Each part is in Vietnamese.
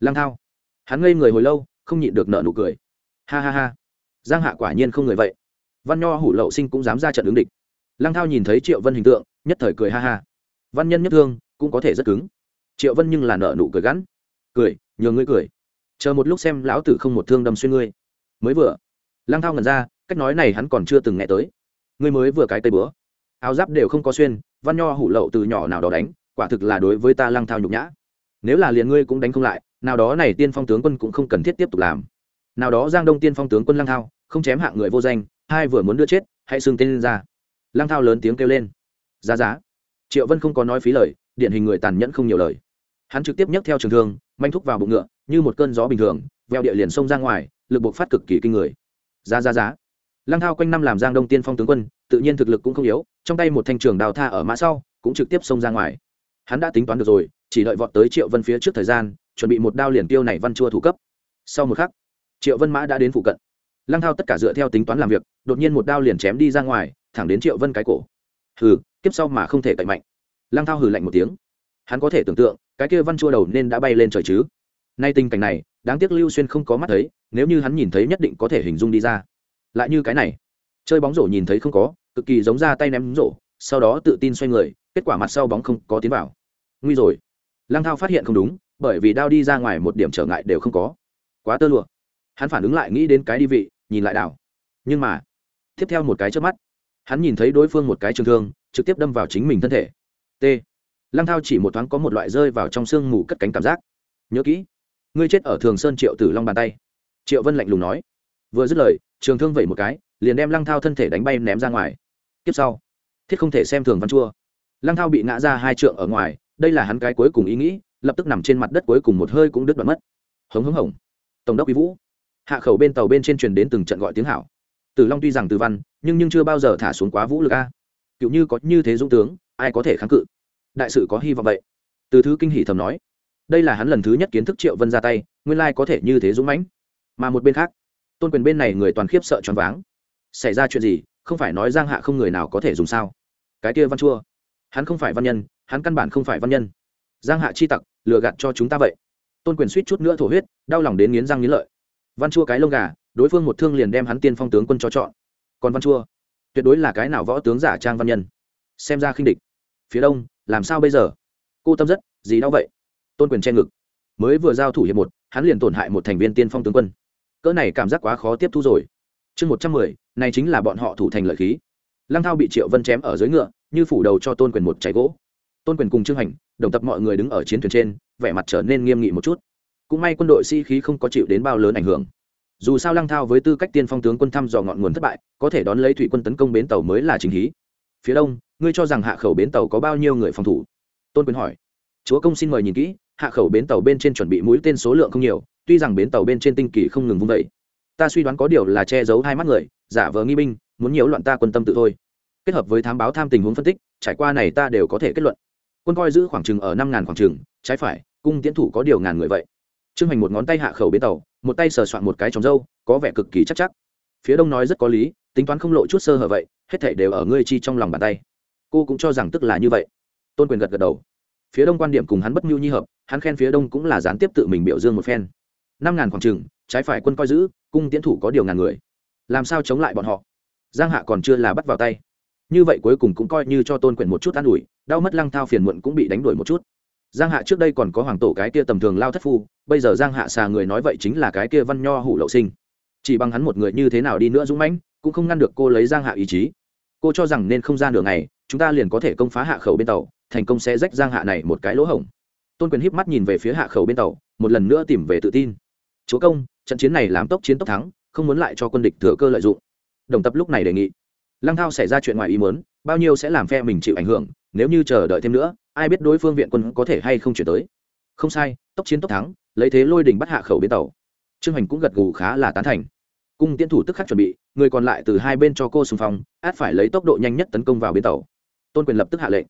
lang thao. Hắn ngây người hồi lâu, không nhịn được nợ nụ cười. Ha ha ha. Giang hạ quả nhiên không người vậy. Văn nho hủ lậu sinh cũng dám ra trận ứng địch. Lang thao nhìn thấy triệu vân hình tượng, nhất thời cười ha ha. Văn nhân nhất thương, cũng có thể rất cứng. Triệu vân nhưng là nợ nụ cười gắn. Cười, nhờ ngươi cười. Chờ một lúc xem lão tử không một thương đâm xuyên ngươi. Mới vừa lang thao ngần ra, cách nói này hắn còn chưa từng nghe tới. Ngươi mới vừa cái tay bữa áo giáp đều không có xuyên, văn nho hủ lậu từ nhỏ nào đó đánh, quả thực là đối với ta lang thao nhục nhã. Nếu là liền ngươi cũng đánh không lại nào đó này tiên phong tướng quân cũng không cần thiết tiếp tục làm. Nào đó giang đông tiên phong tướng quân lang thao, không chém hạng người vô danh, hai vừa muốn đưa chết, hãy xưng tên lên ra. Lang thao lớn tiếng kêu lên. Giá giá. Triệu vân không có nói phí lời, điển hình người tàn nhẫn không nhiều lời. Hắn trực tiếp nhấc theo trường thương, manh thúc vào bụng ngựa, như một cơn gió bình thường, veo địa liền xông ra ngoài, lực buộc phát cực kỳ kinh người. Giá giá giá. Lăng thao quanh năm làm giang đông tiên phong tướng quân, tự nhiên thực lực cũng không yếu, trong tay một thanh trường đào tha ở mã sau, cũng trực tiếp xông ra ngoài. Hắn đã tính toán được rồi, chỉ đợi vọt tới triệu vân phía trước thời gian chuẩn bị một đao liền tiêu này văn chua thủ cấp. Sau một khắc, triệu vân mã đã đến phụ cận. Lăng thao tất cả dựa theo tính toán làm việc, đột nhiên một đao liền chém đi ra ngoài, thẳng đến triệu vân cái cổ. Hừ tiếp sau mà không thể cậy mạnh. Lăng thao hừ lạnh một tiếng. Hắn có thể tưởng tượng, cái kia văn chua đầu nên đã bay lên trời chứ. Nay tình cảnh này, đáng tiếc lưu xuyên không có mắt thấy, nếu như hắn nhìn thấy nhất định có thể hình dung đi ra. Lại như cái này, chơi bóng rổ nhìn thấy không có, cực kỳ giống ra tay ném rổ, sau đó tự tin xoay người, kết quả mặt sau bóng không có tiến vào. Nguy rồi. Lăng thao phát hiện không đúng bởi vì đao đi ra ngoài một điểm trở ngại đều không có. Quá tơ lụa. Hắn phản ứng lại nghĩ đến cái đi vị, nhìn lại đảo. Nhưng mà, tiếp theo một cái trước mắt, hắn nhìn thấy đối phương một cái trường thương, trực tiếp đâm vào chính mình thân thể. T. Lăng thao chỉ một thoáng có một loại rơi vào trong sương mù cất cánh cảm giác. Nhớ kỹ, ngươi chết ở thường sơn triệu tử long bàn tay. Triệu vân lạnh lùng nói. Vừa dứt lời, trường thương vẩy một cái, liền đem lăng thao thân thể đánh bay ném ra ngoài. Tiếp sau, thiết không thể xem thường văn chua. Lăng thao bị ngã ra hai trượng ở ngoài, đây là hắn cái cuối cùng ý nghĩ lập tức nằm trên mặt đất cuối cùng một hơi cũng đứt đoạn mất. Hống hống hồng tổng đốc quý vũ. Hạ khẩu bên tàu bên trên truyền đến từng trận gọi tiếng hảo. Tử long tuy rằng từ văn, nhưng nhưng chưa bao giờ thả xuống quá vũ lực a. Cựu như có như thế dũng tướng, ai có thể kháng cự? Đại sự có hy vọng vậy. Từ thứ kinh hỷ thầm nói. Đây là hắn lần thứ nhất kiến thức triệu vân ra tay, nguyên lai có thể như thế dũng mãnh. Mà một bên khác, tôn quyền bên này người toàn khiếp sợ choáng váng. Xảy ra chuyện gì, không phải nói giang hạ không người nào có thể dùng sao? Cái kia văn chua. Hắn không phải văn nhân, hắn căn bản không phải văn nhân. Giang hạ chi tặc lừa gạt cho chúng ta vậy. Tôn quyền suýt chút nữa thổ huyết, đau lòng đến nghiến răng nghiến lợi. Văn chua cái lông gà, đối phương một thương liền đem hắn tiên phong tướng quân cho chọn. Còn văn chua, tuyệt đối là cái nào võ tướng giả trang văn nhân? Xem ra khinh địch. Phía đông, làm sao bây giờ? Cô tâm rất, gì đau vậy? Tôn quyền che ngực. Mới vừa giao thủ hiệp một, hắn liền tổn hại một thành viên tiên phong tướng quân. Cỡ này cảm giác quá khó tiếp thu rồi. Chương một trăm mười, này chính là bọn họ thủ thành lợi khí. Lăng thao bị triệu vân chém ở dưới ngựa, như phủ đầu cho tôn quyền một cháy gỗ. Tôn quyền cùng trương hành đồng tập mọi người đứng ở chiến thuyền trên, vẻ mặt trở nên nghiêm nghị một chút. Cũng may quân đội sĩ、si、khí không có chịu đến bao lớn ảnh hưởng. Dù sao lăng thao với tư cách tiên phong tướng quân thăm dò ngọn nguồn thất bại, có thể đón lấy thủy quân tấn công bến tàu mới là chính hí. Phía đông, ngươi cho rằng hạ khẩu bến tàu có bao nhiêu người phòng thủ? Tôn quyền hỏi. Chúa công xin mời nhìn kỹ, hạ khẩu bến tàu bên trên chuẩn bị mũi tên số lượng không nhiều, tuy rằng bến tàu bên trên tinh kỳ không ngừng vung vẩy ta suy đoán có điều là che giấu hai mắt người, giả vờ nghi binh, muốn nhiễu loạn ta quân tâm tự thôi. Kết hợp với thám báo tham tình huống phân tích, trải qua này ta đều có thể kết luận quân coi giữ khoảng chừng ở năm ngàn khoảng chừng, trái phải, cung tiến thủ có điều ngàn người vậy. Trương hành một ngón tay hạ khẩu bến tàu, một tay sờ soạn một cái trồng dâu có vẻ cực kỳ chắc chắc. Phía đông nói rất có lý, tính toán không lộ chút sơ hở vậy, hết thảy đều ở ngươi chi trong lòng bàn tay. Cô cũng cho rằng tức là như vậy. Tôn quyền gật gật đầu. Phía đông quan điểm cùng hắn bất mưu nhi hợp, hắn khen phía đông cũng là gián tiếp tự mình biểu dương một phen. Năm ngàn khoảng trừng trái phải quân coi giữ, cung tiến thủ có điều ngàn người. Làm sao chống lại bọn họ? Giang hạ còn chưa là bắt vào tay như vậy cuối cùng cũng coi như cho tôn quyền một chút an ủi, đau mất lăng thao phiền muộn cũng bị đánh đuổi một chút. Giang hạ trước đây còn có hoàng tổ cái kia tầm thường lao thất phu, bây giờ giang hạ xà người nói vậy chính là cái kia văn nho hủ lậu sinh. Chỉ bằng hắn một người như thế nào đi nữa dũng mãnh, cũng không ngăn được cô lấy giang hạ ý chí. Cô cho rằng nên không ra nửa ngày, chúng ta liền có thể công phá hạ khẩu bên tàu, thành công sẽ rách giang hạ này một cái lỗ hổng. Tôn quyền híp mắt nhìn về phía hạ khẩu bên tàu, một lần nữa tìm về tự tin. Chúa công, trận chiến này làm tốc chiến tốc thắng, không muốn lại cho quân địch thừa cơ lợi dụng. Đồng tập lúc này đề nghị lăng thao xảy ra chuyện ngoài ý muốn, bao nhiêu sẽ làm phe mình chịu ảnh hưởng, nếu như chờ đợi thêm nữa, ai biết đối phương viện quân có thể hay không chuyển tới. Không sai, tốc chiến tốc thắng, lấy thế lôi đình bắt hạ khẩu bến tàu. Trương hành cũng gật gù khá là tán thành. Cung tiến thủ tức khắc chuẩn bị, người còn lại từ hai bên cho cô xung phong, át phải lấy tốc độ nhanh nhất tấn công vào bến tàu. Tôn quyền lập tức hạ lệnh.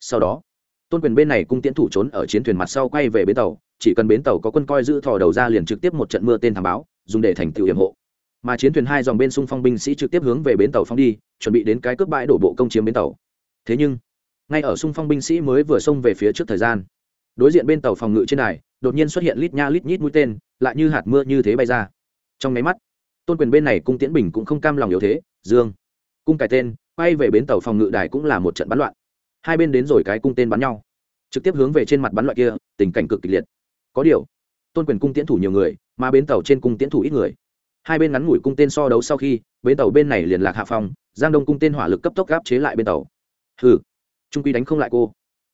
Sau đó, tôn quyền bên này cung tiến thủ trốn ở chiến thuyền mặt sau quay về bến tàu, chỉ cần bến tàu có quân coi giữ thò đầu ra liền trực tiếp một trận mưa tên thảm báo, dùng để thành tựu hiểm hộ mà chiến thuyền hai dòng bên xung phong binh sĩ trực tiếp hướng về bến tàu phong đi, chuẩn bị đến cái cướp bãi đổ bộ công chiếm bến tàu. Thế nhưng, ngay ở xung phong binh sĩ mới vừa xông về phía trước thời gian, đối diện bên tàu phòng ngự trên này đột nhiên xuất hiện lít nha lít nhít mũi tên, lại như hạt mưa như thế bay ra. Trong máy mắt, tôn quyền bên này cung tiễn bình cũng không cam lòng yếu thế, dương, cung cải tên, quay về bến tàu phòng ngự đài cũng là một trận bắn loạn. Hai bên đến rồi cái cung tên bắn nhau, trực tiếp hướng về trên mặt bắn loại kia, tình cảnh cực kịch liệt. Có điều, tôn quyền cung tiễn thủ nhiều người, mà bến tàu trên cung tiễn thủ ít người hai bên ngắn ngủi cung tên so đấu sau khi, bến tàu bên này liền lạc hạ phong, giang đông cung tên hỏa lực cấp tốc gáp chế lại bên tàu. Hừ, trung quy đánh không lại cô.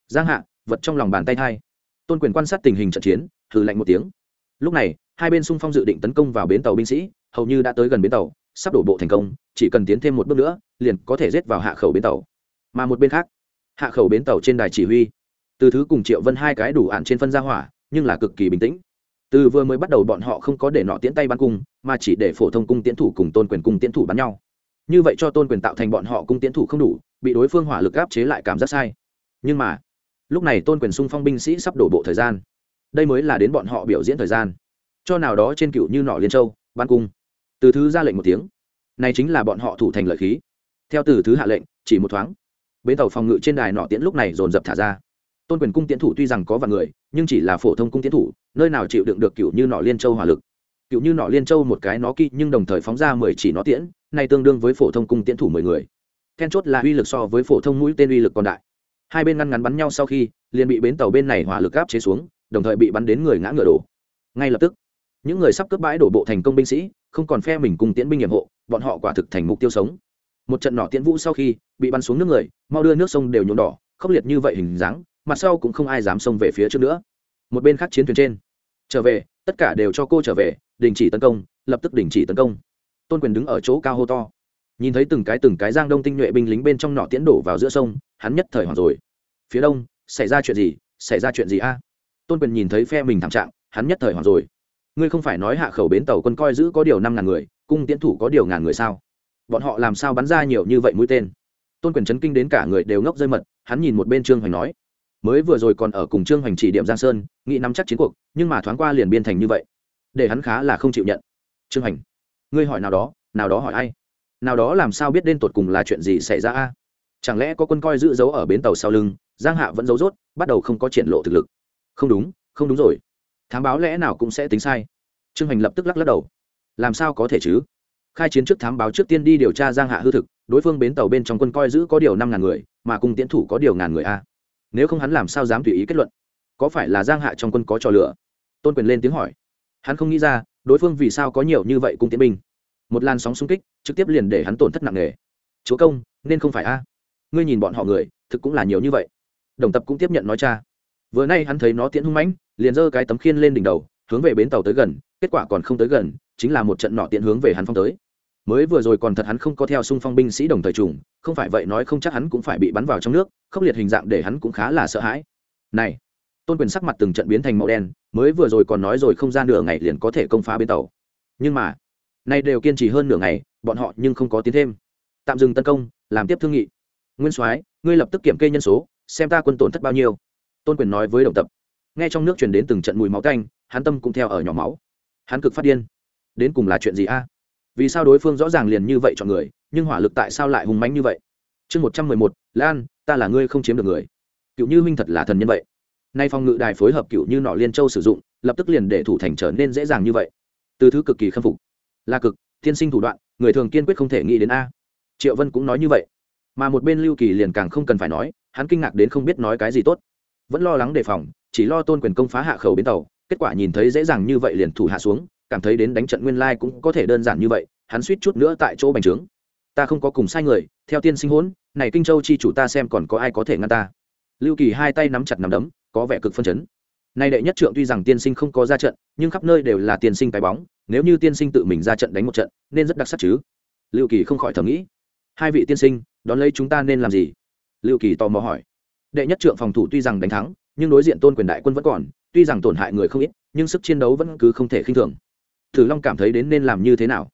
Giang hạ, vật trong lòng bàn tay thai. Tôn quyền quan sát tình hình trận chiến, hừ lạnh một tiếng. Lúc này, hai bên xung phong dự định tấn công vào bến tàu binh sĩ, hầu như đã tới gần bến tàu, sắp đổ bộ thành công, chỉ cần tiến thêm một bước nữa, liền có thể rết vào hạ khẩu bến tàu. Mà một bên khác, hạ khẩu bến tàu trên đài chỉ huy. Từ thứ cùng triệu vân hai cái đủ ạn trên phân ra hỏa, nhưng là cực kỳ bình tĩnh. Từ vừa mới bắt đầu bọn họ không có để nọ tiễn tay bắn cung mà chỉ để phổ thông cung tiến thủ cùng tôn quyền cung tiến thủ bắn nhau. Như vậy cho tôn quyền tạo thành bọn họ cung tiến thủ không đủ, bị đối phương hỏa lực áp chế lại cảm giác sai. Nhưng mà, lúc này tôn quyền xung phong binh sĩ sắp đổ bộ thời gian. Đây mới là đến bọn họ biểu diễn thời gian. Cho nào đó trên cựu như nọ liên châu ban cung. Từ thứ ra lệnh một tiếng. Này chính là bọn họ thủ thành lợi khí. Theo từ thứ hạ lệnh, chỉ một thoáng. Bến tàu phòng ngự trên đài nọ tiễn lúc này dồn dập thả ra. Tôn quyền cung tiến thủ tuy rằng có vài người, nhưng chỉ là phổ thông cung tiến thủ, nơi nào chịu đựng được cựu như nọ liên châu hỏa lực cựu như nọ liên châu một cái nó kỵ nhưng đồng thời phóng ra mười chỉ nó tiễn này tương đương với phổ thông cung tiễn thủ mười người. Then chốt là uy lực so với phổ thông mũi tên uy lực còn đại. Hai bên ngăn ngắn bắn nhau sau khi, liền bị bến tàu bên này hỏa lực áp chế xuống, đồng thời bị bắn đến người ngã ngựa đổ. Ngay lập tức, những người sắp cướp bãi đổ bộ thành công binh sĩ, không còn phe mình cùng tiễn binh nhiệm hộ, bọn họ quả thực thành mục tiêu sống. Một trận nỏ tiễn vũ sau khi, bị bắn xuống nước người, mau đưa nước sông đều nhuộm đỏ, khốc liệt như vậy hình dáng, mặt sau cũng không ai dám xông về phía trước nữa. Một bên khác chiến thuyền trên, trở về, tất cả đều cho cô trở về đình chỉ tấn công, lập tức đình chỉ tấn công. Tôn quyền đứng ở chỗ cao hô to. Nhìn thấy từng cái từng cái giang đông tinh nhuệ binh lính bên trong nọ tiến đổ vào giữa sông, hắn nhất thời hoảng rồi. Phía đông, xảy ra chuyện gì? Xảy ra chuyện gì a? Tôn quyền nhìn thấy phe mình thảm trạng, hắn nhất thời hoảng rồi. Ngươi không phải nói hạ khẩu bến tàu quân coi giữ có điều năm ngàn người, cung tiễn thủ có điều ngàn người sao? Bọn họ làm sao bắn ra nhiều như vậy mũi tên? Tôn quyền chấn kinh đến cả người đều ngốc rơi mật, hắn nhìn một bên trương hoành nói. Mới vừa rồi còn ở cùng trương hoành chỉ điểm giang sơn, nghĩ nắm chắc chiến cuộc, nhưng mà thoáng qua liền biên thành như vậy để hắn khá là không chịu nhận. Trương Hành, ngươi hỏi nào đó nào đó hỏi ai? Nào đó làm sao biết đến tột cùng là chuyện gì xảy ra a? Chẳng lẽ có quân coi giữ dấu ở bến tàu sau lưng giang hạ vẫn giấu rốt bắt đầu không có triển lộ thực lực? Không đúng không đúng rồi. Thám báo lẽ nào cũng sẽ tính sai. Trương Hành lập tức lắc lắc đầu. Làm sao có thể chứ? Khai chiến trước thám báo trước tiên đi điều tra giang hạ hư thực đối phương bến tàu bên trong quân coi giữ có điều năm ngàn người mà cùng tiến thủ có điều ngàn người a. Nếu không hắn làm sao dám tùy ý kết luận? Có phải là giang hạ trong quân có trò lửa tôn quyền lên tiếng hỏi hắn không nghĩ ra, đối phương vì sao có nhiều như vậy cung tiến binh. Một làn sóng xung kích trực tiếp liền để hắn tổn thất nặng nề. Chúa công, nên không phải a. Ngươi nhìn bọn họ người, thực cũng là nhiều như vậy. Đồng tập cũng tiếp nhận nói cha. Vừa nay hắn thấy nó tiễn hung mãnh, liền giơ cái tấm khiên lên đỉnh đầu, hướng về bến tàu tới gần, kết quả còn không tới gần, chính là một trận nọ tiện hướng về hắn phong tới. Mới vừa rồi còn thật hắn không có theo xung phong binh sĩ đồng thời trùng, không phải vậy nói không chắc hắn cũng phải bị bắn vào trong nước, khốc liệt hình dạng để hắn cũng khá là sợ hãi. Này tôn quyền sắc mặt từng trận biến thành màu đen, mới vừa rồi còn nói rồi không ra nửa ngày liền có thể công phá bến tàu. Nhưng mà, nay đều kiên trì hơn nửa ngày, bọn họ nhưng không có tiến thêm. Tạm dừng tấn công, làm tiếp thương nghị. Nguyên soái, ngươi lập tức kiểm kê nhân số, xem ta quân tổn thất bao nhiêu. Tôn quyền nói với đồng tập. Nghe trong nước truyền đến từng trận mùi máu canh, hắn tâm cũng theo ở nhỏ máu. Hắn cực phát điên. Đến cùng là chuyện gì a? Vì sao đối phương rõ ràng liền như vậy chọn người, nhưng hỏa lực tại sao lại hùng mánh như vậy? Chương một trăm mười một, lan, ta là ngươi không chiếm được người. Cựu như huynh thật là thần nhân vậy nay phòng ngự đài phối hợp cựu như nọ liên châu sử dụng, lập tức liền để thủ thành trở nên dễ dàng như vậy. Từ thứ cực kỳ khâm phục. Là cực, tiên sinh thủ đoạn, người thường kiên quyết không thể nghĩ đến a. Triệu vân cũng nói như vậy. Mà một bên lưu kỳ liền càng không cần phải nói, hắn kinh ngạc đến không biết nói cái gì tốt. Vẫn lo lắng đề phòng, chỉ lo tôn quyền công phá hạ khẩu bến tàu, kết quả nhìn thấy dễ dàng như vậy liền thủ hạ xuống, cảm thấy đến đánh trận nguyên lai cũng có thể đơn giản như vậy, hắn suýt chút nữa tại chỗ bành trướng. Ta không có cùng sai người, theo tiên sinh hỗn, này kinh châu chi chủ ta xem còn có ai có thể ngăn ta. Lưu kỳ hai tay nắm chặt nắm đấm có vẻ cực phân chấn. Nay đệ nhất trượng tuy rằng tiên sinh không có ra trận, nhưng khắp nơi đều là tiên sinh cái bóng, nếu như tiên sinh tự mình ra trận đánh một trận, nên rất đặc sắc chứ. Lưu kỳ không khỏi thầm nghĩ. Hai vị tiên sinh, đón lấy chúng ta nên làm gì? Lưu kỳ tò mò hỏi. Đệ nhất trượng phòng thủ tuy rằng đánh thắng, nhưng đối diện tôn quyền đại quân vẫn còn, tuy rằng tổn hại người không ít, nhưng sức chiến đấu vẫn cứ không thể khinh thường. Thử long cảm thấy đến nên làm như thế nào?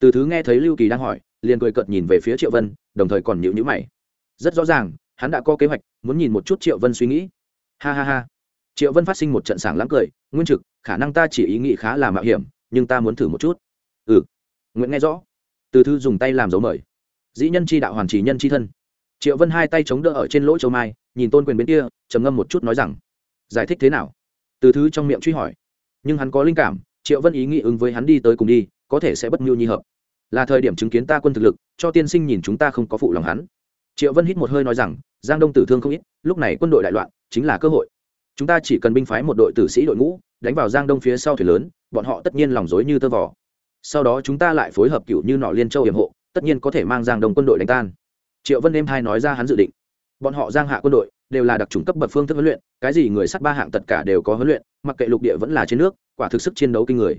Từ thứ nghe thấy lưu kỳ đang hỏi, liền cười cợt nhìn về phía triệu vân, đồng thời còn nhịu nhữ mày. Rất rõ ràng, hắn đã có kế hoạch, muốn nhìn một chút triệu vân suy nghĩ ha ha ha. Triệu vân phát sinh một trận sảng lãng cười, nguyên trực, khả năng ta chỉ ý nghĩ khá là mạo hiểm, nhưng ta muốn thử một chút. Ừ. Nguyện nghe rõ. Từ thư dùng tay làm dấu mời. Dĩ nhân chi đạo hoàn trì nhân chi thân. Triệu vân hai tay chống đỡ ở trên lỗ châu mai, nhìn tôn quyền bên kia, trầm ngâm một chút nói rằng, giải thích thế nào? Từ thứ trong miệng truy hỏi. Nhưng hắn có linh cảm, triệu vân ý nghĩ ứng với hắn đi tới cùng đi, có thể sẽ bất mưu nhi hợp. Là thời điểm chứng kiến ta quân thực lực, cho tiên sinh nhìn chúng ta không có phụ lòng hắn. Triệu vân hít một hơi nói rằng, giang đông tử thương không ít lúc này quân đội đại loạn, chính là cơ hội. Chúng ta chỉ cần binh phái một đội tử sĩ đội ngũ, đánh vào giang đông phía sau thuyền lớn, bọn họ tất nhiên lòng dối như tơ vò. Sau đó chúng ta lại phối hợp cựu như nọ liên châu hiểm hộ, tất nhiên có thể mang giang đông quân đội đánh tan. Triệu vân êm hai nói ra hắn dự định. Bọn họ giang hạ quân đội đều là đặc trùng cấp bậc phương thức huấn luyện, cái gì người sắt ba hạng tất cả đều có huấn luyện, mặc kệ lục địa vẫn là trên nước, quả thực sức chiến đấu kinh người.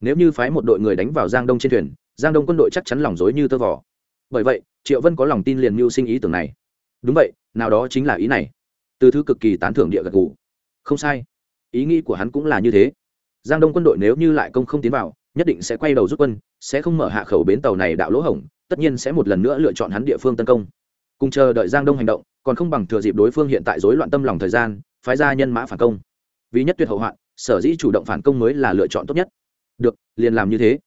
Nếu như phái một đội người đánh vào giang đông trên thuyền, giang đông quân đội chắc chắn lòng dối như tơ vò. Bởi vậy, triệu vân có lòng tin liền mưu sinh ý tưởng này. Đúng vậy nào đó chính là ý này. Từ thứ cực kỳ tán thưởng địa gật g ủ không sai. Ý nghĩ của hắn cũng là như thế. Giang đông quân đội nếu như lại công không tiến vào, nhất định sẽ quay đầu rút quân, sẽ không mở hạ khẩu bến tàu này đạo lỗ hổng, tất nhiên sẽ một lần nữa lựa chọn hắn địa phương tấn công. Cùng chờ đợi giang đông hành động, còn không bằng thừa dịp đối phương hiện tại rối loạn tâm lòng thời gian, phái ra nhân mã phản công. Vì nhất tuyệt hậu hoạn, sở dĩ chủ động phản công mới là lựa chọn tốt nhất. Được, liền làm như thế.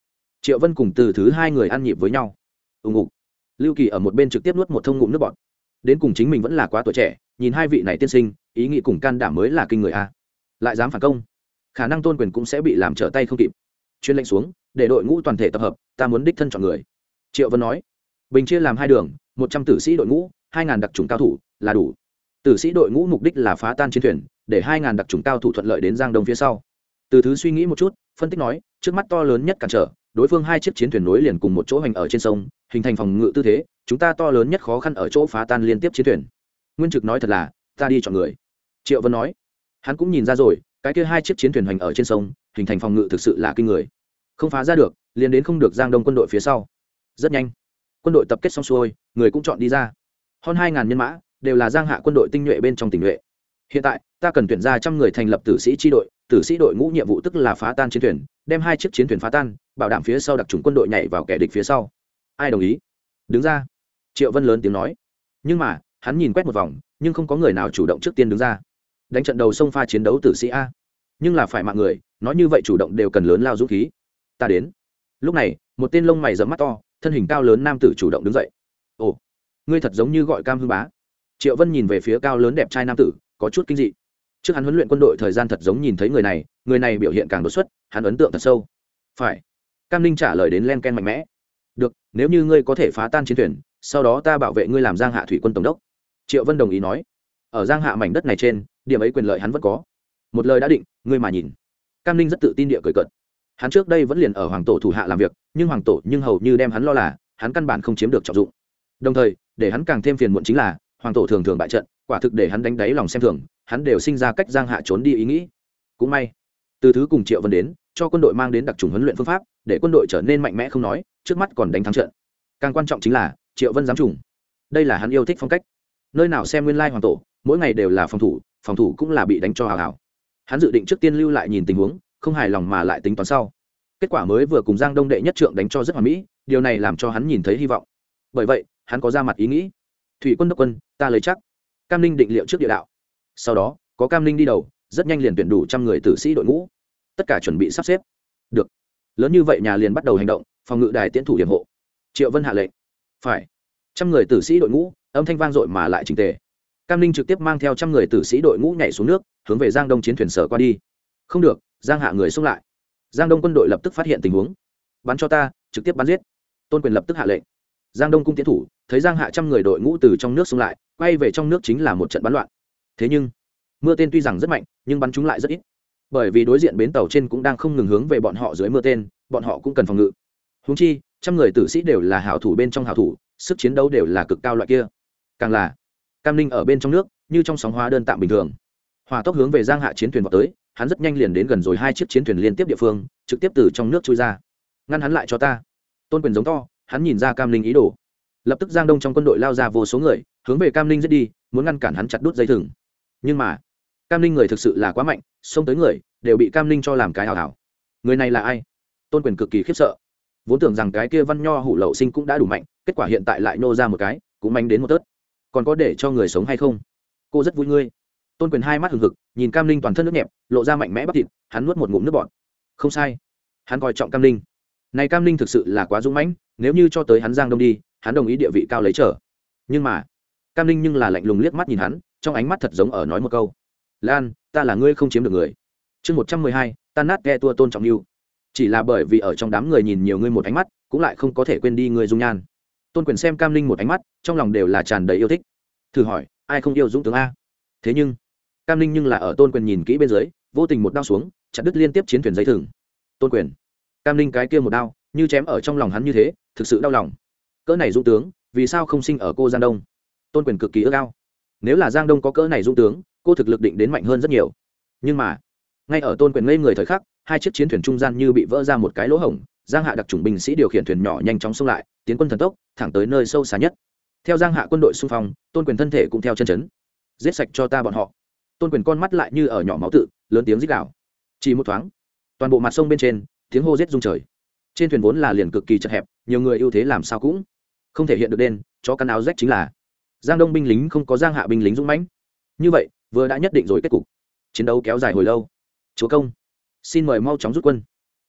Triệu vân cùng từ thứ hai người ăn nhịp với nhau. Ưng ngục lưu kỳ ở một bên trực tiếp nuốt một thông ngụm nước bọt đến cùng chính mình vẫn là quá tuổi trẻ, nhìn hai vị này tiên sinh, ý nghĩ cùng can đảm mới là kinh người a. Lại dám phản công, khả năng tôn quyền cũng sẽ bị làm trở tay không kịp. Chuyên lệnh xuống, để đội ngũ toàn thể tập hợp, ta muốn đích thân chọn người. Triệu vân nói, bình chia làm hai đường, một trăm tử sĩ đội ngũ, hai ngàn đặc trùng cao thủ, là đủ. Tử sĩ đội ngũ mục đích là phá tan chiến thuyền, để hai ngàn đặc trùng cao thủ thuận lợi đến giang đông phía sau. Từ thứ suy nghĩ một chút, phân tích nói, trước mắt to lớn nhất cản trở đối phương hai chiếc chiến thuyền nối liền cùng một chỗ hành ở trên sông, hình thành phòng ngự tư thế, chúng ta to lớn nhất khó khăn ở chỗ phá tan liên tiếp chiến thuyền. Nguyên trực nói thật là, ta đi chọn người. Triệu vân nói. Hắn cũng nhìn ra rồi, cái kia hai chiếc chiến thuyền hành ở trên sông, hình thành phòng ngự thực sự là kinh người. Không phá ra được, liền đến không được giang đông quân đội phía sau. Rất nhanh. Quân đội tập kết xong xuôi, người cũng chọn đi ra. Hơn hai ngàn nhân mã, đều là giang hạ quân đội tinh nhuệ bên trong tỉnh nhuệ. Hiện tại, ta cần tuyển ra trăm người thành lập tử sĩ tri đội, tử sĩ đội ngũ nhiệm vụ tức là phá tan chiến thuyền đem hai chiếc chiến thuyền phá tan, bảo đảm phía sau đặc trùng quân đội nhảy vào kẻ địch phía sau. Ai đồng ý? Đứng ra. Triệu vân lớn tiếng nói. Nhưng mà, hắn nhìn quét một vòng, nhưng không có người nào chủ động trước tiên đứng ra. Đánh trận đầu sông pha chiến đấu tử sĩ a. Nhưng là phải mạng người, nói như vậy chủ động đều cần lớn lao dũng khí. Ta đến. Lúc này, một tên lông mày dẫm mắt to, thân hình cao lớn nam tử chủ động đứng dậy. Ồ, ngươi thật giống như gọi cam hưng bá. Triệu vân nhìn về phía cao lớn đẹp trai nam tử, có chút kinh dị. Trước hắn huấn luyện quân đội thời gian thật giống nhìn thấy người này người này biểu hiện càng đột xuất, hắn ấn tượng thật sâu. Phải. Cam ninh trả lời đến len ken mạnh mẽ. Được, nếu như ngươi có thể phá tan chiến thuyền, sau đó ta bảo vệ ngươi làm giang hạ thủy quân tổng đốc. Triệu vân đồng ý nói. Ở giang hạ mảnh đất này trên, điểm ấy quyền lợi hắn vẫn có. Một lời đã định, ngươi mà nhìn. Cam ninh rất tự tin địa cười cợt. Hắn trước đây vẫn liền ở hoàng tổ thủ hạ làm việc, nhưng hoàng tổ nhưng hầu như đem hắn lo là, hắn căn bản không chiếm được trọng dụng. Đồng thời, để hắn càng thêm phiền muộn chính là, hoàng tổ thường thường bại trận, quả thực để hắn đánh đáy lòng xem thường, hắn đều sinh ra cách giang hạ trốn đi ý nghĩ. Cũng may từ thứ cùng triệu vân đến, cho quân đội mang đến đặc trùng huấn luyện phương pháp, để quân đội trở nên mạnh mẽ không nói, trước mắt còn đánh thắng trận. Càng quan trọng chính là, triệu vân giám trùng. Đây là hắn yêu thích phong cách. Nơi nào xem nguyên lai hoàng tổ, mỗi ngày đều là phòng thủ phòng thủ cũng là bị đánh cho hào hào. Hắn dự định trước tiên lưu lại nhìn tình huống, không hài lòng mà lại tính toán sau. Kết quả mới vừa cùng giang đông đệ nhất trượng đánh cho rất hoàn mỹ, điều này làm cho hắn nhìn thấy hy vọng. Bởi vậy, hắn có ra mặt ý nghĩ. Thủy quân đốc quân, ta lấy chắc. Cam ninh định liệu trước địa đạo. Sau đó, có cam ninh đi đầu rất nhanh liền tuyển đủ trăm người tử sĩ đội ngũ. Tất cả chuẩn bị sắp xếp. Được. Lớn như vậy nhà liền bắt đầu hành động, phòng ngự đài tiến thủ điểm hộ. Triệu vân hạ lệnh. Phải. Trăm người tử sĩ đội ngũ, âm thanh vang dội mà lại trình tề. Cam ninh trực tiếp mang theo trăm người tử sĩ đội ngũ nhảy xuống nước, hướng về giang đông chiến thuyền sở qua đi. Không được, giang hạ người xông lại. Giang đông quân đội lập tức phát hiện tình huống. Bắn cho ta, trực tiếp bắn giết. Tôn quyền lập tức hạ lệnh. Giang đông cung tiến thủ, thấy giang hạ trăm người đội ngũ từ trong nước xông lại, quay về trong nước chính là một trận bắn loạn. Thế nhưng mưa tên tuy rằng rất mạnh, nhưng bắn chúng lại rất ít. Bởi vì đối diện bến tàu trên cũng đang không ngừng hướng về bọn họ dưới mưa tên, bọn họ cũng cần phòng ngự. Húng chi, trăm người tử sĩ đều là hảo thủ bên trong hảo thủ, sức chiến đấu đều là cực cao loại kia. Càng là, cam ninh ở bên trong nước, như trong sóng hóa đơn tạm bình thường. Hòa tốc hướng về giang hạ chiến thuyền vào tới, hắn rất nhanh liền đến gần rồi hai chiếc chiến thuyền liên tiếp địa phương, trực tiếp từ trong nước trôi ra. Ngăn hắn lại cho ta. Tôn quyền giống to, hắn nhìn ra cam Linh ý đồ. Lập tức giang đông trong quân đội lao ra vô số người, hướng về cam Linh giết đi, muốn ngăn cản hắn chặt đút dây thừng. Nhưng mà cam ninh người thực sự là quá mạnh, xông tới người, đều bị cam ninh cho làm cái hào hào. Người này là ai? Tôn quyền cực kỳ khiếp sợ. Vốn tưởng rằng cái kia văn nho hủ lậu sinh cũng đã đủ mạnh, kết quả hiện tại lại nô ra một cái, cũng mạnh đến một tớt. Còn có để cho người sống hay không? Cô rất vui ngươi. Tôn quyền hai mắt hừng hực, nhìn cam ninh toàn thân nước nhẹp, lộ ra mạnh mẽ bắp thịt, hắn nuốt một ngụm nước bọt. Không sai. Hắn coi trọng cam ninh. Này cam ninh thực sự là quá dũng mãnh, nếu như cho tới hắn giang đông đi, hắn đồng ý địa vị cao lấy trở nhưng mà, cam ninh nhưng là lạnh lùng liếc mắt nhìn hắn, trong ánh mắt thật giống ở nói một câu lan, ta là ngươi không chiếm được người. Chương một trăm mười hai tan nát ghe tua tôn trọng lưu chỉ là bởi vì ở trong đám người nhìn nhiều ngươi một ánh mắt, cũng lại không có thể quên đi người dung nhan. Tôn quyền xem cam linh một ánh mắt, trong lòng đều là tràn đầy yêu thích. Thử hỏi, ai không yêu dũng tướng a? Thế nhưng, cam linh nhưng là ở tôn quyền nhìn kỹ bên dưới, vô tình một đao xuống, chặt đứt liên tiếp chiến thuyền giấy thừng. Tôn quyền, cam linh cái kia một đao, như chém ở trong lòng hắn như thế, thực sự đau lòng. Cỡ này dũng tướng, vì sao không sinh ở cô giang đông? Tôn quyền cực kỳ ước ao. Nếu là giang đông có cỡ này dũng tướng cô thực lực định đến mạnh hơn rất nhiều. Nhưng mà, ngay ở tôn quyền ngây người thời khắc, hai chiếc chiến thuyền trung gian như bị vỡ ra một cái lỗ hổng, giang hạ đặc trùng binh sĩ điều khiển thuyền nhỏ nhanh chóng xông lại, tiến quân thần tốc, thẳng tới nơi sâu xa nhất. Theo giang hạ quân đội xung phong, tôn quyền thân thể cũng theo chân chấn. Giết sạch cho ta bọn họ. Tôn quyền con mắt lại như ở nhỏ máu tự, lớn tiếng rít đảo chỉ một thoáng, toàn bộ mặt sông bên trên, tiếng hô rết rung trời. Trên thuyền vốn là liền cực kỳ chật hẹp, nhiều người ưu thế làm sao cũng không thể hiện được đen cho căn áo rách chính là. Giang đông binh lính không có giang hạ binh lính dũng mãnh. Như vậy vừa đã nhất định rồi kết cục. Chiến đấu kéo dài hồi lâu. Chúa công, xin mời mau chóng rút quân.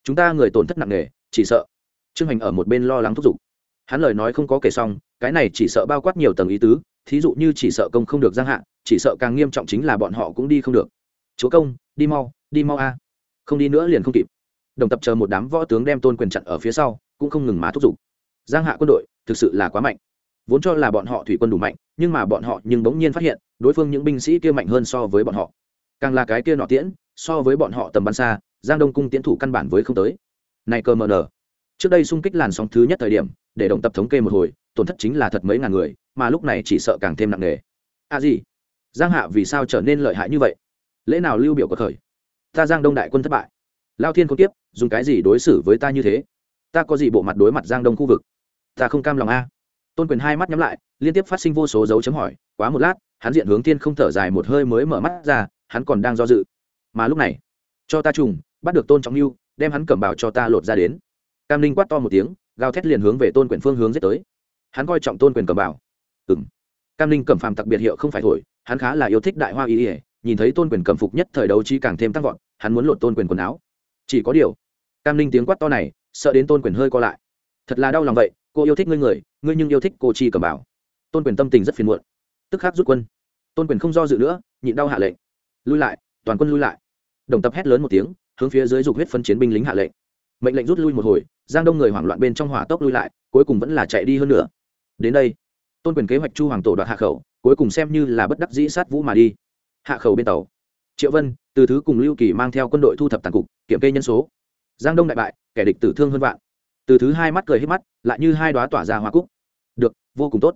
Chúng ta người tổn thất nặng nề, chỉ sợ. Trương hành ở một bên lo lắng thúc giục. Hắn lời nói không có kể xong, cái này chỉ sợ bao quát nhiều tầng ý tứ, thí dụ như chỉ sợ công không được giang hạ, chỉ sợ càng nghiêm trọng chính là bọn họ cũng đi không được. Chúa công, đi mau đi mau a. Không đi nữa liền không kịp. Đồng tập chờ một đám võ tướng đem tôn quyền chặn ở phía sau, cũng không ngừng má thúc giục. Giang hạ quân đội thực sự là quá mạnh. Vốn cho là bọn họ thủy quân đủ mạnh, nhưng mà bọn họ nhưng bỗng nhiên phát hiện đối phương những binh sĩ kia mạnh hơn so với bọn họ. Càng là cái kia nọ tiễn, so với bọn họ tầm bắn xa, giang đông cung tiễn thủ căn bản với không tới. Này cơ mờ nở. Trước đây xung kích làn sóng thứ nhất thời điểm, để đồng tập thống kê một hồi, tổn thất chính là thật mấy ngàn người, mà lúc này chỉ sợ càng thêm nặng nề. À gì? Giang hạ vì sao trở nên lợi hại như vậy? Lễ nào lưu biểu có khởi? Ta giang đông đại quân thất bại. Lao thiên không tiếp dùng cái gì đối xử với ta như thế? Ta có gì bộ mặt đối mặt giang đông khu vực? Ta không cam lòng a tôn quyền hai mắt nhắm lại, liên tiếp phát sinh vô số dấu chấm hỏi, quá một lát, hắn diện hướng thiên không thở dài một hơi mới mở mắt ra, hắn còn đang do dự. Mà lúc này, cho ta trùng, bắt được tôn trọng lưu đem hắn cẩm bảo cho ta lột ra đến. Cam linh quát to một tiếng, gào thét liền hướng về tôn quyền phương hướng giết tới. Hắn coi trọng tôn quyền cẩm bảo ừng cam linh cẩm phàm đặc biệt hiệu không phải thổi, hắn khá là yêu thích đại hoa y ỉa nhìn thấy tôn quyền cẩm phục nhất thời đấu chi càng thêm tăng vọt, hắn muốn lột tôn quyền quần áo. Chỉ có điều, cam linh tiếng quát to này, sợ đến tôn quyền hơi co lại. Thật là đau lòng vậy cô yêu thích ngươi người, ngươi nhưng yêu thích cô chi cầm bảo. Tôn quyền tâm tình rất phiền muộn. Tức khắc rút quân. Tôn quyền không do dự nữa, nhịn đau hạ lệnh. Lui lại, toàn quân lui lại. Đồng tập hét lớn một tiếng, hướng phía dưới dục huyết phân chiến binh lính hạ lệnh. Mệnh lệnh rút lui một hồi, giang đông người hoảng loạn bên trong hỏa tốc lui lại, cuối cùng vẫn là chạy đi hơn nữa đến đây, tôn quyền kế hoạch chu hoàng tổ đoạt hạ khẩu, cuối cùng xem như là bất đắc dĩ sát vũ mà đi. Hạ khẩu bên tàu. Triệu vân, từ thứ cùng lưu kỳ mang theo quân đội thu thập tàn cục, kiểm kê nhân số. Giang đông đại bại, kẻ địch tử thương hơn vạn từ thứ hai mắt cười hết mắt, lại như hai đoá tỏa ra hoa cúc. Được, vô cùng tốt.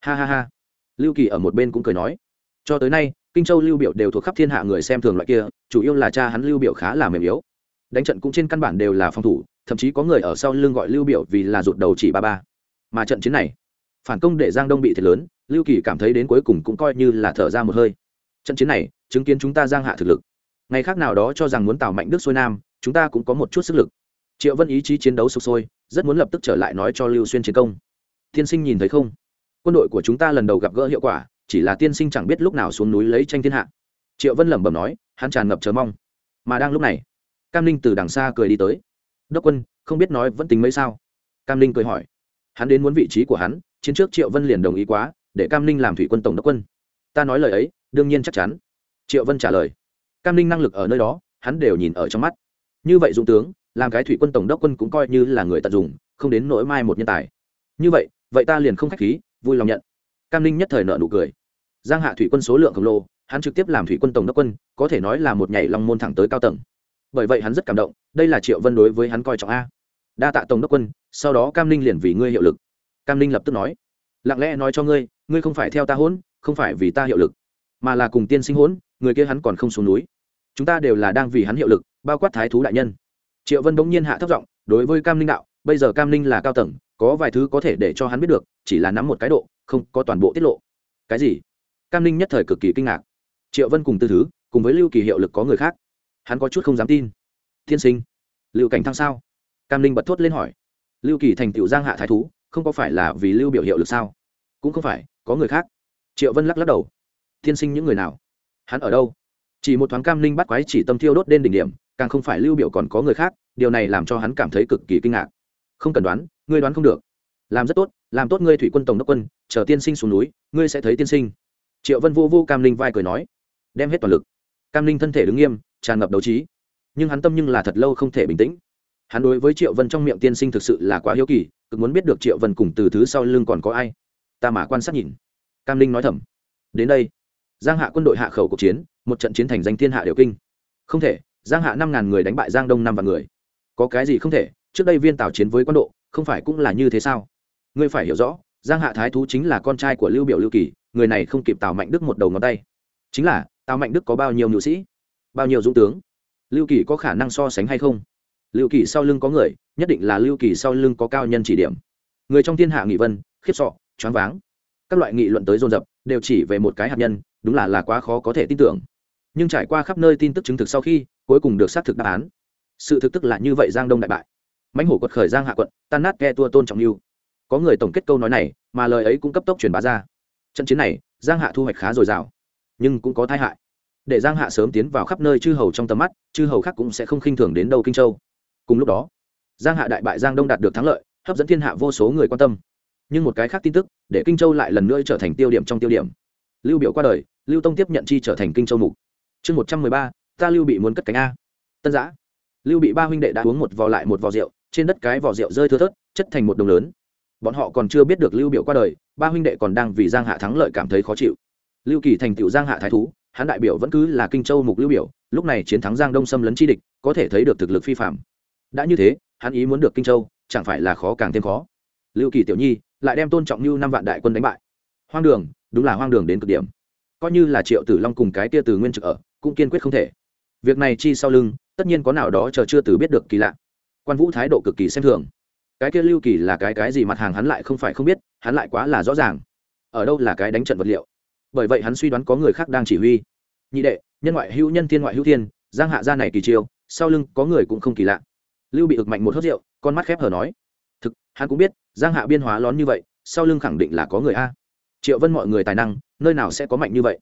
Ha ha ha. Lưu kỳ ở một bên cũng cười nói. Cho tới nay, kinh châu lưu biểu đều thuộc khắp thiên hạ người xem thường loại kia, chủ yếu là cha hắn lưu biểu khá là mềm yếu. Đánh trận cũng trên căn bản đều là phòng thủ, thậm chí có người ở sau lưng gọi lưu biểu vì là rụt đầu chỉ ba ba. Mà trận chiến này, phản công để giang đông bị thiệt lớn, lưu kỳ cảm thấy đến cuối cùng cũng coi như là thở ra một hơi. Trận chiến này, chứng kiến chúng ta giang hạ thực lực. Ngày khác nào đó cho rằng muốn tạo mạnh đức xuôi nam, chúng ta cũng có một chút sức lực triệu vân ý chí chiến đấu sụp sôi, rất muốn lập tức trở lại nói cho lưu xuyên chiến công. Tiên sinh nhìn thấy không? Quân đội của chúng ta lần đầu gặp gỡ hiệu quả, chỉ là tiên sinh chẳng biết lúc nào xuống núi lấy tranh thiên hạ. Triệu vân lẩm bẩm nói, hắn tràn ngập chờ mong. Mà đang lúc này, cam ninh từ đằng xa cười đi tới. Đốc quân, không biết nói vẫn tính mấy sao? Cam ninh cười hỏi. Hắn đến muốn vị trí của hắn, chiến trước triệu vân liền đồng ý quá, để cam ninh làm thủy quân tổng đốc quân. Ta nói lời ấy, đương nhiên chắc chắn. Triệu vân trả lời. Cam ninh năng lực ở nơi đó, hắn đều nhìn ở trong mắt. Như vậy dũng tướng làm cái thủy quân tổng đốc quân cũng coi như là người tận dụng, không đến nỗi mai một nhân tài. Như vậy vậy ta liền không khách khí, vui lòng nhận. Cam ninh nhất thời nợ nụ cười. Giang hạ thủy quân số lượng khổng lồ, hắn trực tiếp làm thủy quân tổng đốc quân, có thể nói là một nhảy long môn thẳng tới cao tầng. Bởi vậy hắn rất cảm động, đây là triệu vân đối với hắn coi trọng a. Đa tạ tổng đốc quân, sau đó cam ninh liền vì ngươi hiệu lực. Cam ninh lập tức nói, lặng lẽ nói cho ngươi ngươi không phải theo ta hỗn, không phải vì ta hiệu lực, mà là cùng tiên sinh hỗn, người kia hắn còn không xuống núi. Chúng ta đều là đang vì hắn hiệu lực, bao quát thái thú đại nhân triệu vân bỗng nhiên hạ thấp giọng, đối với cam Linh đạo, bây giờ cam Linh là cao tầng, có vài thứ có thể để cho hắn biết được, chỉ là nắm một cái độ, không có toàn bộ tiết lộ. Cái gì? Cam Linh nhất thời cực kỳ kinh ngạc. Triệu vân cùng tư thứ, cùng với lưu kỳ hiệu lực có người khác. Hắn có chút không dám tin. Tiên sinh, lưu cảnh thăng sao? Cam Linh bật thốt lên hỏi. Lưu kỳ thành tựu giang hạ thái thú, không có phải là vì lưu biểu hiệu lực sao? Cũng không phải, có người khác. Triệu vân lắc lắc đầu. Tiên sinh những người nào? Hắn ở đâu? Chỉ một thoáng cam Linh bắt quái chỉ tâm thiêu đốt đến đỉnh điểm càng không phải lưu biểu còn có người khác, điều này làm cho hắn cảm thấy cực kỳ kinh ngạc. Không cần đoán, ngươi đoán không được. Làm rất tốt, làm tốt ngươi thủy quân tổng đốc quân, chờ tiên sinh xuống núi, ngươi sẽ thấy tiên sinh. Triệu vân vô vô cam Linh vai cười nói, đem hết toàn lực. Cam Linh thân thể đứng nghiêm, tràn ngập đấu trí. Nhưng hắn tâm nhưng là thật lâu không thể bình tĩnh. Hắn đối với triệu vân trong miệng tiên sinh thực sự là quá hiếu kỳ, cực muốn biết được triệu vân cùng từ thứ sau lưng còn có ai. Ta mà quan sát nhìn. Cam linh nói thầm, đến đây. Giang hạ quân đội hạ khẩu cuộc chiến, một trận chiến thành danh thiên hạ điều kinh. Không thể giang hạ năm ngàn người đánh bại giang đông năm vạn người. Có cái gì không thể, trước đây viên tào chiến với quân độ, không phải cũng là như thế sao? Ngươi phải hiểu rõ, giang hạ thái thú chính là con trai của lưu biểu lưu kỳ, người này không kịp tào mạnh đức một đầu ngón tay. Chính là, tào mạnh đức có bao nhiêu nhu sĩ? Bao nhiêu dũng tướng? Lưu kỳ có khả năng so sánh hay không? Lưu kỳ sau lưng có người, nhất định là lưu kỳ sau lưng có cao nhân chỉ điểm. Người trong thiên hạ nghị vân, khiếp sọ, choáng váng. Các loại nghị luận tới dồn dập, đều chỉ về một cái hạt nhân, đúng là là quá khó có thể tin tưởng. Nhưng trải qua khắp nơi tin tức chứng thực sau khi cuối cùng được xác thực đáp án. Sự thực tức là như vậy giang đông đại bại. Mãnh hổ quật khởi giang hạ quận, tan nát ghe tua tôn trọng lưu. Có người tổng kết câu nói này, mà lời ấy cũng cấp tốc truyền bá ra. Trận chiến này, giang hạ thu hoạch khá dồi dào, nhưng cũng có tai hại. Để giang hạ sớm tiến vào khắp nơi chư hầu trong tầm mắt, chư hầu khác cũng sẽ không khinh thường đến đâu kinh châu. Cùng lúc đó, giang hạ đại bại giang đông đạt được thắng lợi, hấp dẫn thiên hạ vô số người quan tâm. Nhưng một cái khác tin tức, để kinh châu lại lần nữa trở thành tiêu điểm trong tiêu điểm. Lưu biểu qua đời, lưu tông tiếp nhận chi trở thành kinh châu mục. Chương một trăm mười ba ta lưu bị muốn cất cánh a. Tân giã lưu bị ba huynh đệ đã uống một vò lại một vò rượu, trên đất cái vò rượu rơi thưa thớt, chất thành một đồng lớn. Bọn họ còn chưa biết được lưu biểu qua đời, ba huynh đệ còn đang vì giang hạ thắng lợi cảm thấy khó chịu. Lưu kỳ thành tựu giang hạ thái thú, hắn đại biểu vẫn cứ là kinh châu mục lưu biểu, lúc này chiến thắng giang đông xâm lấn chi địch, có thể thấy được thực lực phi phạm đã như thế, hắn ý muốn được kinh châu, chẳng phải là khó càng thêm khó. Lưu kỳ tiểu nhi, lại đem tôn trọng như năm vạn đại quân đánh bại. Hoang đường, đúng là hoang đường đến cực điểm. Coi như là triệu tử long cùng cái tia từ nguyên trực ở, cũng kiên quyết không thể việc này chi sau lưng, tất nhiên có nào đó chờ chưa từ biết được kỳ lạ. Quan vũ thái độ cực kỳ xem thường. Cái kia lưu kỳ là cái cái gì mặt hàng hắn lại không phải không biết, hắn lại quá là rõ ràng. Ở đâu là cái đánh trận vật liệu? Bởi vậy hắn suy đoán có người khác đang chỉ huy. Nhị đệ, nhân ngoại hữu nhân thiên ngoại hữu thiên, giang hạ gia này kỳ chiêu, sau lưng có người cũng không kỳ lạ. Lưu bị ực mạnh một hớt rượu, con mắt khép hờ nói. Thực, hắn cũng biết, giang hạ biên hóa lón như vậy, sau lưng khẳng định là có người a. Triệu vân mọi người tài năng, nơi nào sẽ có mạnh như vậy?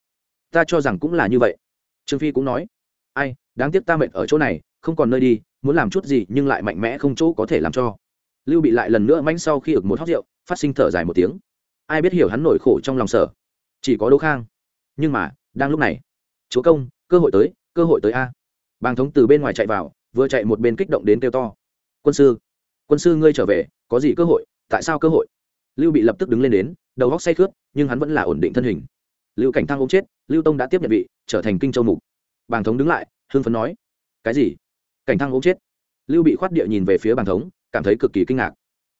Ta cho rằng cũng là như vậy. Trương phi cũng nói ai, đáng tiếc ta mệt ở chỗ này, không còn nơi đi, muốn làm chút gì nhưng lại mạnh mẽ không chỗ có thể làm cho. Lưu bị lại lần nữa manh sau khi ực một hót rượu, phát sinh thở dài một tiếng. Ai biết hiểu hắn nổi khổ trong lòng sở chỉ có đỗ khang. Nhưng mà, đang lúc này, chúa công, cơ hội tới, cơ hội tới a. Bàng thống từ bên ngoài chạy vào, vừa chạy một bên kích động đến kêu to. Quân sư quân sư ngươi trở về, có gì cơ hội, tại sao cơ hội? Lưu bị lập tức đứng lên đến, đầu góc say khướt, nhưng hắn vẫn là ổn định thân hình. Lưu cảnh thăng ôm chết, lưu tông đã tiếp nhận vị, trở thành kinh châu mục bàng thống đứng lại hương phấn nói, cái gì? Cảnh thăng ôm chết? Lưu bị khoát địa nhìn về phía bàng thống, cảm thấy cực kỳ kinh ngạc.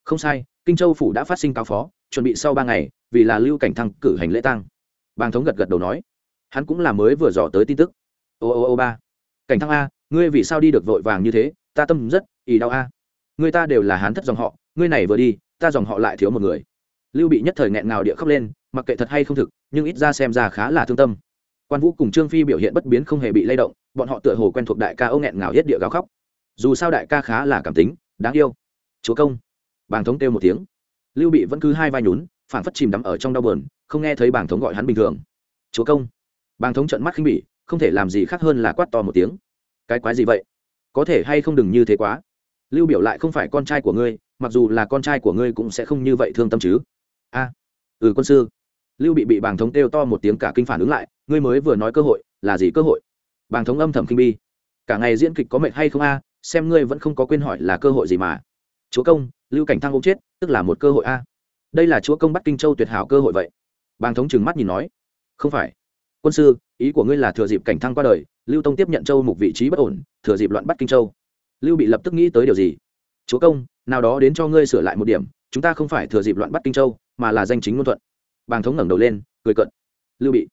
Không sai, kinh châu phủ đã phát sinh cao phó, chuẩn bị sau ba ngày, vì là lưu cảnh thăng cử hành lễ tăng bàng thống gật gật đầu nói, hắn cũng là mới vừa dò tới tin tức. Ô ô ô, ba. Cảnh thăng a, ngươi vì sao đi được vội vàng như thế? Ta tâm rất ý đau a. Người ta đều là hán thất dòng họ, ngươi này vừa đi, ta dòng họ lại thiếu một người. Lưu bị nhất thời nghẹn ngào địa khóc lên, mặc kệ thật hay không thực, nhưng ít ra xem ra khá là thương tâm quan vũ cùng trương phi biểu hiện bất biến không hề bị lay động, bọn họ tựa hồ quen thuộc đại ca âu nghẹn ngào hết địa gào khóc. Dù sao đại ca khá là cảm tính, đáng yêu. Chúa công. Bàng thống kêu một tiếng. Lưu bị vẫn cứ hai vai nhún phản phất chìm đắm ở trong đau bờn không nghe thấy bàng thống gọi hắn bình thường. Chúa công. Bàng thống trận mắt khinh bỉ, không thể làm gì khác hơn là quát to một tiếng. Cái quái gì vậy? Có thể hay không đừng như thế quá. Lưu biểu lại không phải con trai của ngươi, mặc dù là con trai của ngươi cũng sẽ không như vậy thương tâm chứ. A. Ừ quân sư lưu bị bị bàng thống kêu to một tiếng cả kinh phản ứng lại, ngươi mới vừa nói cơ hội, là gì cơ hội? Bàng thống âm thầm kinh bi. Cả ngày diễn kịch có mệt hay không a? Xem ngươi vẫn không có quên hỏi là cơ hội gì mà. Chúa công, lưu cảnh thăng ôm chết, tức là một cơ hội a. Đây là chúa công bắt kinh châu tuyệt hảo cơ hội vậy. Bàng thống trừng mắt nhìn nói. Không phải. Quân sư, ý của ngươi là thừa dịp cảnh thăng qua đời, lưu tông tiếp nhận châu Mục vị trí bất ổn, thừa dịp loạn bắt kinh châu. Lưu bị lập tức nghĩ tới điều gì? Chúa công, nào đó đến cho ngươi sửa lại một điểm, chúng ta không phải thừa dịp loạn bắt kinh châu, mà là danh chính ngôn thuận bàng thống ngẩng đầu lên, cười cận lưu bị,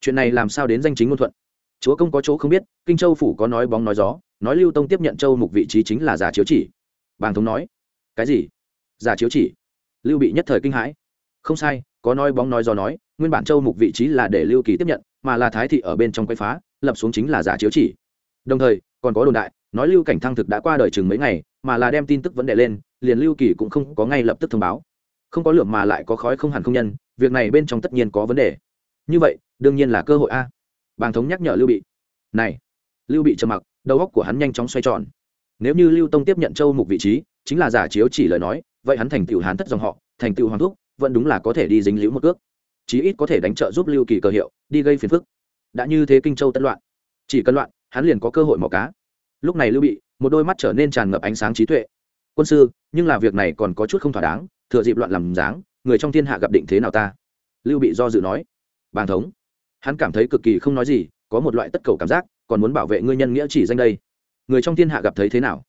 chuyện này làm sao đến danh chính ngôn thuận? Chúa công có chỗ không biết, kinh châu phủ có nói bóng nói gió, nói lưu tông tiếp nhận châu mục vị trí chính là giả chiếu chỉ. Bàng thống nói, cái gì? Giả chiếu chỉ? Lưu bị nhất thời kinh hãi. Không sai, có nói bóng nói gió nói, nguyên bản châu mục vị trí là để lưu kỳ tiếp nhận, mà là thái thị ở bên trong quay phá, lập xuống chính là giả chiếu chỉ. Đồng thời, còn có đồn đại, nói lưu cảnh thăng thực đã qua đời chừng mấy ngày, mà là đem tin tức vấn đề lên, liền lưu kỳ cũng không có ngay lập tức thông báo không có lượng mà lại có khói không hẳn không nhân, việc này bên trong tất nhiên có vấn đề. Như vậy, đương nhiên là cơ hội a. Bàng thống nhắc nhở lưu bị. Này, lưu bị trầm mặc, đầu óc của hắn nhanh chóng xoay tròn. Nếu như lưu tông tiếp nhận châu mục vị trí, chính là giả chiếu chỉ lời nói, vậy hắn thành tựu hán thất dòng họ, thành tựu hoàng thúc, vẫn đúng là có thể đi dính liễu một cước. Chí ít có thể đánh trợ giúp lưu kỳ cơ hiệu, đi gây phiền phức. Đã như thế kinh châu tất loạn. Chỉ cần loạn, hắn liền có cơ hội mò cá. Lúc này lưu bị, một đôi mắt trở nên tràn ngập ánh sáng trí tuệ. Quân sư, nhưng là việc này còn có chút không thỏa đáng thừa dịp loạn làm dáng, người trong thiên hạ gặp định thế nào ta? Lưu bị do dự nói. Bàn thống. Hắn cảm thấy cực kỳ không nói gì, có một loại tất cầu cảm giác, còn muốn bảo vệ ngươi nhân nghĩa chỉ danh đây. Người trong thiên hạ gặp thấy thế nào?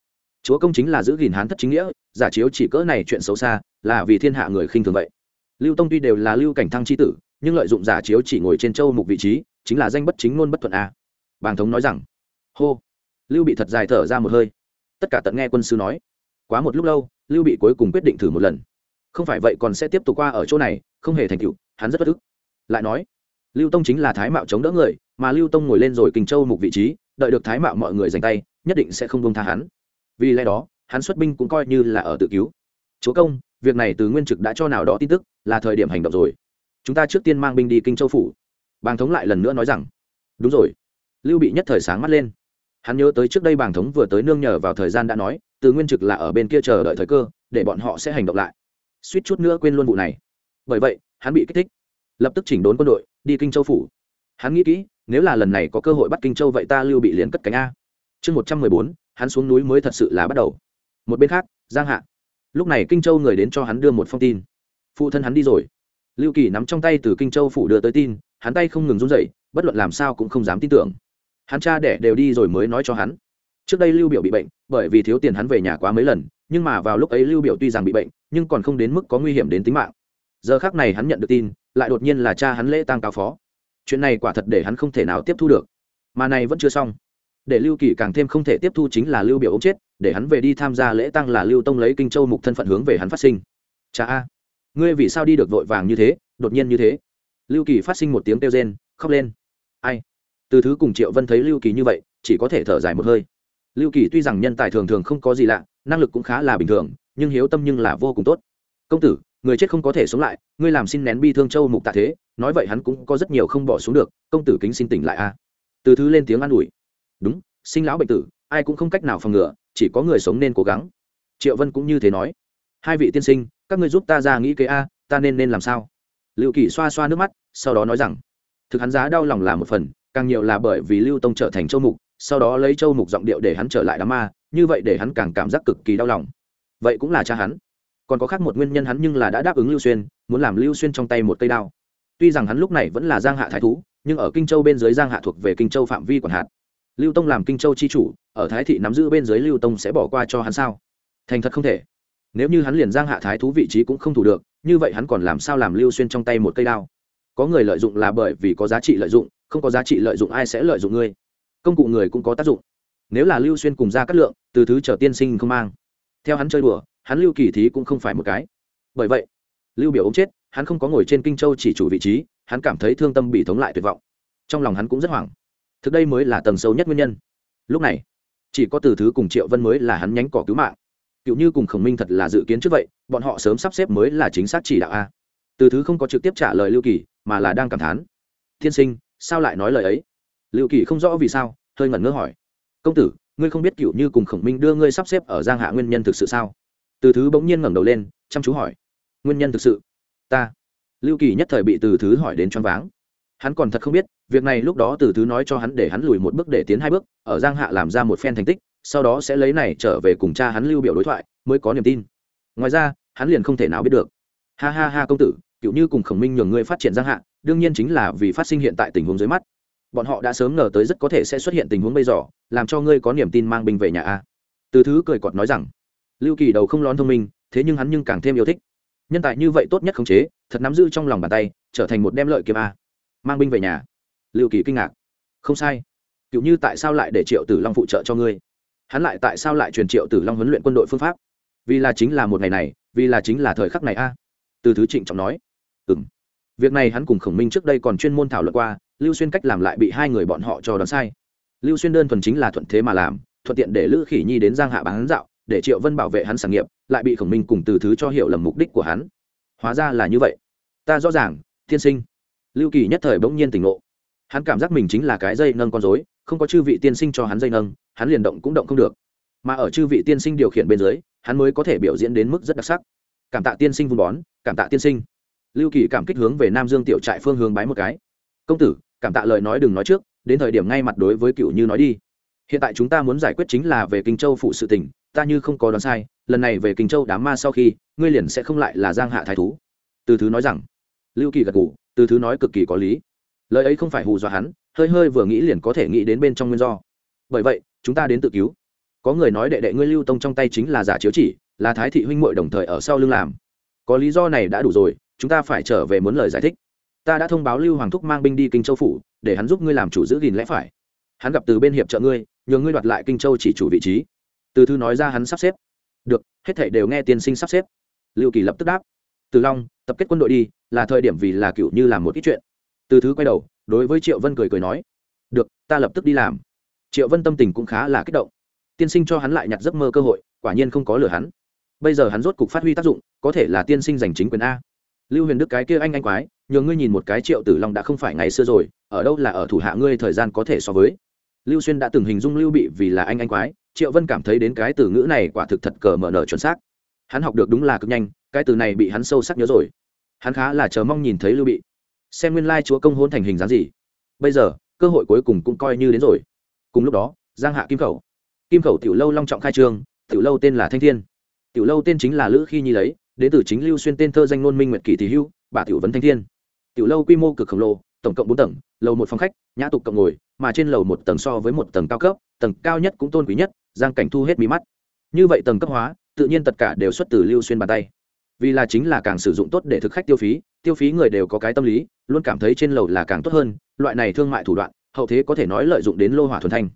Chúa công chính là giữ gìn hán thất chính nghĩa, giả chiếu chỉ cỡ này chuyện xấu xa, là vì thiên hạ người khinh thường vậy. Lưu tông tuy đều là lưu cảnh thăng c h i tử, nhưng lợi dụng giả chiếu chỉ ngồi trên châu mục vị trí, chính là danh bất chính ngôn bất thuận a. Bàng thống nói rằng. Hô. Lưu bị thật dài thở ra một hơi. Tất cả tận nghe quân sư nói. Quá một lúc lâu, lưu bị cuối cùng quyết định thử một lần không phải vậy còn sẽ tiếp tục qua ở chỗ này, không hề thành tựu, hắn rất bất ức. Lại nói, lưu tông chính là thái mạo chống đỡ người, mà lưu tông ngồi lên rồi kinh châu mục vị trí, đợi được thái mạo mọi người giành tay, nhất định sẽ không bông tha hắn. Vì lẽ đó, hắn xuất binh cũng coi như là ở tự cứu. Chúa công, việc này từ nguyên trực đã cho nào đó tin tức, là thời điểm hành động rồi. Chúng ta trước tiên mang binh đi kinh châu phủ. Bàng thống lại lần nữa nói rằng, đúng rồi. Lưu bị nhất thời sáng mắt lên. Hắn nhớ tới trước đây bàng thống vừa tới nương nhờ vào thời gian đã nói, từ nguyên trực là ở bên kia chờ đợi thời cơ, để bọn họ sẽ hành động lại suýt chút nữa quên luôn vụ này. Bởi vậy, hắn bị kích thích, lập tức chỉnh đốn quân đội, đi kinh châu phủ. Hắn nghĩ kỹ, nếu là lần này có cơ hội bắt kinh châu vậy ta lưu bị liền cất cánh a. Chương một trăm mười bốn, hắn xuống núi mới thật sự là bắt đầu. Một bên khác, giang hạ. Lúc này kinh châu người đến cho hắn đưa một phong tin. Phụ thân hắn đi rồi. Lưu kỳ nắm trong tay từ kinh châu phủ đưa tới tin, hắn tay không ngừng run rẩy, bất luận làm sao cũng không dám tin tưởng. Hắn cha đẻ đều đi rồi mới nói cho hắn. Trước đây lưu biểu bị bệnh, bởi vì thiếu tiền hắn về nhà quá mấy lần nhưng mà vào lúc ấy lưu biểu tuy rằng bị bệnh, nhưng còn không đến mức có nguy hiểm đến tính mạng. Giờ khác này hắn nhận được tin, lại đột nhiên là cha hắn lễ tang cao phó. Chuyện này quả thật để hắn không thể nào tiếp thu được. Mà này vẫn chưa xong. Để lưu kỳ càng thêm không thể tiếp thu chính là lưu biểu ông chết, để hắn về đi tham gia lễ tăng là lưu tông lấy kinh châu mục thân phận hướng về hắn phát sinh. Cha a, ngươi vì sao đi được vội vàng như thế, đột nhiên như thế? Lưu kỳ phát sinh một tiếng kêu rên, khóc lên. Ai? Từ thứ cùng triệu vân thấy lưu kỳ như vậy, chỉ có thể thở dài một hơi. Lưu kỳ tuy rằng nhân tài thường thường không có gì lạ năng lực cũng khá là bình thường, nhưng hiếu tâm nhưng là vô cùng tốt. Công tử, người chết không có thể sống lại, ngươi làm xin nén bi thương châu mục tạ thế, nói vậy hắn cũng có rất nhiều không bỏ xuống được, công tử kính xin tỉnh lại a. Từ thứ lên tiếng an ủi. Đúng, sinh lão bệnh tử, ai cũng không cách nào phòng ngừa, chỉ có người sống nên cố gắng. Triệu vân cũng như thế nói. Hai vị tiên sinh, các ngươi giúp ta ra nghĩ kế a, ta nên nên làm sao? Liệu kỳ xoa xoa nước mắt, sau đó nói rằng, thực hắn giá đau lòng là một phần, càng nhiều là bởi vì lưu tông trở thành châu mục, sau đó lấy châu mục giọng điệu để hắn trở lại đám ma như vậy để hắn càng cảm giác cực kỳ đau lòng. Vậy cũng là cha hắn. Còn có khác một nguyên nhân hắn nhưng là đã đáp ứng lưu xuyên, muốn làm lưu xuyên trong tay một cây đao. Tuy rằng hắn lúc này vẫn là giang hạ thái thú, nhưng ở kinh châu bên dưới giang hạ thuộc về kinh châu phạm vi quản hạt. Lưu tông làm kinh châu chi chủ, ở thái thị nắm giữ bên dưới lưu tông sẽ bỏ qua cho hắn sao? Thành thật không thể. Nếu như hắn liền giang hạ thái thú vị trí cũng không thủ được, như vậy hắn còn làm sao làm lưu xuyên trong tay một cây đao? Có người lợi dụng là bởi vì có giá trị lợi dụng, không có giá trị lợi dụng ai sẽ lợi dụng ngươi? Công cụ người cũng có tác dụng nếu là lưu xuyên cùng ra cát lượng, từ thứ chờ tiên sinh không mang. Theo hắn chơi đùa, hắn lưu kỳ thí cũng không phải một cái. Bởi vậy, lưu biểu ống chết, hắn không có ngồi trên kinh châu chỉ chủ vị trí, hắn cảm thấy thương tâm bị thống lại tuyệt vọng. Trong lòng hắn cũng rất hoảng. Thực đây mới là tầng sâu nhất nguyên nhân. Lúc này, chỉ có từ thứ cùng triệu vân mới là hắn nhánh cỏ cứu mạng. Cựu như cùng khổng minh thật là dự kiến trước vậy, bọn họ sớm sắp xếp mới là chính xác chỉ đạo a. Từ thứ không có trực tiếp trả lời lưu kỳ, mà là đang cảm thán. Thiên sinh, sao lại nói lời ấy? Lưu kỳ không rõ vì sao, hơi ngẩn ngơ hỏi công tử, ngươi không biết cựu như cùng khổng minh đưa ngươi sắp xếp ở giang hạ nguyên nhân thực sự sao? Từ thứ bỗng nhiên ngẩng đầu lên, chăm chú hỏi. Nguyên nhân thực sự? Ta. Lưu kỳ nhất thời bị từ thứ hỏi đến choáng váng. Hắn còn thật không biết, việc này lúc đó từ thứ nói cho hắn để hắn lùi một bước để tiến hai bước, ở giang hạ làm ra một phen thành tích, sau đó sẽ lấy này trở về cùng cha hắn lưu biểu đối thoại, mới có niềm tin. Ngoài ra, hắn liền không thể nào biết được. Ha ha ha công tử, cựu như cùng khổng minh nhường ngươi phát triển giang hạ, đương nhiên chính là vì phát sinh hiện tại tình huống dưới mắt bọn họ đã sớm ngờ tới rất có thể sẽ xuất hiện tình huống bây giờ, làm cho ngươi có niềm tin mang binh về nhà a. Từ thứ cười cọt nói rằng, lưu kỳ đầu không lón thông minh, thế nhưng hắn nhưng càng thêm yêu thích. Nhân tài như vậy tốt nhất khống chế, thật nắm giữ trong lòng bàn tay, trở thành một đem lợi kiếm a. Mang binh về nhà. Lưu kỳ kinh ngạc. Không sai. Cựu như tại sao lại để triệu tử long phụ trợ cho ngươi? Hắn lại tại sao lại truyền triệu tử long huấn luyện quân đội phương pháp? Vì là chính là một ngày này, vì là chính là thời khắc này a. Từ thứ trịnh trọng nói. Ừ m việc này hắn cùng khổng minh trước đây còn chuyên môn thảo luận qua lưu xuyên cách làm lại bị hai người bọn họ cho đoán sai. Lưu xuyên đơn thuần chính là thuận thế mà làm, thuận tiện để lữ khỉ nhi đến giang hạ bán dạo, để triệu vân bảo vệ hắn sản nghiệp, lại bị khổng minh cùng từ thứ cho hiểu lầm mục đích của hắn. Hóa ra là như vậy. Ta rõ ràng thiên sinh. Lưu kỳ nhất thời bỗng nhiên tỉnh ngộ. Hắn cảm giác mình chính là cái dây nâng con dối không có chư vị tiên sinh cho hắn dây nâng, hắn liền động cũng động không được. Mà ở chư vị tiên sinh điều khiển bên dưới, hắn mới có thể biểu diễn đến mức rất đặc sắc. Cảm tạ tiên sinh vun bón, cảm tạ tiên sinh. Lưu kỳ cảm kích hướng về nam dương tiểu trại phương hướng bái một cái. Công tử cảm tạ lời nói đừng nói trước, đến thời điểm ngay mặt đối với cựu như nói đi. Hiện tại chúng ta muốn giải quyết chính là về kinh châu phụ sự tình, ta như không có đoán sai, lần này về kinh châu đám ma sau khi, ngươi liền sẽ không lại là giang hạ thái thú. Từ thứ nói rằng, lưu kỳ gật ngủ từ thứ nói cực kỳ có lý. Lời ấy không phải hù dọa hắn, hơi hơi vừa nghĩ liền có thể nghĩ đến bên trong nguyên do. Bởi vậy, chúng ta đến tự cứu. Có người nói đệ đệ ngươi lưu tông trong tay chính là giả chiếu chỉ, là thái thị huynh muội đồng thời ở sau lưng làm. Có lý do này đã đủ rồi, chúng ta phải trở về muốn lời giải thích ta đã thông báo lưu hoàng thúc mang binh đi kinh châu phủ, để hắn giúp ngươi làm chủ giữ gìn lẽ phải. Hắn gặp từ bên hiệp trợ ngươi nhờ ngươi đoạt lại kinh châu chỉ chủ vị trí. Từ thư nói ra hắn sắp xếp. Được, hết thảy đều nghe tiên sinh sắp xếp. Lưu kỳ lập tức đáp. Từ long, tập kết quân đội đi, là thời điểm vì là cựu như làm một ít chuyện. Từ thứ quay đầu, đối với triệu vân cười cười nói. Được, ta lập tức đi làm. Triệu vân tâm tình cũng khá là kích động. Tiên sinh cho hắn lại nhặt giấc mơ cơ hội, quả nhiên không có lừa hắn. Bây giờ hắn rốt cục phát huy tác dụng, có thể là tiên sinh giành chính quyền a lưu huyền đức cái kia anh anh quái, nhờ ngươi nhìn một cái triệu tử long đã không phải ngày xưa rồi, ở đâu là ở thủ hạ ngươi thời gian có thể so với. Lưu xuyên đã từng hình dung lưu bị vì là anh anh quái, triệu vân cảm thấy đến cái từ ngữ này quả thực thật cờ mở nở chuẩn xác. Hắn học được đúng là cực nhanh, cái từ này bị hắn sâu sắc nhớ rồi. Hắn khá là chờ mong nhìn thấy lưu bị. Xem nguyên lai chúa công hôn thành hình dáng gì. Bây giờ, cơ hội cuối cùng cũng coi như đến rồi. Cùng lúc đó, giang hạ kim khẩu. Kim khẩu tiểu lâu long trọng khai trương, tiểu lâu tên là thanh thiên. Tiểu lâu tên chính là lữ khi nhi lấy đến từ chính lưu xuyên tên thơ danh nôn minh nguyệt kỳ thì hưu, bà tiểu vấn thanh thiên. Tiểu lâu quy mô cực khổng lồ, tổng cộng bốn tầng, lầu một phòng khách, nhã tục cộng ngồi, mà trên lầu một tầng so với một tầng cao cấp, tầng cao nhất cũng tôn quý nhất, giang cảnh thu hết mí mắt. Như vậy tầng cấp hóa, tự nhiên tất cả đều xuất từ lưu xuyên bàn tay. Vì là chính là càng sử dụng tốt để thực khách tiêu phí tiêu phí người đều có cái tâm lý, luôn cảm thấy trên lầu là càng tốt hơn, loại này thương mại thủ đoạn, hậu thế có thể nói lợi dụng đến lô hỏa thuần thanh.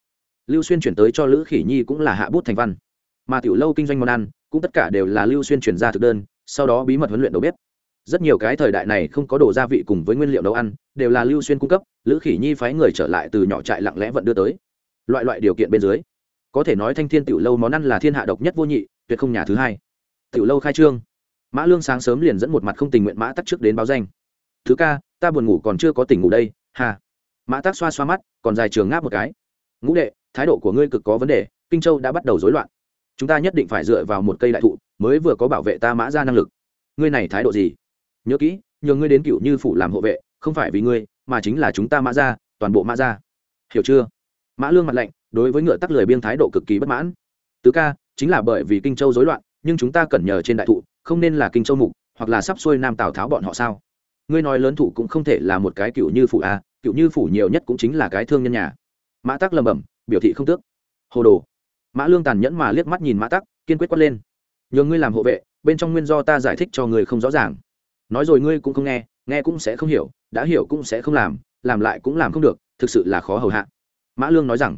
Lưu xuyên chuyển tới cho lữ khỉ nhi cũng là hạ bút thành văn. Mà tiểu lâu kinh doanh món ăn, cũng tất cả đều là lưu xuyên chuyển ra thực đơn sau đó bí mật huấn luyện đầu bếp. Rất nhiều cái thời đại này không có đồ gia vị cùng với nguyên liệu nấu ăn, đều là lưu xuyên cung cấp, lữ khỉ nhi phái người trở lại từ nhỏ trại lặng lẽ vận đưa tới. Loại loại điều kiện bên dưới, có thể nói thanh thiên tiểu lâu món ăn là thiên hạ độc nhất vô nhị, tuyệt không nhà thứ hai. Tiểu lâu khai trương. Mã lương sáng sớm liền dẫn một mặt không tình nguyện mã tắc trước đến báo danh. Thứ ca, ta buồn ngủ còn chưa có tỉnh ngủ đây, hà. Mã tắc xoa xoa mắt, còn dài trường ngáp một cái. Ngũ đệ, thái độ của ngươi cực có vấn đề, kinh châu đã bắt đầu rối loạn. Chúng ta nhất định phải dựa vào một cây đại thụ mới vừa có bảo vệ ta mã ra năng lực. Ngươi này thái độ gì? Nhớ kỹ nhờ ngươi đến cựu như phủ làm hộ vệ không phải vì ngươi mà chính là chúng ta mã ra toàn bộ mã ra. Hiểu chưa? Mã lương mặt lạnh đối với ngựa tắc lười biên thái độ cực kỳ bất mãn. Tứ ca chính là bởi vì kinh châu rối loạn nhưng chúng ta cần nhờ trên đại thụ không nên là kinh châu mục hoặc là sắp xuôi nam tào tháo bọn họ sao? Ngươi nói lớn thủ cũng không thể là một cái cựu như phủ a à, cựu như phủ nhiều nhất cũng chính là cái thương nhân nhà. Mã tắc lầm bẩm biểu thị không tước. Hồ đồ. Mã lương tàn nhẫn mà liếc mắt nhìn mã tắc kiên quyết quát lên nhờ ngươi làm hộ vệ, bên trong nguyên do ta giải thích cho người không rõ ràng. Nói rồi ngươi cũng không nghe nghe cũng sẽ không hiểu, đã hiểu cũng sẽ không làm làm lại cũng làm không được, thực sự là khó hầu hạ. Mã lương nói rằng,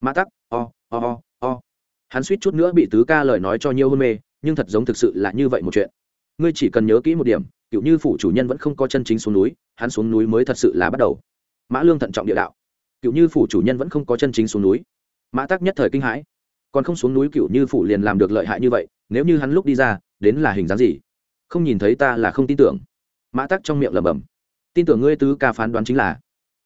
mã tắc, o o o o. Hắn suýt chút nữa bị tứ ca lời nói cho nhiều hôn mê, nhưng thật giống thực sự là như vậy một chuyện. Ngươi chỉ cần nhớ kỹ một điểm, kiểu như phủ chủ nhân vẫn không có chân chính xuống núi, hắn xuống núi mới thật sự là bắt đầu. Mã lương thận trọng địa đạo, kiểu như phủ chủ nhân vẫn không có chân chính xuống núi. Mã tắc nhất thời kinh hãi, còn không xuống núi cựu như phủ liền làm được lợi hại như vậy nếu như hắn lúc đi ra, đến là hình dáng gì? Không nhìn thấy ta là không tin tưởng. Mã tắc trong miệng lẩm bẩm. Tin tưởng ngươi tứ ca phán đoán chính là.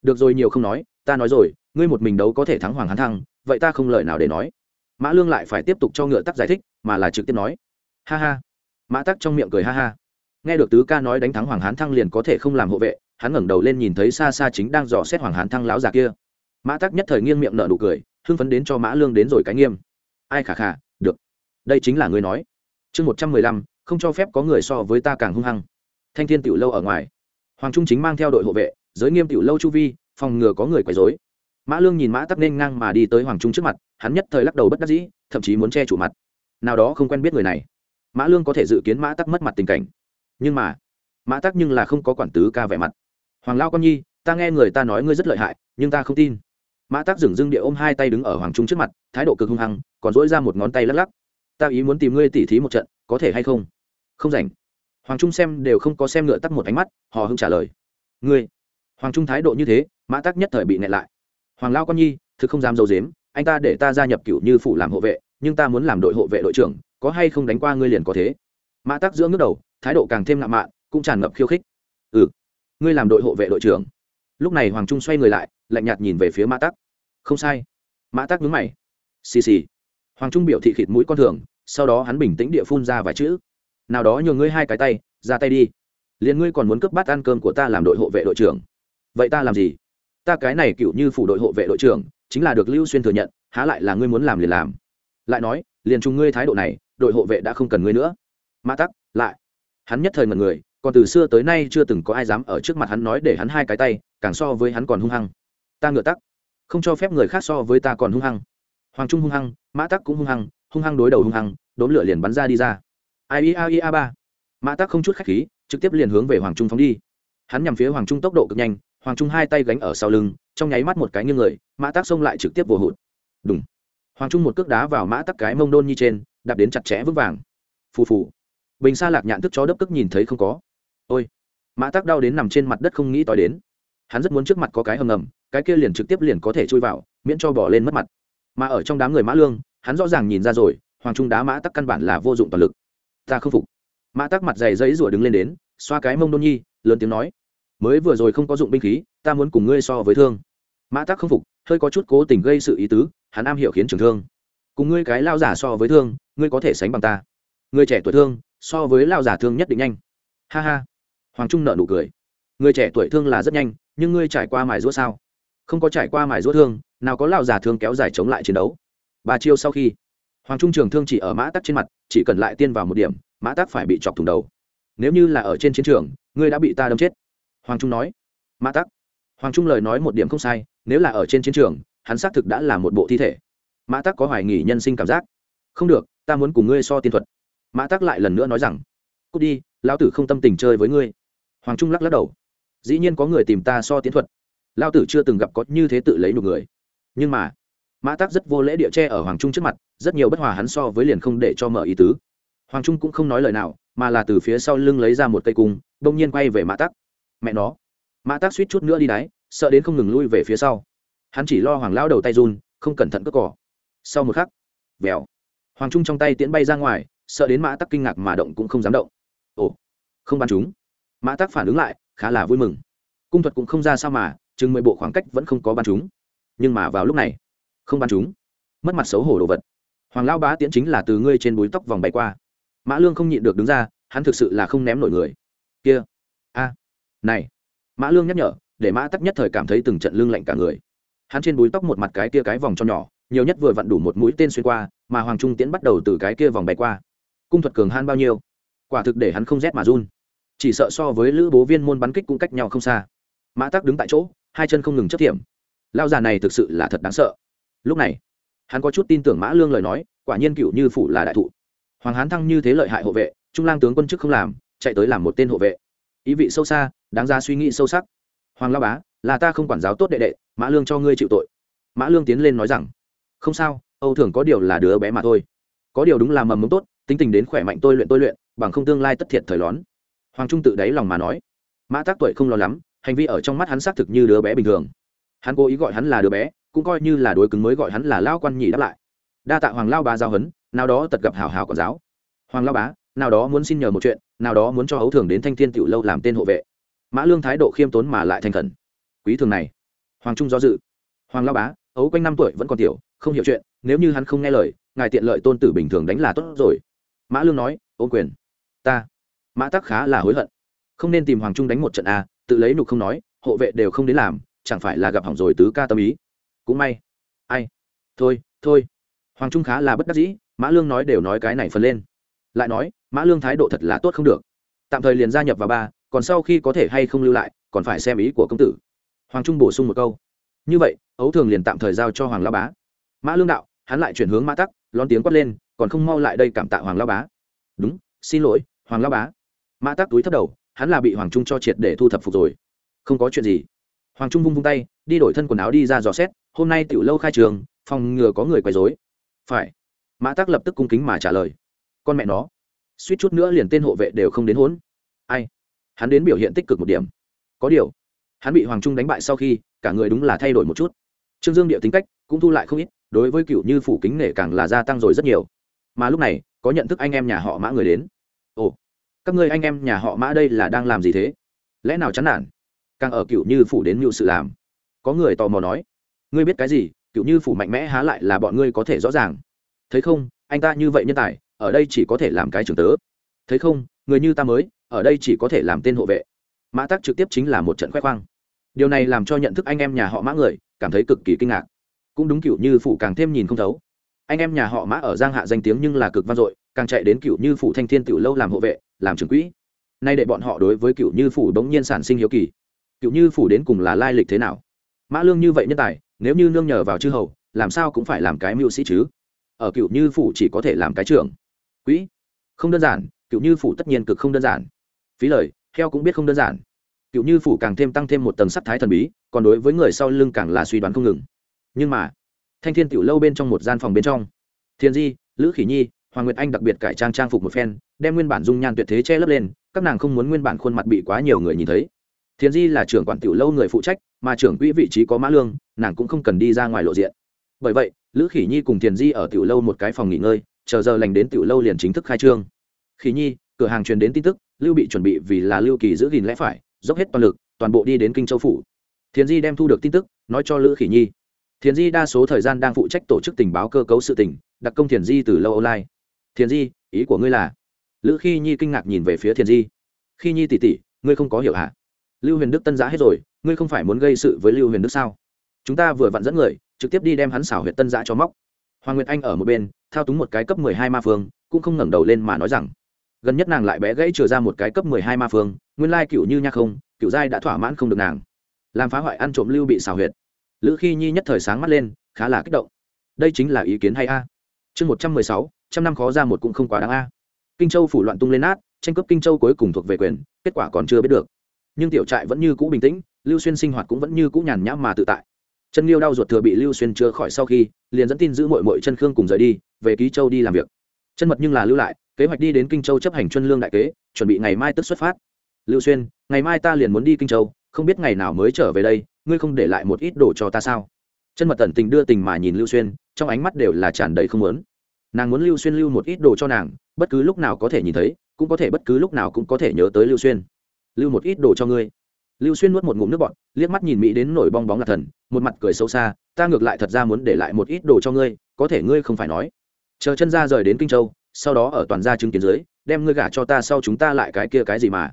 Được rồi, nhiều không nói, ta nói rồi, ngươi một mình đấu có thể thắng hoàng hắn thăng, vậy ta không lời nào để nói. Mã lương lại phải tiếp tục cho ngựa tắc giải thích, mà là trực tiếp nói. Ha ha. Mã tắc trong miệng cười ha ha. Nghe được tứ ca nói đánh thắng hoàng hán thăng liền có thể không làm hộ vệ, hắn ngẩng đầu lên nhìn thấy xa xa chính đang dò xét hoàng hán thăng lão già kia. Mã tắc nhất thời nghiêng miệng nở nụ cười, hưng phấn đến cho mã lương đến rồi cái nghiêm. Ai khả khả đây chính là người nói. Chương một trăm mười lăm, không cho phép có người so với ta càng hung hăng. Thanh thiên tiểu lâu ở ngoài. Hoàng trung chính mang theo đội hộ vệ, giới nghiêm tiểu lâu chu vi, phòng ngừa có người quấy dối mã lương nhìn mã tắc nên ngang mà đi tới hoàng trung trước mặt, hắn nhất thời lắc đầu bất đắc dĩ, thậm chí muốn che chủ mặt. Nào đó không quen biết người này. Mã lương có thể dự kiến mã tắc mất mặt tình cảnh. Nhưng mà, mã tắc nhưng là không có quản tứ ca vẻ mặt. Hoàng lao con nhi, ta nghe người ta nói ngươi rất lợi hại, nhưng ta không tin. Mã tắc dừng dưng địa ôm hai tay đứng ở hoàng trung trước mặt, thái độ cực hung hăng, còn dỗi ra một ngón tay lắc lắc ta ý muốn tìm ngươi tỉ thí một trận, có thể hay không? Không rảnh. Hoàng trung xem đều không có xem ngựa tắc một ánh mắt họ hưng trả lời. Ngươi. Hoàng trung thái độ như thế, mã tắc nhất thời bị nẹt lại. Hoàng lao con nhi, thực không dám dâu dếm anh ta để ta gia nhập cựu như phủ làm hộ vệ, nhưng ta muốn làm đội hộ vệ đội trưởng, có hay không đánh qua ngươi liền có thế. Mã tắc giữa ngước đầu, thái độ càng thêm ngạo mạn, cũng tràn ngập khiêu khích. Ừ ngươi làm đội hộ vệ đội trưởng. Lúc này hoàng trung xoay người lại, lạnh nhạt nhìn về phía mã tắc. Không sai. Mã tắc nhúng mày. Xì xì hoàng trung biểu thị khịt mũi con thường, sau đó hắn bình tĩnh địa phun ra vài chữ. Nào đó nhường ngươi hai cái tay, ra tay đi. Liền ngươi còn muốn cướp bát ăn cơm của ta làm đội hộ vệ đội trưởng. Vậy ta làm gì? Ta cái này cựu như phủ đội hộ vệ đội trưởng, chính là được lưu xuyên thừa nhận, há lại là ngươi muốn làm liền làm. Lại nói, liền chung ngươi thái độ này, đội hộ vệ đã không cần ngươi nữa. Mã tắc, lại. Hắn nhất thời mật người, còn từ xưa tới nay chưa từng có ai dám ở trước mặt hắn nói để hắn hai cái tay, càng so với hắn còn hung hăng. Ta ngựa tắc, không cho phép người khác so với ta còn hung hăng hoàng trung hung hăng, mã tắc cũng hung hăng hung hăng đối đầu hung hăng đốn lửa liền bắn ra đi ra. Ai ia ia ba. Mã tắc không chút khách khí, trực tiếp liền hướng về hoàng trung phóng đi. Hắn nhằm phía hoàng trung tốc độ cực nhanh, hoàng trung hai tay gánh ở sau lưng, trong nháy mắt một cái nghiêng người, mã tắc xông lại trực tiếp vồ hụt. Đúng hoàng trung một cước đá vào mã tắc cái mông đôn như trên, đạp đến chặt chẽ vững vàng. Phù phù. Bình xa lạc nhạn thức chó đấp tức nhìn thấy không có. Ôi. Mã tắc đau đến nằm trên mặt đất không nghĩ tỏi đến. Hắn rất muốn trước mặt có cái hầm ngầm, cái kia liền trực tiếp liền có thể chui vào, miễn cho bỏ lên mất mặt mà ở trong đám người mã lương, hắn rõ ràng nhìn ra rồi, hoàng trung đá mã tắc căn bản là vô dụng toàn lực. Ta không phục. Mã tắc mặt dày giấy rủa đứng lên đến, xoa cái mông đôn nhi, lớn tiếng nói, mới vừa rồi không có dụng binh khí, ta muốn cùng ngươi so với thương. Mã tắc không phục, hơi có chút cố tình gây sự ý tứ, hắn am hiểu khiến trường thương. Cùng ngươi cái lao giả so với thương, ngươi có thể sánh bằng ta. Người trẻ tuổi thương, so với lao giả thương nhất định nhanh. Ha ha. Hoàng trung nợ nụ cười. Người trẻ tuổi thương là rất nhanh, nhưng ngươi trải qua mài rũa sao? Không có trải qua mài rút thương, nào có lao giả thương kéo dài chống lại chiến đấu. Ba chiêu sau khi, hoàng trung trường thương chỉ ở mã tắc trên mặt, chỉ cần lại tiên vào một điểm, mã tắc phải bị chọc thủng đầu. Nếu như là ở trên chiến trường, ngươi đã bị ta đâm chết. Hoàng trung nói. Mã tắc. Hoàng trung lời nói một điểm không sai, nếu là ở trên chiến trường, hắn xác thực đã là một bộ thi thể. Mã tắc có hoài nghỉ nhân sinh cảm giác. Không được, ta muốn cùng ngươi so tiên thuật. Mã tắc lại lần nữa nói rằng. Cút đi, lão tử không tâm tình chơi với ngươi. Hoàng trung lắc lắc đầu. Dĩ nhiên có người tìm ta so tiến thuật lão tử chưa từng gặp có như thế tự lấy nụ người. Nhưng mà, mã tắc rất vô lễ địa tre ở hoàng trung trước mặt, rất nhiều bất hòa hắn so với liền không để cho mở ý tứ. Hoàng trung cũng không nói lời nào, mà là từ phía sau lưng lấy ra một cây cung, đông nhiên quay về mã tắc. Mẹ nó. Mã tắc suýt chút nữa đi đáy sợ đến không ngừng lui về phía sau. Hắn chỉ lo hoàng lao đầu tay run, không cẩn thận cất cỏ sau một khắc, vèo. Hoàng trung trong tay tiễn bay ra ngoài, sợ đến mã tắc kinh ngạc mà động cũng không dám động. Ồ, không bắn chúng. Mã tắc phản ứng lại, khá là vui mừng. Cung thuật cũng không ra sao mà chừng mười bộ khoảng cách vẫn không có bắn chúng. Nhưng mà vào lúc này, không bắn chúng. Mất mặt xấu hổ đồ vật. Hoàng lao bá tiễn chính là từ ngươi trên búi tóc vòng bay qua. Mã lương không nhịn được đứng ra, hắn thực sự là không ném nổi người. Kia, a, này. Mã lương nhắc nhở, để mã tắc nhất thời cảm thấy từng trận lưng lạnh cả người. Hắn trên búi tóc một mặt cái kia cái vòng cho nhỏ, nhiều nhất vừa vặn đủ một mũi tên xuyên qua, mà hoàng trung tiễn bắt đầu từ cái kia vòng bay qua. Cung thuật cường han bao nhiêu? Quả thực để hắn không rét mà run. Chỉ sợ so với lữ bố viên môn bắn kích cũng cách nhau không xa. Mã tắc đứng tại chỗ hai chân không ngừng chấp thiểm. Lao già này thực sự là thật đáng sợ. Lúc này, hắn có chút tin tưởng mã lương lời nói, quả nhiên cựu như phủ là đại thụ. Hoàng hán thăng như thế lợi hại hộ vệ, trung lang tướng quân chức không làm, chạy tới làm một tên hộ vệ. Ý vị sâu xa, đáng ra suy nghĩ sâu sắc. Hoàng lao bá, là ta không quản giáo tốt đệ đệ, mã lương cho ngươi chịu tội. Mã lương tiến lên nói rằng, không sao, âu thường có điều là đứa bé mà thôi. Có điều đúng là mầm mống tốt, tính tình đến khỏe mạnh tôi luyện tôi luyện, bằng không tương lai tất thiệt thời lón. Hoàng trung tự đáy lòng mà nói, mã tác tuổi không lo lắm hành vi ở trong mắt hắn xác thực như đứa bé bình thường. Hắn cố ý gọi hắn là đứa bé, cũng coi như là đối cứng mới gọi hắn là lao quan nhị đáp lại. Đa tạ hoàng lao bá giao hấn nào đó tật gặp hảo hảo quản giáo. Hoàng lao bá, nào đó muốn xin nhờ một chuyện, nào đó muốn cho hấu thường đến thanh thiên tiểu lâu làm tên hộ vệ. Mã lương thái độ khiêm tốn mà lại thành khẩn. Quý thường này, hoàng trung do dự. Hoàng lao bá ấu quanh năm tuổi vẫn còn tiểu, không hiểu chuyện, nếu như hắn không nghe lời, ngài tiện lợi tôn tử bình thường đánh là tốt rồi. Mã lương nói ôm quyền, ta, mã tắc khá là hối hận. Không nên tìm hoàng trung đánh một trận a tự lấy nục không nói, hộ vệ đều không đến làm, chẳng phải là gặp hỏng rồi tứ ca tâm ý. Cũng may. Ai? Thôi thôi. Hoàng trung khá là bất đắc dĩ, mã lương nói đều nói cái này phần lên. Lại nói, mã lương thái độ thật là tốt không được. Tạm thời liền gia nhập vào ba, còn sau khi có thể hay không lưu lại, còn phải xem ý của công tử. Hoàng trung bổ sung một câu. Như vậy, ấu thường liền tạm thời giao cho hoàng lao bá. Mã lương đạo, hắn lại chuyển hướng mã tắc, lón tiếng quát lên, còn không mau lại đây cảm tạ hoàng lao bá. Đúng, xin lỗi, hoàng lao bá. Mã tắc túi thấp đầu hắn là bị hoàng trung cho triệt để thu thập phục rồi. Không có chuyện gì. Hoàng trung vung vung tay, đi đổi thân quần áo đi ra dò xét, hôm nay tiểu lâu khai trường, phòng ngừa có người quấy dối phải. Mã tắc lập tức cung kính mà trả lời. Con mẹ nó. Suýt chút nữa liền tên hộ vệ đều không đến hốn. Ai? Hắn đến biểu hiện tích cực một điểm. Có điều, hắn bị hoàng trung đánh bại sau khi, cả người đúng là thay đổi một chút. Trương dương địa tính cách cũng thu lại không ít, đối với cựu như phủ kính nể càng là gia tăng rồi rất nhiều. Mà lúc này, có nhận thức anh em nhà họ mã người đến. Ồ các ngươi anh em nhà họ mã đây là đang làm gì thế? Lẽ nào chán nản? Càng ở cựu như phủ đến mưu sự làm. Có người tò mò nói, ngươi biết cái gì? Cựu như phủ mạnh mẽ há lại là bọn ngươi có thể rõ ràng. Thấy không, anh ta như vậy nhân tài, ở đây chỉ có thể làm cái trưởng tớ. Thấy không, người như ta mới, ở đây chỉ có thể làm tên hộ vệ. Mã tắc trực tiếp chính là một trận khoe khoang. Điều này làm cho nhận thức anh em nhà họ mã người cảm thấy cực kỳ kinh ngạc. Cũng đúng cựu như phủ càng thêm nhìn không thấu. Anh em nhà họ mã ở giang hạ danh tiếng nhưng là cực vang dội, càng chạy đến cựu như phủ thanh thiên tiểu lâu làm hộ vệ làm trưởng quỹ. Nay để bọn họ đối với cựu như phủ đống nhiên sản sinh hiếu kỳ. Cựu như phủ đến cùng là lai lịch thế nào? Mã lương như vậy nhân tài, nếu như nương nhờ vào chư hầu, làm sao cũng phải làm cái mưu sĩ chứ? Ở cựu như phủ chỉ có thể làm cái trưởng quỹ. Không đơn giản, cựu như phủ tất nhiên cực không đơn giản. Phí lời, heo cũng biết không đơn giản. Cựu như phủ càng thêm tăng thêm một tầng sắc thái thần bí, còn đối với người sau lưng càng là suy đoán không ngừng. Nhưng mà, thanh thiên tiểu lâu bên trong một gian phòng bên trong. Thiên di, lữ khỉ nhi hoàng nguyệt anh đặc biệt cải trang trang phục một phen, đem nguyên bản dung nhan tuyệt thế che lấp lên, các nàng không muốn nguyên bản khuôn mặt bị quá nhiều người nhìn thấy. Thiên di là trưởng quản tiểu lâu người phụ trách, mà trưởng quỹ vị trí có mã lương, nàng cũng không cần đi ra ngoài lộ diện. Bởi vậy, lữ khỉ nhi cùng Thiên di ở tiểu lâu một cái phòng nghỉ ngơi, chờ giờ lành đến tiểu lâu liền chính thức khai trương. Khỉ nhi, cửa hàng truyền đến tin tức, lưu bị chuẩn bị vì là lưu kỳ giữ gìn lẽ phải, dốc hết toàn lực, toàn bộ đi đến kinh châu phủ. Thiền di đem thu được tin tức, nói cho lữ khỉ nhi. Thiền di đa số thời gian đang phụ trách tổ chức tình báo cơ cấu sự tình, đặc công thiền di từ lâu online thiền di, ý của ngươi là? Lữ khi nhi kinh ngạc nhìn về phía thiền di. Khi nhi tỉ tỉ ngươi không có hiểu hả? Lưu huyền đức tân giã hết rồi, ngươi không phải muốn gây sự với lưu huyền đức sao? Chúng ta vừa vặn dẫn người, trực tiếp đi đem hắn xảo huyện tân giã cho móc. Hoàng nguyệt anh ở một bên, thao túng một cái cấp mười hai ma phương, cũng không ngẩng đầu lên mà nói rằng, gần nhất nàng lại bé gãy trừ ra một cái cấp mười hai ma phương, nguyên lai cựu như nha không, cựu giai đã thỏa mãn không được nàng. Làm phá hoại ăn trộm lưu bị xào huyệt. Lữ khi nhi nhất thời sáng mắt lên, khá là kích động. Đây chính là ý kiến hay a. Chương một trăm mười sáu trăm năm khó ra một cũng không quá đáng a. Kinh châu phủ loạn tung lên nát, tranh cướp kinh châu cuối cùng thuộc về quyền, kết quả còn chưa biết được. Nhưng tiểu trại vẫn như cũ bình tĩnh, lưu xuyên sinh hoạt cũng vẫn như cũ nhàn nhã mà tự tại. Chân liêu đau ruột thừa bị lưu xuyên chữa khỏi sau khi, liền dẫn tin giữ mội mội chân khương cùng rời đi, về ký châu đi làm việc. Chân mật nhưng là lưu lại, kế hoạch đi đến kinh châu chấp hành chuân lương đại kế, chuẩn bị ngày mai tức xuất phát. Lưu xuyên, ngày mai ta liền muốn đi kinh châu, không biết ngày nào mới trở về đây, ngươi không để lại một ít đồ cho ta sao? Chân mật tẩn tình đưa tình mà nhìn lưu xuyên, trong ánh mắt đều là tràn đầy không muốn nàng muốn lưu xuyên lưu một ít đồ cho nàng, bất cứ lúc nào có thể nhìn thấy, cũng có thể bất cứ lúc nào cũng có thể nhớ tới lưu xuyên. Lưu một ít đồ cho ngươi. Lưu xuyên nuốt một ngụm nước bọt, liếc mắt nhìn mỹ đến nổi bong bóng là thần, một mặt cười sâu xa, ta ngược lại thật ra muốn để lại một ít đồ cho ngươi, có thể ngươi không phải nói. Chờ chân ra rời đến kinh châu, sau đó ở toàn gia chứng kiến dưới, đem ngươi gả cho ta sau chúng ta lại cái kia cái gì mà.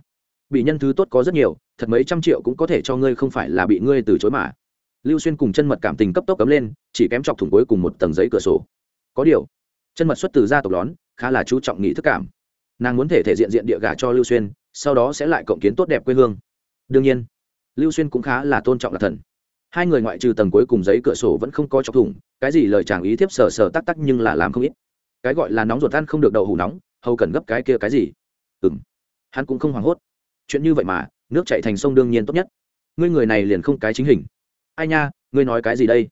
Bị nhân thứ tốt có rất nhiều, thật mấy trăm triệu cũng có thể cho ngươi không phải là bị ngươi từ chối mà. Lưu xuyên cùng chân mật cảm tình cấp tốc cấm lên, chỉ kém chọc thủng cuối cùng một tầng giấy cửa sổ. Có điều chân mật xuất từ gia tộc lón khá là chú trọng nghị thức cảm. Nàng muốn thể thể diện diện địa gả cho lưu xuyên, sau đó sẽ lại cộng kiến tốt đẹp quê hương. Đương nhiên, lưu xuyên cũng khá là tôn trọng là thần. Hai người ngoại trừ tầng cuối cùng giấy cửa sổ vẫn không có chọc thủng, cái gì lời chàng ý thiếp sờ sờ tắc tắc nhưng là làm không ít. Cái gọi là nóng ruột ăn không được đậu hủ nóng, hầu cần gấp cái kia cái gì? Ừ m hắn cũng không hoảng hốt. Chuyện như vậy mà, nước chạy thành sông đương nhiên tốt nhất. Ngươi người này liền không cái chính hình. Ai nha, ngươi nói cái gì đây?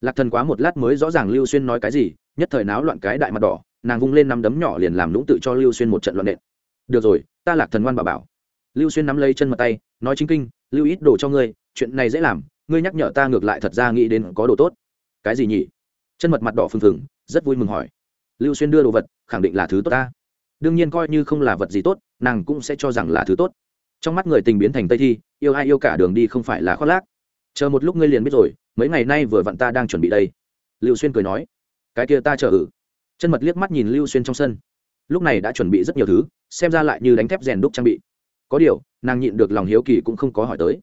Lạc thần quá một lát mới rõ ràng lưu xuyên nói cái gì nhất thời náo loạn cái đại mặt đỏ, nàng vung lên nắm đấm nhỏ liền làm lũng tự cho lưu xuyên một trận loạn nện. Được rồi, ta lạc thần ngoan bà bảo. Lưu xuyên nắm lấy chân mặt tay, nói chính kinh, lưu ít đồ cho ngươi, chuyện này dễ làm, ngươi nhắc nhở ta ngược lại thật ra nghĩ đến có đồ tốt. Cái gì nhỉ? Chân mật mặt đỏ phừng phừng, rất vui mừng hỏi. Lưu xuyên đưa đồ vật, khẳng định là thứ tốt ta. Đương nhiên coi như không là vật gì tốt, nàng cũng sẽ cho rằng là thứ tốt. Trong mắt người tình biến thành tây thi, yêu ai yêu cả đường đi không phải là khoác lác. Chờ một lúc ngươi liền biết rồi, mấy ngày nay vừa vặn ta đang chuẩn bị đây. Lưu xuyên cười nói cái kia ta chờ ử. Chân mật liếc mắt nhìn lưu xuyên trong sân. Lúc này đã chuẩn bị rất nhiều thứ, xem ra lại như đánh thép rèn đúc trang bị. Có điều, nàng nhịn được lòng hiếu kỳ cũng không có hỏi tới.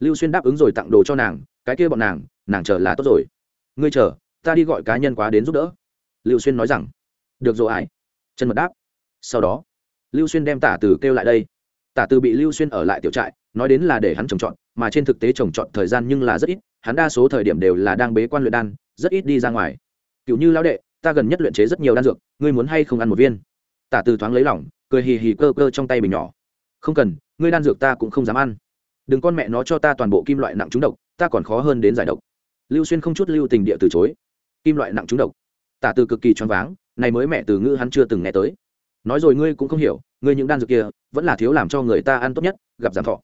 Lưu xuyên đáp ứng rồi tặng đồ cho nàng, cái kia bọn nàng nàng chờ là tốt rồi. Ngươi chờ, ta đi gọi cá nhân quá đến giúp đỡ. Lưu xuyên nói rằng, được rồi ải chân mật đáp. Sau đó, lưu xuyên đem tả từ kêu lại đây. Tả từ bị lưu xuyên ở lại tiểu trại, nói đến là để hắn trồng trọt, mà trên thực tế trồng trọt thời gian nhưng là rất ít, hắn đa số thời điểm đều là đang bế quan luyện đan, rất ít đi ra ngoài cựu như lão đệ, ta gần nhất luyện chế rất nhiều đan dược, ngươi muốn hay không ăn một viên? Tả từ thoáng lấy lỏng cười hì hì cơ cơ trong tay bình nhỏ. Không cần, ngươi đan dược ta cũng không dám ăn. Đừng con mẹ nó cho ta toàn bộ kim loại nặng trúng độc, ta còn khó hơn đến giải độc. Lưu xuyên không chút lưu tình địa từ chối. Kim loại nặng trúng độc. Tả từ cực kỳ choáng váng, này mới mẹ từ ngữ hắn chưa từng nghe tới. Nói rồi ngươi cũng không hiểu, ngươi những đan dược kia, vẫn là thiếu làm cho người ta ăn tốt nhất, gặp giảm thọ.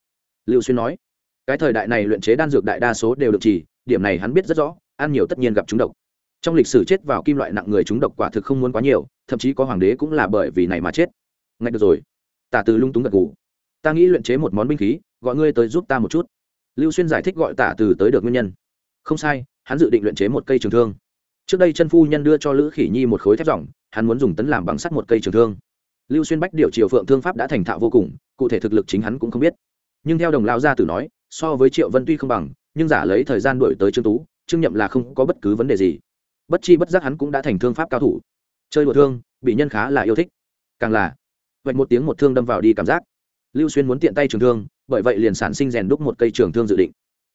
Lưu xuyên nói. Cái thời đại này luyện chế đan dược đại đa số đều được chỉ, điểm này hắn biết rất rõ, ăn nhiều tất nhiên gặp trúng độc trong lịch sử chết vào kim loại nặng người chúng độc quả thực không muốn quá nhiều, thậm chí có hoàng đế cũng là bởi vì này mà chết. Ngay được rồi. Tả từ lung túng gật gù. Ta nghĩ luyện chế một món binh khí, gọi ngươi tới giúp ta một chút. Lưu xuyên giải thích gọi tả từ tới được nguyên nhân. Không sai, hắn dự định luyện chế một cây trường thương. Trước đây chân phu nhân đưa cho lữ khỉ nhi một khối thép dòng, hắn muốn dùng tấn làm bằng sắt một cây trường thương. Lưu xuyên bách điều triều phượng thương pháp đã thành thạo vô cùng, cụ thể thực lực chính hắn cũng không biết. Nhưng theo đồng lao gia tử nói, so với triệu vân tuy không bằng, nhưng giả lấy thời gian đổi tới trương tú, trương nhậm là không có bất cứ vấn đề gì bất chi bất giác hắn cũng đã thành thương pháp cao thủ. Chơi đùa thương, bị nhân khá là yêu thích. Càng là, vạch một tiếng một thương đâm vào đi cảm giác. Lưu xuyên muốn tiện tay trường thương, bởi vậy liền sản sinh rèn đúc một cây trường thương dự định.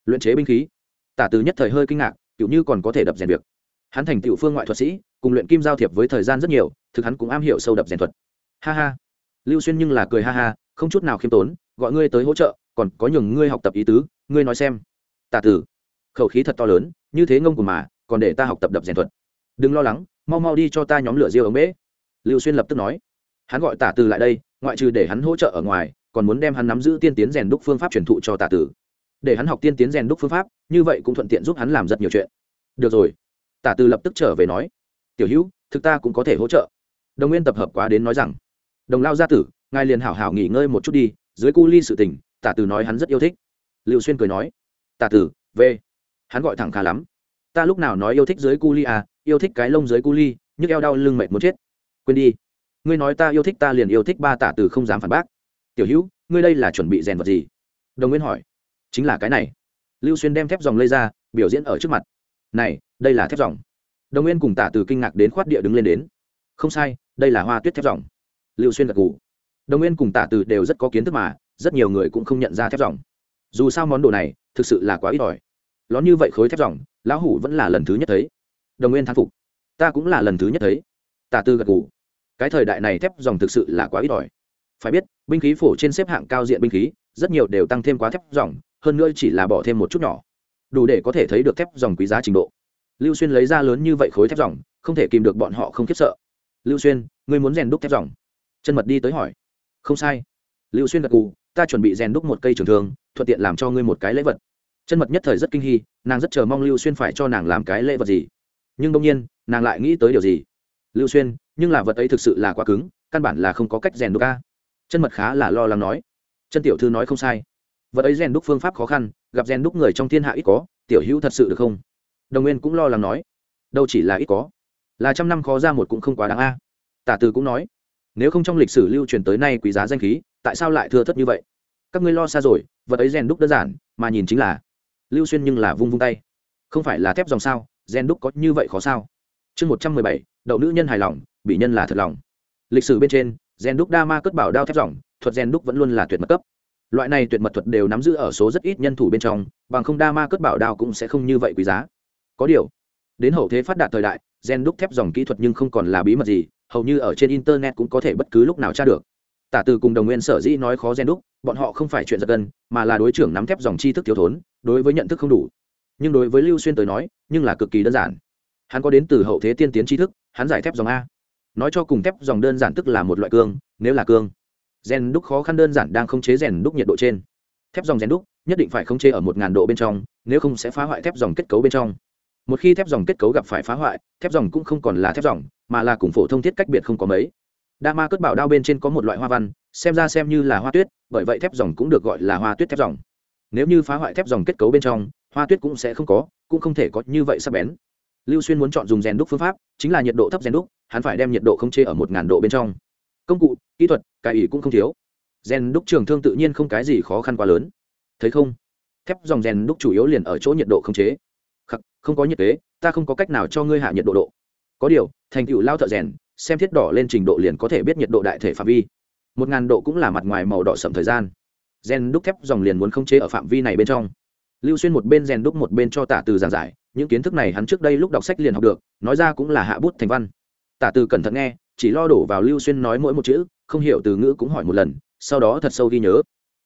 Luyện chế binh khí. Tả từ nhất thời hơi kinh ngạc, kiểu như còn có thể đập rèn việc. Hắn thành tựu phương ngoại thuật sĩ, cùng luyện kim giao thiệp với thời gian rất nhiều, thực hắn cũng am hiểu sâu đập rèn thuật. Ha ha. Lưu xuyên nhưng là cười ha ha, không chút nào khiêm tốn, gọi ngươi tới hỗ trợ, còn có nhường ngươi học tập ý tứ, ngươi nói xem. Tả tử khẩu khí thật to lớn, như thế ngông của mà còn để ta học tập đập rèn thuật. Đừng lo lắng, mau mau đi cho ta nhóm lửa riêu ống bế. Lưu xuyên lập tức nói. Hắn gọi tả từ lại đây, ngoại trừ để hắn hỗ trợ ở ngoài, còn muốn đem hắn nắm giữ tiên tiến rèn đúc phương pháp truyền thụ cho tả tử. Để hắn học tiên tiến rèn đúc phương pháp, như vậy cũng thuận tiện giúp hắn làm rất nhiều chuyện. Được rồi. Tả từ lập tức trở về nói. Tiểu hữu, thực ta cũng có thể hỗ trợ. Đồng nguyên tập hợp quá đến nói rằng. Đồng lao gia tử, ngài liền hảo hảo nghỉ ngơi một chút đi, dưới cu ly sự tình, tả từ nói hắn rất yêu thích. Liệu xuyên cười nói. Tả từ về. Hắn gọi thẳng khá lắm ta lúc nào nói yêu thích dưới cu ly à yêu thích cái lông dưới cu ly, nhức eo đau lưng mệt muốn chết. Quên đi. Ngươi nói ta yêu thích ta liền yêu thích ba tả từ không dám phản bác. Tiểu hữu, ngươi đây là chuẩn bị rèn vật gì? Đồng nguyên hỏi. Chính là cái này. Lưu xuyên đem thép dòng lây ra, biểu diễn ở trước mặt. Này, đây là thép dòng. Đồng nguyên cùng tả từ kinh ngạc đến khoát địa đứng lên đến. Không sai, đây là hoa tuyết thép dòng. Lưu xuyên gật g ủ đồng nguyên cùng tả từ đều rất có kiến thức mà, rất nhiều người cũng không nhận ra thép dòng. Dù sao món đồ này thực sự là quá ít ỏi. Lón như vậy khối thép dòng lão hủ vẫn là lần thứ nhất thấy. Đồng nguyên thán phục. Ta cũng là lần thứ nhất thấy. Tà tư gật g ủ cái thời đại này thép dòng thực sự là quá ít ỏi. Phải biết, binh khí phổ trên xếp hạng cao diện binh khí, rất nhiều đều tăng thêm quá thép dòng, hơn nữa chỉ là bỏ thêm một chút nhỏ. Đủ để có thể thấy được thép dòng quý giá trình độ. Lưu xuyên lấy ra lớn như vậy khối thép dòng, không thể kìm được bọn họ không khiếp sợ. Lưu xuyên, ngươi muốn rèn đúc thép dòng? Chân mật đi tới hỏi. Không sai. Lưu xuyên gật cù ta chuẩn bị rèn đúc một cây trường thương, thuận tiện làm cho ngươi một cái lễ vật chân mật nhất thời rất kinh hy nàng rất chờ mong lưu xuyên phải cho nàng làm cái lễ vật gì. Nhưng đông nhiên, nàng lại nghĩ tới điều gì? Lưu xuyên, nhưng là vật ấy thực sự là quá cứng, căn bản là không có cách rèn đúc ca chân mật khá là lo lắng nói. Chân tiểu thư nói không sai. Vật ấy rèn đúc phương pháp khó khăn, gặp rèn đúc người trong thiên hạ ít có, tiểu hữu thật sự được không? Đồng nguyên cũng lo lắng nói. Đâu chỉ là ít có. Là trăm năm khó ra một cũng không quá đáng a. Tả từ cũng nói. Nếu không trong lịch sử lưu truyền tới nay quý giá danh khí, tại sao lại thưa thất như vậy? Các ngươi lo xa rồi, vật ấy rèn đúc đơn giản, mà nhìn chính là lưu xuyên nhưng là vung vung tay. Không phải là thép dòng sao, gen đúc có như vậy khó sao? Chương một trăm mười bảy, đậu nữ nhân hài lòng, bị nhân là thật lòng. Lịch sử bên trên, gen đúc đa ma cất bảo đao thép dòng, thuật gen đúc vẫn luôn là tuyệt mật cấp. Loại này tuyệt mật thuật đều nắm giữ ở số rất ít nhân thủ bên trong, bằng không đa ma cất bảo đao cũng sẽ không như vậy quý giá. Có điều, đến hậu thế phát đạt thời đại, gen đúc thép dòng kỹ thuật nhưng không còn là bí mật gì, hầu như ở trên internet cũng có thể bất cứ lúc nào tra được. Tả từ cùng đồng nguyên sở dĩ nói khó gen đúc bọn họ không phải chuyện giật gân, mà là đối trưởng nắm thép dòng tri thức thiếu thốn, đối với nhận thức không đủ. Nhưng đối với lưu xuyên tới nói, nhưng là cực kỳ đơn giản. Hắn có đến từ hậu thế tiên tiến tri thức, hắn giải thép dòng a. Nói cho cùng thép dòng đơn giản tức là một loại cương, nếu là cương, rèn đúc khó khăn đơn giản đang khống chế rèn đúc nhiệt độ trên. Thép dòng rèn đúc, nhất định phải khống chế ở một ngàn độ bên trong, nếu không sẽ phá hoại thép dòng kết cấu bên trong. Một khi thép dòng kết cấu gặp phải phá hoại, thép dòng cũng không còn là thép dòng, mà là cùng phổ thông thiết cách biệt không có mấy. Đa ma cất bảo đao bên trên có một loại hoa văn xem ra xem như là hoa tuyết, bởi vậy thép dòng cũng được gọi là hoa tuyết thép dòng. Nếu như phá hoại thép dòng kết cấu bên trong, hoa tuyết cũng sẽ không có, cũng không thể có như vậy sắp bén. Lưu xuyên muốn chọn dùng rèn đúc phương pháp, chính là nhiệt độ thấp rèn đúc, hắn phải đem nhiệt độ không chê ở một ngàn độ bên trong. Công cụ, kỹ thuật cải ỉ cũng không thiếu. Rèn đúc trường thương tự nhiên không cái gì khó khăn quá lớn. Thấy không? Thép dòng rèn đúc chủ yếu liền ở chỗ nhiệt độ không chế. Khắc, không có nhiệt kế, ta không có cách nào cho ngươi hạ nhiệt độ độ. Có điều, thành tựu lao thợ rèn, xem thiết đỏ lên trình độ liền có thể biết nhiệt độ đại thể phạm vi một ngàn độ cũng là mặt ngoài màu đỏ sậm thời gian. Gen đúc thép dòng liền muốn không chế ở phạm vi này bên trong. Lưu xuyên một bên rèn đúc một bên cho tả từ giảng giải, những kiến thức này hắn trước đây lúc đọc sách liền học được, nói ra cũng là hạ bút thành văn. Tả từ cẩn thận nghe, chỉ lo đổ vào lưu xuyên nói mỗi một chữ, không hiểu từ ngữ cũng hỏi một lần, sau đó thật sâu ghi nhớ.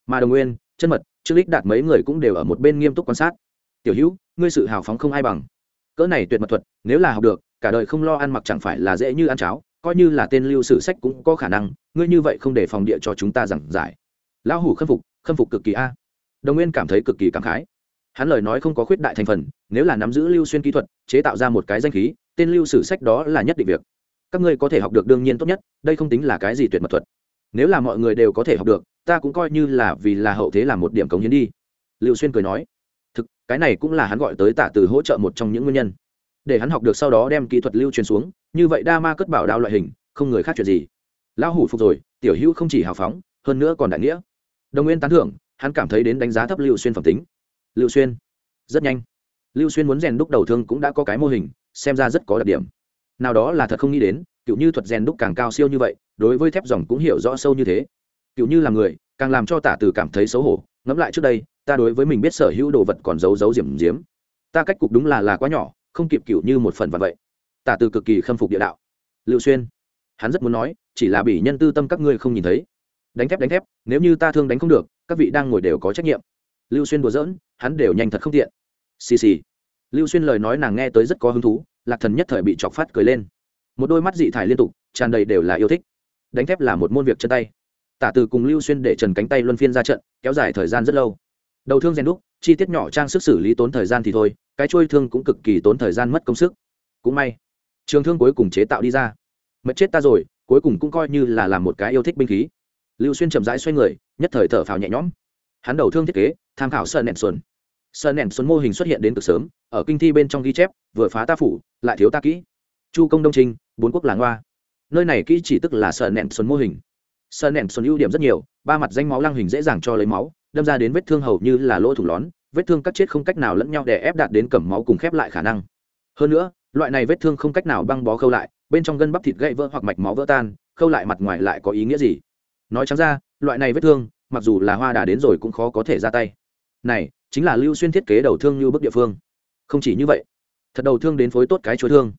Mà đồng nguyên, chân mật, trương lích đạt mấy người cũng đều ở một bên nghiêm túc quan sát. Tiểu hữu, ngươi sự hào phóng không ai bằng. Cỡ này tuyệt mật thuật, nếu là học được, cả đời không lo ăn mặc chẳng phải là dễ như ăn cháo coi như là tên lưu sử sách cũng có khả năng, ngươi như vậy không để phòng địa cho chúng ta giảng giải. Lão hủ khâm phục khâm phục cực kỳ a. Đồng nguyên cảm thấy cực kỳ cảm khái. Hắn lời nói không có khuyết đại thành phần, nếu là nắm giữ lưu xuyên kỹ thuật, chế tạo ra một cái danh khí, tên lưu sử sách đó là nhất định việc. Các ngươi có thể học được đương nhiên tốt nhất, đây không tính là cái gì tuyệt mật thuật. Nếu là mọi người đều có thể học được, ta cũng coi như là vì là hậu thế là một điểm cống hiến đi. Lưu xuyên cười nói, thực, cái này cũng là hắn gọi tới tả từ hỗ trợ một trong những nguyên nhân để hắn học được sau đó đem kỹ thuật lưu truyền xuống, như vậy đa ma cất bảo đao loại hình, không người khác chuyện gì. Lão hủ phục rồi, tiểu hữu không chỉ hào phóng, hơn nữa còn đại nghĩa. Đồng nguyên tán thưởng, hắn cảm thấy đến đánh giá thấp lưu xuyên phẩm tính. Lưu xuyên, rất nhanh. Lưu xuyên muốn rèn đúc đầu thương cũng đã có cái mô hình, xem ra rất có đặc điểm. Nào đó là thật không nghĩ đến cựu như thuật rèn đúc càng cao siêu như vậy, đối với thép dòng cũng hiểu rõ sâu như thế. Cựu như là người, càng làm cho tả từ cảm thấy xấu hổ. Ngẫm lại trước đây, ta đối với mình biết sở hữu đồ vật còn giấu giấu diểm diếm. Ta cách cục đúng là là quá nhỏ không kịp cựu như một phần và vậy. Tả từ cực kỳ khâm phục địa đạo. Lưu xuyên, hắn rất muốn nói, chỉ là bị nhân tư tâm các ngươi không nhìn thấy. Đánh thép đánh thép, nếu như ta thương đánh không được, các vị đang ngồi đều có trách nhiệm. Lưu xuyên đùa giỡn, hắn đều nhanh thật không tiện. Xì xì. Lưu xuyên lời nói nàng nghe tới rất có hứng thú, lạc thần nhất thời bị chọc phát cười lên. Một đôi mắt dị thải liên tục, tràn đầy đều là yêu thích. Đánh thép là một môn việc chân tay. Tả từ cùng lưu xuyên để trần cánh tay luân phiên ra trận, kéo dài thời gian rất lâu. Đầu thương rèn đúc chi tiết nhỏ trang sức xử lý tốn thời gian thì thôi, cái trôi thương cũng cực kỳ tốn thời gian mất công sức. Cũng may, trường thương cuối cùng chế tạo đi ra. Mệt chết ta rồi, cuối cùng cũng coi như là làm một cái yêu thích binh khí. Lưu xuyên chậm rãi xoay người, nhất thời thở phào nhẹ nhõm. Hắn đầu thương thiết kế, tham khảo sơn nẹn xuân. Sơn nẹn xuân mô hình xuất hiện đến cực sớm, ở kinh thi bên trong ghi chép, vừa phá ta phủ, lại thiếu ta kỹ. Chu công đông trinh bốn quốc làng hoa nơi này kỹ chỉ tức là sơn nẹn xuân mô hình. Sơn nẹn xuân ưu điểm rất nhiều, ba mặt danh máu lăng hình dễ dàng cho lấy máu đâm ra đến vết thương hầu như là lỗ thủng lón, vết thương cắt chết không cách nào lẫn nhau để ép đạt đến cẩm máu cùng khép lại khả năng. Hơn nữa, loại này vết thương không cách nào băng bó khâu lại, bên trong gân bắp thịt gãy vỡ hoặc mạch máu vỡ tan, khâu lại mặt ngoài lại có ý nghĩa gì? Nói chẳng ra, loại này vết thương, mặc dù là hoa đà đến rồi cũng khó có thể ra tay. Này, chính là lưu xuyên thiết kế đầu thương như bức địa phương. Không chỉ như vậy, thật đầu thương đến phối tốt cái chối thương.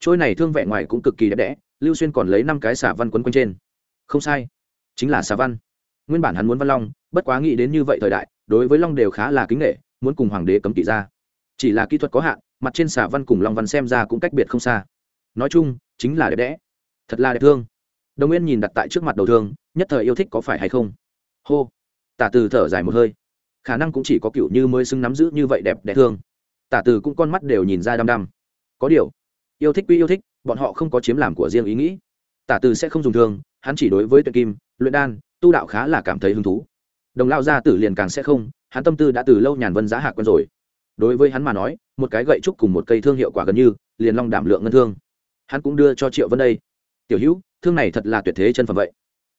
Chối này thương vẹn ngoài cũng cực kỳ đẹp đẽ, lưu xuyên còn lấy năm cái xả văn quấn quanh trên. Không sai, chính là xả văn nguyên bản hắn muốn văn long, bất quá nghĩ đến như vậy thời đại, đối với long đều khá là kính nghệ muốn cùng hoàng đế cấm kỵ ra. Chỉ là kỹ thuật có hạn, mặt trên xà văn cùng long văn xem ra cũng cách biệt không xa. Nói chung, chính là đẹp đẽ. Thật là đẹp thương. Đồng nguyên nhìn đặt tại trước mặt đầu thương, nhất thời yêu thích có phải hay không? Hô. Tả từ thở dài một hơi. Khả năng cũng chỉ có cựu như mới xứng nắm giữ như vậy đẹp đẽ thương. Tả từ cũng con mắt đều nhìn ra đăm đăm. Có điều, yêu thích quy yêu thích, bọn họ không có chiếm làm của riêng ý nghĩ. Tả từ sẽ không dùng thương, hắn chỉ đối với tuyệt kim, luyện đan tu đạo khá là cảm thấy hứng thú. Đồng lao gia tử liền càng sẽ không, hắn tâm tư đã từ lâu nhàn vân giá hạ quen rồi. Đối với hắn mà nói, một cái gậy trúc cùng một cây thương hiệu quả gần như, liền long đảm lượng ngân thương. Hắn cũng đưa cho triệu vân đây. Tiểu hữu, thương này thật là tuyệt thế chân phẩm vậy.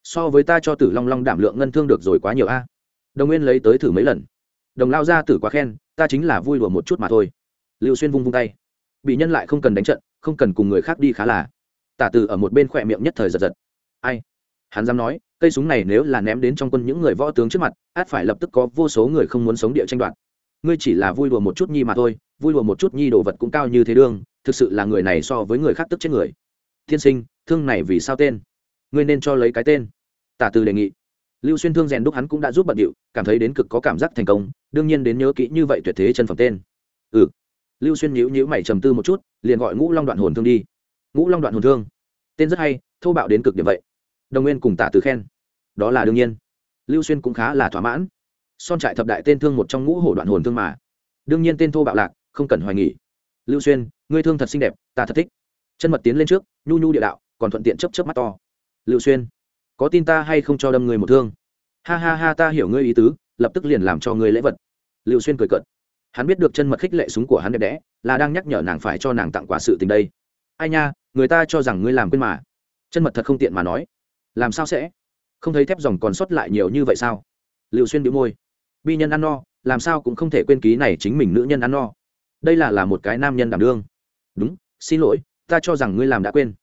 So với ta cho tử long long đảm lượng ngân thương được rồi quá nhiều a. Đồng nguyên lấy tới thử mấy lần. Đồng lao gia tử quá khen, ta chính là vui đùa một chút mà thôi. Lưu xuyên vung vung tay. Bị nhân lại không cần đánh trận, không cần cùng người khác đi khá là. Tả tử ở một bên khỏe miệng nhất thời giật giật. Ai? Hắn dám nói, cây súng này nếu là ném đến trong quân những người võ tướng trước mặt, át phải lập tức có vô số người không muốn sống địa tranh đoạt. Ngươi chỉ là vui đùa một chút nhi mà thôi, vui đùa một chút nhi đồ vật cũng cao như thế đương, thực sự là người này so với người khác tức chết người. Thiên sinh, thương này vì sao tên? Ngươi nên cho lấy cái tên. Tả từ đề nghị. Lưu xuyên thương rèn đúc hắn cũng đã giúp bận điệu, cảm thấy đến cực có cảm giác thành công, đương nhiên đến nhớ kỹ như vậy tuyệt thế chân phẩm tên. Ừ. Lưu xuyên nhíu nhíu mày trầm tư một chút, liền gọi ngũ long đoạn hồn thương đi. Ngũ long đoạn hồn thương. Tên rất hay, thô bạo đến cực điểm vậy đồng nguyên cùng tả từ khen. Đó là đương nhiên. Lưu xuyên cũng khá là thỏa mãn. Son trại thập đại tên thương một trong ngũ hổ đoạn hồn thương mà. Đương nhiên tên thô bạo lạc, không cần hoài nghỉ. Lưu xuyên, ngươi thương thật xinh đẹp, ta thật thích. Chân mật tiến lên trước, nhu nhu địa đạo, còn thuận tiện chấp chấp mắt to. Lưu xuyên, có tin ta hay không cho đâm người một thương? Ha ha ha, ta hiểu ngươi ý tứ, lập tức liền làm cho ngươi lễ vật. Lưu xuyên cười cợt. Hắn biết được chân mật khích lệ súng của hắn đẹp đẽ, là đang nhắc nhở nàng phải cho nàng tặng quà sự tình đây. Ai nha, người ta cho rằng ngươi làm quên mà. Chân mật thật không tiện mà nói làm sao sẽ? Không thấy thép dòng còn sót lại nhiều như vậy sao? Liệu xuyên bị môi. Bi nhân ăn no, làm sao cũng không thể quên ký này chính mình nữ nhân ăn no. Đây là là một cái nam nhân đảm đương. Đúng, xin lỗi, ta cho rằng ngươi làm đã quên.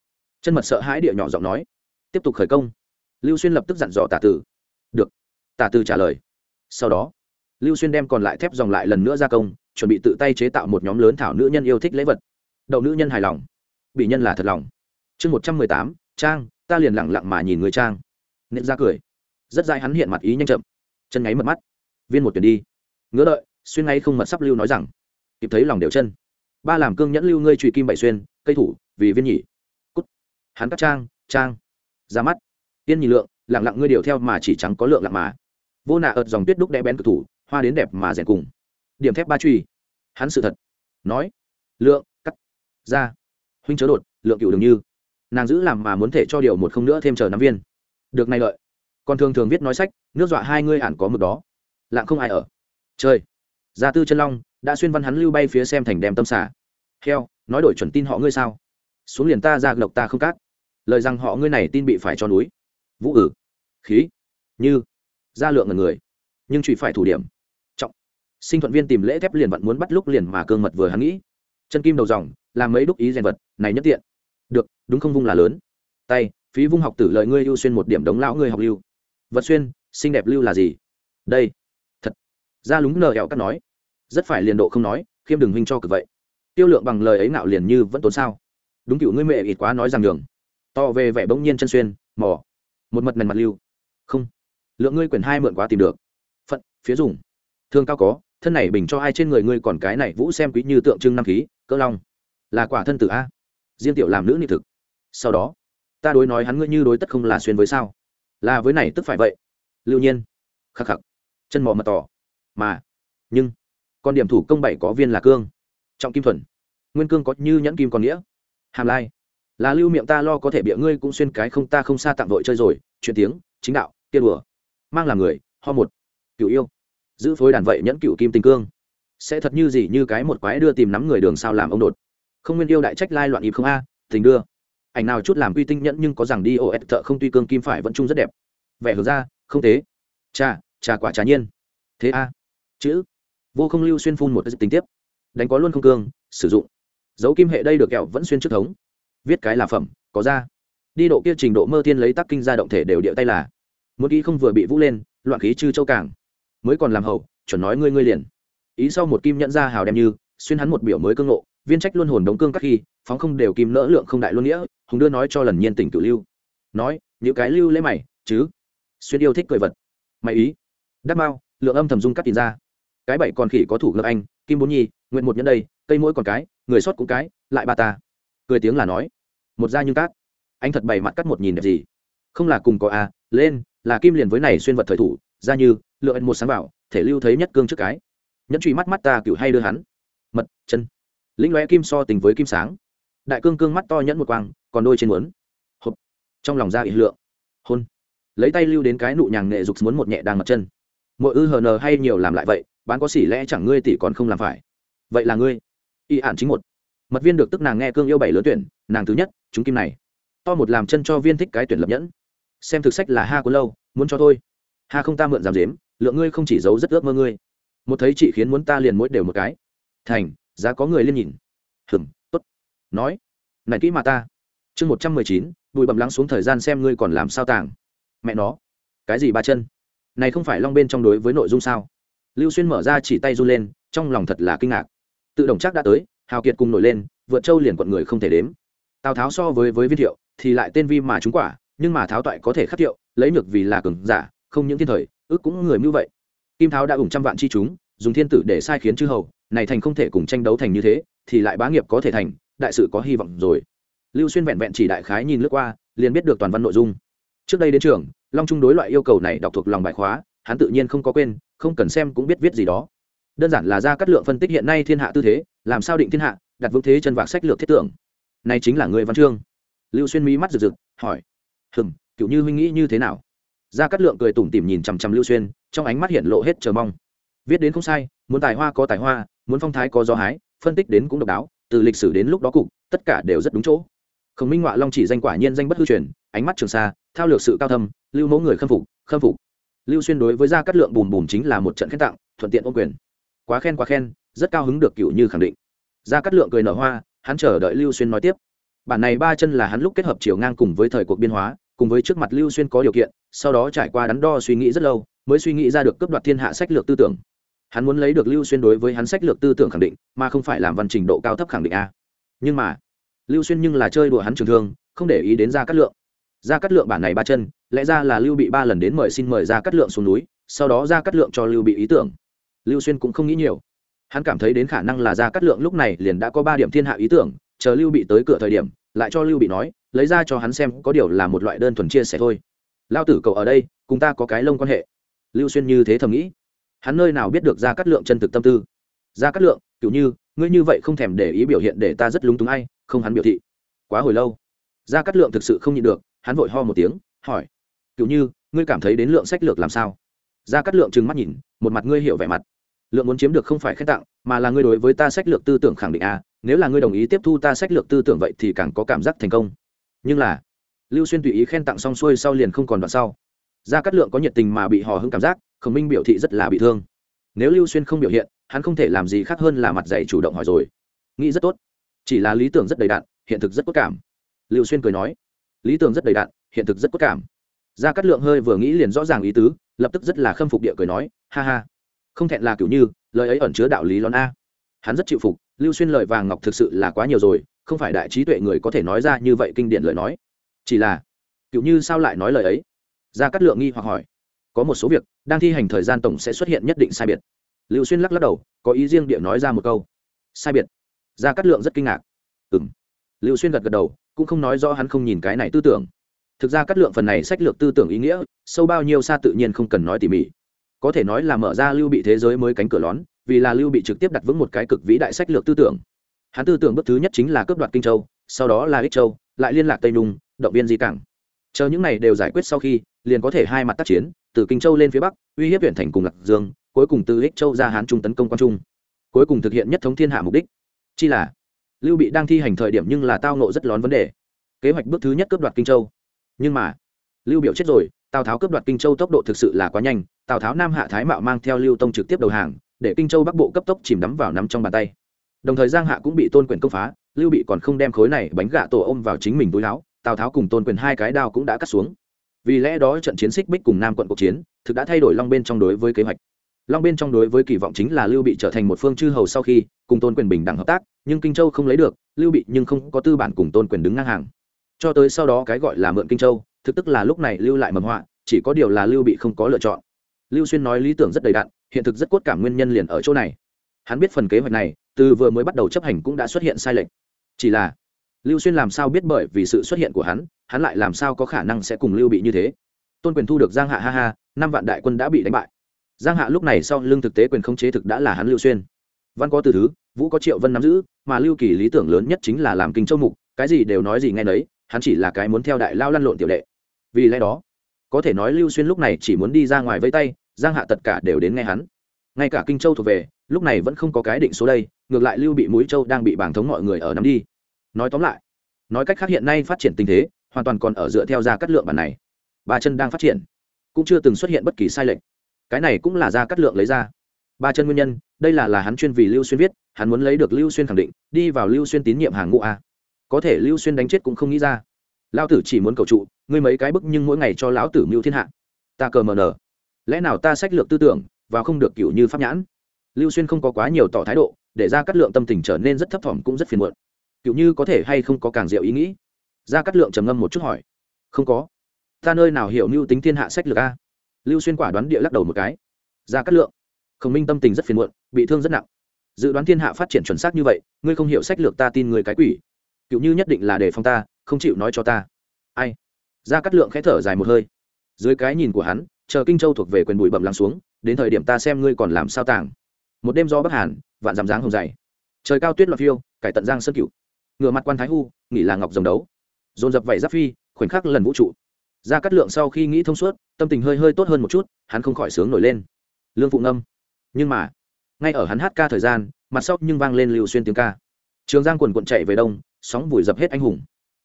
Chân mật sợ hãi địa nhỏ giọng nói. Tiếp tục khởi công. Lưu xuyên lập tức dặn dò tả tử. Được, tả tử trả lời. Sau đó, lưu xuyên đem còn lại thép dòng lại lần nữa gia công, chuẩn bị tự tay chế tạo một nhóm lớn thảo nữ nhân yêu thích lễ vật. Đậu nữ nhân hài lòng. Bị nhân là thật lòng. Chương một trăm mười tám, trang ta liền lẳng lặng mà nhìn người trang. Nện ra cười. Rất dai hắn hiện mặt ý nhanh chậm. Chân ngáy mật mắt. Viên một tuyển đi. Ngứa đợi, xuyên ngay không mật sắp lưu nói rằng. Kịp thấy lòng đều chân. Ba làm cương nhẫn lưu ngươi trụy kim bảy xuyên, cây thủ, vì viên nhỉ cút. Hắn cắt trang trang. Ra mắt. Tiên nhị lượng, lẳng lặng ngươi điều theo mà chỉ trắng có lượng lặng mà. Vô nạ ợt dòng tuyết đúc đẽ bén cực thủ, hoa đến đẹp mà rèn cùng. Điểm thép ba truy. Hắn sự thật. Nói. Lượng, cắt. Ra. Huynh chớ đột, lượng cựu đường như nàng giữ làm mà muốn thể cho điều một không nữa thêm chờ năm viên. Được này lợi. Còn thường thường viết nói sách, nước dọa hai ngươi ản có mực đó. Lạng không ai ở. Chơi gia tư chân long đã xuyên văn hắn lưu bay phía xem thành đem tâm xả. Heo, nói đổi chuẩn tin họ ngươi sao? Xuống liền ta ra lộc ta không cát. Lời rằng họ ngươi này tin bị phải cho núi. Vũ ử. Khí. Như. Gia lượng ngần người. Nhưng chỉ phải thủ điểm. Trọng. Sinh thuận viên tìm lễ thép liền vận muốn bắt lúc liền mà cương mật vừa hắn nghĩ. Chân kim đầu dòng, làm mấy đúc ý rèn vật, này nhất tiện được, đúng không vung là lớn. Tay, phí vung học tử lợi ngươi ưu xuyên một điểm đống lão ngươi học lưu. Vật xuyên, xinh đẹp lưu là gì? Đây. Thật. Ra lúng nờ hẹo cắt nói. Rất phải liền độ không nói, khiêm đừng huynh cho cực vậy. Tiêu lượng bằng lời ấy nạo liền như vẫn tốn sao. Đúng cựu ngươi mẹ ít quá nói rằng đường to về vẻ bỗng nhiên chân xuyên, mò. Một mật nền mặt lưu. Không. Lượng ngươi quyển hai mượn quá tìm được. Phận, phía dùng. Thương cao có, thân này bình cho ai trên người ngươi còn cái này vũ xem quý như tượng trưng năm khí, cỡ long. Là quả thân tử a riêng tiểu làm nữ nị thực. Sau đó, ta đối nói hắn ngươi như đối tất không là xuyên với sao? Là với này tức phải vậy. Lưu nhiên. Khắc khắc. Chân mò mật tỏ. Mà, nhưng, con điểm thủ công bảy có viên là cương. Trọng kim thuần. Nguyên cương có như nhẫn kim còn nghĩa. Hàm lai. Là lưu miệng ta lo có thể bịa ngươi cũng xuyên cái không ta không xa tạm vội chơi rồi. Chuyện tiếng, chính đạo, kia đùa. Mang làm người, ho một. Cựu yêu. Giữ phối đàn vậy nhẫn cựu kim tình cương. Sẽ thật như gì như cái một quái đưa tìm nắm người đường sao làm ông đột không nguyên yêu đại trách lai loạn im không a, tình đưa. Ảnh nào chút làm uy tinh nhẫn nhưng có rằng đi ô ép thợ không tuy cương kim phải vẫn chung rất đẹp. Vẻ hướng ra, không thế. Cha trà quả trà nhiên. Thế a. Chữ. Vô không lưu xuyên phun một tình tiếp. Đánh có luôn không cương, sử dụng. Dấu kim hệ đây được kẹo vẫn xuyên trước thống. Viết cái là phẩm, có ra. Đi độ kia trình độ mơ tiên lấy tắc kinh ra động thể đều điệu tay là. Một ý không vừa bị vũ lên, loạn khí chư châu càng. Mới còn làm hậu chuẩn nói ngươi ngươi liền. Ý sau một kim nhận ra hào đem như, xuyên hắn một biểu mới cương ngộ viên trách luôn hồn đống cương các khi, phóng không đều kim nỡ lượng không đại luôn nghĩa, hùng đưa nói cho lần nhiên tỉnh cựu lưu. Nói những cái lưu lấy mày, chứ? Xuyên yêu thích cười vật. Mày ý? Đắc mao, lượng âm thầm dung cắt tiền ra. Cái bảy còn khỉ có thủ ngập anh, kim bốn nhi, nguyện một nhân đây, cây mỗi còn cái, người sót cũng cái, lại ba ta. Cười tiếng là nói. Một da nhưng cát. Anh thật bày mặt cắt một nhìn đẹp gì. Không là cùng có a lên, là kim liền với này xuyên vật thời thủ, ra như lượng một sáng bảo thể lưu thấy nhất cương trước cái. Nhẫn truy mắt mắt ta cựu hay đưa hắn. Mật, chân lĩnh lóe kim so tình với kim sáng. Đại cương cương mắt to nhẫn một quang còn đôi trên muốn. Hộp. Trong lòng ra ý lượng. Hôn. Lấy tay lưu đến cái nụ nhàng nghệ dục muốn một nhẹ đang mặt chân. Mỗi ư hờ nờ hay nhiều làm lại vậy bán có xỉ lẽ chẳng ngươi tỷ còn không làm phải. Vậy là ngươi. Y ản chính một. Mật viên được tức nàng nghe cương yêu bảy lớn tuyển nàng thứ nhất chúng kim này. To một làm chân cho viên thích cái tuyển lập nhẫn. Xem thực sách là ha có lâu muốn cho thôi, ha không ta mượn giảm dếm lượng ngươi không chỉ giấu rất ước mơ ngươi. Một thấy chị khiến muốn ta liền mỗi đều một cái. Thành giá có người liên nhìn. Hừm, tốt. Nói, này kỹ mà ta. Chương một trăm mười chín, bụi bầm lắng xuống thời gian xem ngươi còn làm sao tàng. Mẹ nó, cái gì ba chân? Này không phải long bên trong đối với nội dung sao? Lưu xuyên mở ra chỉ tay run lên, trong lòng thật là kinh ngạc. Tự động chắc đã tới, hào kiệt cùng nổi lên, vượt châu liền quận người không thể đếm. Tào tháo so với với viên thiệu thì lại tên vi mà trúng quả, nhưng mà tháo toại có thể khắc thiệu, lấy nhược vì là cường giả, không những thiên thời, ước cũng người như vậy. Kim tháo đã ủng trăm vạn chi chúng, dùng thiên tử để sai khiến chư hầu này thành không thể cùng tranh đấu thành như thế, thì lại bá nghiệp có thể thành, đại sự có hy vọng rồi. Lưu xuyên vẹn vẹn chỉ đại khái nhìn lướt qua, liền biết được toàn văn nội dung. Trước đây đến trường, long trung đối loại yêu cầu này đọc thuộc lòng bài khóa, hắn tự nhiên không có quên, không cần xem cũng biết viết gì đó. Đơn giản là ra cắt lượng phân tích hiện nay thiên hạ tư thế, làm sao định thiên hạ, đặt vững thế chân vạc sách lược thiết tưởng. Này chính là người văn chương. Lưu xuyên mí mắt rực rực, hỏi hừng cựu như huynh nghĩ như thế nào? Ra cắt lượng cười tủm tỉm nhìn chằm chằm lưu xuyên, trong ánh mắt hiện lộ hết chờ mong. Viết đến không sai, muốn tài hoa có tài hoa muốn phong thái có do hái, phân tích đến cũng độc đáo, từ lịch sử đến lúc đó cục, tất cả đều rất đúng chỗ. Khổng minh họa long chỉ danh quả nhiên danh bất hư truyền, ánh mắt trường xa, thao lược sự cao thâm, lưu mẫu người khâm phục khâm phục. Lưu xuyên đối với gia cát lượng bùm bùm chính là một trận khen tặng, thuận tiện ô quyền. Quá khen quá khen, rất cao hứng được cựu như khẳng định. Gia cát lượng cười nở hoa, hắn chờ đợi lưu xuyên nói tiếp. Bản này ba chân là hắn lúc kết hợp chiều ngang cùng với thời cuộc biên hóa, cùng với trước mặt lưu xuyên có điều kiện, sau đó trải qua đắn đo suy nghĩ rất lâu, mới suy nghĩ ra được cấp đoạt thiên hạ sách lược tư tưởng hắn muốn lấy được lưu xuyên đối với hắn sách lược tư tưởng khẳng định, mà không phải làm văn trình độ cao thấp khẳng định a. Nhưng mà, lưu xuyên nhưng là chơi đùa hắn trường thương, không để ý đến gia cát lượng. Gia cát lượng bản này ba chân, lẽ ra là lưu bị ba lần đến mời xin mời gia cát lượng xuống núi, sau đó gia cát lượng cho lưu bị ý tưởng. Lưu xuyên cũng không nghĩ nhiều. Hắn cảm thấy đến khả năng là gia cát lượng lúc này liền đã có ba điểm thiên hạ ý tưởng, chờ lưu bị tới cửa thời điểm, lại cho lưu bị nói, lấy ra cho hắn xem có điều là một loại đơn thuần chia sẻ thôi. Lao tử cậu ở đây, cùng ta có cái lông quan hệ. Lưu xuyên như thế thầm nghĩ hắn nơi nào biết được gia cát lượng chân thực tâm tư. Gia cát lượng, kiểu như, ngươi như vậy không thèm để ý biểu hiện để ta rất lúng túng ai, không hắn biểu thị. Quá hồi lâu, gia cát lượng thực sự không nhịn được, hắn vội ho một tiếng, hỏi, kiểu như, ngươi cảm thấy đến lượng sách lược làm sao? Gia cát lượng trừng mắt nhìn, một mặt ngươi hiểu vẻ mặt. Lượng muốn chiếm được không phải khen tặng, mà là ngươi đối với ta sách lược tư tưởng khẳng định a nếu là ngươi đồng ý tiếp thu ta sách lược tư tưởng vậy thì càng có cảm giác thành công. Nhưng là, lưu xuyên tùy ý khen tặng xong xuôi sau liền không còn đoạn sau gia cát lượng có nhiệt tình mà bị hò hứng cảm giác, khổng minh biểu thị rất là bị thương. Nếu lưu xuyên không biểu hiện, hắn không thể làm gì khác hơn là mặt dạy chủ động hỏi rồi. Nghĩ rất tốt. Chỉ là lý tưởng rất đầy đạn hiện thực rất cốt cảm. Lưu xuyên cười nói. Lý tưởng rất đầy đạn hiện thực rất cốt cảm. Gia cát lượng hơi vừa nghĩ liền rõ ràng ý tứ, lập tức rất là khâm phục địa cười nói, ha ha. Không thẹn là kiểu như, lời ấy ẩn chứa đạo lý lón a. Hắn rất chịu phục, lưu xuyên lời vàng ngọc thực sự là quá nhiều rồi, không phải đại trí tuệ người có thể nói ra như vậy kinh điển lời nói. Chỉ là, kiểu như sao lại nói lời ấy? Gia cát lượng nghi hoặc hỏi, có một số việc, đang thi hành thời gian tổng sẽ xuất hiện nhất định sai biệt. Lưu xuyên lắc lắc đầu, có ý riêng địa nói ra một câu, sai biệt? Gia cát lượng rất kinh ngạc ừ m lưu xuyên gật gật đầu, cũng không nói rõ hắn không nhìn cái này tư tưởng. Thực ra cát lượng phần này sách lược tư tưởng ý nghĩa, sâu bao nhiêu xa tự nhiên không cần nói tỉ mỉ. Có thể nói là mở ra lưu bị thế giới mới cánh cửa lón, vì là lưu bị trực tiếp đặt vững một cái cực vĩ đại sách lược tư tưởng. Hắn tư tưởng bước thứ nhất chính là cướp đoạt kinh châu, sau đó là ích châu, lại liên lạc tây nung, động viên di cảng chờ những này đều giải quyết sau khi, liền có thể hai mặt tác chiến, từ kinh châu lên phía bắc, uy hiếp huyện thành cùng lạc dương, cuối cùng từ ích châu ra hán trung tấn công quan trung. Cuối cùng thực hiện nhất thống thiên hạ mục đích. Chi là, lưu bị đang thi hành thời điểm nhưng là tao nộ rất lón vấn đề. Kế hoạch bước thứ nhất cướp đoạt kinh châu. Nhưng mà, lưu biểu chết rồi, tào tháo cướp đoạt kinh châu tốc độ thực sự là quá nhanh, tào tháo nam hạ thái mạo mang theo lưu tông trực tiếp đầu hàng, để kinh châu bắc bộ cấp tốc chìm đắm vào nắm trong bàn tay. Đồng thời giang hạ cũng bị tôn quyền công phá, lưu bị còn không đem khối này bánh gạ tổ ôm vào chính mình túi láo tào tháo cùng tôn quyền hai cái đao cũng đã cắt xuống vì lẽ đó trận chiến xích bích cùng nam quận cuộc chiến thực đã thay đổi long bên trong đối với kế hoạch long bên trong đối với kỳ vọng chính là lưu bị trở thành một phương chư hầu sau khi cùng tôn quyền bình đẳng hợp tác nhưng kinh châu không lấy được lưu bị nhưng không có tư bản cùng tôn quyền đứng ngang hàng cho tới sau đó cái gọi là mượn kinh châu thực tức là lúc này lưu lại mầm họa chỉ có điều là lưu bị không có lựa chọn lưu xuyên nói lý tưởng rất đầy đặn hiện thực rất cốt cảm nguyên nhân liền ở chỗ này hắn biết phần kế hoạch này từ vừa mới bắt đầu chấp hành cũng đã xuất hiện sai lệch chỉ là lưu xuyên làm sao biết bởi vì sự xuất hiện của hắn hắn lại làm sao có khả năng sẽ cùng lưu bị như thế? Tôn quyền thu được giang hạ ha ha, năm vạn đại quân đã bị đánh bại. Giang hạ lúc này sau lưng thực tế quyền không chế thực đã là hắn lưu xuyên. Văn có từ thứ, vũ có triệu vân nắm giữ, mà lưu kỳ lý tưởng lớn nhất chính là làm kinh châu mục, cái gì đều nói gì nghe nấy, hắn chỉ là cái muốn theo đại lao lăn lộn tiểu đệ. Vì lẽ đó, có thể nói lưu xuyên lúc này chỉ muốn đi ra ngoài vây tay, giang hạ tất cả đều đến nghe hắn. Ngay cả kinh châu thuộc về, lúc này vẫn không có cái định số đây, ngược lại lưu bị mũi châu đang bị bảng thống mọi người ở nắm đi nói tóm lại, nói cách khác hiện nay phát triển tình thế, hoàn toàn còn ở dựa theo ra cắt lượng bản này. Ba chân đang phát triển, cũng chưa từng xuất hiện bất kỳ sai lệch. Cái này cũng là ra cắt lượng lấy ra. Ba chân nguyên nhân, đây là là hắn chuyên vì lưu xuyên viết, hắn muốn lấy được lưu xuyên khẳng định, đi vào lưu xuyên tín nhiệm hàng ngũ a. Có thể lưu xuyên đánh chết cũng không nghĩ ra. Lão tử chỉ muốn cầu trụ, ngươi mấy cái bức nhưng mỗi ngày cho lão tử mưu thiên hạ. Ta cờ mờ nở lẽ nào ta sách lược tư tưởng, và không được cựu như pháp nhãn? Lưu xuyên không có quá nhiều tỏ thái độ, để ra cắt lượng tâm tình trở nên rất thấp thỏm cũng rất phiền muộn cựu như có thể hay không có càng diệu ý nghĩ? Ra cắt lượng trầm ngâm một chút hỏi. Không có. Ta nơi nào hiểu mưu tính thiên hạ sách lược a? Lưu xuyên quả đoán địa lắc đầu một cái. Ra cắt lượng. Khổng minh tâm tình rất phiền muộn, bị thương rất nặng. Dự đoán thiên hạ phát triển chuẩn xác như vậy, ngươi không hiểu sách lược ta tin người cái quỷ. Cựu như nhất định là để phong ta, không chịu nói cho ta. Ai? Ra cắt lượng khẽ thở dài một hơi. Dưới cái nhìn của hắn, chờ kinh châu thuộc về quyền bụi bẩm lắng xuống, đến thời điểm ta xem ngươi còn làm sao tàng. Một đêm do bắc hàn, vạn giảm dáng hồng dày. Trời cao tuyết loạt phiêu, cải tận giang sơn cựu ngựa mặt quan thái hu, nghỉ là ngọc rồng đấu. Dồn dập vảy giáp phi, khoảnh khắc lần vũ trụ. Ra cắt lượng sau khi nghĩ thông suốt, tâm tình hơi hơi tốt hơn một chút, hắn không khỏi sướng nổi lên. Lương phụ ngâm nhưng mà, ngay ở hắn hát ca thời gian, mặt sóc nhưng vang lên lưu xuyên tiếng ca. Trường giang quần quận chạy về đông, sóng vùi dập hết anh hùng.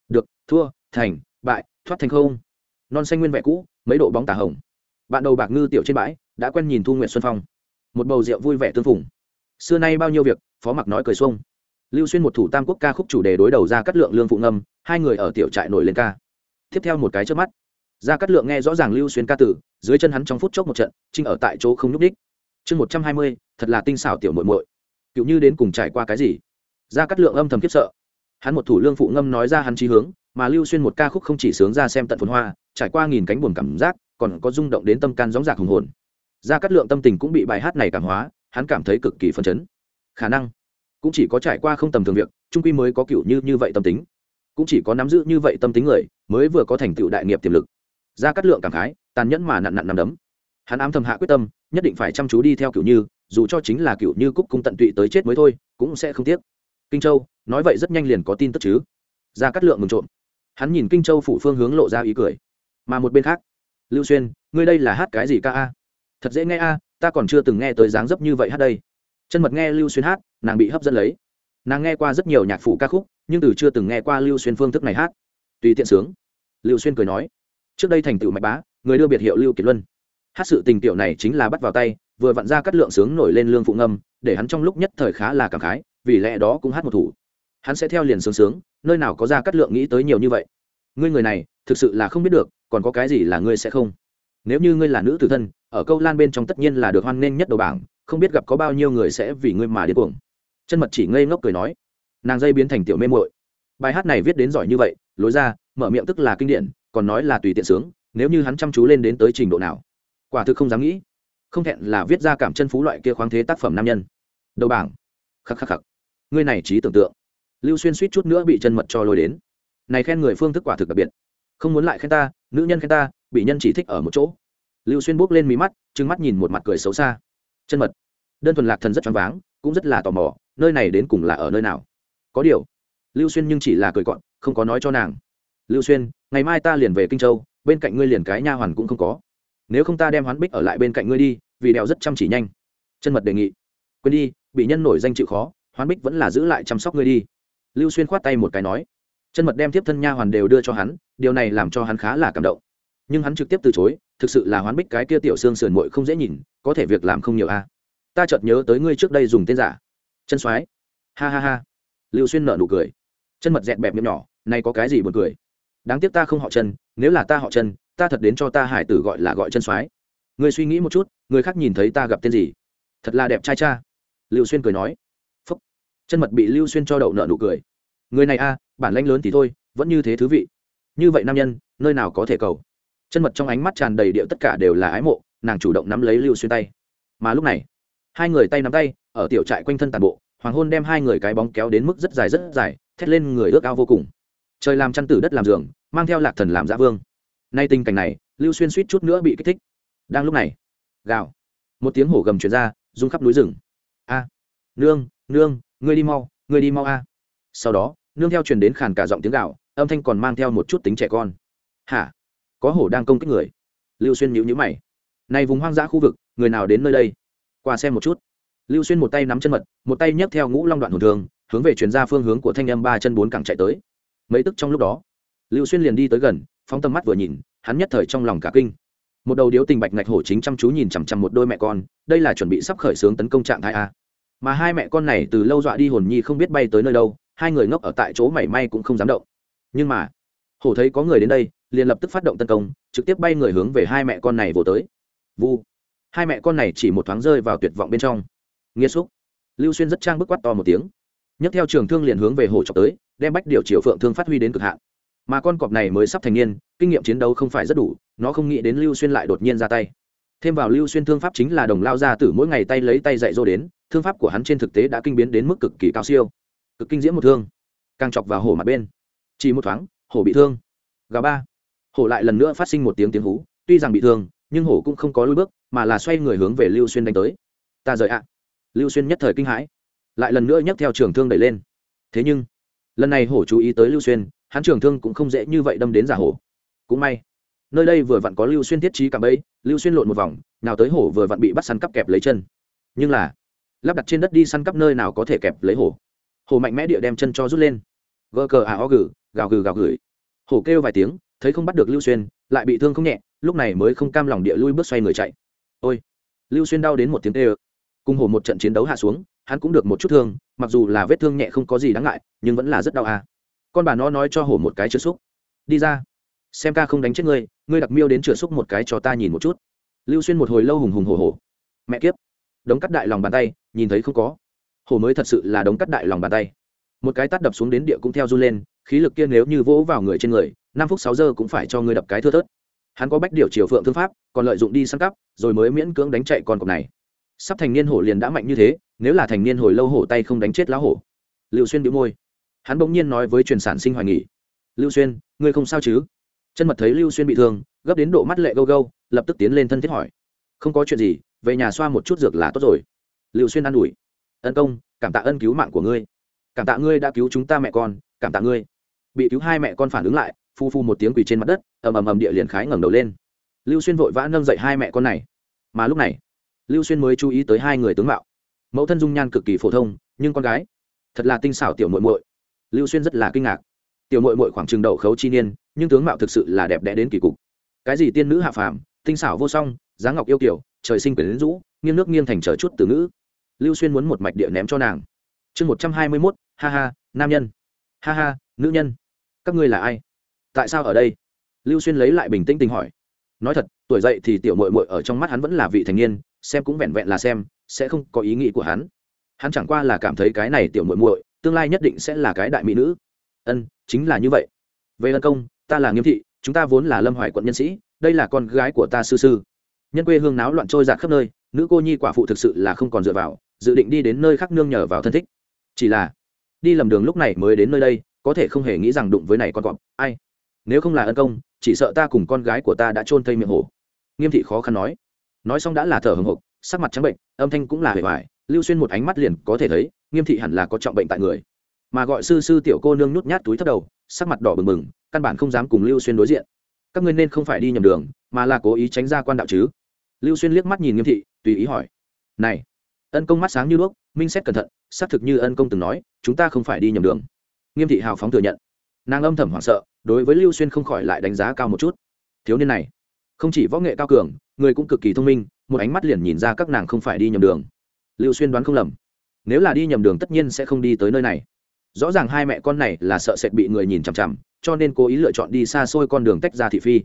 Được, thua, thành, bại, thoát thành không. Non xanh nguyên vẹn cũ, mấy độ bóng tà hồng. Bạn đầu bạc ngư tiểu trên bãi, đã quen nhìn thu nguyện xuân phong. Một bầu rượu vui vẻ tương phùng. Xưa nay bao nhiêu việc, phó mặc nói cười xuông lưu xuyên một thủ tam quốc ca khúc chủ đề đối đầu ra cắt lượng, lương phụ ngâm, hai người ở tiểu trại nổi lên ca. Tiếp theo một cái trước mắt. Ra cắt lượng nghe rõ ràng lưu xuyên ca tử, dưới chân hắn trong phút chốc một trận, trinh ở tại chỗ không nhúc đích chương một trăm hai mươi, thật là tinh xảo tiểu muội muội. Cựu như đến cùng trải qua cái gì? Ra cắt lượng âm thầm kiếp sợ. Hắn một thủ lương phụ ngâm nói ra hắn trí hướng, mà lưu xuyên một ca khúc không chỉ sướng ra xem tận phồn hoa, trải qua nghìn cánh buồn cảm giác, còn có rung động đến tâm can gióng giạc hùng hồn. Ra cắt lượng tâm tình cũng bị bài hát này cảm hóa, hắn cảm thấy cực kỳ phấn chấn. Khả năng cũng chỉ có trải qua không tầm thường việc, trung quy mới có cựu như như vậy tâm tính. Cũng chỉ có nắm giữ như vậy tâm tính người, mới vừa có thành tựu đại nghiệp tiềm lực. Ra cắt lượng cảm khái, tàn nhẫn mà nặn nặn nằm đấm. Hắn ám thầm hạ quyết tâm, nhất định phải chăm chú đi theo cựu như, dù cho chính là cựu như cúc cung tận tụy tới chết mới thôi, cũng sẽ không tiếc. Kinh châu, nói vậy rất nhanh liền có tin tức chứ. Ra cắt lượng mừng trộm. Hắn nhìn kinh châu phủ phương hướng lộ ra ý cười. Mà một bên khác, lưu xuyên, ngươi đây là hát cái gì ca a? Thật dễ nghe a, ta còn chưa từng nghe tới dáng dấp như vậy hát đây chân mật nghe lưu xuyên hát, nàng bị hấp dẫn lấy. Nàng nghe qua rất nhiều nhạc phủ ca khúc, nhưng từ chưa từng nghe qua lưu xuyên phương thức này hát. Tùy tiện sướng. Lưu xuyên cười nói, trước đây thành tựu mạch bá, người đưa biệt hiệu lưu kiệt luân. Hát sự tình tiểu này chính là bắt vào tay, vừa vặn ra cắt lượng sướng nổi lên lương phụ ngâm, để hắn trong lúc nhất thời khá là cảm khái, vì lẽ đó cũng hát một thủ. Hắn sẽ theo liền sướng sướng, nơi nào có ra cắt lượng nghĩ tới nhiều như vậy. Ngươi người này, thực sự là không biết được, còn có cái gì là ngươi sẽ không? Nếu như ngươi là nữ tử thân, ở câu lan bên trong tất nhiên là được hoan nghênh nhất đầu bảng không biết gặp có bao nhiêu người sẽ vì ngươi mà điên cuồng. Chân mật chỉ ngây ngốc cười nói. Nàng dây biến thành tiểu mê muội. Bài hát này viết đến giỏi như vậy, lối ra, mở miệng tức là kinh điển, còn nói là tùy tiện sướng, nếu như hắn chăm chú lên đến tới trình độ nào. Quả thực không dám nghĩ. Không thẹn là viết ra cảm chân phú loại kia khoáng thế tác phẩm nam nhân. Đầu bảng. Khắc khắc khắc. Ngươi này trí tưởng tượng. Lưu xuyên suýt chút nữa bị chân mật cho lôi đến. Này khen người phương thức quả thực đặc biệt. Không muốn lại khen ta, nữ nhân khen ta, bị nhân chỉ thích ở một chỗ. Lưu xuyên buốc lên mí mắt, trừng mắt nhìn một mặt cười xấu xa chân mật. Đơn thuần lạc thần rất choáng váng, cũng rất là tò mò, nơi này đến cùng là ở nơi nào? Có điều, lưu xuyên nhưng chỉ là cười cọn không có nói cho nàng. Lưu xuyên, ngày mai ta liền về kinh châu, bên cạnh ngươi liền cái nha hoàn cũng không có. Nếu không ta đem hoán bích ở lại bên cạnh ngươi đi, vì đèo rất chăm chỉ nhanh. Chân mật đề nghị. Quên đi, bị nhân nổi danh chịu khó, hoán bích vẫn là giữ lại chăm sóc ngươi đi. Lưu xuyên khoát tay một cái nói. Chân mật đem tiếp thân nha hoàn đều đưa cho hắn, điều này làm cho hắn khá là cảm động. Nhưng hắn trực tiếp từ chối, thực sự là hoán bích cái kia tiểu xương sườn mội không dễ nhìn có thể việc làm không nhiều a. À. Ta chợt nhớ tới ngươi trước đây dùng tên giả. Chân soái. Ha ha ha. Lưu xuyên nợ nụ cười. Chân mật dẹt bẹp miệng nhỏ, nay có cái gì buồn cười? Đáng tiếc ta không họ chân, nếu là ta họ chân, ta thật đến cho ta hải tử gọi là gọi chân soái. Ngươi suy nghĩ một chút, người khác nhìn thấy ta gặp tên gì? Thật là đẹp trai cha. Lưu xuyên cười nói. Phúc. Chân mật bị lưu xuyên cho đậu nợ nụ cười. Người này a, bản lãnh lớn thì thôi, vẫn như thế thứ vị. Như vậy nam nhân, nơi nào có thể cầu? Chân mật trong ánh mắt tràn đầy điệu tất cả đều là ái mộ nàng chủ động nắm lấy lưu xuyên tay. Mà lúc này, hai người tay nắm tay, ở tiểu trại quanh thân tàn bộ, hoàng hôn đem hai người cái bóng kéo đến mức rất dài rất dài, thét lên người ước ao vô cùng. Trời làm chăn tử đất làm giường, mang theo lạc thần làm giã vương. Nay tình cảnh này, lưu xuyên suýt chút nữa bị kích thích. Đang lúc này, gào, một tiếng hổ gầm chuyển ra, rung khắp núi rừng. A, nương nương, ngươi đi mau, ngươi đi mau a. Sau đó, nương theo truyền đến khàn cả giọng tiếng gạo âm thanh còn mang theo một chút tính trẻ con. Hả? Có hổ đang công kích người. Lưu xuyên nhíu nhíu mày này vùng hoang dã khu vực, người nào đến nơi đây? Qua xem một chút. Lưu xuyên một tay nắm chân mật, một tay nhấc theo ngũ long đoạn hồn thường, hướng về chuyển ra phương hướng của thanh âm ba chân bốn cẳng chạy tới. Mấy tức trong lúc đó, lưu xuyên liền đi tới gần, phóng tầm mắt vừa nhìn, hắn nhất thời trong lòng cả kinh. Một đầu điếu tình bạch ngạch hổ chính chăm chú nhìn chằm chằm một đôi mẹ con, đây là chuẩn bị sắp khởi xướng tấn công trạng thái a. Mà hai mẹ con này từ lâu dọa đi hồn nhi không biết bay tới nơi đâu, hai người ngốc ở tại chỗ mảy may cũng không dám động. Nhưng mà, hổ thấy có người đến đây, liền lập tức phát động tấn công, trực tiếp bay người hướng về hai mẹ con này vồ tới vu. Hai mẹ con này chỉ một thoáng rơi vào tuyệt vọng bên trong. Nghĩa xúc. Lưu xuyên rất trang bức quát to một tiếng. Nhấc theo trường thương liền hướng về hồ chọc tới, đem bách điều triều phượng thương phát huy đến cực hạn. Mà con cọp này mới sắp thành niên, kinh nghiệm chiến đấu không phải rất đủ, nó không nghĩ đến lưu xuyên lại đột nhiên ra tay. Thêm vào lưu xuyên thương pháp chính là đồng lao ra từ mỗi ngày tay lấy tay dạy dỗ đến, thương pháp của hắn trên thực tế đã kinh biến đến mức cực kỳ cao siêu. Cực kinh diễm một thương. Càng chọc vào hổ mặt bên. Chỉ một thoáng, hổ bị thương. Gà ba. Hổ lại lần nữa phát sinh một tiếng tiếng hú, tuy rằng bị thương nhưng hổ cũng không có lui bước, mà là xoay người hướng về lưu xuyên đánh tới. Ta rời ạ. Lưu xuyên nhất thời kinh hãi, lại lần nữa nhấc theo trường thương đẩy lên. Thế nhưng, lần này hổ chú ý tới lưu xuyên, hắn trường thương cũng không dễ như vậy đâm đến giả hổ. Cũng may, nơi đây vừa vặn có lưu xuyên thiết trí cả bẫy, lưu xuyên lộn một vòng, nào tới hổ vừa vặn bị bắt săn cắp kẹp lấy chân. Nhưng là, lắp đặt trên đất đi săn cắp nơi nào có thể kẹp lấy hổ. Hổ mạnh mẽ địa đem chân cho rút lên. Gơ cờ à o gử gào gừ gào gửi. Hổ kêu vài tiếng, thấy không bắt được lưu xuyên lại bị thương không nhẹ, lúc này mới không cam lòng địa lui bước xoay người chạy. Ôi! Lưu xuyên đau đến một tiếng tê ơ. Cùng hổ một trận chiến đấu hạ xuống, hắn cũng được một chút thương, mặc dù là vết thương nhẹ không có gì đáng ngại, nhưng vẫn là rất đau à. Con bà nó nói cho hổ một cái chữa xúc đi ra. Xem ca không đánh chết ngươi ngươi đặc miêu đến chữa xúc một cái cho ta nhìn một chút. Lưu xuyên một hồi lâu hùng hùng hổ hổ. Mẹ kiếp! Đống cắt đại lòng bàn tay, nhìn thấy không có. Hổ mới thật sự là đống cắt đại lòng bàn tay một cái tắt đập xuống đến địa cũng theo run lên, khí lực kia nếu như vỗ vào người trên người, năm phút sáu giờ cũng phải cho người đập cái thưa thớt. Hắn có bách điều chiều phượng thương pháp, còn lợi dụng đi săn cắp, rồi mới miễn cưỡng đánh chạy con cọp này. Sắp thành niên hổ liền đã mạnh như thế, nếu là thành niên hồi lâu hổ tay không đánh chết lá hổ. Liệu xuyên bị môi. Hắn bỗng nhiên nói với truyền sản sinh hoài nghỉ. Lưu xuyên, ngươi không sao chứ? Chân mật thấy lưu xuyên bị thương, gấp đến độ mắt lệ gâu gâu, lập tức tiến lên thân thiết hỏi. Không có chuyện gì, về nhà xoa một chút dược là tốt rồi. Lưu xuyên an ủi. Ân công, cảm tạ ân cứu mạng của ngươi cảm tạ ngươi đã cứu chúng ta mẹ con, cảm tạ ngươi. Bị cứu hai mẹ con phản ứng lại, phu phu một tiếng quỳ trên mặt đất, ầm ầm ầm địa liền khái ngẩng đầu lên. Lưu xuyên vội vã nâng dậy hai mẹ con này. Mà lúc này, lưu xuyên mới chú ý tới hai người tướng mạo. Mẫu thân dung nhan cực kỳ phổ thông, nhưng con gái, thật là tinh xảo tiểu muội muội. Lưu xuyên rất là kinh ngạc. Tiểu muội muội khoảng trường đầu khấu chi niên, nhưng tướng mạo thực sự là đẹp đẽ đến kỳ cục. Cái gì tiên nữ hạ phàm, tinh xảo vô song, dáng ngọc yêu kiểu trời sinh quyển rũ, nghiêng nước nghiêng thành trở chút từ ngữ. Lưu xuyên muốn một mạch địa ném cho nàng chương một trăm hai mươi mốt, ha ha, nam nhân. Ha ha, nữ nhân. Các ngươi là ai? Tại sao ở đây? Lưu xuyên lấy lại bình tĩnh tình hỏi. Nói thật, tuổi dậy thì tiểu mội mội ở trong mắt hắn vẫn là vị thành niên, xem cũng vẹn vẹn là xem, sẽ không có ý nghĩ của hắn. Hắn chẳng qua là cảm thấy cái này tiểu mội mội tương lai nhất định sẽ là cái đại mỹ nữ. Ân, chính là như vậy. Về ân công, ta là nghiêm thị, chúng ta vốn là lâm hoài quận nhân sĩ, đây là con gái của ta sư sư. Nhân quê hương náo loạn trôi giạt khắp nơi, nữ cô nhi quả phụ thực sự là không còn dựa vào, dự định đi đến nơi khác nương nhờ vào thân thích chỉ là, đi lầm đường lúc này mới đến nơi đây, có thể không hề nghĩ rằng đụng với này con cọp. Ai? Nếu không là ân công, chỉ sợ ta cùng con gái của ta đã trôn thây miệng hổ. Nghiêm thị khó khăn nói. Nói xong đã là thở hồng hộc sắc mặt trắng bệnh, âm thanh cũng là hề hoài. Lưu xuyên một ánh mắt liền có thể thấy, nghiêm thị hẳn là có trọng bệnh tại người. Mà gọi sư sư tiểu cô nương nhút nhát túi thấp đầu, sắc mặt đỏ bừng bừng, căn bản không dám cùng lưu xuyên đối diện. Các ngươi nên không phải đi nhầm đường, mà là cố ý tránh ra quan đạo chứ. Lưu xuyên liếc mắt nhìn nghiêm thị, tùy ý hỏi. Này ân công mắt sáng như đuốc, minh xét cẩn thận, xác thực như ân công từng nói, chúng ta không phải đi nhầm đường. Nghiêm thị hào phóng thừa nhận. Nàng âm thầm hoảng sợ, đối với lưu xuyên không khỏi lại đánh giá cao một chút. Thiếu niên này, không chỉ võ nghệ cao cường, người cũng cực kỳ thông minh, một ánh mắt liền nhìn ra các nàng không phải đi nhầm đường. Lưu xuyên đoán không lầm. Nếu là đi nhầm đường tất nhiên sẽ không đi tới nơi này. Rõ ràng hai mẹ con này là sợ sệt bị người nhìn chằm chằm, cho nên cố ý lựa chọn đi xa xôi con đường tách ra thị phi.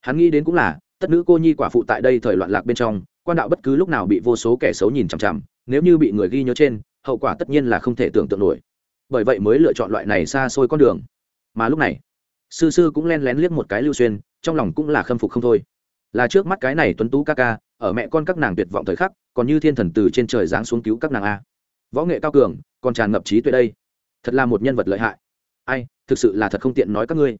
Hắn nghĩ đến cũng là tất nữ cô nhi quả phụ tại đây thời loạn lạc bên trong, quan đạo bất cứ lúc nào bị vô số kẻ xấu nhìn chằm chằm, nếu như bị người ghi nhớ trên, hậu quả tất nhiên là không thể tưởng tượng nổi. Bởi vậy mới lựa chọn loại này xa xôi con đường. Mà lúc này, sư sư cũng len lén liếc một cái lưu xuyên, trong lòng cũng là khâm phục không thôi. Là trước mắt cái này tuấn tú ca ca, ở mẹ con các nàng tuyệt vọng thời khắc, còn như thiên thần từ trên trời giáng xuống cứu các nàng a. Võ nghệ cao cường, còn tràn ngập trí tuệ đây. Thật là một nhân vật lợi hại. Ai, thực sự là thật không tiện nói các ngươi.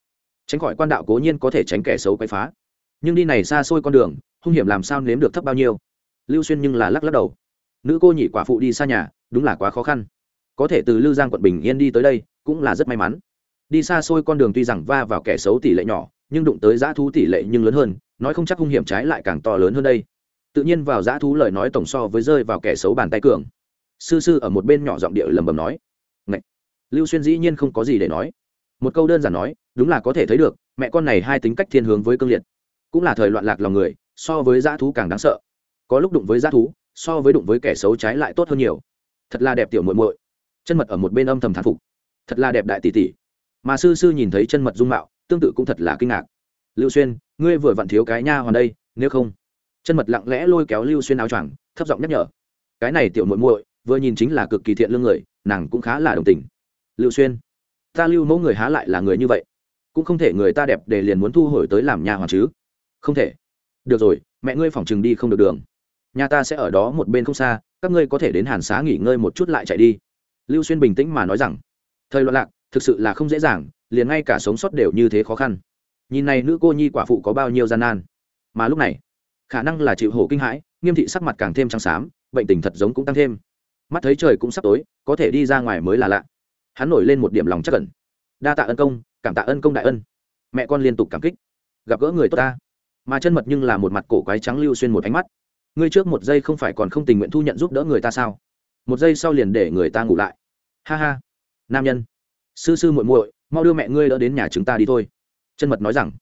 Tránh khỏi quan đạo cố nhiên có thể tránh kẻ xấu quay phá nhưng đi này xa xôi con đường, hung hiểm làm sao nếm được thấp bao nhiêu? Lưu xuyên nhưng là lắc lắc đầu. Nữ cô nhị quả phụ đi xa nhà, đúng là quá khó khăn. Có thể từ lư giang quận bình yên đi tới đây, cũng là rất may mắn. Đi xa xôi con đường tuy rằng va vào kẻ xấu tỷ lệ nhỏ, nhưng đụng tới giã thú tỷ lệ nhưng lớn hơn, nói không chắc hung hiểm trái lại càng to lớn hơn đây. Tự nhiên vào giã thú lời nói tổng so với rơi vào kẻ xấu bàn tay cường. Sư sư ở một bên nhỏ giọng điệu lầm bầm nói. Ngậy! lưu xuyên dĩ nhiên không có gì để nói. Một câu đơn giản nói, đúng là có thể thấy được, mẹ con này hai tính cách thiên hướng với cương liệt cũng là thời loạn lạc lòng người, so với dã thú càng đáng sợ. Có lúc đụng với dã thú, so với đụng với kẻ xấu trái lại tốt hơn nhiều. Thật là đẹp tiểu muội muội. Chân mật ở một bên âm thầm thán phục. Thật là đẹp đại tỷ tỷ. Mà sư sư nhìn thấy chân mật dung mạo, tương tự cũng thật là kinh ngạc. Lưu xuyên, ngươi vừa vặn thiếu cái nha hoàn đây, nếu không. Chân mật lặng lẽ lôi kéo lưu xuyên áo choàng, thấp giọng nhắc nhở. Cái này tiểu muội muội, vừa nhìn chính là cực kỳ thiện lương người, nàng cũng khá là đồng tình. Lưu xuyên, ta lưu mẫu người há lại là người như vậy? Cũng không thể người ta đẹp để liền muốn thu hồi tới làm nhà hoàn chứ không thể. Được rồi, mẹ ngươi phòng chừng đi không được đường. Nhà ta sẽ ở đó một bên không xa, các ngươi có thể đến hàn xá nghỉ ngơi một chút lại chạy đi. Lưu xuyên bình tĩnh mà nói rằng. Thời loạn lạc, thực sự là không dễ dàng, liền ngay cả sống sót đều như thế khó khăn. Nhìn này nữ cô nhi quả phụ có bao nhiêu gian nan. Mà lúc này, khả năng là chịu hổ kinh hãi, nghiêm thị sắc mặt càng thêm trắng xám, bệnh tình thật giống cũng tăng thêm. Mắt thấy trời cũng sắp tối, có thể đi ra ngoài mới là lạ. Hắn nổi lên một điểm lòng chắc cẩn đa tạ ân công, cảm tạ ân công đại ân. Mẹ con liên tục cảm kích. Gặp gỡ người tốt ta mà chân mật nhưng là một mặt cổ quái trắng lưu xuyên một ánh mắt. Ngươi trước một giây không phải còn không tình nguyện thu nhận giúp đỡ người ta sao? Một giây sau liền để người ta ngủ lại. Ha ha. Nam nhân. Sư sư muội muội, mau đưa mẹ ngươi đỡ đến nhà chúng ta đi thôi. Chân mật nói rằng.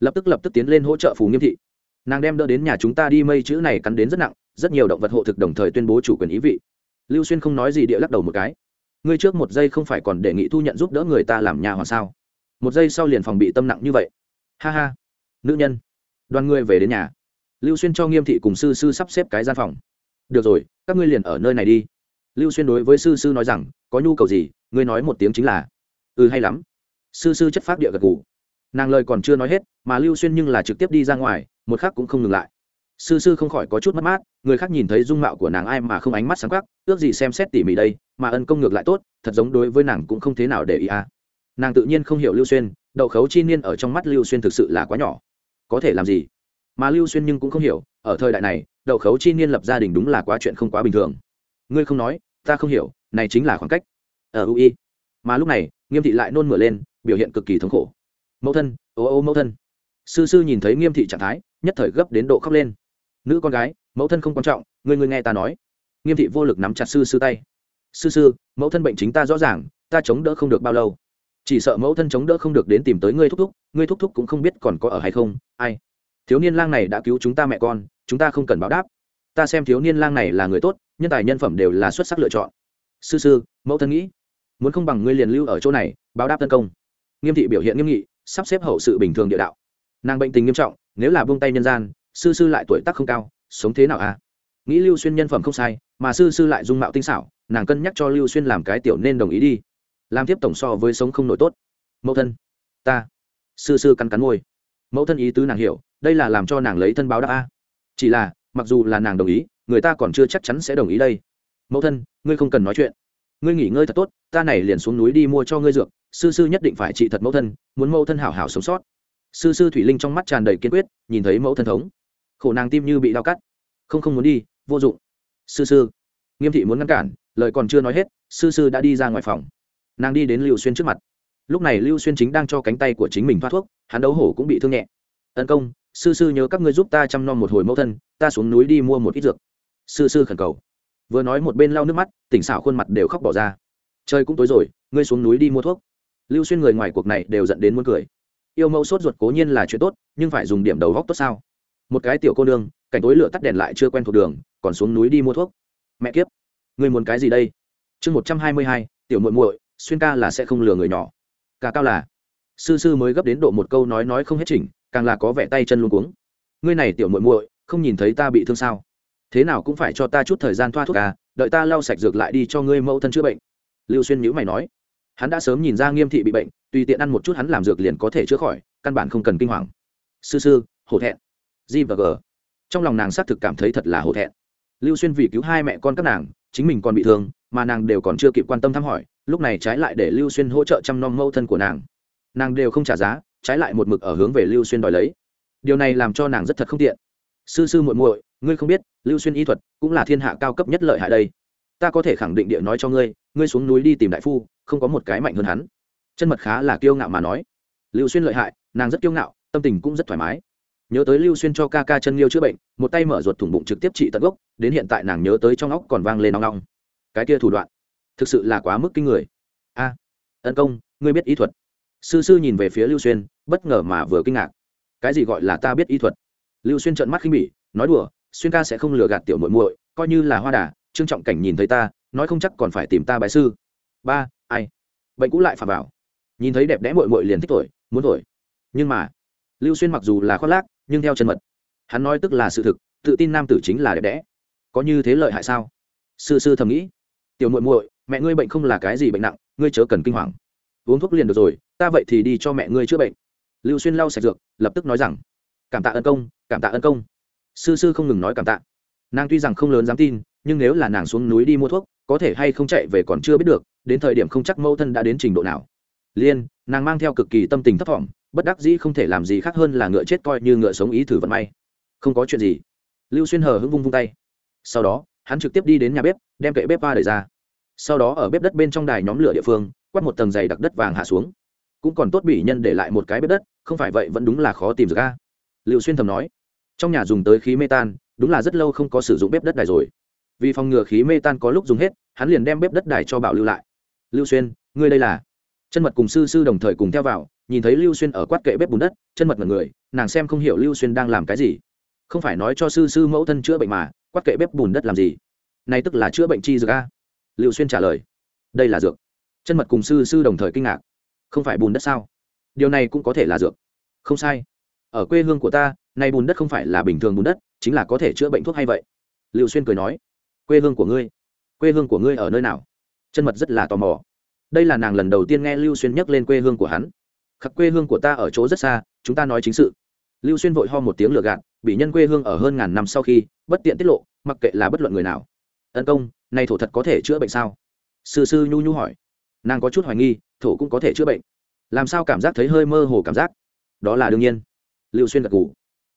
Lập tức lập tức tiến lên hỗ trợ phù nghiêm thị. Nàng đem đỡ đến nhà chúng ta đi, mây chữ này cắn đến rất nặng, rất nhiều động vật hộ thực đồng thời tuyên bố chủ quyền ý vị. Lưu xuyên không nói gì địa lắc đầu một cái. Ngươi trước một giây không phải còn đề nghị thu nhận giúp đỡ người ta làm nhà hoặc sao? Một giây sau liền phòng bị tâm nặng như vậy. Ha ha. Nữ nhân đoàn ngươi về đến nhà. Lưu xuyên cho nghiêm thị cùng sư sư sắp xếp cái gian phòng. Được rồi, các ngươi liền ở nơi này đi. Lưu xuyên đối với sư sư nói rằng, có nhu cầu gì, ngươi nói một tiếng chính là ừ hay lắm. Sư sư chất phát địa gật g ủ nàng lời còn chưa nói hết, mà lưu xuyên nhưng là trực tiếp đi ra ngoài, một khắc cũng không ngừng lại. Sư sư không khỏi có chút mất mát, người khác nhìn thấy dung mạo của nàng ai mà không ánh mắt sáng khắc ước gì xem xét tỉ mỉ đây, mà ân công ngược lại tốt, thật giống đối với nàng cũng không thế nào để ý à. nàng tự nhiên không hiểu lưu xuyên, đậu khấu chi niên ở trong mắt lưu xuyên thực sự là quá nhỏ có thể làm gì? Mà lưu xuyên nhưng cũng không hiểu, ở thời đại này, đậu khấu chi niên lập gia đình đúng là quá chuyện không quá bình thường. Ngươi không nói, ta không hiểu, này chính là khoảng cách. Ờ, ở ui mà lúc này, nghiêm thị lại nôn mửa lên, biểu hiện cực kỳ thống khổ. Mẫu thân, ô ô mẫu thân. Sư sư nhìn thấy nghiêm thị trạng thái, nhất thời gấp đến độ khóc lên. Nữ con gái, mẫu thân không quan trọng người người nghe ta nói. Nghiêm thị vô lực nắm chặt sư sư tay. Sư sư, mẫu thân bệnh chính ta rõ ràng, ta chống đỡ không được bao lâu chỉ sợ mẫu thân chống đỡ không được đến tìm tới ngươi thúc thúc, ngươi thúc thúc cũng không biết còn có ở hay không, ai? Thiếu niên lang này đã cứu chúng ta mẹ con, chúng ta không cần báo đáp. Ta xem thiếu niên lang này là người tốt, nhân tài nhân phẩm đều là xuất sắc lựa chọn. Sư sư, mẫu thân nghĩ, muốn không bằng ngươi liền lưu ở chỗ này, báo đáp tấn công. Nghiêm thị biểu hiện nghiêm nghị, sắp xếp hậu sự bình thường địa đạo. Nàng bệnh tình nghiêm trọng, nếu là buông tay nhân gian, sư sư lại tuổi tác không cao, sống thế nào à? Nghĩ lưu xuyên nhân phẩm không sai, mà sư sư lại dung mạo tinh xảo, nàng cân nhắc cho lưu xuyên làm cái tiểu nên đồng ý đi làm tiếp tổng so với sống không nổi tốt. Mẫu thân, ta, sư sư cắn cắn môi. Mẫu thân ý tứ nàng hiểu, đây là làm cho nàng lấy thân báo đáp a. Chỉ là, mặc dù là nàng đồng ý, người ta còn chưa chắc chắn sẽ đồng ý đây. Mẫu thân, ngươi không cần nói chuyện. Ngươi nghỉ ngơi thật tốt, ta này liền xuống núi đi mua cho ngươi dược, sư sư nhất định phải trị thật mẫu thân, muốn mẫu thân hảo hảo sống sót. Sư sư thủy linh trong mắt tràn đầy kiên quyết, nhìn thấy mẫu thân thống. Khổ nàng tim như bị đau cắt. Không không muốn đi, vô dụng. Sư sư, nghiêm thị muốn ngăn cản, lời còn chưa nói hết, sư sư đã đi ra ngoài phòng nàng đi đến lưu xuyên trước mặt lúc này lưu xuyên chính đang cho cánh tay của chính mình thoát thuốc hắn đấu hổ cũng bị thương nhẹ tấn công sư sư nhớ các ngươi giúp ta chăm nom một hồi mẫu thân ta xuống núi đi mua một ít dược sư sư khẩn cầu vừa nói một bên lau nước mắt tỉnh xảo khuôn mặt đều khóc bỏ ra trời cũng tối rồi ngươi xuống núi đi mua thuốc lưu xuyên người ngoài cuộc này đều dẫn đến muốn cười yêu mẫu sốt ruột cố nhiên là chuyện tốt nhưng phải dùng điểm đầu góc tốt sao một cái tiểu cô nương cảnh tối lửa tắt đèn lại chưa quen thuộc đường còn xuống núi đi mua thuốc mẹ kiếp ngươi muốn cái gì đây chương một trăm hai mươi hai, tiểu muội muội xuyên ca là sẽ không lừa người nhỏ. Cả cao là, sư sư mới gấp đến độ một câu nói nói không hết chỉnh, càng là có vẻ tay chân luôn cuống. Ngươi này tiểu muội muội, không nhìn thấy ta bị thương sao? Thế nào cũng phải cho ta chút thời gian thoa thuốc à đợi ta lau sạch dược lại đi cho ngươi mẫu thân chữa bệnh. Lưu xuyên nhữ mày nói. Hắn đã sớm nhìn ra nghiêm thị bị bệnh, tùy tiện ăn một chút hắn làm dược liền có thể chữa khỏi, căn bản không cần kinh hoàng. Sư sư, hổ thẹn. G và g. Trong lòng nàng xác thực cảm thấy thật là hổ thẹn. Lưu xuyên vì cứu hai mẹ con các nàng, chính mình còn bị thương, mà nàng đều còn chưa kịp quan tâm thăm hỏi lúc này trái lại để lưu xuyên hỗ trợ chăm nom mâu thân của nàng. Nàng đều không trả giá, trái lại một mực ở hướng về lưu xuyên đòi lấy. Điều này làm cho nàng rất thật không tiện. Sư sư muội muội, ngươi không biết, lưu xuyên y thuật cũng là thiên hạ cao cấp nhất lợi hại đây. Ta có thể khẳng định địa nói cho ngươi ngươi xuống núi đi tìm đại phu, không có một cái mạnh hơn hắn. Chân mật khá là kiêu ngạo mà nói. Lưu xuyên lợi hại, nàng rất kiêu ngạo, tâm tình cũng rất thoải mái. Nhớ tới lưu xuyên cho ca ca chân liêu chữa bệnh, một tay mở ruột thủng bụng trực tiếp trị tận gốc, đến hiện tại nàng nhớ tới trong óc còn vang lên nong nong cái kia thủ đoạn thực sự là quá mức kinh người. A à, ân công ngươi biết ý thuật. Sư sư nhìn về phía lưu xuyên bất ngờ mà vừa kinh ngạc. Cái gì gọi là ta biết ý thuật? Lưu xuyên trợn mắt khinh bỉ nói đùa xuyên ca sẽ không lừa gạt tiểu muội muội coi như là hoa đà trương trọng cảnh nhìn thấy ta nói không chắc còn phải tìm ta bài sư. Ba ai? Bệnh cũ lại phà vào. Nhìn thấy đẹp đẽ muội muội liền thích tuổi muốn tuổi nhưng mà lưu xuyên mặc dù là khoác lác nhưng theo chân mật. Hắn nói tức là sự thực tự tin nam tử chính là đẹp đẽ. Có như thế lợi hại sao? Sư sư thầm nghĩ. Tiểu muội muội mẹ ngươi bệnh không là cái gì bệnh nặng, ngươi chớ cần kinh hoàng. Uống thuốc liền được rồi, ta vậy thì đi cho mẹ ngươi chữa bệnh. Lưu xuyên lau sạch dược, lập tức nói rằng, cảm tạ ân công, cảm tạ ân công. Sư sư không ngừng nói cảm tạ. Nàng tuy rằng không lớn dám tin, nhưng nếu là nàng xuống núi đi mua thuốc, có thể hay không chạy về còn chưa biết được, đến thời điểm không chắc mẫu thân đã đến trình độ nào. Liên, nàng mang theo cực kỳ tâm tình thấp thỏm, bất đắc dĩ không thể làm gì khác hơn là ngựa chết coi như ngựa sống ý thử vận may. Không có chuyện gì. Lưu xuyên hờ hững vung vung tay. Sau đó, hắn trực tiếp đi đến nhà bếp, đem kệ bếp va đẩy ra sau đó ở bếp đất bên trong đài nhóm lửa địa phương, quát một tầng dày đặc đất vàng hạ xuống. Cũng còn tốt bị nhân để lại một cái bếp đất, không phải vậy vẫn đúng là khó tìm được a. Liệu xuyên thầm nói, trong nhà dùng tới khí mê tan, đúng là rất lâu không có sử dụng bếp đất đài rồi. Vì phòng ngừa khí mê tan có lúc dùng hết, hắn liền đem bếp đất đài cho bảo lưu lại. Lưu xuyên, ngươi đây là? Chân mật cùng sư sư đồng thời cùng theo vào, nhìn thấy lưu xuyên ở quát kệ bếp bùn đất, chân mật mật người, nàng xem không hiểu lưu xuyên đang làm cái gì. Không phải nói cho sư sư mẫu thân chữa bệnh mà, quát kệ bếp bùn đất làm gì? Nay tức là chữa bệnh chi dược a lưu xuyên trả lời. Đây là dược. Chân mật cùng sư sư đồng thời kinh ngạc. Không phải bùn đất sao? Điều này cũng có thể là dược. Không sai. Ở quê hương của ta, nay bùn đất không phải là bình thường bùn đất, chính là có thể chữa bệnh thuốc hay vậy? Lưu xuyên cười nói. Quê hương của ngươi? Quê hương của ngươi ở nơi nào? Chân mật rất là tò mò. Đây là nàng lần đầu tiên nghe lưu xuyên nhắc lên quê hương của hắn. Khắc quê hương của ta ở chỗ rất xa, chúng ta nói chính sự. Lưu xuyên vội ho một tiếng lừa gạt, bị nhân quê hương ở hơn ngàn năm sau khi, bất tiện tiết lộ, mặc kệ là bất luận người nào. Tấn công nay thổ thật có thể chữa bệnh sao? Sư sư nhu nhu hỏi. Nàng có chút hoài nghi, thổ cũng có thể chữa bệnh. Làm sao cảm giác thấy hơi mơ hồ cảm giác? Đó là đương nhiên. Lưu xuyên gật ngủ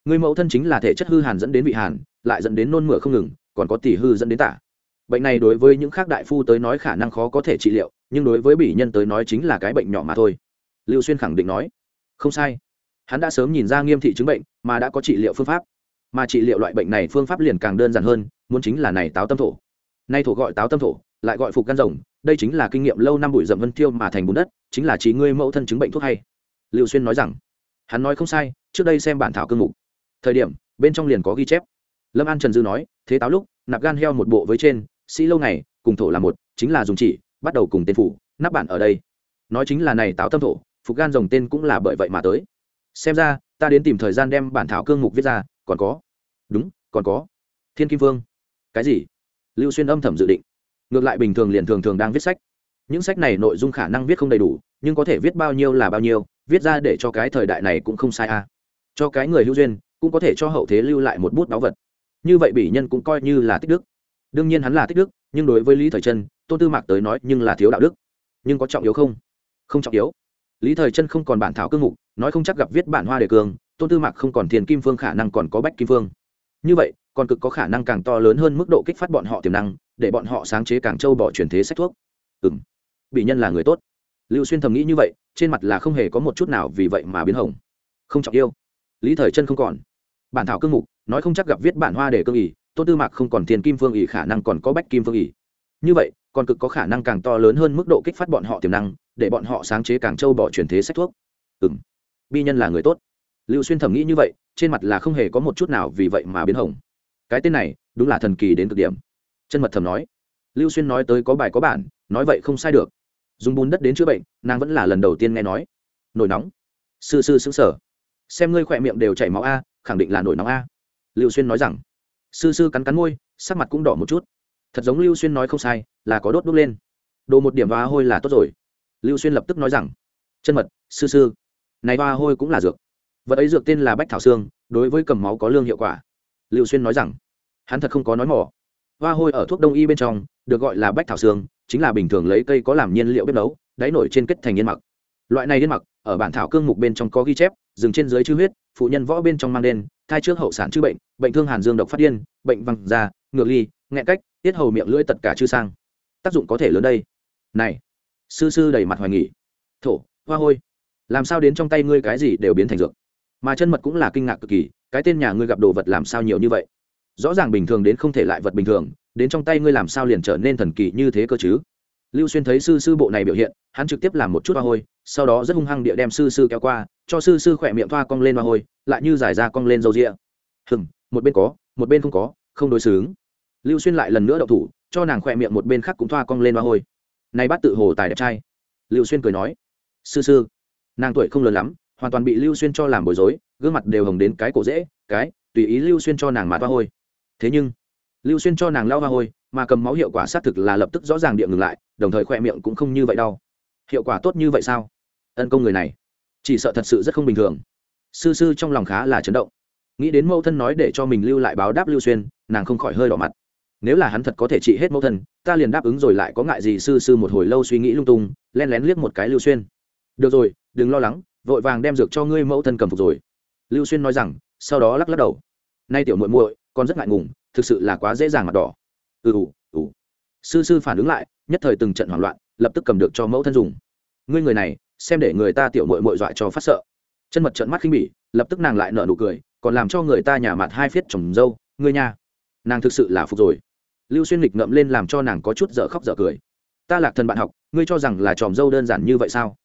người mẫu thân chính là thể chất hư hàn dẫn đến vị hàn, lại dẫn đến nôn mửa không ngừng, còn có tỷ hư dẫn đến tả. Bệnh này đối với những khác đại phu tới nói khả năng khó có thể trị liệu, nhưng đối với bỉ nhân tới nói chính là cái bệnh nhỏ mà thôi. Lưu xuyên khẳng định nói. Không sai. Hắn đã sớm nhìn ra nghiêm thị chứng bệnh, mà đã có trị liệu phương pháp. Mà trị liệu loại bệnh này phương pháp liền càng đơn giản hơn, muốn chính là này táo tâm thổ nay thổ gọi táo tâm thổ, lại gọi phục gan rồng, đây chính là kinh nghiệm lâu năm bụi rậm vân tiêu mà thành bùn đất, chính là trí ngươi mẫu thân chứng bệnh thuốc hay. Liệu xuyên nói rằng, hắn nói không sai, trước đây xem bản thảo cương mục. Thời điểm, bên trong liền có ghi chép. Lâm an trần dư nói, thế táo lúc, nạp gan heo một bộ với trên sĩ lâu này cùng thổ là một, chính là dùng chỉ, bắt đầu cùng tên phủ, nắp bản ở đây. Nói chính là này táo tâm thổ, phục gan rồng tên cũng là bởi vậy mà tới. Xem ra, ta đến tìm thời gian đem bản thảo cương mục viết ra, còn có. Đúng, còn có. Thiên kim vương. Cái gì? Lưu xuyên âm thầm dự định. Ngược lại bình thường liền thường thường đang viết sách. Những sách này nội dung khả năng viết không đầy đủ, nhưng có thể viết bao nhiêu là bao nhiêu, viết ra để cho cái thời đại này cũng không sai a à. cho cái người hữu duyên, cũng có thể cho hậu thế lưu lại một bút báu vật. Như vậy bỉ nhân cũng coi như là tích đức. Đương nhiên hắn là tích đức, nhưng đối với lý thời chân tôn tư mạc tới nói nhưng là thiếu đạo đức. Nhưng có trọng yếu không? Không trọng yếu. Lý thời chân không còn bản thảo cương mục, nói không chắc gặp viết bản hoa đề cường tôn tư mạc không còn thiền kim phương khả năng còn có bách kim phương. Như vậy còn cực có khả năng càng to lớn hơn mức độ kích phát bọn họ tiềm năng, để bọn họ sáng chế càng châu bỏ truyền thế sách thuốc. Ừ m bị nhân là người tốt. Lưu xuyên thầm nghĩ như vậy, trên mặt là không hề có một chút nào vì vậy mà biến hỏng không trọng yêu. Lý thời chân không còn. Bản thảo cương mục, nói không chắc gặp viết bản hoa để cương ỉ tôn tư mạc không còn tiền kim phương ỉ khả năng còn có bách kim phương ỉ như vậy, còn cực có khả năng càng to lớn hơn mức độ kích phát bọn họ tiềm năng, để bọn họ sáng chế càng châu bỏ truyền thế sách thuốc. Ừ m bi nhân là người tốt. Lưu xuyên thầm nghĩ như vậy, trên mặt là không hề có một chút nào vì vậy mà biến hỏng cái tên này đúng là thần kỳ đến cực điểm. Chân mật thầm nói. Lưu xuyên nói tới có bài có bản, nói vậy không sai được. Dùng bùn đất đến chữa bệnh, nàng vẫn là lần đầu tiên nghe nói. Nổi nóng. Sư sư xứng sở xem ngươi khỏe miệng đều chảy máu a, khẳng định là nổi nóng a. Lưu xuyên nói rằng. Sư sư cắn cắn môi, sắc mặt cũng đỏ một chút. Thật giống lưu xuyên nói không sai, là có đốt đốt lên. Đồ một điểm và hôi là tốt rồi. Lưu xuyên lập tức nói rằng. Chân mật, sư sư. Này hoa hôi cũng là dược. Vật ấy dược tên là bách thảo xương, đối với cầm máu có lương hiệu quả lưu xuyên nói rằng, hắn thật không có nói mỏ. Hoa hôi ở thuốc đông y bên trong, được gọi là bách thảo xương, chính là bình thường lấy cây có làm nhiên liệu bếp nấu, đáy nổi trên kết thành yên mặc. Loại này yên mặc, ở bản thảo cương mục bên trong có ghi chép, rừng trên dưới chư huyết, phụ nhân võ bên trong mang đen, thai trước hậu sản chư bệnh bệnh thương hàn dương độc phát điên, bệnh văng da, ngược ly, nghẹn cách, tiết hầu miệng lưỡi tất cả chư sang. Tác dụng có thể lớn đây. Này, sư sư đầy mặt hoài nghỉ thổ, hoa hôi, làm sao đến trong tay ngươi cái gì đều biến thành dược? Mà chân mật cũng là kinh ngạc cực kỳ, cái tên nhà ngươi gặp đồ vật làm sao nhiều như vậy? Rõ ràng bình thường đến không thể lại vật bình thường, đến trong tay ngươi làm sao liền trở nên thần kỳ như thế cơ chứ? Lưu xuyên thấy sư sư bộ này biểu hiện, hắn trực tiếp làm một chút hoa hôi, sau đó rất hung hăng địa đem sư sư kéo qua, cho sư sư khỏe miệng thoa cong lên hoa hôi, lại như giải ra cong lên dầu rịa hừm, một bên có, một bên không có, không đối xứng. Lưu xuyên lại lần nữa đậu thủ, cho nàng khỏe miệng một bên khác cũng thoa cong lên hoa hôi. Nay bắt tự hồ tài đẹp trai. Lưu xuyên cười nói, sư sư, nàng tuổi không lớn lắm hoàn toàn bị lưu xuyên cho làm bối rối, gương mặt đều hồng đến cái cổ dễ, cái, tùy ý lưu xuyên cho nàng mạt hoa hôi. Thế nhưng, lưu xuyên cho nàng lao hoa hôi, mà cầm máu hiệu quả xác thực là lập tức rõ ràng địa ngừng lại, đồng thời khoe miệng cũng không như vậy đau. Hiệu quả tốt như vậy sao? Ân công người này, chỉ sợ thật sự rất không bình thường. Sư sư trong lòng khá là chấn động. Nghĩ đến mẫu thân nói để cho mình lưu lại báo đáp lưu xuyên, nàng không khỏi hơi đỏ mặt. Nếu là hắn thật có thể trị hết mẫu thân, ta liền đáp ứng rồi lại có ngại gì sư sư một hồi lâu suy nghĩ lung tung len lén liếc một cái lưu xuyên. Được rồi, đừng lo lắng vội vàng đem dược cho ngươi mẫu thân cầm phục rồi. Lưu xuyên nói rằng, sau đó lắc lắc đầu. Nay tiểu muội muội, con rất ngại ngùng, thực sự là quá dễ dàng mặt đỏ. Ừ, ừ ừ. sư sư phản ứng lại, nhất thời từng trận hoảng loạn, lập tức cầm được cho mẫu thân dùng. Ngươi người này, xem để người ta tiểu muội muội dọa cho phát sợ. Chân mật trận mắt khinh bỉ, lập tức nàng lại nở nụ cười, còn làm cho người ta nhả mặt hai phiết trồng dâu, ngươi nha. Nàng thực sự là phục rồi. Lưu xuyên nghịch ngậm lên làm cho nàng có chút dở khóc dở cười. Ta lạc thần bạn học, ngươi cho rằng là tròm dâu đơn giản như vậy sao?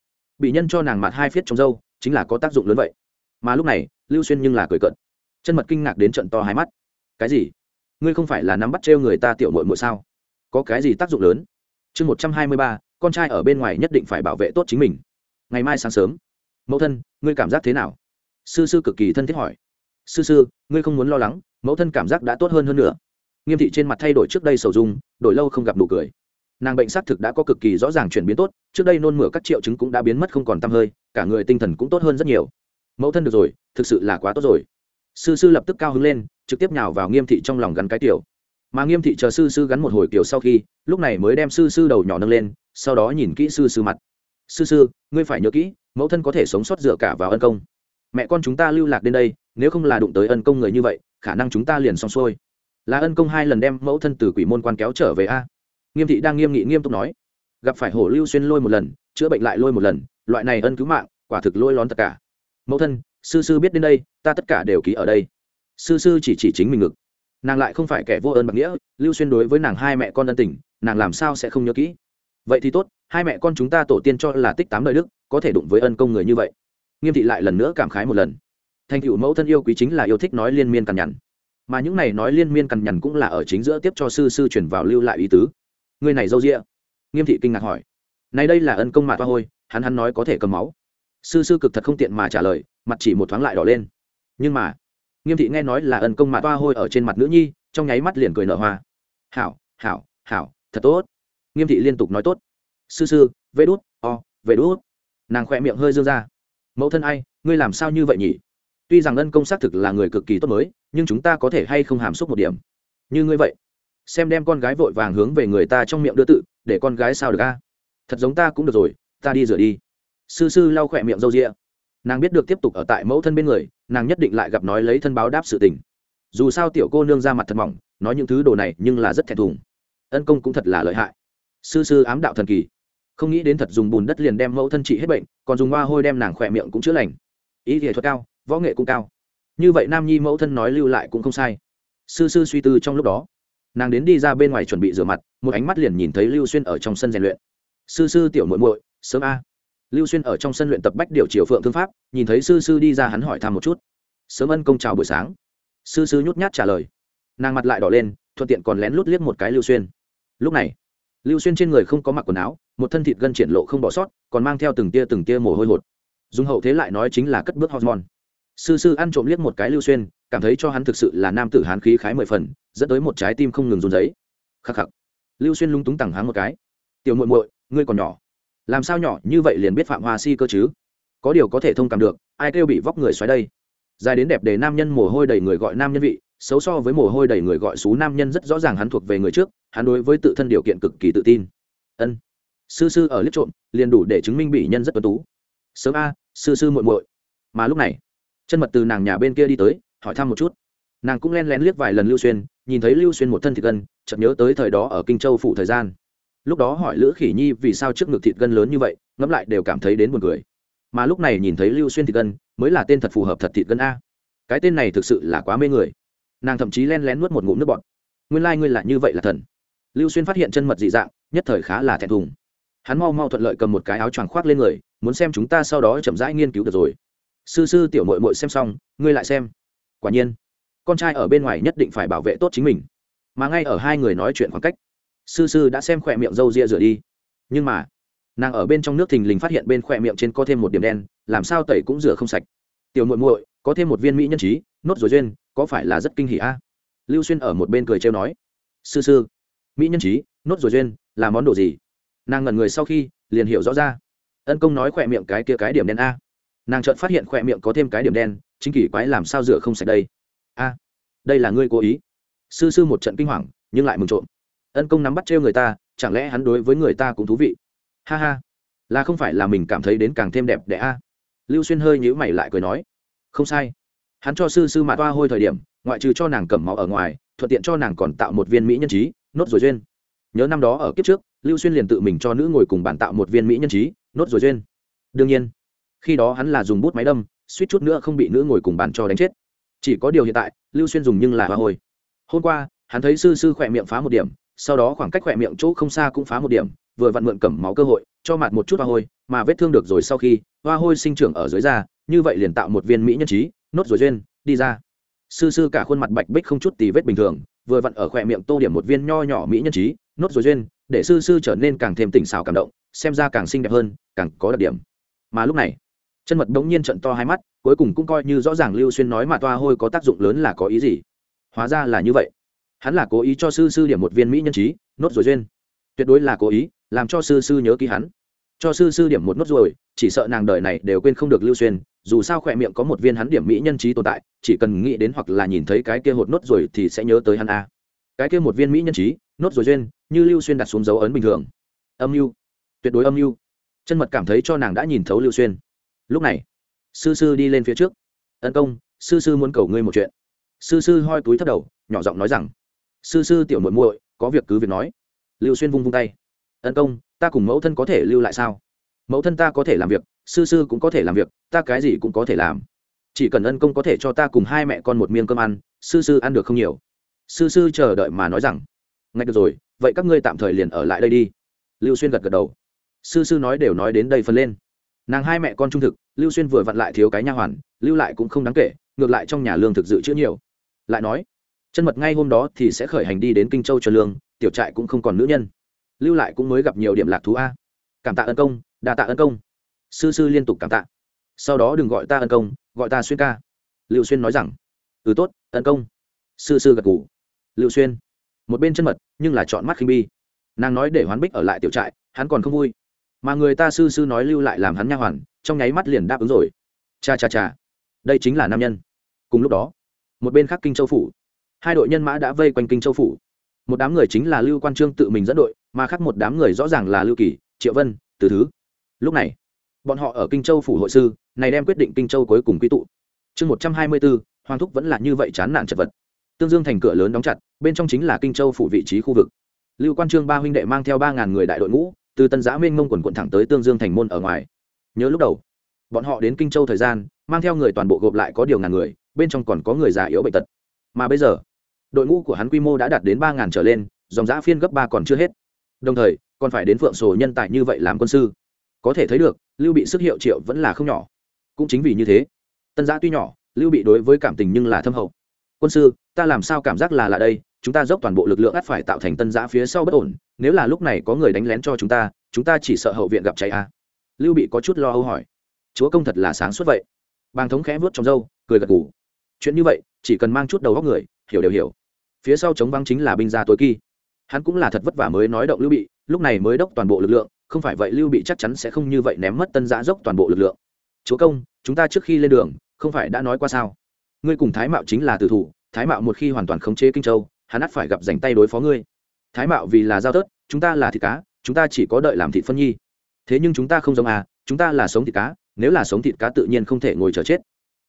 Bị nhân cho nàng mặt hai phiết trong dâu chính là có tác dụng lớn vậy. Mà lúc này, lưu xuyên nhưng là cười cận chân mật kinh ngạc đến trận to hai mắt. Cái gì? Ngươi không phải là nắm bắt trêu người ta tiểu mội mội sao? Có cái gì tác dụng lớn? Chương một trăm hai mươi ba, con trai ở bên ngoài nhất định phải bảo vệ tốt chính mình. Ngày mai sáng sớm. Mẫu thân, ngươi cảm giác thế nào? Sư sư cực kỳ thân thiết hỏi. Sư sư, ngươi không muốn lo lắng, mẫu thân cảm giác đã tốt hơn hơn nữa. Nghiêm thị trên mặt thay đổi trước đây sầu dung, đổi lâu không gặp nụ cười nàng bệnh xác thực đã có cực kỳ rõ ràng chuyển biến tốt, trước đây nôn mửa các triệu chứng cũng đã biến mất không còn t hơi, cả người tinh thần cũng tốt hơn rất nhiều. Mẫu thân được rồi, thực sự là quá tốt rồi. Sư sư lập tức cao hứng lên, trực tiếp nhào vào nghiêm thị trong lòng gắn cái tiểu. Mà nghiêm thị chờ sư sư gắn một hồi kiểu sau khi, lúc này mới đem sư sư đầu nhỏ nâng lên, sau đó nhìn kỹ sư sư mặt. Sư sư, ngươi phải nhớ kỹ, mẫu thân có thể sống sót dựa cả vào ân công. Mẹ con chúng ta lưu lạc đến đây, nếu không là đụng tới ân công người như vậy, khả năng chúng ta liền xong xuôi. Là ân công hai lần đem mẫu thân từ quỷ môn quan kéo trở về a nghiêm thị đang nghiêm nghị nghiêm túc nói, gặp phải hổ lưu xuyên lôi một lần, chữa bệnh lại lôi một lần, loại này ân cứu mạng, quả thực lôi lón tất cả. Mẫu thân, sư sư biết đến đây, ta tất cả đều ký ở đây. Sư sư chỉ chỉ chính mình ngực. Nàng lại không phải kẻ vô ơn bạc nghĩa, lưu xuyên đối với nàng hai mẹ con ân tình, nàng làm sao sẽ không nhớ kỹ? Vậy thì tốt, hai mẹ con chúng ta tổ tiên cho là tích tám đời đức, có thể đụng với ân công người như vậy. Nghiêm thị lại lần nữa cảm khái một lần. Thành cựu mẫu thân yêu quý chính là yêu thích nói liên miên cằn nhằn. Mà những này nói liên miên cằn nhằn cũng là ở chính giữa tiếp cho sư sư chuyển vào lưu lại ý tứ người này dâu rịa nghiêm thị kinh ngạc hỏi. Này đây là ân công mạ toa hôi, hắn hắn nói có thể cầm máu. Sư sư cực thật không tiện mà trả lời, mặt chỉ một thoáng lại đỏ lên. Nhưng mà, nghiêm thị nghe nói là ân công mạ toa hôi ở trên mặt nữ nhi, trong nháy mắt liền cười nở hoa. Hảo hảo hảo, thật tốt. Nghiêm thị liên tục nói tốt. Sư sư, vê đút, o, vê đút. Nàng khỏe miệng hơi dương ra. Mẫu thân ai, ngươi làm sao như vậy nhỉ? Tuy rằng ân công xác thực là người cực kỳ tốt mới, nhưng chúng ta có thể hay không hàm xúc một điểm. Như ngươi vậy xem đem con gái vội vàng hướng về người ta trong miệng đưa tự, để con gái sao được a? Thật giống ta cũng được rồi, ta đi rửa đi. Sư sư lau khỏe miệng râu rịa nàng biết được tiếp tục ở tại mẫu thân bên người, nàng nhất định lại gặp nói lấy thân báo đáp sự tình. Dù sao tiểu cô nương ra mặt thật mỏng, nói những thứ đồ này nhưng là rất thẹn thùng. Ân công cũng thật là lợi hại. Sư sư ám đạo thần kỳ. Không nghĩ đến thật dùng bùn đất liền đem mẫu thân trị hết bệnh, còn dùng hoa hôi đem nàng khỏe miệng cũng chữa lành. Ý thể thuật cao, võ nghệ cũng cao. Như vậy nam nhi mẫu thân nói lưu lại cũng không sai. Sư sư suy tư trong lúc đó nàng đến đi ra bên ngoài chuẩn bị rửa mặt, một ánh mắt liền nhìn thấy lưu xuyên ở trong sân rèn luyện. Sư sư tiểu muội muội, sớm a. Lưu xuyên ở trong sân luyện tập bách điều triều phượng thương pháp, nhìn thấy sư sư đi ra hắn hỏi thăm một chút. Sớm ân công chào buổi sáng. Sư sư nhút nhát trả lời. Nàng mặt lại đỏ lên, thuận tiện còn lén lút liếc một cái lưu xuyên. Lúc này, lưu xuyên trên người không có mặc quần áo, một thân thịt gân triển lộ không bỏ sót, còn mang theo từng tia từng tia mồ hôi hột. Dùng hậu thế lại nói chính là cất bước hormone sư sư ăn trộm liếc một cái lưu xuyên, cảm thấy cho hắn thực sự là nam tử hán khí khái mười phần, dẫn tới một trái tim không ngừng run giấy khắc khắc. Lưu xuyên lung túng tẳng háng một cái. Tiểu muội muội, ngươi còn nhỏ. Làm sao nhỏ như vậy liền biết phạm hoa si cơ chứ? Có điều có thể thông cảm được, ai kêu bị vóc người xoáy đây? Dài đến đẹp để nam nhân mồ hôi đầy người gọi nam nhân vị, xấu so với mồ hôi đầy người gọi xú nam nhân rất rõ ràng hắn thuộc về người trước, hắn đối với tự thân điều kiện cực kỳ tự tin. Ân. Sư sư ở liếc trộm, liền đủ để chứng minh bị nhân rất tuấn tú. Sớm a, sư sư muội muội. Mà lúc này chân mật từ nàng nhà bên kia đi tới, hỏi thăm một chút. Nàng cũng len lén liếc vài lần lưu xuyên, nhìn thấy lưu xuyên một thân thịt gân, chợt nhớ tới thời đó ở kinh châu phủ thời gian. Lúc đó hỏi lữ khỉ nhi vì sao trước ngực thịt gân lớn như vậy, ngẫm lại đều cảm thấy đến buồn cười. Mà lúc này nhìn thấy lưu xuyên thịt gân, mới là tên thật phù hợp thật thịt gân a. Cái tên này thực sự là quá mê người. Nàng thậm chí len lén nuốt một ngụm nước bọt. Nguyên lai、like、ngươi là như vậy là thần. Lưu xuyên phát hiện chân mật dị dạng, nhất thời khá là thẹn thùng. Hắn mau mau thuận lợi cầm một cái áo choàng khoác lên người, muốn xem chúng ta sau đó chậm rãi nghiên cứu được rồi sư sư tiểu mội mội xem xong, ngươi lại xem. Quả nhiên, con trai ở bên ngoài nhất định phải bảo vệ tốt chính mình. Mà ngay ở hai người nói chuyện khoảng cách, sư sư đã xem khỏe miệng râu ria rửa đi. Nhưng mà, nàng ở bên trong nước thình lình phát hiện bên khỏe miệng trên có thêm một điểm đen, làm sao tẩy cũng rửa không sạch. Tiểu muội muội, có thêm một viên mỹ nhân trí, nốt rồi duyên, có phải là rất kinh hỉ a? Lưu xuyên ở một bên cười trêu nói. Sư sư, mỹ nhân trí, nốt rồi duyên, là món đồ gì? Nàng ngẩn người sau khi, liền hiểu rõ ra. Ân công nói khỏe miệng cái kia cái điểm đen a nàng chợt phát hiện khỏe miệng có thêm cái điểm đen, chính kỳ quái làm sao rửa không sạch đây? A, đây là ngươi cố ý. Sư sư một trận kinh hoàng, nhưng lại mừng trộm. Ân công nắm bắt trêu người ta, chẳng lẽ hắn đối với người ta cũng thú vị? Ha ha, là không phải là mình cảm thấy đến càng thêm đẹp đẽ a? Lưu xuyên hơi nhữ mày lại cười nói, không sai. Hắn cho sư sư mạ toa hôi thời điểm, ngoại trừ cho nàng cầm máu ở ngoài, thuận tiện cho nàng còn tạo một viên mỹ nhân trí, nốt rồi duyên. Nhớ năm đó ở kiếp trước, lưu xuyên liền tự mình cho nữ ngồi cùng bản tạo một viên mỹ nhân trí, nốt rồi duyên. Đương nhiên khi đó hắn là dùng bút máy đâm, suýt chút nữa không bị nữ ngồi cùng bàn cho đánh chết. Chỉ có điều hiện tại, lưu xuyên dùng nhưng là hoa hồi hôm qua, hắn thấy sư sư khỏe miệng phá một điểm, sau đó khoảng cách khỏe miệng chỗ không xa cũng phá một điểm, vừa vặn mượn cẩm máu cơ hội, cho mặt một chút hoa hôi, mà vết thương được rồi sau khi, hoa hôi sinh trưởng ở dưới da, như vậy liền tạo một viên mỹ nhân trí, nốt rồi duyên, đi ra. Sư sư cả khuôn mặt bạch bích không chút tì vết bình thường, vừa vặn ở khỏe miệng tô điểm một viên nho nhỏ mỹ nhân trí, nốt rồi duyên, để sư sư trở nên càng thêm tỉnh xào cảm động, xem ra càng xinh đẹp hơn, càng có đặc điểm. Mà lúc này chân mật bỗng nhiên trận to hai mắt, cuối cùng cũng coi như rõ ràng lưu xuyên nói mà toa hôi có tác dụng lớn là có ý gì. Hóa ra là như vậy. Hắn là cố ý cho sư sư điểm một viên mỹ nhân trí, nốt rồi duyên. Tuyệt đối là cố ý, làm cho sư sư nhớ ký hắn. Cho sư sư điểm một nốt rồi, chỉ sợ nàng đời này đều quên không được lưu xuyên, dù sao khỏe miệng có một viên hắn điểm mỹ nhân trí tồn tại, chỉ cần nghĩ đến hoặc là nhìn thấy cái kia hột nốt rồi thì sẽ nhớ tới hắn a. Cái kia một viên mỹ nhân trí, nốt rồi duyên, như lưu xuyên đặt xuống dấu ấn bình thường. Âm mưu. Tuyệt đối âm mưu. Chân mật cảm thấy cho nàng đã nhìn thấu lưu xuyên lúc này, sư sư đi lên phía trước. Tấn công, sư sư muốn cầu ngươi một chuyện. Sư sư hoi túi thấp đầu, nhỏ giọng nói rằng, sư sư tiểu muội muội, có việc cứ việc nói. Lưu xuyên vung vung tay. Tấn công, ta cùng mẫu thân có thể lưu lại sao? Mẫu thân ta có thể làm việc, sư sư cũng có thể làm việc, ta cái gì cũng có thể làm. Chỉ cần ân công có thể cho ta cùng hai mẹ con một miếng cơm ăn, sư sư ăn được không nhiều. Sư sư chờ đợi mà nói rằng, ngay được rồi, vậy các ngươi tạm thời liền ở lại đây đi. Lưu xuyên gật gật đầu. Sư sư nói đều nói đến đây phân lên nàng hai mẹ con trung thực, lưu xuyên vừa vặn lại thiếu cái nha hoàn, lưu lại cũng không đáng kể, ngược lại trong nhà lương thực dự trữ nhiều. Lại nói, chân mật ngay hôm đó thì sẽ khởi hành đi đến kinh châu cho lương, tiểu trại cũng không còn nữ nhân. Lưu lại cũng mới gặp nhiều điểm lạc thú a. Cảm tạ ân công, đa tạ ân công. Sư sư liên tục cảm tạ. Sau đó đừng gọi ta ân công, gọi ta xuyên ca. Lưu xuyên nói rằng. Ừ tốt, ân công. Sư sư gật ngủ lưu xuyên. Một bên chân mật, nhưng là chọn mắt khinh bi. Nàng nói để hoán bích ở lại tiểu trại, hắn còn không vui mà người ta sư sư nói lưu lại làm hắn nha hoàn, trong nháy mắt liền đáp ứng rồi. Cha cha cha, đây chính là nam nhân. Cùng lúc đó, một bên khác kinh châu phủ, hai đội nhân mã đã vây quanh kinh châu phủ. Một đám người chính là lưu quan trương tự mình dẫn đội, mà khác một đám người rõ ràng là lưu kỳ, triệu vân, từ thứ. Lúc này, bọn họ ở kinh châu phủ hội sư, này đem quyết định kinh châu cuối cùng quy tụ. Chương một trăm hai mươi bốn, hoàng thúc vẫn là như vậy chán nản chật vật. Tương dương thành cửa lớn đóng chặt, bên trong chính là kinh châu phủ vị trí khu vực. Lưu quan trương ba huynh đệ mang theo ba ngàn người đại đội ngũ từ tân giã mênh mông quần quận thẳng tới tương dương thành môn ở ngoài. Nhớ lúc đầu, bọn họ đến kinh châu thời gian, mang theo người toàn bộ gộp lại có điều ngàn người, bên trong còn có người già yếu bệnh tật. Mà bây giờ, đội ngũ của hắn quy mô đã đạt đến ba ngàn trở lên, dòng giã phiên gấp ba còn chưa hết. Đồng thời, còn phải đến phượng sổ nhân tài như vậy làm quân sư. Có thể thấy được, lưu bị sức hiệu triệu vẫn là không nhỏ. Cũng chính vì như thế, tân giã tuy nhỏ, lưu bị đối với cảm tình nhưng là thâm hậu. Quân sư, ta làm sao cảm giác là lạ đây? Chúng ta dốc toàn bộ lực lượng ắt phải tạo thành tân giã phía sau bất ổn, nếu là lúc này có người đánh lén cho chúng ta chúng ta chỉ sợ hậu viện gặp cháy à. lưu bị có chút lo âu hỏi. Chúa công thật là sáng suốt vậy. Bàng thống khẽ vớt trong râu, cười gật gù. chuyện như vậy, chỉ cần mang chút đầu góc người, hiểu đều hiểu. Phía sau chống vắng chính là binh gia tối kỳ. Hắn cũng là thật vất vả mới nói động lưu bị, lúc này mới đốc toàn bộ lực lượng, không phải vậy lưu bị chắc chắn sẽ không như vậy ném mất tân giã dốc toàn bộ lực lượng. Chúa công, chúng ta trước khi lên đường, không phải đã nói qua sao? Ngươi cùng thái mạo chính là tử thủ, thái mạo một khi hoàn toàn khống chế kinh châu hắn ắt phải gặp dành tay đối phó ngươi. Thái mạo vì là giao tớt, chúng ta là thịt cá, chúng ta chỉ có đợi làm thịt phân nhi. Thế nhưng chúng ta không giống à chúng ta là sống thịt cá, nếu là sống thịt cá tự nhiên không thể ngồi chờ chết.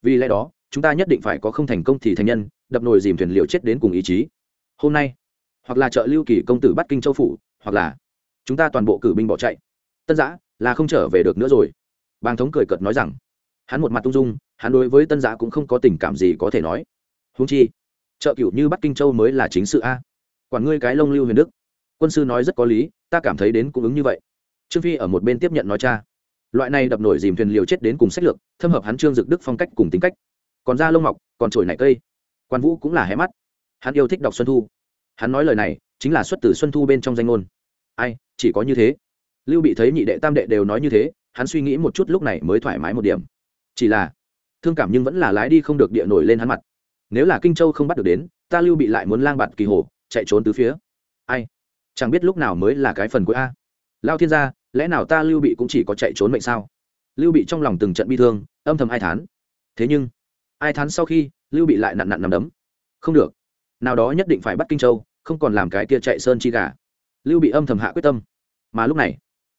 Vì lẽ đó, chúng ta nhất định phải có không thành công thì thành nhân, đập nồi dìm thuyền liều chết đến cùng ý chí. Hôm nay, hoặc là trợ lưu kỳ công tử bắt kinh châu phủ, hoặc là chúng ta toàn bộ cử binh bỏ chạy. Tân giã là không trở về được nữa rồi. Bàng thống cười cợt nói rằng, hắn một mặt tung dung, hắn đối với tân giã cũng không có tình cảm gì có thể nói. Húng chi trợ cựu như bắt kinh châu mới là chính sự a. Quản ngươi cái lông lưu huyền đức. Quân sư nói rất có lý, ta cảm thấy đến cũng ứng như vậy. Trương phi ở một bên tiếp nhận nói cha. Loại này đập nổi dìm thuyền liều chết đến cùng sách lược, thâm hợp hắn trương dực đức phong cách cùng tính cách. Còn da lông mọc, còn trổi nảy cây. Quan vũ cũng là hé mắt. Hắn yêu thích đọc xuân thu. Hắn nói lời này, chính là xuất từ xuân thu bên trong danh ngôn. Ai, chỉ có như thế. Lưu bị thấy nhị đệ tam đệ đều nói như thế, hắn suy nghĩ một chút lúc này mới thoải mái một điểm. Chỉ là, thương cảm nhưng vẫn là lái đi không được địa nổi lên hắn mặt nếu là kinh châu không bắt được đến, ta lưu bị lại muốn lang bạt kỳ hồ, chạy trốn từ phía. Ai? Chẳng biết lúc nào mới là cái phần cuối a. Lao thiên gia, lẽ nào ta lưu bị cũng chỉ có chạy trốn mệnh sao? Lưu bị trong lòng từng trận bi thương, âm thầm ai thán. Thế nhưng, ai thán sau khi, lưu bị lại nặn nặn nằm đấm. Không được. Nào đó nhất định phải bắt kinh châu, không còn làm cái kia chạy sơn chi gà. Lưu bị âm thầm hạ quyết tâm. Mà lúc này,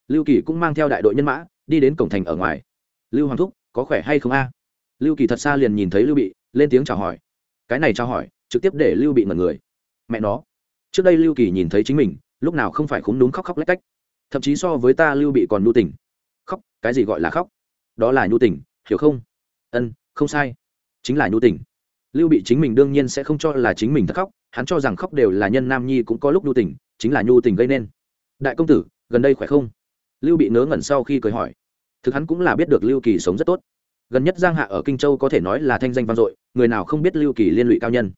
lưu kỳ cũng mang theo đại đội nhân mã, đi đến cổng thành ở ngoài. Lưu hoàng thúc, có khỏe hay không a? Lưu kỳ thật xa liền nhìn thấy lưu bị, lên tiếng chào hỏi cái này trao hỏi, trực tiếp để lưu bị mật người. Mẹ nó. Trước đây lưu kỳ nhìn thấy chính mình, lúc nào không phải khúng đúng khóc khóc lách cách. Thậm chí so với ta lưu bị còn nhu tình. Khóc, cái gì gọi là khóc? Đó là nhu tình, hiểu không? Ân, không sai. Chính là nhu tình. Lưu bị chính mình đương nhiên sẽ không cho là chính mình thất khóc, hắn cho rằng khóc đều là nhân nam nhi cũng có lúc nhu tình, chính là nhu tình gây nên. Đại công tử, gần đây khỏe không? Lưu bị ngớ ngẩn sau khi cười hỏi. Thực hắn cũng là biết được lưu kỳ sống rất tốt gần nhất giang hạ ở kinh châu có thể nói là thanh danh vang dội, người nào không biết lưu kỳ liên lụy cao nhân.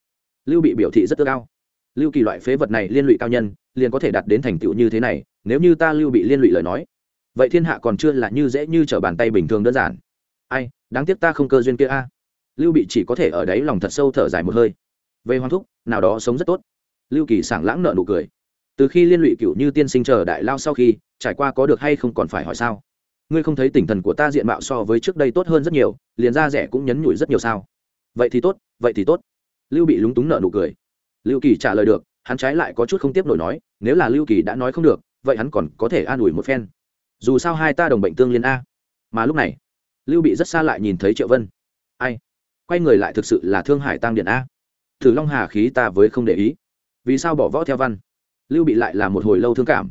Lưu bị biểu thị rất ước cao lưu kỳ loại phế vật này liên lụy cao nhân, liền có thể đạt đến thành tựu như thế này, nếu như ta lưu bị liên lụy lời nói, vậy thiên hạ còn chưa là như dễ như trở bàn tay bình thường đơn giản. Ai, đáng tiếc ta không cơ duyên kia a. Lưu bị chỉ có thể ở đấy lòng thật sâu thở dài một hơi. Về hoàng thúc, nào đó sống rất tốt. Lưu kỳ sảng lãng nợ nụ cười. Từ khi liên lụy cựu như tiên sinh chờ đại lao sau khi, trải qua có được hay không còn phải hỏi sao? Ngươi không thấy tinh thần của ta diện mạo so với trước đây tốt hơn rất nhiều, liền ra rẻ cũng nhấn nhủi rất nhiều sao? Vậy thì tốt, vậy thì tốt. Lưu bị lúng túng nợ nụ cười. Lưu kỳ trả lời được, hắn trái lại có chút không tiếp nổi nói, nếu là lưu kỳ đã nói không được, vậy hắn còn có thể an ủi một phen. Dù sao hai ta đồng bệnh tương liên a. Mà lúc này, lưu bị rất xa lại nhìn thấy triệu vân. Ai? Quay người lại thực sự là thương hải tăng điện a. Thử long hà khí ta với không để ý. Vì sao bỏ võ theo văn? Lưu bị lại là một hồi lâu thương cảm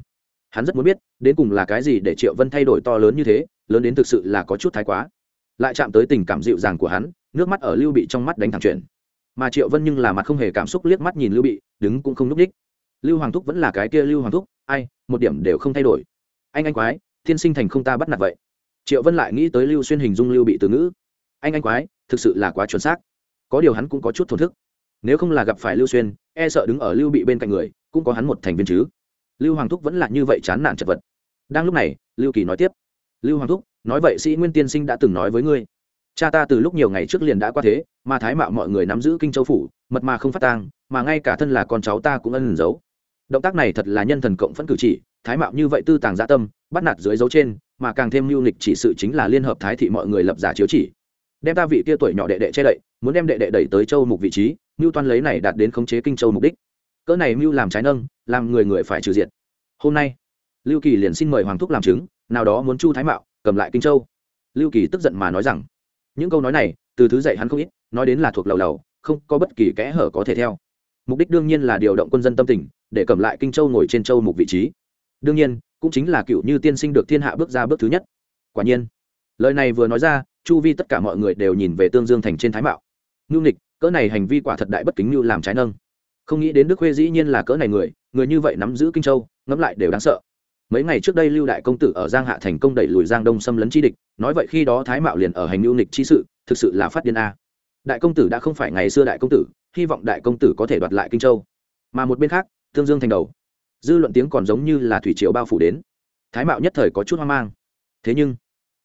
hắn rất muốn biết, đến cùng là cái gì để triệu vân thay đổi to lớn như thế, lớn đến thực sự là có chút thái quá. Lại chạm tới tình cảm dịu dàng của hắn, nước mắt ở lưu bị trong mắt đánh thẳng chuyển. Mà triệu vân nhưng là mặt không hề cảm xúc liếc mắt nhìn lưu bị, đứng cũng không n ú c ních lưu hoàng thúc vẫn là cái kia lưu hoàng thúc, ai, một điểm đều không thay đổi. Anh anh quái, thiên sinh thành không ta bắt nạt vậy. Triệu vân lại nghĩ tới lưu xuyên hình dung lưu bị từ ngữ. Anh anh quái, thực sự là quá chuẩn xác. Có điều hắn cũng có chút thổn thức. Nếu không là gặp phải lưu xuyên e sợ đứng ở lưu bị bên cạnh người, cũng có hắn một thành viên chứ lưu hoàng thúc vẫn là như vậy chán nản chật vật. Đang lúc này, lưu kỳ nói tiếp. Lưu hoàng thúc, nói vậy sĩ nguyên tiên sinh đã từng nói với ngươi. Cha ta từ lúc nhiều ngày trước liền đã qua thế, mà thái mạo mọi người nắm giữ kinh châu phủ, mật mà không phát tang, mà ngay cả thân là con cháu ta cũng ân giấu. Động tác này thật là nhân thần cộng phẫn cử chỉ, thái mạo như vậy tư tàng gia tâm, bắt nạt dưới dấu trên, mà càng thêm mưu Lịch chỉ sự chính là liên hợp thái thị mọi người lập giả chiếu chỉ. Đem ta vị kia tuổi nhỏ đệ đệ che đậy, muốn đem đệ đệ đẩy tới châu mục vị trí, mưu toan lấy này đạt đến khống chế kinh châu mục đích. Cỡ này mưu làm trái nâng làm người người phải trừ diệt. Hôm nay, lưu kỳ liền xin mời hoàng thúc làm chứng, nào đó muốn chu thái mạo cầm lại kinh châu. Lưu kỳ tức giận mà nói rằng, những câu nói này, từ thứ dạy hắn không ít, nói đến là thuộc lầu lầu, không có bất kỳ kẽ hở có thể theo. Mục đích đương nhiên là điều động quân dân tâm tình, để cầm lại kinh châu ngồi trên châu mục vị trí. Đương nhiên, cũng chính là cựu như tiên sinh được thiên hạ bước ra bước thứ nhất. Quả nhiên, lời này vừa nói ra, chu vi tất cả mọi người đều nhìn về tương dương thành trên thái mạo. Ngưu nghịch, cỡ này hành vi quả thật đại bất kính như làm trái nâng. Không nghĩ đến đức khuê dĩ nhiên là cỡ này người người như vậy nắm giữ kinh châu, ngẫm lại đều đáng sợ. Mấy ngày trước đây lưu đại công tử ở giang hạ thành công đẩy lùi giang đông xâm lấn chi địch, nói vậy khi đó thái mạo liền ở hành ngưu nịch chi sự, thực sự là phát điên a. Đại công tử đã không phải ngày xưa đại công tử, hy vọng đại công tử có thể đoạt lại kinh châu. Mà một bên khác thương dương thành đầu. Dư luận tiếng còn giống như là thủy triều bao phủ đến. Thái mạo nhất thời có chút hoang mang. Thế nhưng,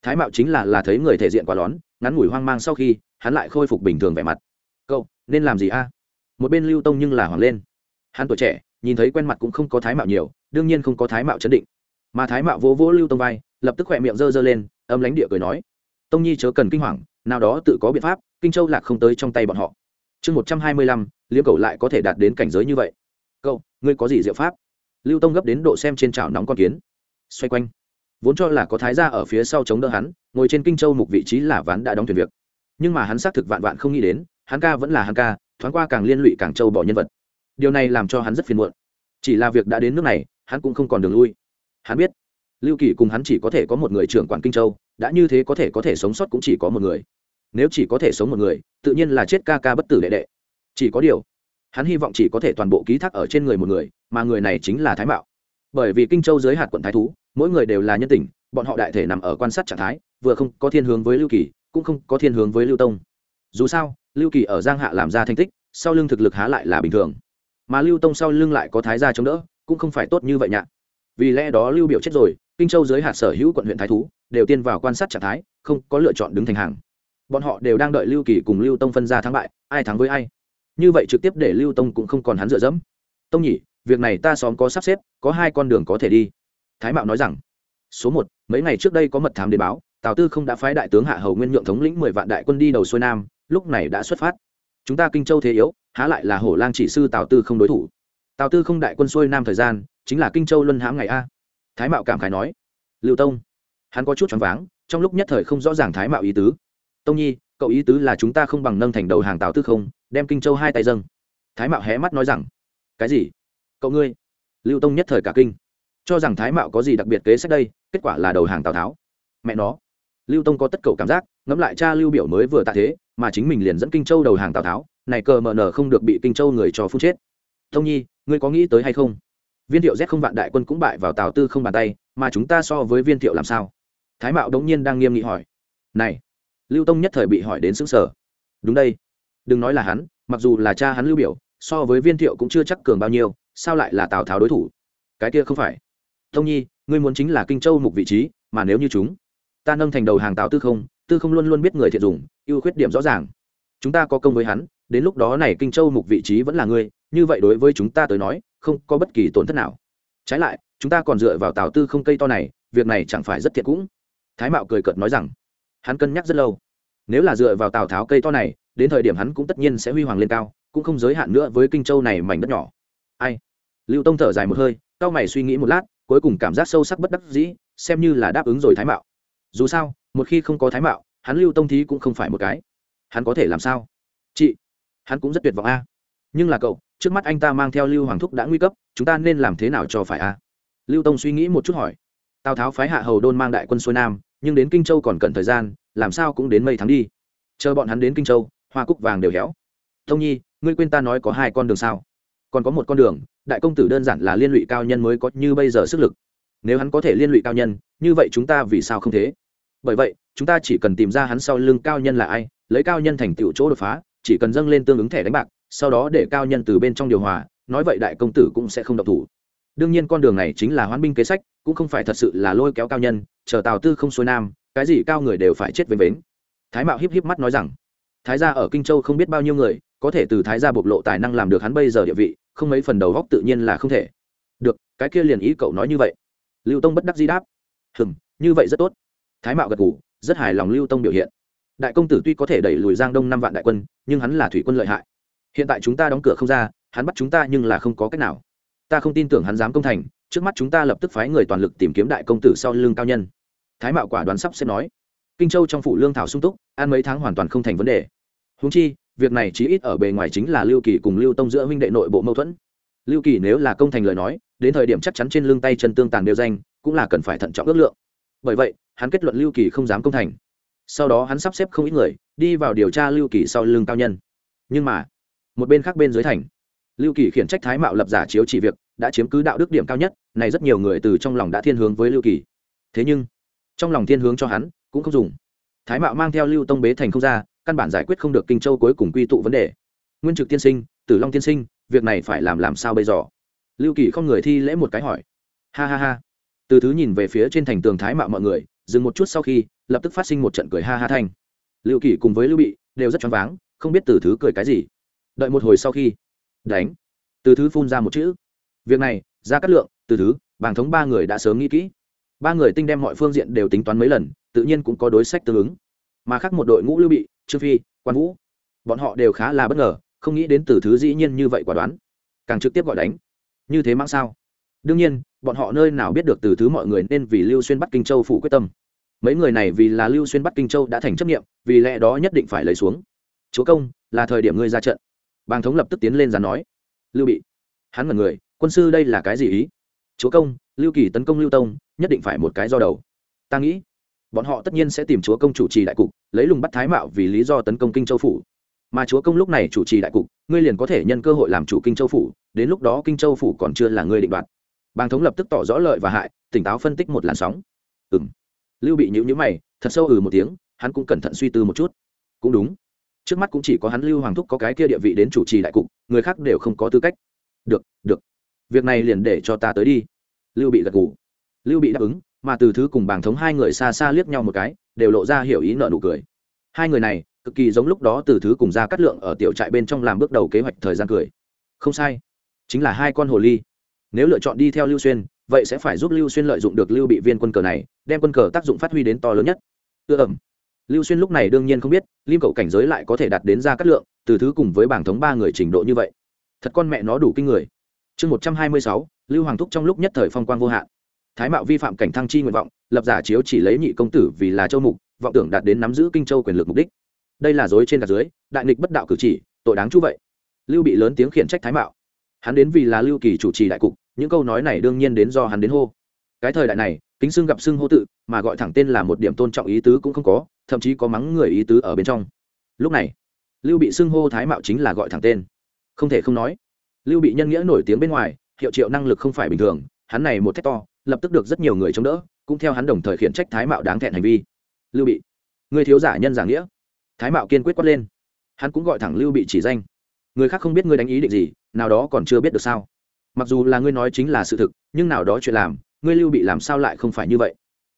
thái mạo chính là là thấy người thể diện quá lón, ngắn ngủi hoang mang sau khi, hắn lại khôi phục bình thường vẻ mặt. Cậu, nên làm gì a? Một bên lưu tông nhưng là hoàng lên. Hắn tuổi trẻ nhìn thấy quen mặt cũng không có thái mạo nhiều, đương nhiên không có thái mạo chấn định. Mà thái mạo vỗ vỗ lưu tông vai, lập tức khỏe miệng dơ dơ lên, âm lánh địa cười nói, tông nhi chớ cần kinh hoàng, nào đó tự có biện pháp, kinh châu lạc không tới trong tay bọn họ. Chương một trăm hai mươi lăm liêm cầu lại có thể đạt đến cảnh giới như vậy. Cậu, ngươi có gì diệu pháp? Lưu tông gấp đến độ xem trên chảo nóng con kiến. Xoay quanh, vốn cho là có thái gia ở phía sau chống đỡ hắn, ngồi trên kinh châu mục vị trí là ván đã đóng thuyền việc. Nhưng mà hắn xác thực vạn vạn không nghĩ đến, hắn ca vẫn là hắn ca, thoáng qua càng liên lụy càng châu bỏ nhân vật điều này làm cho hắn rất phiền muộn. Chỉ là việc đã đến nước này, hắn cũng không còn đường lui. Hắn biết, lưu kỳ cùng hắn chỉ có thể có một người trưởng quản kinh châu, đã như thế có thể có thể sống sót cũng chỉ có một người. Nếu chỉ có thể sống một người, tự nhiên là chết ca ca bất tử đệ đệ. Chỉ có điều, hắn hy vọng chỉ có thể toàn bộ ký thác ở trên người một người, mà người này chính là thái mạo. Bởi vì kinh châu dưới hạt quận thái thú, mỗi người đều là nhân tình, bọn họ đại thể nằm ở quan sát trạng thái, vừa không có thiên hướng với lưu kỳ, cũng không có thiên hướng với lưu tông. Dù sao, lưu kỳ ở giang hạ làm ra thành tích, sau lưng thực lực há lại là bình thường mà lưu tông sau lưng lại có thái gia chống đỡ, cũng không phải tốt như vậy nhạ. Vì lẽ đó lưu biểu chết rồi, kinh châu dưới hạt sở hữu quận huyện thái thú, đều tiên vào quan sát trạng thái, không có lựa chọn đứng thành hàng. Bọn họ đều đang đợi lưu kỳ cùng lưu tông phân ra thắng bại, ai thắng với ai. Như vậy trực tiếp để lưu tông cũng không còn hắn dựa dẫm. Tông nhỉ, việc này ta xóm có sắp xếp, có hai con đường có thể đi. Thái mạo nói rằng. Số một, mấy ngày trước đây có mật thám đến báo, tào tư không đã phái đại tướng hạ hầu nguyên nhượng thống lĩnh mười vạn đại quân đi đầu xuôi nam, lúc này đã xuất phát. Chúng ta kinh châu thế yếu há lại là hổ lang chỉ sư tào tư không đối thủ. Tào tư không đại quân xuôi nam thời gian, chính là kinh châu luân hãm ngày a. Thái mạo cảm khải nói, lưu tông, hắn có chút choáng váng, trong lúc nhất thời không rõ ràng thái mạo ý tứ. Tông nhi, cậu ý tứ là chúng ta không bằng nâng thành đầu hàng tào tư không, đem kinh châu hai tay dâng. Thái mạo hé mắt nói rằng, cái gì? Cậu ngươi? Lưu tông nhất thời cả kinh. Cho rằng thái mạo có gì đặc biệt kế sách đây, kết quả là đầu hàng tào tháo. Mẹ nó lưu tông có tất cầu cảm giác, ngẫm lại cha lưu biểu mới vừa tạ thế, mà chính mình liền dẫn kinh châu đầu hàng tào tháo, này cờ mờ nở không được bị kinh châu người cho phun chết. Thông nhi, ngươi có nghĩ tới hay không? Viên thiệu z không vạn đại quân cũng bại vào tào tư không bàn tay, mà chúng ta so với viên thiệu làm sao? Thái mạo đống nhiên đang nghiêm nghị hỏi. Này, lưu tông nhất thời bị hỏi đến xứng sở đúng đây. Đừng nói là hắn, mặc dù là cha hắn lưu biểu, so với viên thiệu cũng chưa chắc cường bao nhiêu, sao lại là tào tháo đối thủ? Cái kia không phải. Thông nhi, ngươi muốn chính là kinh châu mục vị trí, mà nếu như chúng ta nâng thành đầu hàng tào tư không tư không luôn luôn biết người thiện dùng, ưu khuyết điểm rõ ràng. Chúng ta có công với hắn, đến lúc đó này kinh châu mục vị trí vẫn là ngươi, như vậy đối với chúng ta tới nói, không có bất kỳ tổn thất nào. Trái lại, chúng ta còn dựa vào tào tư không cây to này, việc này chẳng phải rất thiệt cũng. Thái mạo cười cợt nói rằng. Hắn cân nhắc rất lâu. Nếu là dựa vào tào tháo cây to này, đến thời điểm hắn cũng tất nhiên sẽ huy hoàng lên cao, cũng không giới hạn nữa với kinh châu này mảnh đất nhỏ. Ai? Lưu tông thở dài một hơi cao mày suy nghĩ một lát, cuối cùng cảm giác sâu sắc bất đắc dĩ, xem như là đáp ứng rồi thái mạo dù sao, một khi không có thái mạo, hắn lưu tông thí cũng không phải một cái. Hắn có thể làm sao? Chị, hắn cũng rất tuyệt vọng a. Nhưng là cậu, trước mắt anh ta mang theo lưu hoàng thúc đã nguy cấp, chúng ta nên làm thế nào cho phải a? Lưu tông suy nghĩ một chút hỏi. Tào tháo phái hạ hầu đôn mang đại quân xuôi nam, nhưng đến kinh châu còn cần thời gian, làm sao cũng đến mây tháng đi. Chờ bọn hắn đến kinh châu, hoa cúc vàng đều héo. Tông nhi, ngươi quên ta nói có hai con đường sao? Còn có một con đường, đại công tử đơn giản là liên lụy cao nhân mới có như bây giờ sức lực nếu hắn có thể liên lụy cao nhân, như vậy chúng ta vì sao không thế? Bởi vậy, chúng ta chỉ cần tìm ra hắn sau lưng cao nhân là ai, lấy cao nhân thành tựu chỗ đột phá, chỉ cần dâng lên tương ứng thẻ đánh bạc, sau đó để cao nhân từ bên trong điều hòa, nói vậy đại công tử cũng sẽ không động thủ. Đương nhiên con đường này chính là hoán binh kế sách, cũng không phải thật sự là lôi kéo cao nhân, chờ tào tư không xuôi nam, cái gì cao người đều phải chết vĩnh vến thái mạo híp híp mắt nói rằng, thái gia ở kinh châu không biết bao nhiêu người, có thể từ thái gia bộc lộ tài năng làm được hắn bây giờ địa vị, không mấy phần đầu góc tự nhiên là không thể. Được, cái kia liền ý cậu nói như vậy lưu tông bất đắc di đáp. Hừng như vậy rất tốt. Thái mạo gật ngủ rất hài lòng lưu tông biểu hiện. Đại công tử tuy có thể đẩy lùi giang đông năm vạn đại quân, nhưng hắn là thủy quân lợi hại. Hiện tại chúng ta đóng cửa không ra, hắn bắt chúng ta nhưng là không có cách nào. Ta không tin tưởng hắn dám công thành, trước mắt chúng ta lập tức phái người toàn lực tìm kiếm đại công tử sau lưng cao nhân. Thái mạo quả đoán sắp xếp nói. Kinh châu trong phủ lương thảo sung túc, ăn mấy tháng hoàn toàn không thành vấn đề. Húng chi, việc này chí ít ở bề ngoài chính là lưu kỳ cùng lưu tông giữa huynh đệ nội bộ mâu thuẫn. Lưu kỳ nếu là công thành lời nói đến thời điểm chắc chắn trên lưng tay chân tương tàn đều danh, cũng là cần phải thận trọng ước lượng. Bởi vậy, hắn kết luận lưu kỳ không dám công thành. Sau đó hắn sắp xếp không ít người, đi vào điều tra lưu kỳ sau lưng cao nhân. Nhưng mà, một bên khác bên dưới thành, lưu kỳ khiển trách thái mạo lập giả chiếu chỉ việc, đã chiếm cứ đạo đức điểm cao nhất, này rất nhiều người từ trong lòng đã thiên hướng với lưu kỳ. Thế nhưng, trong lòng thiên hướng cho hắn, cũng không dùng. Thái mạo mang theo lưu tông bế thành không ra, căn bản giải quyết không được kinh châu cuối cùng quy tụ vấn đề. Nguyên trực tiên sinh, tử long tiên sinh, việc này phải làm làm sao bây giờ? Lưu kỳ không người thi lễ một cái hỏi. Ha ha ha. Từ thứ nhìn về phía trên thành tường thái mạo mọi người, dừng một chút sau khi, lập tức phát sinh một trận cười ha ha thanh. Lưu kỳ cùng với lưu bị đều rất choáng váng, không biết từ thứ cười cái gì. Đợi một hồi sau khi, đánh. Từ thứ phun ra một chữ. Việc này ra cắt lượng, từ thứ, bàng thống ba người đã sớm nghĩ kỹ. Ba người tinh đem mọi phương diện đều tính toán mấy lần, tự nhiên cũng có đối sách tương ứng. Mà khác một đội ngũ lưu bị, trương phi, quan vũ, bọn họ đều khá là bất ngờ, không nghĩ đến từ thứ dĩ nhiên như vậy quả đoán. Càng trực tiếp gọi đánh như thế mang sao? Đương nhiên, bọn họ nơi nào biết được từ thứ mọi người nên vì lưu xuyên bắt kinh châu phụ quyết tâm. Mấy người này vì là lưu xuyên bắt kinh châu đã thành chấp nghiệm vì lẽ đó nhất định phải lấy xuống. Chúa công, là thời điểm ngươi ra trận. Bàng thống lập tức tiến lên dàn nói. Lưu bị. Hắn là người, quân sư đây là cái gì ý? Chúa công, lưu kỳ tấn công lưu tông, nhất định phải một cái do đầu. Ta nghĩ, bọn họ tất nhiên sẽ tìm chúa công chủ trì đại cục, lấy lùng bắt thái mạo vì lý do tấn công kinh châu phủ. Mà chúa công lúc này chủ trì đại cục ngươi liền có thể nhân cơ hội làm chủ kinh châu phủ, đến lúc đó kinh châu phủ còn chưa là ngươi định đoạt. Bàng thống lập tức tỏ rõ lợi và hại, tỉnh táo phân tích một làn sóng. Ừ m lưu bị nhữ nhữ mày, thật sâu ừ một tiếng, hắn cũng cẩn thận suy tư một chút. Cũng đúng. Trước mắt cũng chỉ có hắn lưu hoàng thúc có cái kia địa vị đến chủ trì đại cục, người khác đều không có tư cách. Được được. Việc này liền để cho ta tới đi. Lưu bị gật ngủ lưu bị đáp ứng, mà từ thứ cùng bàng thống hai người xa xa liếc nhau một cái, đều lộ ra hiểu ý nợ nụ cười. Hai người này cực kỳ giống lúc đó từ thứ cùng ra cắt lượng ở tiểu trại bên trong làm bước đầu kế hoạch thời gian cười. Không sai, chính là hai con hồ ly. Nếu lựa chọn đi theo lưu xuyên, vậy sẽ phải giúp lưu xuyên lợi dụng được lưu bị viên quân cờ này, đem quân cờ tác dụng phát huy đến to lớn nhất. Ưa ẩm. Lưu xuyên lúc này đương nhiên không biết, lim cậu cảnh giới lại có thể đạt đến ra cắt lượng, từ thứ cùng với bảng thống ba người trình độ như vậy. Thật con mẹ nó đủ kinh người. Chương một trăm hai mươi sáu, lưu hoàng thúc trong lúc nhất thời phong quang vô hạn. Thái mạo vi phạm cảnh thăng chi nguyện vọng, lập giả chiếu chỉ lấy nhị công tử vì là châu mục, vọng tưởng đạt đến nắm giữ kinh châu quyền lực mục đích đây là dối trên gạt dưới, đại nghịch bất đạo cử chỉ, tội đáng chú vậy. Lưu bị lớn tiếng khiển trách thái mạo. Hắn đến vì là lưu kỳ chủ trì đại cục, những câu nói này đương nhiên đến do hắn đến hô. Cái thời đại này, kính xưng gặp xưng hô tự, mà gọi thẳng tên là một điểm tôn trọng ý tứ cũng không có, thậm chí có mắng người ý tứ ở bên trong. Lúc này, lưu bị xưng hô thái mạo chính là gọi thẳng tên. Không thể không nói, lưu bị nhân nghĩa nổi tiếng bên ngoài, hiệu triệu năng lực không phải bình thường, hắn này một thét to, lập tức được rất nhiều người chống đỡ, cũng theo hắn đồng thời khiển trách thái mạo đáng thẹn hành vi. Lưu bị, người thiếu giả nhân giả nghĩa thái mạo kiên quyết quát lên. Hắn cũng gọi thẳng lưu bị chỉ danh. Người khác không biết ngươi đánh ý định gì, nào đó còn chưa biết được sao. Mặc dù là ngươi nói chính là sự thực, nhưng nào đó chuyện làm, ngươi lưu bị làm sao lại không phải như vậy?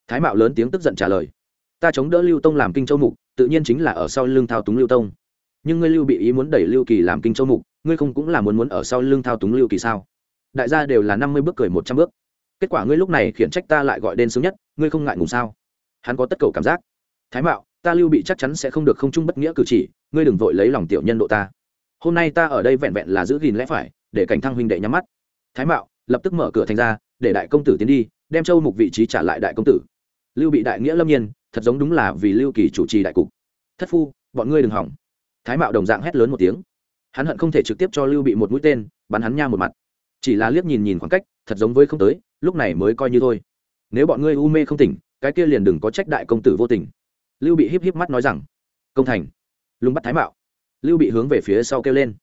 Thái mạo lớn tiếng tức giận trả lời. Ta chống đỡ lưu tông làm kinh châu mục, tự nhiên chính là ở sau lưng thao túng lưu tông. Nhưng ngươi lưu bị ý muốn đẩy lưu kỳ làm kinh châu mục, ngươi không cũng là muốn muốn ở sau lưng thao túng lưu kỳ sao? Đại gia đều là năm mươi bước cười một trăm bước. Kết quả ngươi lúc này khiển trách ta lại gọi đến sớm nhất, ngươi không ngại ngùng sao? Hắn có tất cầu cảm giác. Thái mạo ta lưu bị chắc chắn sẽ không được không chung bất nghĩa cử chỉ, ngươi đừng vội lấy lòng tiểu nhân độ ta. Hôm nay ta ở đây vẹn vẹn là giữ gìn lẽ phải, để cảnh thăng huynh đệ nhắm mắt. Thái mạo, lập tức mở cửa thành ra, để đại công tử tiến đi, đem châu mục vị trí trả lại đại công tử. Lưu bị đại nghĩa lâm nhiên, thật giống đúng là vì lưu kỳ chủ trì đại cục. Thất phu, bọn ngươi đừng hỏng. Thái mạo đồng dạng hét lớn một tiếng. Hắn hận không thể trực tiếp cho lưu bị một mũi tên, bắn hắn nha một mặt. Chỉ là liếc nhìn nhìn khoảng cách, thật giống với không tới, lúc này mới coi như thôi. Nếu bọn ngươi u mê không tỉnh, cái kia liền đừng có trách đại công tử vô tình lưu bị híp híp mắt nói rằng, công thành. Lùng bắt thái mạo. Lưu bị hướng về phía sau kêu lên.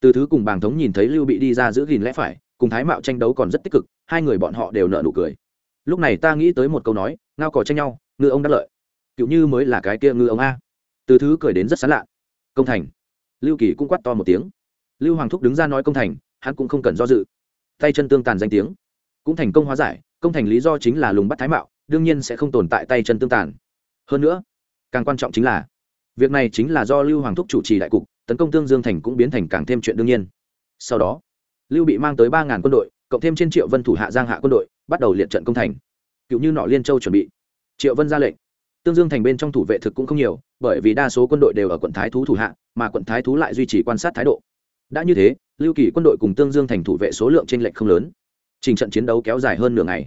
Từ thứ cùng bàng thống nhìn thấy lưu bị đi ra giữ gìn lẽ phải, cùng thái mạo tranh đấu còn rất tích cực, hai người bọn họ đều nợ nụ cười. Lúc này ta nghĩ tới một câu nói, ngao cò tranh nhau, ngư ông đắc lợi. Cựu như mới là cái kia ngư ông a. Từ thứ cười đến rất sán lạ. Công thành. Lưu kỳ cũng quát to một tiếng. Lưu hoàng thúc đứng ra nói công thành, hắn cũng không cần do dự. Tay chân tương tàn danh tiếng. Cũng thành công hóa giải, công thành lý do chính là lùng bắt thái mạo, đương nhiên sẽ không tồn tại tay chân tương tàn. Hơn nữa càng quan trọng chính là việc này chính là do lưu hoàng thúc chủ trì đại cục tấn công tương dương thành cũng biến thành càng thêm chuyện đương nhiên sau đó lưu bị mang tới ba ngàn quân đội cộng thêm trên triệu vân thủ hạ giang hạ quân đội bắt đầu liệt trận công thành cựu như nọ liên châu chuẩn bị triệu vân ra lệnh tương dương thành bên trong thủ vệ thực cũng không nhiều bởi vì đa số quân đội đều ở quận thái thú thủ hạ mà quận thái thú lại duy trì quan sát thái độ đã như thế lưu kỳ quân đội cùng tương dương thành thủ vệ số lượng t r ê n lệch không lớn trình trận chiến đấu kéo dài hơn nửa ngày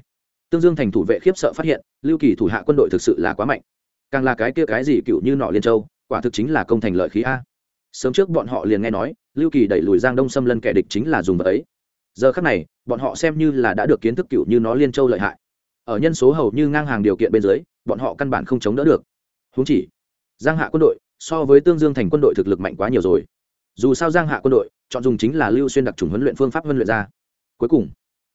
tương dương thành thủ vệ khiếp sợ phát hiện lưu kỳ thủ hạ quân đội thực sự là quá mạnh càng là cái kia cái gì cựu như nọ liên châu, quả thực chính là công thành lợi khí a. Sớm trước bọn họ liền nghe nói, lưu kỳ đẩy lùi giang đông xâm lân kẻ địch chính là dùng vật ấy. Giờ khác này, bọn họ xem như là đã được kiến thức cựu như nó liên châu lợi hại. Ở nhân số hầu như ngang hàng điều kiện bên dưới, bọn họ căn bản không chống đỡ được. Húng chỉ, giang hạ quân đội, so với tương dương thành quân đội thực lực mạnh quá nhiều rồi. Dù sao giang hạ quân đội, chọn dùng chính là lưu xuyên đặc trùng huấn luyện phương pháp huấn luyện ra. Cuối cùng,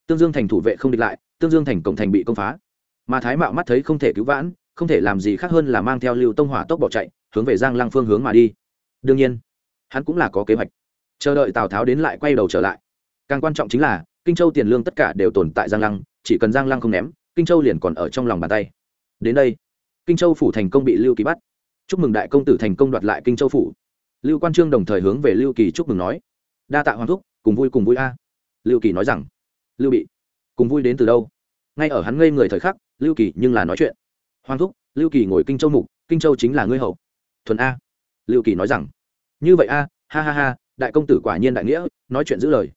tương dương thành thủ vệ không địch lại, tương dương thành cổng thành bị công phá. Mà thái mạo mắt thấy không thể cứu vãn không thể làm gì khác hơn là mang theo lưu tông hỏa tốc bỏ chạy, hướng về giang lăng phương hướng mà đi. Đương nhiên, hắn cũng là có kế hoạch. Chờ đợi tào tháo đến lại quay đầu trở lại. Càng quan trọng chính là, kinh châu tiền lương tất cả đều tồn tại giang lăng, chỉ cần giang lăng không ném, kinh châu liền còn ở trong lòng bàn tay. Đến đây, kinh châu phủ thành công bị lưu kỳ bắt. Chúc mừng đại công tử thành công đoạt lại kinh châu phủ. Lưu quan trương đồng thời hướng về lưu kỳ chúc mừng nói, đa tạ hoàng thúc, cùng vui cùng vui a. Lưu kỳ nói rằng, lưu bị, cùng vui đến từ đâu? Ngay ở hắn ngây người thời khắc, lưu kỳ nhưng là nói chuyện hoàng thúc, lưu kỳ ngồi kinh châu mục, kinh châu chính là ngươi hậu. Thuần a. Lưu kỳ nói rằng, như vậy a, ha ha ha, đại công tử quả nhiên đại nghĩa, nói chuyện giữ lời.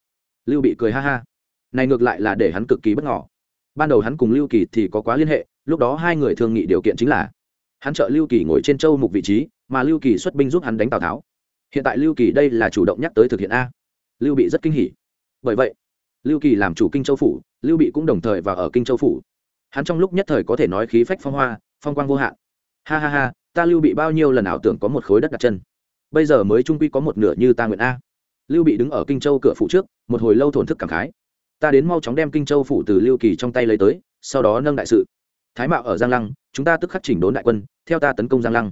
Lưu bị cười ha ha. Này ngược lại là để hắn cực kỳ bất ngỏ ban đầu hắn cùng lưu kỳ thì có quá liên hệ, lúc đó hai người thương nghị điều kiện chính là, hắn trợ lưu kỳ ngồi trên châu mục vị trí, mà lưu kỳ xuất binh giúp hắn đánh tào tháo. Hiện tại lưu kỳ đây là chủ động nhắc tới thực hiện a. Lưu bị rất kinh hỉ. Bởi vậy, lưu kỳ làm chủ kinh châu phủ, lưu bị cũng đồng thời vào ở kinh châu phủ hắn trong lúc nhất thời có thể nói khí phách phong hoa, phong quang vô hạn. Ha ha ha, ta lưu bị bao nhiêu lần ảo tưởng có một khối đất đặt chân. Bây giờ mới trung quy có một nửa như ta nguyện a. Lưu bị đứng ở kinh châu cửa phủ trước, một hồi lâu thổn thức cảm khái. Ta đến mau chóng đem kinh châu phủ từ lưu kỳ trong tay lấy tới, sau đó nâng đại sự. Thái mạo ở giang lăng, chúng ta tức khắc chỉnh đốn đại quân, theo ta tấn công giang lăng.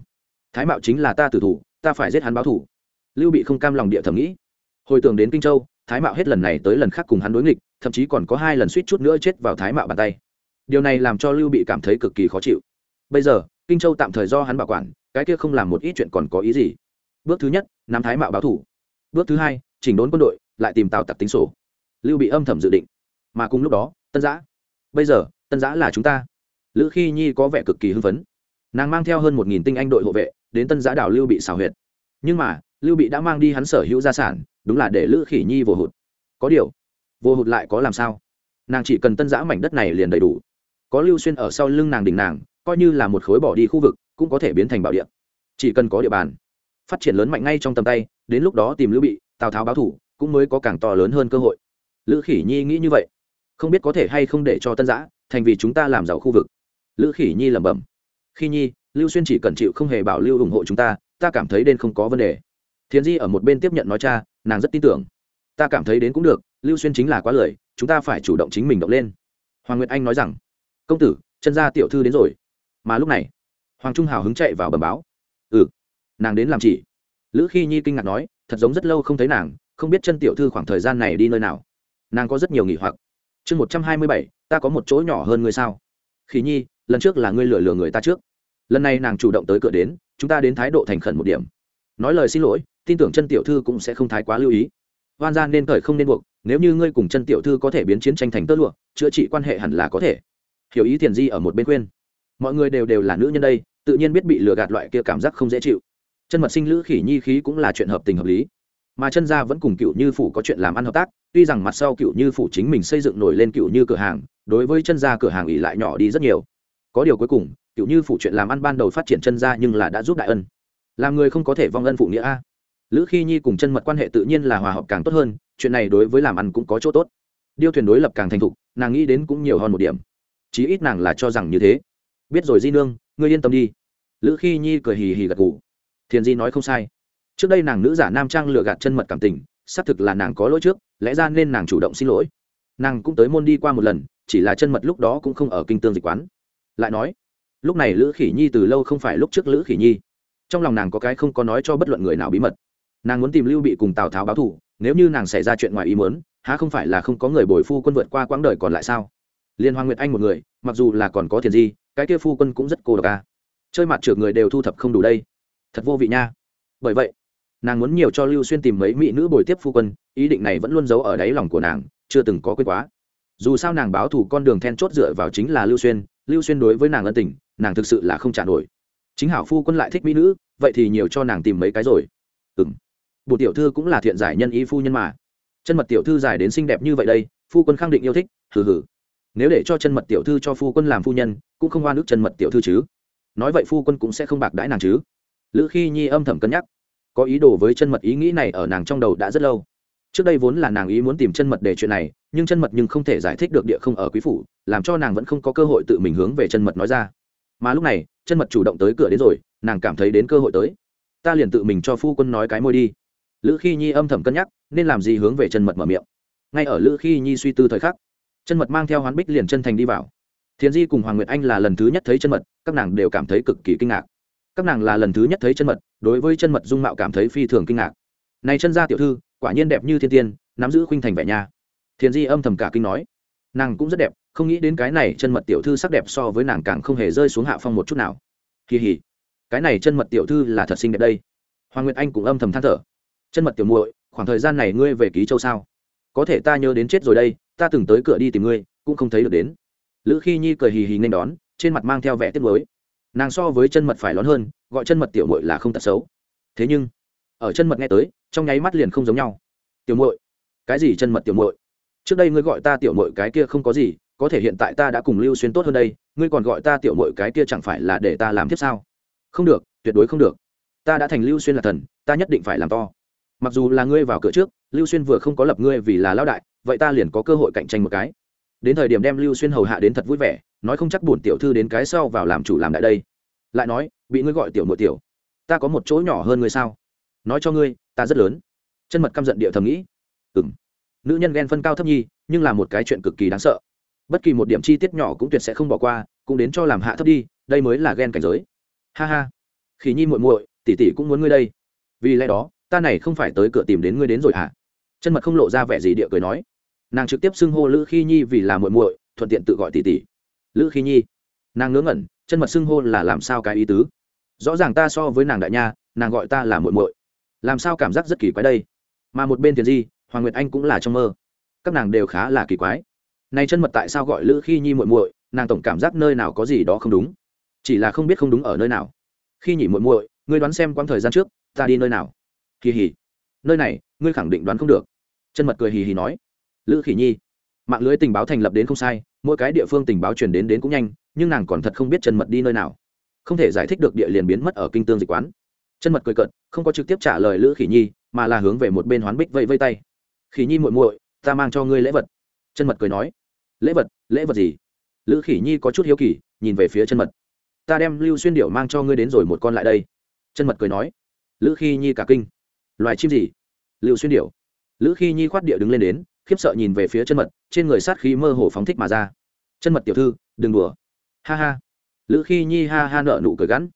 Thái mạo chính là ta tử thủ, ta phải giết hắn báo thủ. Lưu bị không cam lòng địa thẩm nghĩ. Hồi tưởng đến kinh châu, thái mạo hết lần này tới lần khác cùng hắn đối nghịch, thậm chí còn có hai lần suýt chút nữa chết vào thái mạo bàn tay điều này làm cho lưu bị cảm thấy cực kỳ khó chịu. Bây giờ, kinh châu tạm thời do hắn bảo quản, cái kia không làm một ít chuyện còn có ý gì? Bước thứ nhất, nắm thái mạo báo thủ. Bước thứ hai, chỉnh đốn quân đội, lại tìm tàu tặc tính sổ. Lưu bị âm thầm dự định. Mà cùng lúc đó, tân giã. Bây giờ, tân giã là chúng ta. Lữ khi nhi có vẻ cực kỳ hưng phấn. Nàng mang theo hơn một nghìn tinh anh đội hộ vệ, đến tân giã đảo lưu bị xào huyệt. Nhưng mà, lưu bị đã mang đi hắn sở hữu gia sản, đúng là để lữ khỉ nhi vô hụt. Có điều, vô hụt lại có làm sao? Nàng chỉ cần tân giã mảnh đất này liền đầy đủ có lưu xuyên ở sau lưng nàng đỉnh nàng, coi như là một khối bỏ đi khu vực, cũng có thể biến thành bảo địa. Chỉ cần có địa bàn, phát triển lớn mạnh ngay trong tầm tay, đến lúc đó tìm lưu bị, tào tháo báo thủ, cũng mới có càng to lớn hơn cơ hội. Lữ khỉ nhi nghĩ như vậy. Không biết có thể hay không để cho tân giã, thành vì chúng ta làm giàu khu vực. Lữ khỉ nhi lẩm bẩm. Khi nhi, lưu xuyên chỉ cần chịu không hề bảo lưu ủng hộ chúng ta ta cảm thấy đến không có vấn đề. Thiền di ở một bên tiếp nhận nói cha, nàng rất tin tưởng. Ta cảm thấy đến cũng được, lưu xuyên chính là quá lời chúng ta phải chủ động chính mình động lên. Hoàng nguyệt anh nói rằng công tử, chân gia tiểu thư đến rồi. Mà lúc này, hoàng trung hào hứng chạy vào bầm báo. Ừ nàng đến làm chỉ. Lữ khi nhi kinh ngạc nói, thật giống rất lâu không thấy nàng, không biết chân tiểu thư khoảng thời gian này đi nơi nào. Nàng có rất nhiều nghỉ hoặc. Chương một trăm hai mươi bảy, ta có một chỗ nhỏ hơn ngươi sao? Khi nhi, lần trước là ngươi lừa lừa người ta trước. Lần này nàng chủ động tới cửa đến, chúng ta đến thái độ thành khẩn một điểm. Nói lời xin lỗi, tin tưởng chân tiểu thư cũng sẽ không thái quá lưu ý. Hoan gian nên cởi không nên buộc, nếu như ngươi cùng chân tiểu thư có thể biến chiến tranh thành tơ lụa, chữa trị quan hệ hẳn là có thể hiểu ý thiền di ở một bên khuyên. Mọi người đều đều là nữ nhân đây, tự nhiên biết bị lừa gạt loại kia cảm giác không dễ chịu. Chân mật sinh lữ khỉ nhi khí cũng là chuyện hợp tình hợp lý. Mà chân gia vẫn cùng cựu như phủ có chuyện làm ăn hợp tác, tuy rằng mặt sau cựu như phủ chính mình xây dựng nổi lên cựu như cửa hàng, đối với chân gia cửa hàng ỉ lại nhỏ đi rất nhiều. Có điều cuối cùng, cựu như phủ chuyện làm ăn ban đầu phát triển chân gia nhưng là đã giúp đại ân. Làm người không có thể vong ân phụ nghĩa a. Lữ khi nhi cùng chân mật quan hệ tự nhiên là hòa hợp càng tốt hơn, chuyện này đối với làm ăn cũng có chỗ tốt. Điêu thuyền đối lập càng thành thục, nàng nghĩ đến cũng nhiều hơn một điểm chí ít nàng là cho rằng như thế. Biết rồi di nương ngươi yên tâm đi. Lữ khi nhi cười hì hì gật gù. Thiền di nói không sai. Trước đây nàng nữ giả nam trang lừa gạt chân mật cảm tình xác thực là nàng có lỗi trước lẽ ra nên nàng chủ động xin lỗi. Nàng cũng tới môn đi qua một lần chỉ là chân mật lúc đó cũng không ở kinh tương dịch quán. Lại nói lúc này lữ khỉ nhi từ lâu không phải lúc trước lữ khỉ nhi. Trong lòng nàng có cái không có nói cho bất luận người nào bí mật. Nàng muốn tìm lưu bị cùng tào tháo báo thù, nếu như nàng xảy ra chuyện ngoài ý muốn há không phải là không có người bồi phu quân vượt qua quãng đời còn lại sao? Liên hoàng nguyệt anh một người, mặc dù là còn có tiền gì cái kia phu quân cũng rất cô độc ca chơi mặt trượt người đều thu thập không đủ đây. Thật vô vị nha. Bởi vậy, nàng muốn nhiều cho lưu xuyên tìm mấy mỹ nữ bồi tiếp phu quân, ý định này vẫn luôn giấu ở đáy lòng của nàng, chưa từng có quên quá. Dù sao nàng báo thù con đường then chốt dựa vào chính là lưu xuyên lưu xuyên đối với nàng ân tình, nàng thực sự là không trả nổi. Chính hảo phu quân lại thích mỹ nữ, vậy thì nhiều cho nàng tìm mấy cái rồi. Ừng bộ tiểu thư cũng là thiện giải nhân ý phu nhân mà. Chân mật tiểu thư giải đến xinh đẹp như vậy đây, phu quân khẳng định yêu thích, hừ hừ nếu để cho chân mật tiểu thư cho phu quân làm phu nhân, cũng không hoa nước chân mật tiểu thư chứ. Nói vậy phu quân cũng sẽ không bạc đãi nàng chứ. Lữ khi nhi âm thầm cân nhắc. Có ý đồ với chân mật ý nghĩ này ở nàng trong đầu đã rất lâu. Trước đây vốn là nàng ý muốn tìm chân mật để chuyện này, nhưng chân mật nhưng không thể giải thích được địa không ở quý phủ, làm cho nàng vẫn không có cơ hội tự mình hướng về chân mật nói ra. Mà lúc này, chân mật chủ động tới cửa đến rồi, nàng cảm thấy đến cơ hội tới. Ta liền tự mình cho phu quân nói cái môi đi. Lữ khi nhi âm thầm cân nhắc, nên làm gì hướng về chân mật mở miệng. Ngay ở lữ khi nhi suy tư thời khắc chân mật mang theo hoán bích liền chân thành đi vào. Thiền di cùng hoàng nguyệt anh là lần thứ nhất thấy chân mật, các nàng đều cảm thấy cực kỳ kinh ngạc. Các nàng là lần thứ nhất thấy chân mật, đối với chân mật dung mạo cảm thấy phi thường kinh ngạc. Này chân gia tiểu thư, quả nhiên đẹp như thiên tiên, nắm giữ khuynh thành vẻ nha. Thiền di âm thầm cả kinh nói. Nàng cũng rất đẹp, không nghĩ đến cái này chân mật tiểu thư sắc đẹp so với nàng càng không hề rơi xuống hạ phong một chút nào. Kỳ hỉ, cái này chân mật tiểu thư là thật xinh đẹp đây. Hoàng nguyệt anh cũng âm thầm than thở. Chân mật tiểu muội, khoảng thời gian này ngươi về ký châu sao? Có thể ta nhớ đến chết rồi đây ta từng tới cửa đi tìm ngươi, cũng không thấy được đến. Lữ khi nhi cười hì hì nên đón, trên mặt mang theo vẻ tiếc nuối. Nàng so với chân mật phải lón hơn, gọi chân mật tiểu mội là không tật xấu. Thế nhưng, ở chân mật nghe tới, trong nháy mắt liền không giống nhau. Tiểu mội cái gì chân mật tiểu mội trước đây ngươi gọi ta tiểu mội cái kia không có gì, có thể hiện tại ta đã cùng lưu xuyên tốt hơn đây, ngươi còn gọi ta tiểu mội cái kia chẳng phải là để ta làm tiếp sao? Không được, tuyệt đối không được. Ta đã thành lưu xuyên là thần, ta nhất định phải làm to mặc dù là ngươi vào cửa trước, lưu xuyên vừa không có lập ngươi vì là lão đại, vậy ta liền có cơ hội cạnh tranh một cái. Đến thời điểm đem lưu xuyên hầu hạ đến thật vui vẻ, nói không chắc buồn tiểu thư đến cái sau vào làm chủ làm đại đây. Lại nói, bị ngươi gọi tiểu nội tiểu, ta có một chỗ nhỏ hơn ngươi sao? Nói cho ngươi, ta rất lớn. Chân mật căm giận địa thầm nghĩ. Ừng nữ nhân ghen phân cao thấp nhi, nhưng là một cái chuyện cực kỳ đáng sợ. Bất kỳ một điểm chi tiết nhỏ cũng tuyệt sẽ không bỏ qua, cũng đến cho làm hạ thấp đi, đây mới là ghen cảnh giới. Ha ha. Khỉ nhi muội muội, tỷ tỷ cũng muốn ngươi đây. Vì lẽ đó ta này không phải tới cửa tìm đến ngươi đến rồi hả? Chân mật không lộ ra vẻ gì địa cười nói. Nàng trực tiếp xưng hô lữ khi nhi vì là muội muội, thuận tiện tự gọi tỷ tỷ. Lữ khi nhi. Nàng ngớ ngẩn, chân mật xưng hô là làm sao cái ý tứ? Rõ ràng ta so với nàng đại nha, nàng gọi ta là muội muội. Làm sao cảm giác rất kỳ quái đây? Mà một bên tiền di, hoàng nguyệt anh cũng là trong mơ. Các nàng đều khá là kỳ quái. Nay chân mật tại sao gọi lữ khi nhi muội muội, nàng tổng cảm giác nơi nào có gì đó không đúng. Chỉ là không biết không đúng ở nơi nào. Khi nhỉ muội muội, ngươi đoán xem quãng thời gian trước, ta đi nơi nào? Kỳ hỉ. Nơi này, ngươi khẳng định đoán không được. Chân mật cười hì hì nói. Lữ khỉ nhi, mạng lưới tình báo thành lập đến không sai, mỗi cái địa phương tình báo truyền đến đến cũng nhanh, nhưng nàng còn thật không biết chân mật đi nơi nào. Không thể giải thích được địa liền biến mất ở kinh tương dịch quán. Chân mật cười cận không có trực tiếp trả lời lữ khỉ nhi, mà là hướng về một bên hoán bích vây vây tay. Khỉ nhi muội muội, ta mang cho ngươi lễ vật. Chân mật cười nói. Lễ vật? Lễ vật gì? Lữ khỉ nhi có chút hiếu kỳ, nhìn về phía chân mật. Ta đem lưu xuyên điệu mang cho ngươi đến rồi một con lại đây. Chân mật cười nói. Lữ khi nhi cả kinh loài chim gì? Lưu xuyên điểu. lữ khi nhi khoát địa đứng lên đến, khiếp sợ nhìn về phía chân mật, trên người sát khí mơ hồ phóng thích mà ra. Chân mật tiểu thư, đừng đùa. Ha ha. Lữ khi nhi ha ha nợ nụ cười gắn.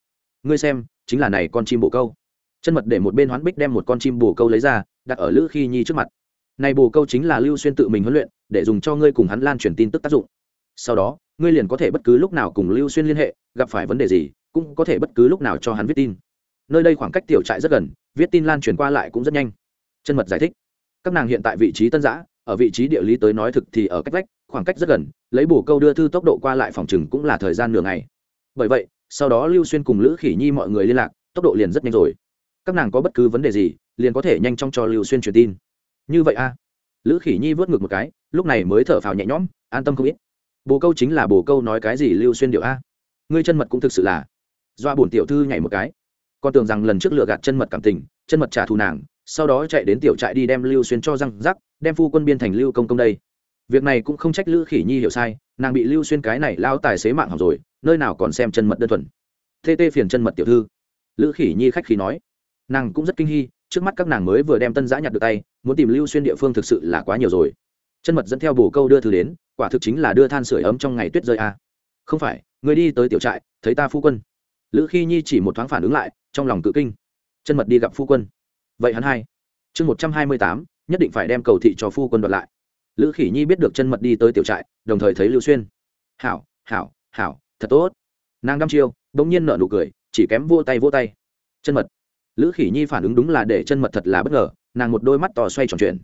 Ngươi xem, chính là này con chim bồ câu. Chân mật để một bên hoán bích đem một con chim bồ câu lấy ra, đặt ở lữ khi nhi trước mặt. Này bồ câu chính là lưu xuyên tự mình huấn luyện, để dùng cho ngươi cùng hắn lan truyền tin tức tác dụng. Sau đó, ngươi liền có thể bất cứ lúc nào cùng lưu xuyên liên hệ, gặp phải vấn đề gì, cũng có thể bất cứ lúc nào cho hắn viết tin. Nơi đây khoảng cách tiểu trại rất gần viết tin lan truyền qua lại cũng rất nhanh. Chân mật giải thích. Các nàng hiện tại vị trí tân giã, ở vị trí địa lý tới nói thực thì ở cách vách, khoảng cách rất gần, lấy bổ câu đưa thư tốc độ qua lại phòng chừng cũng là thời gian nửa ngày. Bởi vậy, sau đó lưu xuyên cùng lữ khỉ nhi mọi người liên lạc, tốc độ liền rất nhanh rồi. Các nàng có bất cứ vấn đề gì, liền có thể nhanh chóng cho lưu xuyên truyền tin. Như vậy a lữ khỉ nhi vớt ngược một cái, lúc này mới thở phào nhẹ nhõm, an tâm không ít. Bồ câu chính là bồ câu nói cái gì lưu xuyên điệu a? Ngươi chân mật cũng thực sự là. Doa bổn tiểu thư nhảy một cái con tưởng rằng lần trước lựa gạt chân mật cảm tình, chân mật trả thù nàng, sau đó chạy đến tiểu trại đi đem lưu xuyên cho răng rắc, đem phu quân biên thành lưu công công đây. Việc này cũng không trách lữ khỉ nhi hiểu sai, nàng bị lưu xuyên cái này lao tài xế mạng học rồi, nơi nào còn xem chân mật đơn thuần. Tê tê phiền chân mật tiểu thư. Lữ khỉ nhi khách khí nói. Nàng cũng rất kinh hy trước mắt các nàng mới vừa đem tân giã nhặt được tay, muốn tìm lưu xuyên địa phương thực sự là quá nhiều rồi. Chân mật dẫn theo bồ câu đưa thư đến, quả thực chính là đưa than sửa ấm trong ngày tuyết rơi a không phải, người đi tới tiểu trại, thấy ta phu quân lữ khi nhi chỉ một thoáng phản ứng lại, trong lòng tự kinh. Chân mật đi gặp phu quân. Vậy hắn hai chương một trăm hai mươi tám, nhất định phải đem cầu thị cho phu quân đoạt lại. Lữ khỉ nhi biết được chân mật đi tới tiểu trại, đồng thời thấy lưu xuyên. Hảo hảo hảo, thật tốt. Nàng đăm chiêu đ ỗ n g nhiên nở nụ cười, chỉ kém vô tay vô tay. Chân mật. Lữ khỉ nhi phản ứng đúng là để chân mật thật là bất ngờ, nàng một đôi mắt to xoay tròn chuyện.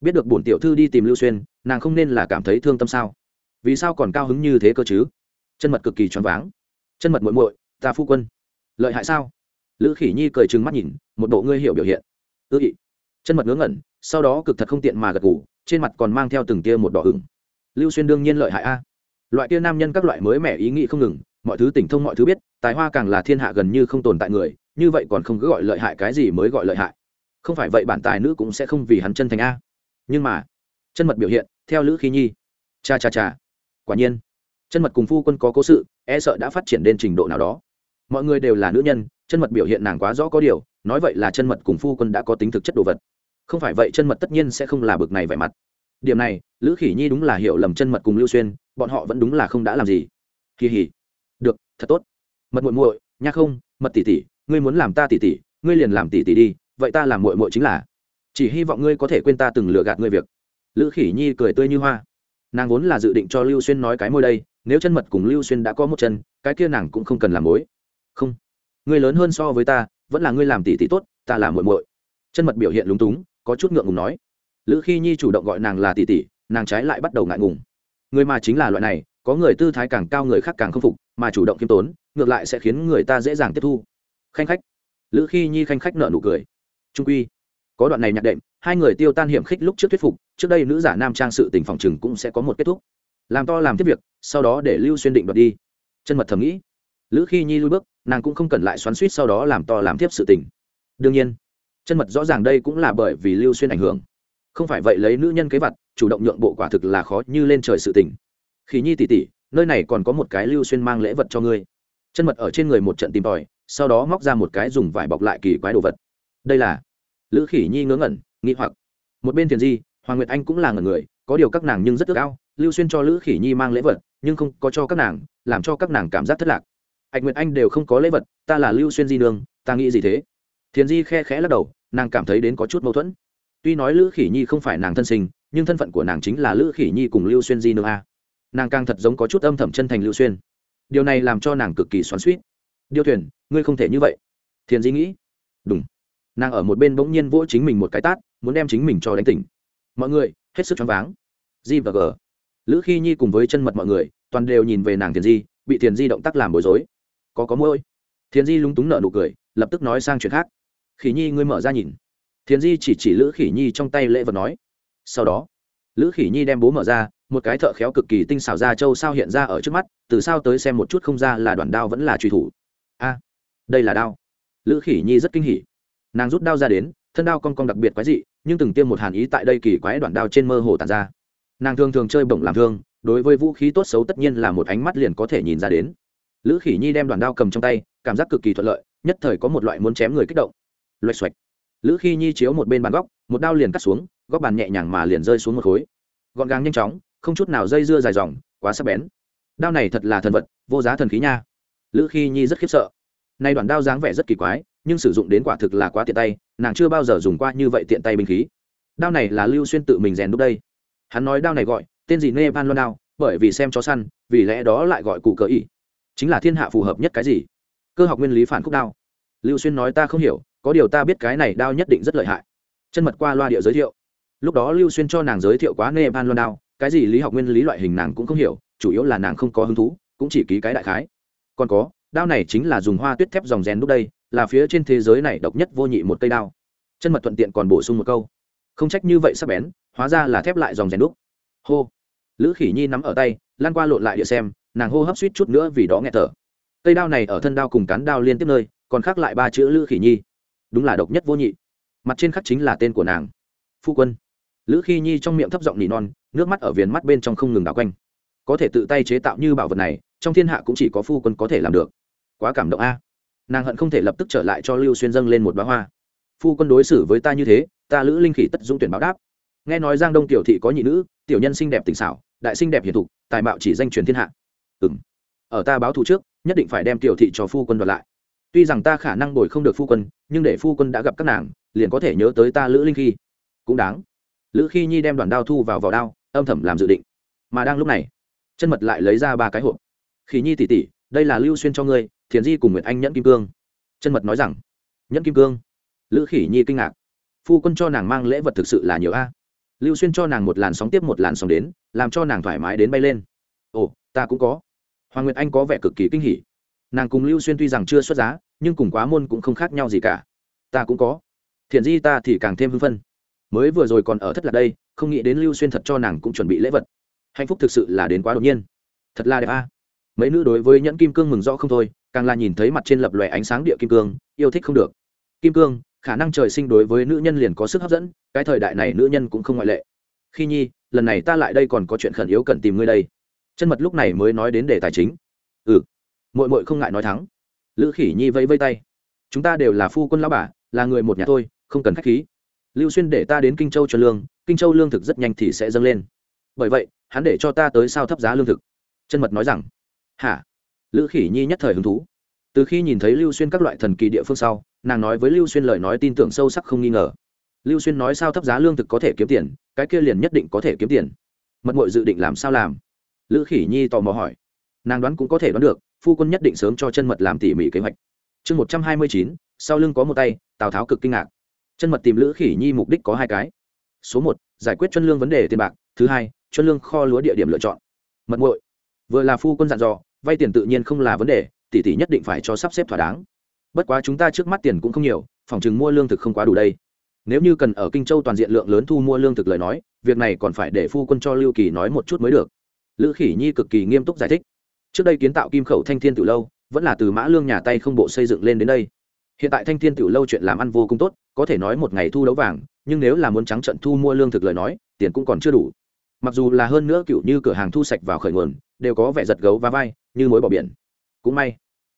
Biết được bổn tiểu thư đi tìm lưu xuyên, nàng không nên là cảm thấy thương tâm sao? Vì sao còn cao hứng như thế cơ chứ? Chân mật cực kỳ choáng váng. Chân mật muội muội ta phu quân. Lợi hại sao? Lữ khỉ nhi cười trừng mắt nhìn, một bộ ngươi hiểu biểu hiện. Ư ị. Chân mật ngớ ngẩn, sau đó cực thật không tiện mà gật ngủ trên mặt còn mang theo từng tia một đỏ hửng lưu xuyên đương nhiên lợi hại a. Loại kia nam nhân các loại mới mẻ ý nghĩ không ngừng, mọi thứ tỉnh thông mọi thứ biết, tài hoa càng là thiên hạ gần như không tồn tại người, như vậy còn không cứ gọi lợi hại cái gì mới gọi lợi hại. Không phải vậy bản tài nữ cũng sẽ không vì hắn chân thành a. Nhưng mà, chân mật biểu hiện, theo lữ khí nhi. Cha cha cha. Quả nhiên, chân mật cùng phu quân có cố sự e sợ đã phát triển đến trình độ nào đó mọi người đều là nữ nhân, chân mật biểu hiện nàng quá rõ có điều, nói vậy là chân mật cùng phu quân đã có tính thực chất đồ vật. Không phải vậy chân mật tất nhiên sẽ không là bực này vẻ mặt. Điểm này, lữ khỉ nhi đúng là hiểu lầm chân mật cùng lưu xuyên, bọn họ vẫn đúng là không đã làm gì. Kỳ hỉ được, thật tốt. Mật muội muội, nha không, mật tỷ tỷ, ngươi muốn làm ta tỷ tỷ, ngươi liền làm tỷ tỷ đi, vậy ta làm muội muội chính là. Chỉ hy vọng ngươi có thể quên ta từng lừa gạt ngươi việc. Lữ khỉ nhi cười tươi như hoa. Nàng vốn là dự định cho lưu xuyên nói cái môi đây, nếu chân mật cùng lưu xuyên đã có một chân, cái kia nàng cũng không cần làm mối không. Ngươi lớn hơn so với ta, vẫn là ngươi làm tỷ tỷ tốt, ta làm muội muội. Chân mật biểu hiện lúng túng, có chút ngượng ngùng nói. Lữ khi nhi chủ động gọi nàng là tỷ tỷ nàng trái lại bắt đầu ngại ngùng. Người mà chính là loại này, có người tư thái càng cao người khác càng không phục, mà chủ động khiêm tốn, ngược lại sẽ khiến người ta dễ dàng tiếp thu. Khanh khách. Lữ khi nhi khanh khách nợ nụ cười. Trung quy. Có đoạn này nhạc đệm, hai người tiêu tan hiểm khích lúc trước thuyết phục, trước đây nữ giả nam trang sự tình phòng chừng cũng sẽ có một kết thúc. Làm to làm tiếp việc, sau đó để lưu xuyên định đoạt đi. Chân mật thầm nghĩ. Lữ khi nhi lui bước nàng cũng không cần lại xoắn suýt sau đó làm to làm tiếp sự tình. Đương nhiên, chân mật rõ ràng đây cũng là bởi vì lưu xuyên ảnh hưởng. Không phải vậy lấy nữ nhân kế vật chủ động nhượng bộ quả thực là khó như lên trời sự tình. Khi nhi tỉ tỉ nơi này còn có một cái lưu xuyên mang lễ vật cho ngươi. Chân mật ở trên người một trận tìm tòi, sau đó móc ra một cái dùng vải bọc lại kỳ quái đồ vật. Đây là lữ khỉ nhi ngớ ngẩn nghĩ hoặc. Một bên thiền di, hoàng nguyệt anh cũng là ngẩn người, có điều các nàng nhưng rất ước ao, lưu xuyên cho lữ khỉ nhi mang lễ vật, nhưng không có cho các nàng, làm cho các nàng cảm giác thất lạc ạch nguyệt anh đều không có lễ vật, ta là lưu xuyên di nương, ta nghĩ gì thế? Thiền di khe khẽ lắc đầu, nàng cảm thấy đến có chút mâu thuẫn. Tuy nói lữ khỉ nhi không phải nàng thân sinh, nhưng thân phận của nàng chính là lữ khỉ nhi cùng lưu xuyên di nương a. Nàng càng thật giống có chút âm thầm chân thành lưu xuyên. Điều này làm cho nàng cực kỳ xoắn suýt điêu thuyền, ngươi không thể như vậy. Thiền di nghĩ. Đúng nàng ở một bên bỗng nhiên vỗ chính mình một cái tát, muốn đem chính mình cho đánh tỉnh. Mọi người, hết sức choáng váng. G và g. Lữ khi nhi cùng với chân mật mọi người, toàn đều nhìn về nàng thiền di, bị thiền di động tác làm bối rối có có môi thiền di lúng túng nợ nụ cười, lập tức nói sang chuyện khác. Khỉ nhi, ngươi mở ra nhìn. Thiền di chỉ chỉ lữ khỉ nhi trong tay lễ vật nói. Sau đó, lữ khỉ nhi đem bố mở ra, một cái thợ khéo cực kỳ tinh xảo ra châu sao hiện ra ở trước mắt, từ sao tới xem một chút không ra là đoàn đao vẫn là truy thủ. A, đây là đao. Lữ khỉ nhi rất kinh hỉ. Nàng rút đao ra đến, thân đao cong cong đặc biệt quái dị, nhưng từng tiêm một hàn ý tại đây kỳ quái đoạn đao trên mơ hồ tàn ra. Nàng thường thường chơi bổng làm thương, đối với vũ khí tốt xấu tất nhiên là một ánh mắt liền có thể nhìn ra đến lữ khỉ nhi đem đoạn đao cầm trong tay, cảm giác cực kỳ thuận lợi, nhất thời có một loại muốn chém người kích động. Loạch xoạch lữ Khỉ nhi chiếu một bên bàn góc, một đao liền cắt xuống, góc bàn nhẹ nhàng mà liền rơi xuống một khối. Gọn gàng nhanh chóng, không chút nào dây dưa dài dòng, quá sắc bén. Đao này thật là thần vật, vô giá thần khí nha. Lữ Khỉ nhi rất khiếp sợ. Nay đoạn đao dáng vẻ rất kỳ quái, nhưng sử dụng đến quả thực là quá tiện tay, nàng chưa bao giờ dùng qua như vậy tiện tay binh khí. Đao này là lưu xuyên tự mình rèn đúc đây. Hắn nói đao này gọi, tên gì nê van loan đao, bởi vì xem chó săn, vì lẽ đó lại gọi cụ cờ ỉ chính là thiên hạ phù hợp nhất cái gì? Cơ học nguyên lý phản khúc đao. Lưu xuyên nói ta không hiểu, có điều ta biết cái này đao nhất định rất lợi hại. Chân mật qua loa địa giới thiệu. Lúc đó lưu xuyên cho nàng giới thiệu quá nê ban loan đao, cái gì lý học nguyên lý loại hình nàng cũng không hiểu, chủ yếu là nàng không có hứng thú, cũng chỉ ký cái đại khái. Còn có, đao này chính là dùng hoa tuyết thép dòng rèn đúc đây, là phía trên thế giới này độc nhất vô nhị một cây đao. Chân mật thuận tiện còn bổ sung một câu. Không trách như vậy sắp bén, hóa ra là thép lại dòng rèn đúc. Hô. Lữ khỉ nhi nắm ở tay lan qua lộn lại địa xem nàng hô hấp suýt chút nữa vì đó nghe thở. Cây đao này ở thân đao cùng cán đao liên tiếp nơi, còn khác lại ba chữ lữ khỉ nhi. Đúng là độc nhất vô nhị. Mặt trên khắc chính là tên của nàng. Phu quân. Lữ khi nhi trong miệng thấp giọng nỉ non, nước mắt ở viền mắt bên trong không ngừng đảo quanh. Có thể tự tay chế tạo như bảo vật này, trong thiên hạ cũng chỉ có phu quân có thể làm được. Quá cảm động a. Nàng hận không thể lập tức trở lại cho lưu xuyên dâng lên một bá hoa. Phu quân đối xử với ta như thế, ta lữ linh khỉ tất dũng tuyển báo đáp. Nghe nói giang đông tiểu thị có nhị nữ, tiểu nhân xinh đẹp tình xảo, đại xinh đẹp hiền thục, tài mạo chỉ danh truyền thiên hạ ừ m ở ta báo thù trước, nhất định phải đem tiểu thị cho phu quân đoạt lại. Tuy rằng ta khả năng bồi không được phu quân, nhưng để phu quân đã gặp các nàng, liền có thể nhớ tới ta lữ linh khi. Cũng đáng. Lữ khi nhi đem đoàn đao thu vào vỏ đao, âm thầm làm dự định. Mà đang lúc này, chân mật lại lấy ra ba cái hộp. Khỉ nhi tỉ tỉ, đây là lưu xuyên cho ngươi, thiền di cùng nguyệt anh nhẫn kim cương. Chân mật nói rằng, nhẫn kim cương? Lữ khỉ nhi kinh ngạc. Phu quân cho nàng mang lễ vật thực sự là nhiều a. Lưu xuyên cho nàng một làn sóng tiếp một làn sóng đến, làm cho nàng thoải mái đến bay lên. Ồ, ta cũng có hoàng nguyệt anh có vẻ cực kỳ kinh hỉ. Nàng cùng lưu xuyên tuy rằng chưa xuất giá, nhưng cùng quá môn cũng không khác nhau gì cả. Ta cũng có. Thiện di ta thì càng thêm hưng phân mới vừa rồi còn ở thất lạc đây, không nghĩ đến lưu xuyên thật cho nàng cũng chuẩn bị lễ vật. Hạnh phúc thực sự là đến quá đột nhiên. Thật là đẹp a. Mấy nữ đối với nhẫn kim cương mừng rõ không thôi, càng là nhìn thấy mặt trên lập lòe ánh sáng địa kim cương, yêu thích không được. Kim cương, khả năng trời sinh đối với nữ nhân liền có sức hấp dẫn, cái thời đại này nữ nhân cũng không ngoại lệ. Khi nhi, lần này ta lại đây còn có chuyện khẩn yếu cần tìm ngươi đây chân mật lúc này mới nói đến đề tài chính. Ừ. Mội mội không ngại nói thắng. Lữ khỉ nhi vẫy vây tay. Chúng ta đều là phu quân lão bà, là người một nhà thôi, không cần k h á c h khí. Lưu xuyên để ta đến kinh châu cho lương, kinh châu lương thực rất nhanh thì sẽ dâng lên. Bởi vậy, hắn để cho ta tới sao thấp giá lương thực. Chân mật nói rằng, hả? Lữ khỉ nhi nhất thời hứng thú. Từ khi nhìn thấy lưu xuyên các loại thần kỳ địa phương sau, nàng nói với lưu xuyên lời nói tin tưởng sâu sắc không nghi ngờ. Lưu xuyên nói sao thấp giá lương thực có thể kiếm tiền, cái kia liền nhất định có thể kiếm tiền. Mật mội dự định làm sao làm? Lữ khỉ nhi tò mò hỏi. Nàng đoán cũng có thể đoán được phu quân nhất định sớm cho chân mật làm tỉ mỉ kế hoạch. Chương một trăm hai mươi chín sau lưng có một tay tào tháo cực kinh ngạc. Chân mật tìm lữ khỉ nhi mục đích có hai cái. Số một giải quyết chân lương vấn đề tiền bạc. Thứ hai chân lương kho lúa địa điểm lựa chọn. Mật nguội, vừa là phu quân dặn dò vay tiền tự nhiên không là vấn đề tỷ tỷ nhất định phải cho sắp xếp thỏa đáng. Bất quá chúng ta trước mắt tiền cũng không nhiều phòng chừng mua lương thực không quá đủ đây. Nếu như cần ở kinh châu toàn diện lượng lớn thu mua lương thực lời nói việc này còn phải để phu quân cho lưu kỳ nói một chút mới được lữ khỉ nhi cực kỳ nghiêm túc giải thích. Trước đây kiến tạo kim khẩu thanh thiên từ lâu, vẫn là từ mã lương nhà tay không bộ xây dựng lên đến đây. Hiện tại thanh thiên tiểu lâu chuyện làm ăn vô cùng tốt, có thể nói một ngày thu đấu vàng, nhưng nếu là muốn trắng trận thu mua lương thực lời nói, tiền cũng còn chưa đủ. Mặc dù là hơn nữa cựu như cửa hàng thu sạch vào khởi nguồn, đều có vẻ giật gấu và vai, như mối bỏ biển. Cũng may,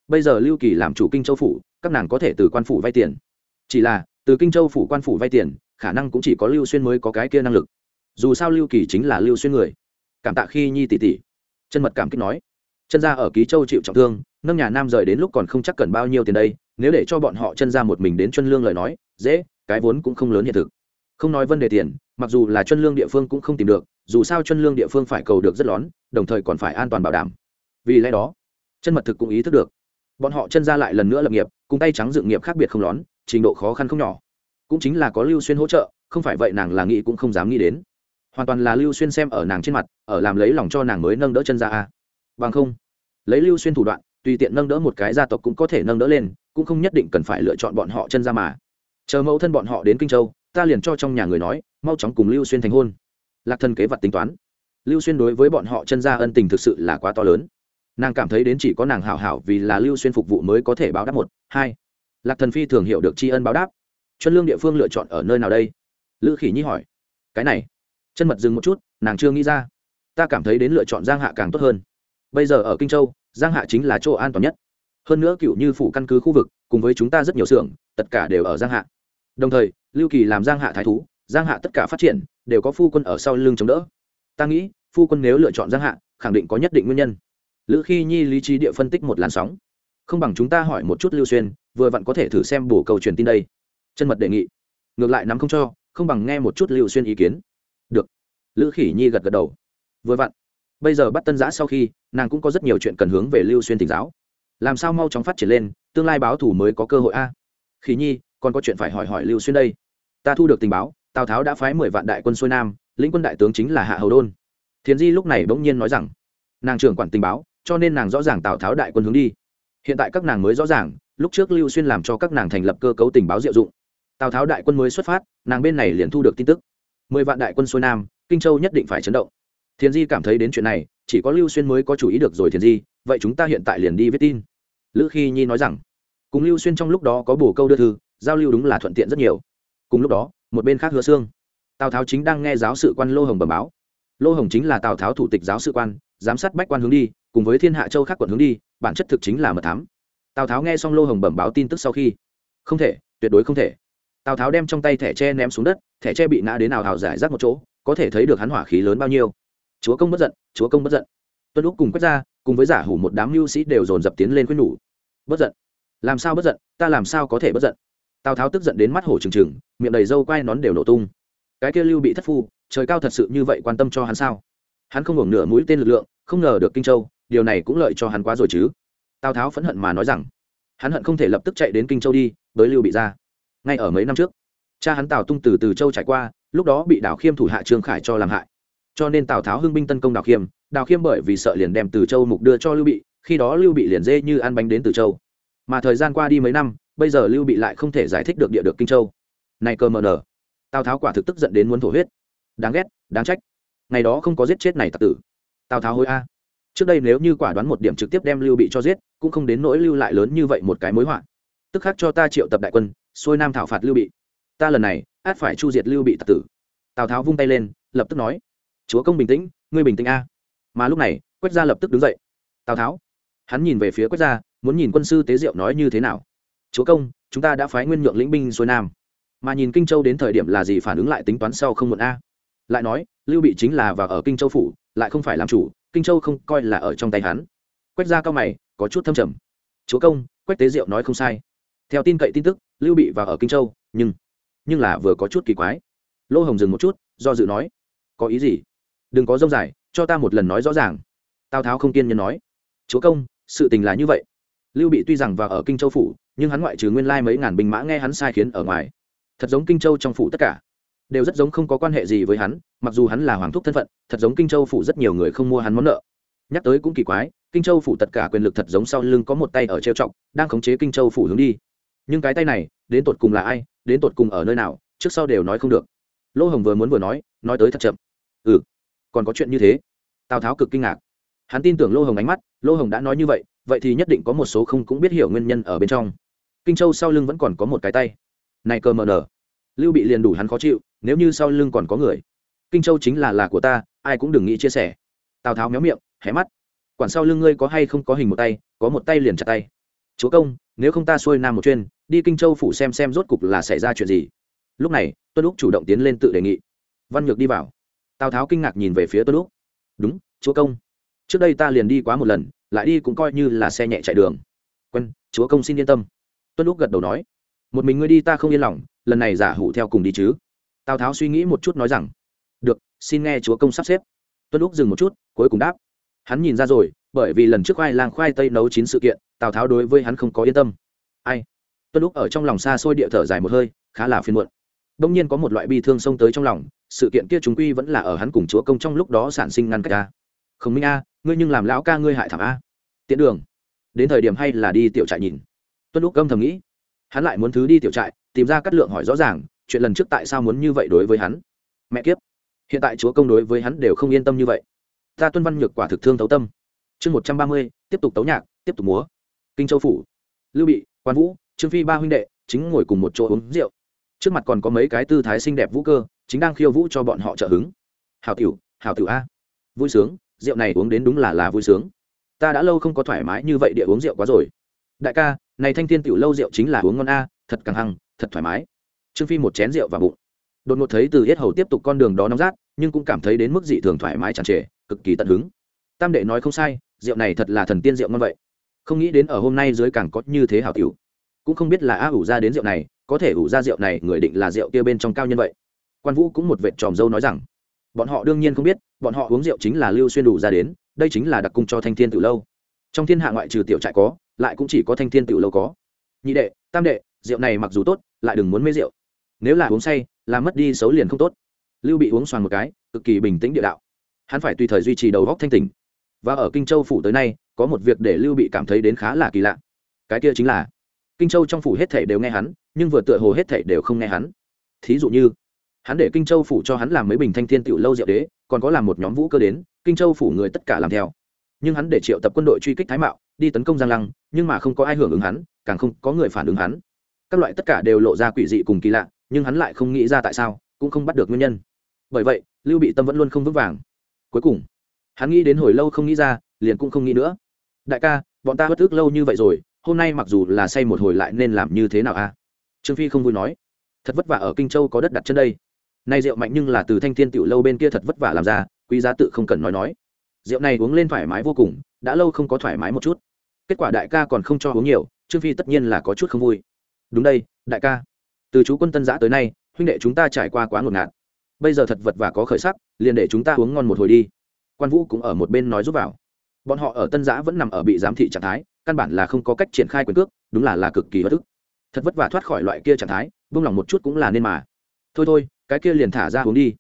bây giờ lưu kỳ làm chủ kinh châu phủ, các nàng có thể từ quan phủ vay tiền. Chỉ là, từ kinh châu phủ quan phủ vay tiền, khả năng cũng chỉ có lưu xuyên mới có cái kia năng lực. Dù sao lưu kỳ chính là lưu xuyên người cảm tạ khi nhi tỷ tỷ chân mật cảm kích nói. Chân ra ở ký châu chịu trọng thương, nâng nhà nam rời đến lúc còn không chắc cần bao nhiêu tiền đây, nếu để cho bọn họ chân ra một mình đến chân lương lời nói, dễ, cái vốn cũng không lớn hiện thực. Không nói vấn đề tiền, mặc dù là chân lương địa phương cũng không tìm được, dù sao chân lương địa phương phải cầu được rất lón, đồng thời còn phải an toàn bảo đảm. Vì lẽ đó, chân mật thực cũng ý thức được, bọn họ chân ra lại lần nữa lập nghiệp, cùng tay trắng dựng nghiệp khác biệt không lón, trình độ khó khăn không nhỏ. Cũng chính là có lưu xuyên hỗ trợ, không phải vậy nàng là nghĩ cũng không dám nghĩ đến hoàn toàn là lưu xuyên xem ở nàng trên mặt ở làm lấy lòng cho nàng mới nâng đỡ chân ra a bằng không lấy lưu xuyên thủ đoạn tùy tiện nâng đỡ một cái gia tộc cũng có thể nâng đỡ lên cũng không nhất định cần phải lựa chọn bọn họ chân ra mà chờ mẫu thân bọn họ đến kinh châu ta liền cho trong nhà người nói mau chóng cùng lưu xuyên thành hôn lạc thân kế vật tính toán lưu xuyên đối với bọn họ chân ra ân tình thực sự là quá to lớn nàng cảm thấy đến chỉ có nàng hảo hảo vì là lưu xuyên phục vụ mới có thể báo đáp một hai lạc thần phi thường hiểu được tri ân báo đáp chân lương địa phương lựa chọn ở nơi nào đây lữ khỉ nhi hỏi cái này chân mật dừng một chút, nàng chưa nghĩ ra. Ta cảm thấy đến lựa chọn giang hạ càng tốt hơn. Bây giờ ở kinh châu, giang hạ chính là chỗ an toàn nhất. Hơn nữa cựu như phủ căn cứ khu vực, cùng với chúng ta rất nhiều xưởng, tất cả đều ở giang hạ. Đồng thời, lưu kỳ làm giang hạ thái thú, giang hạ tất cả phát triển, đều có phu quân ở sau lưng chống đỡ. Ta nghĩ, phu quân nếu lựa chọn giang hạ, khẳng định có nhất định nguyên nhân. Lữ khi nhi lý trí địa phân tích một làn sóng. Không bằng chúng ta hỏi một chút lưu xuyên, vừa vặn có thể thử xem bổ cầu truyền tin đây. Chân mật đề nghị. Ngược lại nắm không cho, không bằng nghe một chút lưu xuyên ý kiến lữ khỉ nhi gật gật đầu. Vừa vặn. Bây giờ bắt tân giã sau khi, nàng cũng có rất nhiều chuyện cần hướng về lưu xuyên tỉnh giáo. Làm sao mau chóng phát triển lên, tương lai báo thủ mới có cơ hội a? À? khỉ nhi, còn có chuyện phải hỏi hỏi lưu xuyên đây. Ta thu được tình báo, tào tháo đã phái mười vạn đại quân xuôi nam, lĩnh quân đại tướng chính là hạ hầu đôn. Thiền di lúc này bỗng nhiên nói rằng, nàng trưởng quản tình báo, cho nên nàng rõ ràng tào tháo đại quân hướng đi. Hiện tại các nàng mới rõ ràng, lúc trước lưu xuyên làm cho các nàng thành lập cơ cấu tình báo diệu dụng. Tào tháo đại quân mới xuất phát, nàng bên này liền thu được tin tức. Mười vạn đại quân xuôi nam kinh châu nhất định phải chấn động. Thiền di cảm thấy đến chuyện này, chỉ có lưu xuyên mới có chủ ý được rồi thiền di, vậy chúng ta hiện tại liền đi viết tin. Lữ khi nhi nói rằng, cùng lưu xuyên trong lúc đó có bổ câu đưa thư, giao lưu đúng là thuận tiện rất nhiều. Cùng lúc đó, một bên khác hứa xương, tào tháo chính đang nghe giáo sự quan lô hồng bẩm báo. Lô hồng chính là tào tháo thủ tịch giáo sự quan, giám sát bách quan hướng đi, cùng với thiên hạ châu khác quận hướng đi, bản chất thực chính là mật thám. Tào tháo nghe xong lô hồng bẩm báo tin tức sau khi, không thể, tuyệt đối không thể. Tào tháo đem trong tay thẻ tre ném xuống đất, thẻ tre bị ngã đến nào hào giải rác một chỗ có thể thấy được hắn hỏa khí lớn bao nhiêu. Chúa công bất giận, chúa công bất giận. Tuân lúc cùng quét ra cùng với giả hủ một đám mưu sĩ đều dồn dập tiến lên quyết nhủ. Bất giận. Làm sao bất giận, ta làm sao có thể bất giận? Tào tháo tức giận đến mắt hổ trừng trừng, miệng đầy râu quai nón đều nổ tung. Cái kia lưu bị thất phu, trời cao thật sự như vậy quan tâm cho hắn sao? Hắn không hưởng nửa mũi tên lực lượng, không ngờ được kinh châu, điều này cũng lợi cho hắn quá rồi chứ. Tào tháo phẫn hận mà nói rằng, hắn hận không thể lập tức chạy đến kinh châu đi với lưu bị ra. Ngay ở mấy năm trước, cha hắn tào tung từ từ châu trải qua lúc đó bị đào khiêm thủ hạ trương khải cho làm hại. Cho nên tào tháo hưng binh tấn công đào khiêm đào khiêm bởi vì sợ liền đem từ châu mục đưa cho lưu bị, khi đó lưu bị liền dê như ăn bánh đến từ châu. Mà thời gian qua đi mấy năm, bây giờ lưu bị lại không thể giải thích được địa được kinh châu. Này cơ mờ nở tào tháo quả thực tức giận đến muốn thổ huyết. Đáng ghét, đáng trách. Ngày đó không có giết chết này tặc tử. Tào tháo hối a. Trước đây nếu như quả đoán một điểm trực tiếp đem lưu bị cho giết, cũng không đến nỗi lưu lại lớn như vậy một cái mối họa. Tức khắc cho ta triệu tập đại quân, xuôi nam thảo phạt lưu bị. Ta lần này át phải chu diệt lưu bị tặc tử. Tào tháo vung tay lên, lập tức nói, chúa công bình tĩnh, ngươi bình tĩnh a. Mà lúc này, quách gia lập tức đứng dậy. Tào tháo. Hắn nhìn về phía quách gia, muốn nhìn quân sư tế diệu nói như thế nào. Chúa công, chúng ta đã phái nguyên nhượng lĩnh binh xuôi nam. Mà nhìn kinh châu đến thời điểm là gì phản ứng lại tính toán sau không muộn a? Lại nói, lưu bị chính là vào ở kinh châu phủ, lại không phải làm chủ, kinh châu không coi là ở trong tay hắn. Quách gia cao mày, có chút thâm trầm. Chúa công, quách tế diệu nói không sai. Theo tin cậy tin tức, lưu bị vào ở kinh châu, nhưng nhưng là vừa có chút kỳ quái. Lô hồng dừng một chút, do dự nói, có ý gì? Đừng có dông dài, cho ta một lần nói rõ ràng. Tào tháo không kiên nhẫn nói, chúa công, sự tình là như vậy. Lưu bị tuy rằng vào ở kinh châu phủ, nhưng hắn ngoại trừ nguyên lai mấy ngàn binh mã nghe hắn sai khiến ở ngoài, thật giống kinh châu trong phủ tất cả, đều rất giống không có quan hệ gì với hắn, mặc dù hắn là hoàng thúc thân phận, thật giống kinh châu phủ rất nhiều người không mua hắn món nợ. Nhắc tới cũng kỳ quái, kinh châu phủ tất cả quyền lực thật giống sau lưng có một tay ở trêu trọng đang khống chế kinh châu phủ hướng đi. Nhưng cái tay này, đến tột cùng là ai đến tột cùng ở nơi nào, trước sau đều nói không được. Lô hồng vừa muốn vừa nói nói tới thật chậm. Ừ còn có chuyện như thế. Tào tháo cực kinh ngạc. Hắn tin tưởng lô hồng ánh mắt lô hồng đã nói như vậy vậy thì nhất định có một số không cũng biết hiểu nguyên nhân ở bên trong. Kinh châu sau lưng vẫn còn có một cái tay. Này cơ mờ nở. Lưu bị liền đủ hắn khó chịu, nếu như sau lưng còn có người. Kinh châu chính là là của ta, ai cũng đừng nghĩ chia sẻ. Tào tháo méo miệng, hé mắt. Quản sau lưng ngươi có hay không có hình một tay, có một tay liền chặt tay chúa công, nếu không ta xuôi nam một chuyên, đi kinh châu phủ xem xem rốt cục là xảy ra chuyện gì. Lúc này, tuân lúc chủ động tiến lên tự đề nghị. Văn nhược đi vào. Tào tháo kinh ngạc nhìn về phía tuân lúc đúng, chúa công. Trước đây ta liền đi quá một lần, lại đi cũng coi như là xe nhẹ chạy đường. Quân, chúa công xin yên tâm. Tuân lúc gật đầu nói. Một mình ngươi đi ta không yên lòng, lần này giả hủ theo cùng đi chứ. Tào tháo suy nghĩ một chút nói rằng. Được, xin nghe chúa công sắp xếp. Tuân lúc dừng một chút, cuối cùng đáp. Hắn nhìn ra rồi, bởi vì lần trước khoai lang khoai tây nấu chín sự kiện tào tháo đối với hắn không có yên tâm ai tuân lúc ở trong lòng xa xôi địa thở dài một hơi khá là phiền muộn đông nhiên có một loại bi thương xông tới trong lòng sự kiện kia chúng quy vẫn là ở hắn cùng chúa công trong lúc đó sản sinh ngăn cách a không minh a ngươi nhưng làm lão ca ngươi hại thảm a Tiễn đường đến thời điểm hay là đi tiểu trại nhìn tuân lúc âm thầm nghĩ hắn lại muốn thứ đi tiểu trại tìm ra cắt lượng hỏi rõ ràng chuyện lần trước tại sao muốn như vậy đối với hắn mẹ kiếp hiện tại chúa công đối với hắn đều không yên tâm như vậy ta tuân văn nhược quả thực thương thấu tâm chương một trăm ba mươi tiếp tục tấu nhạc tiếp tục múa kinh châu phủ. Lưu bị, quan vũ, trương phi ba huynh đệ chính ngồi cùng một chỗ uống rượu. Trước mặt còn có mấy cái tư thái xinh đẹp vũ cơ, chính đang khiêu vũ cho bọn họ trợ hứng. Hào tiểu hào tiểu a. Vui sướng, rượu này uống đến đúng là là vui sướng. Ta đã lâu không có thoải mái như vậy địa uống rượu quá rồi. Đại ca, này thanh thiên tiểu lâu rượu chính là uống ngon a, thật càng hăng, thật thoải mái. Trương phi một chén rượu vào bụng. Đột ngột thấy từ yết hầu tiếp tục con đường đó nóng rát, nhưng cũng cảm thấy đến mức dị thường thoải mái tràn trề, cực kỳ tận hứng. Tam đệ nói không sai, rượu này thật là thần tiên rượu ngon vậy không nghĩ đến ở hôm nay dưới càng có như thế hảo tiểu. Cũng không biết là a ủ ra đến rượu này, có thể ủ ra rượu này, người định là rượu kia bên trong cao nhân vậy. Quan vũ cũng một vệt tròm dâu nói rằng, bọn họ đương nhiên không biết, bọn họ uống rượu chính là lưu xuyên đủ ra đến, đây chính là đặc cung cho thanh thiên tự lâu. Trong thiên hạ ngoại trừ tiểu trại có, lại cũng chỉ có thanh thiên tự lâu có. Nhị đệ, tam đệ, rượu này mặc dù tốt, lại đừng muốn mê rượu. Nếu là uống say, là mất đi xấu liền không tốt. Lưu bị uống xoàn một cái, cực kỳ bình tĩnh địa đạo. Hắn phải tùy thời duy trì đầu góc thanh tỉnh và ở kinh châu phủ tới nay, có một việc để lưu bị cảm thấy đến khá là kỳ lạ. Cái kia chính là, kinh châu trong phủ hết thảy đều nghe hắn, nhưng vừa tựa hồ hết thảy đều không nghe hắn. Thí dụ như, hắn để kinh châu phủ cho hắn làm mấy bình thanh thiên tiểu lâu diệu đế, còn có làm một nhóm vũ cơ đến, kinh châu phủ người tất cả làm theo. Nhưng hắn để triệu tập quân đội truy kích thái mạo, đi tấn công giang lăng, nhưng mà không có ai hưởng ứng hắn, càng không có người phản ứng hắn. Các loại tất cả đều lộ ra quỷ dị cùng kỳ lạ, nhưng hắn lại không nghĩ ra tại sao, cũng không bắt được nguyên nhân. Bởi vậy, lưu bị tâm vẫn luôn không vững vàng. Cuối cùng hắn nghĩ đến hồi lâu không nghĩ ra, liền cũng không nghĩ nữa. Đại ca, bọn ta bất ức lâu như vậy rồi, hôm nay mặc dù là say một hồi lại nên làm như thế nào a trương phi không vui nói. Thật vất vả ở kinh châu có đất đặt chân đây. Nay rượu mạnh nhưng là từ thanh thiên tiểu lâu bên kia thật vất vả làm ra, quý giá tự không cần nói nói. Rượu này uống lên thoải mái vô cùng, đã lâu không có thoải mái một chút. Kết quả đại ca còn không cho uống nhiều, trương phi tất nhiên là có chút không vui. Đúng đây, đại ca. Từ chú quân tân giã tới nay, huynh đệ chúng ta trải qua quá ngột ngạt. Bây giờ thật vật và có khởi sắc, liền để chúng ta uống ngon một hồi đi quan vũ cũng ở một bên nói giúp vào. Bọn họ ở tân giã vẫn nằm ở bị giám thị trạng thái, căn bản là không có cách triển khai quyền cước, đúng là là cực kỳ bất ức. Thật vất vả thoát khỏi loại kia trạng thái, buông lòng một chút cũng là nên mà. Thôi thôi, cái kia liền thả ra uống đi.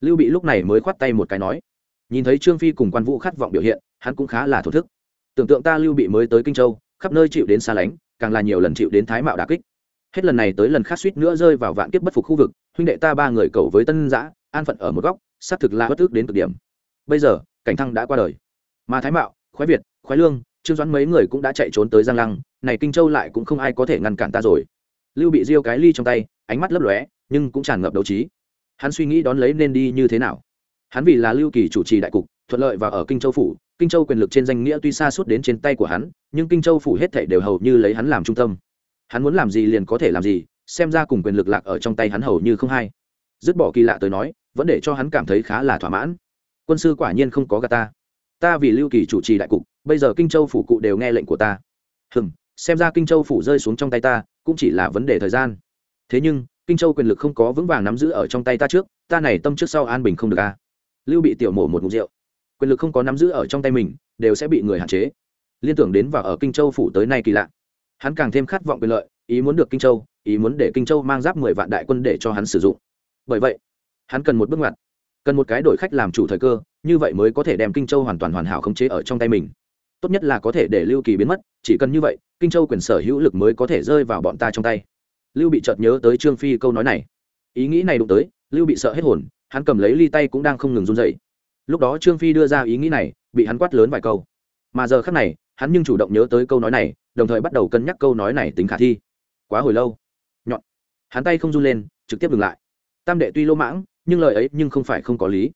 Lưu bị lúc này mới khoát tay một cái nói. Nhìn thấy trương phi cùng quan vũ khát vọng biểu hiện, hắn cũng khá là thổ thức. Tưởng tượng ta lưu bị mới tới kinh châu, khắp nơi chịu đến xa lánh, càng là nhiều lần chịu đến thái mạo đà kích. Hết lần này tới lần khác suýt nữa rơi vào vạn kiếp bất phục khu vực, huynh đệ ta ba người cầu với tân giã, an phận ở một góc, xác thực là bất ước đến cực điểm bây giờ, cảnh thăng đã qua đời. Mà thái mạo, khoái việt, khoái lương, trương doãn mấy người cũng đã chạy trốn tới giang lăng, này kinh châu lại cũng không ai có thể ngăn cản ta rồi. Lưu bị diêu cái ly trong tay, ánh mắt lấp lóe, nhưng cũng tràn ngập đấu trí. Hắn suy nghĩ đón lấy nên đi như thế nào? Hắn vì là lưu kỳ chủ trì đại cục, thuận lợi và ở kinh châu phủ, kinh châu quyền lực trên danh nghĩa tuy xa suốt đến trên tay của hắn, nhưng kinh châu phủ hết thảy đều hầu như lấy hắn làm trung tâm. Hắn muốn làm gì liền có thể làm gì, xem ra cùng quyền lực lạc ở trong tay hắn hầu như không hay. Dứt bỏ kỳ lạ tới nói, vẫn để cho hắn cảm thấy khá là thỏa mãn quân sư quả nhiên không có gà ta. Ta vì lưu kỳ chủ trì đại cục, bây giờ kinh châu phủ cụ đều nghe lệnh của ta. Hừng xem ra kinh châu phủ rơi xuống trong tay ta, cũng chỉ là vấn đề thời gian. Thế nhưng, kinh châu quyền lực không có vững vàng nắm giữ ở trong tay ta trước, ta này tâm trước sau an bình không được a lưu bị tiểu mổ một mục rượu. Quyền lực không có nắm giữ ở trong tay mình, đều sẽ bị người hạn chế. Liên tưởng đến và ở kinh châu phủ tới nay kỳ lạ. Hắn càng thêm khát vọng quyền lợi, ý muốn được kinh châu, ý muốn để kinh châu mang giáp mười vạn đại quân để cho hắn sử dụng. Bởi vậy, hắn cần một bước ngoặt cần một cái đổi khách làm chủ thời cơ, như vậy mới có thể đem kinh châu hoàn toàn hoàn hảo khống chế ở trong tay mình. Tốt nhất là có thể để lưu kỳ biến mất, chỉ cần như vậy, kinh châu quyền sở hữu lực mới có thể rơi vào bọn ta trong tay. Lưu bị chợt nhớ tới trương phi câu nói này. Ý nghĩ này đụng tới, lưu bị sợ hết hồn, hắn cầm lấy ly tay cũng đang không ngừng run dậy lúc đó trương phi đưa ra ý nghĩ này, bị hắn quát lớn vài câu. Mà giờ khác này, hắn nhưng chủ động nhớ tới câu nói này, đồng thời bắt đầu cân nhắc câu nói này tính khả thi. Quá hồi lâu. Nhọn. Hắn tay không run lên, trực tiếp dừng lại. Tam đệ tuy lô mãng nhưng lời ấy nhưng không phải không có lý.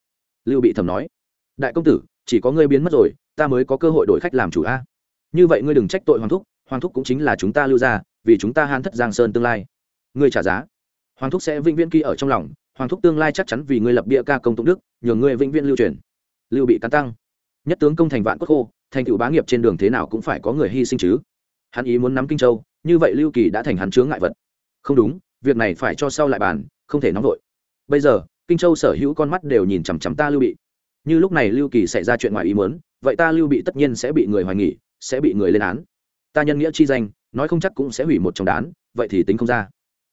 Lưu bị thầm nói, đại công tử, chỉ có ngươi biến mất rồi, ta mới có cơ hội đổi khách làm chủ a. Như vậy ngươi đừng trách tội hoàng thúc hoàng thúc cũng chính là chúng ta lưu ra vì chúng ta han thất giang sơn tương lai. Ngươi trả giá. Hoàng thúc sẽ vĩnh viễn ký ở trong lòng, hoàng thúc tương lai chắc chắn vì ngươi lập bia ca công tụng đức nhường ngươi vĩnh viễn lưu truyền. Lưu bị cắn tăng nhất tướng công thành vạn quốc khô, thành tựu bá nghiệp trên đường thế nào cũng phải có người hy sinh chứ. Hắn ý muốn nắm kinh châu, như vậy lưu kỳ đã thành hắn chướng ngại vật. Không đúng, việc này phải cho sau lại bàn, không thể nóng vội. Bây giờ kinh châu sở hữu con mắt đều nhìn chằm chằm ta lưu bị. Như lúc này lưu kỳ xảy ra chuyện ngoài ý muốn, vậy ta lưu bị tất nhiên sẽ bị người hoài nghỉ sẽ bị người lên án. Ta nhân nghĩa chi danh, nói không chắc cũng sẽ hủy một trong đán, vậy thì tính không ra.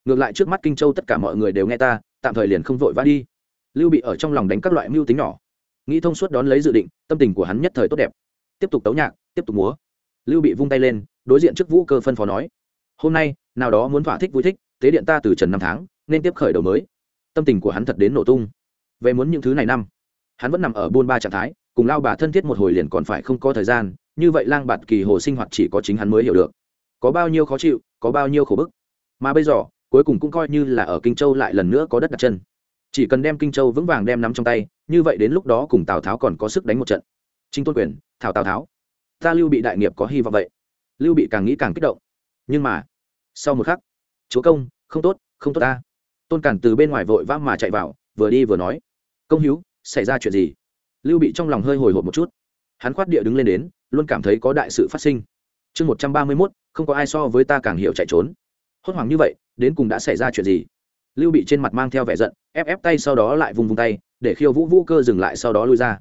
Ngược lại trước mắt kinh châu tất cả mọi người đều nghe ta, tạm thời liền không vội vã đi. Lưu bị ở trong lòng đánh các loại mưu tính nhỏ. Nghĩ thông suốt đón lấy dự định, tâm tình của hắn nhất thời tốt đẹp. Tiếp tục tấu nhạc, tiếp tục múa. Lưu bị vung tay lên, đối diện trước vũ cơ phân phó nói, hôm nay, nào đó muốn thỏa thích vui thích tế điện ta từ trần năm tháng, nên tiếp khởi đầu mới tâm tình của hắn thật đến nổ tung. Về muốn những thứ này năm, hắn vẫn nằm ở buôn ba trạng thái, cùng lao bà thân thiết một hồi liền còn phải không có thời gian, như vậy lang bạt kỳ hồ sinh hoạt chỉ có chính hắn mới hiểu được. Có bao nhiêu khó chịu, có bao nhiêu khổ bức. Mà bây giờ, cuối cùng cũng coi như là ở kinh châu lại lần nữa có đất đặt chân. Chỉ cần đem kinh châu vững vàng đem nắm trong tay, như vậy đến lúc đó cùng tào tháo còn có sức đánh một trận. Trinh tôn quyền, thảo tào tháo. Ta lưu bị đại nghiệp có hy vọng vậy. Lưu bị càng nghĩ càng kích động. Nhưng mà, sau một khắc, chúa công, không tốt không tốt ta tôn cản từ bên ngoài vội vã mà chạy vào, vừa đi vừa nói, công hữu xảy ra chuyện gì? Lưu bị trong lòng hơi hồi hộp một chút. Hắn khoát địa đứng lên đến, luôn cảm thấy có đại sự phát sinh. Chương một trăm ba mươi mốt, không có ai so với ta càng hiểu chạy trốn. Hốt hoảng như vậy, đến cùng đã xảy ra chuyện gì? Lưu bị trên mặt mang theo vẻ giận, ép ép tay sau đó lại vùng vùng tay, để khiêu vũ vũ cơ dừng lại sau đó lui ra.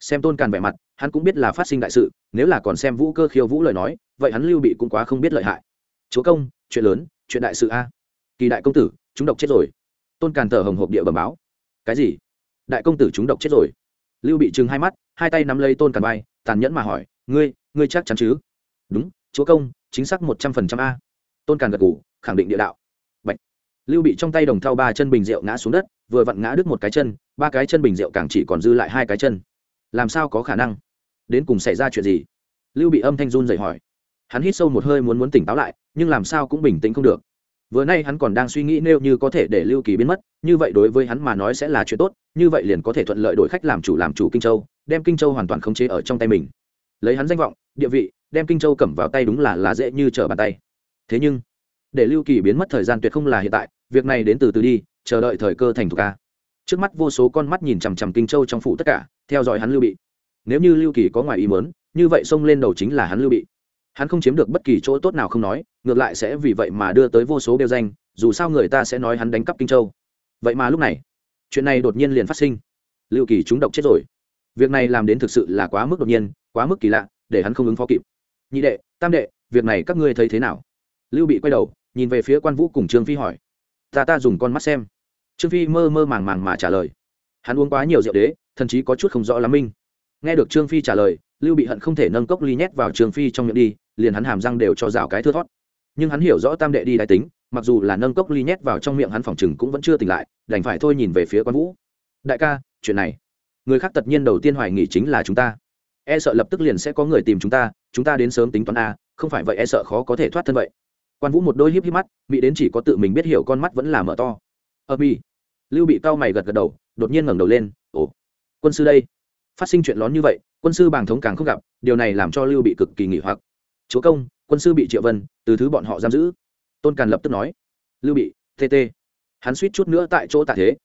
Xem tôn càn vẻ mặt, hắn cũng biết là phát sinh đại sự, nếu là còn xem vũ cơ khiêu vũ lời nói, vậy hắn lưu bị cũng quá không biết lợi hại. Chúa công, chuyện lớn, chuyện đại sự a. Kỳ đại công tử chúng độc chết rồi. Tôn càn thở hồng hộp địa bẩm báo. Cái gì? Đại công tử chúng độc chết rồi. Lưu bị trừng hai mắt, hai tay nắm lấy tôn càn bay tàn nhẫn mà hỏi, ngươi ngươi chắc chắn chứ? Đúng, chúa công, chính xác một trăm phần trăm a. Tôn càn gật ngủ khẳng định địa đạo. Bạch. lưu bị trong tay đồng thau ba chân bình rượu ngã xuống đất, vừa vặn ngã đứt một cái chân, ba cái chân bình rượu càng chỉ còn dư lại hai cái chân. Làm sao có khả năng? Đến cùng xảy ra chuyện gì? Lưu bị âm thanh run dậy hỏi. Hắn hít sâu một hơi muốn muốn tỉnh táo lại, nhưng làm sao cũng bình tĩnh không được vừa nay hắn còn đang suy nghĩ nếu như có thể để lưu kỳ biến mất, như vậy đối với hắn mà nói sẽ là chuyện tốt, như vậy liền có thể thuận lợi đổi khách làm chủ làm chủ kinh châu, đem kinh châu hoàn toàn khống chế ở trong tay mình. Lấy hắn danh vọng, địa vị, đem kinh châu cầm vào tay đúng là là dễ như trở bàn tay. Thế nhưng, để lưu kỳ biến mất thời gian tuyệt không là hiện tại, việc này đến từ từ đi, chờ đợi thời cơ thành thục ca trước mắt vô số con mắt nhìn chằm chằm kinh châu trong phủ tất cả, theo dõi hắn lưu bị. Nếu như lưu kỳ có ngoài ý mớn như vậy xông lên đầu chính là hắn lưu bị hắn không chiếm được bất kỳ chỗ tốt nào không nói, ngược lại sẽ vì vậy mà đưa tới vô số đeo danh, dù sao người ta sẽ nói hắn đánh cắp kinh châu. Vậy mà lúc này, chuyện này đột nhiên liền phát sinh. Lưu kỳ chúng độc chết rồi. Việc này làm đến thực sự là quá mức đột nhiên, quá mức kỳ lạ, để hắn không ứng phó kịp. Nhị đệ, tam đệ, việc này các ngươi thấy thế nào? Lưu bị quay đầu, nhìn về phía quan vũ cùng trương phi hỏi. Ta ta dùng con mắt xem. Trương phi mơ mơ màng màng mà trả lời. Hắn uống quá nhiều rượu đế thậm chí có chút không rõ lắm minh nghe được trương phi trả lời, lưu bị hận không thể nâng cốc ly nhét vào trương phi trong miệng đi liền hắn hàm răng đều cho rào cái thưa thót. Nhưng hắn hiểu rõ tam đệ đi đại tính, mặc dù là nâng cốc ly nhét vào trong miệng hắn phòng chừng cũng vẫn chưa tỉnh lại, đành phải thôi nhìn về phía quan vũ. Đại ca, chuyện này, người khác tất nhiên đầu tiên hoài nghỉ chính là chúng ta. E sợ lập tức liền sẽ có người tìm chúng ta chúng ta đến sớm tính toán a, không phải vậy e sợ khó có thể thoát thân vậy. Quan vũ một đôi híp híp mắt bị đến chỉ có tự mình biết hiểu con mắt vẫn là mở to. Ờ, Ơ mi lưu bị cao mày gật gật đầu, đột nhiên ngẩng đầu lên, ồ, quân sư đây, phát sinh chuyện lón như vậy, quân sư bàng thống càng không gặp, điều này làm cho lưu bị cực kỳ nghỉ hoặc chúa công, quân sư bị triệu vân, từ thứ bọn họ giam giữ. Tôn càn lập tức nói, lưu bị tt hắn suýt chút nữa tại chỗ tạ thế.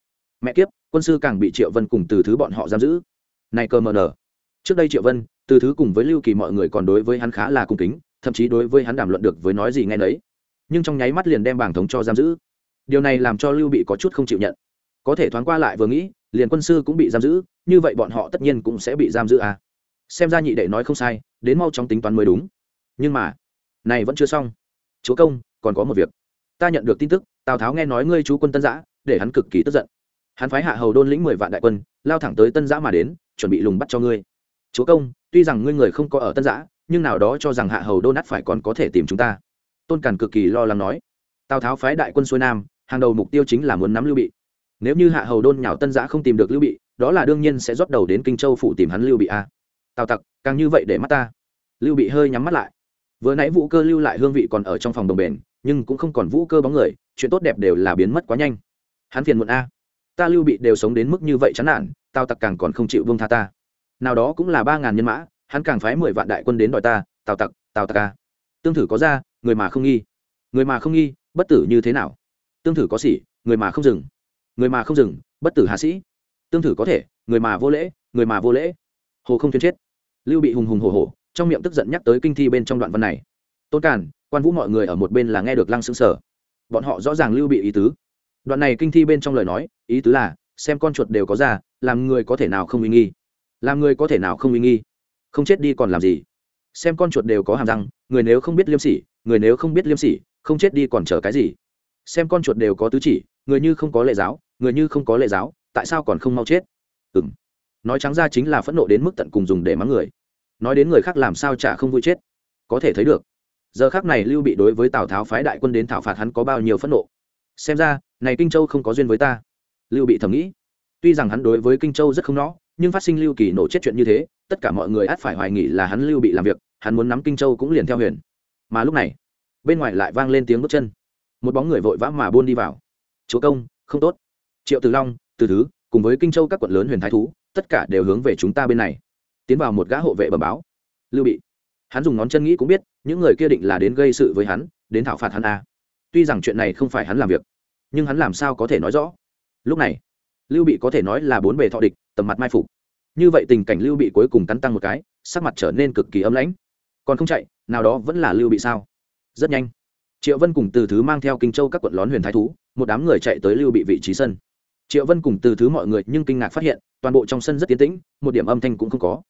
Mẹ kiếp, quân sư càng bị triệu vân cùng từ thứ bọn họ giam giữ. Này cơ mờ nở. Trước đây triệu vân, từ thứ cùng với lưu kỳ mọi người còn đối với hắn khá là cung kính, thậm chí đối với hắn đàm luận được với nói gì nghe nấy. Nhưng trong nháy mắt liền đem bảng thống cho giam giữ. Điều này làm cho lưu bị có chút không chịu nhận. Có thể thoáng qua lại vừa nghĩ, liền quân sư cũng bị giam giữ, như vậy bọn họ tất nhiên cũng sẽ bị giam giữ à. Xem ra nhị đệ nói không sai, đến mau chóng tính toán mới đúng nhưng mà, này vẫn chưa xong. Chúa công, còn có một việc. Ta nhận được tin tức, tào tháo nghe nói ngươi chú quân tân giã, để hắn cực kỳ tức giận. Hắn phái hạ hầu đôn lĩnh mười vạn đại quân, lao thẳng tới tân giã mà đến, chuẩn bị lùng bắt cho ngươi. Chúa công, tuy rằng ngươi người không có ở tân giã, nhưng nào đó cho rằng hạ hầu đôn ắt phải còn có thể tìm chúng ta. Tôn càn cực kỳ lo lắng nói. Tào tháo phái đại quân xuôi nam, hàng đầu mục tiêu chính là muốn nắm lưu bị. Nếu như hạ hầu đôn nhào tân giã không tìm được lưu bị, đó là đương nhiên sẽ rót đầu đến kinh châu phụ tìm hắn lưu bị a. Tào tặc, càng như vậy để mắt ta. Lưu bị hơi nhắm mắt lại vừa nãy vũ cơ lưu lại hương vị còn ở trong phòng đồng bền, nhưng cũng không còn vũ cơ bóng người, chuyện tốt đẹp đều là biến mất quá nhanh. Hắn phiền muộn a. Ta lưu bị đều sống đến mức như vậy chán nản tào tặc càng còn không chịu vương tha ta. Nào đó cũng là ba ngàn nhân mã, hắn càng phái mười vạn đại quân đến đòi ta tào tặc tào tặc ca tương thử có ra, người mà không nghi. Người mà không nghi, bất tử như thế nào? Tương thử có xỉ? người mà không dừng. Người mà không dừng, bất tử hạ sĩ. Tương thử có thể, người mà vô lễ, người mà vô lễ. Hồ không thuyên chết. Lưu bị hùng hùng hồ hồ trong miệng tức giận nhắc tới kinh thi bên trong đoạn văn này. Tôn càn, quan vũ mọi người ở một bên là nghe được lăng xứng sở bọn họ rõ ràng lưu bị ý tứ. Đoạn này kinh thi bên trong lời nói, ý tứ là, xem con chuột đều có ra làm người có thể nào không uy nghi? Làm người có thể nào không uy nghi? Không chết đi còn làm gì? Xem con chuột đều có hàm răng, người nếu không biết liêm sỉ, người nếu không biết liêm sỉ, không chết đi còn chờ cái gì? Xem con chuột đều có tứ chỉ, người như không có lệ giáo, người như không có lệ giáo, tại sao còn không mau chết? Ừ m nói trắng ra chính là phẫn nộ đến mức tận cùng dùng để mắng người nói đến người khác làm sao chả không vui chết. Có thể thấy được, giờ khác này lưu bị đối với tào tháo phái đại quân đến thảo phạt hắn có bao nhiêu phẫn nộ. Xem ra, này kinh châu không có duyên với ta. Lưu bị thầm nghĩ, tuy rằng hắn đối với kinh châu rất không nó, nhưng phát sinh lưu kỳ nổ chết chuyện như thế, tất cả mọi người ắt phải hoài nghỉ là hắn lưu bị làm việc, hắn muốn nắm kinh châu cũng liền theo huyền. Mà lúc này, bên ngoài lại vang lên tiếng bước chân. Một bóng người vội vã mà buôn đi vào. Chúa công, không tốt. Triệu từ long, từ thứ, cùng với kinh châu các quận lớn huyền thái thú, tất cả đều hướng về chúng ta bên này tiến vào một gã hộ vệ bẩm báo. Lưu bị. Hắn dùng ngón chân nghĩ cũng biết, những người kia định là đến gây sự với hắn, đến thảo phạt hắn a à. tuy rằng chuyện này không phải hắn làm việc, nhưng hắn làm sao có thể nói rõ. Lúc này, lưu bị có thể nói là bốn bề thọ địch, tầm mặt mai phục. Như vậy tình cảnh lưu bị cuối cùng cắn tăng một cái, sắc mặt trở nên cực kỳ ấm lãnh. Còn không chạy, nào đó vẫn là lưu bị sao? Rất nhanh. Triệu vân cùng từ thứ mang theo kinh châu các quận lón huyền thái thú, một đám người chạy tới lưu bị vị trí sân triệu vân cùng từ thứ mọi người nhưng kinh ngạc phát hiện, toàn bộ trong sân rất tiến tĩnh, một điểm âm thanh cũng không có.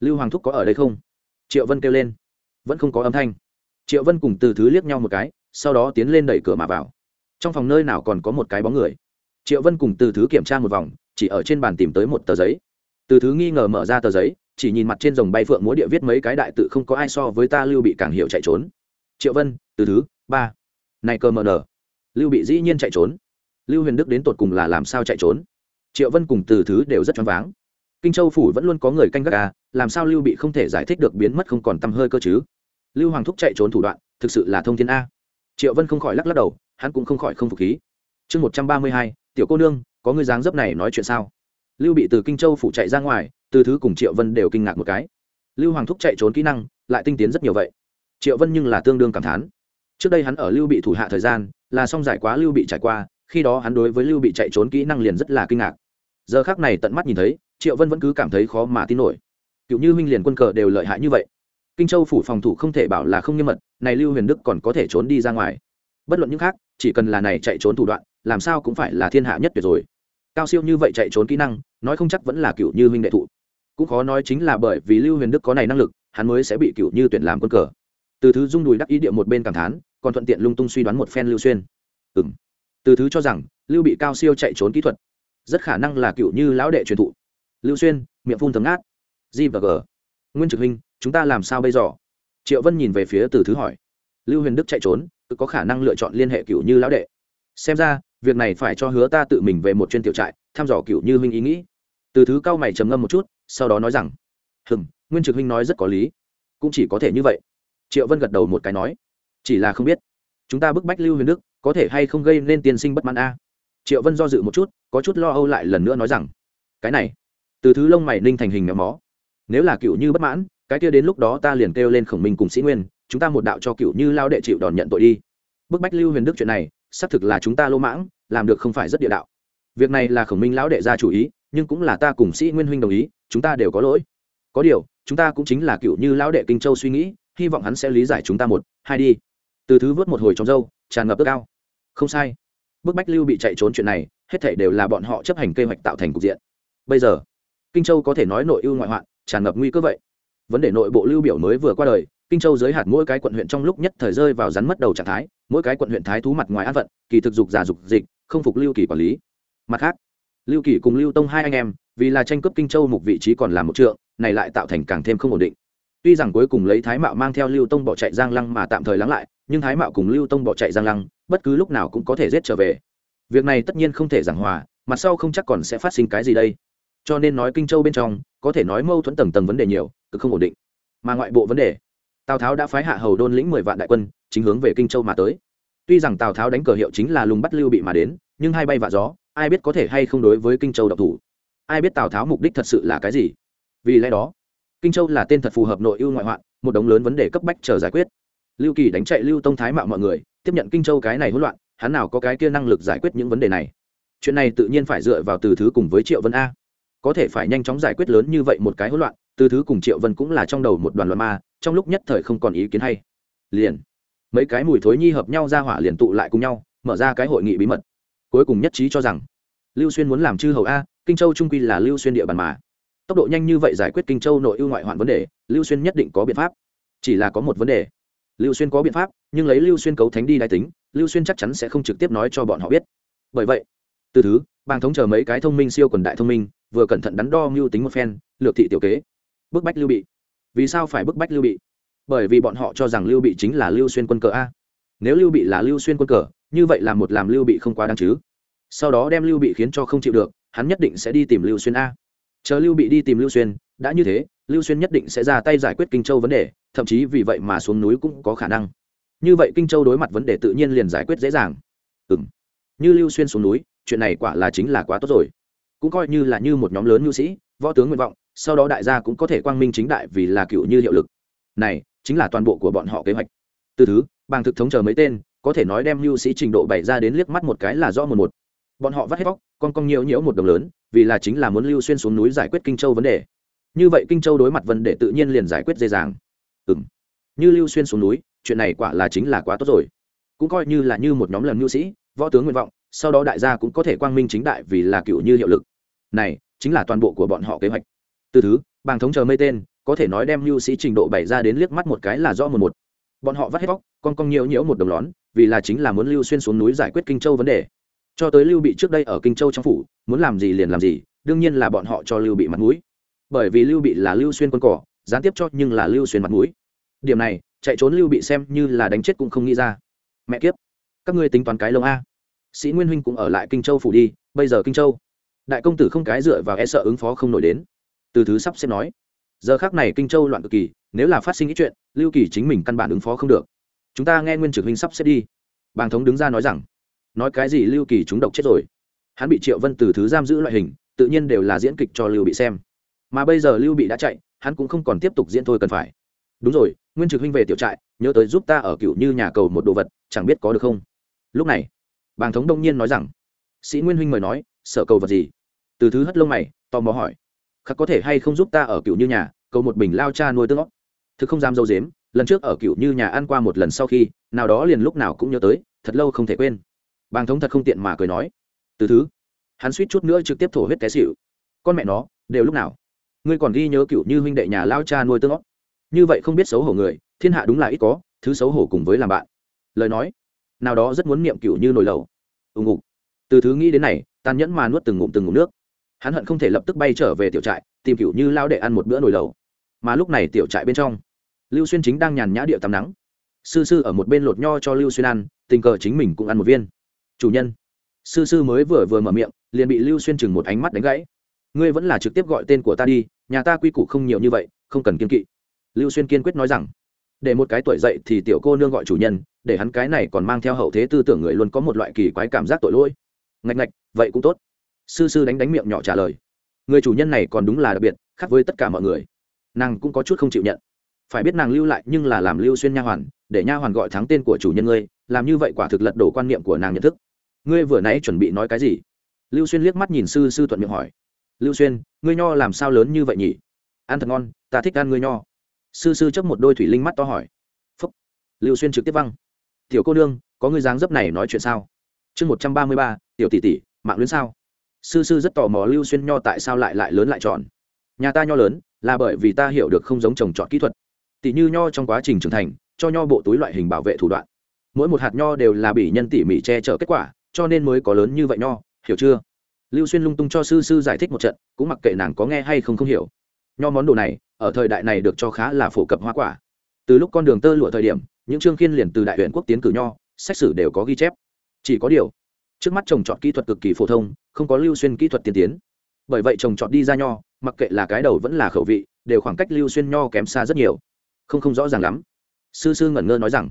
Lưu hoàng thúc có ở đây không? Triệu vân kêu lên. Vẫn không có âm thanh. Triệu vân cùng từ thứ liếc nhau một cái, sau đó tiến lên đẩy cửa mà vào. Trong phòng nơi nào còn có một cái bóng người? Triệu vân cùng từ thứ kiểm tra một vòng, chỉ ở trên bàn tìm tới một tờ giấy. Từ thứ nghi ngờ mở ra tờ giấy, chỉ nhìn mặt trên dòng bay phượng múa địa viết mấy cái đại tự không có ai so với ta lưu bị càng hiểu chạy trốn. Triệu vân, từ thứ ba. Này cơ mờ nở lưu bị dĩ nhiên chạy trốn lưu huyền đức đến tột cùng là làm sao chạy trốn? Triệu vân cùng từ thứ đều rất choáng váng. Kinh châu phủ vẫn luôn có người canh gác à làm sao lưu bị không thể giải thích được biến mất không còn tăm hơi cơ chứ? Lưu hoàng thúc chạy trốn thủ đoạn, thực sự là thông thiên a. Triệu vân không khỏi lắc lắc đầu, hắn cũng không khỏi không phục khí. Chương một trăm ba mươi hai, tiểu cô nương, có người dáng dấp này nói chuyện sao? Lưu bị từ kinh châu phủ chạy ra ngoài, từ thứ cùng triệu vân đều kinh ngạc một cái. Lưu hoàng thúc chạy trốn kỹ năng, lại tinh tiến rất nhiều vậy. Triệu vân nhưng là tương đương cảm thán. Trước đây hắn ở lưu bị thủ hạ thời gian, là xong giải quá lưu bị trải qua khi đó hắn đối với lưu bị chạy trốn kỹ năng liền rất là kinh ngạc. Giờ khác này tận mắt nhìn thấy, triệu vân vẫn cứ cảm thấy khó mà tin nổi. Cựu như minh liền quân cờ đều lợi hại như vậy. Kinh châu phủ phòng thủ không thể bảo là không nghiêm mật, này lưu huyền đức còn có thể trốn đi ra ngoài. Bất luận những khác, chỉ cần là này chạy trốn thủ đoạn, làm sao cũng phải là thiên hạ nhất tuyệt rồi. Cao siêu như vậy chạy trốn kỹ năng, nói không chắc vẫn là cựu như huynh đệ thụ. Cũng khó nói chính là bởi vì lưu huyền đức có này năng lực, hắn mới sẽ bị cựu như tuyển làm quân cờ. Từ thứ dung đùi đắc ý địa một bên cảm thán, còn thuận tiện lung tung suy đoán một phen lưu xuyên. Ừ m từ thứ cho rằng, lưu bị cao siêu chạy trốn kỹ thuật, rất khả năng là cựu như lão đệ truyền thụ. Lưu xuyên, miệng phun thấm ngát. G và g. Nguyên trực huynh, chúng ta làm sao bây giờ? Triệu vân nhìn về phía từ thứ hỏi. Lưu huyền đức chạy trốn tự có khả năng lựa chọn liên hệ cựu như lão đệ. Xem ra, việc này phải cho hứa ta tự mình về một chuyên tiểu trại, thăm dò cựu như huynh ý nghĩ. Từ thứ cao mày trầm ngâm một chút, sau đó nói rằng hừng nguyên trực huynh nói rất có lý. Cũng chỉ có thể như vậy. Triệu vân gật đầu một cái nói, chỉ là không biết. Chúng ta bức bách lưu huyền đức có thể hay không gây nên tiên sinh bất mãn a? Triệu vân do dự một chút, có chút lo âu lại lần nữa nói rằng, cái này, từ thứ lông mày ninh thành hình méo mó. Nếu là cựu như bất mãn, cái kia đến lúc đó ta liền kêu lên khổng minh cùng sĩ nguyên, chúng ta một đạo cho cựu như lao đệ chịu đòn nhận tội đi. Bức bách lưu huyền đức chuyện này, xác thực là chúng ta lô mãng, làm được không phải rất địa đạo. Việc này là khổng minh lão đệ ra chủ ý, nhưng cũng là ta cùng sĩ nguyên huynh đồng ý, chúng ta đều có lỗi. Có điều, chúng ta cũng chính là cựu như lão đệ kinh châu suy nghĩ, hy vọng hắn sẽ lý giải chúng ta một, hai đi. Từ thứ vớt một hồi trong dâu, tràn ngập ước ao không sai. Bức bách lưu bị chạy trốn chuyện này, hết thể đều là bọn họ chấp hành kế hoạch tạo thành cục diện. Bây giờ, kinh châu có thể nói nội ưu ngoại hoạn, tràn ngập nguy cơ vậy. Vấn đề nội bộ lưu biểu mới vừa qua đời, kinh châu giới hạt mỗi cái quận huyện trong lúc nhất thời rơi vào rắn mất đầu trạng thái, mỗi cái quận huyện thái thú mặt ngoài an vận kỳ thực dục giả dục dịch, không phục lưu kỳ quản lý. Mặt khác, lưu kỳ cùng lưu tông hai anh em, vì là tranh cướp kinh châu mục vị trí còn làm một trượng, này lại tạo thành càng thêm không ổn định. Tuy rằng cuối cùng lấy thái mạo mang theo lưu tông bỏ chạy giang lăng mà tạm thời lắng lại, nhưng thái mạo cùng lưu tông bỏ chạy giang lăng bất cứ lúc nào cũng có thể giết trở về. Việc này tất nhiên không thể giảng hòa mặt sau không chắc còn sẽ phát sinh cái gì đây. Cho nên nói kinh châu bên trong, có thể nói mâu thuẫn tầng tầng vấn đề nhiều, cực không ổn định. Mà ngoại bộ vấn đề, tào tháo đã phái hạ hầu đôn lĩnh mười vạn đại quân, chính hướng về kinh châu mà tới. Tuy rằng tào tháo đánh cờ hiệu chính là lùng bắt lưu bị mà đến, nhưng hai bay vạ gió, ai biết có thể hay không đối với kinh châu độc thủ? Ai biết tào tháo mục đích thật sự là cái gì? Vì lẽ đó, kinh châu là tên thật phù hợp nội ưu ngoại hoạn, một đống lớn vấn đề cấp bách chờ giải quyết. Lưu kỳ đánh chạy lưu tông thái mạo mọi người tiếp nhận kinh châu cái này hỗn loạn, hắn nào có cái kia năng lực giải quyết những vấn đề này? Chuyện này tự nhiên phải dựa vào từ thứ cùng với triệu vân a. Có thể phải nhanh chóng giải quyết lớn như vậy một cái hỗn loạn, từ thứ cùng triệu vân cũng là trong đầu một đoàn loạn ma, trong lúc nhất thời không còn ý kiến hay. Liền, mấy cái mùi thối nhi hợp nhau ra hỏa liền tụ lại cùng nhau, mở ra cái hội nghị bí mật. Cuối cùng nhất trí cho rằng, lưu xuyên muốn làm chư hầu a, kinh châu trung quy là lưu xuyên địa bàn mà. Tốc độ nhanh như vậy giải quyết kinh châu nội ưu ngoại hoạn vấn đề, lưu xuyên nhất định có biện pháp. Chỉ là có một vấn đề lưu xuyên có biện pháp, nhưng lấy lưu xuyên cấu thánh đi đại tính, lưu xuyên chắc chắn sẽ không trực tiếp nói cho bọn họ biết. Bởi vậy, từ thứ, bang thống chờ mấy cái thông minh siêu quần đại thông minh, vừa cẩn thận đắn đo mưu tính một phen, lược thị tiểu kế. Bức bách lưu bị. Vì sao phải bức bách lưu bị? Bởi vì bọn họ cho rằng lưu bị chính là lưu xuyên quân cờ a. Nếu lưu bị là lưu xuyên quân cờ, như vậy là một làm lưu bị không quá đáng chứ. Sau đó đem lưu bị khiến cho không chịu được, hắn nhất định sẽ đi tìm lưu xuyên a. Chờ lưu bị đi tìm lưu xuyên, đã như thế, lưu xuyên nhất định sẽ ra tay giải quyết kinh châu vấn đề thậm chí vì vậy mà xuống núi cũng có khả năng. Như vậy kinh châu đối mặt vấn đề tự nhiên liền giải quyết dễ dàng. Ừ m như lưu xuyên xuống núi, chuyện này quả là chính là quá tốt rồi. Cũng coi như là như một nhóm lớn nhu sĩ, võ tướng nguyện vọng, sau đó đại gia cũng có thể quang minh chính đại vì là cựu như hiệu lực. Này, chính là toàn bộ của bọn họ kế hoạch. Từ thứ, bàng thực thống chờ mấy tên, có thể nói đem nhu sĩ trình độ bày ra đến liếc mắt một cái là rõ một một. Bọn họ vắt hết vóc con con nhiều nhiễu một đồng lớn, vì là chính là muốn lưu xuyên xuống núi giải quyết kinh châu vấn đề. Như vậy kinh châu đối mặt vấn đề tự nhiên liền giải quyết dễ dàng ừng như lưu xuyên xuống núi, chuyện này quả là chính là quá tốt rồi. Cũng coi như là như một nhóm lần nhu sĩ, võ tướng nguyện vọng, sau đó đại gia cũng có thể quang minh chính đại vì là cựu như hiệu lực. Này, chính là toàn bộ của bọn họ kế hoạch. Từ thứ, bàng thống chờ mây tên, có thể nói đem nhu sĩ trình độ bày ra đến liếc mắt một cái là do một một. Bọn họ vắt hết vóc con con nhiễu nhiễu một đồng lón, vì là chính là muốn lưu xuyên xuống núi giải quyết kinh châu vấn đề. Cho tới lưu bị trước đây ở kinh châu trong phủ, muốn làm gì liền làm gì, đương nhiên là bọn họ cho lưu bị mặt mũi. Bởi vì lưu bị là lưu xuyên quân cỏ, gián tiếp cho nhưng là lưu xuyên mặt mũi điểm này, chạy trốn lưu bị xem như là đánh chết cũng không nghĩ ra. Mẹ kiếp, các ngươi tính toán cái lông a. Sĩ nguyên huynh cũng ở lại kinh châu phủ đi, bây giờ kinh châu. Đại công tử không cái dựa vào e sợ ứng phó không nổi đến. Từ thứ sắp xếp nói, giờ khác này kinh châu loạn cực kỳ, nếu là phát sinh ý chuyện, lưu kỳ chính mình căn bản ứng phó không được. Chúng ta nghe nguyên trực huynh sắp xếp đi. Bàng thống đứng ra nói rằng, nói cái gì lưu kỳ chúng độc chết rồi. Hắn bị triệu vân từ thứ giam giữ loại hình, tự nhiên đều là diễn kịch cho lưu bị xem. Mà bây giờ lưu bị đã chạy, hắn cũng không còn tiếp tục diễn thôi cần phải. Đúng rồi nguyên trực huynh về tiểu trại, nhớ tới giúp ta ở cựu như nhà cầu một đồ vật, chẳng biết có được không? Lúc này, bàng thống đông nhiên nói rằng, sĩ nguyên huynh mời nói, sợ cầu vật gì? Từ thứ hất lông mày, tò mò hỏi, khắc có thể hay không giúp ta ở cựu như nhà, cầu một bình lao cha nuôi tương óc thực không dám dâu dếm, lần trước ở cựu như nhà ăn qua một lần sau khi, nào đó liền lúc nào cũng nhớ tới, thật lâu không thể quên. Bàng thống thật không tiện mà cười nói, từ thứ. Hắn suýt chút nữa trực tiếp thổ huyết té xịu con mẹ nó, đều lúc nào? Ngươi còn ghi nhớ cựu như huynh đệ nhà lao cha nuôi tương óc như vậy không biết xấu hổ người, thiên hạ đúng là ít có, thứ xấu hổ cùng với làm bạn. Lời nói, nào đó rất muốn niệm cựu như nồi lầu ùng ục từ thứ nghĩ đến này, tàn nhẫn mà nuốt từng ngụm từng ngụm nước. Hắn hận không thể lập tức bay trở về tiểu trại, tìm cựu như lao để ăn một bữa nồi lầu mà lúc này tiểu trại bên trong, lưu xuyên chính đang nhàn nhã địa tắm nắng. Sư sư ở một bên lột nho cho lưu xuyên ăn, tình cờ chính mình cũng ăn một viên. Chủ nhân. Sư sư mới vừa vừa mở miệng, liền bị lưu xuyên chừng một ánh mắt đánh gãy. Ngươi vẫn là trực tiếp gọi tên của ta đi, nhà ta quy củ không nhiều như vậy, không cần kiên kỵ lưu xuyên kiên quyết nói rằng, để một cái tuổi dậy thì tiểu cô nương gọi chủ nhân, để hắn cái này còn mang theo hậu thế tư tưởng người luôn có một loại kỳ quái cảm giác tội lỗi. Ngạch ngạch, vậy cũng tốt. Sư sư đánh đánh miệng nhỏ trả lời. Người chủ nhân này còn đúng là đặc biệt, khác với tất cả mọi người. Nàng cũng có chút không chịu nhận. Phải biết nàng lưu lại nhưng là làm lưu xuyên nha hoàn, để nha hoàn gọi thắng tên của chủ nhân ngươi, làm như vậy quả thực lật đổ quan niệm của nàng nhận thức. Ngươi vừa nãy chuẩn bị nói cái gì? Lưu xuyên liếc mắt nhìn sư sư thuận miệng hỏi. Lưu xuyên, ngươi nho làm sao lớn như vậy nhỉ? Ăn thật ngon, ta thích ăn ngươi nho sư sư chấp một đôi thủy linh mắt to hỏi. Phúc. Lưu xuyên trực tiếp văng. Tiểu cô nương, có người dáng dấp này nói chuyện sao? Chương một trăm ba mươi ba, tiểu tỷ tỷ, mạng luyến sao? Sư sư rất tò mò lưu xuyên nho tại sao lại lại lớn lại tròn. Nhà ta nho lớn, là bởi vì ta hiểu được không giống trồng trọt kỹ thuật. Tỷ như nho trong quá trình trưởng thành, cho nho bộ túi loại hình bảo vệ thủ đoạn. Mỗi một hạt nho đều là bị nhân tỉ mỉ che chở kết quả, cho nên mới có lớn như vậy nho, hiểu chưa? Lưu xuyên lung tung cho sư sư giải thích một trận, cũng mặc kệ nàng có nghe hay không không hiểu. Nho món đồ này ở thời đại này được cho khá là phổ cập hoa quả. Từ lúc con đường tơ lụa thời điểm, những chương khiên liền từ đại huyện quốc tiến cử nho xét xử đều có ghi chép. Chỉ có điều, trước mắt trồng trọt kỹ thuật cực kỳ phổ thông, không có lưu xuyên kỹ thuật tiên tiến. Bởi vậy trồng trọt đi ra nho, mặc kệ là cái đầu vẫn là khẩu vị, đều khoảng cách lưu xuyên nho kém xa rất nhiều. Không không rõ ràng lắm. Sư sư ngẩn ngơ nói rằng,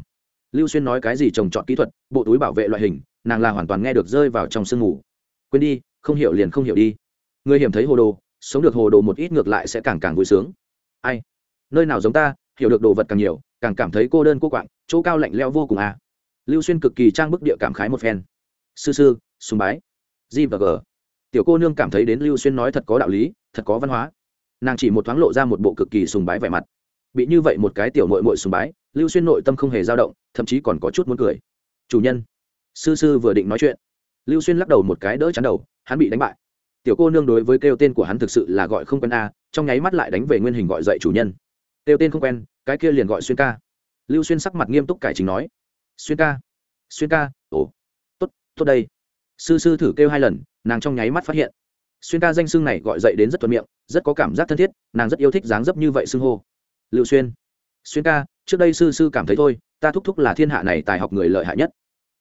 lưu xuyên nói cái gì trồng trọt kỹ thuật, bộ túi bảo vệ loại hình, nàng là hoàn toàn nghe được rơi vào trong sương ngủ quên đi, không hiểu liền không hiểu đi. Người hiểm thấy hồ đồ, sống được hồ đồ một ít ngược lại sẽ càng càng vui sướng ai? Nơi nào giống ta, hiểu được đồ vật càng nhiều, càng cảm thấy cô đơn cô quạng, chỗ cao lạnh leo vô cùng à. Lưu xuyên cực kỳ trang bức địa cảm khái một phen. Sư sư, sùng bái. G và g. Tiểu cô nương cảm thấy đến lưu xuyên nói thật có đạo lý, thật có văn hóa. Nàng chỉ một thoáng lộ ra một bộ cực kỳ sùng bái vẻ mặt. Bị như vậy một cái tiểu nội mội sùng bái, lưu xuyên nội tâm không hề dao động, thậm chí còn có chút muốn cười. Chủ nhân. Sư sư vừa định nói chuyện. Lưu xuyên lắc đầu một cái đỡ chắn đầu, hắn bị đánh bại tiểu cô nương đối với kêu tên của hắn thực sự là gọi không quen a, trong nháy mắt lại đánh về nguyên hình gọi dậy chủ nhân. Kêu tên không quen, cái kia liền gọi xuyên ca. Lưu xuyên sắc mặt nghiêm túc cải chính nói, xuyên ca xuyên ca, ồ, tốt tốt đây. Sư sư thử kêu hai lần, nàng trong nháy mắt phát hiện. Xuyên ca danh xưng này gọi dậy đến rất thuận miệng, rất có cảm giác thân thiết, nàng rất yêu thích dáng dấp như vậy xưng hô. Lưu xuyên xuyên ca, trước đây sư sư cảm thấy thôi, ta thúc thúc là thiên hạ này tài học người lợi hại nhất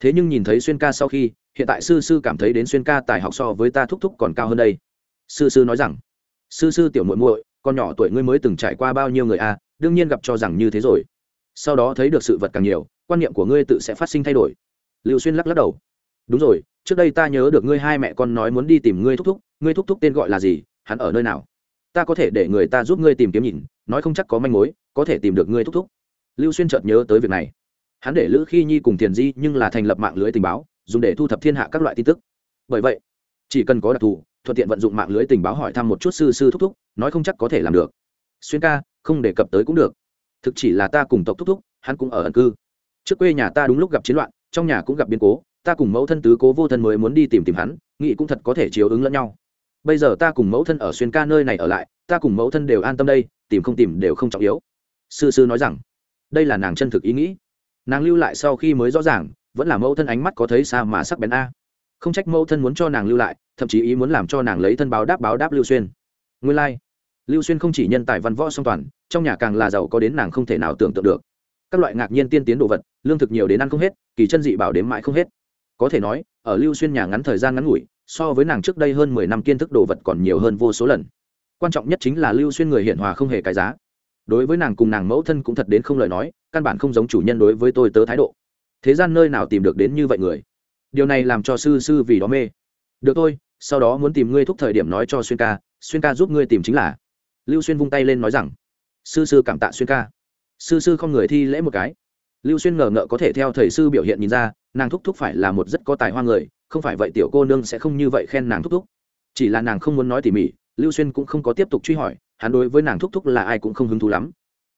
thế nhưng nhìn thấy xuyên ca sau khi hiện tại sư sư cảm thấy đến xuyên ca tài học so với ta thúc thúc còn cao hơn đây. Sư sư nói rằng sư sư tiểu muội muội con nhỏ tuổi ngươi mới từng trải qua bao nhiêu người a à, đương nhiên gặp cho rằng như thế rồi. Sau đó thấy được sự vật càng nhiều quan niệm của ngươi tự sẽ phát sinh thay đổi. Liệu xuyên lắc lắc đầu. Đúng rồi trước đây ta nhớ được ngươi hai mẹ con nói muốn đi tìm ngươi thúc thúc ngươi thúc thúc tên gọi là gì hắn ở nơi nào? Ta có thể để người ta giúp ngươi tìm kiếm nhìn nói không chắc có manh mối có thể tìm được ngươi thúc thúc. Lưu xuyên chợt nhớ tới việc này hắn để lữ khi nhi cùng tiền di nhưng là thành lập mạng lưới tình báo, dùng để thu thập thiên hạ các loại tin tức. Bởi vậy, chỉ cần có đặc thù, thuận tiện vận dụng mạng lưới tình báo hỏi thăm một chút sư sư thúc thúc, nói không chắc có thể làm được. Xuyên ca, không đề cập tới cũng được. Thực chỉ là ta cùng tộc thúc thúc, hắn cũng ở ẩn cư. Trước quê nhà ta đúng lúc gặp chiến loạn, trong nhà cũng gặp biến cố, ta cùng mẫu thân tứ cố vô thân mới muốn đi tìm tìm hắn, nghĩ cũng thật có thể chiếu ứng lẫn nhau. Bây giờ ta cùng mẫu thân ở xuyên ca nơi này ở lại, ta cùng mẫu thân đều an tâm đây, tìm không tìm đều không trọng yếu. Sư sư nói rằng, đây là nàng chân thực ý nghĩ nàng lưu lại sau khi mới rõ ràng, vẫn là mẫu thân ánh mắt có thấy xa mà sắc bén a. Không trách mẫu thân muốn cho nàng lưu lại, thậm chí ý muốn làm cho nàng lấy thân báo đáp báo đáp lưu xuyên. Nguyên lai、like. lưu xuyên không chỉ nhân tài văn võ song toàn, trong nhà càng là giàu có đến nàng không thể nào tưởng tượng được. Các loại ngạc nhiên tiên tiến đồ vật, lương thực nhiều đến ăn không hết, kỳ chân dị bảo đến mãi không hết. Có thể nói, ở lưu xuyên nhà ngắn thời gian ngắn ngủi, so với nàng trước đây hơn mười năm kiến thức đồ vật còn nhiều hơn vô số lần. Quan trọng nhất chính là lưu xuyên người hiện hòa không hề cái giá. Đối với nàng cùng nàng mẫu thân cũng thật đến không lời nói căn bản không giống chủ nhân đối với tôi tớ thái độ. Thế gian nơi nào tìm được đến như vậy người? Điều này làm cho sư sư vì đó mê. Được thôi, sau đó muốn tìm ngươi thúc thời điểm nói cho xuyên ca xuyên ca giúp ngươi tìm chính là. Lưu xuyên vung tay lên nói rằng, sư sư cảm tạ xuyên ca. Sư sư không người thi lễ một cái. Lưu xuyên ngờ ngợ có thể theo thầy sư biểu hiện nhìn ra, nàng thúc thúc phải là một rất có tài hoa người, không phải vậy tiểu cô nương sẽ không như vậy khen nàng thúc thúc. Chỉ là nàng không muốn nói tỉ mỉ, lưu xuyên cũng không có tiếp tục truy hỏi, hắn đối với nàng thúc thúc là ai cũng không hứng thú lắm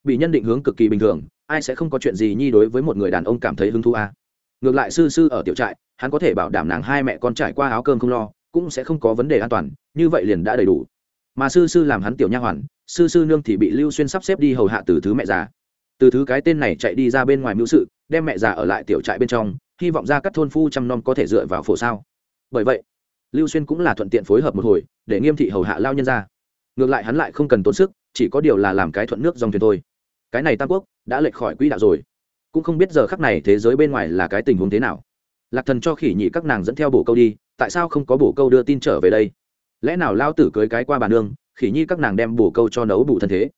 bị nhân định hướng cực kỳ bình thường, ai sẽ không có chuyện gì nhi đối với một người đàn ông cảm thấy hứng thú à. ngược lại sư sư ở tiểu trại, hắn có thể bảo đảm nàng hai mẹ con trải qua áo cơm không lo, cũng sẽ không có vấn đề an toàn, như vậy liền đã đầy đủ. Mà sư sư làm hắn tiểu nha hoàn, sư sư nương thì bị lưu xuyên sắp xếp đi hầu hạ từ thứ mẹ già. Từ thứ cái tên này chạy đi ra bên ngoài mưu sự, đem mẹ già ở lại tiểu trại bên trong, hy vọng ra các thôn phu chăm nom có thể dựa vào phổ sao. Bởi vậy, lưu xuyên cũng là thuận tiện phối hợp một hồi, để nghiêm thị hầu hạ lao nhân ra. Ngược lại hắn lại không cần tốn sức, chỉ có điều là làm cái thuận nước dòng thuyền thôi cái này tam quốc đã lệch khỏi quỹ đạo rồi. Cũng không biết giờ khắc này thế giới bên ngoài là cái tình huống thế nào. Lạc thần cho khỉ nhị các nàng dẫn theo bổ câu đi, tại sao không có bổ câu đưa tin trở về đây? Lẽ nào lao tử cưới cái qua bàn nương, khỉ nhi các nàng đem bổ câu cho nấu bù thân thế?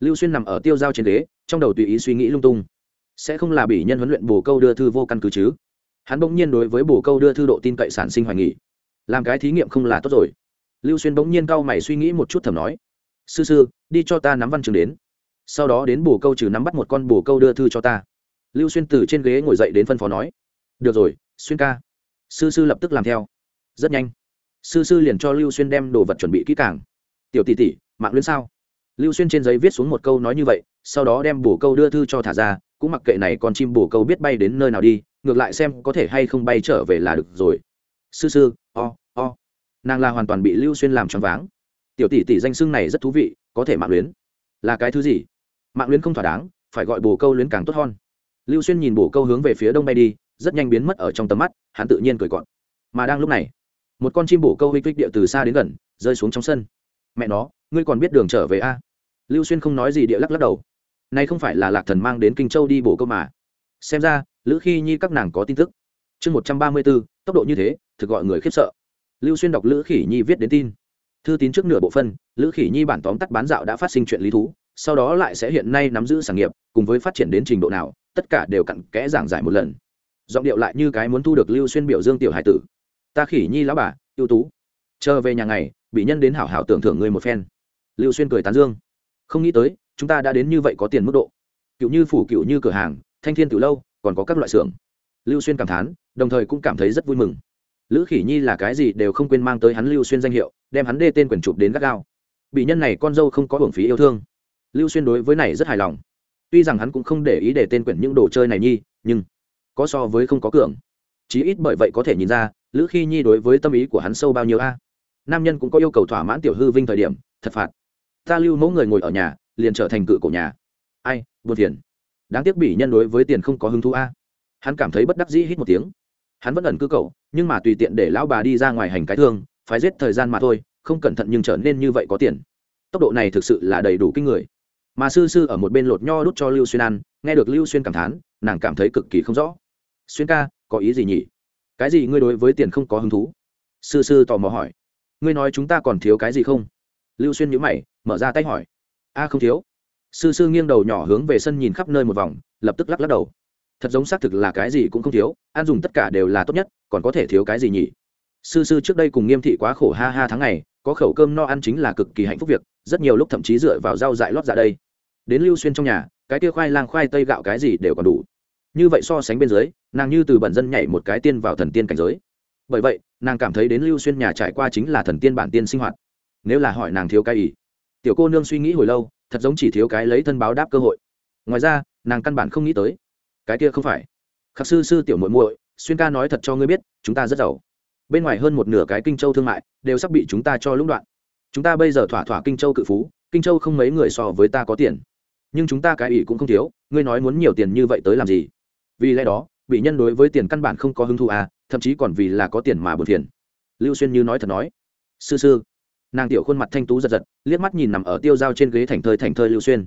Lưu xuyên nằm ở tiêu dao trên đế trong đầu tùy ý suy nghĩ lung tung. Sẽ không là bị nhân huấn luyện bổ câu đưa thư vô căn cứ chứ? Hắn bỗng nhiên đối với bổ câu đưa thư độ tin cậy sản sinh hoài nghỉ làm cái thí nghiệm không là tốt rồi. Lưu xuyên bỗng nhiên cau mày suy nghĩ một chút thầm nói, sư sư, đi cho ta nắm văn trường đến sau đó đến bù câu trừ nắm bắt một con bù câu đưa thư cho ta. Lưu xuyên từ trên ghế ngồi dậy đến phân phó nói được rồi xuyên ca. Sư sư lập tức làm theo. Rất nhanh. Sư sư liền cho lưu xuyên đem đồ vật chuẩn bị kỹ càng. Tiểu tỷ tỷ mạng luyến sao? Lưu xuyên trên giấy viết xuống một câu nói như vậy sau đó đem bù câu đưa thư cho thả ra cũng mặc kệ này con chim bù câu biết bay đến nơi nào đi ngược lại xem có thể hay không bay trở về là được rồi. Sư sư o、oh, o、oh. nàng là hoàn toàn bị lưu xuyên làm choáng váng. Tiểu tỷ tỷ danh xưng này rất thú vị có thể mạng luyến là cái thứ gì? Mạng luyến không thỏa đáng, phải gọi bồ câu luyến càng tốt hơn. Lưu xuyên nhìn bồ câu hướng về phía đông bay đi, rất nhanh biến mất ở trong tầm mắt, hắn tự nhiên cười cọn mà đang lúc này, một con chim bồ câu hích hích địa từ xa đến gần, rơi xuống trong sân. Mẹ nó, ngươi còn biết đường trở về a? À? lưu xuyên không nói gì địa lắc lắc đầu. Nay không phải là lạc thần mang đến kinh châu đi bổ câu mà. Xem ra, lữ khi nhi các nàng có tin tức. Chương một trăm ba mươi bốn, tốc độ như thế, thực gọi người khiếp sợ. Lưu xuyên đọc lữ khỉ nhi viết đến tin thư tín trước nửa bộ phân, lữ khỉ nhi bản tóm tắt bán dạo đã phát sinh chuyện lý thú, sau đó lại sẽ hiện nay nắm giữ sản nghiệp, cùng với phát triển đến trình độ nào, tất cả đều cặn kẽ giảng giải một lần. Giọng điệu lại như cái muốn thu được lưu xuyên biểu dương tiểu hải tử. Ta khỉ nhi lão bà, ưu tú. Chờ về nhà ngày, bị nhân đến hảo hảo tưởng thưởng người một phen. Lưu xuyên cười tán dương. Không nghĩ tới, chúng ta đã đến như vậy có tiền mức độ. Cựu như phủ cựu như cửa hàng, thanh thiên từ lâu, còn có các loại xưởng. Lưu xuyên cảm thán, đồng thời cũng cảm thấy rất vui mừng lữ khỉ nhi là cái gì đều không quên mang tới hắn lưu xuyên danh hiệu đem hắn đê tên Quyển chụp đến gắt gao bị nhân này con dâu không có hưởng phí yêu thương lưu xuyên đối với này rất hài lòng tuy rằng hắn cũng không để ý để tên quyển những đồ chơi này nhi nhưng có so với không có cường chí ít bởi vậy có thể nhìn ra lữ khi nhi đối với tâm ý của hắn sâu bao nhiêu a nam nhân cũng có yêu cầu thỏa mãn tiểu hư vinh thời điểm thật phạt ta lưu mẫu người ngồi ở nhà liền trở thành cự cổ nhà ai buồn phiền đáng tiếc bị nhân đối với tiền không có hứng thú a hắn cảm thấy bất đắc dĩ hít một tiếng hắn vẫn ẩn cư cậu nhưng mà tùy tiện để lão bà đi ra ngoài hành cái thương phải giết thời gian mà thôi, không cẩn thận nhưng trở nên như vậy có tiền. Tốc độ này thực sự là đầy đủ kinh người. Mà sư sư ở một bên lột nho đút cho lưu xuyên ăn, nghe được lưu xuyên cảm thán, nàng cảm thấy cực kỳ không rõ. Xuyên ca, có ý gì nhỉ? Cái gì ngươi đối với tiền không có hứng thú? Sư sư tò mò hỏi. Ngươi nói chúng ta còn thiếu cái gì không? Lưu xuyên nhữ mày, mở ra tay hỏi. A, không thiếu. Sư sư nghiêng đầu nhỏ hướng về sân nhìn khắp nơi một vòng, lập tức lắc lắc đầu thật giống xác thực là cái gì cũng không thiếu, ăn dùng tất cả đều là tốt nhất, còn có thể thiếu cái gì nhỉ? Sư sư trước đây cùng nghiêm thị quá khổ ha ha tháng ngày, có khẩu cơm no ăn chính là cực kỳ hạnh phúc việc, rất nhiều lúc thậm chí dựa vào rau dại lót dạ đây. Đến lưu xuyên trong nhà, cái tia khoai lang khoai tây gạo cái gì đều còn đủ. Như vậy so sánh bên dưới, nàng như từ bẩn dân nhảy một cái tiên vào thần tiên cảnh giới. Bởi vậy, nàng cảm thấy đến lưu xuyên nhà trải qua chính là thần tiên bản tiên sinh hoạt. Nếu là hỏi nàng thiếu cái ý tiểu cô nương suy nghĩ hồi lâu, thật giống chỉ thiếu cái lấy thân báo đáp cơ hội. Ngoài ra, nàng căn bản không nghĩ tới cái kia không phải. Khắc sư sư tiểu muội muội, xuyên ca nói thật cho ngươi biết, chúng ta rất giàu. Bên ngoài hơn một nửa cái kinh châu thương mại đều sắp bị chúng ta cho lũng đoạn. Chúng ta bây giờ thỏa thỏa kinh châu cự phú, kinh châu không mấy người so với ta có tiền. Nhưng chúng ta cái ỷ cũng không thiếu, ngươi nói muốn nhiều tiền như vậy tới làm gì? Vì lẽ đó, bị nhân đối với tiền căn bản không có hứng thú à thậm chí còn vì là có tiền mà buồn phiền. Lưu xuyên như nói thật nói. Sư sư. Nàng tiểu khuôn mặt thanh tú giật giật, liếc mắt nhìn nằm ở tiêu dao trên ghế thành thơi thành thơi lưu xuyên.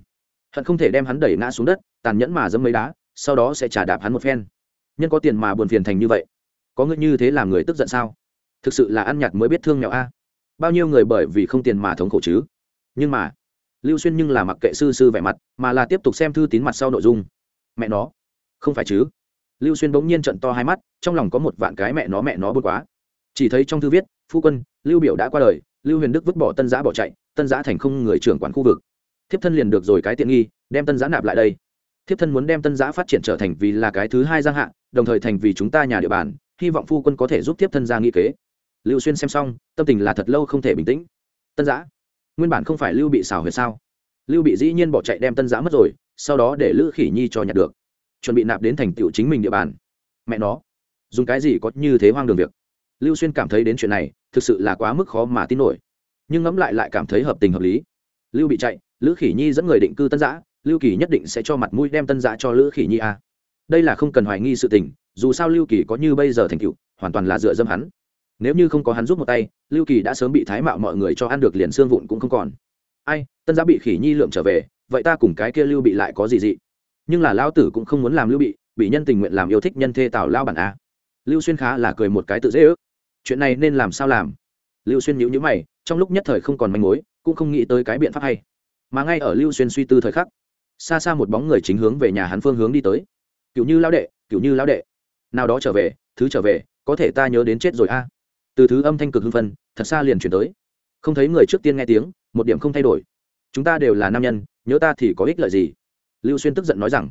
Hận không thể đem hắn đẩy ngã xuống đất, tàn nhẫn mà dẫm mấy đá sau đó sẽ trả đạp hắn một phen. Nhân có tiền mà buồn phiền thành như vậy, có ngươi như thế làm người tức giận sao? Thực sự là ăn nhạt mới biết thương mèo a. Bao nhiêu người bởi vì không tiền mà thống khổ chứ? Nhưng mà, lưu xuyên nhưng là mặc kệ sư sư vẻ mặt, mà là tiếp tục xem thư tín mặt sau nội dung. Mẹ nó, không phải chứ? Lưu xuyên bỗng nhiên trận to hai mắt, trong lòng có một vạn cái mẹ nó mẹ nó bôn quá. Chỉ thấy trong thư viết, phu quân, lưu biểu đã qua đời, lưu huyền đức vứt bỏ tân giã bỏ chạy, tân giã thành không người trưởng quản khu vực. Thiếp thân liền được rồi cái tiện nghi, đem tân giã nạp lại đây thiếp thân muốn đem tân giã phát triển trở thành vì là cái thứ hai giang hạ, đồng thời thành vì chúng ta nhà địa bàn, hy vọng phu quân có thể giúp thiếp thân ra nghị kế. Lưu xuyên xem xong, tâm tình là thật lâu không thể bình tĩnh. Tân giã, nguyên bản không phải lưu bị xào huyệt sao? Lưu bị dĩ nhiên bỏ chạy đem tân giã mất rồi, sau đó để lữ khỉ nhi cho nhặt được. Chuẩn bị nạp đến thành tựu chính mình địa bàn. Mẹ nó, dùng cái gì có như thế hoang đường việc? Lưu xuyên cảm thấy đến chuyện này, thực sự là quá mức khó mà tin nổi. Nhưng ngẫm lại lại cảm thấy hợp tình hợp lý. Lưu bị chạy, lữ khỉ nhi dẫn người định cư tân giã lưu kỳ nhất định sẽ cho mặt mũi đem tân giã cho lữ khỉ nhi a. Đây là không cần hoài nghi sự tình, dù sao lưu kỳ có như bây giờ thành cựu hoàn toàn là dựa dâm hắn. Nếu như không có hắn giúp một tay, lưu kỳ đã sớm bị thái mạo mọi người cho ăn được liền xương vụn cũng không còn. Ai, tân giã bị khỉ nhi lượm trở về, vậy ta cùng cái kia lưu bị lại có gì dị? Nhưng là lao tử cũng không muốn làm lưu bị bị nhân tình nguyện làm yêu thích nhân thê tào lao bản a. Lưu xuyên khá là cười một cái tự dễ ước. Chuyện này nên làm sao làm? Lưu xuyên nhữ nhữ mày, trong lúc nhất thời không còn manh mối, cũng không nghĩ tới cái biện pháp hay. Mà ngay ở lưu xuyên suy tư thời khắc xa xa một bóng người chính hướng về nhà hắn phương hướng đi tới. Cựu như lão đệ cựu như lão đệ. Nào đó trở về, thứ trở về, có thể ta nhớ đến chết rồi a. Từ thứ âm thanh cực hưng phân, thật xa liền chuyển tới. Không thấy người trước tiên nghe tiếng, một điểm không thay đổi. Chúng ta đều là nam nhân, nhớ ta thì có ích lợi gì? Lưu xuyên tức giận nói rằng,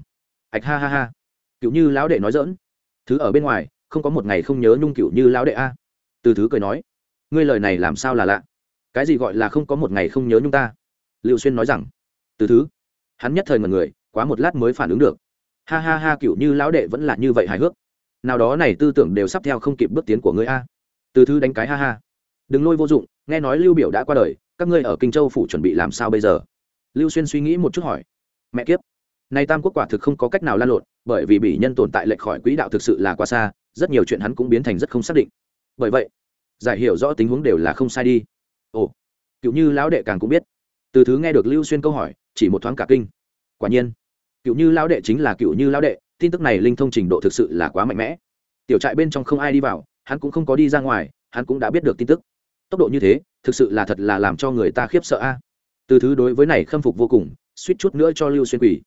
ạch ha ha ha. Cựu như lão đệ nói dỡn thứ ở bên ngoài, không có một ngày không nhớ nhung cựu như lão đệ a. Từ thứ cười nói, ngươi lời này làm sao là lạ? Cái gì gọi là không có một ngày không nhớ nhung ta? Lưu xuyên nói rằng, từ thứ hắn nhất thời ngần người, quá một lát mới phản ứng được. Ha ha ha cựu như lão đệ vẫn là như vậy hài hước. Nào đó này tư tưởng đều sắp theo không kịp bước tiến của ngươi a. Từ thứ đánh cái ha ha. Đừng lôi vô dụng, nghe nói lưu biểu đã qua đời, các ngươi ở kinh châu phủ chuẩn bị làm sao bây giờ? Lưu xuyên suy nghĩ một chút hỏi. Mẹ kiếp. Nay tam quốc quả thực không có cách nào lan lộn, bởi vì bị nhân tồn tại lệch khỏi quỹ đạo thực sự là quá xa, rất nhiều chuyện hắn cũng biến thành rất không xác định. Bởi vậy, giải hiểu rõ tình huống đều là không sai đi. Ồ cựu như lão đệ càng cũng biết. Từ thứ nghe được lưu xuyên câu hỏi chỉ một thoáng cả kinh. Quả nhiên, cựu như lão đệ chính là cựu như lão đệ, tin tức này linh thông trình độ thực sự là quá mạnh mẽ. Tiểu trại bên trong không ai đi vào, hắn cũng không có đi ra ngoài, hắn cũng đã biết được tin tức. Tốc độ như thế, thực sự là thật là làm cho người ta khiếp sợ a. Từ thứ đối với này khâm phục vô cùng, suýt chút nữa cho lưu xuyên quỷ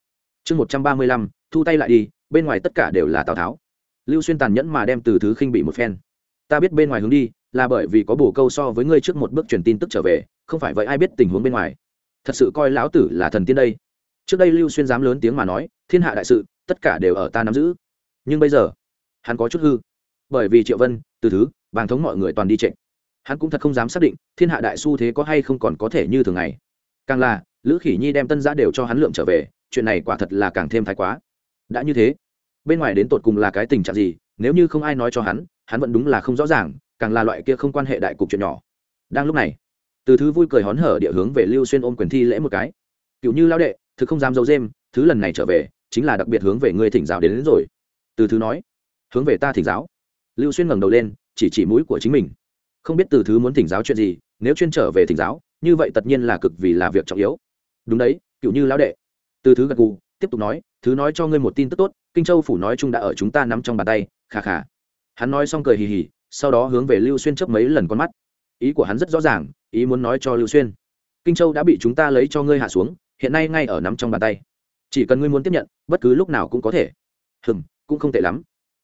chương một trăm ba mươi lăm, thu tay lại đi, bên ngoài tất cả đều là tào tháo. Lưu xuyên tàn nhẫn mà đem từ thứ khinh bị một phen. Ta biết bên ngoài hướng đi, là bởi vì có bổ câu so với ngươi trước một bước truyền tin tức trở về, không phải vậy ai biết tình huống bên ngoài thật sự coi lão tử là thần tiên đây. Trước đây lưu xuyên dám lớn tiếng mà nói, thiên hạ đại sự, tất cả đều ở ta nắm giữ. Nhưng bây giờ, hắn có chút hư. Bởi vì triệu vân, từ thứ bàng thống mọi người toàn đi trịnh hắn cũng thật không dám xác định, thiên hạ đại xu thế có hay không còn có thể như thường ngày. Càng là, lữ khỉ nhi đem tân giã đều cho hắn lượm trở về, chuyện này quả thật là càng thêm thái quá. Đã như thế, bên ngoài đến tột cùng là cái tình trạng gì, nếu như không ai nói cho hắn hắn vẫn đúng là không rõ ràng, càng là loại kia không quan hệ đại cục chuyện nhỏ. Đang lúc này từ thứ vui cười hón hở địa hướng về lưu xuyên ôm quyền thi lễ một cái. Cựu như lao đệ thứ không dám dâu dêm thứ lần này trở về chính là đặc biệt hướng về ngươi thỉnh giáo đến, đến rồi. Từ thứ nói hướng về ta thỉnh giáo. Lưu xuyên ngẩng đầu lên chỉ chỉ mũi của chính mình. Không biết từ thứ muốn thỉnh giáo chuyện gì nếu chuyên trở về thỉnh giáo như vậy tất nhiên là cực vì là việc trọng yếu. Đúng đấy cựu như lão đệ. Từ thứ gật gù tiếp tục nói thứ nói cho ngươi một tin tức tốt kinh châu phủ nói chung đã ở chúng ta nắm trong bàn tay khà khà hắn nói xong cười hì hì sau đó hướng về lưu xuyên chớp mấy lần con mắt. Ý của hắn rất rõ ràng ý muốn nói cho lưu xuyên. Kinh châu đã bị chúng ta lấy cho ngươi hạ xuống, hiện nay ngay ở nắm trong bàn tay. Chỉ cần ngươi muốn tiếp nhận, bất cứ lúc nào cũng có thể. Hừm, cũng không tệ lắm.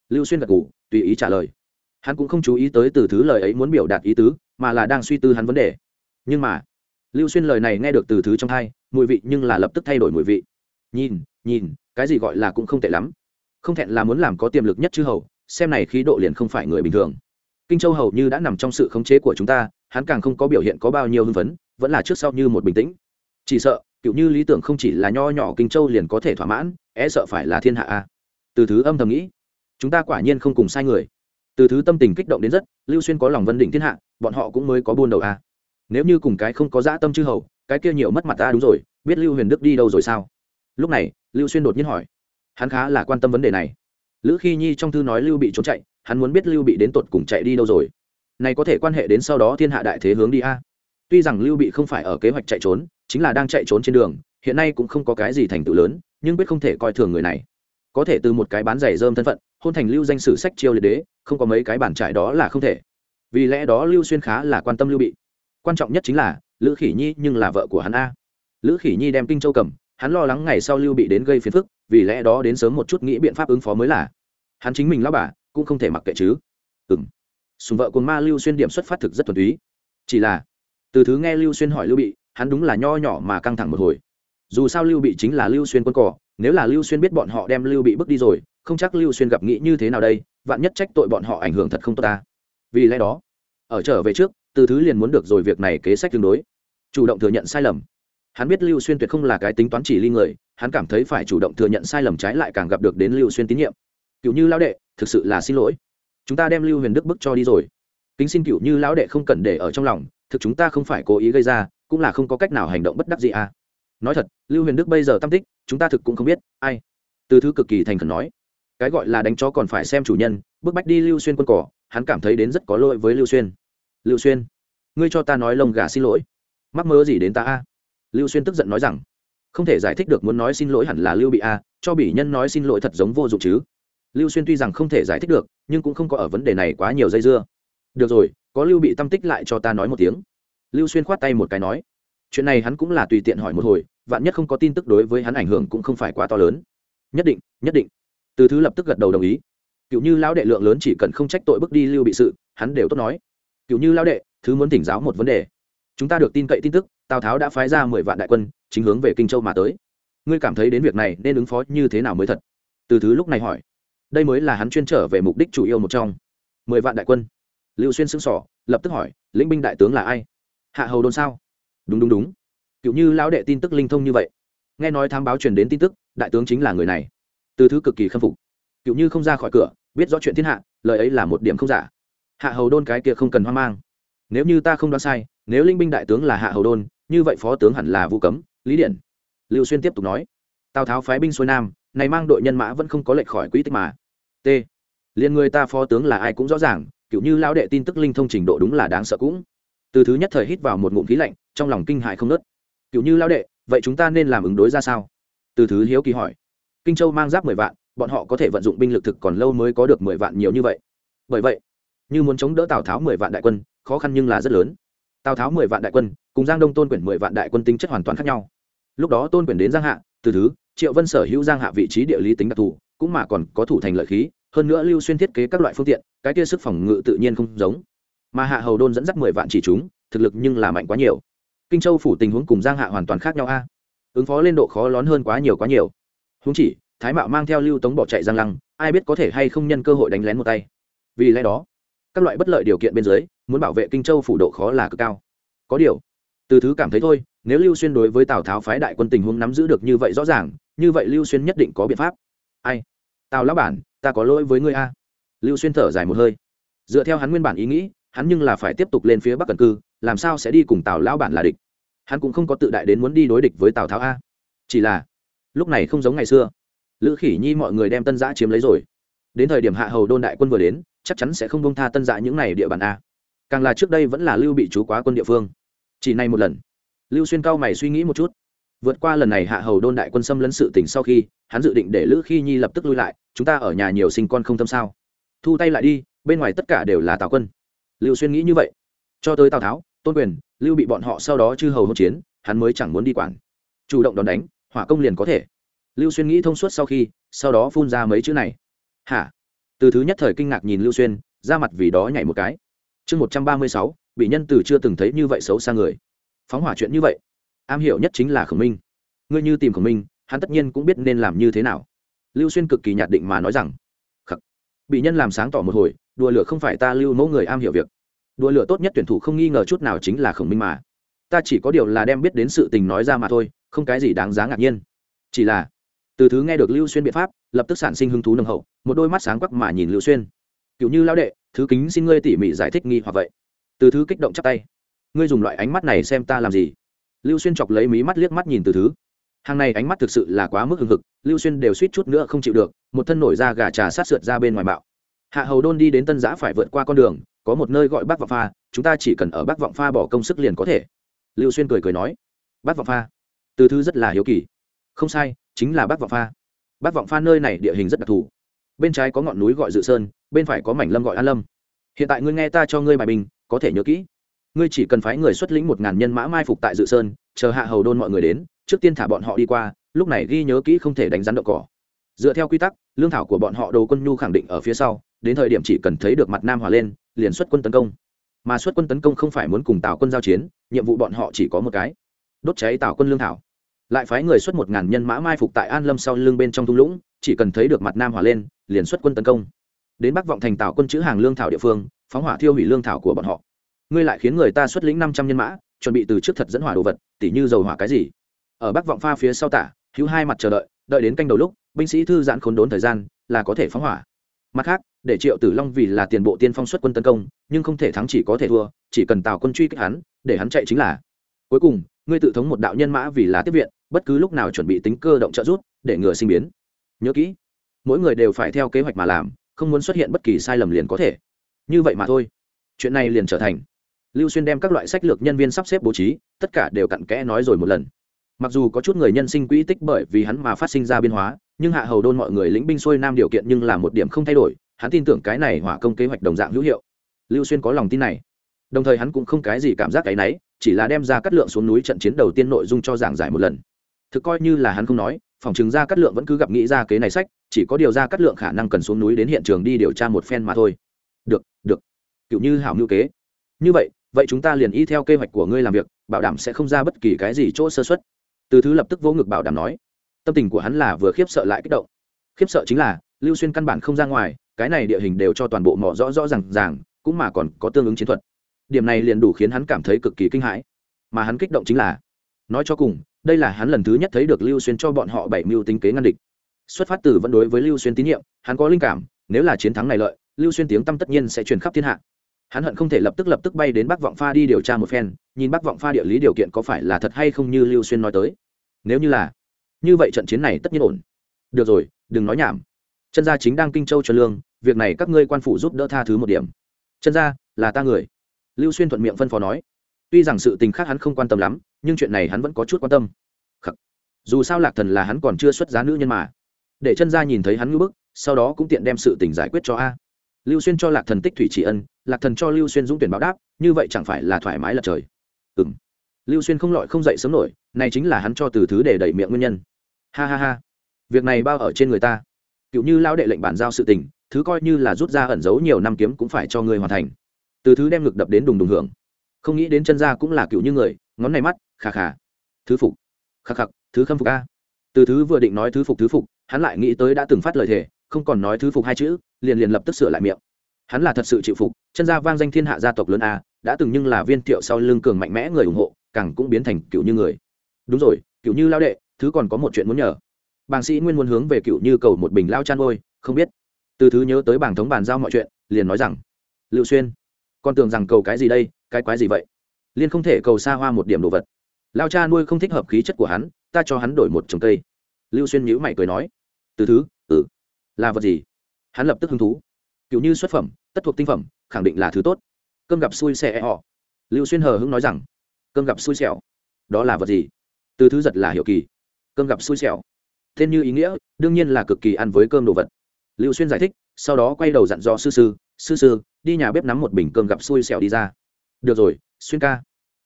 Lưu xuyên gật g ủ tùy ý trả lời. Hắn cũng không chú ý tới từ thứ lời ấy muốn biểu đạt ý tứ, mà là đang suy tư hắn vấn đề. Nhưng mà, lưu xuyên lời này nghe được từ thứ trong hai, mùi vị nhưng là lập tức thay đổi mùi vị. Nhìn nhìn, cái gì gọi là cũng không tệ lắm. Không thẹn là muốn làm có tiềm lực nhất chứ hầu, xem này khí độ liền không phải người bình thường. Kinh châu hầu như đã nằm trong sự khống chế của chúng ta hắn càng không có biểu hiện có bao nhiêu hưng phấn, vẫn là trước sau như một bình tĩnh. Chỉ sợ cựu như lý tưởng không chỉ là nho nhỏ kinh châu liền có thể thỏa mãn é e sợ phải là thiên hạ a. Từ thứ âm thầm nghĩ, chúng ta quả nhiên không cùng sai người. Từ thứ tâm tình kích động đến rất, lưu xuyên có lòng vân định thiên hạ, bọn họ cũng mới có buôn đầu a. Nếu như cùng cái không có dã tâm chư hầu, cái kia nhiều mất mặt ta đúng rồi, biết lưu huyền đức đi đâu rồi sao? Lúc này, lưu xuyên đột nhiên hỏi. Hắn khá là quan tâm vấn đề này. Lữ khi nhi trong thư nói lưu bị trốn chạy, hắn muốn biết lưu bị đến tột cùng chạy đi đâu rồi này có thể quan hệ đến sau đó thiên hạ đại thế hướng đi a. Tuy rằng lưu bị không phải ở kế hoạch chạy trốn, chính là đang chạy trốn trên đường, hiện nay cũng không có cái gì thành tựu lớn, nhưng biết không thể coi thường người này. Có thể từ một cái bán giày dơm thân phận, hôn thành lưu danh sử sách chiêu liệt đế, không có mấy cái bản trải đó là không thể. Vì lẽ đó lưu xuyên khá là quan tâm lưu bị. Quan trọng nhất chính là, lữ khỉ nhi nhưng là vợ của hắn a. Lữ khỉ nhi đem kinh châu cầm, hắn lo lắng ngày sau lưu bị đến gây phiền phức, vì lẽ đó đến sớm một chút nghĩ biện pháp ứng phó mới là. Hắn chính mình lao bà, cũng không thể mặc kệ chứ. Ừng sùng vợ của ma lưu xuyên điểm xuất phát thực rất thuần túy. Chỉ là, từ thứ nghe lưu xuyên hỏi lưu bị, hắn đúng là nho nhỏ mà căng thẳng một hồi. Dù sao lưu bị chính là lưu xuyên quân cỏ nếu là lưu xuyên biết bọn họ đem lưu bị bước đi rồi, không chắc lưu xuyên gặp nghĩ như thế nào đây, vạn nhất trách tội bọn họ ảnh hưởng thật không tốt ta. Vì lẽ đó, ở trở về trước, từ thứ liền muốn được rồi việc này kế sách tương đối. Chủ động thừa nhận sai lầm. Hắn biết lưu xuyên tuyệt không là cái tính toán chỉ ly người, hắn cảm thấy phải chủ động thừa nhận sai lầm trái lại càng gặp được đến lưu xuyên tín nhiệm. Cựu như lao đệ, thực sự là xin lỗi chúng ta đem lưu huyền đức bức cho đi rồi. Kính xin cựu như lão đệ không cần để ở trong lòng, thực chúng ta không phải cố ý gây ra, cũng là không có cách nào hành động bất đắc gì à. Nói thật, lưu huyền đức bây giờ tâm tích, chúng ta thực cũng không biết, ai. Từ thứ cực kỳ thành khẩn nói, cái gọi là đánh chó còn phải xem chủ nhân, bức bách đi lưu xuyên quân cỏ, hắn cảm thấy đến rất có lỗi với lưu xuyên. Lưu xuyên, ngươi cho ta nói lông gà xin lỗi. Mắc mơ gì đến ta a? Lưu xuyên tức giận nói rằng, không thể giải thích được muốn nói xin lỗi hẳn là lưu bị a, cho bị nhân nói xin lỗi thật giống vô dụng chứ lưu xuyên tuy rằng không thể giải thích được, nhưng cũng không có ở vấn đề này quá nhiều dây dưa. Được rồi, có lưu bị tâm tích lại cho ta nói một tiếng. Lưu xuyên khoát tay một cái nói. Chuyện này hắn cũng là tùy tiện hỏi một hồi, vạn nhất không có tin tức đối với hắn ảnh hưởng cũng không phải quá to lớn. Nhất định nhất định. Từ thứ lập tức gật đầu đồng ý. Cựu như lão đệ lượng lớn chỉ cần không trách tội bước đi lưu bị sự, hắn đều tốt nói. Cựu như lão đệ, thứ muốn tỉnh giáo một vấn đề. Chúng ta được tin cậy tin tức, tào tháo đã phái ra mười vạn đại quân, chính hướng về kinh châu mà tới. Ngươi cảm thấy đến việc này nên ứng phó như thế nào mới thật? Từ thứ lúc này hỏi đây mới là hắn chuyên trở về mục đích chủ yếu một trong. Mười vạn đại quân. Lưu xuyên xứng sỏ lập tức hỏi, lĩnh binh đại tướng là ai? Hạ hầu đôn sao? Đúng đúng đúng. Cựu như lão đệ tin tức linh thông như vậy. Nghe nói tham báo truyền đến tin tức, đại tướng chính là người này. Từ thứ cực kỳ khâm phục. Cựu như không ra khỏi cửa, biết rõ chuyện thiên hạ, lời ấy là một điểm không giả. Hạ hầu đôn cái kia không cần hoang mang. Nếu như ta không đoán sai, nếu linh binh đại tướng là hạ hầu đôn, như vậy phó tướng hẳn là vũ cấm, lý điển. Lưu xuyên tiếp tục nói, tào tháo phái binh xuôi nam này mang đội nhân mã vẫn không có lệch khỏi quỹ tích mà. T. Liền người ta phó tướng là ai cũng rõ ràng, kiểu như lão đệ tin tức linh thông trình độ đúng là đáng sợ cũng. Từ thứ nhất thời hít vào một ngụm khí lạnh, trong lòng kinh hại không nớt kiểu như lão đệ, vậy chúng ta nên làm ứng đối ra sao? Từ thứ hiếu kỳ hỏi. Kinh châu mang giáp mười vạn, bọn họ có thể vận dụng binh lực thực còn lâu mới có được mười vạn nhiều như vậy. Bởi vậy, như muốn chống đỡ tào tháo mười vạn đại quân, khó khăn nhưng là rất lớn. Tào tháo mười vạn đại quân, cùng giang đông tôn quyển mười vạn đại quân tính chất hoàn toàn khác nhau. Lúc đó tôn quyển đến giang hạ, từ thứ triệu vân sở hữu giang hạ vị trí địa lý tính đặc thù, cũng mà còn có thủ thành lợi khí, hơn nữa lưu xuyên thiết kế các loại phương tiện, cái kia sức phòng ngự tự nhiên không giống. Mà hạ hầu đôn dẫn dắt mười vạn chỉ chúng, thực lực nhưng là mạnh quá nhiều. Kinh châu phủ tình huống cùng giang hạ hoàn toàn khác nhau a. Ứng phó lên độ khó lón hơn quá nhiều quá nhiều. Húng chỉ, thái mạo mang theo lưu tống bỏ chạy giang lăng, ai biết có thể hay không nhân cơ hội đánh lén một tay. Vì lẽ đó, các loại bất lợi điều kiện bên dưới, muốn bảo vệ kinh châu phủ độ khó là cực cao. Có điều, từ thứ cảm thấy thôi nếu lưu xuyên đối với tào tháo phái đại quân tình huống nắm giữ được như vậy rõ ràng, như vậy lưu xuyên nhất định có biện pháp. Ai? Tào lão bản, ta có lỗi với ngươi a. Lưu xuyên thở dài một hơi. Dựa theo hắn nguyên bản ý nghĩ, hắn nhưng là phải tiếp tục lên phía bắc cần cư, làm sao sẽ đi cùng tào lão bản là địch? Hắn cũng không có tự đại đến muốn đi đối địch với tào tháo a. Chỉ là, lúc này không giống ngày xưa. Lữ khỉ nhi mọi người đem tân giã chiếm lấy rồi. Đến thời điểm hạ hầu đôn đại quân vừa đến, chắc chắn sẽ không bông tha tân giã những này địa bàn a. Càng là trước đây vẫn là lưu bị chú quá quân địa phương. Chỉ nay một lần lưu xuyên cao mày suy nghĩ một chút. Vượt qua lần này hạ hầu đôn đại quân xâm lấn sự tỉnh sau khi, hắn dự định để lữ khi nhi lập tức lui lại, chúng ta ở nhà nhiều sinh con không tâm sao. Thu tay lại đi, bên ngoài tất cả đều là tào quân. Lưu xuyên nghĩ như vậy. Cho tới tào tháo, tôn quyền, lưu bị bọn họ sau đó chư hầu hỗn chiến, hắn mới chẳng muốn đi quản. Chủ động đòn đánh, hỏa công liền có thể. Lưu xuyên nghĩ thông suốt sau khi, sau đó phun ra mấy chữ này. Hả? Từ thứ nhất thời kinh ngạc nhìn lưu xuyên ra mặt vì đó nhảy một cái. Chương một trăm ba mươi sáu, bị nhân từ chưa từng thấy như vậy xấu xa người phóng hỏa chuyện như vậy. Am hiểu nhất chính là khổng minh. Ngươi như tìm khổng minh, hắn tất nhiên cũng biết nên làm như thế nào. Lưu xuyên cực kỳ nhạt định mà nói rằng, khắc, bị nhân làm sáng tỏ một hồi, đùa lửa không phải ta lưu mẫu người am hiểu việc. Đùa lửa tốt nhất tuyển thủ không nghi ngờ chút nào chính là khổng minh mà. Ta chỉ có điều là đem biết đến sự tình nói ra mà thôi, không cái gì đáng giá ngạc nhiên. Chỉ là, từ thứ nghe được lưu xuyên biện pháp, lập tức sản sinh hứng thú nồng hậu, một đôi mắt sáng quắc mà nhìn lưu xuyên. Kiểu như lao đệ, thứ kính xin ngươi tỉ mỉ giải thích nghi hoặc vậy. Từ thứ kích động chắp tay ngươi dùng loại ánh mắt này xem ta làm gì? Lưu xuyên chọc lấy mí mắt liếc mắt nhìn từ thứ. Hàng này ánh mắt thực sự là quá mức hừng hực, lưu xuyên đều suýt chút nữa không chịu được, một thân nổi ra gà trà sát sượt ra bên ngoài bạo hạ hầu đôn đi đến tân giã phải vượt qua con đường, có một nơi gọi bác vọng pha, chúng ta chỉ cần ở bác vọng pha bỏ công sức liền có thể. Lưu xuyên cười cười nói bác vọng pha? Từ thứ rất là hiếu kỳ. Không sai, chính là bác vọng pha. Bác vọng pha nơi này địa hình rất đặc thù. Bên trái có ngọn núi gọi dự sơn, bên phải có mảnh lâm gọi an lâm. Hiện tại ngươi nghe ta cho ngươi bài bình, có thể nhớ kỹ ngươi chỉ cần phái người xuất lĩnh một ngàn nhân mã mai phục tại dự sơn, chờ hạ hầu đôn mọi người đến, trước tiên thả bọn họ đi qua, lúc này ghi nhớ kỹ không thể đánh rắn đậu cỏ. Dựa theo quy tắc, lương thảo của bọn họ đồ quân nhu khẳng định ở phía sau, đến thời điểm chỉ cần thấy được mặt nam hòa lên, liền xuất quân tấn công. Mà xuất quân tấn công không phải muốn cùng tào quân giao chiến, nhiệm vụ bọn họ chỉ có một cái, đốt cháy tào quân lương thảo. Lại phái người xuất một ngàn nhân mã mai phục tại an lâm sau lưng bên trong thung lũng, chỉ cần thấy được mặt nam hòa lên, liền xuất quân tấn công. Đến bắc vọng thành tào quân chữ hàng lương thảo địa phương, phóng hỏa thiêu hủy lương thảo của bọn họ ngươi lại khiến người ta xuất lĩnh năm trăm nhân mã, chuẩn bị từ trước thật dẫn hỏa đồ vật, tỉ như dầu hỏa cái gì. Ở bắc vọng pha phía sau tả, hữu hai mặt chờ đợi đợi đến canh đầu lúc, binh sĩ thư giãn khốn đốn thời gian, là có thể phóng hỏa. Mặt khác, để triệu tử long vì là tiền bộ tiên phong xuất quân tấn công, nhưng không thể thắng chỉ có thể thua, chỉ cần tào quân truy kích hắn, để hắn chạy chính là. Cuối cùng, ngươi tự thống một đạo nhân mã vì là tiếp viện, bất cứ lúc nào chuẩn bị tính cơ động trợ rút để ngừa sinh biến. Nhớ kỹ, mỗi người đều phải theo kế hoạch mà làm, không muốn xuất hiện bất kỳ sai lầm liền có thể. Như vậy mà thôi. Chuyện này liền trở thành lưu xuyên đem các loại sách lược nhân viên sắp xếp bố trí, tất cả đều cặn kẽ nói rồi một lần. Mặc dù có chút người nhân sinh quỹ tích bởi vì hắn mà phát sinh ra biên hóa, nhưng hạ hầu đôn mọi người lĩnh binh xuôi nam điều kiện nhưng là một điểm không thay đổi, hắn tin tưởng cái này hỏa công kế hoạch đồng dạng hữu hiệu. Lưu xuyên có lòng tin này. Đồng thời hắn cũng không cái gì cảm giác cái náy chỉ là đem ra cắt lượng xuống núi trận chiến đầu tiên nội dung cho giảng giải một lần. Thực coi như là hắn không nói, phòng chứng ra cắt lượng vẫn cứ gặp nghĩ ra kế này sách, chỉ có điều ra cắt lượng khả năng cần xuống núi đến hiện trường đi điều tra một phen mà thôi. Được được. Kiểu như hảo ngữ kế. Như vậy vậy chúng ta liền y theo kế hoạch của ngươi làm việc, bảo đảm sẽ không ra bất kỳ cái gì chỗ sơ xuất từ thứ lập tức vỗ ngực bảo đảm nói. Tâm tình của hắn là vừa khiếp sợ lại kích động. Khiếp sợ chính là, lưu xuyên căn bản không ra ngoài, cái này địa hình đều cho toàn bộ mỏ rõ rõ r à n g ràng, cũng mà còn có tương ứng chiến thuật. Điểm này liền đủ khiến hắn cảm thấy cực kỳ kinh hãi. Mà hắn kích động chính là, nói cho cùng, đây là hắn lần thứ nhất thấy được lưu xuyên cho bọn họ bảy mưu tính kế ngăn địch. Xuất phát từ vẫn đối với lưu xuyên tín nhiệm, hắn có linh cảm, nếu là chiến thắng này lợi, lưu xuyên tiếng tâm tất nhiên sẽ truyền khắp thiên hạ hắn hận không thể lập tức lập tức bay đến bắc vọng pha đi điều tra một phen, nhìn bắc vọng pha địa lý điều kiện có phải là thật hay không như lưu xuyên nói tới. Nếu như là, như vậy trận chiến này tất nhiên ổn. Được rồi, đừng nói nhảm. Chân gia chính đang kinh châu cho lương, việc này các ngươi quan phủ giúp đỡ tha thứ một điểm. Chân gia, là ta người. Lưu xuyên thuận miệng phân phó nói. Tuy rằng sự tình khác hắn không quan tâm lắm, nhưng chuyện này hắn vẫn có chút quan tâm. Khắc. dù sao lạc thần là hắn còn chưa xuất giá nữ nhân mà. Để chân gia nhìn thấy hắn ngưỡng bức, sau đó cũng tiện đem sự tình giải quyết cho a. Lưu xuyên cho lạc thần tích thủy chỉ ân lạc thần cho lưu xuyên dũng tuyển báo đáp như vậy chẳng phải là thoải mái lật trời. Ừ m lưu xuyên không lọi không dậy sớm nổi này chính là hắn cho từ thứ để đẩy miệng nguyên nhân. Ha ha ha. Việc này bao ở trên người ta. Cựu như lao đệ lệnh bản giao sự tình thứ coi như là rút ra ẩn giấu nhiều năm kiếm cũng phải cho người hoàn thành. Từ thứ đem ngực đập đến đùng đùng hưởng. Không nghĩ đến chân ra cũng là cựu như người ngón này mắt khà khà. Thứ phục. Khà khà, thứ khâm phục a. Từ thứ vừa định nói thứ phục thứ phục hắn lại nghĩ tới đã từng phát lời thề không còn nói thứ phục hai chữ liền liền lập tức sửa lại miệng hắn là thật sự chịu phục, chân gia vang danh thiên hạ gia tộc lớn a, đã từng nhưng là viên thiệu sau lưng cường mạnh mẽ người ủng hộ, càng cũng biến thành cựu như người. Đúng rồi cựu như lao đệ, thứ còn có một chuyện muốn nhờ. Bàng sĩ nguyên muốn hướng về cựu như cầu một bình lao chăn ôi, không biết. Từ thứ nhớ tới bảng thống bàn giao mọi chuyện, liền nói rằng liệu xuyên, con tưởng rằng cầu cái gì đây, cái quái gì vậy? Liên không thể cầu xa hoa một điểm đồ vật. Lao cha nuôi không thích hợp khí chất của hắn, ta cho hắn đổi một trồng cây. Lưu xuyên nhữ mày cười nói, từ thứ ừ là vật gì? Hắn lập tức hứng thú. Cựu như xuất phẩm tất thuộc tinh phẩm, khẳng định là thứ tốt. Cơm gặp xui xẻ họ lưu xuyên hờ hững nói rằng, cơm gặp xui xẻo. Đó là vật gì? Từ thứ giật là hiệu kỳ. Cơm gặp xui xẻo. Tên như ý nghĩa, đương nhiên là cực kỳ ăn với cơm đồ vật. Lưu xuyên giải thích, sau đó quay đầu dặn dò sư sư sư sư, đi nhà bếp nắm một bình cơm gặp xui xẻo đi ra. Được rồi, xuyên ca.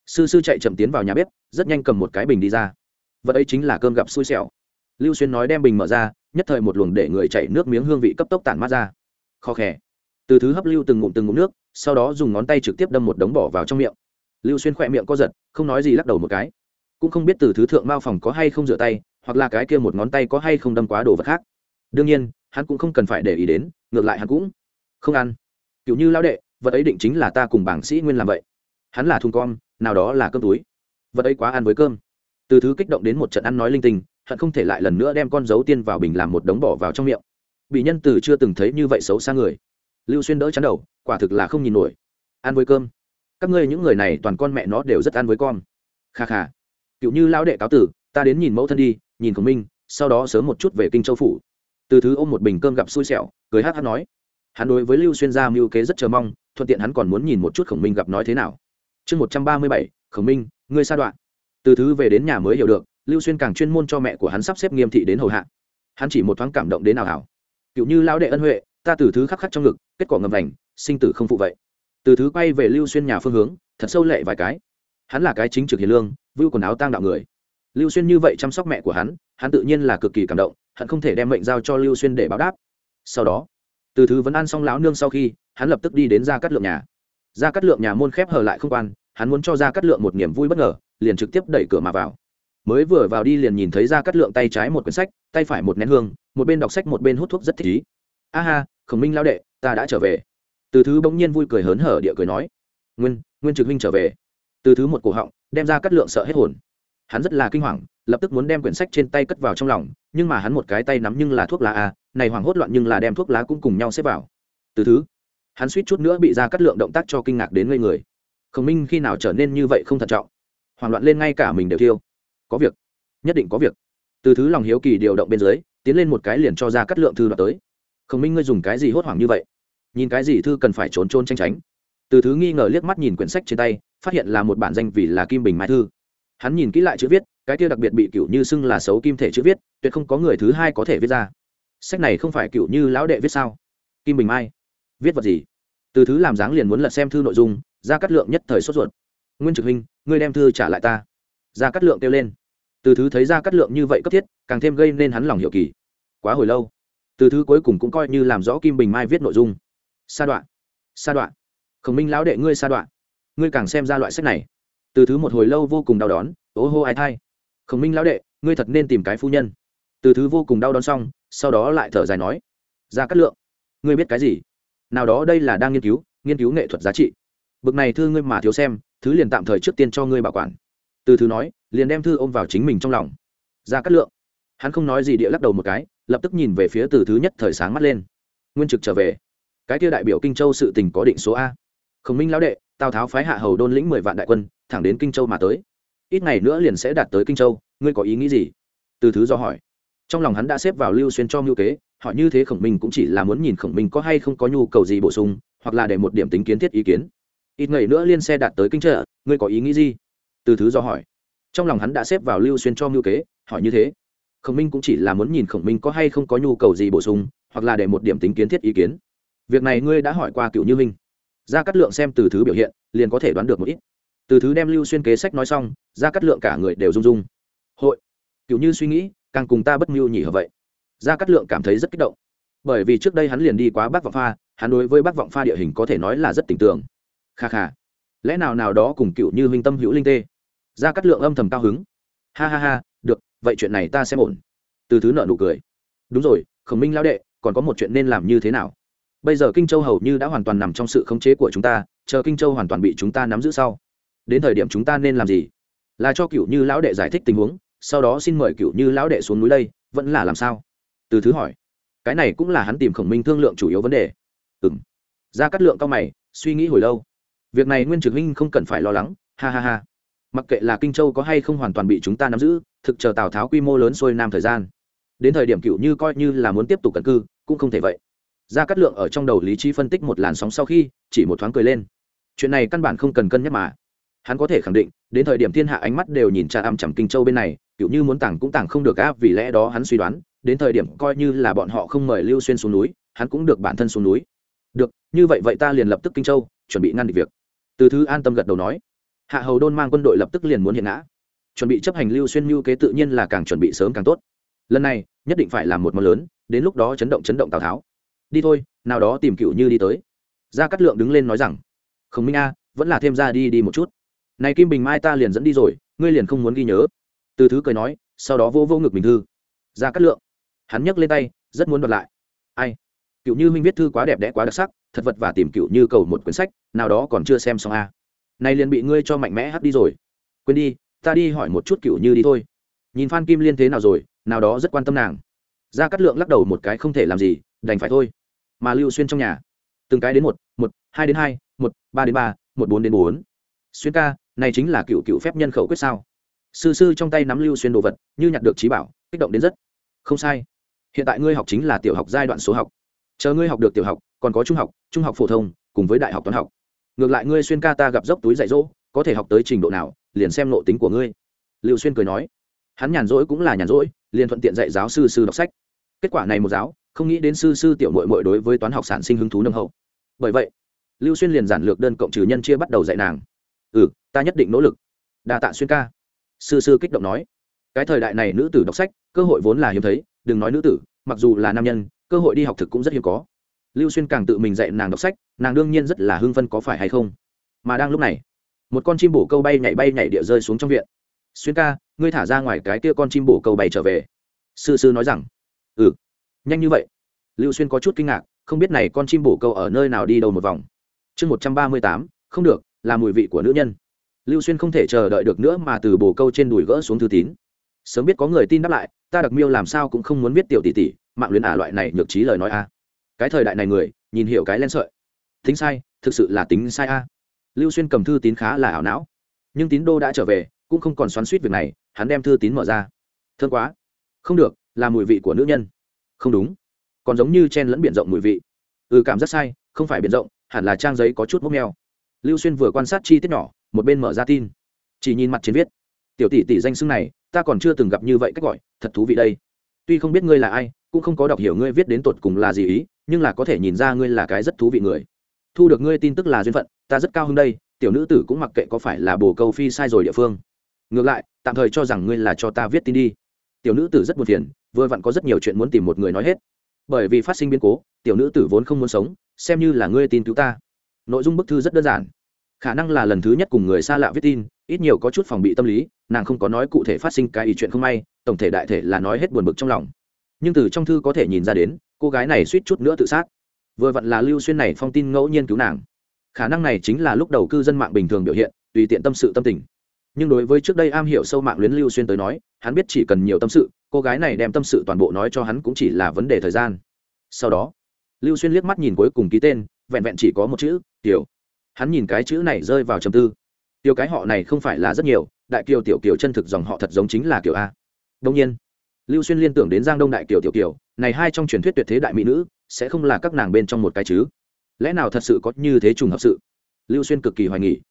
Sư sư chạy chậm tiến vào nhà bếp, rất nhanh cầm một cái bình đi ra. Vật ấy chính là cơm gặp xui xẻo. Lưu xuyên nói đem bình mở ra, nhất thời một luồng để người chạy nước miếng hương vị cấp tốc tản mát ra. Khó khè từ thứ hấp lưu từng ngụm từng ngụm nước, sau đó dùng ngón tay trực tiếp đâm một đống bỏ vào trong miệng. Lưu xuyên khỏe miệng co giật, không nói gì lắc đầu một cái. Cũng không biết từ thứ thượng mao phòng có hay không rửa tay, hoặc là cái kia một ngón tay có hay không đâm quá đồ vật khác. Đương nhiên, hắn cũng không cần phải để ý đến, ngược lại hắn cũng không ăn. Kiểu như lão đệ, vật ấy định chính là ta cùng bảng sĩ nguyên làm vậy. Hắn là thùng con, nào đó là cơm túi. Vật ấy quá ăn với cơm. Từ thứ kích động đến một trận ăn nói linh tinh, hận không thể lại lần nữa đem con dấu tiên vào bình làm một đống bỏ vào trong miệng. Bị nhân từ chưa từng thấy như vậy xấu xa người lưu xuyên đỡ chắn đầu, quả thực là không nhìn nổi. Ăn với cơm. Các ngươi những người này toàn con mẹ nó đều rất ăn với con. Kha kha. Cựu như lão đệ cáo tử, ta đến nhìn mẫu thân đi, nhìn khổng minh, sau đó sớm một chút về kinh châu phủ. Từ thứ ôm một bình cơm gặp xui xẻo, cười hát hát nói. Hắn đối với lưu xuyên gia mưu kế rất chờ mong, thuận tiện hắn còn muốn nhìn một chút khổng minh gặp nói thế nào. Chương một trăm ba mươi bảy, khổng minh, ngươi sa đoạn. Từ thứ về đến nhà mới hiểu được, lưu xuyên càng chuyên môn cho mẹ của hắn sắp xếp nghiêm thị đến hầu hạ. Hắn chỉ một thoáng cảm động đến nào hảo cựu như lão đệ ân huệ ta từ thứ khắc khắc trong ngực, kết quả ngầm lành sinh tử không phụ vậy. Từ thứ quay về lưu xuyên nhà phương hướng, thật sâu lệ vài cái. Hắn là cái chính trực hiền lương, vưu quần áo tang đạo người. Lưu xuyên như vậy chăm sóc mẹ của hắn hắn tự nhiên là cực kỳ cảm động hắn không thể đem mệnh giao cho lưu xuyên để báo đáp. Sau đó, từ thứ vẫn ăn xong lão nương sau khi, hắn lập tức đi đến ra cắt lượng nhà. Ra cắt lượng nhà môn khép hờ lại không quan, hắn muốn cho ra cắt lượng một niềm vui bất ngờ, liền trực tiếp đẩy cửa mà vào. Mới vừa vào đi liền nhìn thấy ra cắt lượng tay trái một quyển sách, tay phải một nén hương, một bên đọc sách một bên hút thuốc rất thích ý a ha, khổng minh lao đệ, ta đã trở về. Từ thứ bỗng nhiên vui cười hớn hở địa cười nói, nguyên nguyên trực minh trở về. Từ thứ một cổ họng, đem ra cắt lượng sợ hết hồn. Hắn rất là kinh hoàng, lập tức muốn đem quyển sách trên tay cất vào trong lòng, nhưng mà hắn một cái tay nắm nhưng là thuốc lá a, này hoảng hốt loạn nhưng là đem thuốc lá cũng cùng nhau xếp vào. Từ thứ, hắn suýt chút nữa bị ra cắt lượng động tác cho kinh ngạc đến ngây người. Khổng minh khi nào trở nên như vậy không thận trọng? Hoảng loạn lên ngay cả mình đều thiêu. Có việc. Nhất định có việc. Từ thứ lòng hiếu kỳ điều động bên dưới, tiến lên một cái liền cho ra cắt lượng thư đoạt tới khổng minh, ngươi dùng cái gì hốt hoảng như vậy? Nhìn cái gì thư cần phải trốn trôn tranh tránh? Từ thứ nghi ngờ liếc mắt nhìn quyển sách trên tay, phát hiện là một bản danh vì là kim bình mai thư. Hắn nhìn kỹ lại chữ viết, cái kia đặc biệt bị cựu như xưng là xấu kim thể chữ viết, tuyệt không có người thứ hai có thể viết ra. Sách này không phải cựu như lão đệ viết sao? Kim bình mai. Viết vật gì? Từ thứ làm dáng liền muốn lật xem thư nội dung, ra cắt lượng nhất thời sốt ruột. Nguyên trực huynh, ngươi đem thư trả lại ta. Ra cắt lượng kêu lên. Từ thứ thấy ra cắt lượng như vậy cấp thiết, càng thêm gây nên hắn lòng hiểu kỳ. Quá hồi lâu từ thứ cuối cùng cũng coi như làm rõ kim bình mai viết nội dung. Sa đoạn. Sa đoạn. Khổng minh lão đệ ngươi sa đoạn. Ngươi càng xem ra loại sách này. Từ thứ một hồi lâu vô cùng đau đón ố hô ai thai. Khổng minh lão đệ, ngươi thật nên tìm cái phu nhân. Từ thứ vô cùng đau đón xong, sau đó lại thở dài nói, ra cắt lượng, ngươi biết cái gì? Nào đó đây là đang nghiên cứu nghiên cứu nghệ thuật giá trị. Bực này thư ngươi mà thiếu xem, thứ liền tạm thời trước tiên cho ngươi bảo quản. Từ thứ nói, liền đem thư ôm vào chính mình trong lòng. Ra cắt lượng. Hắn không nói gì địa lắc đầu một cái lập tức nhìn về phía từ thứ nhất thời sáng mắt lên. Nguyên trực trở về. Cái kia đại biểu kinh châu sự tình có định số a. Khổng minh lão đệ, tào tháo phái hạ hầu đôn lĩnh mười vạn đại quân, thẳng đến kinh châu mà tới. Ít ngày nữa liền sẽ đạt tới kinh châu, ngươi có ý nghĩ gì? Từ thứ do hỏi. Trong lòng hắn đã xếp vào lưu xuyên cho ngưu kế họ như thế khổng minh cũng chỉ là muốn nhìn khổng minh có hay không có nhu cầu gì bổ sung, hoặc là để một điểm tính kiến thiết ý kiến. Ít ngày nữa liên xe đạt tới kinh trợ ngươi có ý nghĩ gì? Từ thứ do hỏi. Trong lòng hắn đã xếp vào lưu xuyên cho ngưu kế, hỏi như thế khổng minh cũng chỉ là muốn nhìn khổng minh có hay không có nhu cầu gì bổ sung, hoặc là để một điểm tính kiến thiết ý kiến. Việc này ngươi đã hỏi qua cựu như minh. Ra cắt lượng xem từ thứ biểu hiện, liền có thể đoán được một ít. Từ thứ đem lưu xuyên kế sách nói xong ra cắt lượng cả người đều rung rung. Hội. Cựu như suy nghĩ, càng cùng ta bất mưu nhỉ hở vậy? Ra cắt lượng cảm thấy rất kích động. Bởi vì trước đây hắn liền đi quá bắc vọng pha, hắn đối với bắc vọng pha địa hình có thể nói là rất tình tưởng. Kha kha. Lẽ nào nào đó cùng cựu như minh tâm hữu linh tê? Ra cắt lượng âm thầm cao hứng. Ha ha ha vậy chuyện này ta xem ổn. Từ thứ nợ nụ cười. Đúng rồi, khổng minh lao đệ, còn có một chuyện nên làm như thế nào? Bây giờ kinh châu hầu như đã hoàn toàn nằm trong sự khống chế của chúng ta, chờ kinh châu hoàn toàn bị chúng ta nắm giữ sau. Đến thời điểm chúng ta nên làm gì? Là cho cựu như lão đệ giải thích tình huống, sau đó xin mời cựu như lão đệ xuống núi đây, vẫn là làm sao? Từ thứ hỏi. Cái này cũng là hắn tìm khổng minh thương lượng chủ yếu vấn đề. Ừ m ra cắt lượng cao mày, suy nghĩ hồi lâu. Việc này nguyên trực huynh không cần phải lo lắng. Ha ha ha mặc kệ là kinh châu có hay không hoàn toàn bị chúng ta nắm giữ, thực chờ tào tháo quy mô lớn xuôi nam thời gian. Đến thời điểm cựu như coi như là muốn tiếp tục cận cư, cũng không thể vậy. Ra cắt lượng ở trong đầu lý trí phân tích một làn sóng sau khi, chỉ một thoáng cười lên. Chuyện này căn bản không cần cân nhắc mà. Hắn có thể khẳng định, đến thời điểm thiên hạ ánh mắt đều nhìn cha âm chằm kinh châu bên này, cựu như muốn tảng cũng tảng không được áp vì lẽ đó hắn suy đoán, đến thời điểm coi như là bọn họ không mời lưu xuyên xuống núi, hắn cũng được bản thân xuống núi. Được, như vậy vậy ta liền lập tức kinh châu, chuẩn bị ngăn địch việc. Từ thứ an tâm gật đầu nói hạ hầu đôn mang quân đội lập tức liền muốn hiện ngã. Chuẩn bị chấp hành lưu xuyên mưu kế tự nhiên là càng chuẩn bị sớm càng tốt. Lần này, nhất định phải làm một món lớn, đến lúc đó chấn động chấn động tào tháo. Đi thôi, nào đó tìm cựu như đi tới. Gia cát lượng đứng lên nói rằng, khổng minh a, vẫn là thêm ra đi đi một chút. Này kim bình mai ta liền dẫn đi rồi, ngươi liền không muốn ghi nhớ. Từ thứ cười nói, sau đó vô vô ngực bình thư. Gia cát lượng, hắn nhấc lên tay, rất muốn đoạt lại. Ai? Cựu như minh viết thư quá đẹp đẽ quá đặc sắc, thật vật và tìm cựu như cầu một quyển sách, nào đó còn chưa xem xong a nay liền bị ngươi cho mạnh mẽ hắt đi rồi. Quên đi, ta đi hỏi một chút cựu như đi thôi. Nhìn phan kim liên thế nào rồi, nào đó rất quan tâm nàng. Ra cát lượng lắc đầu một cái không thể làm gì, đành phải thôi. Mà lưu xuyên trong nhà. Từng cái đến một một, hai đến hai, một, ba đến ba, một bốn đến bốn. Xuyên ca, này chính là cựu cựu phép nhân khẩu quyết sao? Sư sư trong tay nắm lưu xuyên đồ vật, như nhặt được trí bảo, kích động đến rất. Không sai. Hiện tại ngươi học chính là tiểu học giai đoạn số học. Chờ ngươi học được tiểu học, còn có trung học trung học phổ thông, cùng với đại học toán học ngược lại ngươi xuyên ca ta gặp dốc túi dạy dỗ, có thể học tới trình độ nào, liền xem nộ tính của ngươi. Lưu xuyên cười nói. Hắn nhàn rỗi cũng là nhàn rỗi, liền thuận tiện dạy giáo sư sư đọc sách. Kết quả này một giáo, không nghĩ đến sư sư tiểu mội mội đối với toán học sản sinh hứng thú nâng hậu. Bởi vậy, lưu xuyên liền giản lược đơn cộng trừ nhân chia bắt đầu dạy nàng. Ừ ta nhất định nỗ lực. Đa tạ xuyên ca. Sư sư kích động nói. Cái thời đại này nữ tử đọc sách, cơ hội vốn là hiếm thấy, đừng nói nữ tử, mặc dù là nam nhân, cơ hội đi học thực cũng rất hiếm có lưu xuyên càng tự mình dạy nàng đọc sách, nàng đương nhiên rất là hưng phân có phải hay không. Mà đang lúc này, một con chim bổ câu bay nhảy bay nhảy địa rơi xuống trong viện. Xuyên ca, ngươi thả ra ngoài cái kia con chim bổ câu bay trở về. Sư sư nói rằng. Ừ. Nhanh như vậy, lưu xuyên có chút kinh ngạc, không biết này con chim bổ câu ở nơi nào đi đầu một vòng. Chương một trăm ba mươi tám, không được, là mùi vị của nữ nhân. Lưu xuyên không thể chờ đợi được nữa mà từ bồ câu trên đùi gỡ xuống thư tín. Sớm biết có người tin đáp lại, ta đặc miêu làm sao cũng không muốn biết tiểu tỷ tỷ, mạng luyến ả loại này nhược trí lời nói a cái thời đại này người, nhìn hiểu cái len sợi. Tính sai, thực sự là tính sai a. Lưu xuyên cầm thư tín khá là ảo não. Nhưng tín đô đã trở về, cũng không còn xoắn suýt việc này, hắn đem thư tín mở ra. Thương quá. Không được, là mùi vị của nữ nhân. Không đúng. Còn giống như chen lẫn b i ể n rộng mùi vị. Ừ cảm giác sai, không phải b i ể n rộng, hẳn là trang giấy có chút mốc neo lưu xuyên vừa quan sát chi tiết nhỏ, một bên mở ra tin. Chỉ nhìn mặt trên viết. Tiểu tỷ tỷ danh xưng này, ta còn chưa từng gặp như vậy cách gọi, thật thú vị đây tuy không biết ngươi là ai, cũng không có đọc hiểu ngươi viết đến tột cùng là gì ý, nhưng là có thể nhìn ra ngươi là cái rất thú vị người. Thu được ngươi tin tức là duyên phận, ta rất cao hơn đây, tiểu nữ tử cũng mặc kệ có phải là bồ câu phi sai rồi địa phương. Ngược lại, tạm thời cho rằng ngươi là cho ta viết tin đi. Tiểu nữ tử rất buồn phiền, vừa vặn có rất nhiều chuyện muốn tìm một người nói hết. Bởi vì phát sinh biến cố, tiểu nữ tử vốn không muốn sống, xem như là ngươi tin cứu ta. Nội dung bức thư rất đơn giản. Khả năng là lần thứ nhất cùng người xa lạ viết tin ít nhiều có chút phòng bị tâm lý, nàng không có nói cụ thể phát sinh cái ý chuyện không may, tổng thể đại thể là nói hết buồn bực trong lòng. Nhưng từ trong thư có thể nhìn ra đến, cô gái này suýt chút nữa tự sát. Vừa vặn là lưu xuyên này phong tin ngẫu nhiên cứu nàng. Khả năng này chính là lúc đầu cư dân mạng bình thường biểu hiện, tùy tiện tâm sự tâm tình. Nhưng đối với trước đây am hiểu sâu mạng luyến lưu xuyên tới nói, hắn biết chỉ cần nhiều tâm sự, cô gái này đem tâm sự toàn bộ nói cho hắn cũng chỉ là vấn đề thời gian. Sau đó, lưu xuyên liếc mắt nhìn cuối cùng ký tên, vẹn vẹn chỉ có một chữ, tiểu. Hắn nhìn cái chữ này rơi vào trầm tư tiêu cái họ này không phải là rất nhiều đại kiều tiểu kiều chân thực dòng họ thật giống chính là kiều a. Đông nhiên lưu xuyên liên tưởng đến giang đông đại kiều tiểu kiều này hai trong truyền thuyết tuyệt thế đại mỹ nữ sẽ không là các nàng bên trong một cái chứ. Lẽ nào thật sự có như thế trùng hợp sự? Lưu xuyên cực kỳ hoài nghỉ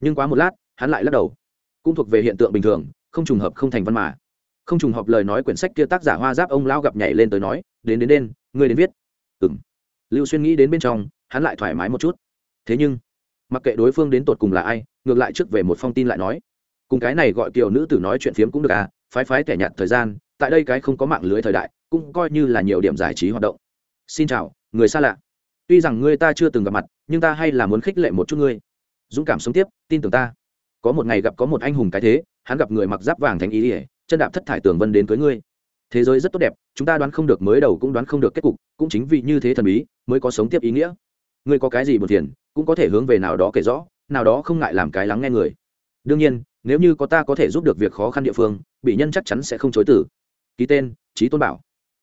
nhưng quá một lát hắn lại lắc đầu. Cũng thuộc về hiện tượng bình thường không trùng hợp không thành văn mà. Không trùng hợp lời nói quyển sách kia tác giả hoa giáp ông lao gặp nhảy lên tới nói đến đến đến, ngươi đến viết. Ừ m lưu xuyên nghĩ đến bên trong hắn lại thoải mái một chút. Thế nhưng mặc kệ đối phương đến tột cùng là ai, ngược lại trước về một phong tin lại nói. Cùng cái này gọi kiều nữ tử nói chuyện phiếm cũng được à phái phái tẻ nhạt thời gian, tại đây cái không có mạng lưới thời đại, cũng coi như là nhiều điểm giải trí hoạt động. Xin chào, người xa lạ. Tuy rằng ngươi ta chưa từng gặp mặt, nhưng ta hay là muốn khích lệ một chút ngươi. Dũng cảm sống tiếp, tin tưởng ta. Có một ngày gặp có một anh hùng cái thế, hắn gặp người mặc giáp vàng thành ý ỉa chân đạp thất thải tường vân đến cưới ngươi. Thế giới rất tốt đẹp, chúng ta đoán không được mới đầu cũng đoán không được kết cục, cũng chính vì như thế thần bí, mới có sống tiếp ý nghĩa. Ngươi có cái gì buồn phiền cũng có thể hướng về nào đó kể rõ, nào đó không ngại làm cái lắng nghe người. Đương nhiên, nếu như có ta có thể giúp được việc khó khăn địa phương, bị nhân chắc chắn sẽ không chối tử ký tên trí tôn bảo.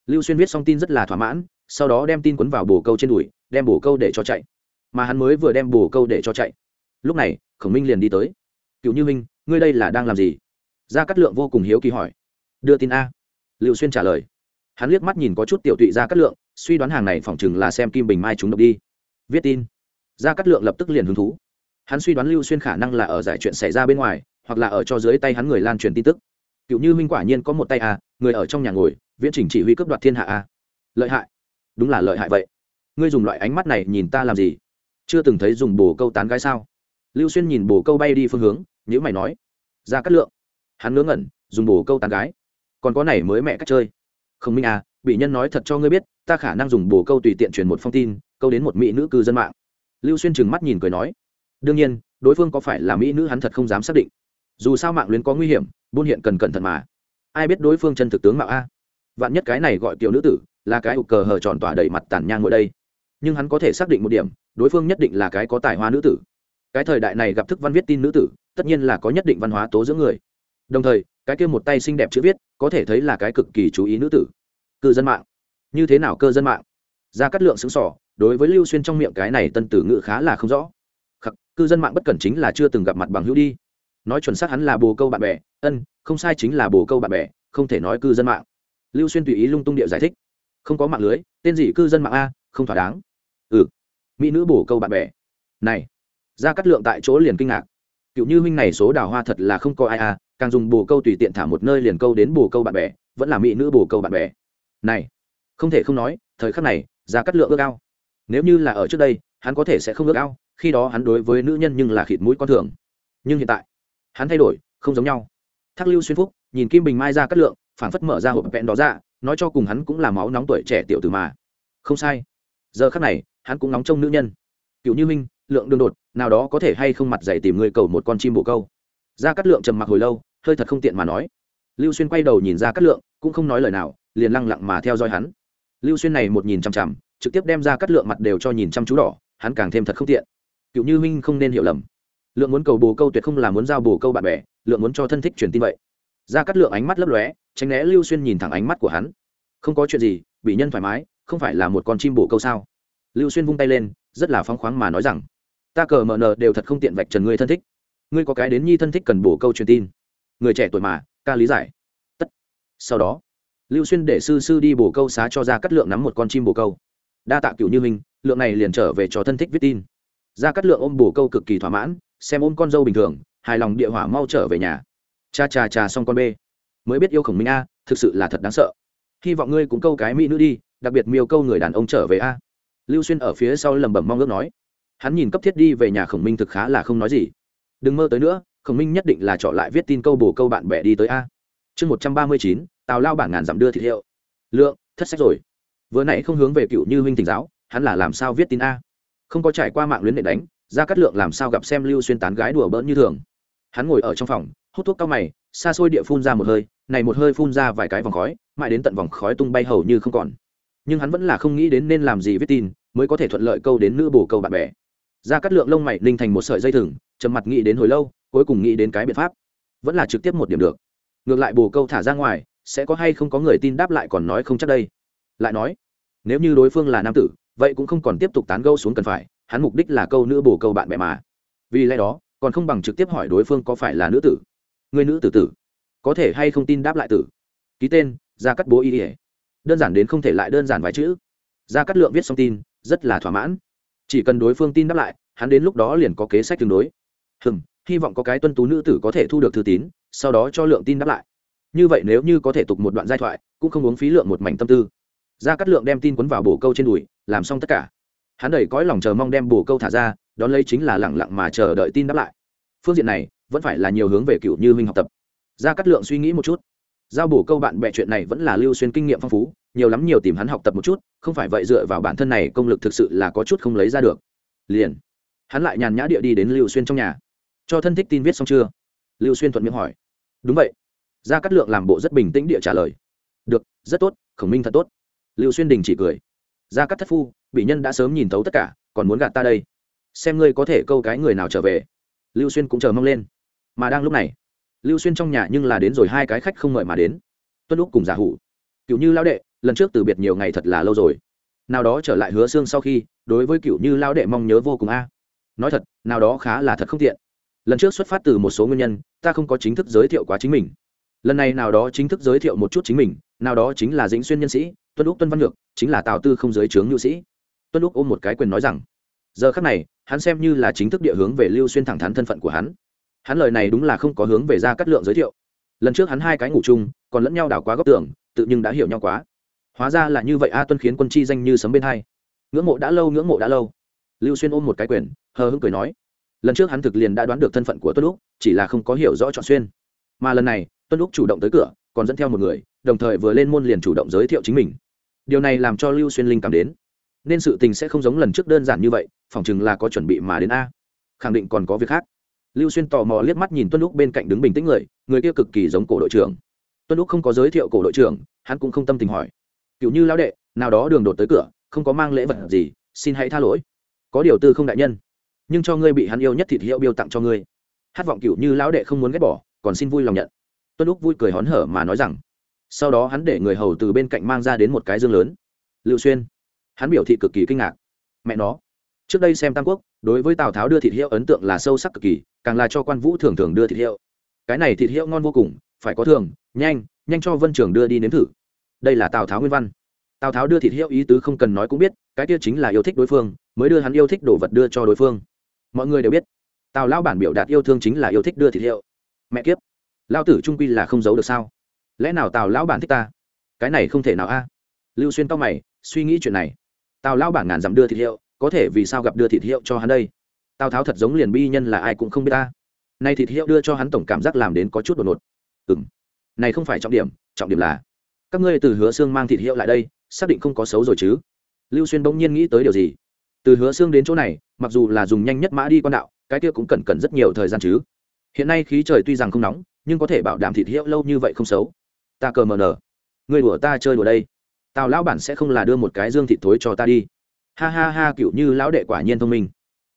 Lưu xuyên viết xong tin rất là thỏa mãn, sau đó đem tin quấn vào bồ câu trên đùi, đem bồ câu để cho chạy. Mà hắn mới vừa đem bồ câu để cho chạy. Lúc này, khổng minh liền đi tới. Cựu như minh, ngươi đây là đang làm gì? Gia cát lượng vô cùng hiếu kỳ hỏi. Đưa tin a. Liệu xuyên trả lời. Hắn liếc mắt nhìn có chút tiểu tụy gia cát lượng, suy đoán hàng này phỏng chừng là xem kim bình mai chúng độc đi. Viết tin gia cát lượng lập tức liền hứng thú. Hắn suy đoán lưu xuyên khả năng là ở giải chuyện xảy ra bên ngoài, hoặc là ở cho dưới tay hắn người lan truyền tin tức. Cựu như minh quả nhiên có một tay a người ở trong nhà ngồi, viễn trình chỉ huy cấp đoạt thiên hạ a lợi hại. Đúng là lợi hại vậy. Ngươi dùng loại ánh mắt này nhìn ta làm gì? Chưa từng thấy dùng bồ câu tán gái sao? Lưu xuyên nhìn bồ câu bay đi phương hướng nhữ mày nói. Ra cắt lượng. Hắn ngớ ngẩn, dùng bồ câu tán gái. Còn có này mới mẹ cách chơi. Không minh à bị nhân nói thật cho ngươi biết, ta khả năng dùng bồ câu tùy tiện truyền một phong tin, câu đến một mỹ nữ cư dân mạng lưu xuyên trừng mắt nhìn cười nói, đương nhiên, đối phương có phải là mỹ nữ hắn thật không dám xác định. Dù sao mạng luyến có nguy hiểm, buôn hiện cần cẩn thận mà. Ai biết đối phương chân thực tướng mạo a? Vạn nhất cái này gọi tiểu nữ tử, là cái ục cờ hờ tròn tỏa đầy mặt tàn nhang ngồi đây. Nhưng hắn có thể xác định một điểm, đối phương nhất định là cái có tài hoa nữ tử. Cái thời đại này gặp thức văn viết tin nữ tử, tất nhiên là có nhất định văn hóa tố dưỡng người. Đồng thời, cái kia một tay xinh đẹp chữ viết, có thể thấy là cái cực kỳ chú ý nữ tử. Cư dân mạng. Như thế nào cơ dân mạng? Ra cắt lượng xứng sỏ đối với lưu xuyên trong miệng cái này tân tử ngữ khá là không rõ. Khắc cư dân mạng bất cẩn chính là chưa từng gặp mặt bằng hữu đi. Nói chuẩn xác hắn là bồ câu bạn bè ân không sai chính là bồ câu bạn bè không thể nói cư dân mạng. Lưu xuyên tùy ý lung tung địa giải thích. Không có mạng lưới tên gì cư dân mạng a không thỏa đáng. Ừ mỹ nữ bổ câu bạn bè. Này ra cắt lượng tại chỗ liền kinh ngạc. Cựu như huynh này số đào hoa thật là không có ai a, càng dùng bồ câu tùy tiện thả một nơi liền câu đến bồ câu bạn bè vẫn là mỹ nữ bồ câu bạn bè. Này không thể không nói thời khắc này ra cắt lượng ước ao nếu như là ở trước đây, hắn có thể sẽ không ước ao, khi đó hắn đối với nữ nhân nhưng là khịt mũi con thường. Nhưng hiện tại, hắn thay đổi, không giống nhau. Thác lưu xuyên phúc, nhìn kim bình mai ra cắt lượng, phảng phất mở ra hộp vẹn đó ra dạ, nói cho cùng hắn cũng là máu nóng tuổi trẻ tiểu từ mà. Không sai. Giờ khắc này, hắn cũng nóng trong nữ nhân. Cựu như minh, lượng đường đột, nào đó có thể hay không mặt dày tìm người cầu một con chim bồ câu. Ra cắt lượng trầm mặc hồi lâu, hơi thật không tiện mà nói. Lưu xuyên quay đầu nhìn ra cắt lượng, cũng không nói lời nào, liền lăng lặng mà theo dõi hắn. Lưu xuyên này một nhìn chằm chằm trực tiếp đem ra cắt lượng mặt đều cho nhìn chăm chú đỏ, hắn càng thêm thật không tiện. Cựu như huynh không nên hiểu lầm. Lượng muốn cầu bồ câu tuyệt không là muốn giao bồ câu bạn bè, lượng muốn cho thân thích truyền tin vậy. Ra cắt lượng ánh mắt lấp lóe, tránh né lưu xuyên nhìn thẳng ánh mắt của hắn. Không có chuyện gì, bị nhân thoải mái, không phải là một con chim bổ câu sao? Lưu xuyên vung tay lên, rất là phóng khoáng mà nói rằng, ta cờ mờ nờ đều thật không tiện vạch trần ngươi thân thích. Ngươi có cái đến nhi thân thích cần bổ câu truyền tin. Người trẻ tuổi mà, ca lý giải. Tất. Sau đó, lưu xuyên để sư sư đi bổ câu xá cho ra cắt lượng nắm một con chim bổ câu đa tạ cựu như minh lượng này liền trở về cho thân thích viết tin. Ra cắt lượng ôm bổ câu cực kỳ thỏa mãn, xem ôm con dâu bình thường, hài lòng địa hỏa mau trở về nhà. Cha cha cha xong con b mới biết yêu khổng minh a, thực sự là thật đáng sợ. Hy vọng ngươi cũng câu cái mỹ nữ đi, đặc biệt miêu câu người đàn ông trở về a. Lưu xuyên ở phía sau lẩm bẩm mong ước nói. Hắn nhìn cấp thiết đi về nhà khổng minh thực khá là không nói gì. Đừng mơ tới nữa, khổng minh nhất định là chọn lại viết tin câu bổ câu bạn bè đi tới a. Chương một trăm ba mươi chín, tào lao bản ngàn dặm đưa thịt hiệu. Lượng, thất sách rồi vừa nãy không hướng về cựu như huynh thỉnh giáo, hắn là làm sao viết tin a? Không có trải qua mạng luyến để đánh ra cắt lượng làm sao gặp xem lưu xuyên tán gái đùa bỡn như thường? Hắn ngồi ở trong phòng, hút thuốc cao mày, xa xôi địa phun ra một hơi, này một hơi phun ra vài cái vòng khói, mãi đến tận vòng khói tung bay hầu như không còn. Nhưng hắn vẫn là không nghĩ đến nên làm gì viết tin, mới có thể thuận lợi câu đến nữ bổ câu bạn bè. Ra cắt lượng lông mày ninh thành một sợi dây thừng, trầm mặt nghĩ đến hồi lâu, cuối cùng nghĩ đến cái biện pháp. Vẫn là trực tiếp một điểm được. Ngược lại bồ câu thả ra ngoài, sẽ có hay không có người tin đáp lại còn nói không chắc đây lại nói, nếu như đối phương là nam tử, vậy cũng không còn tiếp tục tán gâu xuống cần phải, hắn mục đích là câu nữ bồ câu bạn bè mà. Vì lẽ đó, còn không bằng trực tiếp hỏi đối phương có phải là nữ tử. Người nữ tử tử, có thể hay không tin đáp lại tử? Ký tên ra cắt bố y ỉa đơn giản đến không thể lại đơn giản vài chữ. Ra cắt lượng viết xong tin, rất là thỏa mãn. Chỉ cần đối phương tin đáp lại, hắn đến lúc đó liền có kế sách tương đối. Hừm, hy vọng có cái tuân tú nữ tử có thể thu được thư tín, sau đó cho lượng tin đáp lại. Như vậy nếu như có thể tục một đoạn giai thoại, cũng không uống phí lượng một mảnh tâm tư ra cắt lượng đem tin quấn vào bổ câu trên đùi, làm xong tất cả. Hắn đẩy cõi lòng chờ mong đem bổ câu thả ra, đón lấy chính là lẳng lặng mà chờ đợi tin đáp lại. Phương diện này, vẫn phải là nhiều hướng về cựu như minh học tập. Ra cắt lượng suy nghĩ một chút. Giao bổ câu bạn bè chuyện này vẫn là lưu xuyên kinh nghiệm phong phú, nhiều lắm nhiều tìm hắn học tập một chút, không phải vậy dựa vào bản thân này công lực thực sự là có chút không lấy ra được. Liền, hắn lại nhàn nhã địa đi đến lưu xuyên trong nhà. Cho thân thích tin viết xong chưa? Lưu xuyên thuận miệng hỏi. Đúng vậy. Gia cát lượng làm bộ rất bình tĩnh địa trả lời. Được, rất tốt, khổng minh thật tốt lưu xuyên đình chỉ cười. Gia cát thất phu, bị nhân đã sớm nhìn thấu tất cả, còn muốn gạt ta đây. Xem ngươi có thể câu cái người nào trở về. Lưu xuyên cũng chờ mong lên. Mà đang lúc này, lưu xuyên trong nhà nhưng là đến rồi hai cái khách không mời mà đến. Tuân lúc cùng giả hủ. Cựu như lao đệ, lần trước từ biệt nhiều ngày thật là lâu rồi. Nào đó trở lại hứa xương sau khi, đối với cựu như lao đệ mong nhớ vô cùng a. Nói thật, nào đó khá là thật không tiện. Lần trước xuất phát từ một số nguyên nhân, ta không có chính thức giới thiệu quá chính mình. Lần này nào đó chính thức giới thiệu một chút chính mình, nào đó chính là dĩnh xuyên nhân sĩ tuân úc tuân văn nhược chính là tào tư không giới trướng nhu sĩ tuân úc ôm một cái quyền nói rằng giờ khắc này hắn xem như là chính thức địa hướng về lưu xuyên thẳng thắn thân phận của hắn hắn lời này đúng là không có hướng về ra cắt lượng giới thiệu lần trước hắn hai cái ngủ chung còn lẫn nhau đảo quá góc tưởng tự nhưng đã hiểu nhau quá hóa ra là như vậy a tuân khiến quân chi danh như sấm bên hai ngưỡng mộ đã lâu ngưỡng mộ đã lâu lưu xuyên ôm một cái quyền hờ hững cười nói lần trước hắn thực liền đã đoán được thân phận của tuân lúc chỉ là không có hiểu rõ chọn xuyên mà lần này tuân lúc chủ động tới cửa còn dẫn theo một người đồng thời vừa lên môn liền chủ động giới thiệu chính mình. Điều này làm cho lưu xuyên linh cảm đến, nên sự tình sẽ không giống lần trước đơn giản như vậy, phỏng chừng là có chuẩn bị mà đến a. Khẳng định còn có việc khác. Lưu xuyên tò mò liếc mắt nhìn tuân lúc bên cạnh đứng bình tĩnh người người kia cực kỳ giống cổ đội trưởng. Tuân lúc không có giới thiệu cổ đội trưởng, hắn cũng không tâm tình hỏi. Kiểu như lão đệ, nào đó đường đột tới cửa, không có mang lễ vật gì, xin hãy tha lỗi. Có điều tư không đại nhân, nhưng cho ngươi bị hắn yêu nhất thịt hiệu biêu tặng cho ngươi. Hát vọng cựu như lão đệ không muốn ghét bỏ, còn xin vui lòng nhận. Tuân lúc vui cười hón hở mà nói rằng sau đó hắn để người hầu từ bên cạnh mang ra đến một cái dương lớn. Lưu xuyên. Hắn biểu thị cực kỳ kinh ngạc. Mẹ nó. Trước đây xem tam quốc, đối với tào tháo đưa thịt hiệu ấn tượng là sâu sắc cực kỳ, càng là cho quan vũ thường thường đưa thịt hiệu cái này thịt hiệu ngon vô cùng, phải có thường, nhanh nhanh cho vân trường đưa đi nếm thử. Đây là tào tháo nguyên văn. Tào tháo đưa thịt hiệu ý tứ không cần nói cũng biết, cái kia chính là yêu thích đối phương, mới đưa hắn yêu thích đồ vật đưa cho đối phương. Mọi người đều biết, tào lao bản biểu đạt yêu thương chính là yêu thích đưa thịt hiệu mẹ kiếp lao tử trung quy là không giấu được sao? Lẽ nào tào lão bản thích ta? Cái này không thể nào a. Lưu xuyên tóc mày, suy nghĩ chuyện này. Tào lao bản ngàn dặm đưa thịt hiệu, có thể vì sao gặp đưa thịt hiệu cho hắn đây? Tào tháo thật giống liền bi nhân là ai cũng không biết ta. Nay thịt hiệu đưa cho hắn tổng cảm giác làm đến có chút đột ngột. Ừ m này không phải trọng điểm trọng điểm là các ngươi từ hứa xương mang thịt hiệu lại đây, xác định không có xấu rồi chứ? Lưu xuyên bỗng nhiên nghĩ tới điều gì? Từ hứa xương đến chỗ này, mặc dù là dùng nhanh nhất mã đi quan đạo, cái kia cũng cần cần rất nhiều thời gian chứ. Hiện nay khí trời tuy rằng không nóng, nhưng có thể bảo đảm thịt hiệu lâu như vậy không xấu ta cờ mờ nở người đùa ta chơi đùa đây. Tào lão bản sẽ không là đưa một cái dương thịt thối cho ta đi. Ha ha ha cựu như lão đệ quả nhiên thông minh.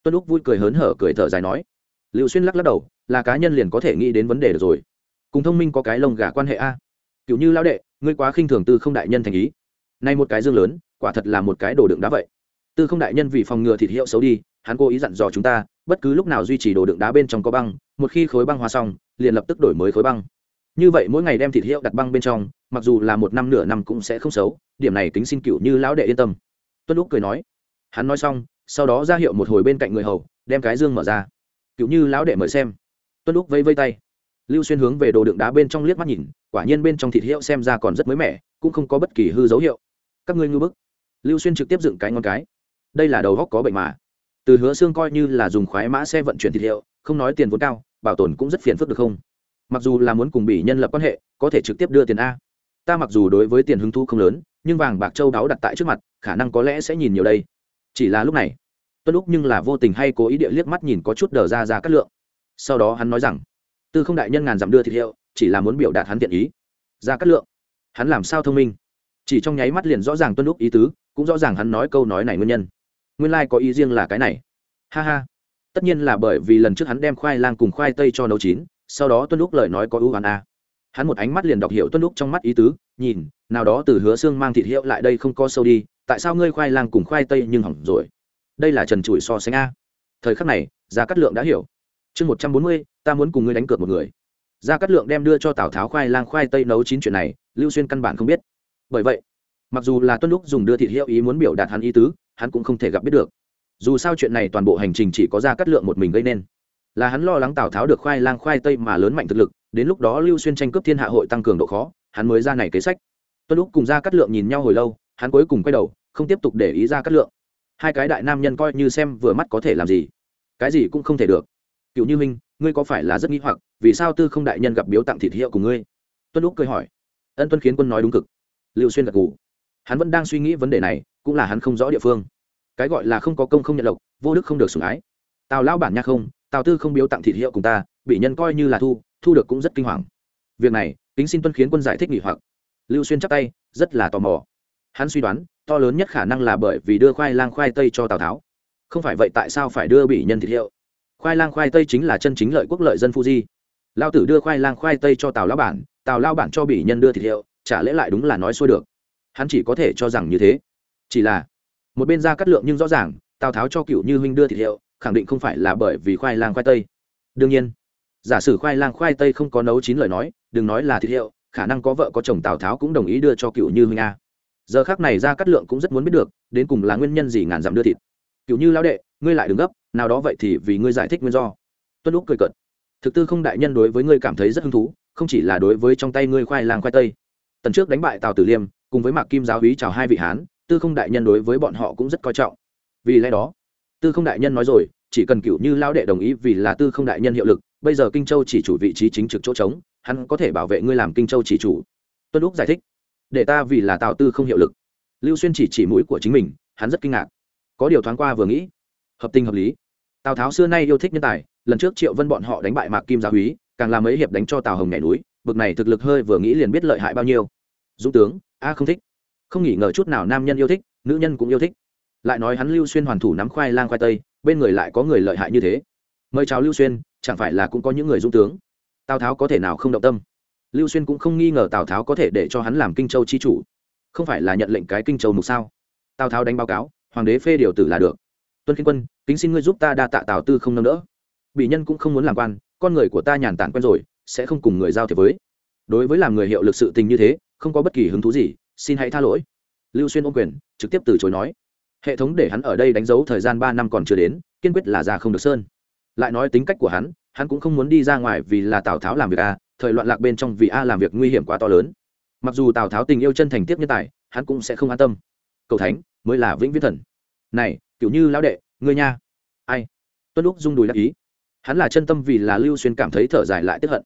Tuân úc vui cười hớn hở cười thở dài nói. Liệu xuyên lắc lắc đầu, là cá nhân liền có thể nghĩ đến vấn đề được rồi. Cùng thông minh có cái lông gà quan hệ a. Cựu như lão đệ, ngươi quá khinh thường tư không đại nhân thành ý. Nay một cái dương lớn, quả thật là một cái đồ đựng đá vậy. Tư không đại nhân vì phòng ngừa thịt hiệu xấu đi, hắn cố ý dặn dò chúng ta, bất cứ lúc nào duy trì đồ đựng đá bên trong có băng, một khi khối băng hóa xong, liền lập tức đổi mới khối băng như vậy mỗi ngày đem thịt hiệu đặt băng bên trong, mặc dù là một năm nửa năm cũng sẽ không xấu, điểm này tính xin cựu như lão đệ yên tâm. Tuân lúc cười nói. Hắn nói xong, sau đó ra hiệu một hồi bên cạnh người hầu, đem cái dương mở ra. Cựu như lão đệ mời xem. Tuân lúc vây vây tay. Lưu xuyên hướng về đồ đựng đá bên trong liếc mắt nhìn, quả nhiên bên trong thịt hiệu xem ra còn rất mới mẻ, cũng không có bất kỳ hư dấu hiệu. Các ngươi ngư bức. Lưu xuyên trực tiếp dựng cái ngon cái. Đây là đầu góc có bệnh mà. Từ hứa xương coi như là dùng khoái mã xe vận chuyển thịt hiệu, không nói tiền vốn cao, bảo tồn cũng rất phiền phức được không? Mặc dù là muốn cùng bị nhân lập quan hệ, có thể trực tiếp đưa tiền a. Ta mặc dù đối với tiền hứng thu không lớn, nhưng vàng bạc châu đáo đặt tại trước mặt, khả năng có lẽ sẽ nhìn nhiều đây. Chỉ là lúc này, tuân lúc nhưng là vô tình hay cố ý địa liếc mắt nhìn có chút đờ ra ra cắt lượng. Sau đó hắn nói rằng, tư không đại nhân ngàn dặm đưa thịt hiệu, chỉ là muốn biểu đạt hắn thiện ý. Ra cắt lượng? Hắn làm sao thông minh? Chỉ trong nháy mắt liền rõ ràng tuân lúc ý tứ, cũng rõ ràng hắn nói câu nói này nguyên nhân. Nguyên lai、like、có ý riêng là cái này. Ha ha. Tất nhiên là bởi vì lần trước hắn đem khoai lang cùng khoai tây cho nấu chín sau đó tuân lúc lời nói có ưu hoàn a. Hắn một ánh mắt liền đọc hiểu tuân lúc trong mắt ý tứ, nhìn, nào đó từ hứa xương mang thịt hiệu lại đây không có sâu đi, tại sao ngươi khoai lang cùng khoai tây nhưng hỏng rồi? Đây là trần trụi so sánh a. Thời khắc này, gia cát lượng đã hiểu. Chương một trăm bốn mươi, ta muốn cùng ngươi đánh cược một người. Gia cát lượng đem đưa cho tào tháo khoai lang khoai tây nấu chín chuyện này, lưu xuyên căn bản không biết. Bởi vậy, mặc dù là tuân lúc dùng đưa thịt hiệu ý muốn biểu đạt hắn ý tứ, hắn cũng không thể gặp biết được. Dù sao chuyện này toàn bộ hành trình chỉ có gia cát lượng một mình gây nên là hắn lo lắng tào tháo được khoai lang khoai tây mà lớn mạnh thực lực, đến lúc đó lưu xuyên tranh cướp thiên hạ hội tăng cường độ khó, hắn mới ra này kế sách. Tuân lúc cùng Ra cát lượng nhìn nhau hồi lâu, hắn cuối cùng quay đầu, không tiếp tục để ý ra cát lượng. Hai cái đại nam nhân coi như xem vừa mắt có thể làm gì? Cái gì cũng không thể được. Cựu như minh, ngươi có phải là rất nghĩ hoặc, vì sao tư không đại nhân gặp biếu tặng thịt hiệu của ngươi? Tuân lúc cười hỏi. Ân tuân khiến quân nói đúng cực. Lưu xuyên gật ngủ hắn vẫn đang suy nghĩ vấn đề này, cũng là hắn không rõ địa phương. Cái gọi là không có công không nhận lộc, vô đức không được sủng ái. Tào lao bản nha không tào tư không biếu tặng thịt hiệu cùng ta, bị nhân coi như là thu thu được cũng rất kinh hoàng. Việc này, kính xin tuân khiến quân giải thích nghỉ hoặc. Lưu xuyên chắc tay, rất là tò mò. Hắn suy đoán, to lớn nhất khả năng là bởi vì đưa khoai lang khoai tây cho tào tháo. Không phải vậy tại sao phải đưa bị nhân thịt hiệu? Khoai lang khoai tây chính là chân chính lợi quốc lợi dân phu di lao tử đưa khoai lang khoai tây cho tào lao bản, tào lao bản cho bị nhân đưa thịt hiệu, chả lẽ lại đúng là nói xuôi được? Hắn chỉ có thể cho rằng như thế. Chỉ là, một bên ra cắt lượng nhưng rõ ràng, tào tháo cho cựu như huynh đưa thịt hiệu khẳng định không phải là bởi vì khoai lang khoai tây. Đương nhiên, giả sử khoai lang khoai tây không có nấu chín lời nói, đừng nói là thịt hiệu, khả năng có vợ có chồng tào tháo cũng đồng ý đưa cho cựu như huynh a. Giờ khác này ra cắt lượng cũng rất muốn biết được, đến cùng là nguyên nhân gì ngàn dặm đưa thịt. Cựu như lao đệ, ngươi lại đừng gấp, nào đó vậy thì vì ngươi giải thích nguyên do. Tuân lúc cười cợt. Thực tư không đại nhân đối với ngươi cảm thấy rất hứng thú, không chỉ là đối với trong tay ngươi khoai lang khoai tây. Tần trước đánh bại tào tử liêm, cùng với mạc kim giáo hí chào hai vị hán, tư không đại nhân đối với bọn họ cũng rất coi trọng. Vì lẽ đó, tư không đại nhân nói rồi chỉ cần cựu như lao đệ đồng ý vì là tư không đại nhân hiệu lực, bây giờ kinh châu chỉ chủ vị trí chính trực chỗ trống, hắn có thể bảo vệ ngươi làm kinh châu chỉ chủ. Tuân úc giải thích. Để ta vì là tào tư không hiệu lực. Lưu xuyên chỉ chỉ mũi của chính mình, hắn rất kinh ngạc. Có điều thoáng qua vừa nghĩ. Hợp tình hợp lý. Tào tháo xưa nay yêu thích nhân tài, lần trước triệu vân bọn họ đánh bại mạc kim gia húy, càng làm mấy hiệp đánh cho tào hồng nhảy núi, bực này thực lực hơi vừa nghĩ liền biết lợi hại bao nhiêu. Dũng tướng, a không thích. Không nghĩ ngờ chút nào nam nhân yêu thích, nữ nhân cũng yêu thích. Lại nói hắn lưu xuyên hoàn thủ nắm khoai lang khoai tây bên người lại có người lợi hại như thế. Mời chào lưu xuyên, chẳng phải là cũng có những người dung tướng? Tào tháo có thể nào không động tâm? Lưu xuyên cũng không nghi ngờ tào tháo có thể để cho hắn làm kinh châu chi chủ. Không phải là nhận lệnh cái kinh châu mục sao? Tào tháo đánh báo cáo, hoàng đế phê điều tử là được. Tuân kinh quân, kính xin ngươi giúp ta đa tạ tào tư không nâng đỡ. Bị nhân cũng không muốn làm quan, con người của ta nhàn tản quen rồi, sẽ không cùng người giao thiệp với. Đối với làm người hiệu lực sự tình như thế, không có bất kỳ hứng thú gì, xin hãy tha lỗi. Lưu xuyên ôm quyền, trực tiếp từ chối nói hệ thống để hắn ở đây đánh dấu thời gian ba năm còn chưa đến, kiên quyết là ra không được sơn. Lại nói tính cách của hắn hắn cũng không muốn đi ra ngoài vì là tào tháo làm việc a, thời loạn lạc bên trong vì a làm việc nguy hiểm quá to lớn. Mặc dù tào tháo tình yêu chân thành tiếp nhân tài, hắn cũng sẽ không an tâm. Cầu thánh, mới là vĩnh viễn thần. Này, kiểu như lão đệ, ngươi nha. Ai? Tuân lúc rung đùi đắc ý. Hắn là chân tâm vì là lưu xuyên cảm thấy thở dài lại tiếp hận.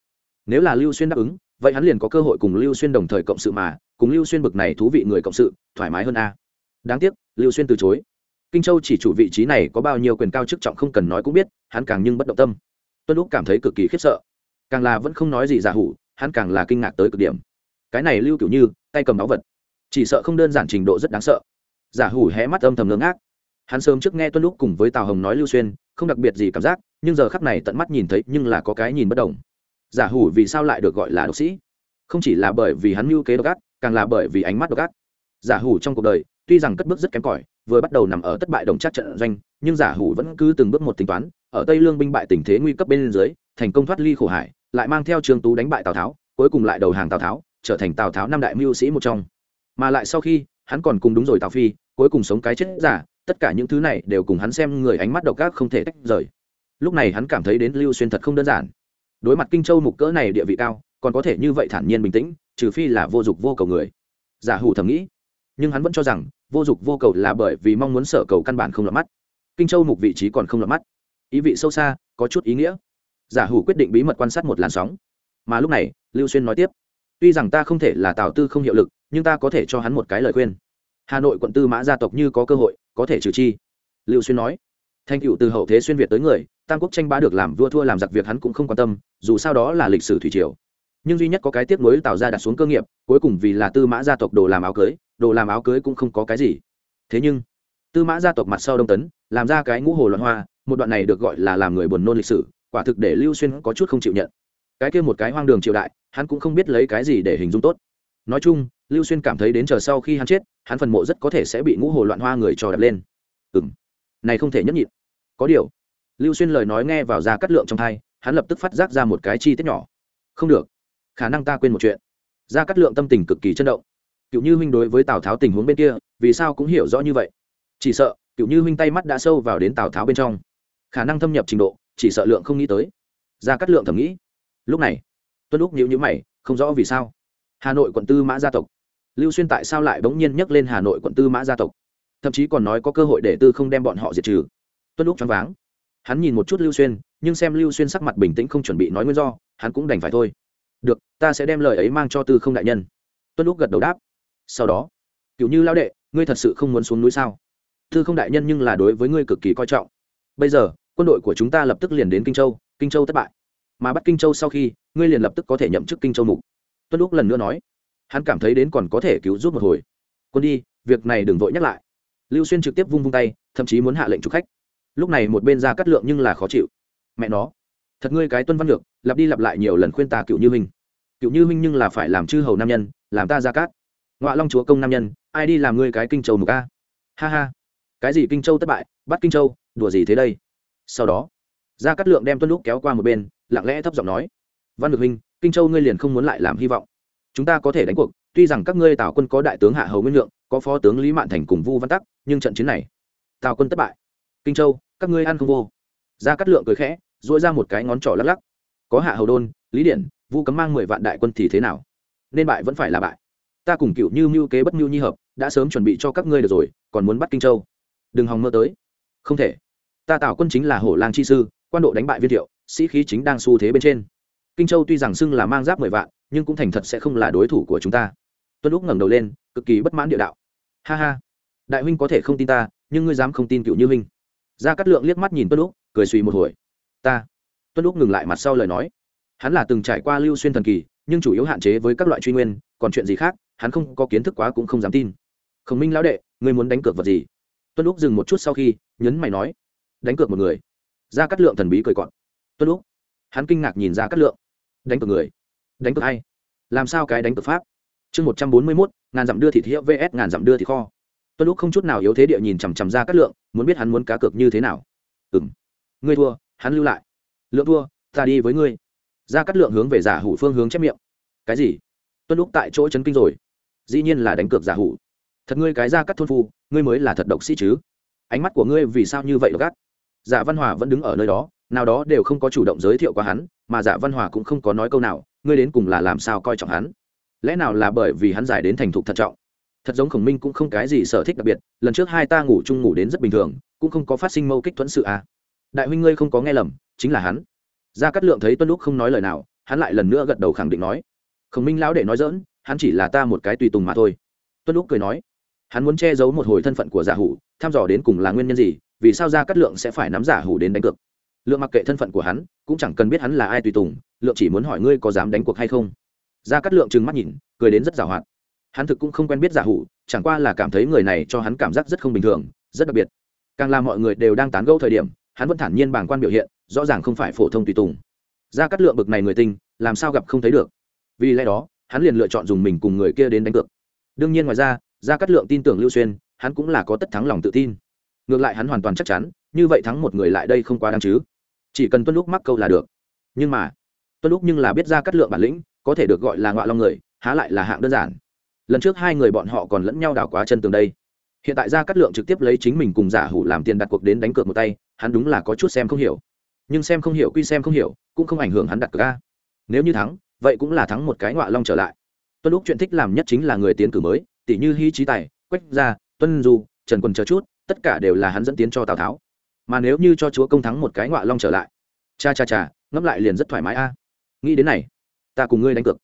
Nếu là lưu xuyên đáp ứng, vậy hắn liền có cơ hội cùng lưu xuyên đồng thời cộng sự mà, cùng lưu xuyên bực này thú vị người cộng sự, thoải mái hơn a đáng tiếc, lưu xuyên từ chối. Kinh châu chỉ chủ vị trí này có bao nhiêu quyền cao chức trọng không cần nói cũng biết, hắn càng nhưng bất động tâm. Tuân lúc cảm thấy cực kỳ khiếp sợ. Càng là vẫn không nói gì giả hủ, hắn càng là kinh ngạc tới cực điểm. Cái này lưu kiểu như, tay cầm áo vật. Chỉ sợ không đơn giản trình độ rất đáng sợ. Giả hủ hé mắt âm thầm ngưỡng ác hắn sớm trước nghe tuân lúc cùng với tào hồng nói lưu xuyên, không đặc biệt gì cảm giác, nhưng giờ khắp này tận mắt nhìn thấy nhưng là có cái nhìn bất đồng giả hủ vì sao lại được gọi là độc sĩ? Không chỉ là bởi vì hắn mưu kế độc ác, càng là bởi vì ánh mắt độc ác. Giả hủ trong cuộc đời tuy rằng cất bước rất kém cỏi, vừa bắt đầu nằm ở thất bại đồng chắc trận doanh, nhưng giả hủ vẫn cứ từng bước một tính toán, ở tây lương binh bại tình thế nguy cấp bên dưới, thành công thoát ly khổ hải, lại mang theo trương tú đánh bại tào tháo, cuối cùng lại đầu hàng tào tháo, trở thành tào tháo năm đại mưu sĩ một trong. Mà lại sau khi, hắn còn cùng đúng rồi tào phi, cuối cùng sống cái chết giả, tất cả những thứ này đều cùng hắn xem người ánh mắt độc ác không thể tách rời. Lúc này hắn cảm thấy đến lưu xuyên thật không đơn giản. Đối mặt kinh châu mục cỡ này địa vị cao, còn có thể như vậy thản nhiên bình tĩnh, trừ phi là vô dụng vô cầu người. Giả hủ thầm nghĩ, nhưng hắn vẫn cho rằng vô dục vô cầu là bởi vì mong muốn sở cầu căn bản không lọt mắt. Kinh châu mục vị trí còn không lọt mắt. Ý vị sâu xa, có chút ý nghĩa. Giả hủ quyết định bí mật quan sát một làn sóng. Mà lúc này, lưu xuyên nói tiếp. Tuy rằng ta không thể là tào tư không hiệu lực, nhưng ta có thể cho hắn một cái lời khuyên. Hà nội quận tư mã gia tộc như có cơ hội, có thể trừ chi. Lưu xuyên nói. Thanh cựu từ hậu thế xuyên việt tới người, tam quốc tranh bá được làm vua thua làm giặc việc hắn cũng không quan tâm, dù sao đó là lịch sử thủy triều. Nhưng duy nhất có cái tiếp nối tạo ra đặt xuống cơ nghiệp, cuối cùng vì là tư mã gia tộc đồ làm áo cưới đồ làm áo cưới cũng không có cái gì. Thế nhưng, tư mã gia tộc mặt sau đông tấn, làm ra cái ngũ hồ loạn hoa, một đoạn này được gọi là làm người buồn nôn lịch sử, quả thực để lưu xuyên có chút không chịu nhận. Cái kia một cái hoang đường triều đại, hắn cũng không biết lấy cái gì để hình dung tốt. Nói chung, lưu xuyên cảm thấy đến chờ sau khi hắn chết, hắn phần mộ rất có thể sẽ bị ngũ hồ loạn hoa người trò đập lên. Ừ m này không thể nhất nhịn. Có điều, lưu xuyên lời nói nghe vào ra cắt lượng trong thai, hắn lập tức phát giác ra một cái chi tiết nhỏ. Không được, khả năng ta quên một chuyện. Ra cắt lượng tâm tình cực kỳ chấn động cựu như huynh đối với tào tháo tình huống bên kia, vì sao cũng hiểu rõ như vậy? Chỉ sợ, cựu như huynh tay mắt đã sâu vào đến tào tháo bên trong. Khả năng thâm nhập trình độ, chỉ sợ lượng không nghĩ tới. Ra cắt lượng thầm nghĩ. Lúc này, tuân lúc nhữ nhữ mày, không rõ vì sao. Hà nội quận tư mã gia tộc. Lưu xuyên tại sao lại bỗng nhiên nhắc lên hà nội quận tư mã gia tộc? Thậm chí còn nói có cơ hội để tư không đem bọn họ diệt trừ. Tuân lúc choáng váng. Hắn nhìn một chút lưu xuyên, nhưng xem lưu xuyên sắc mặt bình tĩnh không chuẩn bị nói nguyên do, hắn cũng đành phải thôi. Được, ta sẽ đem lời ấy mang cho tư không đại nhân. Tuân lúc gật đầu đáp sau đó cựu như lao đệ, ngươi thật sự không muốn xuống núi sao? Thư không đại nhân nhưng là đối với ngươi cực kỳ coi trọng. Bây giờ, quân đội của chúng ta lập tức liền đến kinh châu kinh châu thất bại. Mà bắt kinh châu sau khi, ngươi liền lập tức có thể nhậm chức kinh châu mục. Tuân lúc lần nữa nói. Hắn cảm thấy đến còn có thể cứu giúp một hồi. Quân đi, việc này đừng vội nhắc lại. Lưu xuyên trực tiếp vung vung tay, thậm chí muốn hạ lệnh chụp khách. Lúc này một bên ra cắt lượng nhưng là khó chịu. Mẹ nó, thật ngươi cái tuân văn lược, lặp đi lặp lại nhiều lần khuyên ta cựu như huynh. Cựu như huynh nhưng là phải làm chư hầu nam nhân, làm ta ra cát ngoại long chúa công nam nhân, ai đi làm ngươi cái kinh châu mục a? Ha ha. Cái gì kinh châu thất bại, bắt kinh châu, đùa gì thế đây? Sau đó ra cắt lượng đem tuân lúc kéo qua một bên, lặng lẽ thấp giọng nói, văn được huynh, kinh châu ngươi liền không muốn lại làm hy vọng. Chúng ta có thể đánh cuộc, tuy rằng các ngươi tào quân có đại tướng hạ hầu nguyên lượng, có phó tướng lý mạn thành cùng vu văn tắc, nhưng trận chiến này, tào quân thất bại. Kinh châu, các ngươi ăn không vô. Ra cắt lượng cười khẽ dỗi ra một cái ngón trỏ lắc lắc. Có hạ hầu đôn, lý điển, vu cấm mang mười vạn đại quân thì thế nào? Nên bại vẫn phải là bại ta cùng cựu như mưu kế bất mưu nhi hợp, đã sớm chuẩn bị cho các ngươi được rồi, còn muốn bắt kinh châu. Đừng hòng mơ tới. Không thể. Ta tạo quân chính là hổ lang chi sư, quan độ đánh bại viên thiệu, sĩ khí chính đang xu thế bên trên. Kinh châu tuy rằng xưng là mang giáp mười vạn, nhưng cũng thành thật sẽ không là đối thủ của chúng ta. Tuân lúc ngẩng đầu lên, cực kỳ bất mãn địa đạo. Ha ha. Đại huynh có thể không tin ta, nhưng ngươi dám không tin cựu như huynh. Ra cắt lượng liếc mắt nhìn tuân lúc cười suy một hồi. Ta. Tuân lúc ngừng lại mặt sau lời nói. Hắn là từng trải qua lưu xuyên thần kỳ, nhưng chủ yếu hạn chế với các loại truy nguyên, còn chuyện gì khác hắn không có kiến thức quá cũng không dám tin. Khổng minh lão đệ, ngươi muốn đánh cược vật gì? Tuân lúc dừng một chút sau khi, nhấn mày nói. Đánh cược một người. Ra cắt lượng thần bí cười cọn tuân lúc hắn kinh ngạc nhìn ra cắt lượng. Đánh cược người. Đánh cược hay làm sao cái đánh cược pháp? Chương một trăm bốn mươi mốt, ngàn dặm đưa thịt hiệu vs ngàn dặm đưa thịt kho. Tuân lúc không chút nào yếu thế địa nhìn chằm chằm ra cắt lượng, muốn biết hắn muốn cá cược như thế nào. Ừ m ngươi thua, hắn lưu lại. Lượng thua, ta đi với ngươi. Ra cắt lượng hướng về giả hủ phương hướng chép miệng. Cái gì? Tuân lúc tại chỗ chấn kinh rồi dĩ nhiên là đánh cược giả hủ. Thật ngươi cái ra cắt thôn phu, ngươi mới là thật độc sĩ chứ. Ánh mắt của ngươi vì sao như vậy gắt giả dạ văn hòa vẫn đứng ở nơi đó, nào đó đều không có chủ động giới thiệu qua hắn, mà giả văn hòa cũng không có nói câu nào, ngươi đến cùng là làm sao coi trọng hắn? Lẽ nào là bởi vì hắn giải đến thành thục thận trọng? Thật giống khổng minh cũng không cái gì sở thích đặc biệt, lần trước hai ta ngủ chung ngủ đến rất bình thường, cũng không có phát sinh mâu kích thuẫn sự à. đại huynh ngươi không có nghe lầm, chính là hắn. Gia cát lượng thấy tuân lúc không nói lời nào, hắn lại lần nữa gật đầu khẳng định nói. Khổng minh lão để nói dỡn hắn chỉ là ta một cái tùy tùng mà thôi. Tuân lúc cười nói, hắn muốn che giấu một hồi thân phận của giả hủ, thăm dò đến cùng là nguyên nhân gì, vì sao gia cát lượng sẽ phải nắm giả hủ đến đánh cược. Lượng mặc kệ thân phận của hắn, cũng chẳng cần biết hắn là ai tùy tùng, lượng chỉ muốn hỏi ngươi có dám đánh cuộc hay không. Gia cát lượng trừng mắt nhìn, cười đến rất giàu hoạt. Hắn thực cũng không quen biết giả hủ, chẳng qua là cảm thấy người này cho hắn cảm giác rất không bình thường, rất đặc biệt. Càng làm mọi người đều đang tán gẫu thời điểm, hắn vẫn thản nhiên bảng quan biểu hiện, rõ ràng không phải phổ thông tùy tùng. Gia cát lượng bực này người tinh, làm sao gặp không thấy được. Vì lẽ đó hắn liền lựa chọn dùng mình cùng người kia đến đánh cược. Đương nhiên ngoài ra, gia cát lượng tin tưởng lưu xuyên, hắn cũng là có tất thắng lòng tự tin. Ngược lại hắn hoàn toàn chắc chắn, như vậy thắng một người lại đây không quá đáng chứ. Chỉ cần tuân lúc mắc câu là được. Nhưng mà, tuân lúc nhưng là biết ra cắt lượng bản lĩnh, có thể được gọi là ngọa long người, há lại là hạng đơn giản. Lần trước hai người bọn họ còn lẫn nhau đảo quá chân tường đây. Hiện tại ra cắt lượng trực tiếp lấy chính mình cùng giả hủ làm tiền đặt cuộc đến đánh cược một tay, hắn đúng là có chút xem không hiểu. Nhưng xem không hiểu quy xem không hiểu, cũng không ảnh hưởng hắn đặt cược a. Nếu như thắng vậy cũng là thắng một cái ngọa long trở lại. Tuân lúc chuyện thích làm nhất chính là người tiến cử mới tỷ như hy trí tài, quách gia, tuân du, trần quân chờ chút, tất cả đều là hắn dẫn tiến cho tào tháo. Mà nếu như cho chúa công thắng một cái ngọa long trở lại, cha cha cha, ngẫm lại liền rất thoải mái a. Nghĩ đến này, ta cùng ngươi đánh cược.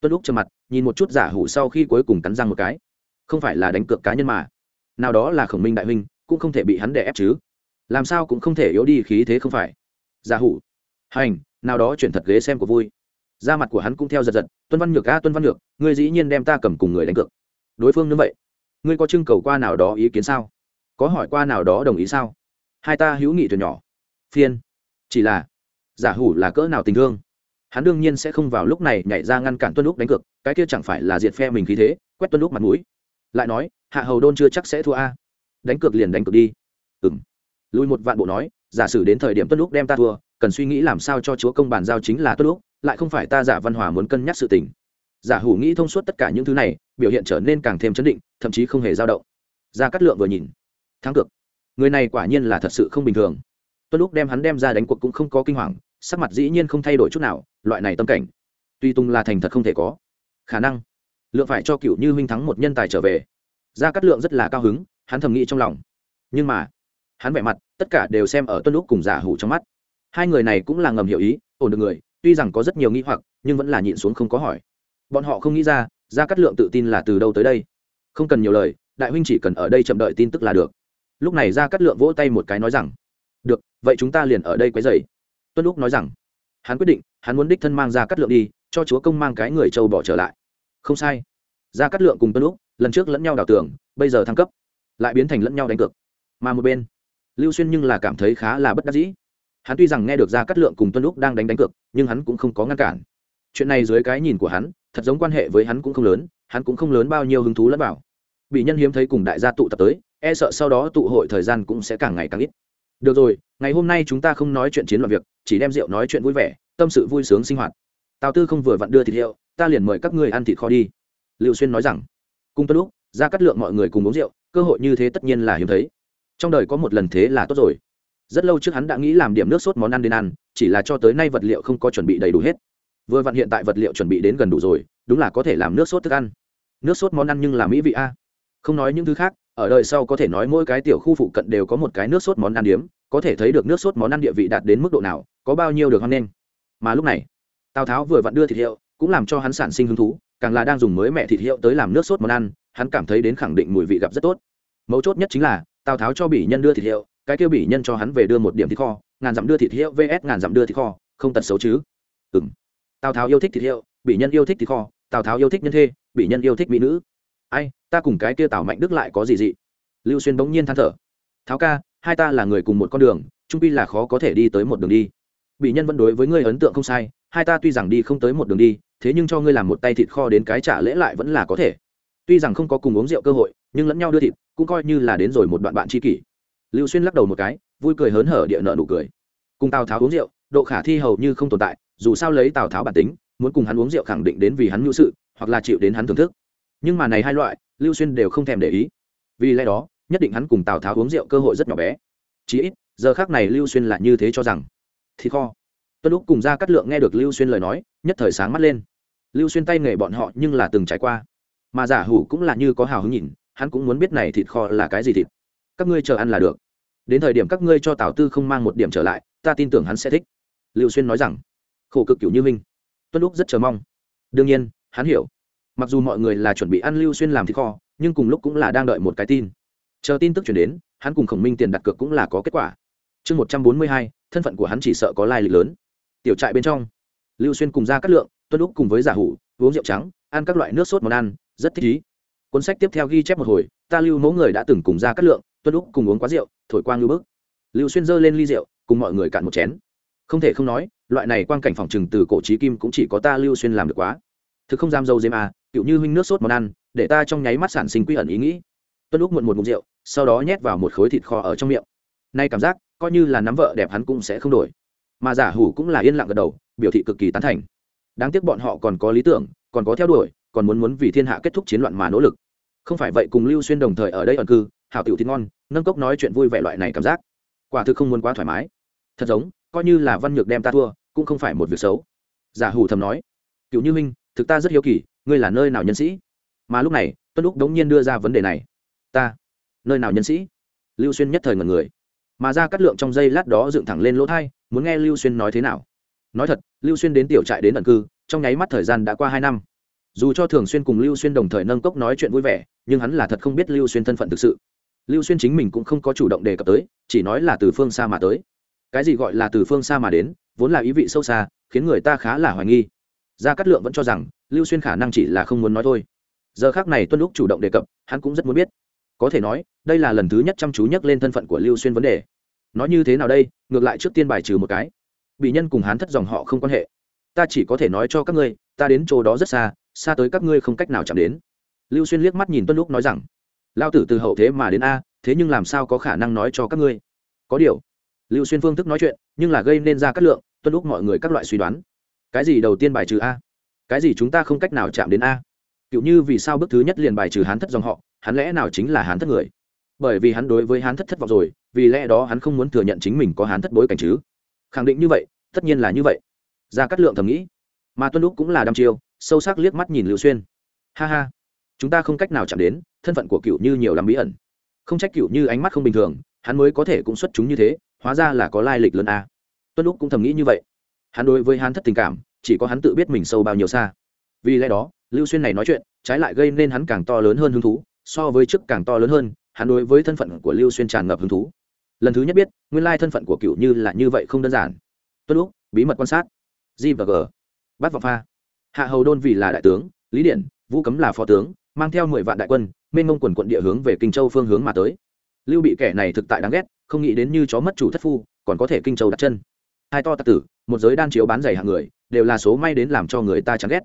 Tuân lúc trầm mặt, nhìn một chút giả hủ sau khi cuối cùng cắn răng một cái. Không phải là đánh cược cá nhân mà. Nào đó là khổng minh đại huynh, cũng không thể bị hắn đè ép chứ. Làm sao cũng không thể yếu đi khí thế không phải. Giả hủ. Hành, nào đó chuyển thật ghế xem của vui da mặt của hắn cũng theo giật giật, tuân văn nhược a, tuân văn nhược, ngươi dĩ nhiên đem ta cầm cùng người đánh cược. Đối phương như vậy. Ngươi có trưng cầu qua nào đó ý kiến sao? Có hỏi qua nào đó đồng ý sao? Hai ta hữu nghị từ nhỏ. Phiên. Chỉ là, giả hủ là cỡ nào tình thương? Hắn đương nhiên sẽ không vào lúc này nhảy ra ngăn cản tuân lúc đánh cược, cái kia chẳng phải là diệt phe mình khí thế, quét tuân lúc mặt mũi. Lại nói, hạ hầu đôn chưa chắc sẽ thua a. Đánh cược liền đánh cược đi. Ừng lùi một vạn bộ nói, giả sử đến thời điểm tuân lúc đem ta thua, cần suy nghĩ làm sao cho chúa công bàn giao chính là tuân lúc lại không phải ta giả văn hòa muốn cân nhắc sự tình. Giả hủ nghĩ thông suốt tất cả những thứ này, biểu hiện trở nên càng thêm chấn định, thậm chí không hề dao động. Ra cắt lượng vừa nhìn, thắng cược. Người này quả nhiên là thật sự không bình thường. Tuân lúc đem hắn đem ra đánh cuộc cũng không có kinh hoàng, sắc mặt dĩ nhiên không thay đổi chút nào, loại này tâm cảnh. Tuy tung là thành thật không thể có. Khả năng, lượng phải cho cựu như huynh thắng một nhân tài trở về. Ra cắt lượng rất là cao hứng, hắn thầm nghĩ trong lòng. Nhưng mà, hắn vẻ mặt, tất cả đều xem ở tuân lúc cùng giả hủ trong mắt. Hai người này cũng là ngầm hiểu ý, ổn được người tuy rằng có rất nhiều nghi hoặc nhưng vẫn là nhịn xuống không có hỏi. Bọn họ không nghĩ ra ra cắt lượng tự tin là từ đâu tới đây. Không cần nhiều lời đại huynh chỉ cần ở đây chậm đợi tin tức là được. Lúc này ra cắt lượng vỗ tay một cái nói rằng được vậy chúng ta liền ở đây quấy dày tuân lúc nói rằng hắn quyết định hắn muốn đích thân mang ra cắt lượng đi cho chúa công mang cái người châu bỏ trở lại. Không sai. Ra cắt lượng cùng tuân lúc lần trước lẫn nhau đào tưởng, bây giờ thăng cấp lại biến thành lẫn nhau đánh cược. Mà một bên lưu xuyên nhưng là cảm thấy khá là bất đắc dĩ hắn tuy rằng nghe được ra cát lượng cùng tuân lúc đang đánh đánh cược, nhưng hắn cũng không có ngăn cản. Chuyện này dưới cái nhìn của hắn, thật giống quan hệ với hắn cũng không lớn, hắn cũng không lớn bao nhiêu hứng thú lẫn vào. Bị nhân hiếm thấy cùng đại gia tụ tập tới e sợ sau đó tụ hội thời gian cũng sẽ càng ngày càng ít. Được rồi, ngày hôm nay chúng ta không nói chuyện chiến loạn việc, chỉ đem rượu nói chuyện vui vẻ, tâm sự vui sướng sinh hoạt. Tào tư không vừa vặn đưa thịt hiệu ta liền mời các ngươi ăn thịt kho đi. Liệu xuyên nói rằng cung tuân lúc ra cắt lượng mọi người cùng uống rượu, cơ hội như thế tất nhiên là hiếm thấy. Trong đời có một lần thế là tốt rồi rất lâu trước hắn đã nghĩ làm điểm nước sốt món ăn đến ăn, chỉ là cho tới nay vật liệu không có chuẩn bị đầy đủ hết. Vừa vặn hiện tại vật liệu chuẩn bị đến gần đủ rồi, đúng là có thể làm nước sốt thức ăn. Nước sốt món ăn nhưng là mỹ vị a. Không nói những thứ khác, ở đời sau có thể nói mỗi cái tiểu khu phụ cận đều có một cái nước sốt món ăn điếm, có thể thấy được nước sốt món ăn địa vị đạt đến mức độ nào, có bao nhiêu được hoan nghênh. Mà lúc này, tào tháo vừa vặn đưa thịt hiệu, cũng làm cho hắn sản sinh hứng thú, càng là đang dùng mới mẹ thịt hiệu tới làm nước sốt món ăn, hắn cảm thấy đến khẳng định mùi vị gặp rất tốt. Mấu chốt nhất chính là, tào tháo cho bỉ nhân đưa thịt hiệu cái kia bị nhân cho hắn về đưa một điểm thịt kho, ngàn dặm đưa thịt hiệu, vs ngàn dặm đưa thịt kho, không tật xấu chứ? Ừng tào tháo yêu thích thịt hiệu bị nhân yêu thích thịt kho, tào tháo yêu thích nhân thê bị nhân yêu thích mỹ nữ. Ai, ta cùng cái kia tào mạnh đức lại có gì dị? Lưu xuyên bỗng nhiên than thở. Tháo ca, hai ta là người cùng một con đường, trung pi là khó có thể đi tới một đường đi. Bị nhân vẫn đối với ngươi ấn tượng không sai, hai ta tuy rằng đi không tới một đường đi, thế nhưng cho ngươi làm một tay thịt kho đến cái trả lễ lại vẫn là có thể. Tuy rằng không có cùng uống rượu cơ hội, nhưng lẫn nhau đưa thịt, cũng coi như là đến rồi một đoạn bạn tri kỷ lưu xuyên lắc đầu một cái, vui cười hớn hở địa nợ nụ cười. Cùng tào tháo uống rượu, độ khả thi hầu như không tồn tại, dù sao lấy tào tháo bản tính, muốn cùng hắn uống rượu khẳng định đến vì hắn nhu sự, hoặc là chịu đến hắn thưởng thức. Nhưng mà này hai loại, lưu xuyên đều không thèm để ý. Vì lẽ đó, nhất định hắn cùng tào tháo uống rượu cơ hội rất nhỏ bé. Chí ít, giờ khác này lưu xuyên lại như thế cho rằng thịt kho. Tuân lúc cùng ra cắt lượng nghe được lưu xuyên lời nói, nhất thời sáng mắt lên. Lưu xuyên tay nghề bọn họ nhưng là từng trải qua. Mà giả hủ cũng là như có hào hứng nhìn, hắn cũng muốn biết này thịt kho là cái gì thịt. Các ngươi chờ ăn là được đến thời điểm các ngươi cho tào tư không mang một điểm trở lại, ta tin tưởng hắn sẽ thích. Lưu xuyên nói rằng, khổ cực kiểu như minh tuân lúc rất chờ mong. Đương nhiên, hắn hiểu. Mặc dù mọi người là chuẩn bị ăn lưu xuyên làm thịt kho, nhưng cùng lúc cũng là đang đợi một cái tin. Chờ tin tức chuyển đến, hắn cùng khổng minh tiền đặt cược cũng là có kết quả. Chương một trăm bốn mươi hai, thân phận của hắn chỉ sợ có lai lịch lớn. Tiểu trại bên trong, lưu xuyên cùng ra cắt lượng, tuân lúc cùng với giả hủ, uống rượu trắng, ăn các loại nước sốt món ăn, rất thích ý. Cuốn sách tiếp theo ghi chép một hồi, ta lưu mẫu người đã từng cùng ra cắt lượng tuân lúc cùng uống quá rượu, thổi quang lưu bức. Lưu xuyên giơ lên ly rượu, cùng mọi người cạn một chén. Không thể không nói, loại này quan cảnh phòng trừng từ cổ trí kim cũng chỉ có ta lưu xuyên làm được quá. Thực không dám dâu dếm à cựu như huynh nước sốt món ăn, để ta trong nháy mắt sản sinh quy ẩn ý nghĩ. Tuân lúc muộn một mục rượu, sau đó nhét vào một khối thịt kho ở trong miệng. Nay cảm giác, coi như là nắm vợ đẹp hắn cũng sẽ không đổi. Mà giả hủ cũng là yên lặng gật đầu, biểu thị cực kỳ tán thành. Đáng tiếc bọn họ còn có lý tưởng, còn có theo đuổi, còn muốn muốn vì thiên hạ kết thúc chiến loạn mà nỗ lực. Không phải vậy cùng lưu xuyên đồng thời ở đây ẩn cư hảo tiểu thịt ngon, nâng cốc nói chuyện vui vẻ loại này cảm giác. Quả thực không muốn quá thoải mái. Thật giống, coi như là văn nhược đem ta thua, cũng không phải một việc xấu. Giả hủ thầm nói cựu như minh, thực ta rất hiếu kỳ, ngươi là nơi nào nhân sĩ? Mà lúc này, tuân lúc đống nhiên đưa ra vấn đề này. Ta? Nơi nào nhân sĩ? Lưu xuyên nhất thời ngần người. Mà ra cắt lượng trong giây lát đó dựng thẳng lên lỗ thai, muốn nghe lưu xuyên nói thế nào. Nói thật, lưu xuyên đến tiểu trại đến ẩn cư, trong nháy mắt thời gian đã qua hai năm. Dù cho thường xuyên cùng lưu xuyên đồng thời nâng cốc nói chuyện vui vẻ, nhưng hắn là thật không biết lưu xuyên thân phận thực sự lưu xuyên chính mình cũng không có chủ động đề cập tới, chỉ nói là từ phương xa mà tới. Cái gì gọi là từ phương xa mà đến, vốn là ý vị sâu xa, khiến người ta khá là hoài nghi. Gia cát lượng vẫn cho rằng, lưu xuyên khả năng chỉ là không muốn nói thôi. Giờ khác này tuân lúc chủ động đề cập, hắn cũng rất muốn biết. Có thể nói, đây là lần thứ nhất chăm chú nhắc lên thân phận của lưu xuyên vấn đề. Nói như thế nào đây, ngược lại trước tiên bài trừ một cái. Bị nhân cùng hắn thất dòng họ không quan hệ. Ta chỉ có thể nói cho các ngươi, ta đến chỗ đó rất xa xa tới các ngươi không cách nào chạm đến. Lưu xuyên liếc mắt nhìn tuân lúc nói rằng lao tử từ hậu thế mà đến a, thế nhưng làm sao có khả năng nói cho các ngươi? Có điều, lưu xuyên phương thức nói chuyện, nhưng là gây nên ra cắt lượng, tuân lúc mọi người các loại suy đoán. Cái gì đầu tiên bài trừ a? Cái gì chúng ta không cách nào chạm đến a? Cựu như vì sao bước thứ nhất liền bài trừ hán thất dòng họ, hắn lẽ nào chính là hán thất người? Bởi vì hắn đối với hán thất thất vọng rồi, vì lẽ đó hắn không muốn thừa nhận chính mình có hán thất bối cảnh chứ. Khẳng định như vậy, tất nhiên là như vậy. Ra cắt lượng thầm nghĩ. Mà tuân lúc cũng là đăm chiêu, sâu sắc liếc mắt nhìn lưu xuyên. Ha ha, chúng ta không cách nào chạm đến thân phận của cựu như nhiều lắm bí ẩn. Không trách cựu như ánh mắt không bình thường, hắn mới có thể cũng xuất chúng như thế, hóa ra là có lai lịch lớn a. Tuân lúc cũng thầm nghĩ như vậy. Hắn đối với hắn thất tình cảm, chỉ có hắn tự biết mình sâu bao nhiêu xa. Vì lẽ đó, lưu xuyên này nói chuyện, trái lại gây nên hắn càng to lớn hơn hứng thú, so với trước càng to lớn hơn, hắn đối với thân phận của lưu xuyên tràn ngập hứng thú. Lần thứ nhất biết, nguyên lai thân phận của cựu như là như vậy không đơn giản. Tuân lúc bí mật quan sát. G và g. Bắt vào pha. Hạ hầu đôn vì là đại tướng, lý điện vũ cấm là phó tướng, mang theo mười vạn đại quân mênh mông quần quận địa hướng về kinh châu phương hướng mà tới. Lưu bị kẻ này thực tại đáng ghét, không nghĩ đến như chó mất chủ thất phu, còn có thể kinh châu đặt chân. Hai to tạc tử, một giới đan chiếu bán giày hạng người, đều là số may đến làm cho người ta chán ghét.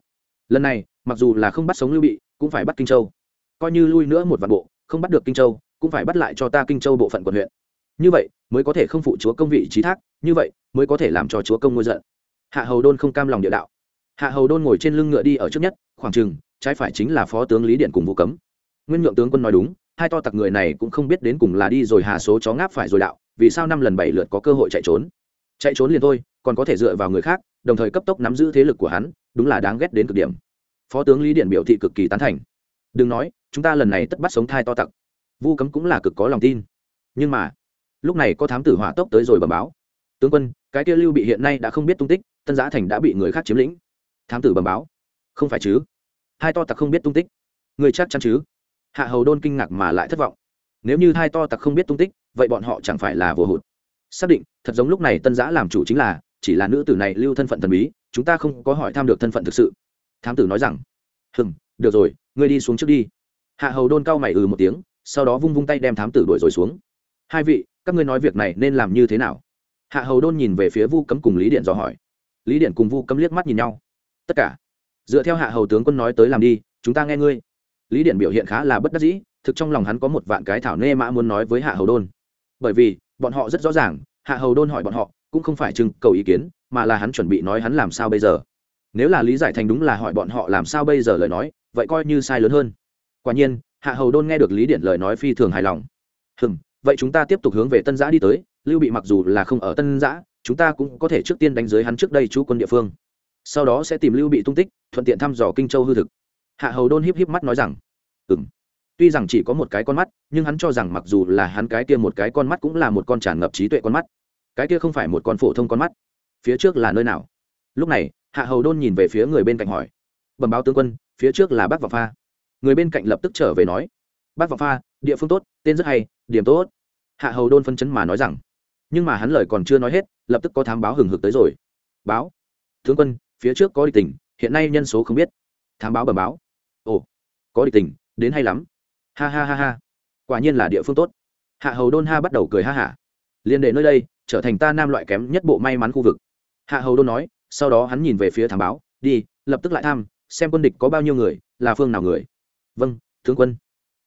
Lần này, mặc dù là không bắt sống lưu bị, cũng phải bắt kinh châu. Coi như lui nữa một vạn bộ, không bắt được kinh châu, cũng phải bắt lại cho ta kinh châu bộ phận quận huyện. Như vậy, mới có thể không phụ chúa công vị trí thác, như vậy, mới có thể làm cho chúa công ngôi giận. Hạ hầu đôn không cam lòng địa đạo. Hạ hầu đôn ngồi trên lưng ngựa đi ở trước nhất, khoảng chừng, trái phải chính là phó tướng lý điện cùng vũ cấm nguyên nhượng tướng quân nói đúng, hai to tặc người này cũng không biết đến cùng là đi rồi hà số chó ngáp phải rồi đạo, vì sao năm lần bảy lượt có cơ hội chạy trốn? Chạy trốn liền thôi, còn có thể dựa vào người khác, đồng thời cấp tốc nắm giữ thế lực của hắn, đúng là đáng ghét đến cực điểm. Phó tướng lý điện biểu thị cực kỳ tán thành. Đừng nói, chúng ta lần này tất bắt sống thai to tặc. Vu cấm cũng là cực có lòng tin. Nhưng mà, lúc này có thám tử hỏa tốc tới rồi bẩm báo. Tướng quân, cái kia lưu bị hiện nay đã không biết tung tích, tân giã thành đã bị người khác chiếm lĩnh. Thám tử bẩm báo. Không phải chứ? Hai to tặc không biết tung tích. Người chắc chắn chứ? Hạ hầu đôn kinh ngạc mà lại thất vọng. Nếu như hai to tặc không biết tung tích, vậy bọn họ chẳng phải là vừa hụt. Xác định, thật giống lúc này tân giã làm chủ chính là, chỉ là nữ tử này lưu thân phận thần bí, chúng ta không có hỏi thăm được thân phận thực sự. Thám tử nói rằng hừng được rồi, ngươi đi xuống trước đi. Hạ hầu đôn cao mày ừ một tiếng, sau đó vung vung tay đem thám tử đuổi rồi xuống. Hai vị, các ngươi nói việc này nên làm như thế nào? Hạ hầu đôn nhìn về phía vu cấm cùng lý điện dò hỏi. Lý điện cùng vu cấm liếc mắt nhìn nhau. Tất cả, dựa theo hạ hầu tướng quân nói tới làm đi, chúng ta nghe ngươi lý điện biểu hiện khá là bất đắc dĩ, thực trong lòng hắn có một vạn cái thảo nê mã muốn nói với hạ hầu đôn. Bởi vì, bọn họ rất rõ ràng, hạ hầu đôn hỏi bọn họ, cũng không phải trưng cầu ý kiến, mà là hắn chuẩn bị nói hắn làm sao bây giờ. Nếu là lý giải thành đúng là hỏi bọn họ làm sao bây giờ lời nói, vậy coi như sai lớn hơn. Quả nhiên, hạ hầu đôn nghe được lý điện lời nói phi thường hài lòng. Hừm, vậy chúng ta tiếp tục hướng về tân giã đi tới, lưu bị mặc dù là không ở tân giã, chúng ta cũng có thể trước tiên đánh giới hắn trước đây chú quân địa phương. Sau đó sẽ tìm lưu bị tung tích, thuận tiện thăm dò kinh châu hư thực hạ hầu đôn híp híp mắt nói rằng, ừm. Tuy rằng chỉ có một cái con mắt, nhưng hắn cho rằng mặc dù là hắn cái kia một cái con mắt cũng là một con tràn ngập trí tuệ con mắt. Cái kia không phải một con phổ thông con mắt. Phía trước là nơi nào? Lúc này, hạ hầu đôn nhìn về phía người bên cạnh hỏi, bẩm báo tướng quân, phía trước là bác vọng pha. Người bên cạnh lập tức trở về nói, bác vọng pha, địa phương tốt, tên rất hay, điểm tốt. Hạ hầu đôn phân chấn mà nói rằng, nhưng mà hắn lời còn chưa nói hết, lập tức có thám báo hừng hực tới rồi. Báo, tướng quân, phía trước có địch tình hiện nay nhân số không biết. Thám báo bẩm báo ồ, có địch tình, đến hay lắm. Ha ha ha ha. Quả nhiên là địa phương tốt. Hạ hầu đôn ha bắt đầu cười ha hả. Liên đệ nơi đây, trở thành ta nam loại kém nhất bộ may mắn khu vực. Hạ hầu đôn nói, sau đó hắn nhìn về phía thám báo, đi, lập tức lại tham xem quân địch có bao nhiêu người, là phương nào người. Vâng tướng quân.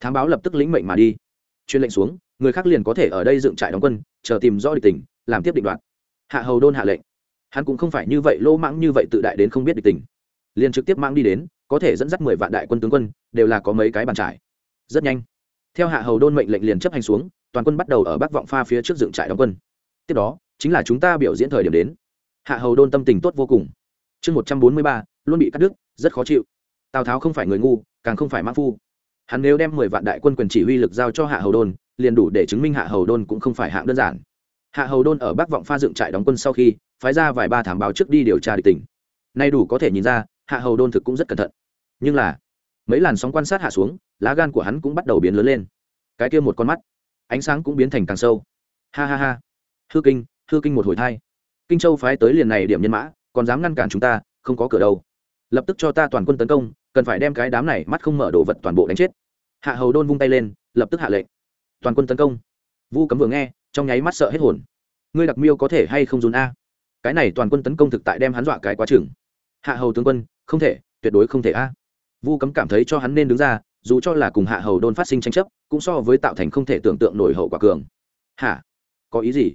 Thám báo lập tức lĩnh mệnh mà đi. Chuyên lệnh xuống, người khác liền có thể ở đây dựng trại đóng quân, chờ tìm rõ địch tình, làm tiếp định đoạt. Hạ hầu đôn hạ lệnh. Hắn cũng không phải như vậy lỗ mãng như vậy tự đại đến không biết địch tình. Liền trực tiếp mang đi đến có thể dẫn dắt mười vạn đại quân tướng quân, đều là có mấy cái bàn trải. Rất nhanh, theo hạ hầu đôn mệnh lệnh liền chấp hành xuống, toàn quân bắt đầu ở bắc vọng pha phía trước dựng trại đóng quân. Tiếp đó, chính là chúng ta biểu diễn thời điểm đến. Hạ hầu đôn tâm tình tốt vô cùng. Chương một trăm bốn mươi ba, luôn bị cắt đứt, rất khó chịu. Tào tháo không phải người ngu, càng không phải mã phu. Hắn nếu đem mười vạn đại quân quyền chỉ huy lực giao cho hạ hầu đôn, liền đủ để chứng minh hạ hầu đôn cũng không phải hạng đơn giản. Hạ hầu đôn ở bắc vọng pha dựng trại đóng quân sau khi, phái ra vài ba thảm báo trước đi điều tra địch tình. Nay đủ có thể nhìn ra, hạ hầu đôn thực cũng rất cẩn thận nhưng là, mấy làn sóng quan sát hạ xuống, lá gan của hắn cũng bắt đầu biến lớn lên. Cái kia một con mắt, ánh sáng cũng biến thành càng sâu. Ha ha ha. Hư kinh hư kinh một hồi thai. Kinh châu phái tới liền này điểm nhân mã, còn dám ngăn cản chúng ta, không có cửa đâu. Lập tức cho ta toàn quân tấn công, cần phải đem cái đám này mắt không mở đồ vật toàn bộ đánh chết. Hạ hầu đôn vung tay lên, lập tức hạ lệnh. Toàn quân tấn công. Vu cấm vừa nghe, trong nháy mắt sợ hết hồn. Ngươi đặc miêu có thể hay không dùn a? Cái này toàn quân tấn công thực tại đem hắn dọa cái quá chừng. Hạ hầu tướng quân, không thể, tuyệt đối không thể a vu cấm cảm thấy cho hắn nên đứng ra, dù cho là cùng hạ hầu đôn phát sinh tranh chấp, cũng so với tạo thành không thể tưởng tượng nổi hậu quả cường. Hả? Có ý gì?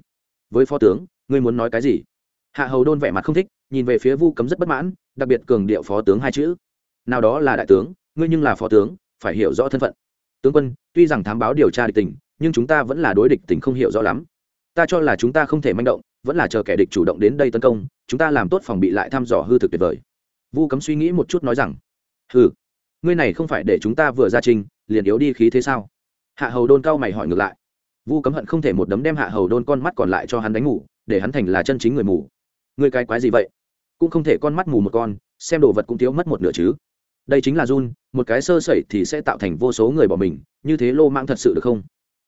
Với phó tướng, ngươi muốn nói cái gì? Hạ hầu đôn vẻ mặt không thích, nhìn về phía vu cấm rất bất mãn, đặc biệt cường điệu phó tướng hai chữ. Nào đó là đại tướng, ngươi nhưng là phó tướng, phải hiểu rõ thân phận. Tướng quân, tuy rằng thám báo điều tra địch tình, nhưng chúng ta vẫn là đối địch tình không hiểu rõ lắm. Ta cho là chúng ta không thể manh động, vẫn là chờ kẻ địch chủ động đến đây tấn công, chúng ta làm tốt phòng bị lại thăm dò hư thực tuyệt vời. Vu cấm suy nghĩ một chút nói rằng hừ, ngươi này không phải để chúng ta vừa ra trình, liền yếu đi khí thế sao? Hạ hầu đôn cao mày hỏi ngược lại. Vu cấm hận không thể một đấm đem hạ hầu đôn con mắt còn lại cho hắn đánh ngủ để hắn thành là chân chính người mù. Ngươi cái quái gì vậy? Cũng không thể con mắt mù một con, xem đồ vật cũng thiếu mất một nửa chứ. Đây chính là run, một cái sơ sẩy thì sẽ tạo thành vô số người bỏ mình, như thế lô mang thật sự được không?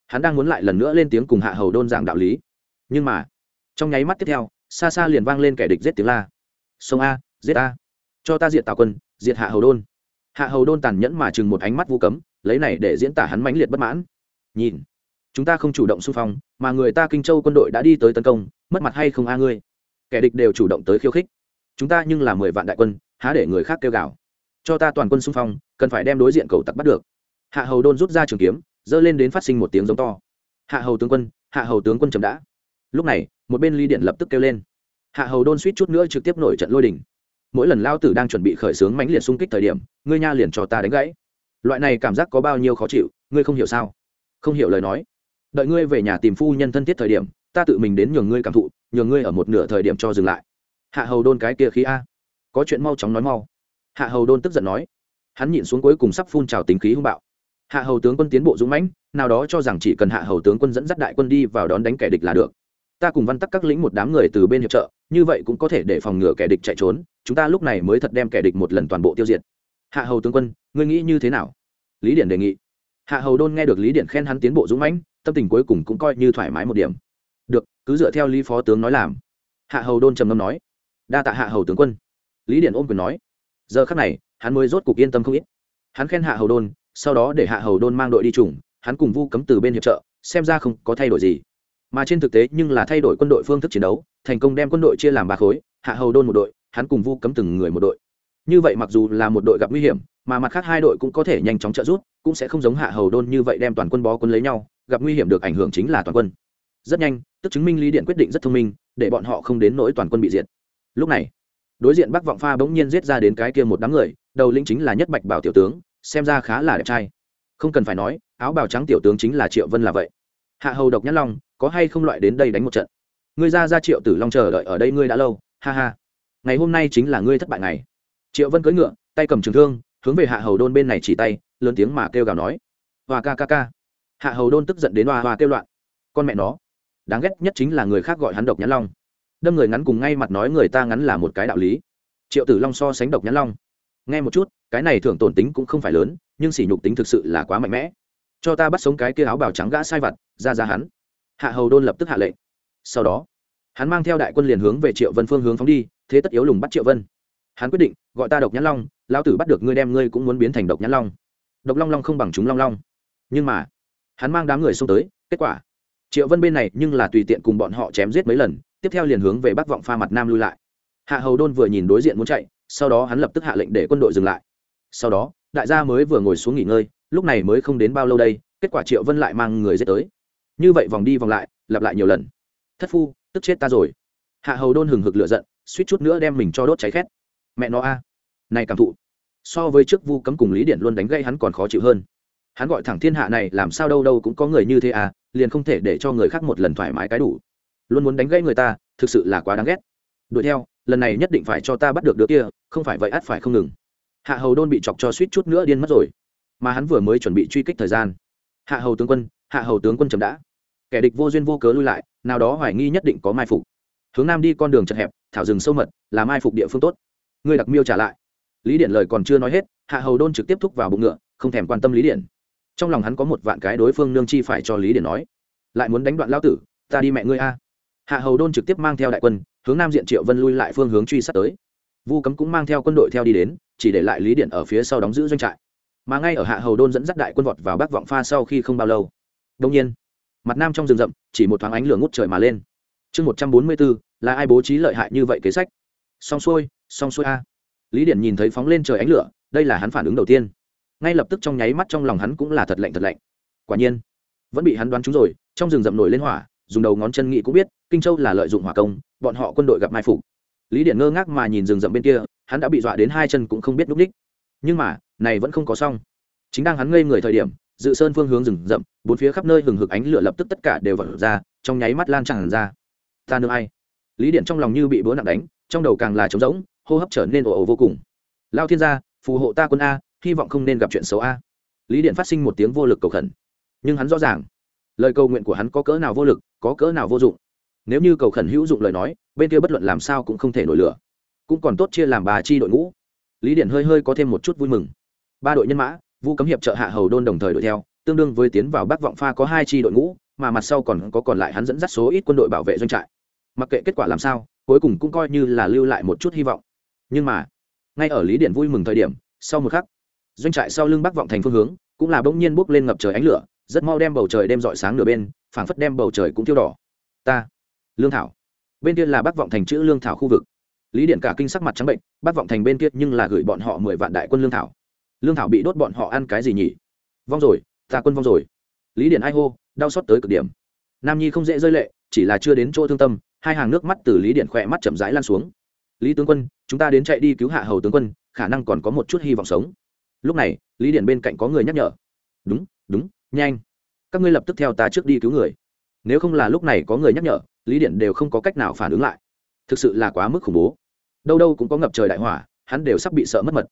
Hắn đang muốn lại lần nữa lên tiếng cùng hạ hầu đôn giảng đạo lý. Nhưng mà, trong nháy mắt tiếp theo, xa xa liền vang lên kẻ địch giết tiếng la. Sông a, giết a. Cho ta diệt tào quân diệt hạ hầu đôn. Hạ hầu đôn tàn nhẫn mà chừng một ánh mắt vu cấm, lấy này để diễn tả hắn mãnh liệt bất mãn. Nhìn, chúng ta không chủ động xung phong, mà người ta kinh châu quân đội đã đi tới tấn công, mất mặt hay không a ngươi? Kẻ địch đều chủ động tới khiêu khích. Chúng ta nhưng là mười vạn đại quân, há để người khác kêu gào. Cho ta toàn quân xung phong, cần phải đem đối diện cầu tặc bắt được. Hạ hầu đôn rút ra trường kiếm dơ lên đến phát sinh một tiếng giống to. Hạ hầu tướng quân, hạ hầu tướng quân chậm đã. Lúc này, một bên ly điện lập tức kêu lên. Hạ hầu đôn suýt chút nữa trực tiếp nổi trận lôi đình mỗi lần lao tử đang chuẩn bị khởi xướng mãnh liệt xung kích thời điểm, ngươi nha liền cho ta đánh gãy. Loại này cảm giác có bao nhiêu khó chịu, ngươi không hiểu sao? Không hiểu lời nói. Đợi ngươi về nhà tìm phu nhân thân thiết thời điểm, ta tự mình đến nhường ngươi cảm thụ, nhường ngươi ở một nửa thời điểm cho dừng lại. Hạ hầu đôn cái kia khí a. Có chuyện mau chóng nói mau. Hạ hầu đôn tức giận nói. Hắn nhịn xuống cuối cùng sắp phun trào tính khí hung bạo. Hạ hầu tướng quân tiến bộ dũng mãnh, nào đó cho rằng chỉ cần hạ hầu tướng quân dẫn dắt đại quân đi vào đón đánh kẻ địch là được ta cùng văn tắc các lĩnh một đám người từ bên hiệp trợ, như vậy cũng có thể để phòng ngừa kẻ địch chạy trốn, chúng ta lúc này mới thật đem kẻ địch một lần toàn bộ tiêu diệt. Hạ hầu tướng quân, ngươi nghĩ như thế nào? Lý điển đề nghị. Hạ hầu đôn nghe được lý điển khen hắn tiến bộ dũng mãnh, tâm tình cuối cùng cũng coi như thoải mái một điểm. Được, cứ dựa theo lý phó tướng nói làm. Hạ hầu đôn trầm ngâm nói. Đa tạ hạ hầu tướng quân. Lý điển ôm quyền nói. Giờ khắc này, hắn mới rốt cục yên tâm không ít. Hắn khen hạ hầu đôn, sau đó để hạ hầu đôn mang đội đi trùng, hắn cùng vu cấm từ bên hiệp trợ, xem ra không có thay đổi gì mà trên thực tế nhưng là thay đổi quân đội phương thức chiến đấu, thành công đem quân đội chia làm ba khối, hạ hầu đôn một đội, hắn cùng vu cấm từng người một đội. Như vậy mặc dù là một đội gặp nguy hiểm, mà mặt khác hai đội cũng có thể nhanh chóng trợ giúp, cũng sẽ không giống hạ hầu đôn như vậy đem toàn quân bó quân lấy nhau, gặp nguy hiểm được ảnh hưởng chính là toàn quân. Rất nhanh, tức chứng minh lý điện quyết định rất thông minh, để bọn họ không đến nỗi toàn quân bị diệt. Lúc này, đối diện bắc vọng pha bỗng nhiên giết ra đến cái kia một đám người, đầu lĩnh chính là nhất bạch bảo tiểu tướng, xem ra khá là đẹp trai. Không cần phải nói, áo bào trắng tiểu tướng chính là triệu vân là vậy. Hạ hầu độc nhất long có hay không loại đến đây đánh một trận? Ngươi ra ra triệu tử long chờ đợi ở đây ngươi đã lâu, ha ha. Ngày hôm nay chính là ngươi thất bại ngày. Triệu vân cưỡi ngựa, tay cầm trường thương, hướng về hạ hầu đôn bên này chỉ tay, lớn tiếng mà kêu gào nói. Hoa ca ca ca. Hạ hầu đôn tức giận đến hoa hoa kêu loạn. Con mẹ nó. Đáng ghét nhất chính là người khác gọi hắn độc nhãn long. Đâm người ngắn cùng ngay mặt nói người ta ngắn là một cái đạo lý. Triệu tử long so sánh độc nhãn long. Nghe một chút, cái này thường tổn tính cũng không phải lớn, nhưng sỉ nhục tính thực sự là quá mạnh mẽ. Cho ta bắt sống cái kia áo bào trắng gã sai vặt, ra ra hắn hạ hầu đôn lập tức hạ lệnh. Sau đó, hắn mang theo đại quân liền hướng về triệu vân phương hướng phóng đi, thế tất yếu lùng bắt triệu vân. Hắn quyết định, gọi ta độc nhãn long lao tử bắt được ngươi đem ngươi cũng muốn biến thành độc nhãn long. Độc long long không bằng chúng long long. Nhưng mà, hắn mang đám người xông tới, kết quả, triệu vân bên này nhưng là tùy tiện cùng bọn họ chém giết mấy lần, tiếp theo liền hướng về bắc vọng pha mặt nam lui lại. Hạ hầu đôn vừa nhìn đối diện muốn chạy, sau đó hắn lập tức hạ lệnh để quân đội dừng lại. Sau đó, đại gia mới vừa ngồi xuống nghỉ ngơi, lúc này mới không đến bao lâu đây, kết quả triệu vân lại mang người giết tới như vậy vòng đi vòng lại, lặp lại nhiều lần. Thất phu, tức chết ta rồi. Hạ hầu đôn hừng hực lựa giận, suýt chút nữa đem mình cho đốt cháy khét. Mẹ nó a. Này cảm thụ. So với trước vu cấm cùng lý điện luôn đánh gây hắn còn khó chịu hơn. Hắn gọi thẳng thiên hạ này làm sao đâu đâu cũng có người như thế à liền không thể để cho người khác một lần thoải mái cái đủ. Luôn muốn đánh gãy người ta, thực sự là quá đáng ghét. Đuổi theo, lần này nhất định phải cho ta bắt được đứa kia, không phải vậy ắt phải không ngừng. Hạ hầu đôn bị chọc cho suýt chút nữa điên mất rồi. Mà hắn vừa mới chuẩn bị truy kích thời gian. Hạ hầu tướng quân, hạ hầu tướng quân chấm đã kẻ địch vô duyên vô cớ lui lại, nào đó hoài nghi nhất định có mai phục. Hướng nam đi con đường chật hẹp, thảo rừng sâu mật, là mai phục địa phương tốt. Ngươi đặc miêu trả lại. Lý điện lời còn chưa nói hết, hạ hầu đôn trực tiếp thúc vào bụng ngựa, không thèm quan tâm lý điện trong lòng hắn có một vạn cái đối phương nương chi phải cho lý điện nói. Lại muốn đánh đoạn lao tử, ta đi mẹ ngươi a. Hạ hầu đôn trực tiếp mang theo đại quân, hướng nam diện triệu vân lui lại phương hướng truy sát tới. Vu cấm cũng mang theo quân đội theo đi đến, chỉ để lại lý điện ở phía sau đóng giữ doanh trại. Mà ngay ở hạ hầu đôn dẫn dắt đại quân vọt vào bắc vọng pha sau khi không bao lâu. Đông nhiên mặt nam trong rừng rậm, chỉ một thoáng ánh lửa ngút trời mà lên. Chương một trăm bốn mươi bốn, là ai bố trí lợi hại như vậy kế sách? Xong xuôi xong xuôi a. Lý điện nhìn thấy phóng lên trời ánh lửa, đây là hắn phản ứng đầu tiên. Ngay lập tức trong nháy mắt trong lòng hắn cũng là thật lạnh thật lạnh. Quả nhiên, vẫn bị hắn đoán trúng rồi, trong rừng rậm nổi lên hỏa, dùng đầu ngón chân nghị cũng biết, kinh châu là lợi dụng hỏa công, bọn họ quân đội gặp mai phục. Lý điện ngơ ngác mà nhìn rừng rậm bên kia, hắn đã bị dọa đến hai chân cũng không biết núp ních. Nhưng mà, này vẫn không có xong. Chính đang hắn ngây người thời điểm dự sơn phương hướng rừng rậm, bốn phía khắp nơi hừng hực ánh lửa lập tức tất cả đều vật ra, trong nháy mắt lan tràn ra. Ta nương ai? Lý điện trong lòng như bị búa nặng đánh, trong đầu càng là trống rỗng, hô hấp trở nên ồ ồ vô cùng. Lao thiên gia, phù hộ ta quân a, hy vọng không nên gặp chuyện xấu a. Lý điện phát sinh một tiếng vô lực cầu khẩn. Nhưng hắn rõ ràng, lời cầu nguyện của hắn có cỡ nào vô lực, có cỡ nào vô dụng. Nếu như cầu khẩn hữu dụng lời nói, bên kia bất luận làm sao cũng không thể nổi lửa. Cũng còn tốt chia làm ba chi đội ngũ. Lý điện hơi hơi có thêm một chút vui mừng. Ba đội nhân mã vu cấm hiệp trợ hạ hầu đôn đồng thời đuổi theo, tương đương với tiến vào bắc vọng pha có hai chi đội ngũ, mà mặt sau còn có còn lại hắn dẫn dắt số ít quân đội bảo vệ doanh trại. Mặc kệ kết quả làm sao, cuối cùng cũng coi như là lưu lại một chút hy vọng. Nhưng mà, ngay ở lý điện vui mừng thời điểm, sau một khắc, doanh trại sau lưng bắc vọng thành phương hướng, cũng là bỗng nhiên bốc lên ngập trời ánh lửa, rất mau đem bầu trời đem rọi sáng nửa bên, phảng phất đem bầu trời cũng tiêu đỏ. Ta, lương thảo. Bên kia là bắc vọng thành chữ lương thảo khu vực. Lý điện cả kinh sắc mặt trắng bệnh, bắc vọng thành bên kia nhưng là gửi bọn họ mười vạn đại quân lương thảo lương thảo bị đốt bọn họ ăn cái gì nhỉ? Vong rồi, ta quân vong rồi. Lý điện ai hô, đau xót tới cực điểm. Nam nhi không dễ rơi lệ, chỉ là chưa đến chỗ thương tâm, hai hàng nước mắt từ lý điện khỏe mắt chậm rãi lan xuống. Lý tướng quân, chúng ta đến chạy đi cứu hạ hầu tướng quân, khả năng còn có một chút hy vọng sống. Lúc này, lý điện bên cạnh có người nhắc nhở. Đúng đúng, nhanh. Các ngươi lập tức theo ta trước đi cứu người. Nếu không là lúc này có người nhắc nhở, lý điện đều không có cách nào phản ứng lại. Thực sự là quá mức khủng bố. Đâu đâu cũng có ngập trời đại hỏa, hắn đều sắp bị sợ mất mật.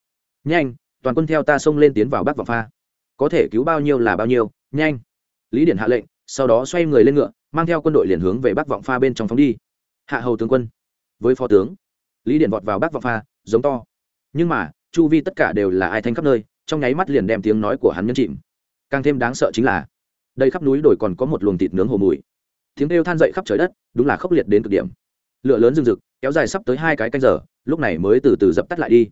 Nhanh toàn quân theo ta xông lên tiến vào bắc vọng pha. Có thể cứu bao nhiêu là bao nhiêu, nhanh. Lý điện hạ lệnh, sau đó xoay người lên ngựa, mang theo quân đội liền hướng về bắc vọng pha bên trong phóng đi. Hạ hầu tướng quân, với phó tướng, lý điện vọt vào bắc vọng pha, giống to. Nhưng mà, chu vi tất cả đều là ai thanh khắp nơi, trong nháy mắt liền đem tiếng nói của hắn nhân chìm. Càng thêm đáng sợ chính là, đây khắp núi đồi còn có một luồng thịt nướng hồ mùi. Tiếng kêu than dậy khắp trời đất, đúng là khốc liệt đến cực điểm. Lửa lớn rừng rực, kéo dài sắp tới hai cái canh giờ, lúc này mới từ từ dập tắt lại đi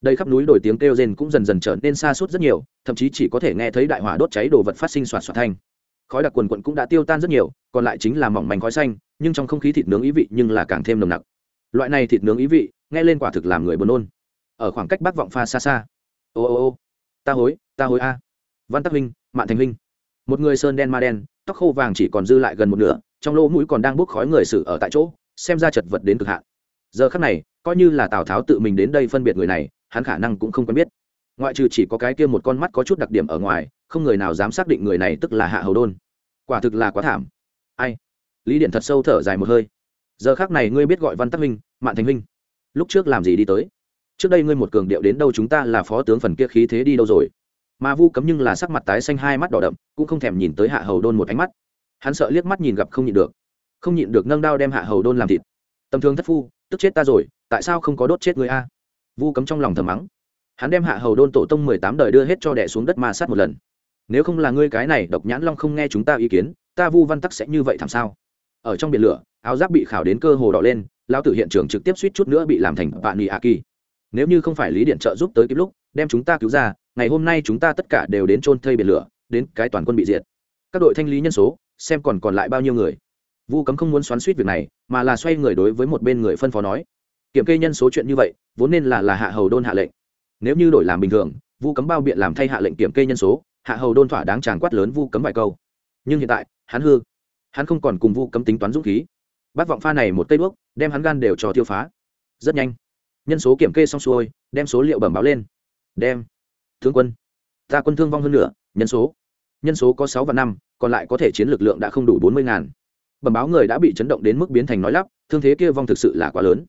đây khắp núi đổi tiếng kêu rên cũng dần dần trở nên xa suốt rất nhiều, thậm chí chỉ có thể nghe thấy đại hỏa đốt cháy đồ vật phát sinh soạt soạt thanh. Khói đặc quần quận cũng đã tiêu tan rất nhiều, còn lại chính là mỏng manh khói xanh, nhưng trong không khí thịt nướng ý vị nhưng là càng thêm nồng nặc. Loại này thịt nướng ý vị, nghe lên quả thực làm người buồn nôn. Ở khoảng cách bắc vọng pha xa xa. Ô ô ô, ta hối ta hối a. Văn tắc huynh, mạn thành huynh. Một người sơn đen ma đen, tóc khô vàng chỉ còn dư lại gần một nửa, trong lỗ mũi còn đang bốc khói người xử ở tại chỗ, xem ra chật vật đến cực hạn. Giờ khắc này, coi như là tào tháo tự mình đến đây phân biệt người này hắn khả năng cũng không quen biết. Ngoại trừ chỉ có cái kia một con mắt có chút đặc điểm ở ngoài, không người nào dám xác định người này tức là hạ hầu đôn. Quả thực là quá thảm. Ai? Lý điện thật sâu thở dài một hơi. Giờ khác này ngươi biết gọi văn tắc minh, mạn thành minh. Lúc trước làm gì đi tới? Trước đây ngươi một cường điệu đến đâu chúng ta là phó tướng phần kia khí thế đi đâu rồi? Mà vu cấm nhưng là sắc mặt tái xanh hai mắt đỏ đậm, cũng không thèm nhìn tới hạ hầu đôn một ánh mắt. Hắn sợ liếc mắt nhìn gặp không nhịn được. Không nhịn được nâng đao đem hạ hầu đôn làm thịt. Tầm thường thất phu, tức chết ta rồi, tại sao không có đốt chết người a? Vu cấm trong lòng thầm mắng. Hắn đem hạ hầu đôn tổ tông mười tám đời đưa hết cho đẻ xuống đất ma sát một lần. Nếu không là ngươi cái này độc nhãn long không nghe chúng ta ý kiến, ta vu văn tắc sẽ như vậy làm sao? Ở trong biển lửa, áo giáp bị khảo đến cơ hồ đỏ lên, lão tử hiện trường trực tiếp suýt chút nữa bị làm thành vạn nị a kỳ nếu như không phải lý điện trợ giúp tới kịp lúc, đem chúng ta cứu ra, ngày hôm nay chúng ta tất cả đều đến trôn thây biển lửa, đến cái toàn quân bị diệt. Các đội thanh lý nhân số, xem còn còn lại bao nhiêu người. Vu cấm không muốn xoắn suýt việc này, mà là xoay người đối với một bên người phân phó nói kiểm kê nhân số chuyện như vậy, vốn nên là là hạ hầu đôn hạ lệnh. Nếu như đổi làm bình thường, vu cấm bao biện làm thay hạ lệnh kiểm kê nhân số, hạ hầu đôn thỏa đáng tràng quát lớn vu cấm vài câu. Nhưng hiện tại, hắn hư. Hắn không còn cùng vu cấm tính toán dũng khí. Bắt vọng pha này một cây đuốc, đem hắn gan đều cho tiêu phá. Rất nhanh. Nhân số kiểm kê xong xuôi, đem số liệu bẩm báo lên. Đem. Thương quân. Ta quân thương vong hơn nửa, nhân số. Nhân số có sáu và năm, còn lại có thể chiến lực lượng đã không đủ bốn mươi ngàn. Bẩm báo người đã bị chấn động đến mức biến thành nói lắp, thương thế kia vong thực sự là quá lớn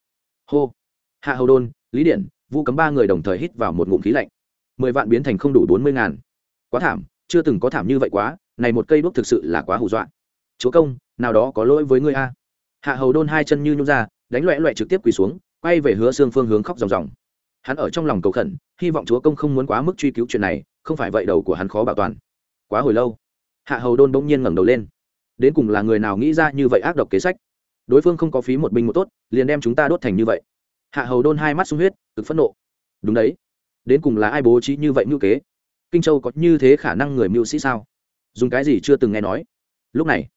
hô. Hạ hầu đôn, lý điện vu cấm ba người đồng thời hít vào một ngụm khí lạnh. Mười vạn biến thành không đủ bốn mươi ngàn. Quá thảm, chưa từng có thảm như vậy quá, này một cây đuốc thực sự là quá hù dọa. Chúa công, nào đó có lỗi với ngươi a. Hạ hầu đôn hai chân như nhung ra, đánh loẹ loẹ trực tiếp quỳ xuống, quay về hứa xương phương hướng khóc ròng ròng. Hắn ở trong lòng cầu khẩn, hy vọng chúa công không muốn quá mức truy cứu chuyện này, không phải vậy đầu của hắn khó bảo toàn. Quá hồi lâu, hạ hầu đôn bỗng nhiên ngẩng đầu lên. Đến cùng là người nào nghĩ ra như vậy ác độc kế sách? Đối phương không có phí một binh một tốt, liền đem chúng ta đốt thành như vậy. Hạ hầu đôn hai mắt sung huyết, cực phẫn nộ. Đúng đấy. Đến cùng là ai bố trí như vậy ngữ kế? Kinh châu có như thế khả năng người mưu sĩ sao? Dùng cái gì chưa từng nghe nói? Lúc này,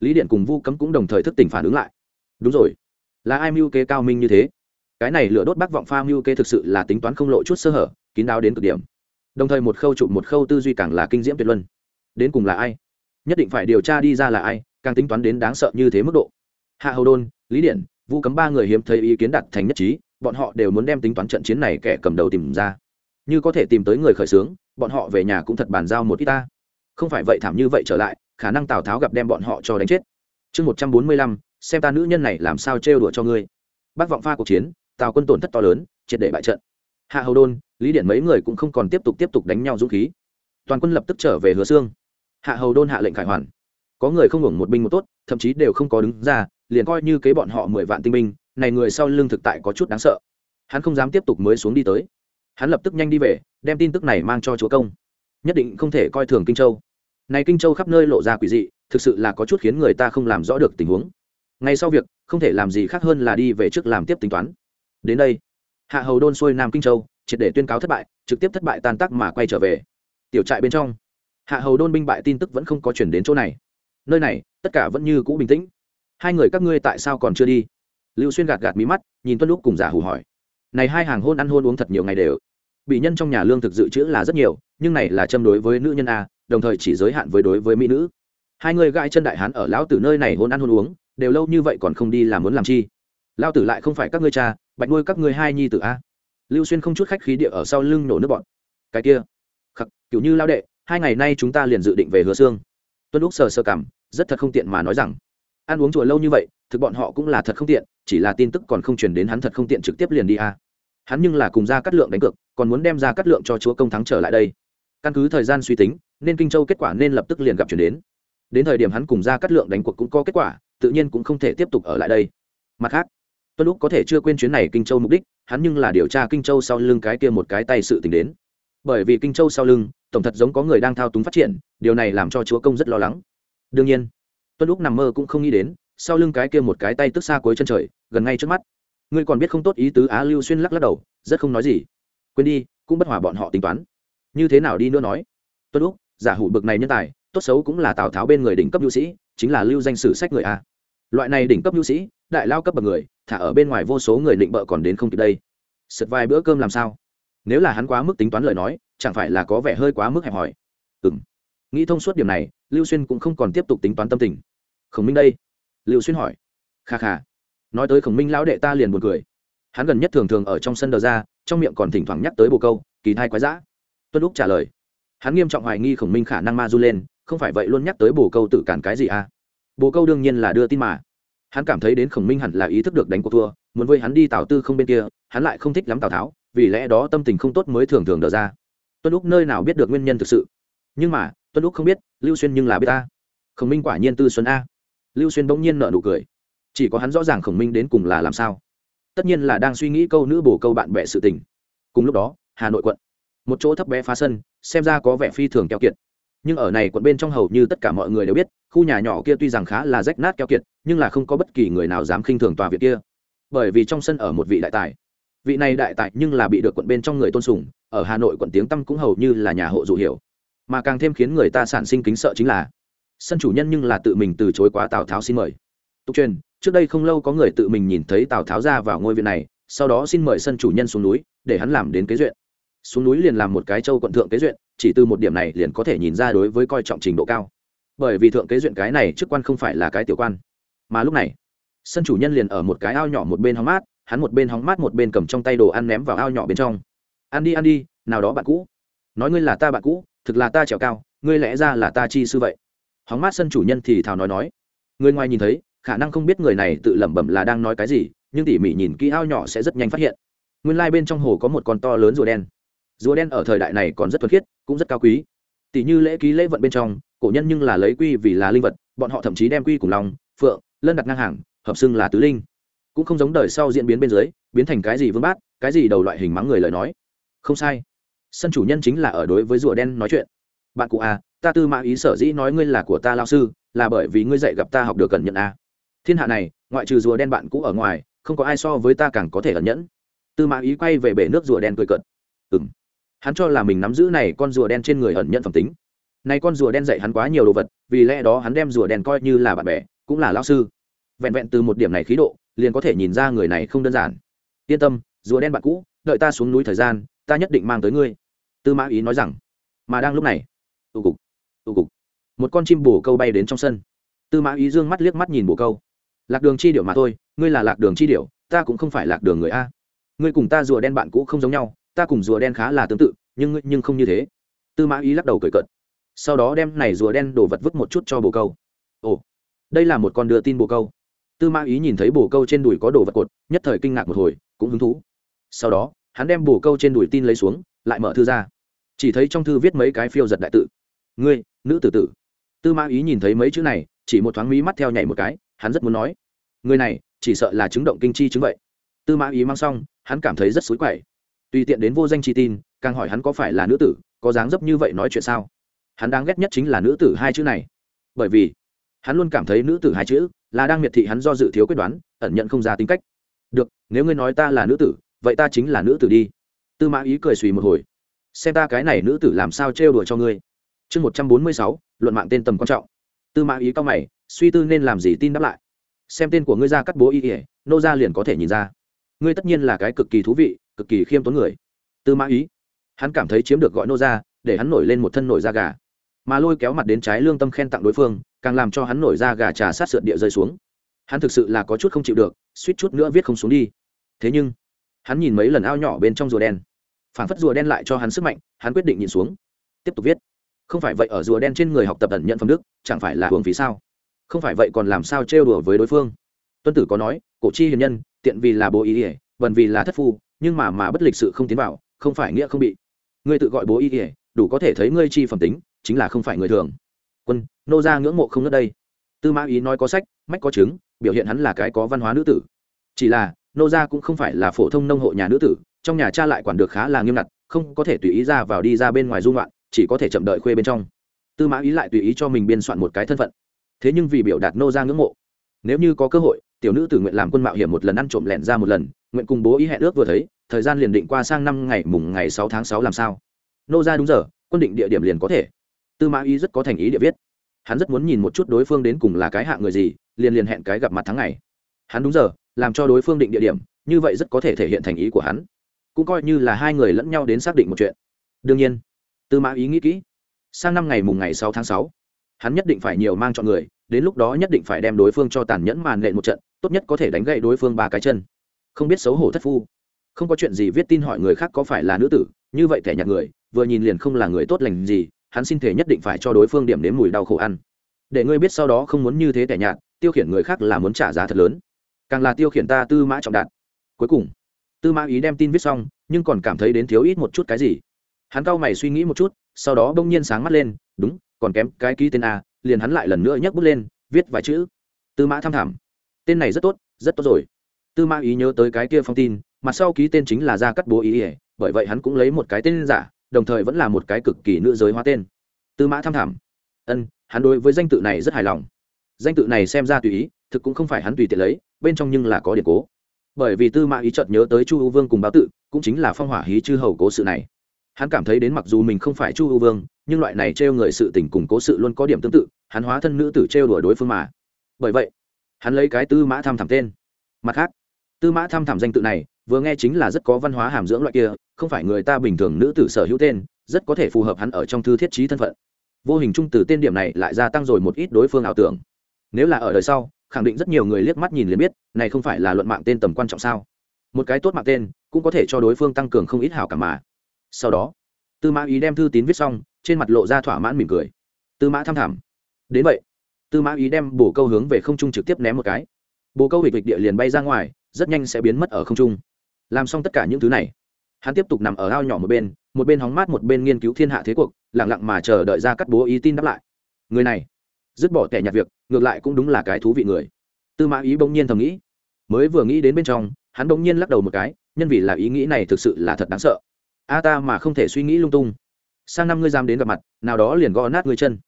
lý điện cùng vu cấm cũng đồng thời thức tỉnh phản ứng lại. Đúng rồi. Là ai mưu kế cao minh như thế? Cái này lửa đốt bác vọng pha mưu kế thực sự là tính toán không lộ chút sơ hở, kín đáo đến cực điểm. Đồng thời một khâu chụp một khâu tư duy càng là kinh diễm tuyệt luân. Đến cùng là ai? Nhất định phải điều tra đi ra là ai, càng tính toán đến đáng sợ như thế mức độ hạ hầu đôn, lý điện vu cấm ba người hiếm thấy ý kiến đặt thành nhất trí, bọn họ đều muốn đem tính toán trận chiến này kẻ cầm đầu tìm ra. Như có thể tìm tới người khởi xướng, bọn họ về nhà cũng thật bàn giao một ít ta. Không phải vậy thảm như vậy trở lại, khả năng tào tháo gặp đem bọn họ cho đánh chết. Chương một trăm bốn mươi lăm, xem ta nữ nhân này làm sao trêu đùa cho ngươi. Bác vọng pha cuộc chiến, tào quân tổn thất to lớn, triệt để bại trận. Hạ hầu đôn, lý điện mấy người cũng không còn tiếp tục tiếp tục đánh nhau dũng khí. Toàn quân lập tức trở về hứa xương hạ hầu đôn hạ lệnh khải hoàn. Có người không hưởng một binh một tốt, thậm chí đều không có đứng ra liền coi như kế bọn họ mười vạn tinh binh, này người sau lưng thực tại có chút đáng sợ. Hắn không dám tiếp tục mới xuống đi tới. Hắn lập tức nhanh đi về, đem tin tức này mang cho chúa công. Nhất định không thể coi thường kinh châu. Này kinh châu khắp nơi lộ ra quỷ dị, thực sự là có chút khiến người ta không làm rõ được tình huống. Ngay sau việc, không thể làm gì khác hơn là đi về trước làm tiếp tính toán. Đến đây, hạ hầu đôn xuôi nam kinh châu, triệt để tuyên cáo thất bại, trực tiếp thất bại tan tác mà quay trở về. Tiểu trại bên trong, hạ hầu đôn binh bại tin tức vẫn không có chuyển đến chỗ này. Nơi này, tất cả vẫn như cũ bình tĩnh hai người các ngươi tại sao còn chưa đi? Lưu xuyên gạt gạt mí mắt, nhìn tuân lúc cùng giả hù hỏi. Này hai hàng hôn ăn hôn uống thật nhiều ngày đều. Bị nhân trong nhà lương thực dự trữ là rất nhiều, nhưng này là châm đối với nữ nhân a, đồng thời chỉ giới hạn với đối với mỹ nữ. Hai người gãi chân đại hán ở lão tử nơi này hôn ăn hôn uống, đều lâu như vậy còn không đi làm muốn làm chi? Lao tử lại không phải các ngươi cha, bạch nuôi các ngươi hai nhi tử a. Lưu xuyên không chút khách khí địa ở sau lưng nổ nước bọn. Cái kia. Khắc, kiểu như lao đệ, hai ngày nay chúng ta liền dự định về hứa xương tuân lúc sờ sơ cảm, rất thật không tiện mà nói rằng ăn uống chùa lâu như vậy, thực bọn họ cũng là thật không tiện, chỉ là tin tức còn không truyền đến hắn thật không tiện trực tiếp liền đi a hắn nhưng là cùng ra cắt lượng đánh cược, còn muốn đem ra cắt lượng cho chúa công thắng trở lại đây. Căn cứ thời gian suy tính, nên kinh châu kết quả nên lập tức liền gặp chuyển đến. Đến thời điểm hắn cùng ra cắt lượng đánh cuộc cũng có kết quả, tự nhiên cũng không thể tiếp tục ở lại đây. Mặt khác, tuân lúc có thể chưa quên chuyến này kinh châu mục đích, hắn nhưng là điều tra kinh châu sau lưng cái kia một cái tay sự t đến. Bởi vì kinh châu sau lưng, tổng thật giống có người đang thao túng phát triển, điều này làm cho chúa công rất lo lắng. Đương nhiên tuân lúc nằm mơ cũng không nghĩ đến, sau lưng cái kia một cái tay tức xa cuối chân trời, gần ngay trước mắt. Ngươi còn biết không tốt ý tứ á lưu xuyên lắc lắc đầu, rất không nói gì. Quên đi, cũng bất hòa bọn họ tính toán. Như thế nào đi nữa nói? Tuân lúc, giả hủ bực này nhân tài, tốt xấu cũng là tào tháo bên người đỉnh cấp nhu sĩ, chính là lưu danh sử sách người a. Loại này đỉnh cấp nhu sĩ, đại lao cấp bậc người, thả ở bên ngoài vô số người định bợ còn đến không kịp đây. Sật vài bữa cơm làm sao? Nếu là hắn quá mức tính toán lời nói, chẳng phải là có vẻ hơi quá mức hẹp hòi. Ừ m nghĩ thông suốt điểm này, lưu xuyên cũng không còn tiếp tục tính toán tâm tình khổng minh đây lưu xuyên hỏi kha kha nói tới khổng minh lão đệ ta liền buồn cười hắn gần nhất thường thường ở trong sân đờ ra trong miệng còn thỉnh thoảng nhắc tới bồ câu kỳ thai quái dã tuân lúc trả lời hắn nghiêm trọng hoài nghi khổng minh khả năng ma du lên không phải vậy luôn nhắc tới bồ câu tự cản cái gì à? bồ câu đương nhiên là đưa tin mà hắn cảm thấy đến khổng minh hẳn là ý thức được đánh cuộc thua muốn với hắn đi tào tư không bên kia hắn lại không thích lắm tào tháo vì lẽ đó tâm tình không tốt mới thường thường đờ ra tuân lúc nơi nào biết được nguyên nhân thực sự nhưng mà tuân lúc không biết lưu xuyên nhưng là biết ta khổng minh quả nhiên tư xuân a lưu xuyên bỗng nhiên nợ nụ cười. Chỉ có hắn rõ ràng khổng minh đến cùng là làm sao. Tất nhiên là đang suy nghĩ câu nữ bổ câu bạn bè sự tình. Cùng lúc đó, hà nội quận. Một chỗ thấp bé phá sân, xem ra có vẻ phi thường keo kiệt. Nhưng ở này quận bên trong hầu như tất cả mọi người đều biết, khu nhà nhỏ kia tuy rằng khá là rách nát keo kiệt, nhưng là không có bất kỳ người nào dám khinh thường tòa viện kia. Bởi vì trong sân ở một vị đại tài. Vị này đại tài nhưng là bị được quận bên trong người tôn sùng, ở hà nội quận tiếng tăm cũng hầu như là nhà hộ dụ hiểu. Mà càng thêm khiến người ta sản sinh kính sợ chính là sân chủ nhân nhưng là tự mình từ chối quá tào tháo xin mời tục truyền trước đây không lâu có người tự mình nhìn thấy tào tháo ra vào ngôi viện này sau đó xin mời sân chủ nhân xuống núi để hắn làm đến kế duyện xuống núi liền làm một cái châu quận thượng kế duyện chỉ từ một điểm này liền có thể nhìn ra đối với coi trọng trình độ cao bởi vì thượng kế duyện cái này chức quan không phải là cái tiểu quan mà lúc này sân chủ nhân liền ở một cái ao nhỏ một bên hóng mát hắn một bên hóng mát một bên cầm trong tay đồ ăn ném vào ao nhỏ bên trong ăn đi ăn đi nào đó bạn cũ nói ngươi là ta bạn cũ thực là ta trèo cao ngươi lẽ ra là ta chi sư vậy hóng mát sân chủ nhân thì thào nói nói. Người ngoài nhìn thấy, khả năng không biết người này tự lẩm bẩm là đang nói cái gì, nhưng tỉ mỉ nhìn kỹ ao nhỏ sẽ rất nhanh phát hiện. Nguyên lai、like、bên trong hồ có một con to lớn rùa đen. Rùa đen ở thời đại này còn rất thuần khiết, cũng rất cao quý. Tỷ như lễ ký lễ vận bên trong, cổ nhân nhưng là lấy quy vì là linh vật, bọn họ thậm chí đem quy cùng lòng, phượng, lân đặt ngang hàng, hợp xưng là tứ linh. Cũng không giống đời sau diễn biến bên dưới, biến thành cái gì vương bát, cái gì đầu loại hình mắng người lời nói. Không sai. Sân chủ nhân chính là ở đối với rùa đen nói chuyện. Bạn cụ à ta tư mã ý sở dĩ nói ngươi là của ta lao sư, là bởi vì ngươi dạy gặp ta học được cẩn nhận à. thiên hạ này, ngoại trừ rùa đen bạn cũ ở ngoài, không có ai so với ta càng có thể ẩn nhẫn. Tư mã ý quay về bể nước rùa đen cười cợt. Ừng hắn cho là mình nắm giữ này con rùa đen trên người ẩn nhận phẩm tính. Này con rùa đen dạy hắn quá nhiều đồ vật, vì lẽ đó hắn đem rùa đen coi như là bạn bè, cũng là lao sư. Vẹn vẹn từ một điểm này khí độ, liền có thể nhìn ra người này không đơn giản. Yên tâm, rùa đen bạn cũ, đợi ta xuống núi thời gian, ta nhất định mang tới ngươi. Tư mã ý nói rằng. Mà đang lúc này tụ cục tụ cục. Một con chim bồ câu bay đến trong sân. Tư mã ý dương mắt liếc mắt nhìn bồ câu. Lạc đường chi điệu mà thôi, ngươi là lạc đường chi điệu ta cũng không phải lạc đường người a. Ngươi cùng ta rùa đen bạn cũ không giống nhau, ta cùng rùa đen khá là tương tự, nhưng nhưng không như thế. Tư mã ý lắc đầu cười cợt. Sau đó đem này rùa đen đổ vật vứt một chút cho bồ câu. Ồ, đây là một con đưa tin bồ câu. Tư mã ý nhìn thấy bồ câu trên đùi có đồ vật cột, nhất thời kinh ngạc một hồi, cũng hứng thú. Sau đó, hắn đem bồ câu trên đùi tin lấy xuống, lại mở thư ra. Chỉ thấy trong thư viết mấy cái phiêu giật đại tự. Ngươi nữ tử tử. Tư mã ý nhìn thấy mấy chữ này, chỉ một thoáng mí mắt theo nhảy một cái, hắn rất muốn nói, người này, chỉ sợ là chứng động kinh chi chứng vậy. Tư mã ý mang xong, hắn cảm thấy rất xối quậy. Tùy tiện đến vô danh chi tin, càng hỏi hắn có phải là nữ tử, có dáng dấp như vậy nói chuyện sao? Hắn đáng ghét nhất chính là nữ tử hai chữ này. Bởi vì, hắn luôn cảm thấy nữ tử hai chữ là đang miệt thị hắn do dự thiếu quyết đoán, ẩn nhận không ra tính cách. Được, nếu ngươi nói ta là nữ tử, vậy ta chính là nữ tử đi. Tư mã ý cười suy một hồi. Xem ta cái này nữ tử làm sao trêu đùa cho ngươi chương một trăm bốn mươi sáu, luận mạng tên tầm quan trọng. Tư mã ý cao mày, suy tư nên làm gì tin đáp lại. Xem tên của ngươi ra cắt bố y ỉa nô ra liền có thể nhìn ra. Ngươi tất nhiên là cái cực kỳ thú vị, cực kỳ khiêm tốn người. Tư mã ý, hắn cảm thấy chiếm được gọi nô ra để hắn nổi lên một thân nổi da gà. Mà lôi kéo mặt đến trái lương tâm khen tặng đối phương, càng làm cho hắn nổi ra gà trà sát sượt địa rơi xuống. Hắn thực sự là có chút không chịu được, suýt chút nữa viết không xuống đi. Thế nhưng, hắn nhìn mấy lần ao nhỏ bên trong rùa đen. Phản phất rùa đen lại cho hắn sức mạnh, hắn quyết định nhìn xuống. Tiếp tục viết không phải vậy ở rùa đen trên người học tập ẩn nhận phẩm đức, chẳng phải là hưởng phí sao? Không phải vậy còn làm sao trêu đùa với đối phương? Tuân tử có nói, cổ chi hiền nhân, tiện vì là bố ý ỉa, vần vì là thất phu, nhưng mà mà bất lịch sự không tiến vào, không phải nghĩa không bị. Ngươi tự gọi bố ý ỉa, đủ có thể thấy ngươi chi phẩm tính, chính là không phải người thường. Quân, nô ra ngưỡng mộ không nớt đây. Tư mã ý nói có sách, mách có chứng, biểu hiện hắn là cái có văn hóa nữ tử. Chỉ là, nô gia cũng không phải là phổ thông nông hộ nhà nữ tử, trong nhà cha lại quản được khá là nghiêm ngặt, không có thể tùy ý ra vào đi ra bên ngoài dung loạn chỉ có thể chậm đợi khuê bên trong. Tư mã ý lại tùy ý cho mình biên soạn một cái thân phận. Thế nhưng vì biểu đạt nô gia ngưỡng mộ, nếu như có cơ hội, tiểu nữ tự nguyện làm quân mạo hiểm một lần ăn trộm lẹn ra một lần, nguyện cùng bố ý hẹn ước vừa thấy, thời gian liền định qua sang năm ngày mùng ngày sáu tháng sáu làm sao? Nô gia đúng giờ, quân định địa điểm liền có thể. Tư mã ý rất có thành ý địa viết. Hắn rất muốn nhìn một chút đối phương đến cùng là cái hạ người gì, liền liền hẹn cái gặp mặt tháng ngày. Hắn đúng giờ, làm cho đối phương định địa điểm, như vậy rất có thể thể hiện thành ý của hắn. Cũng coi như là hai người lẫn nhau đến xác định một chuyện. Đương nhiên tư mã ý nghĩ kỹ. Sang năm ngày mùng ngày sáu tháng sáu, hắn nhất định phải nhiều mang chọn người, đến lúc đó nhất định phải đem đối phương cho tàn nhẫn màn lệ một trận, tốt nhất có thể đánh gậy đối phương ba cái chân. Không biết xấu hổ thất phu. Không có chuyện gì viết tin hỏi người khác có phải là nữ tử, như vậy thẻ nhặt người, vừa nhìn liền không là người tốt lành gì, hắn xin thể nhất định phải cho đối phương điểm đến mùi đau khổ ăn. Để ngươi biết sau đó không muốn như thế thẻ nhạt, tiêu khiển người khác là muốn trả giá thật lớn. Càng là tiêu khiển ta tư mã trọng đạt. Cuối cùng, tư mã ý đem tin viết xong, nhưng còn cảm thấy đến thiếu ít một chút cái gì hắn cau mày suy nghĩ một chút, sau đó bỗng nhiên sáng mắt lên, đúng, còn kém cái ký tên a, liền hắn lại lần nữa nhấc bút lên, viết vài chữ. Tư mã tham thảm. Tên này rất tốt rất tốt rồi. Tư mã ý nhớ tới cái kia phong tin mặt sau ký tên chính là gia cắt bố ý ỉa, bởi vậy hắn cũng lấy một cái tên giả, đồng thời vẫn là một cái cực kỳ nữ giới hóa tên. Tư mã tham thảm. Ân, hắn đối với danh tự này rất hài lòng. Danh tự này xem ra tùy ý, thực cũng không phải hắn tùy tiện lấy, bên trong nhưng là có điện cố. Bởi vì tư mã ý chợt nhớ tới chu u vương cùng báo tự, cũng chính là phong hỏa hí chư hầu cố sự này hắn cảm thấy đến mặc dù mình không phải chu u vương, nhưng loại này trêu người sự tình cùng cố sự luôn có điểm tương tự, hắn hóa thân nữ tử trêu đuổi đối phương mà. Bởi vậy, hắn lấy cái tư mã tham thảm tên. Mặt khác, tư mã tham thảm danh tự này vừa nghe chính là rất có văn hóa hàm dưỡng loại kia, không phải người ta bình thường nữ tử sở hữu tên, rất có thể phù hợp hắn ở trong thư thiết trí thân phận. Vô hình chung từ tên điểm này lại gia tăng rồi một ít đối phương ảo tưởng. Nếu là ở đời sau, khẳng định rất nhiều người liếc mắt nhìn liền biết, này không phải là luận mạng tên tầm quan trọng sao? Một cái tốt mạng tên, cũng có thể cho đối phương tăng cường không ít hảo cảm mà sau đó, tư mã ý đem thư tín viết xong, trên mặt lộ ra thỏa mãn mỉm cười. Tư mã tham thẳm đến vậy, tư mã ý đem bồ câu hướng về không trung trực tiếp ném một cái. Bồ câu hịch vịch địa liền bay ra ngoài, rất nhanh sẽ biến mất ở không trung. Làm xong tất cả những thứ này, hắn tiếp tục nằm ở ao nhỏ một bên một bên hóng mát một bên nghiên cứu thiên hạ thế cuộc lẳng lặng mà chờ đợi ra cắt bố ý tin đáp lại. Người này, dứt bỏ kẻ nhặt việc, ngược lại cũng đúng là cái thú vị người. Tư mã ý bỗng nhiên thầm nghĩ. Mới vừa nghĩ đến bên trong, hắn bỗng nhiên lắc đầu một cái, nhân vì là ý nghĩ này thực sự là thật đáng sợ a ta mà không thể suy nghĩ lung tung. Sang năm ngươi dám đến gặp mặt, nào đó liền gõ nát ngươi chân.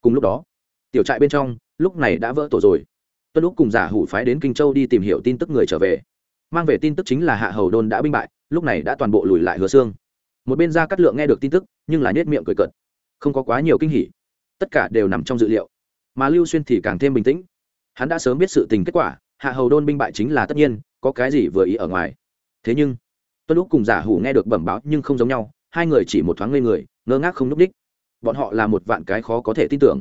Cùng lúc đó, tiểu trại bên trong, lúc này đã vỡ tổ rồi. Tuân lúc cùng giả hủ phái đến kinh châu đi tìm hiểu tin tức người trở về. Mang về tin tức chính là hạ hầu đôn đã binh bại, lúc này đã toàn bộ lùi lại hứa xương một bên ra cắt lượng nghe được tin tức, nhưng là nhét miệng cười cợt. Không có quá nhiều kinh hỉ. Tất cả đều nằm trong dự liệu. Mà lưu xuyên thì càng thêm bình tĩnh. Hắn đã sớm biết sự tình kết quả, hạ hầu đôn binh bại chính là tất nhiên, có cái gì vừa ý ở ngoài. Thế nhưng tuân lúc cùng giả hủ nghe được bẩm báo nhưng không giống nhau, hai người chỉ một thoáng ngây người, ngơ ngác không n ú c đích. Bọn họ là một vạn cái khó có thể tin tưởng.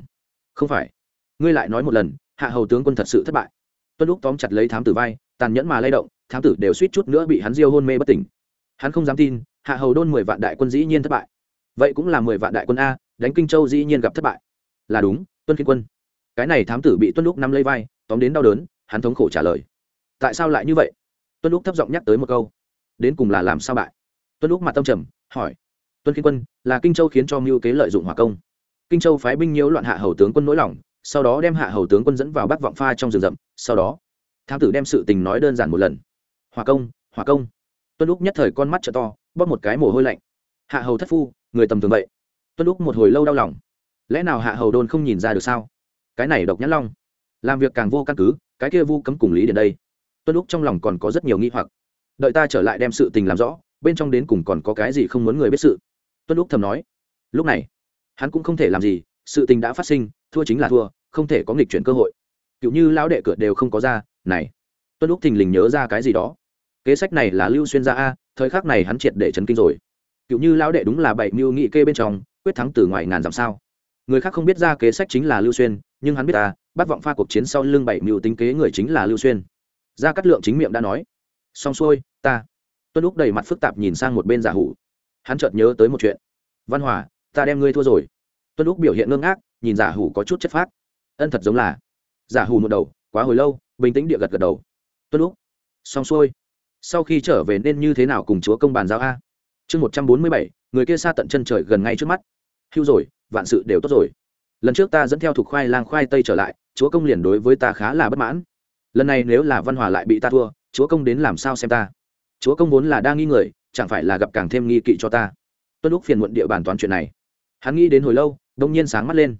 Không phải. Ngươi lại nói một lần, hạ hầu tướng quân thật sự thất bại. Tuân lúc tóm chặt lấy thám tử vai, tàn nhẫn mà lay động, thám tử đều suýt chút nữa bị hắn diêu hôn mê bất tỉnh. Hắn không dám tin, hạ hầu đôn mười vạn đại quân dĩ nhiên thất bại. Vậy cũng là mười vạn đại quân a, đánh kinh châu dĩ nhiên gặp thất bại. Là đúng, tuân khiên quân. Cái này thám tử bị tuân lúc nắm lấy vai, tóm đến đau đớn, hắn thống khổ trả lời. Tại sao lại như vậy? Tuân lúc thấp giọng nhắc tới một câu đến cùng là làm sao bại? Tuân lúc mặt tâm trầm, hỏi. Tuân khiên quân, là kinh châu khiến cho mưu kế lợi dụng Hòa công. Kinh châu phái binh nhiễu loạn hạ hầu tướng quân nỗi lòng, sau đó đem hạ hầu tướng quân dẫn vào bắc vọng pha trong rừng rậm, sau đó, thám tử đem sự tình nói đơn giản một lần. Hòa công Hòa công. Tuân lúc nhất thời con mắt t to, bóp một cái mồ hôi lạnh. Hạ hầu thất phu, người tầm thường vậy. Tuân lúc một hồi lâu đau lòng. Lẽ nào hạ hầu đôn không nhìn ra được sao? Cái này độc nhãn long. Làm việc càng vô căn cứ, cái kia vu cấm cùng lý đến đây. Tuân lúc trong lòng còn có rất nhiều nghi hoặc đợi ta trở lại đem sự tình làm rõ, bên trong đến cùng còn có cái gì không muốn người biết sự. Tuân lúc thầm nói. Lúc này, hắn cũng không thể làm gì, sự tình đã phát sinh, thua chính là thua, không thể có nghịch chuyển cơ hội. Cựu như lão đệ cửa đều không có ra, này. Tuân lúc thình lình nhớ ra cái gì đó. Kế sách này là lưu xuyên ra a, thời khắc này hắn triệt để chấn kinh rồi. Cựu như lão đệ đúng là bảy mưu nghị kê bên trong, quyết thắng từ ngoài ngàn dặm sao. Người khác không biết ra kế sách chính là lưu xuyên, nhưng hắn biết ta bắt vọng pha cuộc chiến sau lưng bảy mưu tính kế người chính là lưu xuyên. Gia cát lượng chính miệng đã nói xong xuôi, ta. Tuân lúc đầy mặt phức tạp nhìn sang một bên giả hủ. Hắn chợt nhớ tới một chuyện. Văn hòa, ta đem ngươi thua rồi. Tuân lúc biểu hiện ngưng ác nhìn giả hủ có chút chất phát ân thật giống là. Giả hủ một đầu, quá hồi lâu, bình tĩnh địa gật gật đầu. Tuân lúc xong xuôi. Sau khi trở về nên như thế nào cùng chúa công bàn giao a? Chương một trăm bốn mươi bảy, người kia xa tận chân trời gần ngay trước mắt. Hưu rồi, vạn sự đều tốt rồi. Lần trước ta dẫn theo thuộc khoai lang khoai tây trở lại, chúa công liền đối với ta khá là bất mãn. Lần này nếu là văn hòa lại bị ta thua chúa công đến làm sao xem ta? Chúa công vốn là đang nghi người, chẳng phải là gặp càng thêm nghi kỵ cho ta. Tuân lúc phiền muộn địa bàn toán chuyện này. Hắn nghĩ đến hồi lâu, đông nhiên sáng mắt lên.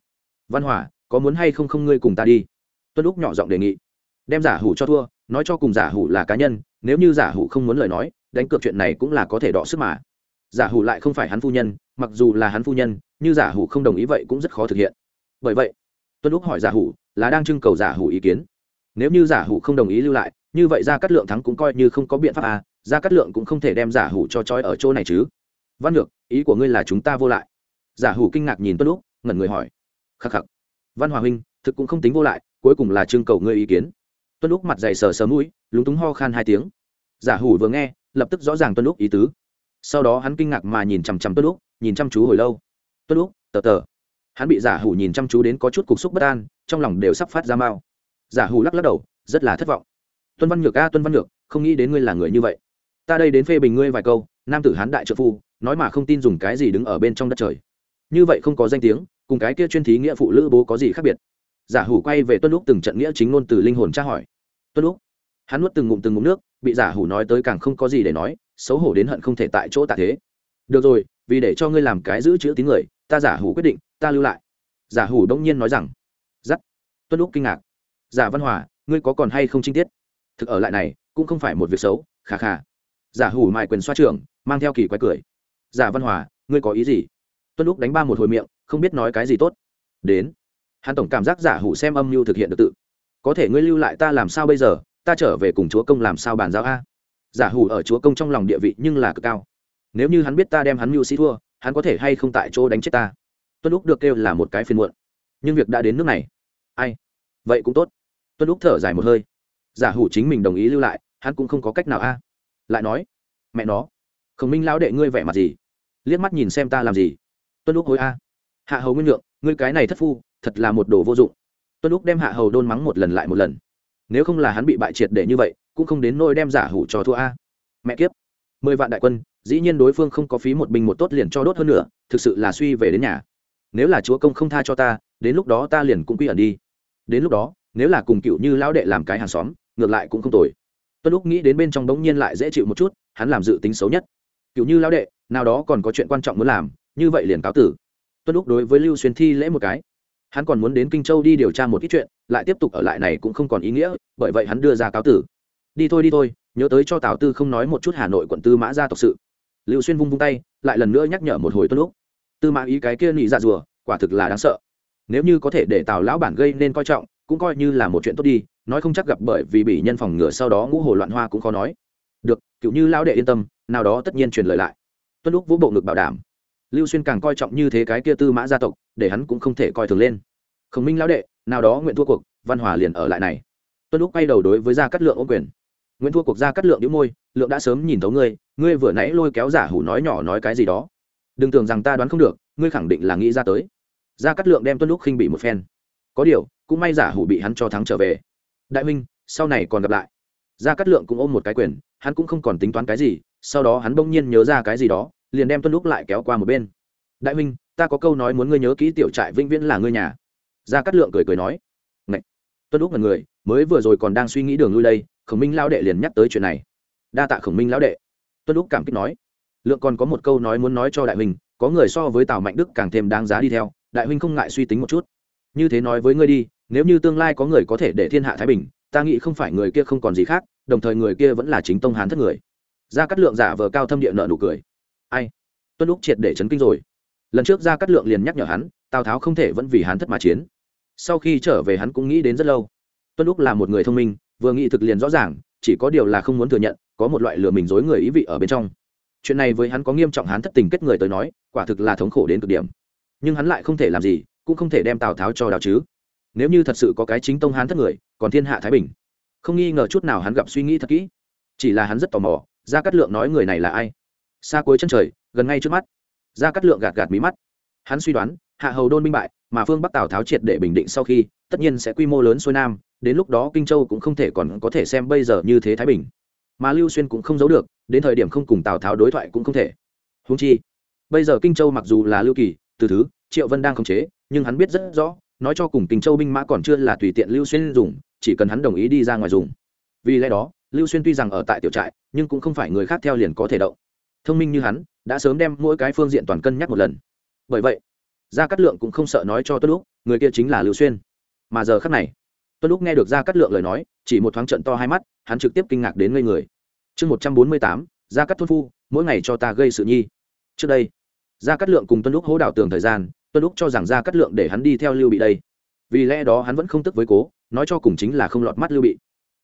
Văn hòa có muốn hay không không ngươi cùng ta đi? Tuân lúc nhỏ giọng đề nghị. Đem giả hủ cho thua, nói cho cùng giả hủ là cá nhân, nếu như giả hủ không muốn lời nói, đánh cược chuyện này cũng là có thể đọ sức mà. Giả hủ lại không phải hắn phu nhân, mặc dù là hắn phu nhân, như giả hủ không đồng ý vậy cũng rất khó thực hiện. Bởi vậy, tuân lúc hỏi giả hủ, là đang trưng cầu giả hủ ý kiến. Nếu như giả hủ không đồng ý lưu lại như vậy ra cắt lượng thắng cũng coi như không có biện pháp à ra cắt lượng cũng không thể đem giả hủ cho trói ở chỗ này chứ. Văn ngược ý của ngươi là chúng ta vô lại. Giả hủ kinh ngạc nhìn tuân lúc ngẩn người hỏi. Khắc khắc. Văn hòa huynh, thực cũng không tính vô lại, cuối cùng là trưng cầu ngươi ý kiến. Tuân lúc mặt dày sờ sờ mũi, lúng túng ho khan hai tiếng. Giả hủ vừa nghe, lập tức rõ ràng tuân lúc ý tứ. Sau đó hắn kinh ngạc mà nhìn chằm chằm tuân lúc nhìn chăm chú hồi lâu. Tuân lúc tờ tờ. Hắn bị giả hủ nhìn chăm chú đến có chút cục xúc bất an, trong lòng đều sắp phát ra mao giả hủ lắc lắc đầu, rất là thất vọng tuân văn nhược a, tuân văn nhược, không nghĩ đến ngươi là người như vậy. Ta đây đến phê bình ngươi vài câu, nam tử hán đại trợ phu, nói mà không tin dùng cái gì đứng ở bên trong đất trời. Như vậy không có danh tiếng, cùng cái kia chuyên thí nghĩa phụ lữ bố có gì khác biệt? Giả hủ quay về tuân lúc từng trận nghĩa chính ngôn từ linh hồn tra hỏi. Tuân lúc hắn nuốt từng ngụm từng ngụm nước, bị giả hủ nói tới càng không có gì để nói, xấu hổ đến hận không thể tại chỗ tạ thế. Được rồi, vì để cho ngươi làm cái giữ chữ tín người, ta giả hủ quyết định, ta lưu lại. Giả hủ đông nhiên nói rằng, giắt. Tuân lúc kinh ngạc. Giả văn hòa, ngươi có còn hay không trinh tiết? Thực ở lại này, cũng không phải một việc xấu khà khà giả hủ mại quyền xoa trưởng, mang theo kỳ quái cười. Giả văn hòa, ngươi có ý gì? Tuân lúc đánh ba một hồi miệng, không biết nói cái gì tốt. Đến. Hắn tổng cảm giác giả hủ xem âm mưu thực hiện được tự. Có thể ngươi lưu lại ta làm sao bây giờ? Ta trở về cùng chúa công làm sao bàn giao a? Giả hủ ở chúa công trong lòng địa vị nhưng là cực cao. Nếu như hắn biết ta đem hắn mưu sĩ thua, hắn có thể hay không tại chỗ đánh chết ta? Tuân lúc được kêu là một cái phiền muộn. Nhưng việc đã đến nước này. Ai? Vậy cũng tốt. Tuân lúc thở dài một hơi giả hủ chính mình đồng ý lưu lại, hắn cũng không có cách nào a. Lại nói, mẹ nó, khổng minh lão đệ ngươi vẻ mặt gì? Liếc mắt nhìn xem ta làm gì? Tuân lúc hối a. Hạ hầu nguyên lượng ngươi cái này thất phu, thật là một đồ vô dụng. Tuân lúc đem hạ hầu đôn mắng một lần lại một lần. Nếu không là hắn bị bại triệt để như vậy, cũng không đến nôi đem giả hủ cho thua a. Mẹ kiếp, mười vạn đại quân, dĩ nhiên đối phương không có phí một binh một tốt liền cho đốt hơn nữa thực sự là suy về đến nhà. Nếu là chúa công không tha cho ta, đến lúc đó ta liền cũng quy ẩn đi. Đến lúc đó, nếu là cùng cựu như lão đệ làm cái hàng xóm ngược lại cũng không tồi. Tuân lúc nghĩ đến bên trong bỗng nhiên lại dễ chịu một chút, hắn làm dự tính xấu nhất. Kiểu như lão đệ, nào đó còn có chuyện quan trọng muốn làm, như vậy liền cáo tử. Tuân lúc đối với lưu xuyên thi lễ một cái. Hắn còn muốn đến kinh châu đi điều tra một ít chuyện, lại tiếp tục ở lại này cũng không còn ý nghĩa, bởi vậy hắn đưa ra cáo tử. Đi thôi đi thôi, nhớ tới cho tào tư không nói một chút hà nội quận tư mã ra tộc sự. Lưu xuyên vung vung tay, lại lần nữa nhắc nhở một hồi tuân lúc tư mã ý cái kia nị dạ rùa quả thực là đáng sợ. Nếu như có thể để tào lão bản gây nên coi trọng, cũng coi như là một chuyện tốt đi nói không chắc gặp bởi vì bị nhân phòng ngừa sau đó ngũ hồ loạn hoa cũng khó nói. Được cựu như lão đệ yên tâm, nào đó tất nhiên truyền lời lại. Tuân lúc vũ bộ ngực bảo đảm. Lưu xuyên càng coi trọng như thế cái kia tư mã gia tộc, để hắn cũng không thể coi thường lên. Khổng minh lão đệ, nào đó nguyện thua cuộc, văn hòa liền ở lại này. Tuân lúc quay đầu đối với gia cát lượng ô quyền. Nguyễn thua cuộc gia cát lượng đĩu môi, lượng đã sớm nhìn thấu ngươi ngươi vừa nãy lôi kéo giả hủ nói nhỏ nói cái gì đó. Đừng tưởng rằng ta đoán không được, ngươi khẳng định là nghĩ ra tới. Gia cát lượng đem tuân lúc khinh bị một phen. Có điều, cũng may giả hủ bị hắn cho thắng trở về đại minh sau này còn gặp lại. Gia cát lượng cũng ôm một cái quyền, hắn cũng không còn tính toán cái gì, sau đó hắn bỗng nhiên nhớ ra cái gì đó, liền đem tuân lúc lại kéo qua một bên. Đại minh ta có câu nói muốn ngươi nhớ kỹ tiểu trại vĩnh viễn là ngươi nhà. Gia cát lượng cười cười nói. Ngậy! tuân lúc là người, mới vừa rồi còn đang suy nghĩ đường lui đây, khổng minh lão đệ liền nhắc tới chuyện này. Đa tạ khổng minh lão đệ. Tuân lúc cảm kích nói. Lượng còn có một câu nói muốn nói cho đại huynh, có người so với tào mạnh đức càng thêm đáng giá đi theo, đại huynh không ngại suy tính một chút như thế nói với ngươi đi, nếu như tương lai có người có thể để thiên hạ thái bình, ta nghĩ không phải người kia không còn gì khác, đồng thời người kia vẫn là chính tông hán thất người. Gia cát lượng giả vờ cao thâm địa nợ nụ cười. Ai? Tuân lúc triệt để chấn kinh rồi. Lần trước gia cát lượng liền nhắc nhở hắn, tào tháo không thể vẫn vì hán thất mà chiến. Sau khi trở về hắn cũng nghĩ đến rất lâu. Tuân lúc là một người thông minh, vừa nghĩ thực liền rõ ràng, chỉ có điều là không muốn thừa nhận, có một loại lừa mình dối người ý vị ở bên trong. Chuyện này với hắn có nghiêm trọng hắn thất tình kết người tới nói, quả thực là thống khổ đến cực điểm. Nhưng hắn lại không thể làm gì cũng không thể đem tào tháo cho đào chứ nếu như thật sự có cái chính tông Hán thất người còn thiên hạ thái bình không nghi ngờ chút nào hắn gặp suy nghĩ thật kỹ chỉ là hắn rất tò mò ra cắt lượng nói người này là ai xa cuối chân trời gần ngay trước mắt ra cắt lượng gạt gạt mí mắt hắn suy đoán hạ hầu đôn minh bại mà phương bắc tào tháo triệt để bình định sau khi tất nhiên sẽ quy mô lớn xuôi nam đến lúc đó kinh châu cũng không thể còn có thể xem bây giờ như thế thái bình mà lưu xuyên cũng không giấu được đến thời điểm không cùng tào tháo đối thoại cũng không thể húng chi bây giờ kinh châu mặc dù là lưu kỳ từ thứ triệu vân đang khống chế nhưng hắn biết rất rõ, nói cho cùng kinh châu binh mã còn chưa là tùy tiện lưu xuyên dùng, chỉ cần hắn đồng ý đi ra ngoài dùng. Vì lẽ đó, lưu xuyên tuy rằng ở tại tiểu trại, nhưng cũng không phải người khác theo liền có thể động. Thông minh như hắn, đã sớm đem mỗi cái phương diện toàn cân nhắc một lần. Bởi vậy, gia cát lượng cũng không sợ nói cho tuân lúc người kia chính là lưu xuyên. Mà giờ khắc này, tuân lúc nghe được gia cát lượng lời nói, chỉ một thoáng trận to hai mắt, hắn trực tiếp kinh ngạc đến ngây người. Chương một trăm bốn mươi tám, gia cát thôn phu, mỗi ngày cho ta gây sự nhi. Trước đây, gia cát lượng cùng tuân lúc hố đảo tường thời gian tuân lúc cho rằng ra cắt lượng để hắn đi theo lưu bị đây. Vì lẽ đó hắn vẫn không tức với cố, nói cho cùng chính là không lọt mắt lưu bị.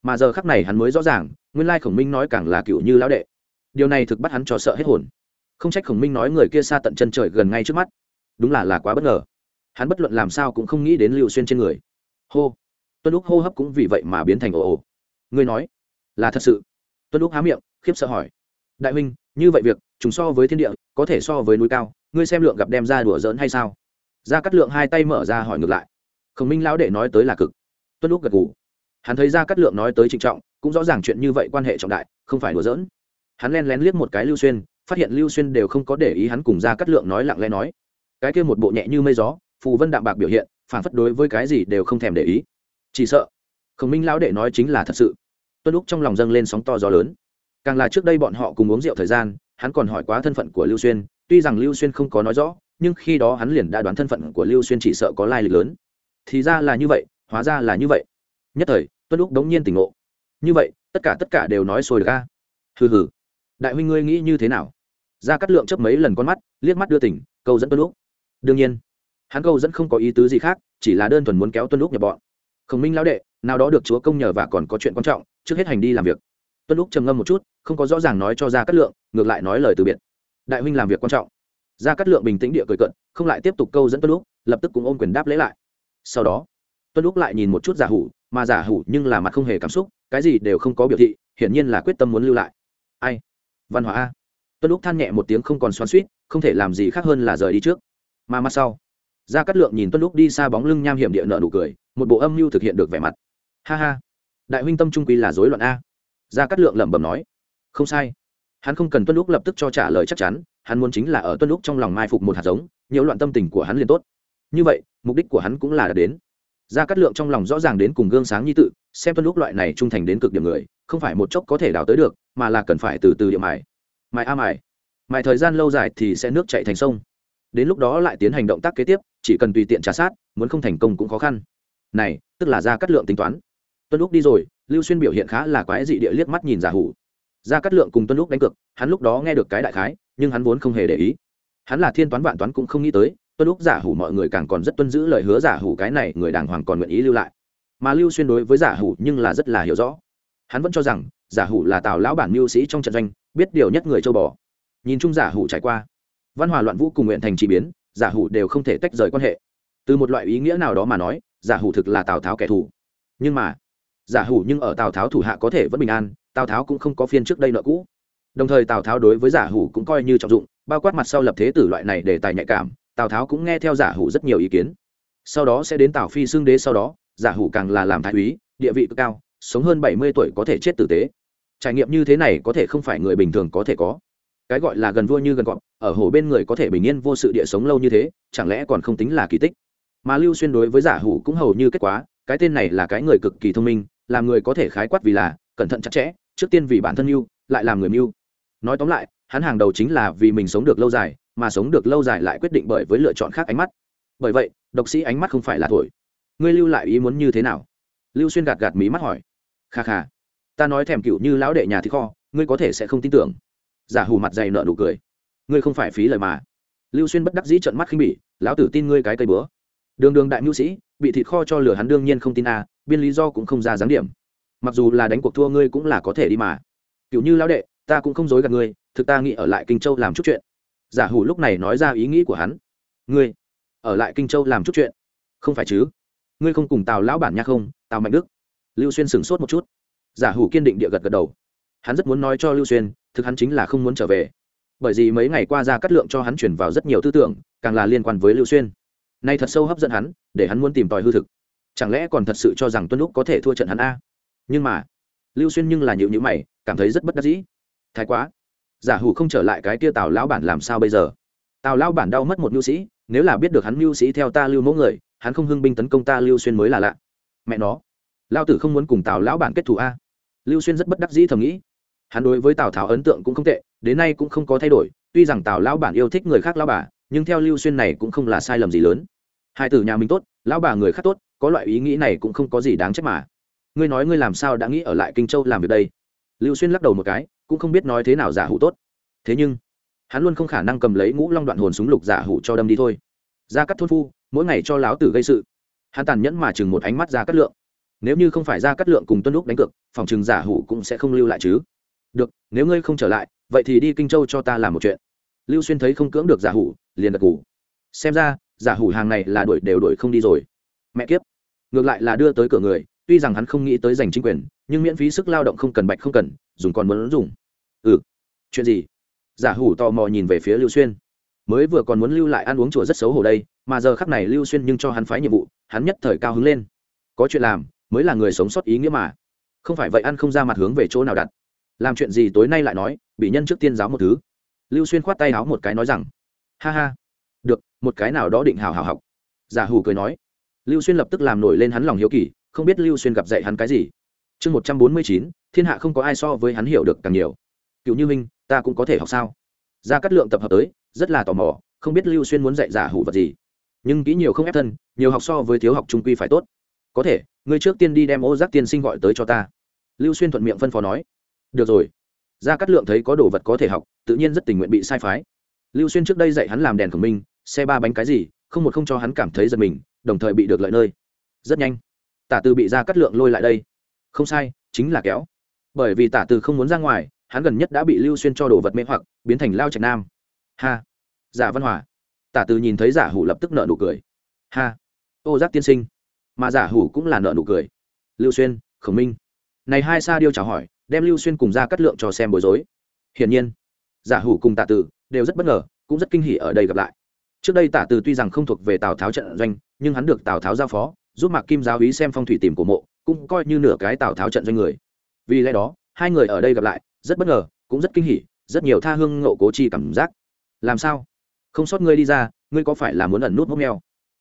Mà giờ khắc này hắn mới rõ ràng, nguyên lai khổng minh nói càng là cựu như lão đệ. Điều này thực bắt hắn cho sợ hết hồn. Không trách khổng minh nói người kia xa tận chân trời gần ngay trước mắt. Đúng là là quá bất ngờ. Hắn bất luận làm sao cũng không nghĩ đến lưu xuyên trên người. Hô. Tuân lúc hô hấp cũng vì vậy mà biến thành ồ ồ. Ngươi nói, là thật sự? Tuân lúc há miệng, khiếp sợ hỏi. Đại huynh, như vậy việc chúng so với thiên địa, có thể so với núi cao, ngươi xem lượng gặp đem ra đùa giỡn hay sao? Ra cắt lượng hai tay mở ra hỏi ngược lại. Khổng minh lão đệ nói tới là cực. Tuân lúc gật gù. Hắn thấy ra cắt lượng nói tới trịnh trọng, cũng rõ ràng chuyện như vậy quan hệ trọng đại, không phải đùa giỡn. Hắn len lén liếc một cái lưu xuyên, phát hiện lưu xuyên đều không có để ý hắn cùng ra cắt lượng nói lặng lẽ nói. Cái kia một bộ nhẹ như mây gió, phù vân đạm bạc biểu hiện, phản phất đối với cái gì đều không thèm để ý. Chỉ sợ, khổng minh lão đệ nói chính là thật sự. Tuân lúc trong lòng dâng lên sóng to gió lớn. Càng là trước đây bọn họ cùng uống rượu thời gian, hắn còn hỏi quá thân phận của lưu xuyên, tuy rằng lưu xuyên không có nói rõ nhưng khi đó hắn liền đã đoán thân phận của lưu xuyên chỉ sợ có lai lịch lớn. Thì ra là như vậy, hóa ra là như vậy. Nhất thời, tuân lúc đống nhiên tỉnh ngộ. Như vậy, tất cả tất cả đều nói sôi được ca hừ hừ. Đại huynh ngươi nghĩ như thế nào? Ra cắt lượng chấp mấy lần con mắt, liếc mắt đưa tỉnh câu dẫn tuân lúc đương nhiên, hắn câu dẫn không có ý tứ gì khác, chỉ là đơn thuần muốn kéo tuân lúc nhập bọn. Khổng minh lão đệ, nào đó được chúa công nhờ và còn có chuyện quan trọng, trước hết hành đi làm việc. Tuân lúc trầm ngâm một chút, không có rõ ràng nói cho ra cát lượng, ngược lại nói lời từ biệt. Đại huynh làm việc quan trọng ra cát lượng bình tĩnh địa cười cận không lại tiếp tục câu dẫn tuân lúc lập tức cũng ôm quyền đáp lễ lại. Sau đó, tuân lúc lại nhìn một chút giả hủ, mà giả hủ nhưng là mặt không hề cảm xúc, cái gì đều không có biểu thị, hiển nhiên là quyết tâm muốn lưu lại. Ai? Văn hóa a. Tuân lúc than nhẹ một tiếng không còn xoắn suýt không thể làm gì khác hơn là rời đi trước. Mà mặt sau ra cát lượng nhìn tuân lúc đi xa bóng lưng nham hiểm địa nợ nụ cười, một bộ âm mưu thực hiện được vẻ mặt. Ha ha. Đại huynh tâm trung quy là dối loạn a. Ra cát lượng lẩm bẩm nói. Không sai. Hắn không cần tuân lúc lập tức cho trả lời chắc chắn hắn muốn chính là ở tuân lúc trong lòng mai phục một hạt giống, nhiễu loạn tâm tình của hắn liền tốt. Như vậy, mục đích của hắn cũng là đã đến. Ra cát lượng trong lòng rõ ràng đến cùng gương sáng như tự, xem tuân lúc loại này trung thành đến cực điểm người, không phải một chốc có thể đào tới được, mà là cần phải từ từ điểm mài. Mài a mài. Mài thời gian lâu dài thì sẽ nước chạy thành sông. Đến lúc đó lại tiến hành động tác kế tiếp, chỉ cần tùy tiện trả sát, muốn không thành công cũng khó khăn. Này, tức là ra cát lượng tính toán. Tuân lúc đi rồi, lưu xuyên biểu hiện khá là quái dị địa liếc mắt nhìn giả hủ ra cắt lượng cùng tuân lúc đánh cược, hắn lúc đó nghe được cái đại khái, nhưng hắn vốn không hề để ý. Hắn là thiên toán vạn toán cũng không nghĩ tới, tuân lúc giả hủ mọi người càng còn rất tuân giữ lời hứa giả hủ cái này người đàng hoàng còn nguyện ý lưu lại. Mà lưu xuyên đối với giả hủ nhưng là rất là hiểu rõ. Hắn vẫn cho rằng, giả hủ là tào lão bản mưu sĩ trong trận doanh, biết điều nhất người châu bò. Nhìn chung giả hủ trải qua, văn hòa loạn vũ cùng nguyện thành chỉ biến, giả hủ đều không thể tách rời quan hệ. Từ một loại ý nghĩa nào đó mà nói, giả hủ thực là tào tháo kẻ thù. Nhưng mà, giả hủ nhưng ở tào tháo thủ hạ có thể vẫn bình an tào tháo cũng không có phiên trước đây nợ cũ đồng thời tào tháo đối với giả hủ cũng coi như trọng dụng bao quát mặt sau lập thế tử loại này để tài nhạy cảm tào tháo cũng nghe theo giả hủ rất nhiều ý kiến sau đó sẽ đến tào phi xương đế sau đó giả hủ càng là làm thái úy địa vị cực cao sống hơn bảy mươi tuổi có thể chết tử tế trải nghiệm như thế này có thể không phải người bình thường có thể có cái gọi là gần vua như gần gọn ở hồ bên người có thể bình yên vô sự địa sống lâu như thế chẳng lẽ còn không tính là kỳ tích mà lưu xuyên đối với giả hủ cũng hầu như kết quả cái tên này là cái người cực kỳ thông minh làm người có thể khái quát vì là cẩn thận chặt chẽ, trước tiên vì bản thân mưu, lại làm người mưu. Nói tóm lại, hắn hàng đầu chính là vì mình sống được lâu dài, mà sống được lâu dài lại quyết định bởi với lựa chọn khác ánh mắt. Bởi vậy, độc sĩ ánh mắt không phải là thổi. Ngươi lưu lại ý muốn như thế nào? Lưu xuyên gạt gạt mí mắt hỏi. Kha kha, ta nói thèm cựu như lão đệ nhà thì kho, ngươi có thể sẽ không tin tưởng. Giả hù mặt dày nợ nụ cười. Ngươi không phải phí lời mà. Lưu xuyên bất đắc dĩ trận mắt khinh bỉ, lão tử tin ngươi cái cây bữa. Đường đường đại mưu sĩ, bị thịt kho cho lửa hắn đương nhiên không tin a, biên lý do cũng không ra dáng điểm mặc dù là đánh cuộc thua ngươi cũng là có thể đi mà. Cựu như lão đệ, ta cũng không dối gạt ngươi, thực ta nghĩ ở lại kinh châu làm chút chuyện. Giả hủ lúc này nói ra ý nghĩ của hắn. Ngươi, ở lại kinh châu làm chút chuyện? Không phải chứ? Ngươi không cùng tào lão bản nha không, tào mạnh đức. Lưu xuyên sửng sốt một chút. Giả hủ kiên định địa gật gật đầu. Hắn rất muốn nói cho lưu xuyên, thực hắn chính là không muốn trở về. Bởi vì mấy ngày qua ra cắt lượng cho hắn chuyển vào rất nhiều tư tưởng, càng là liên quan với lưu xuyên. Nay thật sâu hấp dẫn hắn, để hắn muốn tìm tòi hư thực. Chẳng lẽ còn thật sự cho rằng tuân lúc có thể thua trận hắn a? Nhưng mà, lưu xuyên nhưng là nhịu nhữ mày, cảm thấy rất bất đắc dĩ. Thái quá, giả hủ không trở lại cái tia tào lão bản làm sao bây giờ? Tào lão bản đau mất một mưu sĩ, nếu là biết được hắn mưu sĩ theo ta lưu mẫu người, hắn không hưng binh tấn công ta lưu xuyên mới là lạ. Mẹ nó lao tử không muốn cùng tào lão bản kết thù a. Lưu xuyên rất bất đắc dĩ thầm nghĩ. Hắn đối với tào tháo ấn tượng cũng không tệ, đến nay cũng không có thay đổi, tuy rằng tào lão bản yêu thích người khác lão bà, nhưng theo lưu xuyên này cũng không là sai lầm gì lớn. Hai tử nhà mình tốt, lão bà người khác tốt, có loại ý nghĩ này cũng không có gì đáng trách mà ngươi nói ngươi làm sao đã nghĩ ở lại kinh châu làm việc đây? Lưu xuyên lắc đầu một cái, cũng không biết nói thế nào giả hủ tốt. Thế nhưng, hắn luôn không khả năng cầm lấy ngũ long đoạn hồn súng lục giả hủ cho đâm đi thôi. Ra cắt thôn phu, mỗi ngày cho láo tử gây sự. Hắn tàn nhẫn mà chừng một ánh mắt ra cắt lượng. Nếu như không phải ra cắt lượng cùng tuân lúc đánh cược, phòng chừng giả hủ cũng sẽ không lưu lại chứ. Được, nếu ngươi không trở lại, vậy thì đi kinh châu cho ta làm một chuyện. Lưu xuyên thấy không cưỡng được giả hủ, liền đặt ngủ xem ra, giả hủ hàng này là đuổi đều đuổi không đi rồi. Mẹ kiếp. Ngược lại là đưa tới cửa người tuy rằng hắn không nghĩ tới giành chính quyền, nhưng miễn phí sức lao động không cần bạch không cần, dùng còn muốn dùng. Ừ. Chuyện gì? Giả hủ tò mò nhìn về phía lưu xuyên. Mới vừa còn muốn lưu lại ăn uống chùa rất xấu hổ đây, mà giờ khắc này lưu xuyên nhưng cho hắn phái nhiệm vụ, hắn nhất thời cao hứng lên. Có chuyện làm, mới là người sống sót ý nghĩa mà. Không phải vậy ăn không ra mặt hướng về chỗ nào đặt. Làm chuyện gì tối nay lại nói, bị nhân trước tiên giáo một thứ. Lưu xuyên khoát tay áo một cái nói rằng, ha ha, được, một cái nào đó định hào hào học. Giả hủ cười nói. Lưu xuyên lập tức làm nổi lên hắn lòng hiếu kỳ không biết lưu xuyên gặp dạy hắn cái gì. Chương một trăm bốn mươi chín, thiên hạ không có ai so với hắn hiểu được càng nhiều. Cựu như minh, ta cũng có thể học sao? Ra cắt lượng tập hợp tới, rất là tò mò, không biết lưu xuyên muốn dạy giả hủ vật gì. Nhưng kỹ nhiều không ép thân, nhiều học so với thiếu học trung quy phải tốt. Có thể, ngươi trước tiên đi đem ô giác tiên sinh gọi tới cho ta. Lưu xuyên thuận miệng phân phó nói. Được rồi. Ra cắt lượng thấy có đồ vật có thể học, tự nhiên rất tình nguyện bị sai phái. Lưu xuyên trước đây dạy hắn làm đèn của mình xe ba bánh cái gì, không một không cho hắn cảm thấy giật mình, đồng thời bị được lợi nơi. Rất nhanh tả từ bị ra cắt lượng lôi lại đây. Không sai, chính là kéo. Bởi vì tả từ không muốn ra ngoài, hắn gần nhất đã bị lưu xuyên cho đồ vật mê hoặc, biến thành lao trạch nam. Ha. Giả văn hòa. Tả từ nhìn thấy giả hủ lập tức nợ nụ cười. Ha. Ô giác tiên sinh. Mà giả hủ cũng là nợ nụ cười. Lưu xuyên, khổng minh. Này hai sa điêu chào hỏi, đem lưu xuyên cùng ra cắt lượng cho xem bối rối. Hiển nhiên, giả hủ cùng tạ Từ đều rất bất ngờ, cũng rất kinh hỉ ở đây gặp lại. Trước đây tạ Từ tuy rằng không thuộc về tào tháo trận doanh, nhưng hắn được tào tháo giao phó giúp mạc kim giáo ý xem phong thủy tìm của mộ, cũng coi như nửa cái tào tháo trận doanh người. Vì lẽ đó, hai người ở đây gặp lại, rất bất ngờ, cũng rất kinh hỉ, rất nhiều tha hương ngộ cố chi cảm giác. Làm sao? Không sót ngươi đi ra, ngươi có phải là muốn ẩn nút mốc mèo?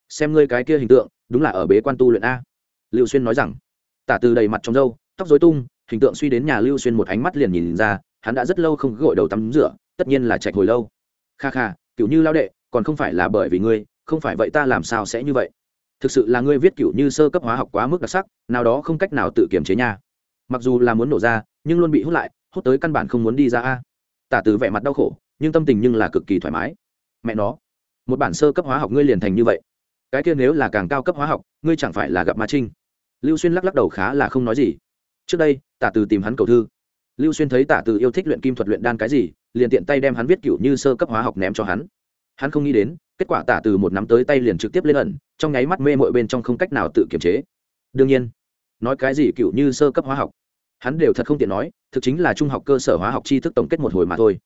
Xem ngươi cái kia hình tượng, đúng là ở bế quan tu luyện a. Lưu xuyên nói rằng. Tả từ đầy mặt trong râu, tóc dối tung, hình tượng suy đến nhà lưu xuyên một ánh mắt liền nhìn ra, hắn đã rất lâu không gội đầu tắm rửa, tất nhiên là chạch hồi lâu. Kha kha, kiểu như lao đệ, còn không phải là bởi vì ngươi, không phải vậy ta làm sao sẽ như vậy? Thực sự là ngươi viết kiểu như sơ cấp hóa học quá mức đặc sắc, nào đó không cách nào tự kiểm chế nha. Mặc dù là muốn nổ ra, nhưng luôn bị hút lại, hút tới căn bản không muốn đi ra a. Tả từ vẻ mặt đau khổ, nhưng tâm tình nhưng là cực kỳ thoải mái. Mẹ nó, một bản sơ cấp hóa học ngươi liền thành như vậy. Cái kia nếu là càng cao cấp hóa học, ngươi chẳng phải là gặp ma trinh lưu xuyên lắc lắc đầu khá là không nói gì. Trước đây, tả từ tìm hắn cầu thư. Lưu xuyên thấy tả từ yêu thích luyện kim thuật luyện đan cái gì, liền tiện tay đem hắn viết cựu như sơ cấp hóa học ném cho hắn hắn không nghĩ đến, kết quả tả từ một nắm tới tay liền trực tiếp lên ẩn, trong nháy mắt mê mội bên trong không cách nào tự kiềm chế. Đương nhiên, nói cái gì cựu như sơ cấp hóa học, hắn đều thật không tiện nói, thực chính là trung học cơ sở hóa học tri thức tổng kết một hồi mà thôi.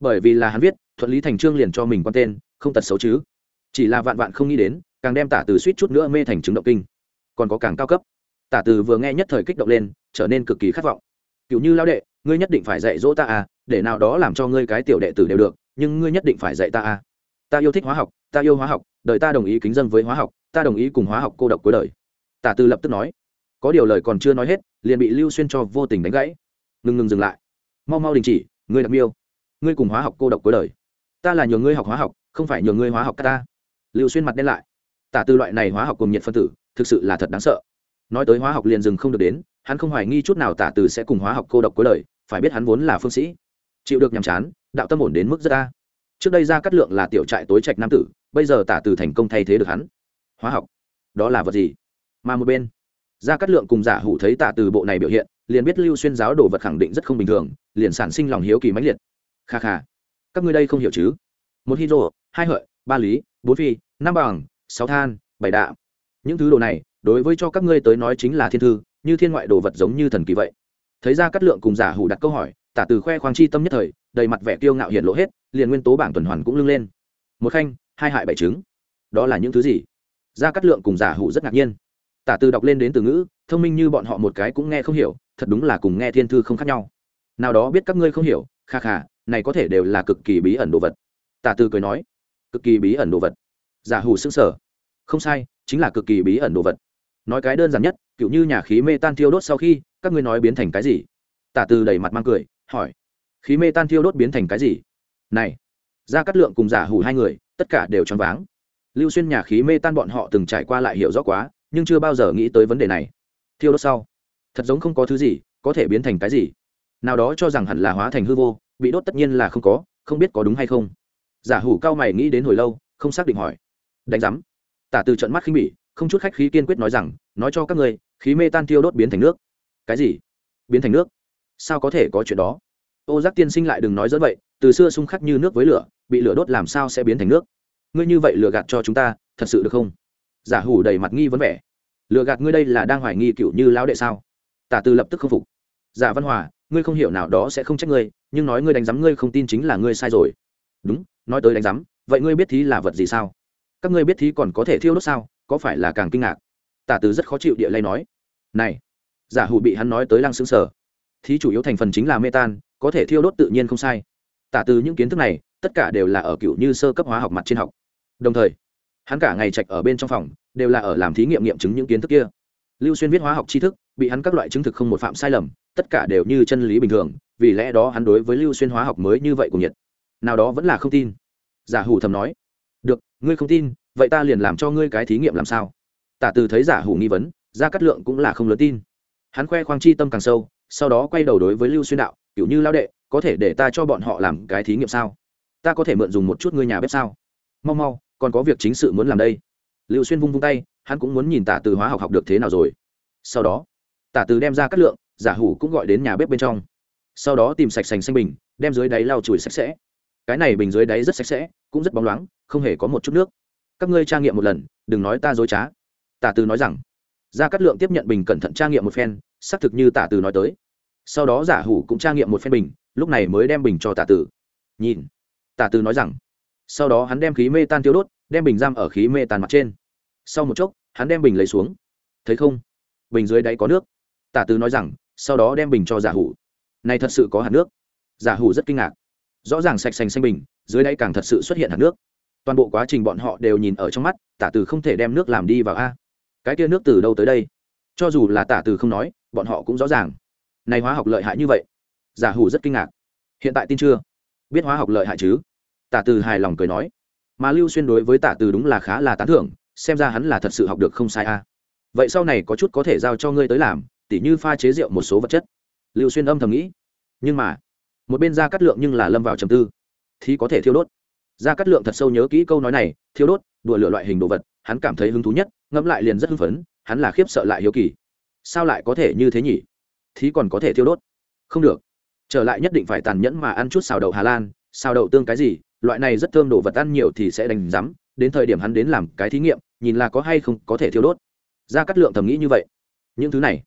Bởi vì là hắn viết, thuận lý thành trương liền cho mình quan tên, không tật xấu chứ. Chỉ là vạn vạn không nghĩ đến, càng đem tả từ suýt chút nữa mê thành chứng động kinh. Còn có càng cao cấp. Tả từ vừa nghe nhất thời kích động lên, trở nên cực kỳ khát vọng. Cựu như lao đệ, ngươi nhất định phải dạy dỗ ta à để nào đó làm cho ngươi cái tiểu đệ tử đều được, nhưng ngươi nhất định phải dạy ta à ta yêu thích hóa học, ta yêu hóa học đợi ta đồng ý kính dân với hóa học, ta đồng ý cùng hóa học cô độc cuối đời. Tả từ lập tức nói. Có điều lời còn chưa nói hết, liền bị lưu xuyên cho vô tình đánh gãy. Ngừng ngừng dừng lại. Mau mau đình chỉ, ngươi đặc miêu. Ngươi cùng hóa học cô độc cuối đời. Ta là nhường ngươi học hóa học, không phải nhường ngươi hóa học ta. Lưu xuyên mặt đen lại. Tả từ loại này hóa học cùng nhiệt phân tử, thực sự là thật đáng sợ. Nói tới hóa học liền dừng không được đến, hắn không hoài nghi chút nào tả từ sẽ cùng hóa học cô độc cuối đời, phải biết hắn vốn là phương sĩ. Chịu được nhàm chán, đạo tâm ổn đến mức rất a trước đây ra cắt lượng là tiểu trại tối trạch nam tử, bây giờ tả từ thành công thay thế được hắn. Hóa học, đó là vật gì? Mà một bên ra cắt lượng cùng giả hủ thấy tả từ bộ này biểu hiện, liền biết lưu xuyên giáo đồ vật khẳng định rất không bình thường, liền sản sinh lòng hiếu kỳ mãnh liệt. Kha kha, các ngươi đây không hiểu chứ? Một hydro, hai hợi, ba lý, bốn phi, năm bằng, sáu than, bảy đạ những thứ đồ này, đối với cho các ngươi tới nói chính là thiên thư, như thiên ngoại đồ vật giống như thần kỳ vậy. Thấy ra cắt lượng cùng giả hủ đặt câu hỏi, tả từ khoe khoang chi tâm nhất thời đầy mặt vẻ kiêu ngạo hiện lộ hết, liền nguyên tố bảng tuần hoàn cũng lưng lên. Một khanh, hai hại bảy trứng. Đó là những thứ gì? Gia cát lượng cùng giả hủ rất ngạc nhiên. Tả từ đọc lên đến từ ngữ, thông minh như bọn họ một cái cũng nghe không hiểu, thật đúng là cùng nghe thiên thư không khác nhau. Nào đó biết các ngươi không hiểu, kha kha, này có thể đều là cực kỳ bí ẩn đồ vật. Tả từ cười nói, cực kỳ bí ẩn đồ vật. Giả hủ sững sở không sai, chính là cực kỳ bí ẩn đồ vật. Nói cái đơn giản nhất, kiểu như nhà khí mê tan thiêu đốt sau khi, các ngươi nói biến thành cái gì? Tả từ đầy mặt mang cười, hỏi khí mê tan thiêu đốt biến thành cái gì? Này ra cắt lượng cùng giả hủ hai người, tất cả đều choáng váng. Lưu xuyên nhà khí mê tan bọn họ từng trải qua lại hiểu rõ quá, nhưng chưa bao giờ nghĩ tới vấn đề này. Thiêu đốt sau, thật giống không có thứ gì có thể biến thành cái gì. Nào đó cho rằng hẳn là hóa thành hư vô, bị đốt tất nhiên là không có, không biết có đúng hay không. Giả hủ cao mày nghĩ đến hồi lâu, không xác định hỏi. Đánh giám. Tả từ trận mắt khinh bỉ, không chút khách khí kiên quyết nói rằng, nói cho các người khí mê tan tiêu đốt biến thành nước. Cái gì? Biến thành nước? Sao có thể có chuyện đó? Ô giác tiên sinh lại đừng nói dẫn vậy, từ xưa xung khắc như nước với lửa, bị lửa đốt làm sao sẽ biến thành nước? Ngươi như vậy lừa gạt cho chúng ta, thật sự được không? Giả hủ đầy mặt nghi vấn vẻ. Lừa gạt ngươi đây là đang hoài nghi cựu như lão đệ sao? Tả từ lập tức không phục. Giả văn hòa, ngươi không hiểu nào đó sẽ không trách ngươi, nhưng nói ngươi đánh giám ngươi không tin chính là ngươi sai rồi. Đúng, nói tới đánh giám, vậy ngươi biết thí là vật gì sao? Các ngươi biết thí còn có thể thiêu đốt sao? Có phải là càng kinh ngạc? Tả từ rất khó chịu địa lay nói. Này, giả hủ bị hắn nói tới lăng xứng sở thí chủ yếu thành phần chính là mê tan có thể thiêu đốt tự nhiên không sai. Tả từ những kiến thức này, tất cả đều là ở cựu như sơ cấp hóa học mặt trên học. Đồng thời, hắn cả ngày trạch ở bên trong phòng, đều là ở làm thí nghiệm nghiệm chứng những kiến thức kia. Lưu xuyên viết hóa học tri thức, bị hắn các loại chứng thực không một phạm sai lầm, tất cả đều như chân lý bình thường, vì lẽ đó hắn đối với lưu xuyên hóa học mới như vậy của nhiệt. Nào đó vẫn là không tin. Giả hủ thầm nói, được, ngươi không tin, vậy ta liền làm cho ngươi cái thí nghiệm làm sao? Tả từ thấy giả hủ nghi vấn, ra cắt lượng cũng là không lớn tin. Hắn khoe khoang chi tâm càng sâu, sau đó quay đầu đối với lưu xuyên đạo kiểu như lao đệ, có thể để ta cho bọn họ làm cái thí nghiệm sao? Ta có thể mượn dùng một chút ngươi nhà bếp sao? Mau mau, còn có việc chính sự muốn làm đây. Liệu xuyên vung vung tay, hắn cũng muốn nhìn tả từ hóa học học được thế nào rồi. Sau đó, tả từ đem ra cắt lượng, giả hủ cũng gọi đến nhà bếp bên trong. Sau đó tìm sạch sành xanh bình, đem dưới đáy lau chùi sạch sẽ. Cái này bình dưới đáy rất sạch sẽ, cũng rất bóng loáng, không hề có một chút nước. Các ngươi tra nghiệm một lần, đừng nói ta dối trá. Tả từ nói rằng gia cát lượng tiếp nhận bình cẩn thận tra nghiệm một phen, xác thực như tả từ nói tới sau đó giả hủ cũng tra nghiệm một phen bình, lúc này mới đem bình cho tả tử. Nhìn, tả tử nói rằng, sau đó hắn đem khí mê tan tiêu đốt, đem bình giam ở khí mê tan mặt trên. Sau một chốc, hắn đem bình lấy xuống. Thấy không? Bình dưới đáy có nước. Tả tử nói rằng, sau đó đem bình cho giả hủ. Này thật sự có hạt nước. Giả hủ rất kinh ngạc. Rõ ràng sạch sành xanh bình, dưới đáy càng thật sự xuất hiện hạt nước. Toàn bộ quá trình bọn họ đều nhìn ở trong mắt, tả tử không thể đem nước làm đi vào a. Cái kia nước từ đâu tới đây? Cho dù là tả tử không nói, bọn họ cũng rõ ràng này hóa học lợi hại như vậy? Giả hủ rất kinh ngạc. Hiện tại tin chưa? Biết hóa học lợi hại chứ? Tả từ hài lòng cười nói. Mà lưu xuyên đối với tả từ đúng là khá là tán thưởng, xem ra hắn là thật sự học được không sai a. Vậy sau này có chút có thể giao cho ngươi tới làm, tỉ như pha chế rượu một số vật chất. Lưu xuyên âm thầm nghĩ. Nhưng mà, một bên ra cắt lượng nhưng là lâm vào trầm tư. Thì có thể thiêu đốt. Ra cắt lượng thật sâu nhớ kỹ câu nói này, thiêu đốt, đùa lửa loại hình đồ vật, hắn cảm thấy hứng thú nhất, ngẫm lại liền rất hưng phấn, hắn là khiếp sợ lại hiếu kỳ. Sao lại có thể như thế nhỉ? Thì còn có thể thiêu đốt. Không được. Trở lại nhất định phải tàn nhẫn mà ăn chút xào đậu hà lan. Xào đậu tương cái gì? Loại này rất thơm đồ vật ăn nhiều thì sẽ đánh rắm. Đến thời điểm hắn đến làm cái thí nghiệm, nhìn là có hay không có thể thiêu đốt. Ra cắt lượng thầm nghĩ như vậy. Những thứ này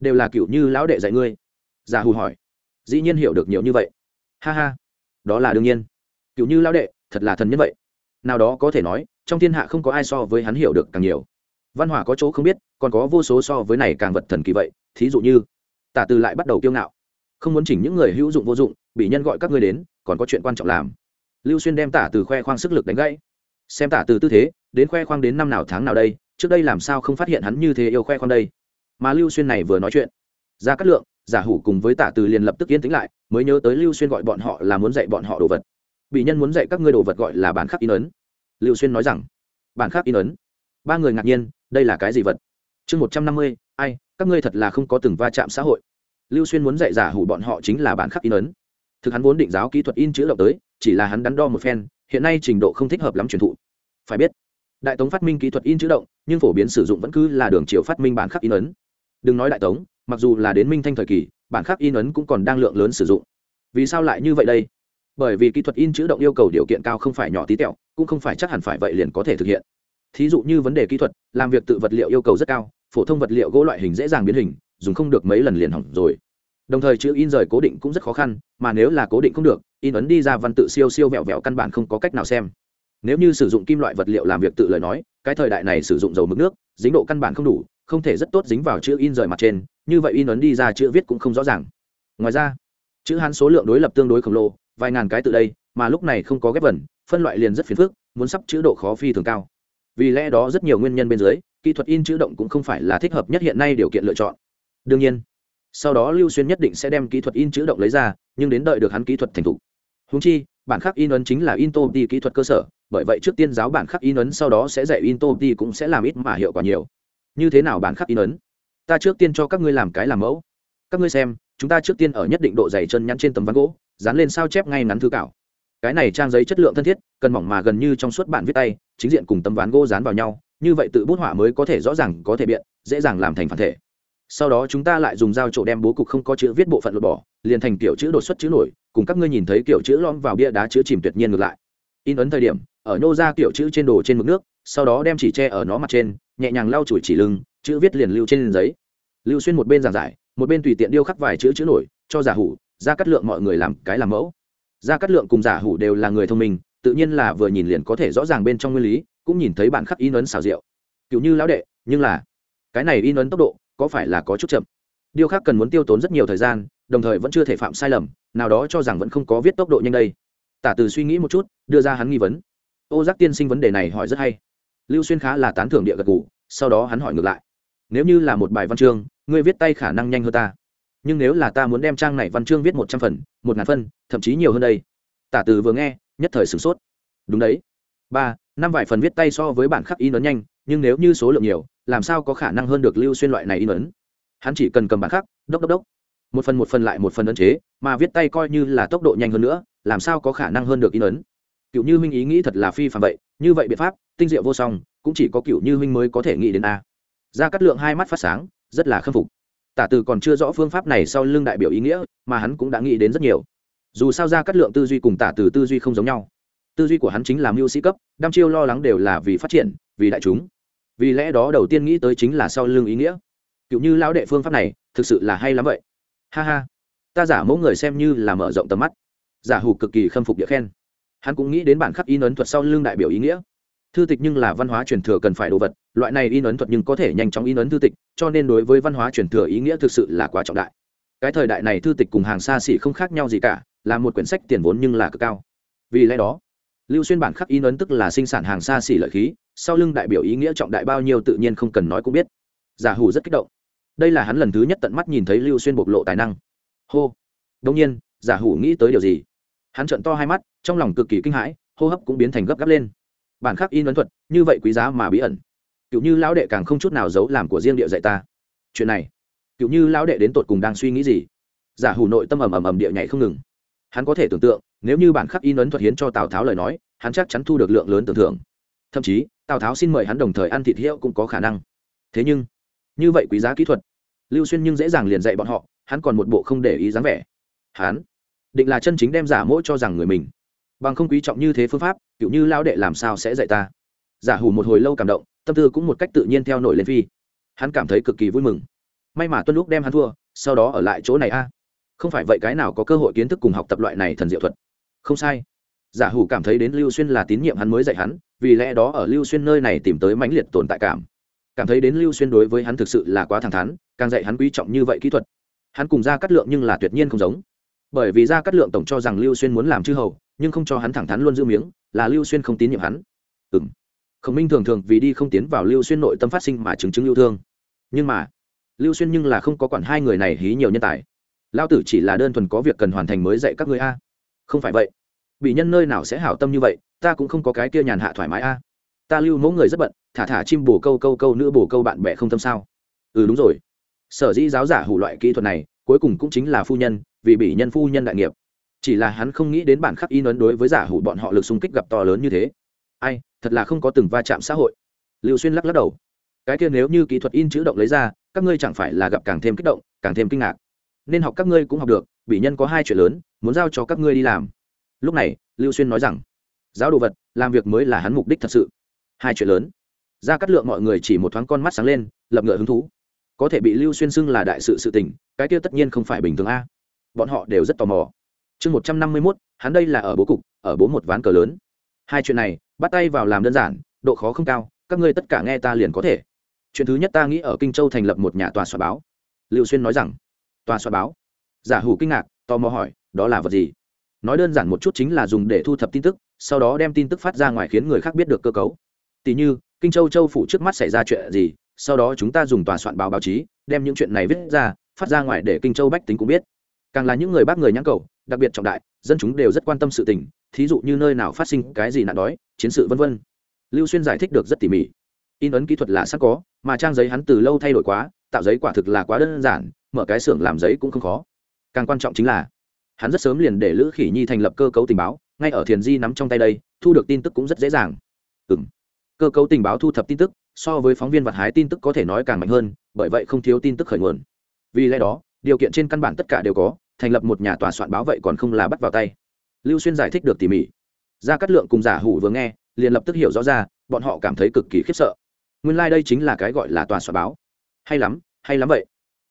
đều là kiểu như lão đệ dạy ngươi. Già hù hỏi. Dĩ nhiên hiểu được nhiều như vậy. Ha ha. Đó là đương nhiên. Kiểu như lão đệ, thật là thần nhân vậy. Nào đó có thể nói, trong thiên hạ không có ai so với hắn hiểu được càng nhiều. Văn hóa có chỗ không biết, còn có vô số so với này càng vật thần kỳ vậy. Thí dụ như tả từ lại bắt đầu kiêu ngạo. Không muốn chỉnh những người hữu dụng vô dụng, bị nhân gọi các ngươi đến, còn có chuyện quan trọng làm. Lưu xuyên đem tả từ khoe khoang sức lực đánh gãy. Xem tả từ tư thế, đến khoe khoang đến năm nào tháng nào đây, trước đây làm sao không phát hiện hắn như thế yêu khoe khoang đây? Mà lưu xuyên này vừa nói chuyện ra cát lượng, giả hủ cùng với tả từ liền lập tức yên tĩnh lại, mới nhớ tới lưu xuyên gọi bọn họ là muốn dạy bọn họ đồ vật. Bị nhân muốn dạy các ngươi đồ vật gọi là bản khắc in ấn. Lưu xuyên nói rằng, bản khắc in ấn. Ba người ngạc nhiên, đây là cái gì vật? Chương một trăm năm mươi, ai các ngươi thật là không có từng va chạm xã hội. Lưu xuyên muốn dạy giả hủ bọn họ chính là bản khắc in ấn. Thực hắn vốn định giáo kỹ thuật in chữ động tới, chỉ là hắn đắn đo một phen, hiện nay trình độ không thích hợp lắm truyền thụ. Phải biết, đại tống phát minh kỹ thuật in chữ động, nhưng phổ biến sử dụng vẫn cứ là đường chiều phát minh bản khắc in ấn. Đừng nói đại tống, mặc dù là đến minh thanh thời kỳ, bản khắc in ấn cũng còn đang lượng lớn sử dụng. Vì sao lại như vậy đây? Bởi vì kỹ thuật in chữ động yêu cầu điều kiện cao không phải nhỏ tí tẹo, cũng không phải chắc hẳn phải vậy liền có thể thực hiện. Thí dụ như vấn đề kỹ thuật, làm việc tự vật liệu yêu cầu rất cao phổ thông vật liệu gỗ loại hình dễ dàng biến hình, dùng không được mấy lần liền hỏng rồi. Đồng thời chữ in rời cố định cũng rất khó khăn, mà nếu là cố định không được, in ấn đi ra văn tự siêu siêu vẹo vẹo căn bản không có cách nào xem. Nếu như sử dụng kim loại vật liệu làm việc tự lời nói, cái thời đại này sử dụng dầu mực nước, dính độ căn bản không đủ, không thể rất tốt dính vào chữ in rời mặt trên, như vậy in ấn đi ra chữ viết cũng không rõ ràng. Ngoài ra, chữ hán số lượng đối lập tương đối khổng lồ, vài ngàn cái từ đây, mà lúc này không có ghép vần, phân loại liền rất phiền phức, muốn sắp chữ độ khó phi thường cao vì lẽ đó rất nhiều nguyên nhân bên dưới, kỹ thuật in chữ động cũng không phải là thích hợp nhất hiện nay điều kiện lựa chọn. Đương nhiên, sau đó lưu xuyên nhất định sẽ đem kỹ thuật in chữ động lấy ra, nhưng đến đợi được hắn kỹ thuật thành thục. Húng chi, bản khắc in ấn chính là in tô đi kỹ thuật cơ sở, bởi vậy trước tiên giáo bản khắc in ấn sau đó sẽ dạy in tô đi cũng sẽ làm ít mà hiệu quả nhiều. Như thế nào bản khắc in ấn? Ta trước tiên cho các ngươi làm cái làm mẫu. Các ngươi xem, chúng ta trước tiên ở nhất định độ dày chân nhắn trên tấm ván gỗ, dán lên sao chép ngay ngắn thư cảo. Cái này trang giấy chất lượng thân thiết, cần mỏng mà gần như trong suốt bản viết tay chính diện cùng tấm ván gỗ dán vào nhau, như vậy tự bút họa mới có thể rõ ràng, có thể biện, dễ dàng làm thành phản thể. Sau đó chúng ta lại dùng dao trộn đem bố cục không có chữ viết bộ phận lột bỏ, liền thành kiểu chữ đột xuất chữ nổi, cùng các ngươi nhìn thấy kiểu chữ lom vào bia đá chữ chìm tuyệt nhiên ngược lại. In ấn thời điểm, ở nô ra kiểu chữ trên đồ trên mực nước, sau đó đem chỉ tre ở nó mặt trên, nhẹ nhàng lau chùi chỉ lưng, chữ viết liền lưu trên giấy. Lưu xuyên một bên giảng giải, một bên tùy tiện điêu khắc vài chữ chữ nổi, cho giả hủ, ra cắt lượng mọi người làm cái làm mẫu. Ra cắt lượng cùng giả hủ đều là người thông minh tự nhiên là vừa nhìn liền có thể rõ ràng bên trong nguyên lý, cũng nhìn thấy bản khắc in ấn xào rượu. Cựu như lão đệ, nhưng là, cái này in ấn tốc độ, có phải là có chút chậm? Điêu khắc cần muốn tiêu tốn rất nhiều thời gian, đồng thời vẫn chưa thể phạm sai lầm, nào đó cho rằng vẫn không có viết tốc độ nhanh đây. Tả từ suy nghĩ một chút, đưa ra hắn nghi vấn. Ô giác tiên sinh vấn đề này hỏi rất hay. Lưu xuyên khá là tán thưởng địa gật g ủ sau đó hắn hỏi ngược lại. Nếu như là một bài văn chương, ngươi viết tay khả năng nhanh hơn ta. Nhưng nếu là ta muốn đem trang này văn chương viết một trăm phần, một ngàn phân thậm chí nhiều hơn đây. Tả từ vừa nghe nhất thời sửng sốt. Đúng đấy. Ba, năm vài phần viết tay so với bản khắc in ấn nhanh, nhưng nếu như số lượng nhiều, làm sao có khả năng hơn được lưu xuyên loại này in ấn? Hắn chỉ cần cầm bản khắc, đốc đốc đốc. Một phần một phần lại một phần ấn chế, mà viết tay coi như là tốc độ nhanh hơn nữa, làm sao có khả năng hơn được in ấn? Cựu như minh ý nghĩ thật là phi phạm vậy, như vậy biện pháp, tinh diệu vô song, cũng chỉ có cựu như minh mới có thể nghĩ đến a. Ra cắt lượng hai mắt phát sáng, rất là khâm phục. Tả từ còn chưa rõ phương pháp này sau lưng đại biểu ý nghĩa, mà hắn cũng đã nghĩ đến rất nhiều dù sao ra cắt lượng tư duy cùng tả từ tư duy không giống nhau. Tư duy của hắn chính là mưu sĩ cấp đăm chiêu lo lắng đều là vì phát triển, vì đại chúng. Vì lẽ đó đầu tiên nghĩ tới chính là sau lưng ý nghĩa. Cựu như lão đệ phương pháp này, thực sự là hay lắm vậy. Ha ha. Ta giả mẫu người xem như là mở rộng tầm mắt. Giả hủ cực kỳ khâm phục địa khen. Hắn cũng nghĩ đến bản khắc in ấn thuật sau lưng đại biểu ý nghĩa. Thư tịch nhưng là văn hóa truyền thừa cần phải đồ vật, loại này in ấn thuật nhưng có thể nhanh chóng in ấn thư tịch, cho nên đối với văn hóa truyền thừa ý nghĩa thực sự là quá trọng đại. Cái thời đại này thư tịch cùng hàng xa xỉ không khác nhau gì cả là một quyển sách tiền vốn nhưng là cực cao. Vì lẽ đó, lưu xuyên bản khắc in ấn tức là sinh sản hàng xa xỉ lợi khí, sau lưng đại biểu ý nghĩa trọng đại bao nhiêu tự nhiên không cần nói cũng biết. Giả hủ rất kích động. Đây là hắn lần thứ nhất tận mắt nhìn thấy lưu xuyên bộc lộ tài năng. Hô. Đông nhiên, giả hủ nghĩ tới điều gì? Hắn trợn to hai mắt, trong lòng cực kỳ kinh hãi, hô hấp cũng biến thành gấp gáp lên. Bản khắc in ấn thuật, như vậy quý giá mà bí ẩn. Cựu như lão đệ càng không chút nào giấu làm của riêng địa dạy ta. Chuyện này, cựu như lão đệ đến tột cùng đang suy nghĩ gì? Giả hủ nội tâm ầm ầm ầm địa nhảy không ngừng hắn có thể tưởng tượng, nếu như bản khắc in ấn thuật hiến cho tào tháo lời nói, hắn chắc chắn thu được lượng lớn tưởng thưởng. Thậm chí, tào tháo xin mời hắn đồng thời ăn thịt hiệu cũng có khả năng. Thế nhưng, như vậy quý giá kỹ thuật, lưu xuyên nhưng dễ dàng liền dạy bọn họ, hắn còn một bộ không để ý dáng vẻ. Hắn định là chân chính đem giả mỗi cho rằng người mình. Bằng không quý trọng như thế phương pháp, kiểu như lao đệ làm sao sẽ dạy ta? Giả hủ một hồi lâu cảm động, tâm tư cũng một cách tự nhiên theo nổi lên phi. Hắn cảm thấy cực kỳ vui mừng. May mà tuân lúc đem hắn thua, sau đó ở lại chỗ này a không phải vậy cái nào có cơ hội kiến thức cùng học tập loại này thần diệu thuật? Không sai. Giả hủ cảm thấy đến lưu xuyên là tín nhiệm hắn mới dạy hắn, vì lẽ đó ở lưu xuyên nơi này tìm tới mãnh liệt tồn tại cảm. Cảm thấy đến lưu xuyên đối với hắn thực sự là quá thẳng thắn, càng dạy hắn quý trọng như vậy kỹ thuật. Hắn cùng ra cắt lượng nhưng là tuyệt nhiên không giống. Bởi vì ra cắt lượng tổng cho rằng lưu xuyên muốn làm chư hầu, nhưng không cho hắn thẳng thắn luôn giữ miếng, là lưu xuyên không tín nhiệm hắn. Ừ m khổng minh thường thường vì đi không tiến vào lưu xuyên nội tâm phát sinh mà chứng chứng yêu thương. Nhưng mà, lưu xuyên nhưng là không có quản hai người này hí nhiều nhân tài lao tử chỉ là đơn thuần có việc cần hoàn thành mới dạy các người a. Không phải vậy. Bị nhân nơi nào sẽ hảo tâm như vậy, ta cũng không có cái kia nhàn hạ thoải mái a. Ta lưu mẫu người rất bận, thả thả chim bồ câu câu câu nữa bồ câu bạn bè không tâm sao? Ừ đúng rồi. Sở dĩ giáo giả hủ loại kỹ thuật này, cuối cùng cũng chính là phu nhân, vì bị nhân phu nhân đại nghiệp. Chỉ là hắn không nghĩ đến bản khắc in ấn đối với giả hủ bọn họ lực xung kích gặp to lớn như thế. Ai, thật là không có từng va chạm xã hội. Lưu xuyên lắc lắc đầu. Cái kia nếu như kỹ thuật in chữ động lấy ra, các ngươi chẳng phải là gặp càng thêm kích động, càng thêm kinh ngạc nên học các ngươi cũng học được bị nhân có hai chuyện lớn, muốn giao cho các ngươi đi làm. Lúc này, lưu xuyên nói rằng, giáo đồ vật, làm việc mới là hắn mục đích thật sự. Hai chuyện lớn. Ra cắt lượng mọi người chỉ một thoáng con mắt sáng lên, lập ngựa hứng thú. Có thể bị lưu xuyên xưng là đại sự sự tình, cái kia tất nhiên không phải bình thường a. Bọn họ đều rất tò mò. Chương một trăm năm mươi mốt, hắn đây là ở bố cục, ở bố một ván cờ lớn. Hai chuyện này, bắt tay vào làm đơn giản, độ khó không cao, các ngươi tất cả nghe ta liền có thể. Chuyện thứ nhất ta nghĩ ở kinh châu thành lập một nhà tòa soạn báo. Lưu xuyên nói rằng tòa soạn báo. Giả hủ kinh ngạc, tò mò hỏi, đó là vật gì? Nói đơn giản một chút chính là dùng để thu thập tin tức, sau đó đem tin tức phát ra ngoài khiến người khác biết được cơ cấu. Tỷ như, kinh châu châu phủ trước mắt xảy ra chuyện gì, sau đó chúng ta dùng tòa soạn báo báo chí, đem những chuyện này viết ra, phát ra ngoài để kinh châu bách tính cũng biết. Càng là những người bác người nhãn cầu, đặc biệt trọng đại, dân chúng đều rất quan tâm sự tình, thí dụ như nơi nào phát sinh cái gì nạn đói, chiến sự vân vân. Lưu xuyên giải thích được rất tỉ mỉ. In ấn kỹ thuật là sẵn có, mà trang giấy hắn từ lâu thay đổi quá, tạo giấy quả thực là quá đơn giản mở cái xưởng làm giấy cũng không khó. Càng quan trọng chính là, hắn rất sớm liền để lữ khỉ nhi thành lập cơ cấu tình báo, ngay ở thiền di nắm trong tay đây, thu được tin tức cũng rất dễ dàng. Ừ m cơ cấu tình báo thu thập tin tức, so với phóng viên vật hái tin tức có thể nói càng mạnh hơn, bởi vậy không thiếu tin tức khởi nguồn. Vì lẽ đó, điều kiện trên căn bản tất cả đều có, thành lập một nhà tòa soạn báo vậy còn không là bắt vào tay. Lưu xuyên giải thích được tỉ mỉ. Gia cát lượng cùng giả hủ vừa nghe, liền lập tức hiểu rõ ra, bọn họ cảm thấy cực kỳ khiếp sợ. Nguyên lai、like、đây chính là cái gọi là tòa soạn báo. Hay lắm hay lắm vậy.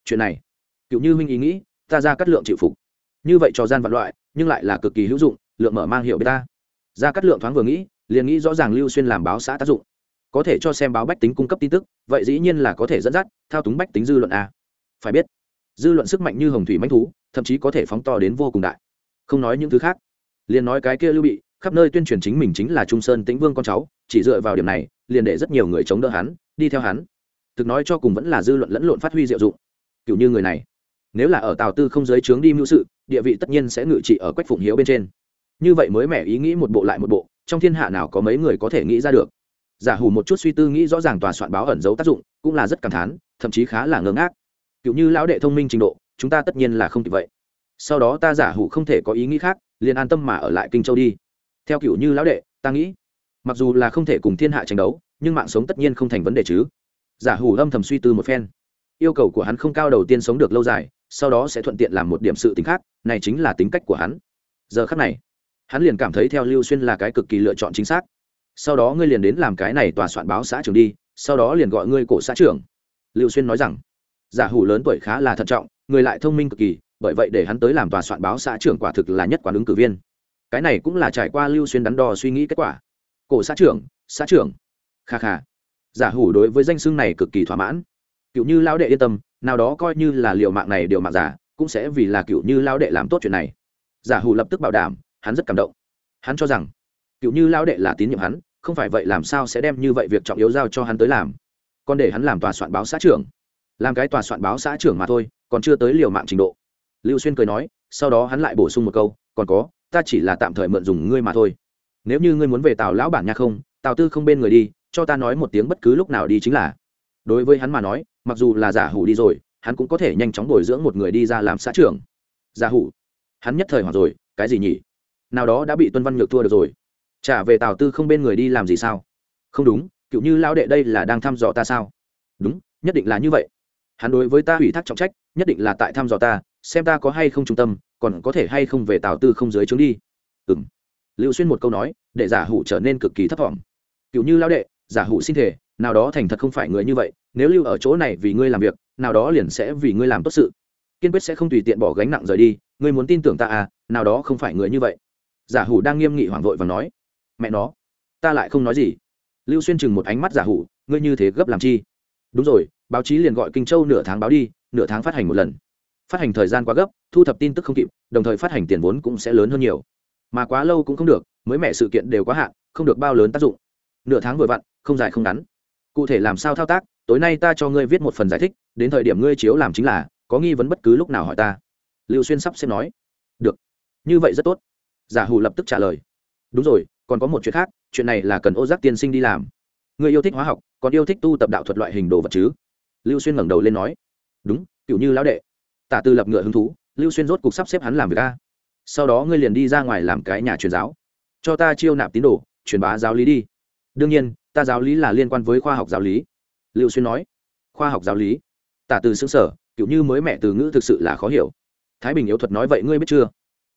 Chuyện này cựu như huynh ý nghĩ, ta ra cắt lượng chịu phục. Như vậy cho gian vạn loại, nhưng lại là cực kỳ hữu dụng, lượng mở mang hiệu biết ta ra cắt lượng thoáng vừa nghĩ, liền nghĩ rõ ràng lưu xuyên làm báo xã tác dụng. Có thể cho xem báo bách tính cung cấp tin tức, vậy dĩ nhiên là có thể dẫn dắt, thao túng bách tính dư luận a. Phải biết, dư luận sức mạnh như hồng thủy manh thú, thậm chí có thể phóng to đến vô cùng đại. Không nói những thứ khác. Liền nói cái kia lưu bị, khắp nơi tuyên truyền chính mình chính là trung sơn tĩnh vương con cháu, chỉ dựa vào điểm này, liền để rất nhiều người chống đỡ hắn, đi theo hắn. Thực nói cho cùng vẫn là dư luận lẫn lộn phát huy diệu dụng. Kiểu như người này nếu là ở tào tư không giới trướng đi mưu sự, địa vị tất nhiên sẽ ngự trị ở quách phụng hiếu bên trên. Như vậy mới mẻ ý nghĩ một bộ lại một bộ, trong thiên hạ nào có mấy người có thể nghĩ ra được. Giả hủ một chút suy tư nghĩ rõ ràng tòa soạn báo ẩn giấu tác dụng, cũng là rất cảm thán, thậm chí khá là ngớ ngác. Kiểu như lão đệ thông minh trình độ, chúng ta tất nhiên là không kịp vậy. Sau đó ta giả hủ không thể có ý nghĩ khác, liền an tâm mà ở lại kinh châu đi. Theo kiểu như lão đệ, ta nghĩ, mặc dù là không thể cùng thiên hạ tranh đấu, nhưng mạng sống tất nhiên không thành vấn đề chứ. Giả hủ âm thầm suy tư một phen. Yêu cầu của hắn không cao đầu tiên sống được lâu dài sau đó sẽ thuận tiện làm một điểm sự tính khác, này chính là tính cách của hắn. Giờ khắc này, hắn liền cảm thấy theo lưu xuyên là cái cực kỳ lựa chọn chính xác. Sau đó ngươi liền đến làm cái này tòa soạn báo xã trưởng đi, sau đó liền gọi ngươi cổ xã trưởng. Lưu xuyên nói rằng, giả hủ lớn tuổi khá là thận trọng, người lại thông minh cực kỳ, bởi vậy để hắn tới làm tòa soạn báo xã trưởng quả thực là nhất quán ứng cử viên. Cái này cũng là trải qua lưu xuyên đắn đo suy nghĩ kết quả. Cổ xã trưởng xã trưởng. Kha kha. Giả hủ đối với danh xưng này cực kỳ thỏa mãn cựu như lão đệ yên tâm, nào đó coi như là liệu mạng này điều mạng giả, cũng sẽ vì là cựu như lão đệ làm tốt chuyện này. Giả hủ lập tức bảo đảm, hắn rất cảm động. Hắn cho rằng, cựu như lão đệ là tín nhiệm hắn, không phải vậy làm sao sẽ đem như vậy việc trọng yếu giao cho hắn tới làm. Còn để hắn làm tòa soạn báo xã trưởng. Làm cái tòa soạn báo xã trưởng mà thôi, còn chưa tới liều mạng trình độ. Lưu xuyên cười nói, sau đó hắn lại bổ sung một câu, còn có, ta chỉ là tạm thời mượn dùng ngươi mà thôi. Nếu như ngươi muốn về tàu lão bản nha không, tào tư không bên người đi, cho ta nói một tiếng bất cứ lúc nào đi chính là đối với hắn mà nói, mặc dù là giả hủ đi rồi, hắn cũng có thể nhanh chóng bồi dưỡng một người đi ra làm xã trưởng. Giả hủ? Hắn nhất thời hoặc rồi, cái gì nhỉ? Nào đó đã bị tuân văn nhược thua được rồi. Trả về tào tư không bên người đi làm gì sao? Không đúng, cựu như lao đệ đây là đang thăm dò ta sao? Đúng, nhất định là như vậy. Hắn đối với ta ủy thác trọng trách, nhất định là tại thăm dò ta, xem ta có hay không trung tâm, còn có thể hay không về tào tư không dưới trướng đi. Ừ m lưu xuyên một câu nói, để giả hủ trở nên cực kỳ thấp t cựu như lao đệ, giả hủ xin thể nào đó thành thật không phải người như vậy, nếu lưu ở chỗ này vì ngươi làm việc, nào đó liền sẽ vì ngươi làm tốt sự. Kiên quyết sẽ không tùy tiện bỏ gánh nặng rời đi, ngươi muốn tin tưởng ta à nào đó không phải người như vậy. Giả hủ đang nghiêm nghị hoảng vội và nói, mẹ nó, ta lại không nói gì. Lưu xuyên chừng một ánh mắt giả hủ, ngươi như thế gấp làm chi? Đúng rồi, báo chí liền gọi kinh châu nửa tháng báo đi, nửa tháng phát hành một lần. Phát hành thời gian quá gấp, thu thập tin tức không kịp, đồng thời phát hành tiền vốn cũng sẽ lớn hơn nhiều. Mà quá lâu cũng không được, mới mẹ sự kiện đều quá hạn, không được bao lớn tác dụng. Nửa tháng vừa vặn, không dài không ngắn cụ thể làm sao thao tác, tối nay ta cho ngươi viết một phần giải thích, đến thời điểm ngươi chiếu làm chính là, có nghi vấn bất cứ lúc nào hỏi ta. Lưu xuyên sắp xếp nói. Được. Như vậy rất tốt. Giả hủ lập tức trả lời. Đúng rồi, còn có một chuyện khác, chuyện này là cần ô giác tiên sinh đi làm. Người yêu thích hóa học, còn yêu thích tu tập đạo thuật loại hình đồ vật chứ? Lưu xuyên ngẩng đầu lên nói. Đúng, kiểu như lão đệ. Tả tư lập ngựa hứng thú, lưu xuyên rốt cuộc sắp xếp hắn làm việc a. Sau đó ngươi liền đi ra ngoài làm cái nhà truyền giáo. Cho ta chiêu nạp tín đồ, truyền bá giáo lý đi. Đương nhiên ta giáo lý là liên quan với khoa học giáo lý. Lưu xuyên nói. Khoa học giáo lý? Tả từ xương sở, kiểu như mới mẹ từ ngữ thực sự là khó hiểu. Thái bình yếu thuật nói vậy ngươi biết chưa?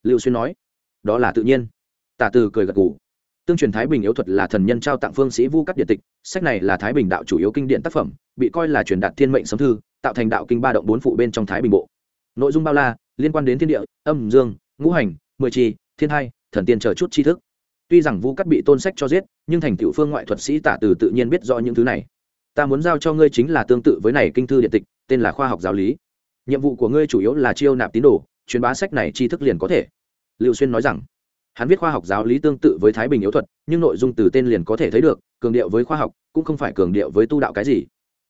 Lưu xuyên nói. Đó là tự nhiên. Tả từ cười gật gù. Tương truyền thái bình yếu thuật là thần nhân trao tặng phương sĩ vu cắt địa tịch, sách này là thái bình đạo chủ yếu kinh điển tác phẩm, bị coi là truyền đạt thiên mệnh sấm thư, tạo thành đạo kinh ba động bốn phụ bên trong thái bình bộ. Nội dung bao la, liên quan đến thiên địa, âm dương, ngũ hành, mười trì, thiên hai, thần tiên chờ chút tri thức tuy rằng vu cắt bị tôn sách cho giết, nhưng thành tiểu phương ngoại thuật sĩ tả từ tự nhiên biết rõ những thứ này. Ta muốn giao cho ngươi chính là tương tự với này kinh thư điện tịch, tên là khoa học giáo lý. Nhiệm vụ của ngươi chủ yếu là chiêu nạp tín đồ, truyền bá sách này tri thức liền có thể. Liệu xuyên nói rằng, hắn viết khoa học giáo lý tương tự với thái bình yếu thuật, nhưng nội dung từ tên liền có thể thấy được, cường điệu với khoa học, cũng không phải cường điệu với tu đạo cái gì.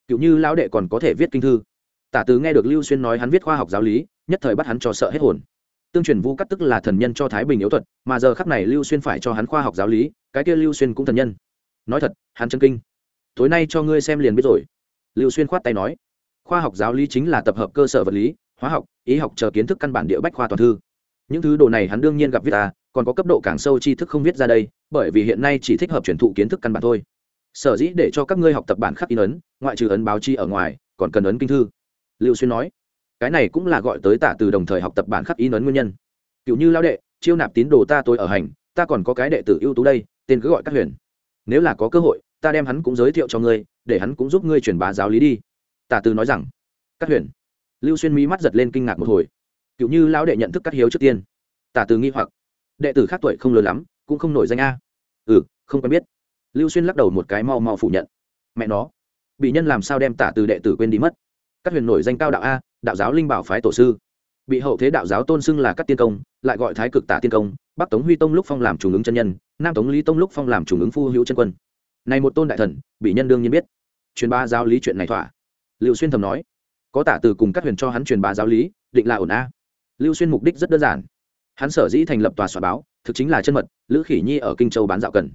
Cựu như lão đệ còn có thể viết kinh thư. Tả từ nghe được lưu xuyên nói hắn viết khoa học giáo lý, nhất thời bắt hắn cho sợ hết hồn tương truyền vu cắt tức là thần nhân cho thái bình yếu thuật, mà giờ khắc này lưu xuyên phải cho hắn khoa học giáo lý, cái kia lưu xuyên cũng thần nhân. Nói thật, hắn chân kinh. Tối nay cho ngươi xem liền biết rồi. Lưu xuyên khoát tay nói. Khoa học giáo lý chính là tập hợp cơ sở vật lý, hóa học, ý học chờ kiến thức căn bản địa bách khoa toàn thư. Những thứ đồ này hắn đương nhiên gặp viết ta còn có cấp độ càng sâu tri thức không viết ra đây, bởi vì hiện nay chỉ thích hợp truyền thụ kiến thức căn bản thôi. Sở dĩ để cho các ngươi học tập bản khắc in ấn, ngoại trừ ấn báo chi ở ngoài, còn cần ấn kinh thư. Lưu xuyên nói cái này cũng là gọi tới tả từ đồng thời học tập bản khắc ý nấn nguyên nhân. Cựu như lao đệ, chiêu nạp tín đồ ta tôi ở hành, ta còn có cái đệ tử ưu tú đây, tên cứ gọi các huyền. Nếu là có cơ hội, ta đem hắn cũng giới thiệu cho ngươi, để hắn cũng giúp ngươi truyền bá giáo lý đi. Tả từ nói rằng. Các huyền. Lưu xuyên mỹ mắt giật lên kinh ngạc một hồi. Cựu như lão đệ nhận thức các hiếu trước tiên. Tả từ nghi hoặc. Đệ tử khác tuổi không lớn lắm, cũng không nổi danh a. Ừ không quen biết. Lưu xuyên lắc đầu một cái mau mau phủ nhận. Mẹ nó, bị nhân làm sao đem tả từ đệ tử quên đi mất? Các huyền nổi danh cao đạo a, đạo giáo linh bảo phái tổ sư. Bị hậu thế đạo giáo tôn xưng là các tiên công, lại gọi thái cực tả tiên công, bắc tống huy tông lúc phong làm chủ ứng chân nhân, nam tống lý tông lúc phong làm chủ ứng phu hữu chân quân. Này một tôn đại thần, bị nhân đương nhiên biết. Truyền bá giáo lý chuyện này thỏa. Lưu xuyên thầm nói, có tả từ cùng các huyền cho hắn truyền bá giáo lý, định là ổn a. Lưu xuyên mục đích rất đơn giản. Hắn sở dĩ thành lập tòa soạn báo, thực chính là chân mật, lữ khỉ nhi ở kinh châu bán dạo cần.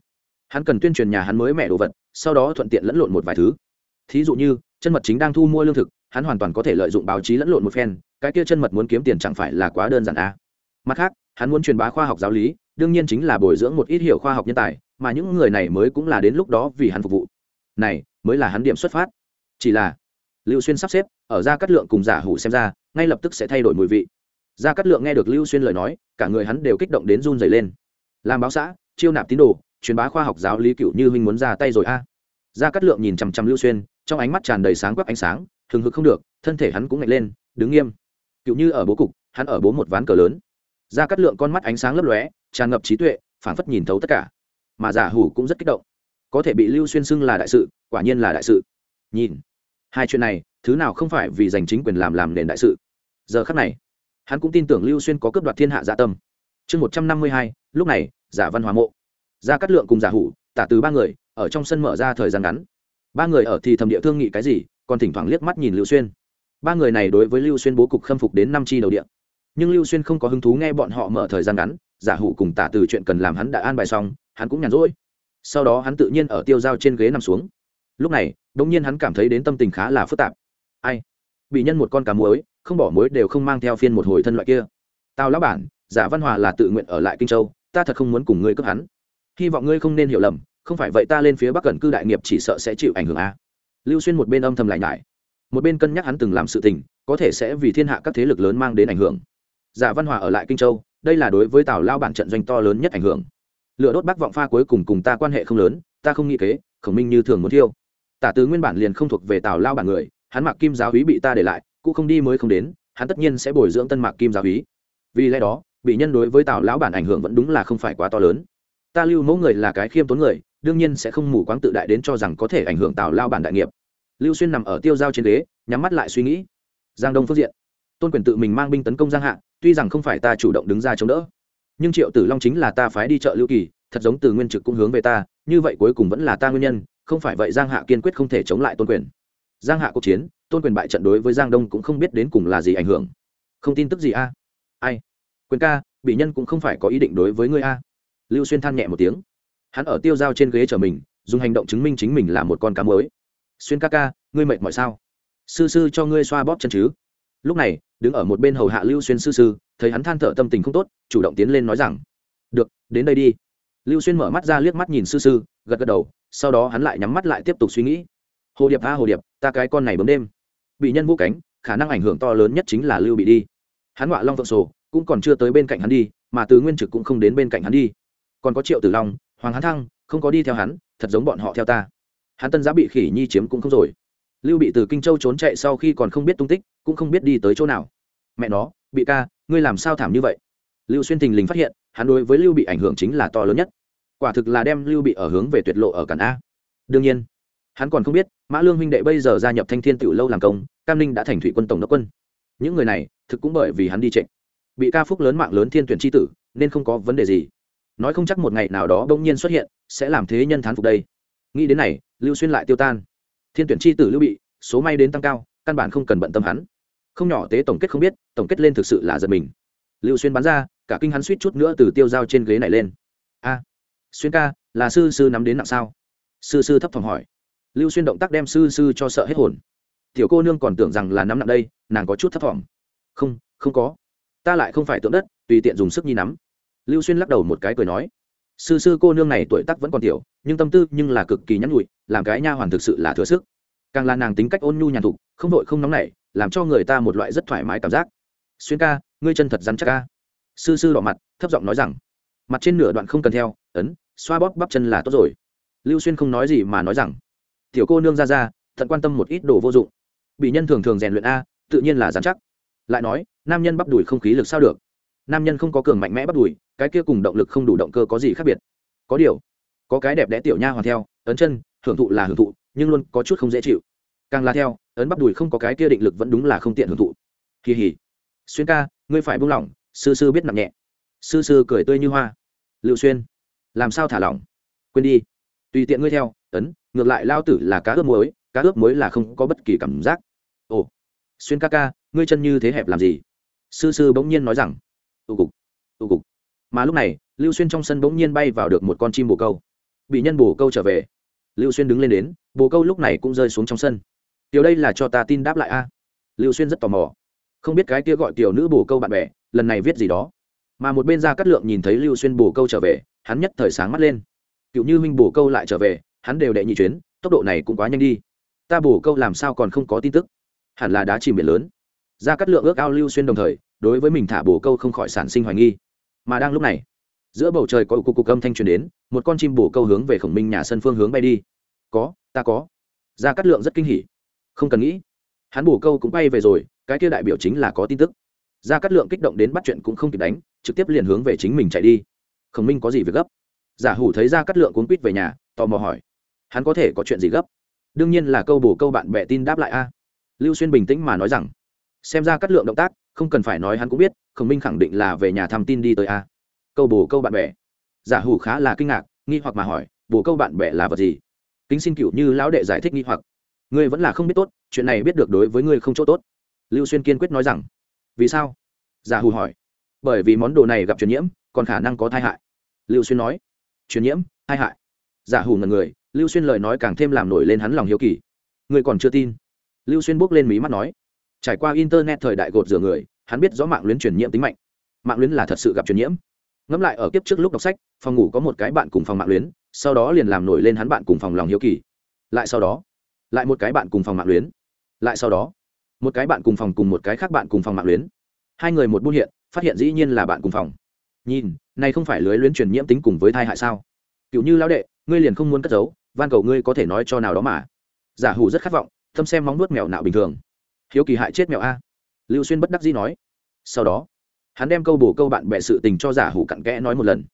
Hắn cần tuyên truyền nhà hắn mới mẹ đồ vật, sau đó thuận tiện lẫn lộn một vài thứ. Thí dụ như, chân mật chính đang thu mua lương thực hắn hoàn toàn có thể lợi dụng báo chí lẫn lộn một phen, cái kia chân mật muốn kiếm tiền chẳng phải là quá đơn giản a à. mặt khác, hắn muốn truyền bá khoa học giáo lý, đương nhiên chính là bồi dưỡng một ít hiểu khoa học nhân tài, mà những người này mới cũng là đến lúc đó vì hắn phục vụ. Này, mới là hắn điểm xuất phát. Chỉ là, lưu xuyên sắp xếp, ở ra cắt lượng cùng giả hủ xem ra, ngay lập tức sẽ thay đổi mùi vị. Ra cắt lượng nghe được lưu xuyên lời nói, cả người hắn đều kích động đến run dày lên. Làm báo xã, chiêu nạp tín đồ, truyền bá khoa học giáo lý cựu như huynh muốn ra tay rồi a. Ra cắt lượng nhìn chằm chằm lưu xuyên, trong ánh mắt tràn đầy sáng quắc ánh sáng hừng hực không được, thân thể hắn cũng ngạch lên, đứng nghiêm. Cựu như ở bố cục, hắn ở bố một ván cờ lớn. Ra cắt lượng con mắt ánh sáng lấp lóe, tràn ngập trí tuệ phản phất nhìn thấu tất cả. Mà giả hủ cũng rất kích động. Có thể bị lưu xuyên xưng là đại sự, quả nhiên là đại sự. Nhìn, hai chuyện này, thứ nào không phải vì giành chính quyền làm làm nền đại sự? Giờ khắc này, hắn cũng tin tưởng lưu xuyên có cướp đoạt thiên hạ dạ tâm. Chương một trăm năm mươi hai, lúc này, giả văn hóa mộ. Ra cắt lượng cùng giả hủ, tả từ ba người, ở trong sân mở ra thời gian ngắn. Ba người ở thì thầm địa thương nghị cái gì còn thỉnh thoảng liếc mắt nhìn lưu xuyên. Ba người này đối với lưu xuyên bố cục khâm phục đến năm chi đầu điện nhưng lưu xuyên không có hứng thú nghe bọn họ mở thời gian ngắn, giả hủ cùng tả từ chuyện cần làm hắn đã an bài xong, hắn cũng nhàn rỗi. Sau đó hắn tự nhiên ở tiêu dao trên ghế nằm xuống. Lúc này đ ỗ n g nhiên hắn cảm thấy đến tâm tình khá là phức tạp. Ai? Bị nhân một con cá muối, không bỏ muối đều không mang theo phiên một hồi thân loại kia. Tao lão bản, giả văn hòa là tự nguyện ở lại kinh châu, ta thật không muốn cùng ngươi cướp hắn. Hy vọng ngươi không nên hiểu lầm, không phải vậy ta lên phía bắc gần cư đại nghiệp chỉ sợ sẽ chịu ảnh hưởng a lưu xuyên một bên âm thầm lại nhải, một bên cân nhắc hắn từng làm sự tình, có thể sẽ vì thiên hạ các thế lực lớn mang đến ảnh hưởng. Giả văn hòa ở lại kinh châu, đây là đối với tào lao bản trận doanh to lớn nhất ảnh hưởng. Lựa đốt bắc vọng pha cuối cùng cùng ta quan hệ không lớn, ta không nghĩ kế, khổng minh như thường muốn thiêu. Tả tứ nguyên bản liền không thuộc về tào lao bản người, hắn mặc kim giáo hí bị ta để lại cụ không đi mới không đến, hắn tất nhiên sẽ bồi dưỡng tân mạc kim giáo hí. Vì lẽ đó, bị nhân đối với tào lão bản ảnh hưởng vẫn đúng là không phải quá to lớn. Ta lưu mẫu người là cái khiêm tốn người đương nhiên sẽ không mù quáng tự đại đến cho rằng có thể ảnh hưởng tào lao bản đại nghiệp. Lưu xuyên nằm ở tiêu giao trên ghế, nhắm mắt lại suy nghĩ. Giang đông phước diện. Tôn quyền tự mình mang binh tấn công giang hạ, tuy rằng không phải ta chủ động đứng ra chống đỡ. Nhưng triệu tử long chính là ta phái đi chợ lưu kỳ, thật giống từ nguyên trực cũng hướng về ta, như vậy cuối cùng vẫn là ta nguyên nhân, không phải vậy giang hạ kiên quyết không thể chống lại tôn quyền. Giang hạ cuộc chiến, tôn quyền bại trận đối với giang đông cũng không biết đến cùng là gì ảnh hưởng. Không tin tức gì a? Ai? Quyền ca, bị nhân cũng không phải có ý định đối với ngươi a. Lưu xuyên than nhẹ một tiếng hắn ở tiêu dao trên ghế chở mình, dùng hành động chứng minh chính mình là một con cá mới. Xuyên ca ca, ngươi mệt mỏi sao? Sư sư cho ngươi xoa bóp chân chứ. Lúc này, đứng ở một bên hầu hạ lưu xuyên sư sư, thấy hắn than thở tâm tình không tốt, chủ động tiến lên nói rằng, được, đến đây đi. Lưu xuyên mở mắt ra liếc mắt nhìn sư sư, gật gật đầu, sau đó hắn lại nhắm mắt lại tiếp tục suy nghĩ. Hồ điệp a, hồ điệp, ta cái con này bấm đêm. Bị nhân vũ cánh, khả năng ảnh hưởng to lớn nhất chính là lưu bị đi. Hắn họa long phượng sổ, cũng còn chưa tới bên cạnh hắn đi, mà từ nguyên trực cũng không đến bên cạnh hắn đi. Còn có triệu tử long hoàng Hán thăng, không có đi theo hắn, thật giống bọn họ theo ta. Hắn tân giá bị khỉ nhi chiếm cũng không rồi. Lưu bị từ kinh châu trốn chạy sau khi còn không biết tung tích, cũng không biết đi tới chỗ nào. Mẹ nó, bị ca, ngươi làm sao thảm như vậy? Lưu xuyên thình lình phát hiện, hắn đối với lưu bị ảnh hưởng chính là to lớn nhất. Quả thực là đem lưu bị ở hướng về tuyệt lộ ở cản a. Đương nhiên, hắn còn không biết, mã lương huynh đệ bây giờ gia nhập thanh thiên tiểu lâu làm công, cam ninh đã thành thủy quân tổng đốc quân. Những người này, thực cũng bởi vì hắn đi trịnh. Bị ca phúc lớn mạng lớn thiên tuyển tri tử, nên không có vấn đề gì nói không chắc một ngày nào đó bỗng nhiên xuất hiện, sẽ làm thế nhân thán phục đây. Nghĩ đến này, lưu xuyên lại tiêu tan. Thiên tuyển tri tử lưu bị, số may đến tăng cao, căn bản không cần bận tâm hắn. Không nhỏ tế tổng kết không biết, tổng kết lên thực sự là giật mình. Lưu xuyên bắn ra, cả kinh hắn suýt chút nữa từ tiêu dao trên ghế này lên. A, xuyên ca, là sư sư nắm đến nặng sao? Sư sư thấp thỏm hỏi. Lưu xuyên động tác đem sư sư cho sợ hết hồn. Tiểu cô nương còn tưởng rằng là nắm nặng đây, nàng có chút thấp thỏm. Không không có. Ta lại không phải tượng đất, tùy tiện dùng sức nhi nắm lưu xuyên lắc đầu một cái cười nói, sư sư cô nương này tuổi tác vẫn còn tiểu, nhưng tâm tư nhưng là cực kỳ nhắn nhụi, làm cái nha hoàn thực sự là thừa sức. Càng là nàng tính cách ôn nhu nhàn thục, không vội không nóng nảy, làm cho người ta một loại rất thoải mái cảm giác. Xuyên ca, ngươi chân thật rắn chắc ca sư sư đỏ mặt, thấp giọng nói rằng, mặt trên nửa đoạn không cần theo, ấn, xoa bóp bắp chân là tốt rồi. Lưu xuyên không nói gì mà nói rằng, tiểu cô nương ra ra, thật quan tâm một ít đồ vô dụng. Bị nhân thường thường rèn luyện a, tự nhiên là dán chắc. Lại nói, nam nhân bắp đùi không khí lực sao được nam nhân không có cường mạnh mẽ bắt đùi, cái kia cùng động lực không đủ động cơ có gì khác biệt? Có điều, có cái đẹp đẽ tiểu nha hoàn theo, ấn chân, hưởng thụ là hưởng thụ, nhưng luôn có chút không dễ chịu. Càng là theo, ấn bắp đùi không có cái kia định lực vẫn đúng là không tiện hưởng thụ. Kỳ hỉ. Xuyên ca, ngươi phải buông lỏng, sư sư biết nặng nhẹ. Sư sư cười tươi như hoa. Lưu xuyên. Làm sao thả lỏng? Quên đi. Tùy tiện ngươi theo, ấn, ngược lại lao tử là cá ướp muối, cá ướp muối là không có bất kỳ cảm giác. Ồ. Xuyên ca ca, ngươi chân như thế hẹp làm gì? Sư sư bỗng nhiên nói rằng tụ cục tụ cục. Mà lúc này, lưu xuyên trong sân bỗng nhiên bay vào được một con chim bồ câu. Bị nhân bồ câu trở về. Lưu xuyên đứng lên đến, bồ câu lúc này cũng rơi xuống trong sân. Tiểu đây là cho ta tin đáp lại a. Lưu xuyên rất tò mò. Không biết cái kia gọi tiểu nữ bồ câu bạn bè, lần này viết gì đó. Mà một bên ra cắt lượng nhìn thấy lưu xuyên bồ câu trở về, hắn nhất thời sáng mắt lên. Cựu như minh bồ câu lại trở về, hắn đều đệ nhị chuyến, tốc độ này cũng quá nhanh đi. Ta bồ câu làm sao còn không có tin tức? Hẳn là đá chìm biển lớn. Ra cắt lượng ước ao lưu xuyên đồng thời đối với mình thả bồ câu không khỏi sản sinh hoài nghi. Mà đang lúc này, giữa bầu trời có cục cục âm thanh truyền đến, một con chim bồ câu hướng về khổng minh nhà sân phương hướng bay đi. Có, ta có. Ra cắt lượng rất kinh hỉ. Không cần nghĩ. Hắn bồ câu cũng bay về rồi, cái kia đại biểu chính là có tin tức. Ra cắt lượng kích động đến bắt chuyện cũng không kịp đánh, trực tiếp liền hướng về chính mình chạy đi. Khổng minh có gì việc gấp? Giả hủ thấy ra cắt lượng cuốn quýt về nhà, tò mò hỏi. Hắn có thể có chuyện gì gấp? Đương nhiên là câu bồ câu bạn bè tin đáp lại a. Lưu xuyên bình tĩnh mà nói rằng, xem ra cắt lượng động tác không cần phải nói hắn cũng biết, khổng minh khẳng định là về nhà thăm tin đi tới a. Câu bồ câu bạn bè. Giả hủ khá là kinh ngạc, nghi hoặc mà hỏi, bồ câu bạn bè là vật gì? Kính xin cựu như lão đệ giải thích nghi hoặc. Ngươi vẫn là không biết tốt, chuyện này biết được đối với ngươi không chỗ tốt. Lưu xuyên kiên quyết nói rằng, vì sao? Giả hủ hỏi. Bởi vì món đồ này gặp truyền nhiễm, còn khả năng có tai hại. Lưu xuyên nói. Truyền nhiễm, tai hại. Giả hủ ngần người, lưu xuyên lời nói càng thêm làm nổi lên hắn lòng hiếu kỳ. Người còn chưa tin. Lưu xuyên bước lên mí mắt nói trải qua internet thời đại gột rửa người, hắn biết rõ mạng luyến truyền nhiễm tính mạnh. Mạng luyến là thật sự gặp truyền nhiễm. Ngẫm lại ở kiếp trước lúc đọc sách, phòng ngủ có một cái bạn cùng phòng mạng luyến sau đó liền làm nổi lên hắn bạn cùng phòng lòng hiếu kỳ. Lại sau đó, lại một cái bạn cùng phòng mạng luyến lại sau đó, một cái bạn cùng phòng cùng một cái khác bạn cùng phòng mạng luyến hai người một buôn hiện, phát hiện dĩ nhiên là bạn cùng phòng. Nhìn, này không phải lưới luyến truyền nhiễm tính cùng với thai hại sao? Cựu như lão đệ, ngươi liền không muốn cất giấu, van cầu ngươi có thể nói cho nào đó mà. Giả hủ rất khát vọng tâm xem móng nuốt mèo nạo bình thường hiếu kỳ hại chết mẹo a. Lưu xuyên bất đắc dĩ nói. Sau đó, hắn đem câu bồ câu bạn bè sự tình cho giả hủ cặn kẽ nói một lần.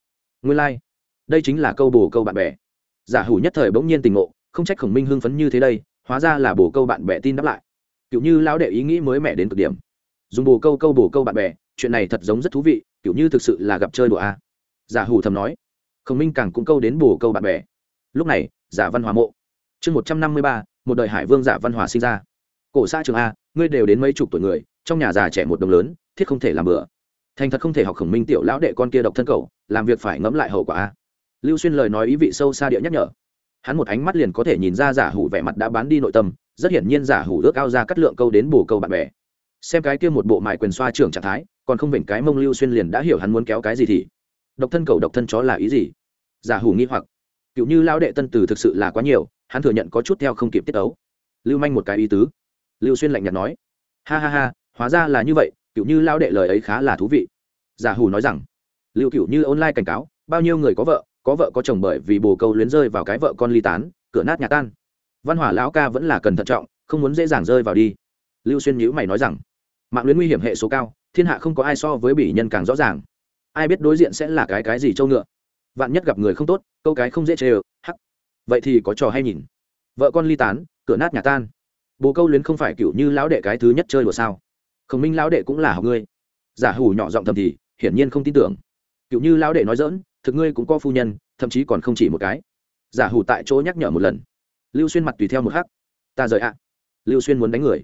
Nguyên lai、like. đây chính là câu bồ câu bạn bè. Giả hủ nhất thời bỗng nhiên tình ngộ, không trách khổng minh hưng phấn như thế đây, hóa ra là bồ câu bạn bè tin đáp lại. Kiểu như lão đệ ý nghĩ mới mẻ đến cực điểm. Dùng bồ câu câu bồ câu bạn bè, chuyện này thật giống rất thú vị, kiểu như thực sự là gặp chơi đùa a. Giả hủ thầm nói. Khổng minh càng cũng câu đến bồ câu bạn bè. Lúc này, giả văn hòa mộ. Chương một trăm năm mươi ba, một đời hải vương giả văn hòa sinh ra. Cổ xã trường a ngươi đều đến mấy chục tuổi người, trong nhà già trẻ một đồng lớn, thiết không thể làm bừa. Thành thật không thể học khổng minh tiểu lão đệ con kia độc thân cầu làm việc phải ngẫm lại hậu quả. A lưu xuyên lời nói ý vị sâu xa địa nhắc nhở. Hắn một ánh mắt liền có thể nhìn ra giả hủ vẻ mặt đã bán đi nội tâm, rất hiển nhiên giả hủ ước ao ra cắt lượng câu đến bù câu bạn bè. Xem cái kia một bộ mại quyền xoa trưởng trạng thái, còn không vểnh cái mông lưu xuyên liền đã hiểu hắn muốn kéo cái gì thì. Độc thân cầu độc thân chó là ý gì? Giả hủ nghi hoặc. Cựu như lão đệ tân từ thực sự là quá nhiều, hắn thừa nhận có chút theo không kịp tiết ấu. Lưu manh một cái ý tứ lưu xuyên lạnh nhạt nói. Ha ha ha, hóa ra là như vậy cựu như lão đệ lời ấy khá là thú vị. Giả hủ nói rằng, lưu cựu như online cảnh cáo, bao nhiêu người có vợ có vợ có chồng bởi vì bồ câu luyến rơi vào cái vợ con ly tán, cửa nát nhà tan. Văn hỏa lão ca vẫn là cần thận trọng, không muốn dễ dàng rơi vào đi. Lưu xuyên nhữ mày nói rằng, mạng luyến nguy hiểm hệ số cao, thiên hạ không có ai so với bỉ nhân càng rõ ràng. Ai biết đối diện sẽ là cái cái gì trâu ngựa. Vạn nhất gặp người không tốt, câu cái không dễ chê ờ hắc. Vậy thì có trò hay nhìn. Vợ con ly tán, cửa nát nhà tan bồ câu luyến không phải cựu như lão đệ cái thứ nhất chơi đùa sao? Khổng minh lão đệ cũng là học ngươi. Giả hủ nhỏ giọng thầm thì hiển nhiên không tin tưởng. Cựu như lão đệ nói dỡn thực ngươi cũng có phu nhân thậm chí còn không chỉ một cái. Giả hủ tại chỗ nhắc nhở một lần. Lưu xuyên mặt tùy theo một hắc. Ta rời ạ. Lưu xuyên muốn đánh người.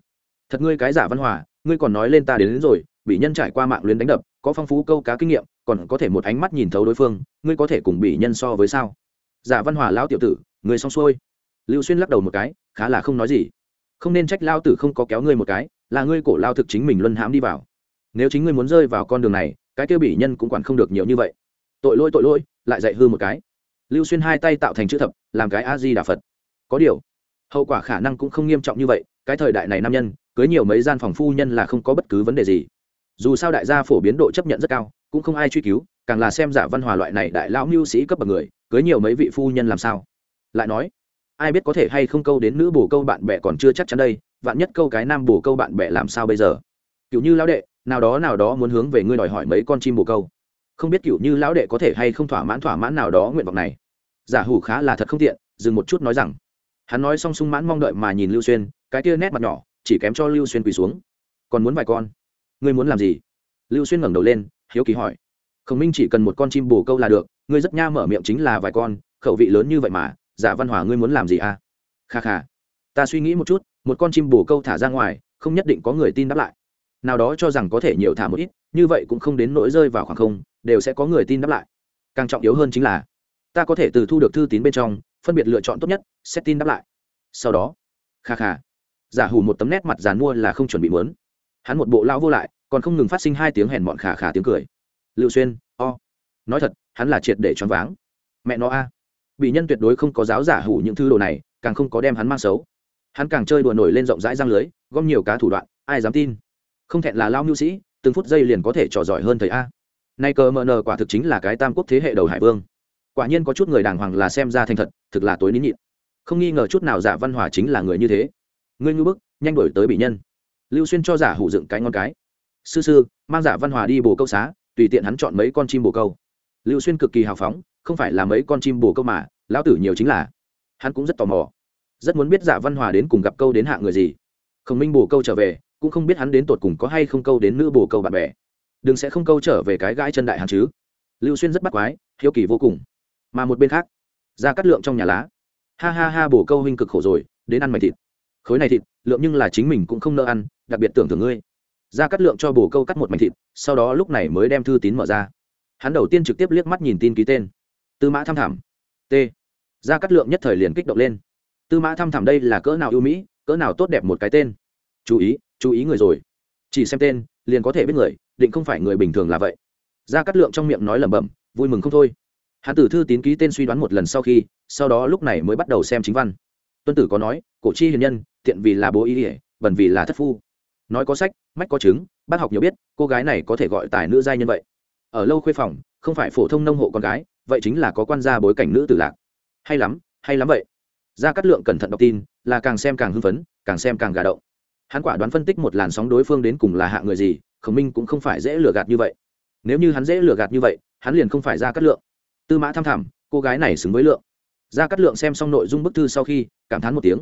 Thật ngươi cái giả văn hòa ngươi còn nói lên ta đến, đến rồi bị nhân trải qua mạng luyến đánh đập có phong phú câu cá kinh nghiệm còn có thể một ánh mắt nhìn thấu đối phương ngươi có thể cùng bị nhân so với sao? Giả văn hòa lão tiểu tử người xong xuôi. Lưu xuyên lắc đầu một cái khá là không nói gì không nên trách lao tử không có kéo ngươi một cái, là ngươi cổ lao thực chính mình luân hãm đi vào. Nếu chính ngươi muốn rơi vào con đường này, cái kêu bị nhân cũng quản không được nhiều như vậy. Tội lỗi tội lỗi, lại dạy hư một cái. Lưu xuyên hai tay tạo thành chữ thập, làm cái a di đà phật. Có điều, hậu quả khả năng cũng không nghiêm trọng như vậy, cái thời đại này nam nhân, cưới nhiều mấy gian phòng phu nhân là không có bất cứ vấn đề gì. Dù sao đại gia phổ biến độ chấp nhận rất cao, cũng không ai truy cứu, càng là xem giả văn hòa loại này đại lão mưu sĩ cấp bậc người, cưới nhiều mấy vị phu nhân làm sao? Lại nói ai biết có thể hay không câu đến nữ bổ câu bạn bè còn chưa chắc chắn đây, vạn nhất câu cái nam bổ câu bạn bè làm sao bây giờ? Kiểu như lão đệ, nào đó nào đó muốn hướng về ngươi đòi hỏi mấy con chim bồ câu. Không biết kiểu như lão đệ có thể hay không thỏa mãn thỏa mãn nào đó nguyện vọng này. Giả hủ khá là thật không tiện, dừng một chút nói rằng. Hắn nói xong sung mãn mong đợi mà nhìn lưu xuyên, cái kia nét mặt nhỏ, chỉ kém cho lưu xuyên quỳ xuống. Còn muốn vài con? Ngươi muốn làm gì? Lưu xuyên ngẩng đầu lên, hiếu kỳ hỏi. Khổng minh chỉ cần một con chim bồ câu là được, ngươi rất nha mở miệng chính là vài con, khẩu vị lớn như vậy mà giả văn hòa, ngươi muốn làm gì à? Kha kha. Ta suy nghĩ một chút, một con chim bồ câu thả ra ngoài, không nhất định có người tin đáp lại. Nào đó cho rằng có thể nhiều thả một ít, như vậy cũng không đến nỗi rơi vào khoảng không, đều sẽ có người tin đáp lại. Càng trọng yếu hơn chính là, ta có thể từ thu được thư tín bên trong, phân biệt lựa chọn tốt nhất xét tin đáp lại. Sau đó, kha kha. Giả hủ một tấm nét mặt dàn mua là không chuẩn bị mớn hắn một bộ lão vô lại, còn không ngừng phát sinh hai tiếng hèn mọn khả khả tiếng cười. Lưu xuyên, o. Nói thật, hắn là triệt để choáng váng. Mẹ nó a bị nhân tuyệt đối không có giáo giả hủ những thứ đồ này, càng không có đem hắn mang xấu. Hắn càng chơi đùa nổi lên rộng rãi răng lưới, gom nhiều cá thủ đoạn, ai dám tin? Không thẹn là lao mưu sĩ, từng phút giây liền có thể trò giỏi hơn thầy a. Nay cờ mờ nờ quả thực chính là cái tam quốc thế hệ đầu hải vương. Quả nhiên có chút người đàng hoàng là xem ra thành thật, thực là tối nín nhịn. Không nghi ngờ chút nào giả văn hòa chính là người như thế. Ngươi ngư bức, nhanh đổi tới bị nhân. Lưu xuyên cho giả hủ dựng cái ngon cái. Sư sư, mang giả văn hòa đi bồ câu xá, tùy tiện hắn chọn mấy con chim bồ câu. Lưu xuyên cực kỳ hào phóng không phải là mấy con chim bồ câu mà, lão tử nhiều chính là. Hắn cũng rất tò mò. Rất muốn biết giả văn hòa đến cùng gặp câu đến hạ người gì. Khổng minh bồ câu trở về, cũng không biết hắn đến tột cùng có hay không câu đến nữ bồ câu bạn bè. Đừng sẽ không câu trở về cái gãi chân đại hắn chứ. Lưu xuyên rất bắt quái, hiếu kỳ vô cùng. Mà một bên khác, ra cắt lượng trong nhà lá. Ha ha ha, bồ câu huynh cực khổ rồi, đến ăn mày thịt. Khối này thịt, lượng nhưng là chính mình cũng không nỡ ăn, đặc biệt tưởng thưởng ngươi. Ra cắt lượng cho bồ câu cắt một mảnh thịt, sau đó lúc này mới đem thư tín mở ra. Hắn đầu tiên trực tiếp liếc mắt nhìn tin ký tên tư mã Tham thảm t. Ra cắt lượng nhất thời liền kích động lên. Tư mã Tham thảm đây là cỡ nào ưu mỹ, cỡ nào tốt đẹp một cái tên. Chú ý chú ý người rồi. Chỉ xem tên, liền có thể biết người, định không phải người bình thường là vậy. Ra cắt lượng trong miệng nói lẩm bẩm, vui mừng không thôi. Hắn tử thư tín ký tên suy đoán một lần sau khi, sau đó lúc này mới bắt đầu xem chính văn. Tuân tử có nói, cổ chi hiền nhân, tiện vì là bố ý ỉa bẩn vì là thất phu. Nói có sách, mách có chứng, bác học nhiều biết, cô gái này có thể gọi tài nữ giai nhân vậy. Ở lâu khuê phòng, không phải phổ thông nông hộ con gái vậy chính là có quan gia bối cảnh nữ tử lạc. Hay lắm hay lắm vậy. Gia cát lượng cẩn thận đọc tin, là càng xem càng hưng phấn, càng xem càng gà động. Hắn quả đoán phân tích một làn sóng đối phương đến cùng là hạ người gì, khổng minh cũng không phải dễ lừa gạt như vậy. Nếu như hắn dễ lừa gạt như vậy, hắn liền không phải gia cát lượng. Tư mã tham thảm cô gái này xứng với lượng. Gia cát lượng xem xong nội dung bức thư sau khi, cảm thán một tiếng.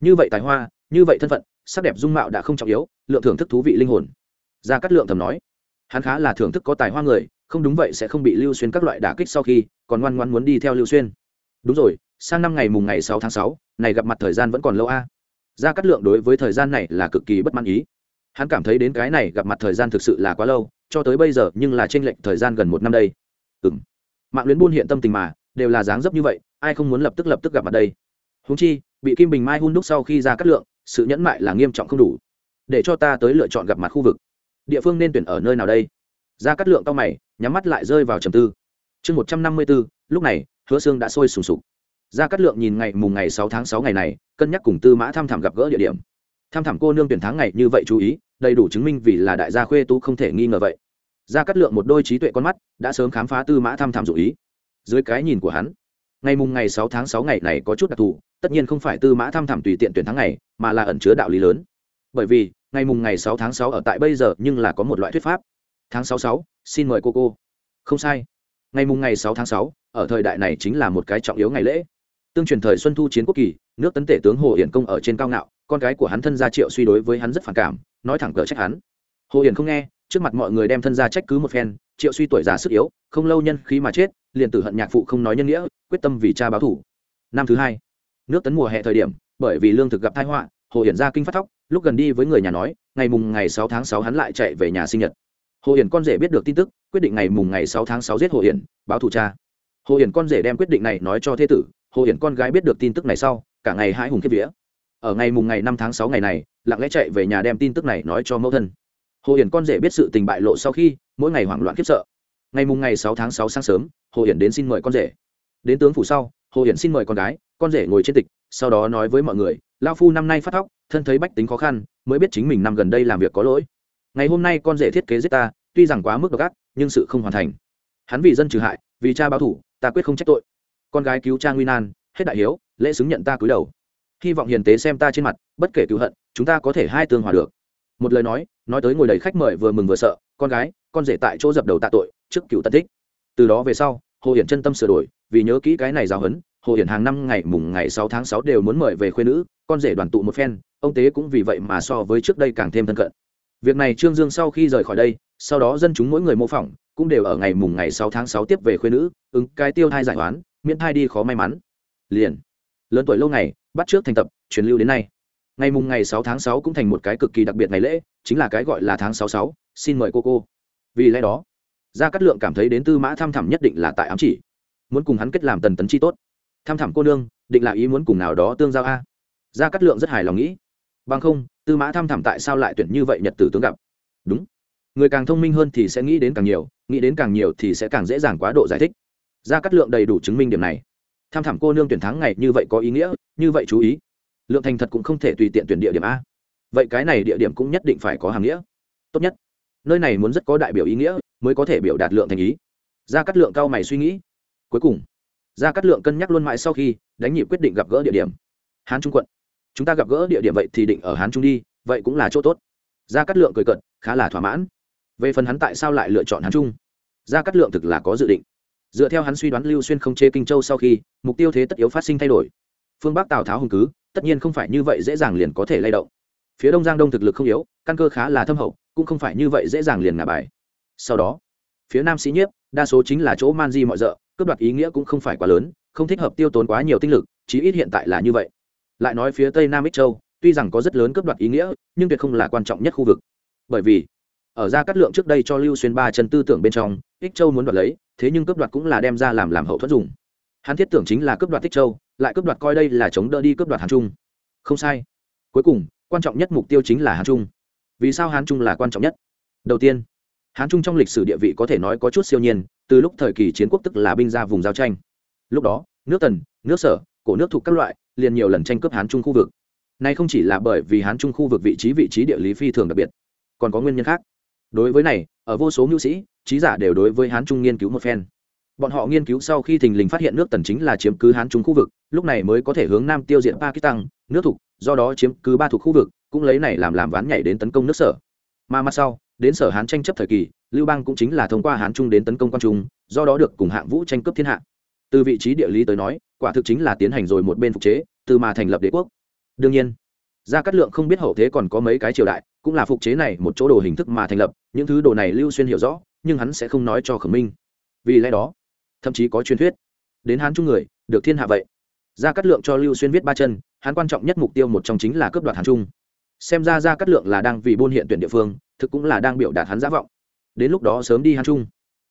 Như vậy tài hoa, như vậy thân phận, sắc đẹp dung mạo đã không trọng yếu, lượng thưởng thức thú vị linh hồn. Gia cát lượng thầm nói. Hắn khá là thưởng thức có tài hoa người không đúng vậy sẽ không bị lưu xuyên các loại đả kích sau khi, còn ngoan ngoan muốn đi theo lưu xuyên. Đúng rồi, sang năm ngày mùng ngày sáu tháng sáu, này gặp mặt thời gian vẫn còn lâu a. À. ra cắt lượng đối với thời gian này là cực kỳ bất mãn ý. Hắn cảm thấy đến cái này gặp mặt thời gian thực sự là quá lâu, cho tới bây giờ nhưng là tranh lệch thời gian gần một năm đây. Ừ m mạng luyến buôn hiện tâm tình mà, đều là dáng dấp như vậy, ai không muốn lập tức lập tức gặp mặt đây? Húng chi, bị kim bình mai hun đúc sau khi ra cắt lượng, sự nhẫn mại là nghiêm trọng không đủ. Để cho ta tới lựa chọn gặp mặt khu vực. Địa phương nên tuyển ở nơi nào đây? Ra cắt lượng tao mày, nhắm mắt lại rơi vào trầm tư. Chương một trăm năm mươi bốn, lúc này, hứa xương đã sôi sùng sục. Ra cắt lượng nhìn ngày mùng ngày sáu tháng sáu ngày này, cân nhắc cùng tư mã tham thảm gặp gỡ địa điểm. Tham thảm cô nương tuyển tháng ngày như vậy chú ý, đầy đủ chứng minh vì là đại gia khuê tú không thể nghi ngờ vậy. Ra cắt lượng một đôi trí tuệ con mắt, đã sớm khám phá tư mã tham thảm dụ ý. Dưới cái nhìn của hắn, ngày mùng ngày sáu tháng sáu ngày này có chút đặc thù, tất nhiên không phải tư mã tham thảm tùy tiện tuyển tháng ngày, mà là ẩn chứa đạo lý lớn. Bởi vì, ngày mùng ngày sáu tháng sáu ở tại bây giờ nhưng là có một loại thuyết pháp tháng sáu sáu, xin mời cô cô. Không sai. Ngày mùng ngày sáu tháng sáu, ở thời đại này chính là một cái trọng yếu ngày lễ. Tương truyền thời xuân thu chiến quốc kỳ, nước tấn tể tướng hồ hiển công ở trên cao ngạo, con gái của hắn thân gia triệu suy đối với hắn rất phản cảm, nói thẳng cờ trách hắn. Hồ hiển không nghe, trước mặt mọi người đem thân gia trách cứ một phen, triệu suy tuổi già sức yếu, không lâu nhân khí mà chết, liền tử hận nhạc phụ không nói nhân nghĩa, quyết tâm vì cha báo thủ năm thứ hai, nước tấn mùa hè thời điểm, bởi vì lương thực gặp tai họa, hồ hiển ra kinh phát thóc, lúc gần đi với người nhà nói, ngày mùng ngày sáu tháng sáu hắn lại chạy về nhà sinh nhật hồ hiển con rể biết được tin tức, quyết định ngày mùng ngày sáu tháng sáu giết hồ hiển, báo thủ cha. Hồ hiển con rể đem quyết định này nói cho thế tử, hồ hiển con gái biết được tin tức này sau, cả ngày hai hùng kiếp vía. Ở ngày mùng ngày năm tháng sáu ngày này, lặng lẽ chạy về nhà đem tin tức này nói cho mẫu thân. Hồ hiển con rể biết sự tình bại lộ sau khi, mỗi ngày hoảng loạn khiếp sợ. Ngày mùng ngày sáu tháng sáu sáng sớm, hồ hiển đến xin mời con rể. Đến tướng phủ sau, hồ hiển xin mời con gái, con rể ngồi trên tịch, sau đó nói với mọi người lao phu năm nay phát thóc thân thấy bách tính khó khăn, mới biết chính mình năm gần đây làm việc có lỗi ngày hôm nay con rể thiết kế giết ta, tuy rằng quá mức độc ác, nhưng sự không hoàn thành. Hắn vì dân trừ hại, vì cha báo thủ, ta quyết không trách tội. Con gái cứu cha nguy nan, hết đại hiếu, lễ xứng nhận ta cúi đầu. Hy vọng hiền tế xem ta trên mặt, bất kể cứu hận, chúng ta có thể hai tương hòa được. Một lời nói nói tới ngồi đầy khách mời vừa mừng vừa sợ, con gái, con rể tại chỗ dập đầu tạ tội, trước cựu tân thích. Từ đó về sau, hồ hiển chân tâm sửa đổi, vì nhớ kỹ cái này giáo huấn, hồ hiển hàng năm ngày mùng ngày sáu tháng sáu đều muốn mời về khuê nữ, con rể đoàn tụ một phen, ông tế cũng vì vậy mà so với trước đây càng thêm thân cận việc này trương dương sau khi rời khỏi đây, sau đó dân chúng mỗi người mô phỏng, cũng đều ở ngày mùng ngày sáu tháng sáu tiếp về khuê nữ, ứng cái tiêu thai giải oán, miễn thai đi khó may mắn. Liền. Lớn tuổi lâu ngày, bắt trước thành tập, truyền lưu đến nay. Ngày mùng ngày sáu tháng sáu cũng thành một cái cực kỳ đặc biệt ngày lễ, chính là cái gọi là tháng sáu sáu, xin mời cô cô. Vì lẽ đó, gia cát lượng cảm thấy đến tư mã tham thẳm nhất định là tại ám chỉ. Muốn cùng hắn kết làm tần tấn chi tốt. Tham thẳm cô nương, định là ý muốn cùng nào đó tương giao a. Gia cát lượng rất hài lòng nghĩ. Bằng không tư mã tham thẳm tại sao lại tuyển như vậy nhật tử tướng gặp? Đúng. Người càng thông minh hơn thì sẽ nghĩ đến càng nhiều, nghĩ đến càng nhiều thì sẽ càng dễ dàng quá độ giải thích. Gia cát lượng đầy đủ chứng minh điểm này. Tham thảm cô nương tuyển thắng ngày như vậy có ý nghĩa, như vậy chú ý. Lượng thành thật cũng không thể tùy tiện tuyển địa điểm a. Vậy cái này địa điểm cũng nhất định phải có hàng nghĩa. Tốt nhất. Nơi này muốn rất có đại biểu ý nghĩa mới có thể biểu đạt lượng thành ý. Ra cắt lượng cao mày suy nghĩ. Cuối cùng ra cắt lượng cân nhắc luôn mãi sau khi đánh nhịp quyết định gặp gỡ địa điểm. Hán trung quận chúng ta gặp gỡ địa điểm vậy thì định ở hán trung đi, vậy cũng là chỗ tốt. Gia cát lượng cười cận khá là thỏa mãn. Về phần hắn tại sao lại lựa chọn hán trung? Gia cát lượng thực là có dự định. Dựa theo hắn suy đoán lưu xuyên không chế kinh châu sau khi, mục tiêu thế tất yếu phát sinh thay đổi. Phương bắc tào tháo hùng cứ, tất nhiên không phải như vậy dễ dàng liền có thể lay động. Phía đông giang đông thực lực không yếu, căn cơ khá là thâm hậu, cũng không phải như vậy dễ dàng liền ngả bài. Sau đó, phía nam sĩ nhiếp, đa số chính là chỗ man di mọi d cướp đoạt ý nghĩa cũng không phải quá lớn, không thích hợp tiêu tốn quá nhiều tinh lực, chí ít hiện tại là như vậy lại nói phía tây nam ích châu, tuy rằng có rất lớn cướp đoạt ý nghĩa, nhưng tuyệt không là quan trọng nhất khu vực. Bởi vì, ở ra cắt lượng trước đây cho lưu xuyên ba chân tư tưởng bên trong, ích châu muốn đoạt lấy, thế nhưng cướp đoạt cũng là đem ra làm làm hậu thuẫn dùng. Hắn thiết tưởng chính là cướp đoạt ích châu, lại cướp đoạt coi đây là chống đỡ đi cướp đoạt hàn trung. Không sai. Cuối cùng, quan trọng nhất mục tiêu chính là hán trung. Vì sao hán trung là quan trọng nhất? Đầu tiên, hán trung trong lịch sử địa vị có thể nói có chút siêu nhiên, từ lúc thời kỳ chiến quốc tức là binh ra vùng giao tranh. Lúc đó, nước tần, nước sở, cổ nước thuộc các loại liền nhiều lần tranh cướp hán trung khu vực. Nay không chỉ là bởi vì hán trung khu vực vị trí vị trí địa lý phi thường đặc biệt, còn có nguyên nhân khác. Đối với này, ở vô số mưu sĩ, trí giả đều đối với hán trung nghiên cứu một phen. Bọn họ nghiên cứu sau khi thình lình phát hiện nước tần chính là chiếm cứ hán trung khu vực, lúc này mới có thể hướng nam tiêu diệt pakistan, nước thục do đó chiếm cứ ba thuộc khu vực, cũng lấy này làm làm ván nhảy đến tấn công nước sở. Mà mặt sau, đến sở hán tranh chấp thời kỳ, lưu bang cũng chính là thông qua hán trung đến tấn công quan trung, do đó được cùng hạng vũ tranh cướp thiên hạ. Từ vị trí địa lý tới nói quả thực chính là tiến hành rồi một bên phục chế, từ mà thành lập đế quốc. Đương nhiên, gia cát lượng không biết hậu thế còn có mấy cái triều đại, cũng là phục chế này một chỗ đồ hình thức mà thành lập, những thứ đồ này lưu xuyên hiểu rõ, nhưng hắn sẽ không nói cho khổng minh. Vì lẽ đó, thậm chí có truyền thuyết, đến hán trung người, được thiên hạ vậy. Gia cát lượng cho lưu xuyên viết ba chân, hắn quan trọng nhất mục tiêu một trong chính là cướp đoạt hán trung. Xem ra gia cát lượng là đang vì buôn hiện tuyển địa phương, thực cũng là đang biểu đạt hắn giả vọng. Đến lúc đó sớm đi hán trung.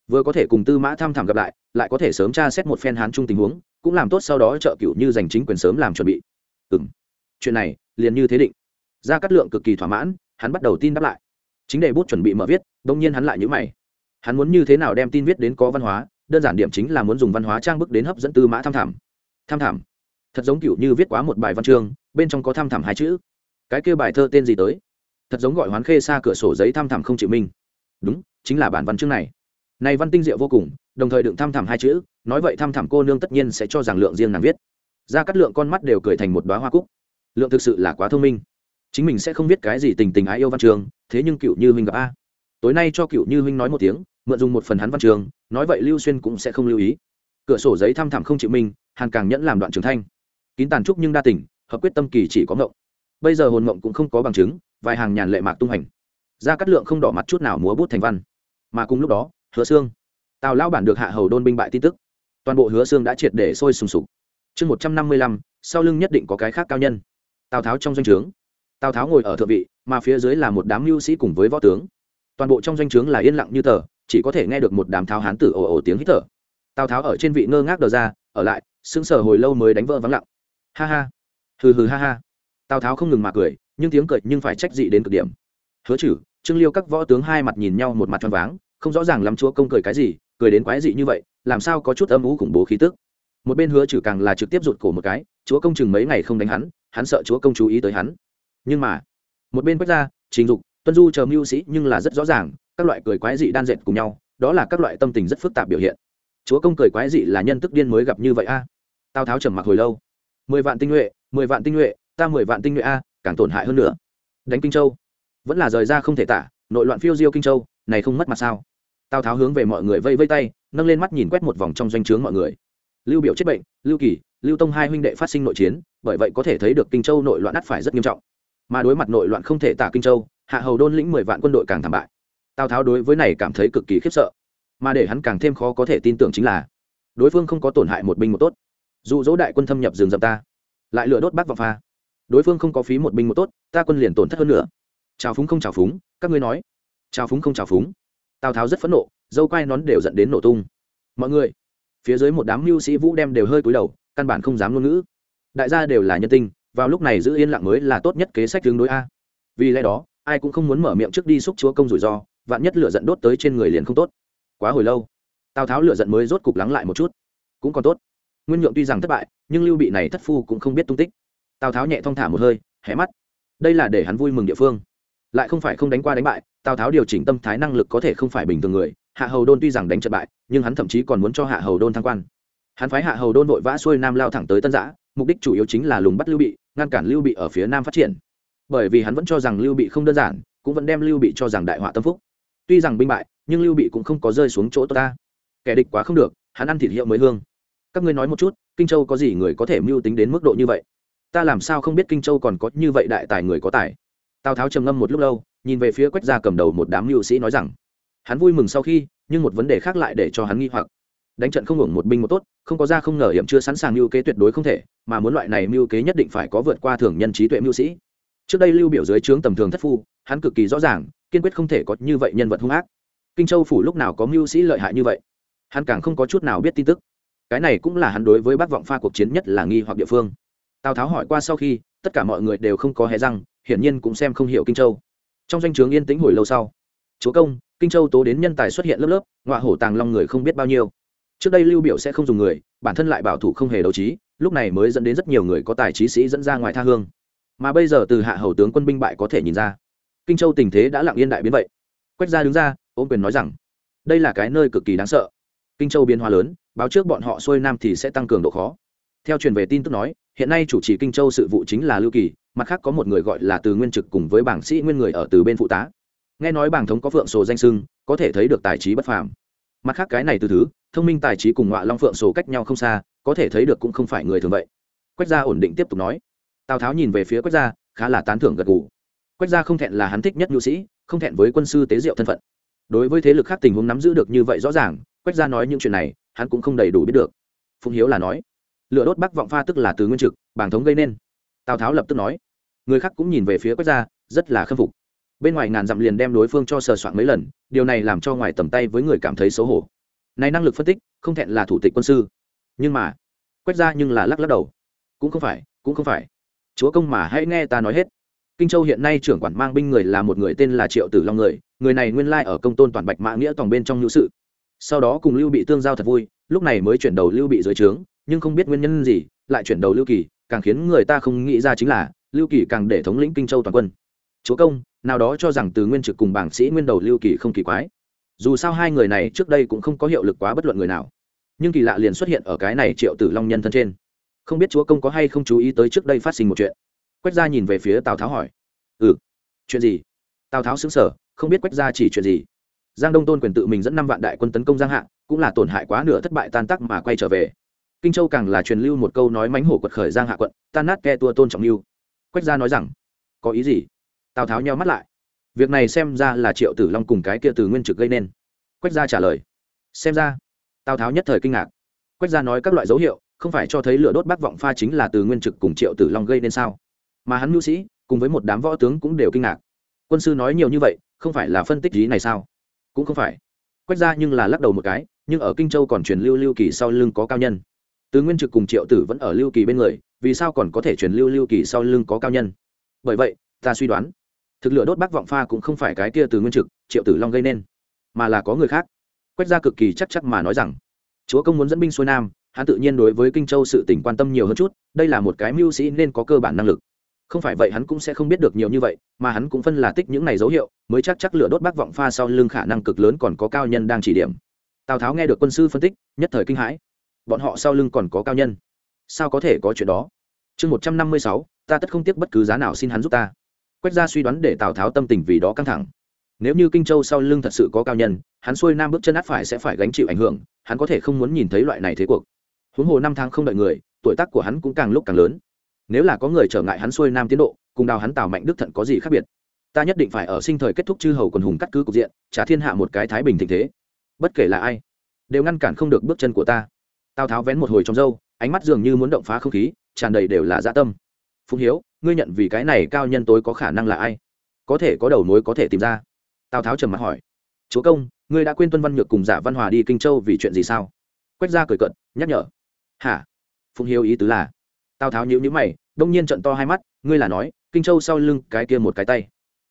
Vừa có thể cùng tư mã tham thảm gặp lại lại có thể sớm tra xét một phen hán trung tình huống cũng làm tốt sau đó trợ cựu như giành chính quyền sớm làm chuẩn bị. Ừ m chuyện này, liền như thế định. Ra cát lượng cực kỳ thỏa mãn, hắn bắt đầu tin đáp lại. Chính đề bút chuẩn bị mở viết, đông nhiên hắn lại nhữ mày. Hắn muốn như thế nào đem tin viết đến có văn hóa, đơn giản điểm chính là muốn dùng văn hóa trang bức đến hấp dẫn tư mã tham thảm. Tham thảm. Thật giống kiểu như viết quá một bài văn chương, bên trong có tham thảm hai chữ. Cái kêu bài thơ tên gì tới? Thật giống gọi hoán khê xa cửa sổ giấy tham thảm không chịu minh. Đúng, chính là bản văn chương này này văn tinh diệu vô cùng, đồng thời đựng tham thẳm hai chữ, nói vậy tham thẳm cô nương tất nhiên sẽ cho rằng lượng riêng nàng viết. Ra cắt lượng con mắt đều cười thành một đoá hoa cúc. Lượng thực sự là quá thông minh. Chính mình sẽ không biết cái gì tình tình ái yêu văn trường, thế nhưng cựu như huynh gặp a. Tối nay cho cựu như huynh nói một tiếng, mượn dùng một phần hắn văn trường, nói vậy lưu xuyên cũng sẽ không lưu ý. Cửa sổ giấy thăm thẳm không chịu minh hàn càng nhẫn làm đoạn trường thanh. Kín tàn trúc nhưng đa tỉnh hợp quyết tâm kỳ chỉ có ngộng. Bây giờ hồn ngộng cũng không có bằng chứng, vài hàng nhàn lệ mạc tung hành. Ra cắt lượng không đỏ mặt chút nào múa bút thành văn. Mà cùng lúc đó hứa xương tào lao bản được hạ hầu đôn binh bại tin tức. Toàn bộ hứa xương đã triệt để sôi sùng sục. Chương một trăm năm mươi lăm, sau lưng nhất định có cái khác cao nhân. Tào tháo trong doanh trướng. Tào tháo ngồi ở thượng vị, mà phía dưới là một đám mưu sĩ cùng với võ tướng. Toàn bộ trong doanh trướng là yên lặng như tờ, chỉ có thể nghe được một đám tháo hán tử ồ ồ tiếng hít thở. Tào tháo ở trên vị ngơ ngác đờ ra, ở lại, sững sờ hồi lâu mới đánh vỡ vắng lặng. Ha ha. Hừ hừ ha ha. Tào tháo không ngừng mà cười, nhưng tiếng cười nhưng phải trách dị đến cực điểm. Hứa chử, trương liêu các võ tướng hai mặt nhìn nhau một mặt choáng váng không rõ ràng lắm chúa công cười cái gì, cười đến quái dị như vậy, làm sao có chút âm ú khủng bố khí tức. Một bên hứa chử càng là trực tiếp rụt cổ một cái, chúa công chừng mấy ngày không đánh hắn hắn sợ chúa công chú ý tới hắn. Nhưng mà, một bên quách ra, trình dục, tuân du chờ mưu sĩ nhưng là rất rõ ràng, các loại cười quái dị đan dệt cùng nhau, đó là các loại tâm tình rất phức tạp biểu hiện. Chúa công cười quái dị là nhân tức điên mới gặp như vậy a. Tào tháo trầm mặc hồi lâu. Mười vạn tinh nhuệ, mười vạn tinh nhuệ, ta mười vạn tinh nhuệ a, càng tổn hại hơn nữa. Đánh kinh châu. Vẫn là rời ra không thể tả, nội loạn phiêu diêu kinh châu, này không mất mặt sao? Tào tháo hướng về mọi người vây vây tay, nâng lên mắt nhìn quét một vòng trong doanh trướng mọi người. Lưu biểu chết bệnh, lưu kỳ, lưu tông hai huynh đệ phát sinh nội chiến, bởi vậy có thể thấy được kinh châu nội loạn ắt phải rất nghiêm trọng. Mà đối mặt nội loạn không thể tả kinh châu, hạ hầu đôn lĩnh mười vạn quân đội càng thảm bại. Tào tháo đối với này cảm thấy cực kỳ khiếp sợ. Mà để hắn càng thêm khó có thể tin tưởng chính là, đối phương không có tổn hại một binh một tốt. Dụ dỗ đại quân thâm nhập rừng rậm ta, lại lựa đốt bắc vào pha. Đối phương không có phí một binh một tốt, ta quân liền tổn thất hơn nữa. Chào phúng không chào phúng, các ngươi nói. Chào phúng không chào phúng tào tháo rất phẫn nộ, dâu quai nón đều dẫn đến nổ tung. Mọi người, phía dưới một đám mưu sĩ vũ đem đều hơi cúi đầu, căn bản không dám ngôn ngữ. Đại gia đều là nhân tinh, vào lúc này giữ yên lặng mới là tốt nhất kế sách tương đối a. Vì lẽ đó, ai cũng không muốn mở miệng trước đi xúc chúa công rủi ro, vạn nhất lửa giận đốt tới trên người liền không tốt. Quá hồi lâu, tào tháo lửa giận mới rốt cục lắng lại một chút. Cũng còn tốt, nguyên nhượng tuy rằng thất bại, nhưng lưu bị này thất phu cũng không biết tung tích. Tào tháo nhẹ thong thả một hơi, hé mắt. Đây là để hắn vui mừng địa phương lại không phải không đánh qua đánh bại, tào tháo điều chỉnh tâm thái năng lực có thể không phải bình thường người, hạ hầu đôn tuy rằng đánh trận bại, nhưng hắn thậm chí còn muốn cho hạ hầu đôn thăng quan. Hắn phái hạ hầu đôn vội vã xuôi nam lao thẳng tới tân giã, mục đích chủ yếu chính là lùng bắt lưu bị, ngăn cản lưu bị ở phía nam phát triển. Bởi vì hắn vẫn cho rằng lưu bị không đơn giản, cũng vẫn đem lưu bị cho rằng đại họa tâm phúc. Tuy rằng binh bại, nhưng lưu bị cũng không có rơi xuống chỗ tốt ta. Kẻ địch quá không được, hắn ăn thịt hiệu mới hương. Các ngươi nói một chút, kinh châu có gì người có thể mưu tính đến mức độ như vậy? Ta làm sao không biết kinh châu còn có như vậy đại tài người có tài? Tào tháo trầm ngâm một lúc lâu nhìn về phía quách gia cầm đầu một đám mưu sĩ nói rằng hắn vui mừng sau khi nhưng một vấn đề khác lại để cho hắn nghi hoặc đánh trận không hưởng một binh một tốt không có ra không ngờ hiểm chưa sẵn sàng mưu kế tuyệt đối không thể mà muốn loại này mưu kế nhất định phải có vượt qua thường nhân trí tuệ mưu sĩ trước đây lưu biểu dưới trướng tầm thường thất phu hắn cực kỳ rõ ràng kiên quyết không thể có như vậy nhân vật hung ác kinh châu phủ lúc nào có mưu sĩ lợi hại như vậy hắn càng không có chút nào biết tin tức cái này cũng là hắn đối với bác vọng pha cuộc chiến nhất là nghi hoặc địa phương tào tháo hỏi qua sau khi tất cả mọi người đều không có hé răng hiển nhiên cũng xem không hiểu kinh châu. Trong danh o chướng yên tĩnh hồi lâu sau, chúa công, kinh châu tố đến nhân tài xuất hiện lớp lớp, ngọa hổ tàng long người không biết bao nhiêu. Trước đây lưu biểu sẽ không dùng người, bản thân lại bảo thủ không hề đấu trí, lúc này mới dẫn đến rất nhiều người có tài trí sĩ dẫn ra ngoài tha hương. Mà bây giờ từ hạ hầu tướng quân binh bại có thể nhìn ra, kinh châu tình thế đã lặng yên đại biến vậy. Quách gia đứng ra, ôm quyền nói rằng, đây là cái nơi cực kỳ đáng sợ. Kinh châu biến hóa lớn, báo trước bọn họ xuôi nam thì sẽ tăng cường độ khó. Theo truyền về tin tức nói, hiện nay chủ trì kinh châu sự vụ chính là lưu kỳ mặt khác có một người gọi là từ nguyên trực cùng với bảng sĩ nguyên người ở từ bên phụ tá. Nghe nói bảng thống có phượng sổ danh sưng có thể thấy được tài trí bất phàm. Mặt khác cái này từ thứ, thông minh tài trí cùng ngọa long phượng sổ cách nhau không xa, có thể thấy được cũng không phải người thường vậy. Quách gia ổn định tiếp tục nói. Tào tháo nhìn về phía quách gia, khá là tán thưởng gật gù. Quách gia không thẹn là hắn thích nhất nhu sĩ, không thẹn với quân sư tế diệu thân phận. Đối với thế lực khác tình huống nắm giữ được như vậy rõ ràng, quách gia nói những chuyện này, hắn cũng không đầy đủ biết được. Phụng hiếu là nói, lửa đốt bắc vọng pha tức là từ nguyên trực, bảng thống gây nên tào tháo lập tức nói. Người khác cũng nhìn về phía quách gia, rất là khâm phục. Bên ngoài ngàn dặm liền đem đối phương cho sờ soạn mấy lần, điều này làm cho ngoài tầm tay với người cảm thấy xấu hổ. Này năng lực phân tích, không thẹn là thủ tịch quân sư. Nhưng mà, quách gia nhưng là lắc lắc đầu. Cũng không phải, cũng không phải. Chúa công mà hãy nghe ta nói hết. Kinh châu hiện nay trưởng quản mang binh người là một người tên là triệu tử long người người này nguyên lai ở công tôn toàn bạch mã nghĩa tòng bên trong nhũ sự. Sau đó cùng lưu bị tương giao thật vui, lúc này mới chuyển đầu lưu bị dưới trướng, nhưng không biết nguyên nhân gì, lại chuyển đầu lưu kỳ càng khiến người ta không nghĩ ra chính là, lưu kỳ càng để thống lĩnh kinh châu toàn quân. Chúa công, nào đó cho rằng từ nguyên trực cùng bảng sĩ nguyên đầu lưu kỳ không kỳ quái. Dù sao hai người này trước đây cũng không có hiệu lực quá bất luận người nào. Nhưng kỳ lạ liền xuất hiện ở cái này triệu tử long nhân thân trên. Không biết chúa công có hay không chú ý tới trước đây phát sinh một chuyện. Quách gia nhìn về phía tào tháo hỏi. Ừ chuyện gì? Tào tháo xứng sở không biết quách gia chỉ chuyện gì. Giang đông tôn quyền tự mình dẫn năm vạn đại quân tấn công giang hạ, cũng là tổn hại quá nửa thất bại tan tắc mà quay trở về kinh châu càng là truyền lưu một câu nói mánh hổ quật khởi giang hạ quận tan nát ke tua tôn trọng lưu. Quách gia nói rằng, có ý gì? Tào tháo nheo mắt lại. Việc này xem ra là triệu tử long cùng cái kia từ nguyên trực gây nên. Quách gia trả lời. Xem ra, tào tháo nhất thời kinh ngạc. Quách gia nói các loại dấu hiệu, không phải cho thấy lửa đốt bác vọng pha chính là từ nguyên trực cùng triệu tử long gây nên sao? Mà hắn mưu sĩ, cùng với một đám võ tướng cũng đều kinh ngạc. Quân sư nói nhiều như vậy, không phải là phân tích lý này sao? Cũng không phải. Quách ra nhưng là lắc đầu một cái, nhưng ở kinh châu còn truyền lưu lưu kỳ sau lưng có cao nhân từ nguyên trực cùng triệu tử vẫn ở lưu kỳ bên người, vì sao còn có thể truyền lưu lưu kỳ sau lưng có cao nhân? Bởi vậy, ta suy đoán, thực lửa đốt bắc vọng pha cũng không phải cái kia từ nguyên trực, triệu tử long gây nên, mà là có người khác. Quách ra cực kỳ chắc chắc mà nói rằng, chúa công muốn dẫn binh xuôi nam, hắn tự nhiên đối với kinh châu sự tỉnh quan tâm nhiều hơn chút, đây là một cái mưu sĩ nên có cơ bản năng lực. Không phải vậy hắn cũng sẽ không biết được nhiều như vậy, mà hắn cũng phân là tích những này dấu hiệu, mới chắc chắc lửa đốt bắc vọng pha sau lưng khả năng cực lớn còn có cao nhân đang chỉ điểm. Tào tháo nghe được quân sư phân tích, nhất thời kinh hãi bọn họ sau lưng còn có cao nhân. Sao có thể có chuyện đó? Chương một trăm năm mươi sáu, ta tất không tiếc bất cứ giá nào xin hắn giúp ta. Quách ra suy đoán để tào tháo tâm tình vì đó căng thẳng. Nếu như kinh châu sau lưng thật sự có cao nhân, hắn xuôi nam bước chân át phải sẽ phải gánh chịu ảnh hưởng, hắn có thể không muốn nhìn thấy loại này thế cuộc. Huống hồ năm tháng không đợi người, tuổi tác của hắn cũng càng lúc càng lớn. Nếu là có người trở ngại hắn xuôi nam tiến độ, cùng đào hắn tào mạnh đức thận có gì khác biệt? Ta nhất định phải ở sinh thời kết thúc chư hầu quần hùng cắt cứ cục diện, trả thiên hạ một cái thái bình tình thế. Bất kể là ai, đều ngăn cản không được bước chân của ta tào tháo vén một hồi trong râu, ánh mắt dường như muốn động phá không khí, tràn đầy đều là dã tâm. Phụng hiếu, ngươi nhận vì cái này cao nhân tối có khả năng là ai? Có thể có đầu mối có thể tìm ra. Tào tháo trầm mặt hỏi. Chúa công, ngươi đã quên tuân văn nhược cùng giả văn hòa đi kinh châu vì chuyện gì sao? Quách ra cười cận nhắc nhở. Hả? Phụng hiếu ý tứ là. Tào tháo nhíu nhíu mày, đông nhiên trận to hai mắt, ngươi là nói, kinh châu sau lưng cái kia một cái tay.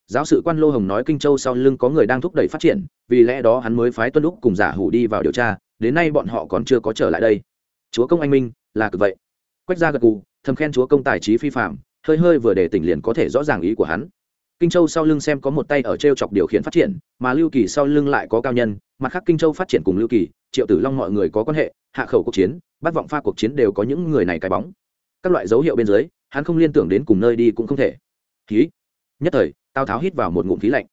Giáo sự quan lô hồng nói kinh châu sau lưng có người đang thúc đẩy phát triển, vì lẽ đó hắn mới phái tuân lúc cùng giả hủ đi vào điều tra đến nay bọn họ còn chưa có trở lại đây. Chúa công anh minh, là cực vậy. Quách ra gật gù, thầm khen chúa công tài trí phi phạm hơi hơi vừa để tỉnh liền có thể rõ ràng ý của hắn. Kinh châu sau lưng xem có một tay ở t r e o chọc điều khiển phát triển, mà lưu kỳ sau lưng lại có cao nhân, mặt khác kinh châu phát triển cùng lưu kỳ, triệu tử long mọi người có quan hệ, hạ khẩu cuộc chiến bắt vọng pha cuộc chiến đều có những người này cái bóng. Các loại dấu hiệu bên dưới, hắn không liên tưởng đến cùng nơi đi cũng không thể. Khí nhất thời, tào tháo hít vào một ngụm khí lạnh.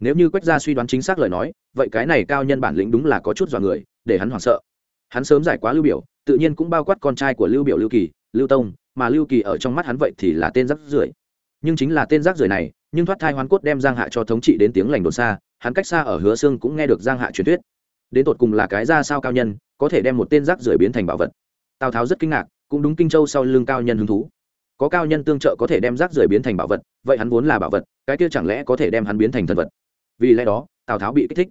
Nếu như quách gia suy đoán chính xác lời nói, vậy cái này cao nhân bản lĩnh đúng là có chút dọa người để hắn hoảng sợ. Hắn sớm giải quá lưu biểu, tự nhiên cũng bao quát con trai của lưu biểu lưu kỳ, lưu tông, mà lưu kỳ ở trong mắt hắn vậy thì là tên rác rưởi. Nhưng chính là tên rác rưởi này, nhưng thoát thai hoán cốt đem giang hạ cho thống trị đến tiếng lành đồn xa, hắn cách xa ở hứa xương cũng nghe được giang hạ truyền thuyết. Đến tột cùng là cái ra sao cao nhân, có thể đem một tên rác rưởi biến thành bảo vật. Tào tháo rất kinh ngạc, cũng đúng kinh châu sau lưng cao nhân hứng thú. Có cao nhân tương trợ có thể đem rác rưởi biến thành bảo vật, vậy hắn vốn là bảo vật, cái kia chẳng lẽ có thể đem hắn biến thành thần vật? Vì lẽ đó, tào tháo bị kích thích.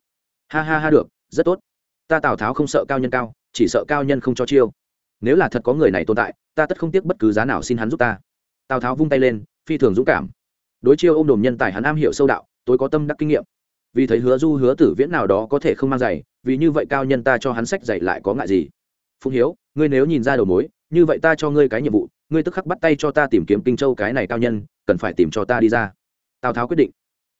Ha ha ha được, rất tốt ta tào tháo không sợ cao nhân cao chỉ sợ cao nhân không cho chiêu nếu là thật có người này tồn tại ta tất không tiếc bất cứ giá nào xin hắn giúp ta tào tháo vung tay lên phi thường dũng cảm đối chiêu ô m đồm nhân tài hắn am hiểu sâu đạo tôi có tâm đắc kinh nghiệm vì thấy hứa du hứa tử viễn nào đó có thể không mang giày vì như vậy cao nhân ta cho hắn sách giày lại có ngại gì phụng hiếu ngươi nếu nhìn ra đầu mối như vậy ta cho ngươi cái nhiệm vụ ngươi tức khắc bắt tay cho ta tìm kiếm kinh châu cái này cao nhân cần phải tìm cho ta đi ra tào tháo quyết định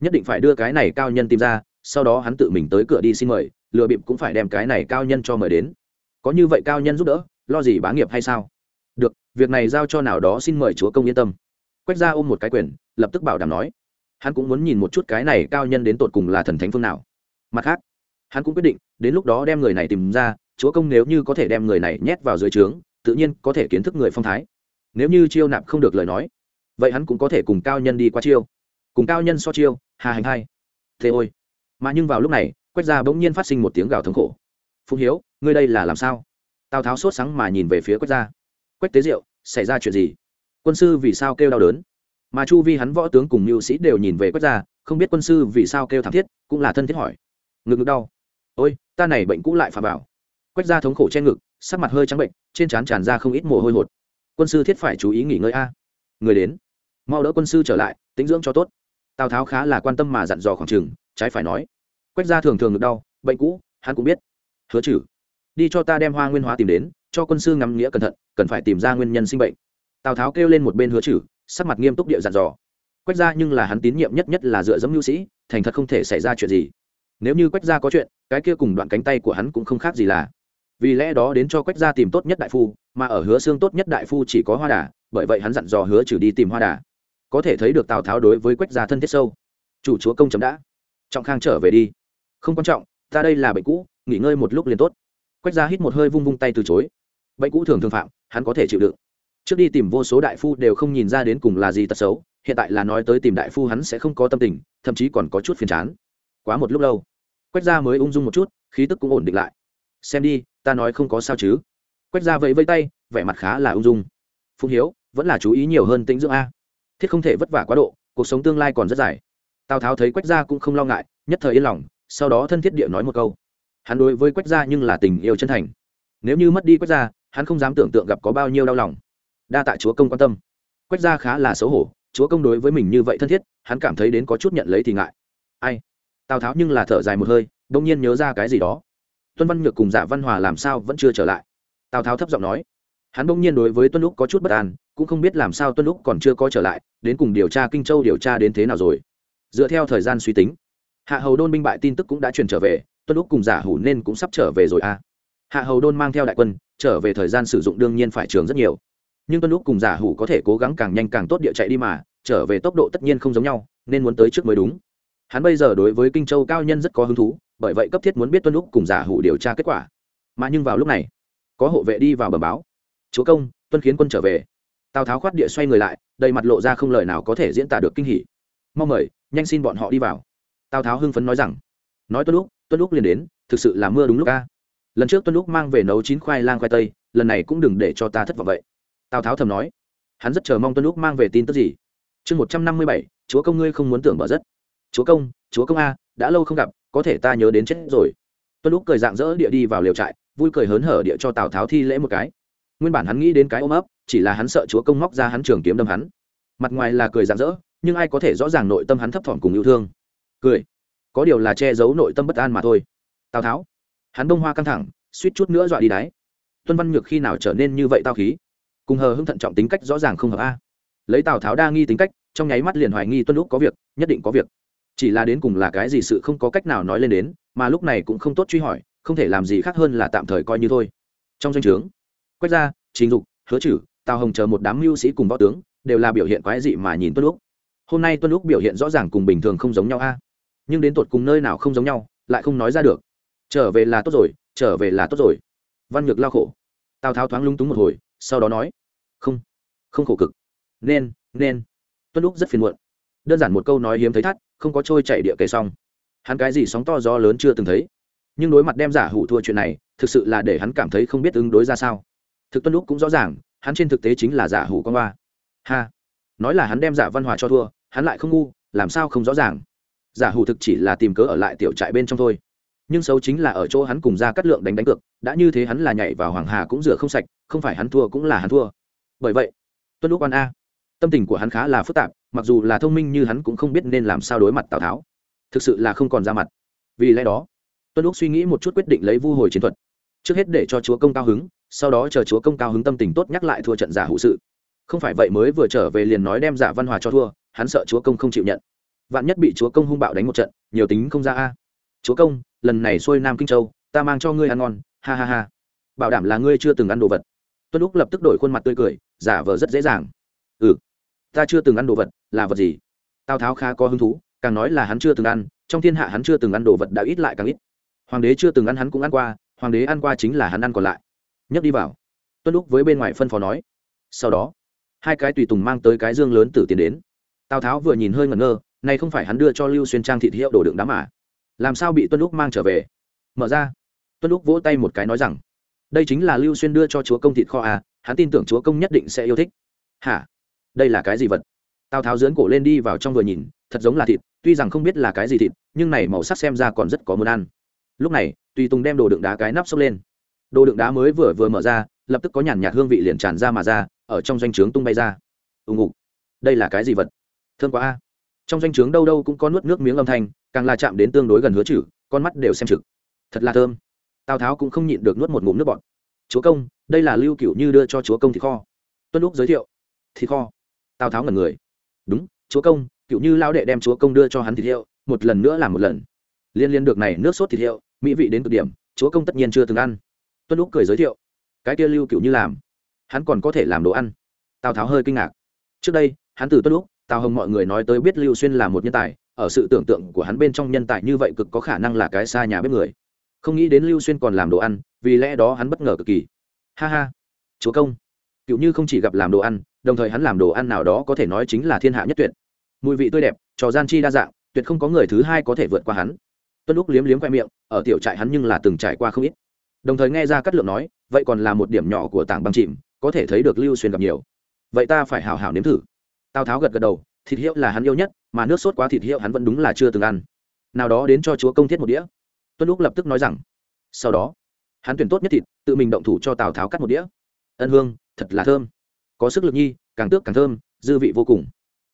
nhất định phải đưa cái này cao nhân tìm ra sau đó hắn tự mình tới cửa đi xin mời lừa bịp cũng phải đem cái này cao nhân cho mời đến. Có như vậy cao nhân giúp đỡ, lo gì bá nghiệp hay sao? Được, việc này giao cho nào đó xin mời chúa công yên tâm. Quách ra ôm một cái quyền, lập tức bảo đảm nói. Hắn cũng muốn nhìn một chút cái này cao nhân đến tột cùng là thần thánh phương nào. Mặt khác, hắn cũng quyết định, đến lúc đó đem người này tìm ra, chúa công nếu như có thể đem người này nhét vào dưới trướng, tự nhiên có thể kiến thức người phong thái. Nếu như chiêu nạp không được lời nói, vậy hắn cũng có thể cùng cao nhân đi qua chiêu. Cùng cao nhân so chiêu, hà hành hai. Thế ôi. Mà nhưng vào lúc này quách gia bỗng nhiên phát sinh một tiếng gào thống khổ. Phụng hiếu, ngươi đây là làm sao? Tào tháo sốt sáng mà nhìn về phía quách gia. Quách tế diệu, xảy ra chuyện gì? Quân sư vì sao kêu đau đớn? Mà chu vi hắn võ tướng cùng mưu sĩ đều nhìn về quách gia, không biết quân sư vì sao kêu thảm thiết, cũng là thân thiết hỏi. Ngực ngực đau. Ôi, ta này bệnh cũ lại phà bảo. Quách gia thống khổ che ngực, sắc mặt hơi trắng bệnh, trên trán tràn ra không ít mồ hôi hột. Quân sư thiết phải chú ý nghỉ ngơi a. Người đến. Mau đỡ quân sư trở lại tính dưỡng cho tốt. Tào tháo khá là quan tâm mà dặn dò khoảng trừng trái phải nói quách gia thường thường ngực đau, bệnh cũ, hắn cũng biết. Hứa chử đi cho ta đem hoa nguyên hóa tìm đến, cho quân sư ngắm nghĩa cẩn thận, cần phải tìm ra nguyên nhân sinh bệnh. Tào tháo kêu lên một bên hứa chử sắc mặt nghiêm túc địa dặn dò. Quách gia nhưng là hắn tín nhiệm nhất nhất là dựa dẫm nhu sĩ, thành thật không thể xảy ra chuyện gì. Nếu như quách gia có chuyện, cái kia cùng đoạn cánh tay của hắn cũng không khác gì là. Vì lẽ đó đến cho quách gia tìm tốt nhất đại phu, mà ở hứa xương tốt nhất đại phu chỉ có hoa đà, bởi vậy hắn dặn dò hứa trừ đi tìm hoa đà. Có thể thấy được tào tháo đối với quách gia thân thiết sâu. Chủ chúa công chấm đã. Trọng khang trở về đi không quan trọng, ta đây là bệnh cũ, nghỉ ngơi một lúc liền tốt. Quách gia hít một hơi vung vung tay từ chối. Bệnh cũ thường thường phạm, hắn có thể chịu đựng. Trước đi tìm vô số đại phu đều không nhìn ra đến cùng là gì tật xấu, hiện tại là nói tới tìm đại phu hắn sẽ không có tâm tình, thậm chí còn có chút phiền chán. Quá một lúc lâu, quách gia mới ung dung một chút, khí tức cũng ổn định lại. Xem đi, ta nói không có sao chứ. Quách gia vẫy vây tay, vẻ mặt khá là ung dung. Phụng hiếu, vẫn là chú ý nhiều hơn tĩnh dưỡng a. Thiết không thể vất vả quá độ, cuộc sống tương lai còn rất dài. Tào tháo thấy quách gia cũng không lo ngại, nhất thời yên lòng sau đó thân thiết địa nói một câu. Hắn đối với quách gia nhưng là tình yêu chân thành. Nếu như mất đi quách gia, hắn không dám tưởng tượng gặp có bao nhiêu đau lòng. Đa tạ chúa công quan tâm. Quách gia khá là xấu hổ, chúa công đối với mình như vậy thân thiết, hắn cảm thấy đến có chút nhận lấy thì ngại. Ai? Tào tháo nhưng là thở dài một hơi, đông nhiên nhớ ra cái gì đó. Tuân văn nhược cùng giả văn hòa làm sao vẫn chưa trở lại? Tào tháo thấp giọng nói. Hắn bỗng nhiên đối với tuân lúc có chút bất an, cũng không biết làm sao tuân lúc còn chưa có trở lại, đến cùng điều tra kinh châu điều tra đến thế nào rồi. Dựa theo thời gian suy tính hạ hầu đôn binh bại tin tức cũng đã truyền trở về, tuân lúc cùng giả hủ nên cũng sắp trở về rồi à. Hạ hầu đôn mang theo đại quân, trở về thời gian sử dụng đương nhiên phải trường rất nhiều. Nhưng tuân lúc cùng giả hủ có thể cố gắng càng nhanh càng tốt địa chạy đi mà, trở về tốc độ tất nhiên không giống nhau, nên muốn tới trước mới đúng. Hắn bây giờ đối với kinh châu cao nhân rất có hứng thú, bởi vậy cấp thiết muốn biết tuân lúc cùng giả hủ điều tra kết quả. Mà nhưng vào lúc này, có hộ vệ đi vào bờ báo. Chúa công, tuân khiến quân trở về. Tào tháo khoát địa xoay người lại, đầy mặt lộ ra không lời nào có thể diễn tả được kinh hỉ. Mong mời, nhanh xin bọn họ đi vào tào tháo hưng phấn nói rằng, nói tuân lúc tuân lúc liền đến, thực sự là mưa đúng lúc ca lần trước tuân lúc mang về nấu chín khoai lang khoai tây, lần này cũng đừng để cho ta thất vọng vậy. Tào tháo thầm nói. Hắn rất chờ mong tuân lúc mang về tin tức gì. Chương một trăm năm mươi bảy, chúa công ngươi không muốn tưởng bở rất. Chúa công chúa công a, đã lâu không gặp, có thể ta nhớ đến chết rồi. Tuân lúc cười dạng dỡ địa đi vào liều trại, vui cười hớn hở địa cho tào tháo thi lễ một cái. Nguyên bản hắn nghĩ đến cái ôm ấp, chỉ là hắn sợ chúa công móc ra hắn trường kiếm đâm hắn. Mặt ngoài là cười dạng dỡ, nhưng ai có thể rõ ràng nội tâm hắn thấp thỏm cùng yêu thương cười. Có điều là che giấu nội tâm bất an mà thôi. Tào tháo. Hắn bông hoa căng thẳng, suýt chút nữa dọa đi đáy tuân văn nhược khi nào trở nên như vậy tao khí? Cùng hờ hưng thận trọng tính cách rõ ràng không hợp a. Lấy tào tháo đa nghi tính cách, trong nháy mắt liền hoài nghi tuân lúc có việc, nhất định có việc. Chỉ là đến cùng là cái gì sự không có cách nào nói lên đến, mà lúc này cũng không tốt truy hỏi, không thể làm gì khác hơn là tạm thời coi như thôi. Trong danh o trướng, quét ra, trình dục, hứa chử tào hồng chờ một đám mưu sĩ cùng võ tướng, đều là biểu hiện quái dị mà nhìn tuân lúc hôm nay tuân lúc biểu hiện rõ ràng cùng bình thường không giống nhau a nhưng đến tột cùng nơi nào không giống nhau, lại không nói ra được. Trở về là tốt rồi, trở về là tốt rồi. Văn ngược lao khổ. Tào tháo thoáng lung túng một hồi, sau đó nói, không không khổ cực. Nên nên. Tuân lúc rất phiền muộn. Đơn giản một câu nói hiếm thấy thắt, không có trôi chạy địa kề xong hắn cái gì sóng to gió lớn chưa từng thấy. Nhưng đối mặt đem giả hủ thua chuyện này, thực sự là để hắn cảm thấy không biết ứng đối ra sao. Thực tuân lúc cũng rõ ràng, hắn trên thực tế chính là giả hủ con hoa ha, nói là hắn đem giả văn hòa cho thua, hắn lại không ngu, làm sao không rõ ràng? Giả hủ thực chỉ là tìm cớ ở lại tiểu trại bên trong thôi. Nhưng xấu chính là ở chỗ hắn cùng ra cắt lượng đánh đánh cược, đã như thế hắn là nhảy vào hoàng hà cũng rửa không sạch, không phải hắn thua cũng là hắn thua. Bởi vậy, tuân lúc quan a, tâm tình của hắn khá là phức tạp, mặc dù là thông minh như hắn cũng không biết nên làm sao đối mặt tào tháo. Thực sự là không còn ra mặt. Vì lẽ đó, tuân lúc suy nghĩ một chút quyết định lấy vu hồi chiến thuật. Trước hết để cho chúa công cao hứng, sau đó chờ chúa công cao hứng tâm tình tốt nhắc lại thua trận giả hữu sự. Không phải vậy mới vừa trở về liền nói đem giả văn hòa cho thua, hắn sợ chúa công không chịu nhận vạn nhất bị chúa công hung bạo đánh một trận, nhiều tính không ra a. Chúa công, lần này xuôi nam kinh châu, ta mang cho ngươi ăn ngon, ha ha ha. Bảo đảm là ngươi chưa từng ăn đồ vật. Tuân lúc lập tức đổi khuôn mặt tươi cười, giả vờ rất dễ dàng. Ừ ta chưa từng ăn đồ vật, là vật gì? Tào tháo khá có hứng thú, càng nói là hắn chưa từng ăn, trong thiên hạ hắn chưa từng ăn đồ vật đã ít lại càng ít. Hoàng đế chưa từng ăn hắn cũng ăn qua, hoàng đế ăn qua chính là hắn ăn còn lại. Nhấc đi vào. Tuân lúc với bên ngoài phân phó nói. Sau đó, hai cái tùy tùng mang tới cái dương lớn tử tiền đến. Tào tháo vừa nhìn hơi ngẩn ngơ này không phải hắn đưa cho lưu xuyên trang thịt hiệu đồ đựng đám mà. Làm sao bị tuân lúc mang trở về? Mở ra. Tuân lúc vỗ tay một cái nói rằng, đây chính là lưu xuyên đưa cho chúa công thịt kho à hắn tin tưởng chúa công nhất định sẽ yêu thích. Hả? Đây là cái gì vật? Tào tháo dướn cổ lên đi vào trong vừa nhìn, thật giống là thịt, tuy rằng không biết là cái gì thịt, nhưng này màu sắc xem ra còn rất có muốn ăn. Lúc này, tùy tùng đem đồ đựng đá cái nắp xốc lên. Đồ đựng đá mới vừa vừa mở ra, lập tức có nhàn nhạt hương vị liền tràn ra mà ra, ở trong doanh trướng tung bay ra. Ùng ục đây là cái gì vật? Thương quá a trong doanh trướng đâu đâu cũng có nuốt nước miếng âm thanh, càng là chạm đến tương đối gần hứa chử con mắt đều xem trực. Thật là thơm. Tào tháo cũng không nhịn được nuốt một ngụm nước bọt. Chúa công, đây là lưu cựu như đưa cho chúa công thịt kho. Tuân lúc giới thiệu. Thịt kho. Tào tháo ngẩn người. Đúng, chúa công, cựu như lao đệ đem chúa công đưa cho hắn thịt hiệu, một lần nữa làm một lần. Liên liên được này nước sốt thịt hiệu, mỹ vị đến cực điểm, chúa công tất nhiên chưa từng ăn. Tuân lúc cười giới thiệu. Cái kia lưu cựu như làm. Hắn còn có thể làm đồ ăn. Tào tháo hơi kinh ngạc. Trước đây, hắn từ tuân lúc tào hồng mọi người nói tới biết lưu xuyên là một nhân tài, ở sự tưởng tượng của hắn bên trong nhân tài như vậy cực có khả năng là cái xa nhà bếp người. Không nghĩ đến lưu xuyên còn làm đồ ăn, vì lẽ đó hắn bất ngờ cực kỳ. Ha ha. Chúa công. Cựu như không chỉ gặp làm đồ ăn, đồng thời hắn làm đồ ăn nào đó có thể nói chính là thiên hạ nhất tuyệt. Mùi vị tươi đẹp, trò gian chi đa dạng, tuyệt không có người thứ hai có thể vượt qua hắn. Tuân lúc liếm liếm khoe miệng, ở tiểu trại hắn nhưng là từng trải qua không ít. Đồng thời nghe ra cắt lượng nói, vậy còn là một điểm nhỏ của tảng băng chìm, có thể thấy được lưu xuyên gặp nhiều. Vậy ta phải hào hào nếm thử tào tháo gật gật đầu, thịt hiệu là hắn yêu nhất, mà nước sốt quá thịt hiệu hắn vẫn đúng là chưa từng ăn. Nào đó đến cho chúa công thiết một đĩa. Tuân lúc lập tức nói rằng, sau đó, hắn tuyển tốt nhất thịt, tự mình động thủ cho tào tháo cắt một đĩa. Ân hương, thật là thơm. Có sức lực nhi, càng tước càng thơm, dư vị vô cùng.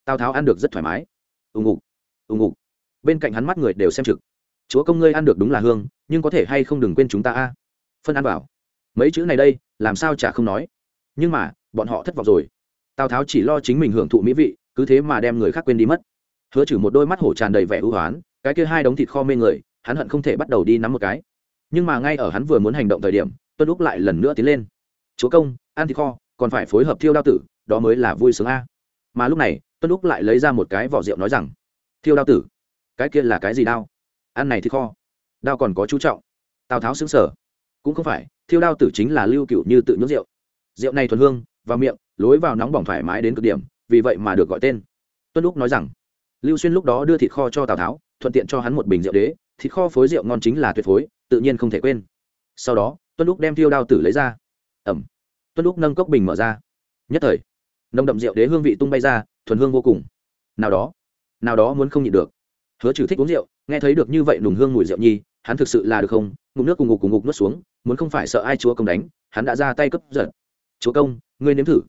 Tào tháo ăn được rất thoải mái. Ùng ngục ùng ngục. Bên cạnh hắn mắt người đều xem trực. Chúa công ngươi ăn được đúng là hương, nhưng có thể hay không đừng quên chúng ta a? Phân ăn bảo mấy chữ này đây, làm sao chả không nói. Nhưng mà, bọn họ thất vọng rồi tào tháo chỉ lo chính mình hưởng thụ mỹ vị, cứ thế mà đem người khác quên đi mất. Hứa trừ một đôi mắt hổ tràn đầy vẻ ưu hoán, cái kia hai đống thịt kho mê người, hắn hận không thể bắt đầu đi nắm một cái. Nhưng mà ngay ở hắn vừa muốn hành động thời điểm, tuân lúc lại lần nữa tiến lên. Chúa công, ăn thịt kho, còn phải phối hợp thiêu đao tử, đó mới là vui sướng a. Mà lúc này, tuân lúc lại lấy ra một cái vỏ rượu nói rằng, thiêu đao tử, cái kia là cái gì đao? Ăn này thịt kho, đao còn có chú trọng. Tào tháo xứng sở cũng không phải, thiêu đao tử chính là lưu cựu như tự nhốt rượu. Rượu này thuần hương, vào miệng lối vào nóng bỏng thoải mái đến cực điểm, vì vậy mà được gọi tên. Tuân lúc nói rằng, lưu xuyên lúc đó đưa thịt kho cho tào tháo, thuận tiện cho hắn một bình rượu đế, thịt kho phối rượu ngon chính là tuyệt phối, tự nhiên không thể quên. Sau đó, tuân lúc đem thiêu đao tử lấy ra. Ẩm. Tuân lúc nâng cốc bình mở ra. Nhất thời, nồng đậm rượu đế hương vị tung bay ra, thuần hương vô cùng. Nào đó nào đó muốn không nhịn được. Hứa trừ thích uống rượu, nghe thấy được như vậy nùng hương mùi rượu nhi, hắn thực sự là được không? Ngục nước cùng ngục cùng ngục nuốt xuống, muốn không phải sợ ai chúa công đánh, hắn đã ra tay cấp giật. Chúa công, ngươi nếm thử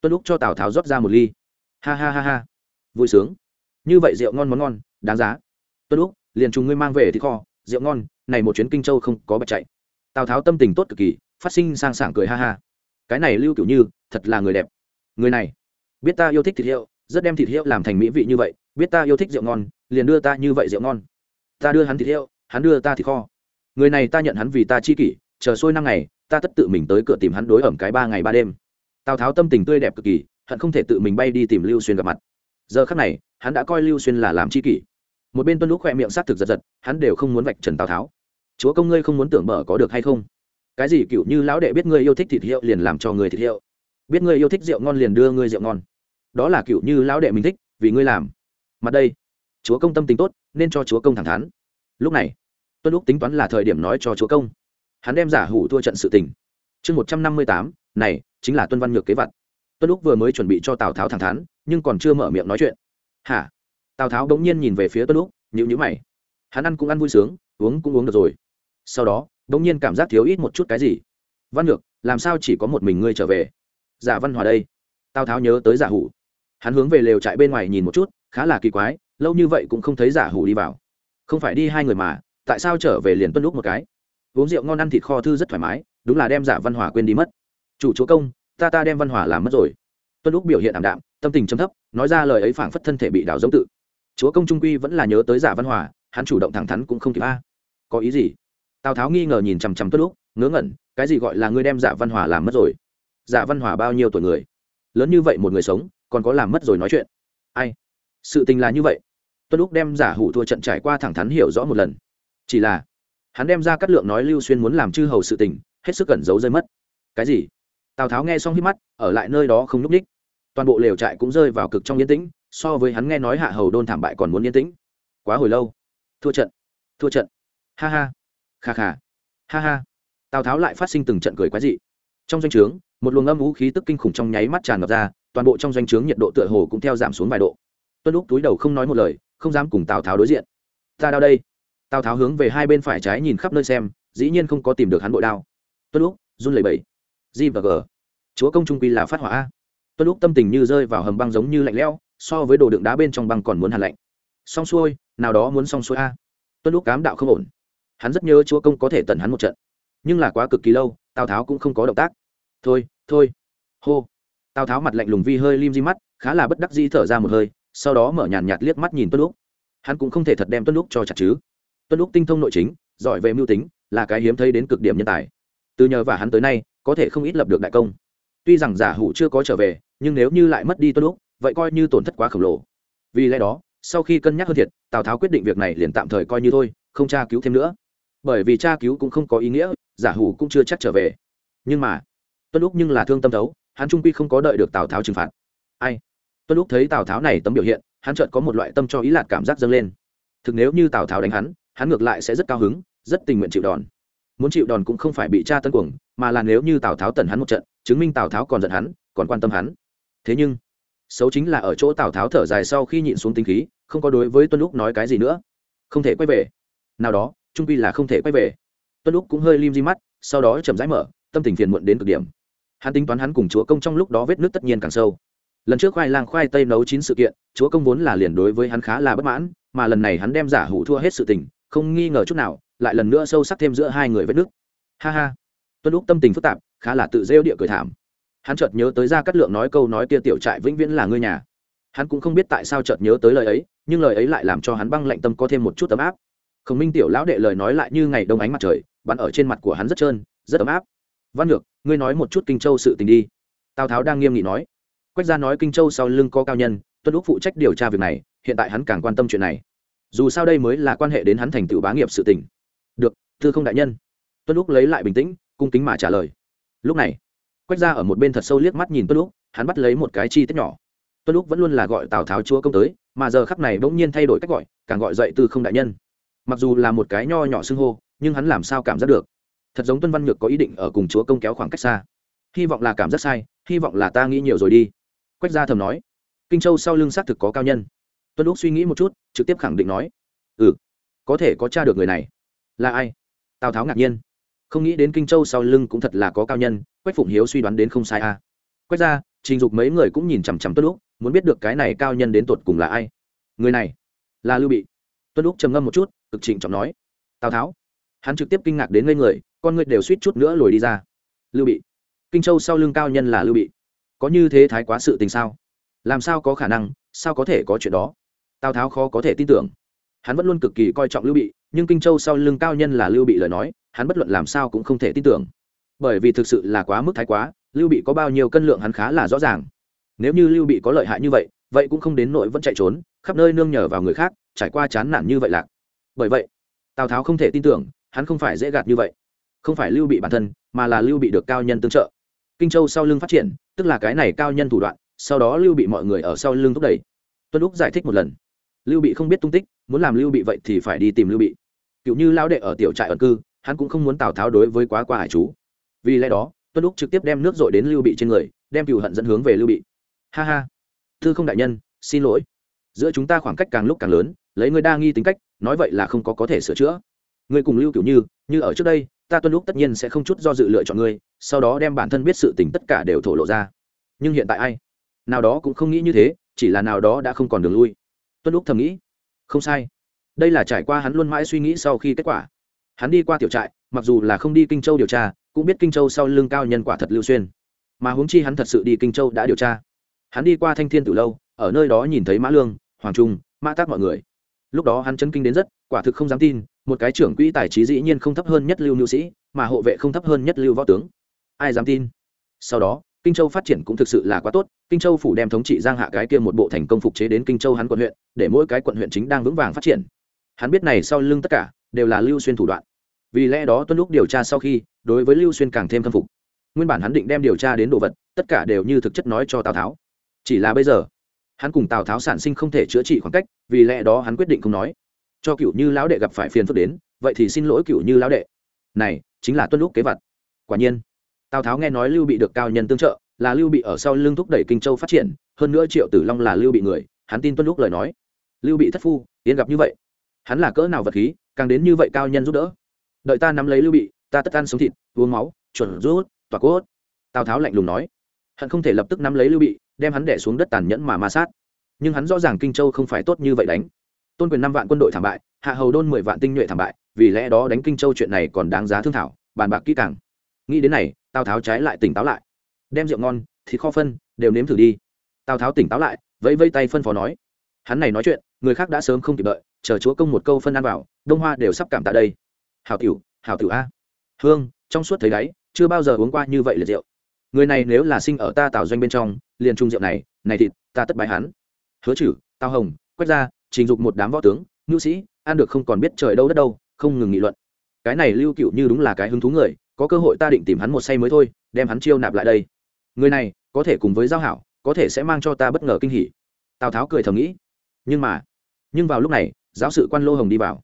tuân lúc cho tào tháo rót ra một ly. Ha ha ha ha. Vui sướng. Như vậy rượu ngon món ngon, đáng giá. Tuân lúc, liền chúng ngươi mang về thì kho, rượu ngon, này một chuyến kinh châu không có bạch chạy. Tào tháo tâm tình tốt cực kỳ, phát sinh sang sảng cười ha ha. Cái này lưu kiểu như, thật là người đẹp. Người này, biết ta yêu thích thịt hiệu, rất đem thịt hiệu làm thành mỹ vị như vậy, biết ta yêu thích rượu ngon, liền đưa ta như vậy rượu ngon. Ta đưa hắn thịt hiệu, hắn đưa ta thịt kho. Người này ta nhận hắn vì ta chi kỷ, chờ sôi năm ngày, ta tất tự mình tới cửa tìm hắn đối ẩm cái ba ngày ba đêm tào tháo tâm tình tươi đẹp cực kỳ, hận không thể tự mình bay đi tìm lưu xuyên gặp mặt. Giờ khắc này, hắn đã coi lưu xuyên là làm chi kỷ. Một bên tuân lúc khoe miệng s á t thực giật giật, hắn đều không muốn vạch trần tào tháo. Chúa công ngươi không muốn tưởng mở có được hay không? Cái gì cựu như lão đệ biết ngươi yêu thích thịt hiệu liền làm cho người thịt hiệu. Biết ngươi yêu thích rượu ngon liền đưa ngươi rượu ngon. Đó là cựu như lão đệ mình thích, vì ngươi làm. Mặt đây, chúa công tâm tính tốt, nên cho chúa công thẳng thắn. Lúc này, tuân lúc tính toán là thời điểm nói cho chúa công. Hắn đem giả hủ thua trận sự tình. Chương một trăm năm mươi tám, này chính là tuân văn nhược kế vật tuân lúc vừa mới chuẩn bị cho tào tháo thẳng thắn, nhưng còn chưa mở miệng nói chuyện. Hả? Tào tháo bỗng nhiên nhìn về phía tuân lúc nhữ nhữ mày. Hắn ăn cũng ăn vui sướng, uống cũng uống được rồi. Sau đó bỗng nhiên cảm giác thiếu ít một chút cái gì. Văn nhược, làm sao chỉ có một mình ngươi trở về? Giả văn hòa đây. Tào tháo nhớ tới giả hủ. Hắn hướng về lều trại bên ngoài nhìn một chút, khá là kỳ quái, lâu như vậy cũng không thấy giả hủ đi vào. Không phải đi hai người mà, tại sao trở về liền tuân lúc một cái? Uống rượu ngon ăn thịt kho thư rất thoải mái, đúng là đem giả văn hòa quên đi mất chủ chúa công, ta ta đem văn hòa làm mất rồi. Tuân lúc biểu hiện ảm đạm, tâm tình chấm thấp, nói ra lời ấy phảng phất thân thể bị đảo giống tự. Chúa công trung quy vẫn là nhớ tới giả văn hòa hắn chủ động thẳng thắn cũng không kịp a. Có ý gì? Tào tháo nghi ngờ nhìn chằm chằm tuân lúc, ngớ ngẩn, cái gì gọi là ngươi đem giả văn hòa làm mất rồi? Giả văn hòa bao nhiêu tuổi người? Lớn như vậy một người sống, còn có làm mất rồi nói chuyện. Ai? Sự tình là như vậy. Tuân lúc đem giả hủ thua trận trải qua thẳng thắn hiểu rõ một lần. Chỉ là, hắn đem ra cắt lượng nói lưu xuyên muốn làm chư hầu sự tình, hết sức cẩn giấu rơi mất. Cái gì? Tào tháo nghe xong hít mắt, ở lại nơi đó không nhúc ních toàn bộ lều trại cũng rơi vào cực trong yên tĩnh, so với hắn nghe nói hạ hầu đôn thảm bại còn muốn yên tĩnh. Quá hồi lâu. Thua trận. Thua trận. Ha ha. Kha kha. Ha ha. Tào tháo lại phát sinh từng trận cười quái dị. Trong doanh trướng, một luồng âm vũ khí tức kinh khủng trong nháy mắt tràn ngập ra, toàn bộ trong doanh trướng nhiệt độ tựa hồ cũng theo giảm xuống vài độ. Tuân lúc túi đầu không nói một lời, không dám cùng tào tháo đối diện. Ta đao đây. Tào tháo hướng về hai bên phải trái nhìn khắp nơi xem, dĩ nhiên không có tìm được hắn bội đao. Tuân lúc run lẩy bẩy g và g. Chúa công trung quy là phát hỏa a. Tuân lúc tâm tình như rơi vào hầm băng giống như lạnh lẽo, so với đồ đựng đá bên trong băng còn muốn hàn lạnh. Xong xuôi, nào đó muốn xong xuôi a. Tuân lúc cám đạo không ổn. Hắn rất nhớ chúa công có thể tần hắn một trận. Nhưng là quá cực kỳ lâu, tào tháo cũng không có động tác. Thôi thôi. Hô. Tào tháo mặt lạnh lùng vi hơi lim di mắt, khá là bất đắc di thở ra một hơi, sau đó mở nhàn nhạt liếc mắt nhìn tuân lúc. Hắn cũng không thể thật đem tuân lúc cho chặt chứ. Tuân lúc tinh thông nội chính, giỏi về mưu tính, là cái hiếm thấy đến cực điểm nhân tài. Từ nhờ và hắn tới nay có thể không ít lập được đại công. Tuy rằng giả hủ chưa có trở về, nhưng nếu như lại mất đi tuân lúc, vậy coi như tổn thất quá khổng lồ. Vì lẽ đó, sau khi cân nhắc hơn thiệt, tào tháo quyết định việc này liền tạm thời coi như thôi, không tra cứu thêm nữa. Bởi vì tra cứu cũng không có ý nghĩa, giả hủ cũng chưa chắc trở về. Nhưng mà, tuân lúc nhưng là thương tâm thấu, hắn trung quy không có đợi được tào tháo trừng phạt. Ai? Tuân lúc thấy tào tháo này tấm biểu hiện, hắn chợt có một loại tâm cho ý lạc cảm giác dâng lên. Thực nếu như tào tháo đánh hắn hắn ngược lại sẽ rất cao hứng, rất tình nguyện chịu đòn muốn chịu đòn cũng không phải bị cha tân cuồng, mà là nếu như tào tháo tần hắn một trận, chứng minh tào tháo còn giận hắn, còn quan tâm hắn. Thế nhưng, xấu chính là ở chỗ tào tháo thở dài sau khi nhịn xuống tính khí, không có đối với tuân lúc nói cái gì nữa. Không thể quay về. Nào đó, trung quy là không thể quay về. Tuân lúc cũng hơi lim di mắt, sau đó chậm rãi mở, tâm tình phiền muộn đến cực điểm. Hắn tính toán hắn cùng chúa công trong lúc đó vết nước tất nhiên càng sâu. Lần trước khoai lang khoai tây nấu chín sự kiện, chúa công vốn là liền đối với hắn khá là bất mãn, mà lần này hắn đem giả hủ thua hết sự tình, không nghi ngờ chút nào lại lần nữa sâu sắc thêm giữa hai người vết nước. Ha ha. Tuân lúc tâm tình phức tạp, khá là tự rêu địa cười thảm. Hắn chợt nhớ tới ra cắt lượng nói câu nói kia tiểu trại vĩnh viễn là ngươi nhà. Hắn cũng không biết tại sao chợt nhớ tới lời ấy, nhưng lời ấy lại làm cho hắn băng lạnh tâm có thêm một chút ấm áp. Khổng minh tiểu lão đệ lời nói lại như ngày đông ánh mặt trời, bắn ở trên mặt của hắn rất trơn, rất ấm áp. Văn ngược ngươi nói một chút kinh châu sự tình đi. Tào tháo đang nghiêm nghị nói. Quách gia nói kinh châu sau lưng có cao nhân, tuân lúc phụ trách điều tra việc này, hiện tại hắn càng quan tâm chuyện này. Dù sao đây mới là quan hệ đến hắn thành tựu bá nghiệp sự tình được thư không đại nhân. Tuân lúc lấy lại bình tĩnh, cung kính mà trả lời. Lúc này, quách gia ở một bên thật sâu liếc mắt nhìn tuân lúc hắn bắt lấy một cái chi tiết nhỏ. Tuân lúc vẫn luôn là gọi tào tháo chúa công tới, mà giờ khắc này bỗng nhiên thay đổi cách gọi, càng gọi dậy tư không đại nhân. Mặc dù là một cái nho nhỏ xưng hô, nhưng hắn làm sao cảm giác được? Thật giống tuân văn nhược có ý định ở cùng chúa công kéo khoảng cách xa. Hy vọng là cảm giác sai, hy vọng là ta nghĩ nhiều rồi đi. Quách gia thầm nói. Kinh châu sau lưng xác thực có cao nhân. Tuân lúc suy nghĩ một chút, trực tiếp khẳng định nói. Ừ có thể có t r a được người này là ai? Tào tháo ngạc nhiên. Không nghĩ đến kinh châu sau lưng cũng thật là có cao nhân, quách phụng hiếu suy đoán đến không sai a à. quách ra, trình dục mấy người cũng nhìn chằm chằm tuân lúc muốn biết được cái này cao nhân đến tột cùng là ai. Người này là lưu bị. Tuân lúc trầm ngâm một chút, cực trịnh trọng nói, tào tháo. Hắn trực tiếp kinh ngạc đến ngây người, con người đều suýt chút nữa lồi đi ra. Lưu bị. Kinh châu sau lưng cao nhân là lưu bị. Có như thế thái quá sự tình sao? Làm sao có khả năng? Sao có thể có chuyện đó? Tào tháo khó có thể tin tưởng hắn vẫn luôn cực kỳ coi trọng lưu bị, nhưng kinh châu sau lưng cao nhân là lưu bị lời nói, hắn bất luận làm sao cũng không thể tin tưởng. Bởi vì thực sự là quá mức thái quá, lưu bị có bao nhiêu cân lượng hắn khá là rõ ràng. Nếu như lưu bị có lợi hại như vậy vậy cũng không đến nỗi vẫn chạy trốn, khắp nơi nương nhờ vào người khác, trải qua chán nản như vậy lạc. Bởi vậy, tào tháo không thể tin tưởng, hắn không phải dễ gạt như vậy. Không phải lưu bị bản thân, mà là lưu bị được cao nhân tương trợ. Kinh châu sau lưng phát triển, tức là cái này cao nhân thủ đoạn, sau đó lưu bị mọi người ở sau lưng thúc đẩy. Tuân úc giải thích một lần lưu bị không biết tung tích, muốn làm lưu bị vậy thì phải đi tìm lưu bị. Cựu như lão đệ ở tiểu trại ẩn cư, hắn cũng không muốn tào tháo đối với quá qua hải chú. Vì lẽ đó, tuân lúc trực tiếp đem nước dội đến lưu bị trên người, đem cựu hận dẫn hướng về lưu bị. Ha ha. Thư không đại nhân, xin lỗi. Giữa chúng ta khoảng cách càng lúc càng lớn, lấy người đa nghi tính cách, nói vậy là không có có thể sửa chữa. Người cùng lưu kiểu như như ở trước đây, ta tuân lúc tất nhiên sẽ không chút do dự lựa chọn ngươi sau đó đem bản thân biết sự tình tất cả đều thổ lộ ra. Nhưng hiện tại ai? Nào đó cũng không nghĩ như thế, chỉ là nào đó đã không còn đường lui tuân lúc thầm nghĩ. Không sai. Đây là trải qua hắn luôn mãi suy nghĩ sau khi kết quả. Hắn đi qua tiểu trại, mặc dù là không đi kinh châu điều tra, cũng biết kinh châu sau lưng cao nhân quả thật lưu xuyên. Mà huống chi hắn thật sự đi kinh châu đã điều tra. Hắn đi qua thanh thiên từ lâu, ở nơi đó nhìn thấy mã lương, hoàng trung, mã tác mọi người. Lúc đó hắn chấn kinh đến rất, quả thực không dám tin, một cái trưởng quỹ tài trí dĩ nhiên không thấp hơn nhất lưu nữ sĩ, mà hộ vệ không thấp hơn nhất lưu võ tướng. Ai dám tin? Sau đó kinh châu phát triển cũng thực sự là quá tốt, kinh châu phủ đem thống trị giang hạ cái kia một bộ thành công phục chế đến kinh châu hắn quận huyện, để mỗi cái quận huyện chính đang vững vàng phát triển. Hắn biết này sau lưng tất cả đều là lưu xuyên thủ đoạn. Vì lẽ đó tuân lúc điều tra sau khi, đối với lưu xuyên càng thêm khâm phục. Nguyên bản hắn định đem điều tra đến đồ vật, tất cả đều như thực chất nói cho tào tháo. Chỉ là bây giờ, hắn cùng tào tháo sản sinh không thể chữa trị khoảng cách, vì lẽ đó hắn quyết định không nói. Cho cựu như lão đệ gặp phải phiền phức đến, vậy thì xin lỗi cựu như lão đệ. Này, chính là tuân lúc kế vật. Quả nhiên tào tháo nghe nói lưu bị được cao nhân tương trợ, là lưu bị ở sau lưng thúc đẩy kinh châu phát triển, hơn nữa triệu tử long là lưu bị người, hắn tin tuân lúc lời nói. Lưu bị thất phu yên gặp như vậy. Hắn là cỡ nào vật khí, càng đến như vậy cao nhân giúp đỡ. Đợi ta nắm lấy lưu bị, ta tất ăn sống thịt, uống máu, chuẩn rút, tỏa cốt. Tào tháo lạnh lùng nói. Hắn không thể lập tức nắm lấy lưu bị, đem hắn đẻ xuống đất tàn nhẫn mà ma sát. Nhưng hắn rõ ràng kinh châu không phải tốt như vậy đánh. Tôn quyền năm vạn quân đội thảm bại, hạ hầu đôn mười vạn tinh nhuệ thảm bại, vì lẽ đó đánh kinh châu chuyện này còn đáng giá thương thảo, bàn bạc kỹ càng nghĩ đến này tào tháo trái lại tỉnh táo lại. Đem rượu ngon thì kho phân đều nếm thử đi. Tào tháo tỉnh táo lại vẫy vây tay phân phó nói. Hắn này nói chuyện người khác đã sớm không kịp đợi chờ chúa công một câu phân ăn vào đông hoa đều sắp cảm tạ đây. Hào tiểu, hào tiểu a. Hương trong suốt thấy đáy chưa bao giờ uống qua như vậy là rượu. Người này nếu là sinh ở ta tào doanh bên trong liền trung rượu này này thịt ta tất bái hắn. Hứa chử tào hồng quét ra trình dục một đám võ tướng ngữ sĩ ăn được không còn biết trời đâu đất đâu không ngừng nghị luận. Cái này lưu cựu như đúng là cái hứng thú người có cơ hội ta định tìm hắn một say mới thôi, đem hắn chiêu nạp lại đây. Người này, có thể cùng với giao hảo, có thể sẽ mang cho ta bất ngờ kinh hỉ. Tào tháo cười thầm nghĩ. Nhưng mà, nhưng vào lúc này, giáo sự quan lô hồng đi vào.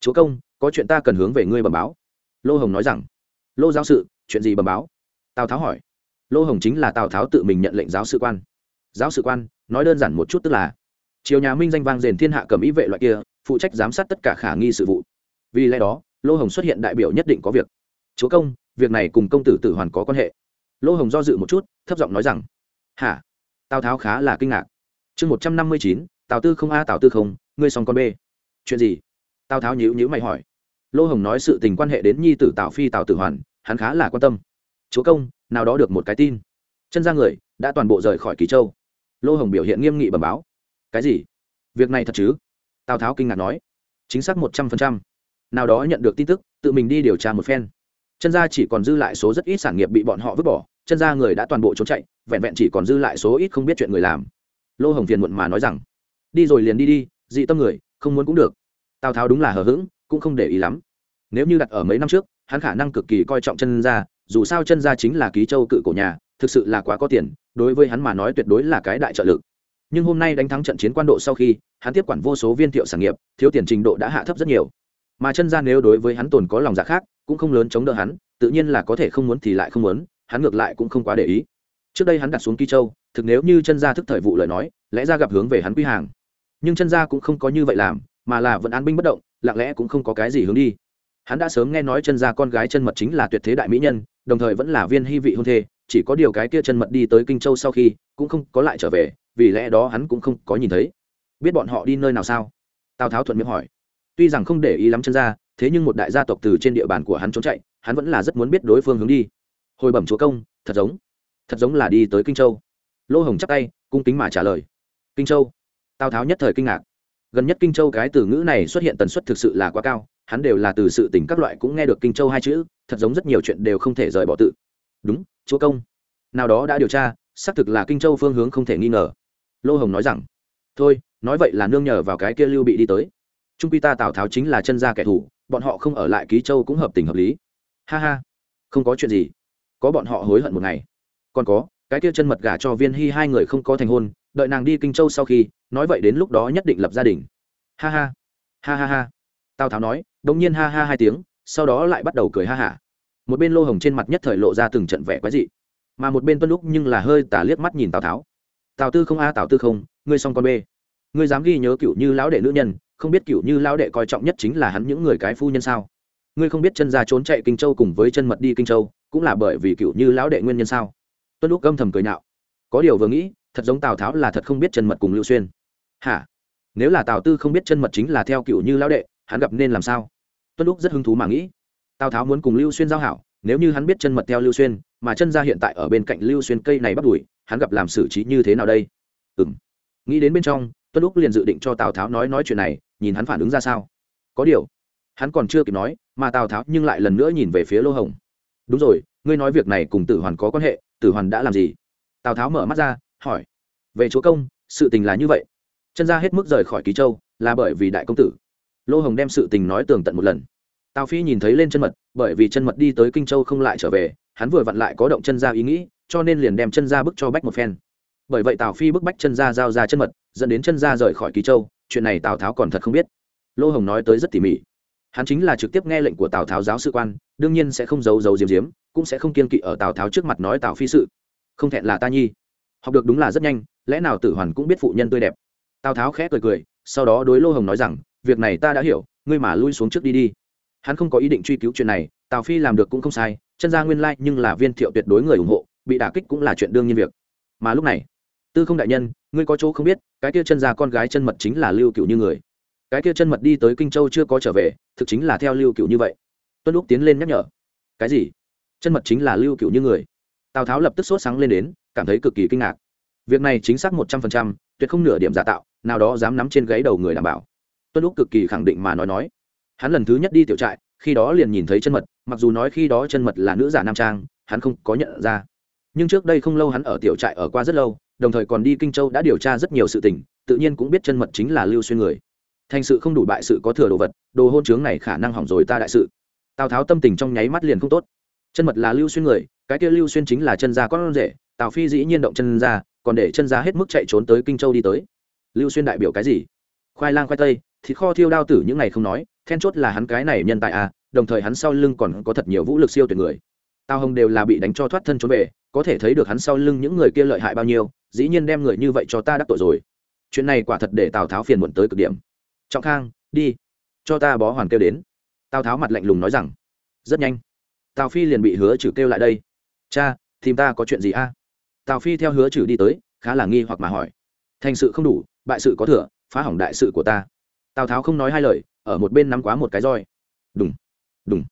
Chúa công, có chuyện ta cần hướng về ngươi bẩm báo. Lô hồng nói rằng. Lô giáo sự, chuyện gì bẩm báo? Tào tháo hỏi. Lô hồng chính là tào tháo tự mình nhận lệnh giáo sự quan. Giáo sự quan, nói đơn giản một chút tức là, triều nhà minh danh vang rền thiên hạ cầm ý vệ loại kia, phụ trách giám sát tất cả khả nghi sự vụ. Vì lẽ đó, lô hồng xuất hiện đại biểu nhất định có việc chúa công, việc này cùng công tử tử hoàn có quan hệ. Lô hồng do dự một chút, thấp giọng nói rằng, hả? Tào tháo khá là kinh ngạc. Chương một trăm năm mươi chín, tào tư không a, tào tư không, ngươi xong con b chuyện gì? Tào tháo nhíu nhíu mày hỏi. Lô hồng nói sự tình quan hệ đến nhi tử tào phi, tào tử hoàn, hắn khá là quan tâm. Chúa công, nào đó được một cái tin. Chân ra người, đã toàn bộ rời khỏi kỳ châu. Lô hồng biểu hiện nghiêm nghị bẩm báo. Cái gì? Việc này thật chứ? Tào tháo kinh ngạc nói. Chính xác một trăm phần trăm. Nào đó nhận được tin tức, tự mình đi điều tra một phen chân gia chỉ còn dư lại số rất ít sản nghiệp bị bọn họ vứt bỏ, chân gia người đã toàn bộ trốn chạy, vẹn vẹn chỉ còn dư lại số ít không biết chuyện người làm. Lô hồng phiền muộn mà nói rằng, đi rồi liền đi đi, dị tâm người, không muốn cũng được. Tào tháo đúng là hờ hững, cũng không để ý lắm. Nếu như đặt ở mấy năm trước, hắn khả năng cực kỳ coi trọng chân gia dù sao chân gia chính là ký châu cự cổ nhà, thực sự là quá có tiền, đối với hắn mà nói tuyệt đối là cái đại trợ lực. Nhưng hôm nay đánh thắng trận chiến quan độ sau khi, hắn tiếp quản vô số viên thiệu sản nghiệp, thiếu tiền trình độ đã hạ thấp rất nhiều. Mà chân gia nếu đối với hắn tồn có lòng dạ khác cũng không lớn chống đỡ hắn, tự nhiên là có thể không muốn thì lại không muốn, hắn ngược lại cũng không quá để ý. Trước đây hắn đặt xuống kỳ châu, thực nếu như chân gia thức thời vụ lời nói, lẽ ra gặp hướng về hắn quy hàng. Nhưng chân gia cũng không có như vậy làm, mà là vẫn an binh bất động, lặng lẽ cũng không có cái gì hướng đi. Hắn đã sớm nghe nói chân gia con gái chân mật chính là tuyệt thế đại mỹ nhân, đồng thời vẫn là viên hy vị hôn thê, chỉ có điều cái kia chân mật đi tới kinh châu sau khi, cũng không có lại trở về, vì lẽ đó hắn cũng không có nhìn thấy. Biết bọn họ đi nơi nào sao? Tào tháo thuận miệng hỏi. Tuy rằng không để ý lắm chân ra thế nhưng một đại gia tộc từ trên địa bàn của hắn trốn chạy, hắn vẫn là rất muốn biết đối phương hướng đi. Hồi bẩm chúa công, thật giống thật giống là đi tới kinh châu. Lô hồng chắc tay, cung kính mà trả lời. Kinh châu? Tào tháo nhất thời kinh ngạc. Gần nhất kinh châu cái từ ngữ này xuất hiện tần suất thực sự là quá cao, hắn đều là từ sự tỉnh các loại cũng nghe được kinh châu hai chữ, thật giống rất nhiều chuyện đều không thể rời bỏ tự. Đúng, chúa công. Nào đó đã điều tra, xác thực là kinh châu phương hướng không thể nghi ngờ. Lô hồng nói rằng, thôi, nói vậy là nương nhờ vào cái kia lưu bị đi tới. Trung quy ta tào tháo chính là chân gia kẻ thù bọn họ không ở lại ký châu cũng hợp tình hợp lý. Ha ha, không có chuyện gì. Có bọn họ hối hận một ngày. Còn có, cái kia chân mật gả cho viên hy hai người không có thành hôn, đợi nàng đi kinh châu sau khi, nói vậy đến lúc đó nhất định lập gia đình. Ha ha ha ha ha. Tào tháo nói đ ỗ n g nhiên ha ha hai tiếng, sau đó lại bắt đầu cười ha hả. Một bên lô hồng trên mặt nhất thời lộ ra từng trận vẻ quái dị. Mà một bên tuân lúc nhưng là hơi tả liếc mắt nhìn tào tháo. Tào tư không a, tào tư không, ngươi xong con b ngươi dám ghi nhớ cựu như lão đệ nữ nhân, không biết cựu như lão đệ coi trọng nhất chính là hắn những người cái phu nhân sao? Ngươi không biết chân ra trốn chạy kinh châu cùng với chân mật đi kinh châu, cũng là bởi vì cựu như lão đệ nguyên nhân sao? Tuân lúc âm thầm cười nhạo. Có điều vừa nghĩ, thật giống tào tháo là thật không biết chân mật cùng lưu xuyên. Hả? Nếu là tào tư không biết chân mật chính là theo cựu như lão đệ, hắn gặp nên làm sao? Tuân lúc rất hứng thú mà nghĩ. Tào tháo muốn cùng lưu xuyên giao hảo, nếu như hắn biết chân mật theo lưu xuyên, mà chân ra hiện tại ở bên cạnh lưu xuyên cây này bắt đuổi, hắn gặp làm xử trí như thế nào đây? Ừ m nghĩ đến bên trong tuân lúc liền dự định cho tào tháo nói nói chuyện này, nhìn hắn phản ứng ra sao. Có điều, hắn còn chưa kịp nói, mà tào tháo nhưng lại lần nữa nhìn về phía lô hồng. Đúng rồi, ngươi nói việc này cùng tử hoàn có quan hệ, tử hoàn đã làm gì? Tào tháo mở mắt ra, hỏi. Về chúa công, sự tình là như vậy. Chân ra hết mức rời khỏi ký châu, là bởi vì đại công tử. Lô hồng đem sự tình nói tường tận một lần. Tào phi nhìn thấy lên chân mật, bởi vì chân mật đi tới kinh châu không lại trở về, hắn vừa vặn lại có động chân ra ý nghĩ, cho nên liền đem chân ra bức cho bách một phen bởi vậy tào phi bức bách chân ra giao ra chân mật, dẫn đến chân ra rời khỏi ký châu, chuyện này tào tháo còn thật không biết. Lô hồng nói tới rất tỉ mỉ. Hắn chính là trực tiếp nghe lệnh của tào tháo giáo sư quan, đương nhiên sẽ không giấu giấu diếm diếm, cũng sẽ không kiên kỵ ở tào tháo trước mặt nói tào phi sự. Không thẹn là ta nhi. Học được đúng là rất nhanh, lẽ nào tử hoàn cũng biết phụ nhân tươi đẹp. Tào tháo khẽ cười cười, sau đó đối lô hồng nói rằng, việc này ta đã hiểu, ngươi mà lui xuống trước đi đi. Hắn không có ý định truy cứu chuyện này, tào phi làm được cũng không sai, chân ra nguyên lai nhưng là viên thiệu tuyệt đối người ủng hộ, bị đả kích cũng là chuyện đương nhiên việc. Mà lúc này tư không đại nhân, ngươi có chỗ không biết, cái kia chân gia con gái chân mật chính là lưu cựu như người. Cái kia chân mật đi tới kinh châu chưa có trở về, thực chính là theo lưu cựu như vậy. Tuân lúc tiến lên nhắc nhở. Cái gì? Chân mật chính là lưu cựu như người. Tào tháo lập tức sốt sáng lên đến, cảm thấy cực kỳ kinh ngạc. Việc này chính xác một trăm phần trăm, tuyệt không nửa điểm giả tạo, nào đó dám nắm trên gáy đầu người đảm bảo. Tuân lúc cực kỳ khẳng định mà nói nói. Hắn lần thứ nhất đi tiểu trại, khi đó liền nhìn thấy chân mật, mặc dù nói khi đó chân mật là nữ giả nam trang, hắn không có nhận ra. Nhưng trước đây không lâu hắn ở tiểu trại ở qua rất lâu đồng thời còn đi kinh châu đã điều tra rất nhiều sự tình, tự nhiên cũng biết chân mật chính là lưu xuyên người. Thành sự không đủ bại sự có thừa đồ vật, đồ hôn chướng này khả năng hỏng rồi ta đại sự. Tào tháo tâm tình trong nháy mắt liền không tốt. Chân mật là lưu xuyên người, cái kia lưu xuyên chính là chân gia con rể, tào phi dĩ nhiên động chân ra còn để chân ra hết mức chạy trốn tới kinh châu đi tới. Lưu xuyên đại biểu cái gì? Khoai lang khoai tây, thịt kho thiêu đao tử những ngày không nói, then chốt là hắn cái này nhân tài à đồng thời hắn sau lưng còn có thật nhiều vũ lực siêu tuyệt người. Tào hồng đều là bị đánh cho thoát thân trốn về, có thể thấy được hắn sau lưng những người kia lợi hại bao nhiêu dĩ nhiên đem người như vậy cho ta đắc tội rồi. Chuyện này quả thật để tào tháo phiền muộn tới cực điểm. Trọng khang, đi. Cho ta bó hoàn kêu đến. Tào tháo mặt lạnh lùng nói rằng, rất nhanh. Tào phi liền bị hứa trừ kêu lại đây. Cha, tìm ta có chuyện gì a? Tào phi theo hứa trừ đi tới, khá là nghi hoặc mà hỏi. Thành sự không đủ, bại sự có thừa, phá hỏng đại sự của ta. Tào tháo không nói hai lời, ở một bên nắm quá một cái roi. Đúng đúng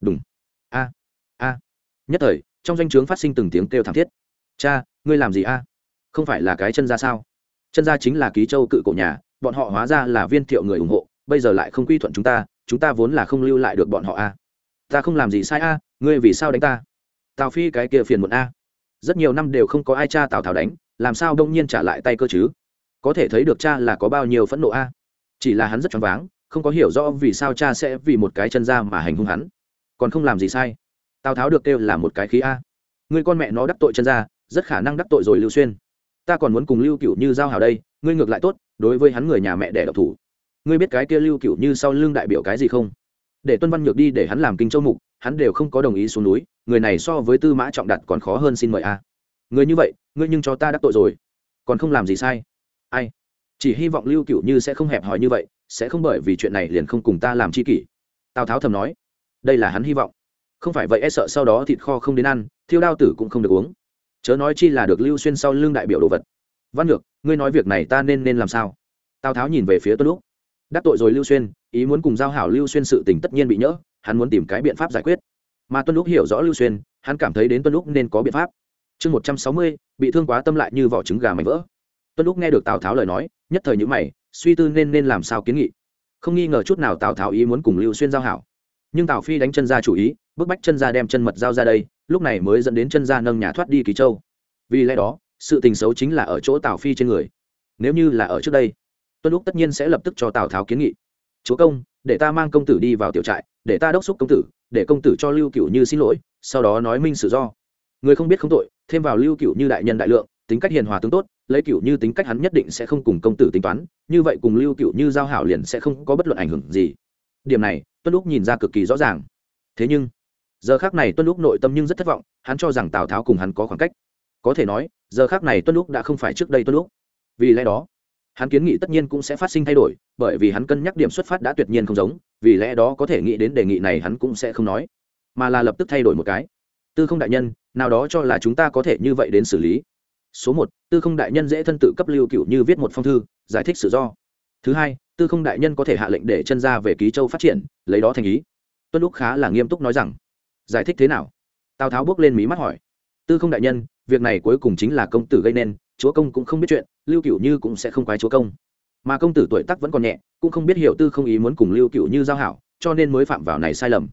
đúng a a. Nhất thời, trong danh o chướng phát sinh từng tiếng kêu thảm thiết. Cha, ngươi làm gì a? Không phải là cái chân ra sao? Chân ra chính là ký châu cự cổ nhà, bọn họ hóa ra là viên thiệu người ủng hộ, bây giờ lại không quy thuận chúng ta chúng ta vốn là không lưu lại được bọn họ a ta không làm gì sai a ngươi vì sao đánh ta? Tào phi cái kia phiền muộn a rất nhiều năm đều không có ai cha tào tháo đánh, làm sao đông nhiên trả lại tay cơ chứ? Có thể thấy được cha là có bao nhiêu phẫn nộ a chỉ là hắn rất choáng váng, không có hiểu rõ vì sao cha sẽ vì một cái chân ra mà hành hung hắn. Còn không làm gì sai. Tào tháo được kêu là một cái khí a. Người con mẹ nó đắc tội chân ra rất khả năng đắc tội rồi lưu xuyên ta còn muốn cùng lưu cựu như giao hảo đây, ngươi ngược lại tốt, đối với hắn người nhà mẹ đẻ độc thủ. Ngươi biết cái kia lưu cựu như sau lưng đại biểu cái gì không? Để tuân văn nhược đi để hắn làm kinh châu mục, hắn đều không có đồng ý xuống núi, người này so với tư mã trọng đặt còn khó hơn xin mời a. Người như vậy, ngươi nhưng cho ta đắc tội rồi. Còn không làm gì sai. Ai? Chỉ hy vọng lưu cựu như sẽ không hẹp hòi như vậy, sẽ không bởi vì chuyện này liền không cùng ta làm chi kỷ. Tào tháo thầm nói. Đây là hắn hy vọng. Không phải vậy e sợ sau đó thịt kho không đến ăn, thiêu đao tử cũng không được uống chớ nói chi là được lưu xuyên sau lưng đại biểu đồ vật. Văn ngược ngươi nói việc này ta nên nên làm sao? Tào tháo nhìn về phía tuân lúc đắc tội rồi lưu xuyên, ý muốn cùng giao hảo lưu xuyên sự tình tất nhiên bị nhỡ, hắn muốn tìm cái biện pháp giải quyết. Mà tuân lúc hiểu rõ lưu xuyên, hắn cảm thấy đến tuân lúc nên có biện pháp. Chương một trăm sáu mươi, bị thương quá tâm lại như vỏ trứng gà mảnh vỡ. Tuân lúc nghe được tào tháo lời nói, nhất thời nhữ mày, suy tư nên nên làm sao kiến nghị. Không nghi ngờ chút nào tào tháo ý muốn cùng lưu xuyên giao hảo. Nhưng tào phi đánh chân ra chủ ý bức bách chân ra đem chân mật giao ra đây, lúc này mới dẫn đến chân ra nâng nhà thoát đi kỳ châu. Vì lẽ đó, sự tình xấu chính là ở chỗ tào phi trên người. Nếu như là ở trước đây, tuân lúc tất nhiên sẽ lập tức cho tào tháo kiến nghị. Chúa công, để ta mang công tử đi vào tiểu trại, để ta đốc xúc công tử, để công tử cho lưu cựu như xin lỗi, sau đó nói minh sự do. Người không biết không tội, thêm vào lưu cựu như đại nhân đại lượng, tính cách hiền hòa tướng tốt, lấy cựu như tính cách hắn nhất định sẽ không cùng công tử tính toán, như vậy cùng lưu cựu như giao hảo liền sẽ không có bất luận ảnh hưởng gì. Điểm này, tuân lúc nhìn ra cực kỳ rõ ràng. Thế nhưng giờ khác này tuân lúc nội tâm nhưng rất thất vọng, hắn cho rằng tào tháo cùng hắn có khoảng cách. Có thể nói, giờ khác này tuân lúc đã không phải trước đây tuân lúc vì lẽ đó, hắn kiến nghị tất nhiên cũng sẽ phát sinh thay đổi, bởi vì hắn cân nhắc điểm xuất phát đã tuyệt nhiên không giống, vì lẽ đó có thể nghĩ đến đề nghị này hắn cũng sẽ không nói, mà là lập tức thay đổi một cái. Tư không đại nhân, nào đó cho là chúng ta có thể như vậy đến xử lý. Số một, tư không đại nhân dễ thân tự cấp lưu cựu như viết một phong thư, giải thích sự do. Thứ hai, tư không đại nhân có thể hạ lệnh để chân ra về ký châu phát triển, lấy đó thành ý. Tuân lúc khá là nghiêm túc nói rằng giải thích thế nào? Tào tháo bước lên mí mắt hỏi. Tư không đại nhân, việc này cuối cùng chính là công tử gây nên, chúa công cũng không biết chuyện, lưu cựu như cũng sẽ không quái chúa công. Mà công tử tuổi tắc vẫn còn nhẹ, cũng không biết hiểu tư không ý muốn cùng lưu cựu như giao hảo, cho nên mới phạm vào này sai lầm.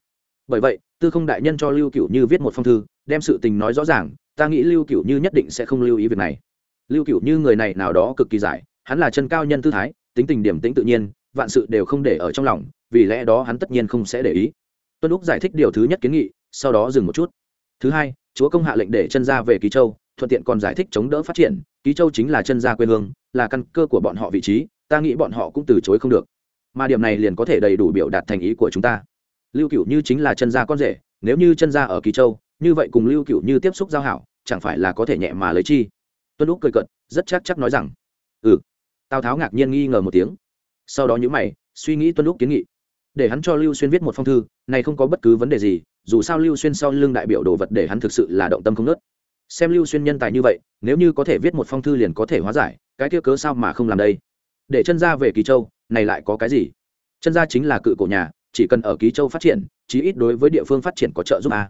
Bởi vậy, tư không đại nhân cho lưu cựu như viết một phong thư, đem sự tình nói rõ ràng, ta nghĩ lưu cựu như nhất định sẽ không lưu ý việc này. Lưu cựu như người này nào đó cực kỳ giải hắn là chân cao nhân tư thái, tính tình điểm tĩnh tự nhiên, vạn sự đều không để ở trong lòng, vì lẽ đó hắn tất nhiên không sẽ để ý. Tuân lúc giải thích điều thứ nhất kiến nghị sau đó dừng một chút. Thứ hai, chúa công hạ lệnh để chân gia về ký châu, thuận tiện còn giải thích chống đỡ phát triển. Ký châu chính là chân gia quê hương, là căn cơ của bọn họ vị trí, ta nghĩ bọn họ cũng từ chối không được. Mà điểm này liền có thể đầy đủ biểu đạt thành ý của chúng ta. Lưu cựu như chính là chân gia con rể, nếu như chân gia ở kỳ châu, như vậy cùng lưu cựu như tiếp xúc giao hảo, chẳng phải là có thể nhẹ mà lấy chi? Tuân úc cười cận rất chắc chắc nói rằng ừ. Tào tháo ngạc nhiên nghi ngờ một tiếng. Sau đó nhữ mày, suy nghĩ tuân úc kiến nghị. Để hắn cho lưu xuyên viết một phong thư, này không có bất cứ vấn đề gì dù sao lưu xuyên sau lưng đại biểu đồ vật để hắn thực sự là động tâm không nớt. Xem lưu xuyên nhân tài như vậy, nếu như có thể viết một phong thư liền có thể hóa giải, cái kia cớ sao mà không làm đây? Để chân ra về kỳ châu, này lại có cái gì? Chân gia chính là cự cổ nhà, chỉ cần ở ký châu phát triển, chí ít đối với địa phương phát triển có trợ giúp a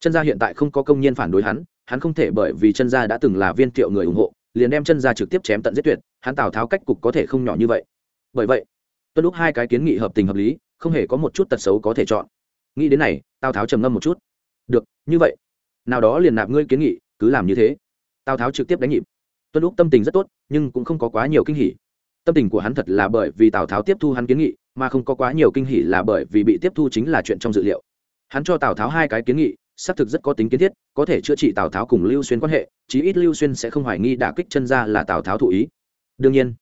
chân gia hiện tại không có công nhân phản đối hắn hắn không thể bởi vì chân gia đã từng là viên thiệu người ủng hộ, liền đem chân gia trực tiếp chém tận giết tuyệt, hắn tào tháo cách cục có thể không nhỏ như vậy. Bởi vậy, tuân lúc hai cái kiến nghị hợp tình hợp lý, không hề có một chút tật xấu có thể chọn nghĩ đến này, tào tháo trầm ngâm một chút. Được, như vậy. Nào đó liền nạp ngươi kiến nghị, cứ làm như thế. Tào tháo trực tiếp đánh nhịp. Tuân lúc tâm tình rất tốt, nhưng cũng không có quá nhiều kinh hỉ. Tâm tình của hắn thật là bởi vì tào tháo tiếp thu hắn kiến nghị, mà không có quá nhiều kinh hỉ là bởi vì bị tiếp thu chính là chuyện trong dự liệu. Hắn cho tào tháo hai cái kiến nghị, xác thực rất có tính kiến thiết, có thể chữa trị tào tháo cùng lưu xuyên quan hệ, chí ít lưu xuyên sẽ không hoài nghi đả kích chân ra là tào tháo thụ ý. Đương nhiên,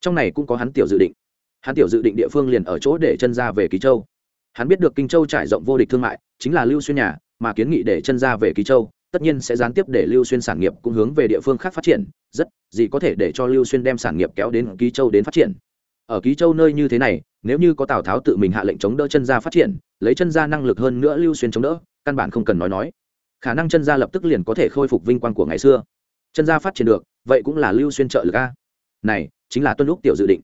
trong này cũng có hắn tiểu dự định. Hắn tiểu dự định địa phương liền ở chỗ để chân ra về ký châu hắn biết được kinh châu trải rộng vô địch thương mại, chính là lưu xuyên nhà, mà kiến nghị để chân ra về ký châu, tất nhiên sẽ gián tiếp để lưu xuyên sản nghiệp cũng hướng về địa phương khác phát triển, rất gì có thể để cho lưu xuyên đem sản nghiệp kéo đến ký châu đến phát triển. Ở ký châu nơi như thế này, nếu như có tào tháo tự mình hạ lệnh chống đỡ chân gia phát triển, lấy chân gia năng lực hơn nữa lưu xuyên chống đỡ, căn bản không cần nói nói. Khả năng chân gia lập tức liền có thể khôi phục vinh quang của ngày xưa. Chân gia phát triển được, vậy cũng là lưu xuyên trợ lực a. Này, chính là tuân lúc tiểu dự định.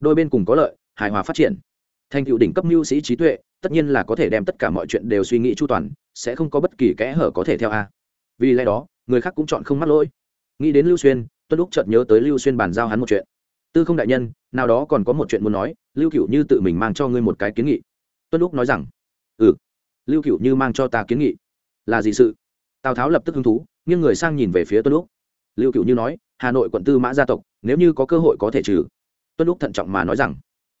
Đôi bên cùng có lợi, hài hòa phát triển thành tựu đỉnh cấp mưu sĩ trí tuệ, tất nhiên là có thể đem tất cả mọi chuyện đều suy nghĩ chu toàn, sẽ không có bất kỳ kẽ hở có thể theo a. Vì lẽ đó, người khác cũng chọn không mắc lỗi. Nghĩ đến lưu xuyên, tuân lúc chợt nhớ tới lưu xuyên bàn giao hắn một chuyện. Tư không đại nhân, nào đó còn có một chuyện muốn nói, lưu cựu như tự mình mang cho ngươi một cái kiến nghị. Tuân lúc nói rằng ừ. Lưu cựu như mang cho ta kiến nghị. Là gì sự? Tào tháo lập tức hứng thú, nghiêng người sang nhìn về phía tuân lúc lưu cựu như nói, hà nội quận tư mã gia tộc, nếu như có cơ hội có thể trừ. Tuân lúc thận trọng mà nói rằng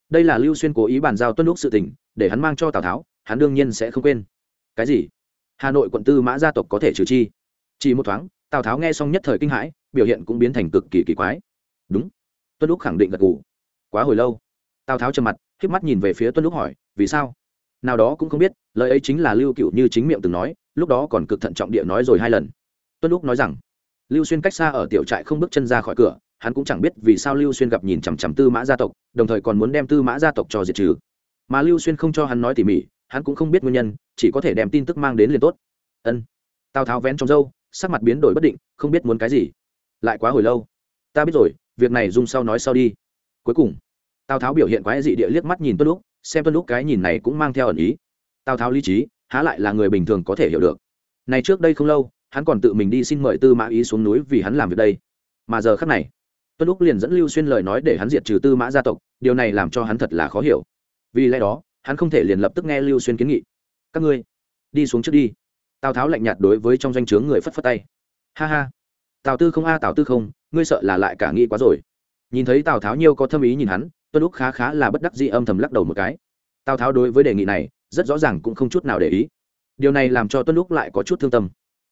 đây là lưu xuyên cố ý bàn giao tuân lúc sự tình, để hắn mang cho tào tháo, hắn đương nhiên sẽ không quên. Cái gì? Hà nội quận tư mã gia tộc có thể trừ chi? Chỉ một thoáng, tào tháo nghe xong nhất thời kinh hãi, biểu hiện cũng biến thành cực kỳ kỳ quái. Đúng. Tuân lúc khẳng định gật gù. Quá hồi lâu. Tào tháo trầm mặt k mắt nhìn về phía tuân lúc hỏi, vì sao? Nào đó cũng không biết, lời ấy chính là lưu cựu như chính miệng từng nói, lúc đó còn cực thận trọng địa nói rồi hai lần. Tuân lúc nói rằng, lưu xuyên cách xa ở tiểu trại không bước chân ra khỏi cửa hắn cũng chẳng biết vì sao lưu xuyên gặp nhìn chằm chằm tư mã gia tộc, đồng thời còn muốn đem tư mã gia tộc cho diệt trừ. Mà lưu xuyên không cho hắn nói tỉ mỉ, hắn cũng không biết nguyên nhân, chỉ có thể đem tin tức mang đến liền tốt. Ân. Tào tháo vén trong râu, sắc mặt biến đổi bất định, không biết muốn cái gì. Lại quá hồi lâu. Ta biết rồi, việc này dung sau nói sau đi. Cuối cùng, tào tháo biểu hiện quái dị địa liếc mắt nhìn tuân lúc xem tuân lúc cái nhìn này cũng mang theo ẩn ý. Tào tháo lý trí, há lại là người bình thường có thể hiểu được. Này trước đây không lâu, hắn còn tự mình đi xin mời tư mã ý xuống núi vì hắn làm việc đây. Mà giờ khắc này tuân lúc liền dẫn lưu xuyên lời nói để hắn diệt trừ tư mã gia tộc, điều này làm cho hắn thật là khó hiểu. vì lẽ đó, hắn không thể liền lập tức nghe lưu xuyên kiến nghị. các ngươi, đi xuống trước đi. tào tháo lạnh nhạt đối với trong danh o chướng người phất phất tay. ha ha, tào tư không a, tào tư không, ngươi sợ là lại cả nghĩ quá rồi. nhìn thấy tào tháo nhiều có thâm ý nhìn hắn, tuân lúc khá khá là bất đắc dĩ âm thầm lắc đầu một cái. tào tháo đối với đề nghị này, rất rõ ràng cũng không chút nào để ý. điều này làm cho tuân lúc lại có chút thương tâm.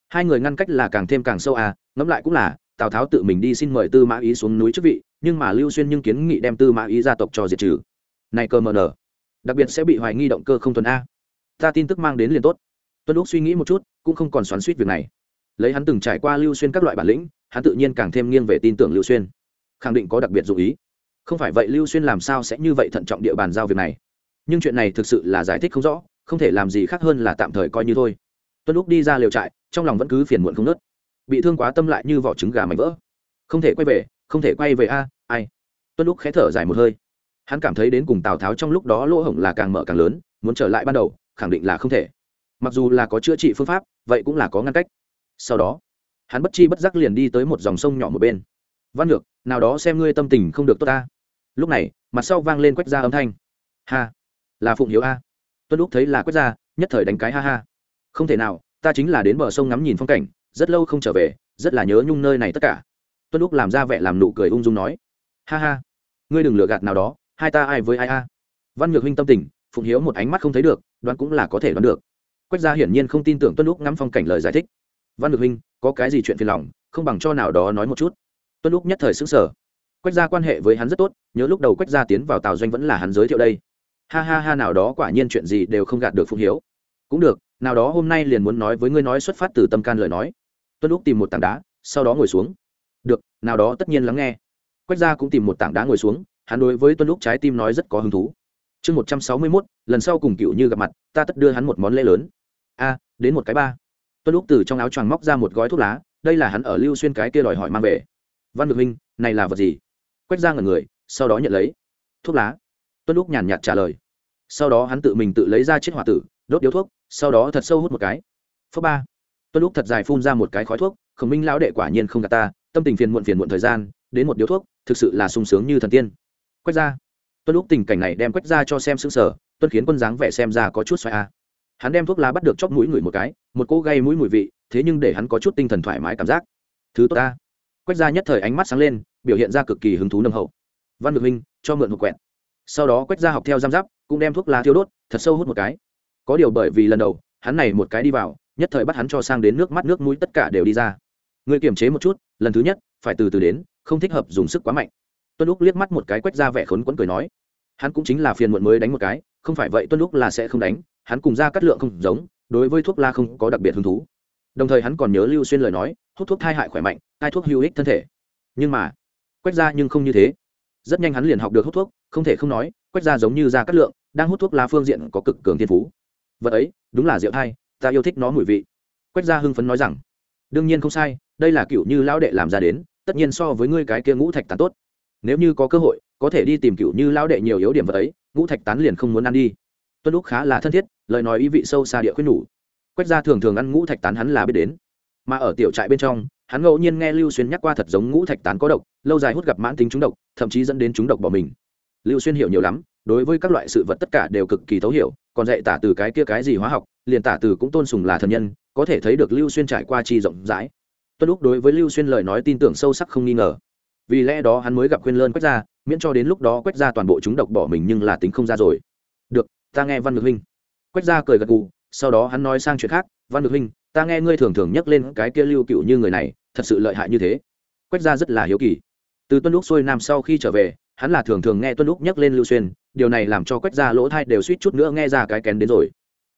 hai người ngăn cách là càng thêm càng sâu à ngẫm lại cũng là tào tháo tự mình đi xin mời tư mã ý xuống núi chức vị, nhưng mà lưu xuyên nhưng kiến nghị đem tư mã ý gia tộc cho diệt trừ. Này cơ mờ nở, đặc biệt sẽ bị hoài nghi động cơ không thuần a. Ta tin tức mang đến liền tốt. Tuân lúc suy nghĩ một chút, cũng không còn xoắn suýt việc này. Lấy hắn từng trải qua lưu xuyên các loại bản lĩnh, hắn tự nhiên càng thêm nghiêng về tin tưởng lưu xuyên. Khẳng định có đặc biệt dụ ý. Không phải vậy lưu xuyên làm sao sẽ như vậy thận trọng địa bàn giao việc này? Nhưng chuyện này thực sự là giải thích không rõ, không thể làm gì khác hơn là tạm thời coi như thôi. Tuân lúc đi ra liều trại, trong lòng vẫn cứ phiền muộn không nớt bị thương quá tâm lại như vỏ trứng gà mảnh vỡ. Không thể quay về, không thể quay về a, ai? Tuân lúc khé thở dài một hơi. Hắn cảm thấy đến cùng tào tháo trong lúc đó lỗ hổng là càng mở càng lớn, muốn trở lại ban đầu, khẳng định là không thể. Mặc dù là có chữa trị phương pháp, vậy cũng là có ngăn cách. Sau đó, hắn bất chi bất giác liền đi tới một dòng sông nhỏ một bên. Văn ngược nào đó xem ngươi tâm tình không được tốt ta. Lúc này, mặt sau vang lên quách ra âm thanh. Ha, là phụng hiếu a. Tuân lúc thấy là quách ra, nhất thời đánh cái ha ha. Không thể nào, ta chính là đến bờ sông ngắm nhìn phong cảnh rất lâu không trở về, rất là nhớ nhung nơi này tất cả. Tuân lúc làm ra vẻ làm nụ cười ung dung nói, ha ha, ngươi đừng lừa gạt nào đó, hai ta ai với ai a? Văn nhược huynh tâm tình, phụng hiếu một ánh mắt không thấy được, đoán cũng là có thể đoán được. Quách gia hiển nhiên không tin tưởng tuân lúc ngắm phong cảnh lời giải thích. Văn nhược huynh, có cái gì chuyện phiền lòng, không bằng cho nào đó nói một chút. Tuân lúc nhất thời xứng sở quách gia quan hệ với hắn rất tốt, nhớ lúc đầu quách gia tiến vào tào doanh vẫn là hắn giới thiệu đây. Ha ha ha, nào đó quả nhiên chuyện gì đều không gạt được phụng hiếu. Cũng được, nào đó hôm nay liền muốn nói với ngươi nói xuất phát từ tâm can lời nói tuân lúc tìm một tảng đá, sau đó ngồi xuống. Được, nào đó tất nhiên lắng nghe. Quách gia cũng tìm một tảng đá ngồi xuống, hắn đối với tuân lúc trái tim nói rất có hứng thú. Chương một trăm sáu mươi mốt, lần sau cùng cựu như gặp mặt, ta tất đưa hắn một món lễ lớn. A, đến một cái ba. Tuân lúc từ trong áo choàng móc ra một gói thuốc lá, đây là hắn ở lưu xuyên cái kia đòi hỏi mang về. Văn được huynh này là vật gì? Quách ra ngần người, sau đó nhận lấy. Thuốc lá. Tuân lúc nhàn nhạt trả lời. Sau đó hắn tự mình tự lấy ra chiếc hỏa tử, đốt điếu thuốc, sau đó thật sâu hút một cái. Phước ba tuân lúc thật dài phun ra một cái khói thuốc, khổng minh lão đệ quả nhiên không gạt ta, tâm tình phiền muộn phiền muộn thời gian, đến một điếu thuốc, thực sự là sung sướng như thần tiên. Quách ra. Tuân lúc tình cảnh này đem quách ra cho xem xứng sở tuân khiến quân dáng vẻ xem ra có chút xoài a. Hắn đem thuốc lá bắt được chóp mũi ngửi một cái, một cỗ gây mũi mùi vị, thế nhưng để hắn có chút tinh thần thoải mái cảm giác. Thứ tốt ta. Quách ra nhất thời ánh mắt sáng lên, biểu hiện ra cực kỳ hứng thú nâng hậu. Văn ngược minh, cho mượn một quẹn sau đó quách ra học theo giam giáp, cũng đem thuốc lá thiêu đốt, thật sâu hút một cái. Có điều bởi vì lần đầu, hắn này một cái đi vào nhất thời bắt hắn cho sang đến nước mắt nước mũi tất cả đều đi ra. Người kiềm chế một chút, lần thứ nhất, phải từ từ đến, không thích hợp dùng sức quá mạnh. Tuân lúc liếc mắt một cái quét ra vẻ khốn quẫn cười nói, hắn cũng chính là phiền muộn mới đánh một cái, không phải vậy tuân lúc là sẽ không đánh, hắn cùng ra cắt lượng không giống, đối với thuốc la không có đặc biệt hứng thú. Đồng thời hắn còn nhớ lưu xuyên lời nói, hút thuốc thai hại khỏe mạnh, cai thuốc hữu ích thân thể. Nhưng mà quét ra nhưng không như thế. Rất nhanh hắn liền học được hút thuốc, không thể không nói quét ra giống như ra cắt lượng, đang hút thuốc la phương diện có cực cường thiên phú. Vật ấy, đúng là rượu thai ta yêu thích nó mùi vị. Quách ra hưng phấn nói rằng, đương nhiên không sai, đây là cựu như lão đệ làm ra đến, tất nhiên so với ngươi cái kia ngũ thạch tán tốt. Nếu như có cơ hội, có thể đi tìm cựu như lão đệ nhiều yếu điểm vật ấy, ngũ thạch tán liền không muốn ăn đi. Tuân lúc khá là thân thiết, lời nói ý vị sâu xa địa khuyên nhủ. Quách gia thường thường ăn ngũ thạch tán hắn là biết đến. Mà ở tiểu trại bên trong, hắn ngẫu nhiên nghe lưu xuyên nhắc qua thật giống ngũ thạch tán có độc, lâu dài hút gặp mãn tính trúng độc, thậm chí dẫn đến trúng độc bỏ mình. Lưu xuyên hiểu nhiều lắm đối với các loại sự vật tất cả đều cực kỳ thấu hiểu, còn dạy tả từ cái kia cái gì hóa học, liền tả từ cũng tôn sùng là thần nhân, có thể thấy được lưu xuyên trải qua chi rộng rãi. Tuân lúc đối với lưu xuyên lời nói tin tưởng sâu sắc không nghi ngờ. Vì lẽ đó hắn mới gặp khuyên lơn quách ra, miễn cho đến lúc đó quách ra toàn bộ chúng độc bỏ mình nhưng là tính không ra rồi. Được, ta nghe văn ngược huynh. Quách ra cười gật gù, sau đó hắn nói sang chuyện khác, văn ngược huynh, ta nghe ngươi thường thường nhắc lên cái kia lưu cựu như người này, thật sự lợi hại như thế. Quách ra rất là hiếu kỳ. Từ tuân lúc xuôi nam sau khi trở về hắn là thường thường nghe tuân lúc nhắc lên lưu xuyên, điều này làm cho quách ra lỗ thai đều suýt chút nữa nghe ra cái kén đến rồi.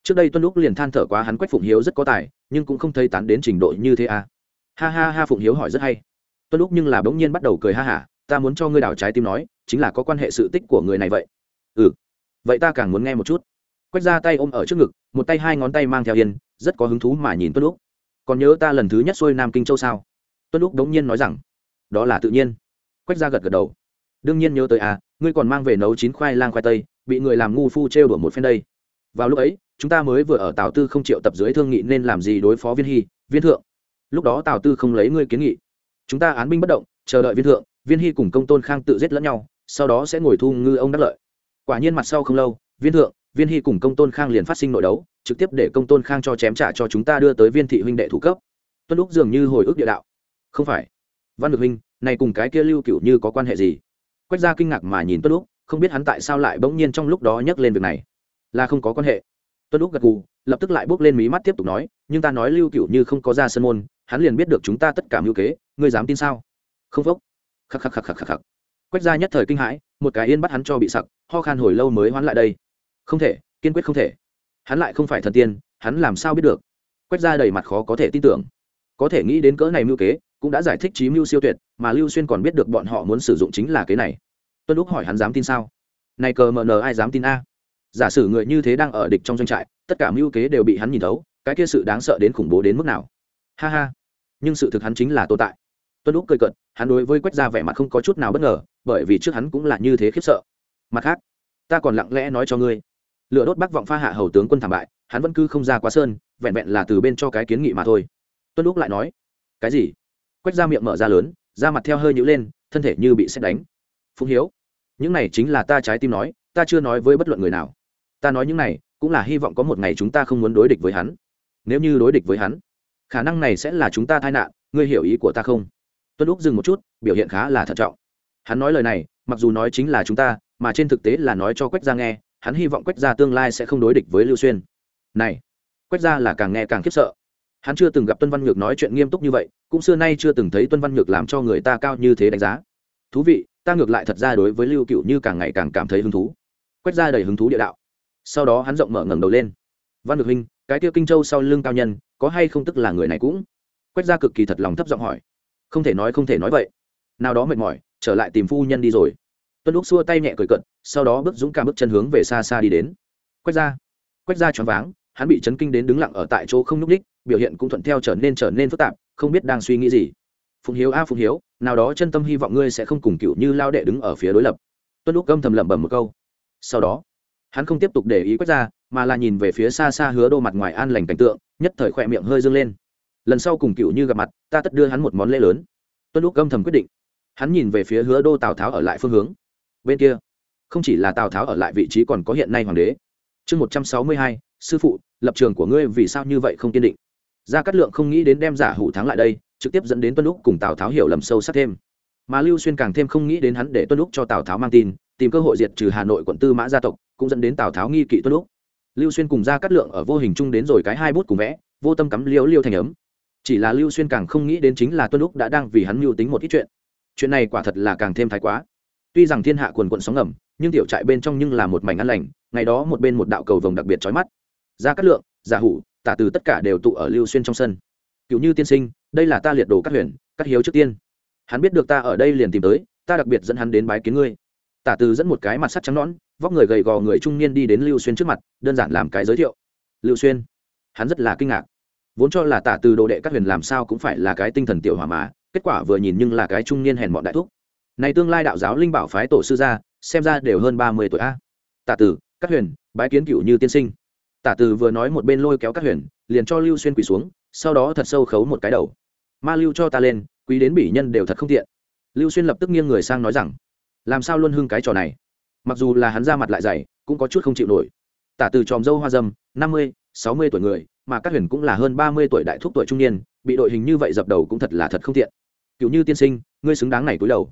trước đây tuân lúc liền than thở quá hắn quách phụng hiếu rất có tài, nhưng cũng không thấy tán đến trình độ như thế à. ha ha ha phụng hiếu hỏi rất hay. tuân lúc nhưng là bỗng nhiên bắt đầu cười ha hả, ta muốn cho ngươi đảo trái tim nói, chính là có quan hệ sự tích của người này vậy. ừ vậy ta càng muốn nghe một chút. Quách ra tay ôm ở trước ngực, một tay hai ngón tay mang theo yên, rất có hứng thú mà nhìn tuân lúc còn nhớ ta lần thứ nhất xuôi nam kinh châu sao? tuân lúc đống nhiên nói rằng, đó là tự nhiên. Quách ra gật gật đầu đương nhiên nhớ tới à ngươi còn mang về nấu chín khoai lang khoai tây, bị người làm ngu phu trêu đuổi một phen đây. Vào lúc ấy, chúng ta mới vừa ở tào tư không triệu tập dưới thương nghị nên làm gì đối phó viên hy, viên thượng. Lúc đó tào tư không lấy ngươi kiến nghị. Chúng ta án binh bất động, chờ đợi viên thượng, viên hy cùng công tôn khang tự giết lẫn nhau, sau đó sẽ ngồi thu ngư ông đắc lợi. Quả nhiên mặt sau không lâu, viên thượng, viên hy cùng công tôn khang liền phát sinh nội đấu, trực tiếp để công tôn khang cho chém trả cho chúng ta đưa tới viên thị huynh đệ thủ cấp. Tuân lúc dường như hồi ức địa đạo. Không phải. Văn được huynh, này cùng cái kia lưu cựu như có quan hệ gì? Quách Gia kinh ngạc mà nhìn tuân lúc không biết hắn tại sao lại bỗng nhiên trong lúc đó nhắc lên việc này. Là không có quan hệ. Tuân lúc gật gù, lập tức lại bước lên mí mắt tiếp tục nói, nhưng ta nói lưu cựu như không có ra sân môn, hắn liền biết được chúng ta tất cả mưu kế, ngươi dám tin sao? Không phốc. Khắc khắc khắc khắc khắc khắc. Quách Gia nhất thời kinh hãi, một cái yên bắt hắn cho bị sặc, ho khan hồi lâu mới hoán lại đây. Không thể, kiên quyết không thể. Hắn lại không phải thần tiên, hắn làm sao biết được? Quách Gia đầy mặt khó có thể tin tưởng. Có thể nghĩ đến cỡ này mưu kế cũng đã giải thích trí mưu siêu tuyệt, mà lưu xuyên còn biết được bọn họ muốn sử dụng chính là cái này. Tuân lúc hỏi hắn dám tin sao? Này cờ mờ nờ ai dám tin a? Giả sử người như thế đang ở địch trong doanh trại, tất cả mưu kế đều bị hắn nhìn thấu, cái kia sự đáng sợ đến khủng bố đến mức nào? Ha ha. Nhưng sự thực hắn chính là tồn tại. Tuân lúc cười cận hắn đối với quách ra vẻ mặt không có chút nào bất ngờ, bởi vì trước hắn cũng là như thế khiếp sợ. Mặt khác, ta còn lặng lẽ nói cho ngươi. Lựa đốt bắc vọng pha hạ hầu tướng quân thảm bại, hắn vẫn cứ không ra quá sơn, vẹn vẹn là từ bên cho cái kiến nghị mà thôi. Tuân lúc lại nói, cái gì? Quách ra miệng mở ra lớn, da mặt theo hơi nhữ lên, thân thể như bị xét đánh. Phụng hiếu, những này chính là ta trái tim nói, ta chưa nói với bất luận người nào. Ta nói những này cũng là hy vọng có một ngày chúng ta không muốn đối địch với hắn. Nếu như đối địch với hắn, khả năng này sẽ là chúng ta tai nạn, ngươi hiểu ý của ta không? Tuân lúc dừng một chút, biểu hiện khá là thận trọng. Hắn nói lời này, mặc dù nói chính là chúng ta, mà trên thực tế là nói cho quách gia nghe, hắn hy vọng quách gia tương lai sẽ không đối địch với lưu xuyên. Này, quách gia là càng nghe càng khiếp sợ hắn chưa từng gặp tuân văn nhược nói chuyện nghiêm túc như vậy, cũng xưa nay chưa từng thấy tuân văn nhược làm cho người ta cao như thế đánh giá. Thú vị, ta ngược lại thật ra đối với lưu cựu như càng ngày càng cảm thấy hứng thú. Quách gia đầy hứng thú địa đạo. Sau đó hắn rộng mở ngẩng đầu lên. Văn Nhược huynh cái tiêu kinh châu sau lưng cao nhân, có hay không tức là người này cũng? Quách gia cực kỳ thật lòng thấp giọng hỏi. Không thể nói, không thể nói vậy. Nào đó mệt mỏi, trở lại tìm phu nhân đi rồi. Tuân lúc xua tay nhẹ cười cận sau đó bước dũng cảm bước chân hướng về xa xa đi đến. Quách ra. Quách ra choáng váng hắn bị chấn kinh đến đứng lặng ở tại chỗ không nhúc ních biểu hiện cũng thuận theo trở nên trở nên phức tạp không biết đang suy nghĩ gì. Phùng hiếu a à, hiếu nào đó chân tâm hy vọng ngươi sẽ không cùng cựu như lao đệ đứng ở phía đối lập. Tuân lúc gâm thầm lẩm bẩm một câu. Sau đó hắn không tiếp tục để ý quét ra mà là nhìn về phía xa xa hứa đô mặt ngoài an lành cảnh tượng nhất thời khỏe miệng hơi dâng lên. Lần sau cùng cựu như gặp mặt ta tất đưa hắn một món lễ lớn. Tuân lúc gâm thầm quyết định. Hắn nhìn về phía hứa đô tào tháo ở lại phương hướng. Bên kia không chỉ là tào tháo ở lại vị trí còn có hiện nay hoàng đế. Chương một trăm sáu mươi hai sư phụ, lập trường của ngươi vì sao như vậy không kiên định? Gia cát lượng không nghĩ đến đem giả hủ thắng lại đây, trực tiếp dẫn đến tuân lúc cùng tào tháo hiểu lầm sâu sắc thêm. Mà lưu xuyên càng thêm không nghĩ đến hắn để tuân lúc cho tào tháo mang tin, tìm cơ hội diệt trừ hà nội quận tư mã gia tộc, cũng dẫn đến tào tháo nghi kỵ tuân lúc lưu xuyên cùng gia cát lượng ở vô hình chung đến rồi cái hai bút cùng vẽ, vô tâm cắm liêu liêu thành ấm. Chỉ là lưu xuyên càng không nghĩ đến chính là tuân lúc đã đang vì hắn mưu tính một ít chuyện. Chuyện này quả thật là càng thêm thái quá. Tuy rằng thiên hạ quần quận sóng ngầm, nhưng tiểu trại bên trong nhưng là một mảnh ăn lành, ngày đó một bên một đạo cầu vồng đặc biệt trói mắt gia cát lượng, giả hủ, tả từ tất cả đều tụ ở lưu xuyên trong sân. Cựu như tiên sinh, đây là ta liệt đồ các huyền, cát hiếu trước tiên. Hắn biết được ta ở đây liền tìm tới, ta đặc biệt dẫn hắn đến bái kiến ngươi. Tả từ dẫn một cái mặt sắt trắng nõn, vóc người gầy gò người trung niên đi đến lưu xuyên trước mặt, đơn giản làm cái giới thiệu. Lưu xuyên, hắn rất là kinh ngạc. Vốn cho là tả từ đồ đệ các huyền làm sao cũng phải là cái tinh thần tiểu hòa mà, kết quả vừa nhìn nhưng là cái trung niên hèn bọn đại thúc. Này tương lai đạo giáo linh bảo phái tổ sư gia, xem ra đều hơn ba mươi tuổi a. Tả tử các huyền, bái kiến cựu như tiên sinh tả Từ vừa nói một bên lôi kéo các huyền, liền cho lưu xuyên quỳ xuống, sau đó thật sâu khấu một cái đầu. Ma lưu cho ta lên, quý đến bỉ nhân đều thật không tiện. Lưu xuyên lập tức nghiêng người sang nói rằng, làm sao luôn hưng cái trò này? Mặc dù là hắn ra mặt lại dày, cũng có chút không chịu nổi. Tả từ tròm dâu hoa dâm, năm mươi, sáu mươi tuổi người, mà các huyền cũng là hơn ba mươi tuổi đại thúc tuổi trung niên, bị đội hình như vậy dập đầu cũng thật là thật không tiện. Cựu như tiên sinh, ngươi xứng đáng này cúi đầu.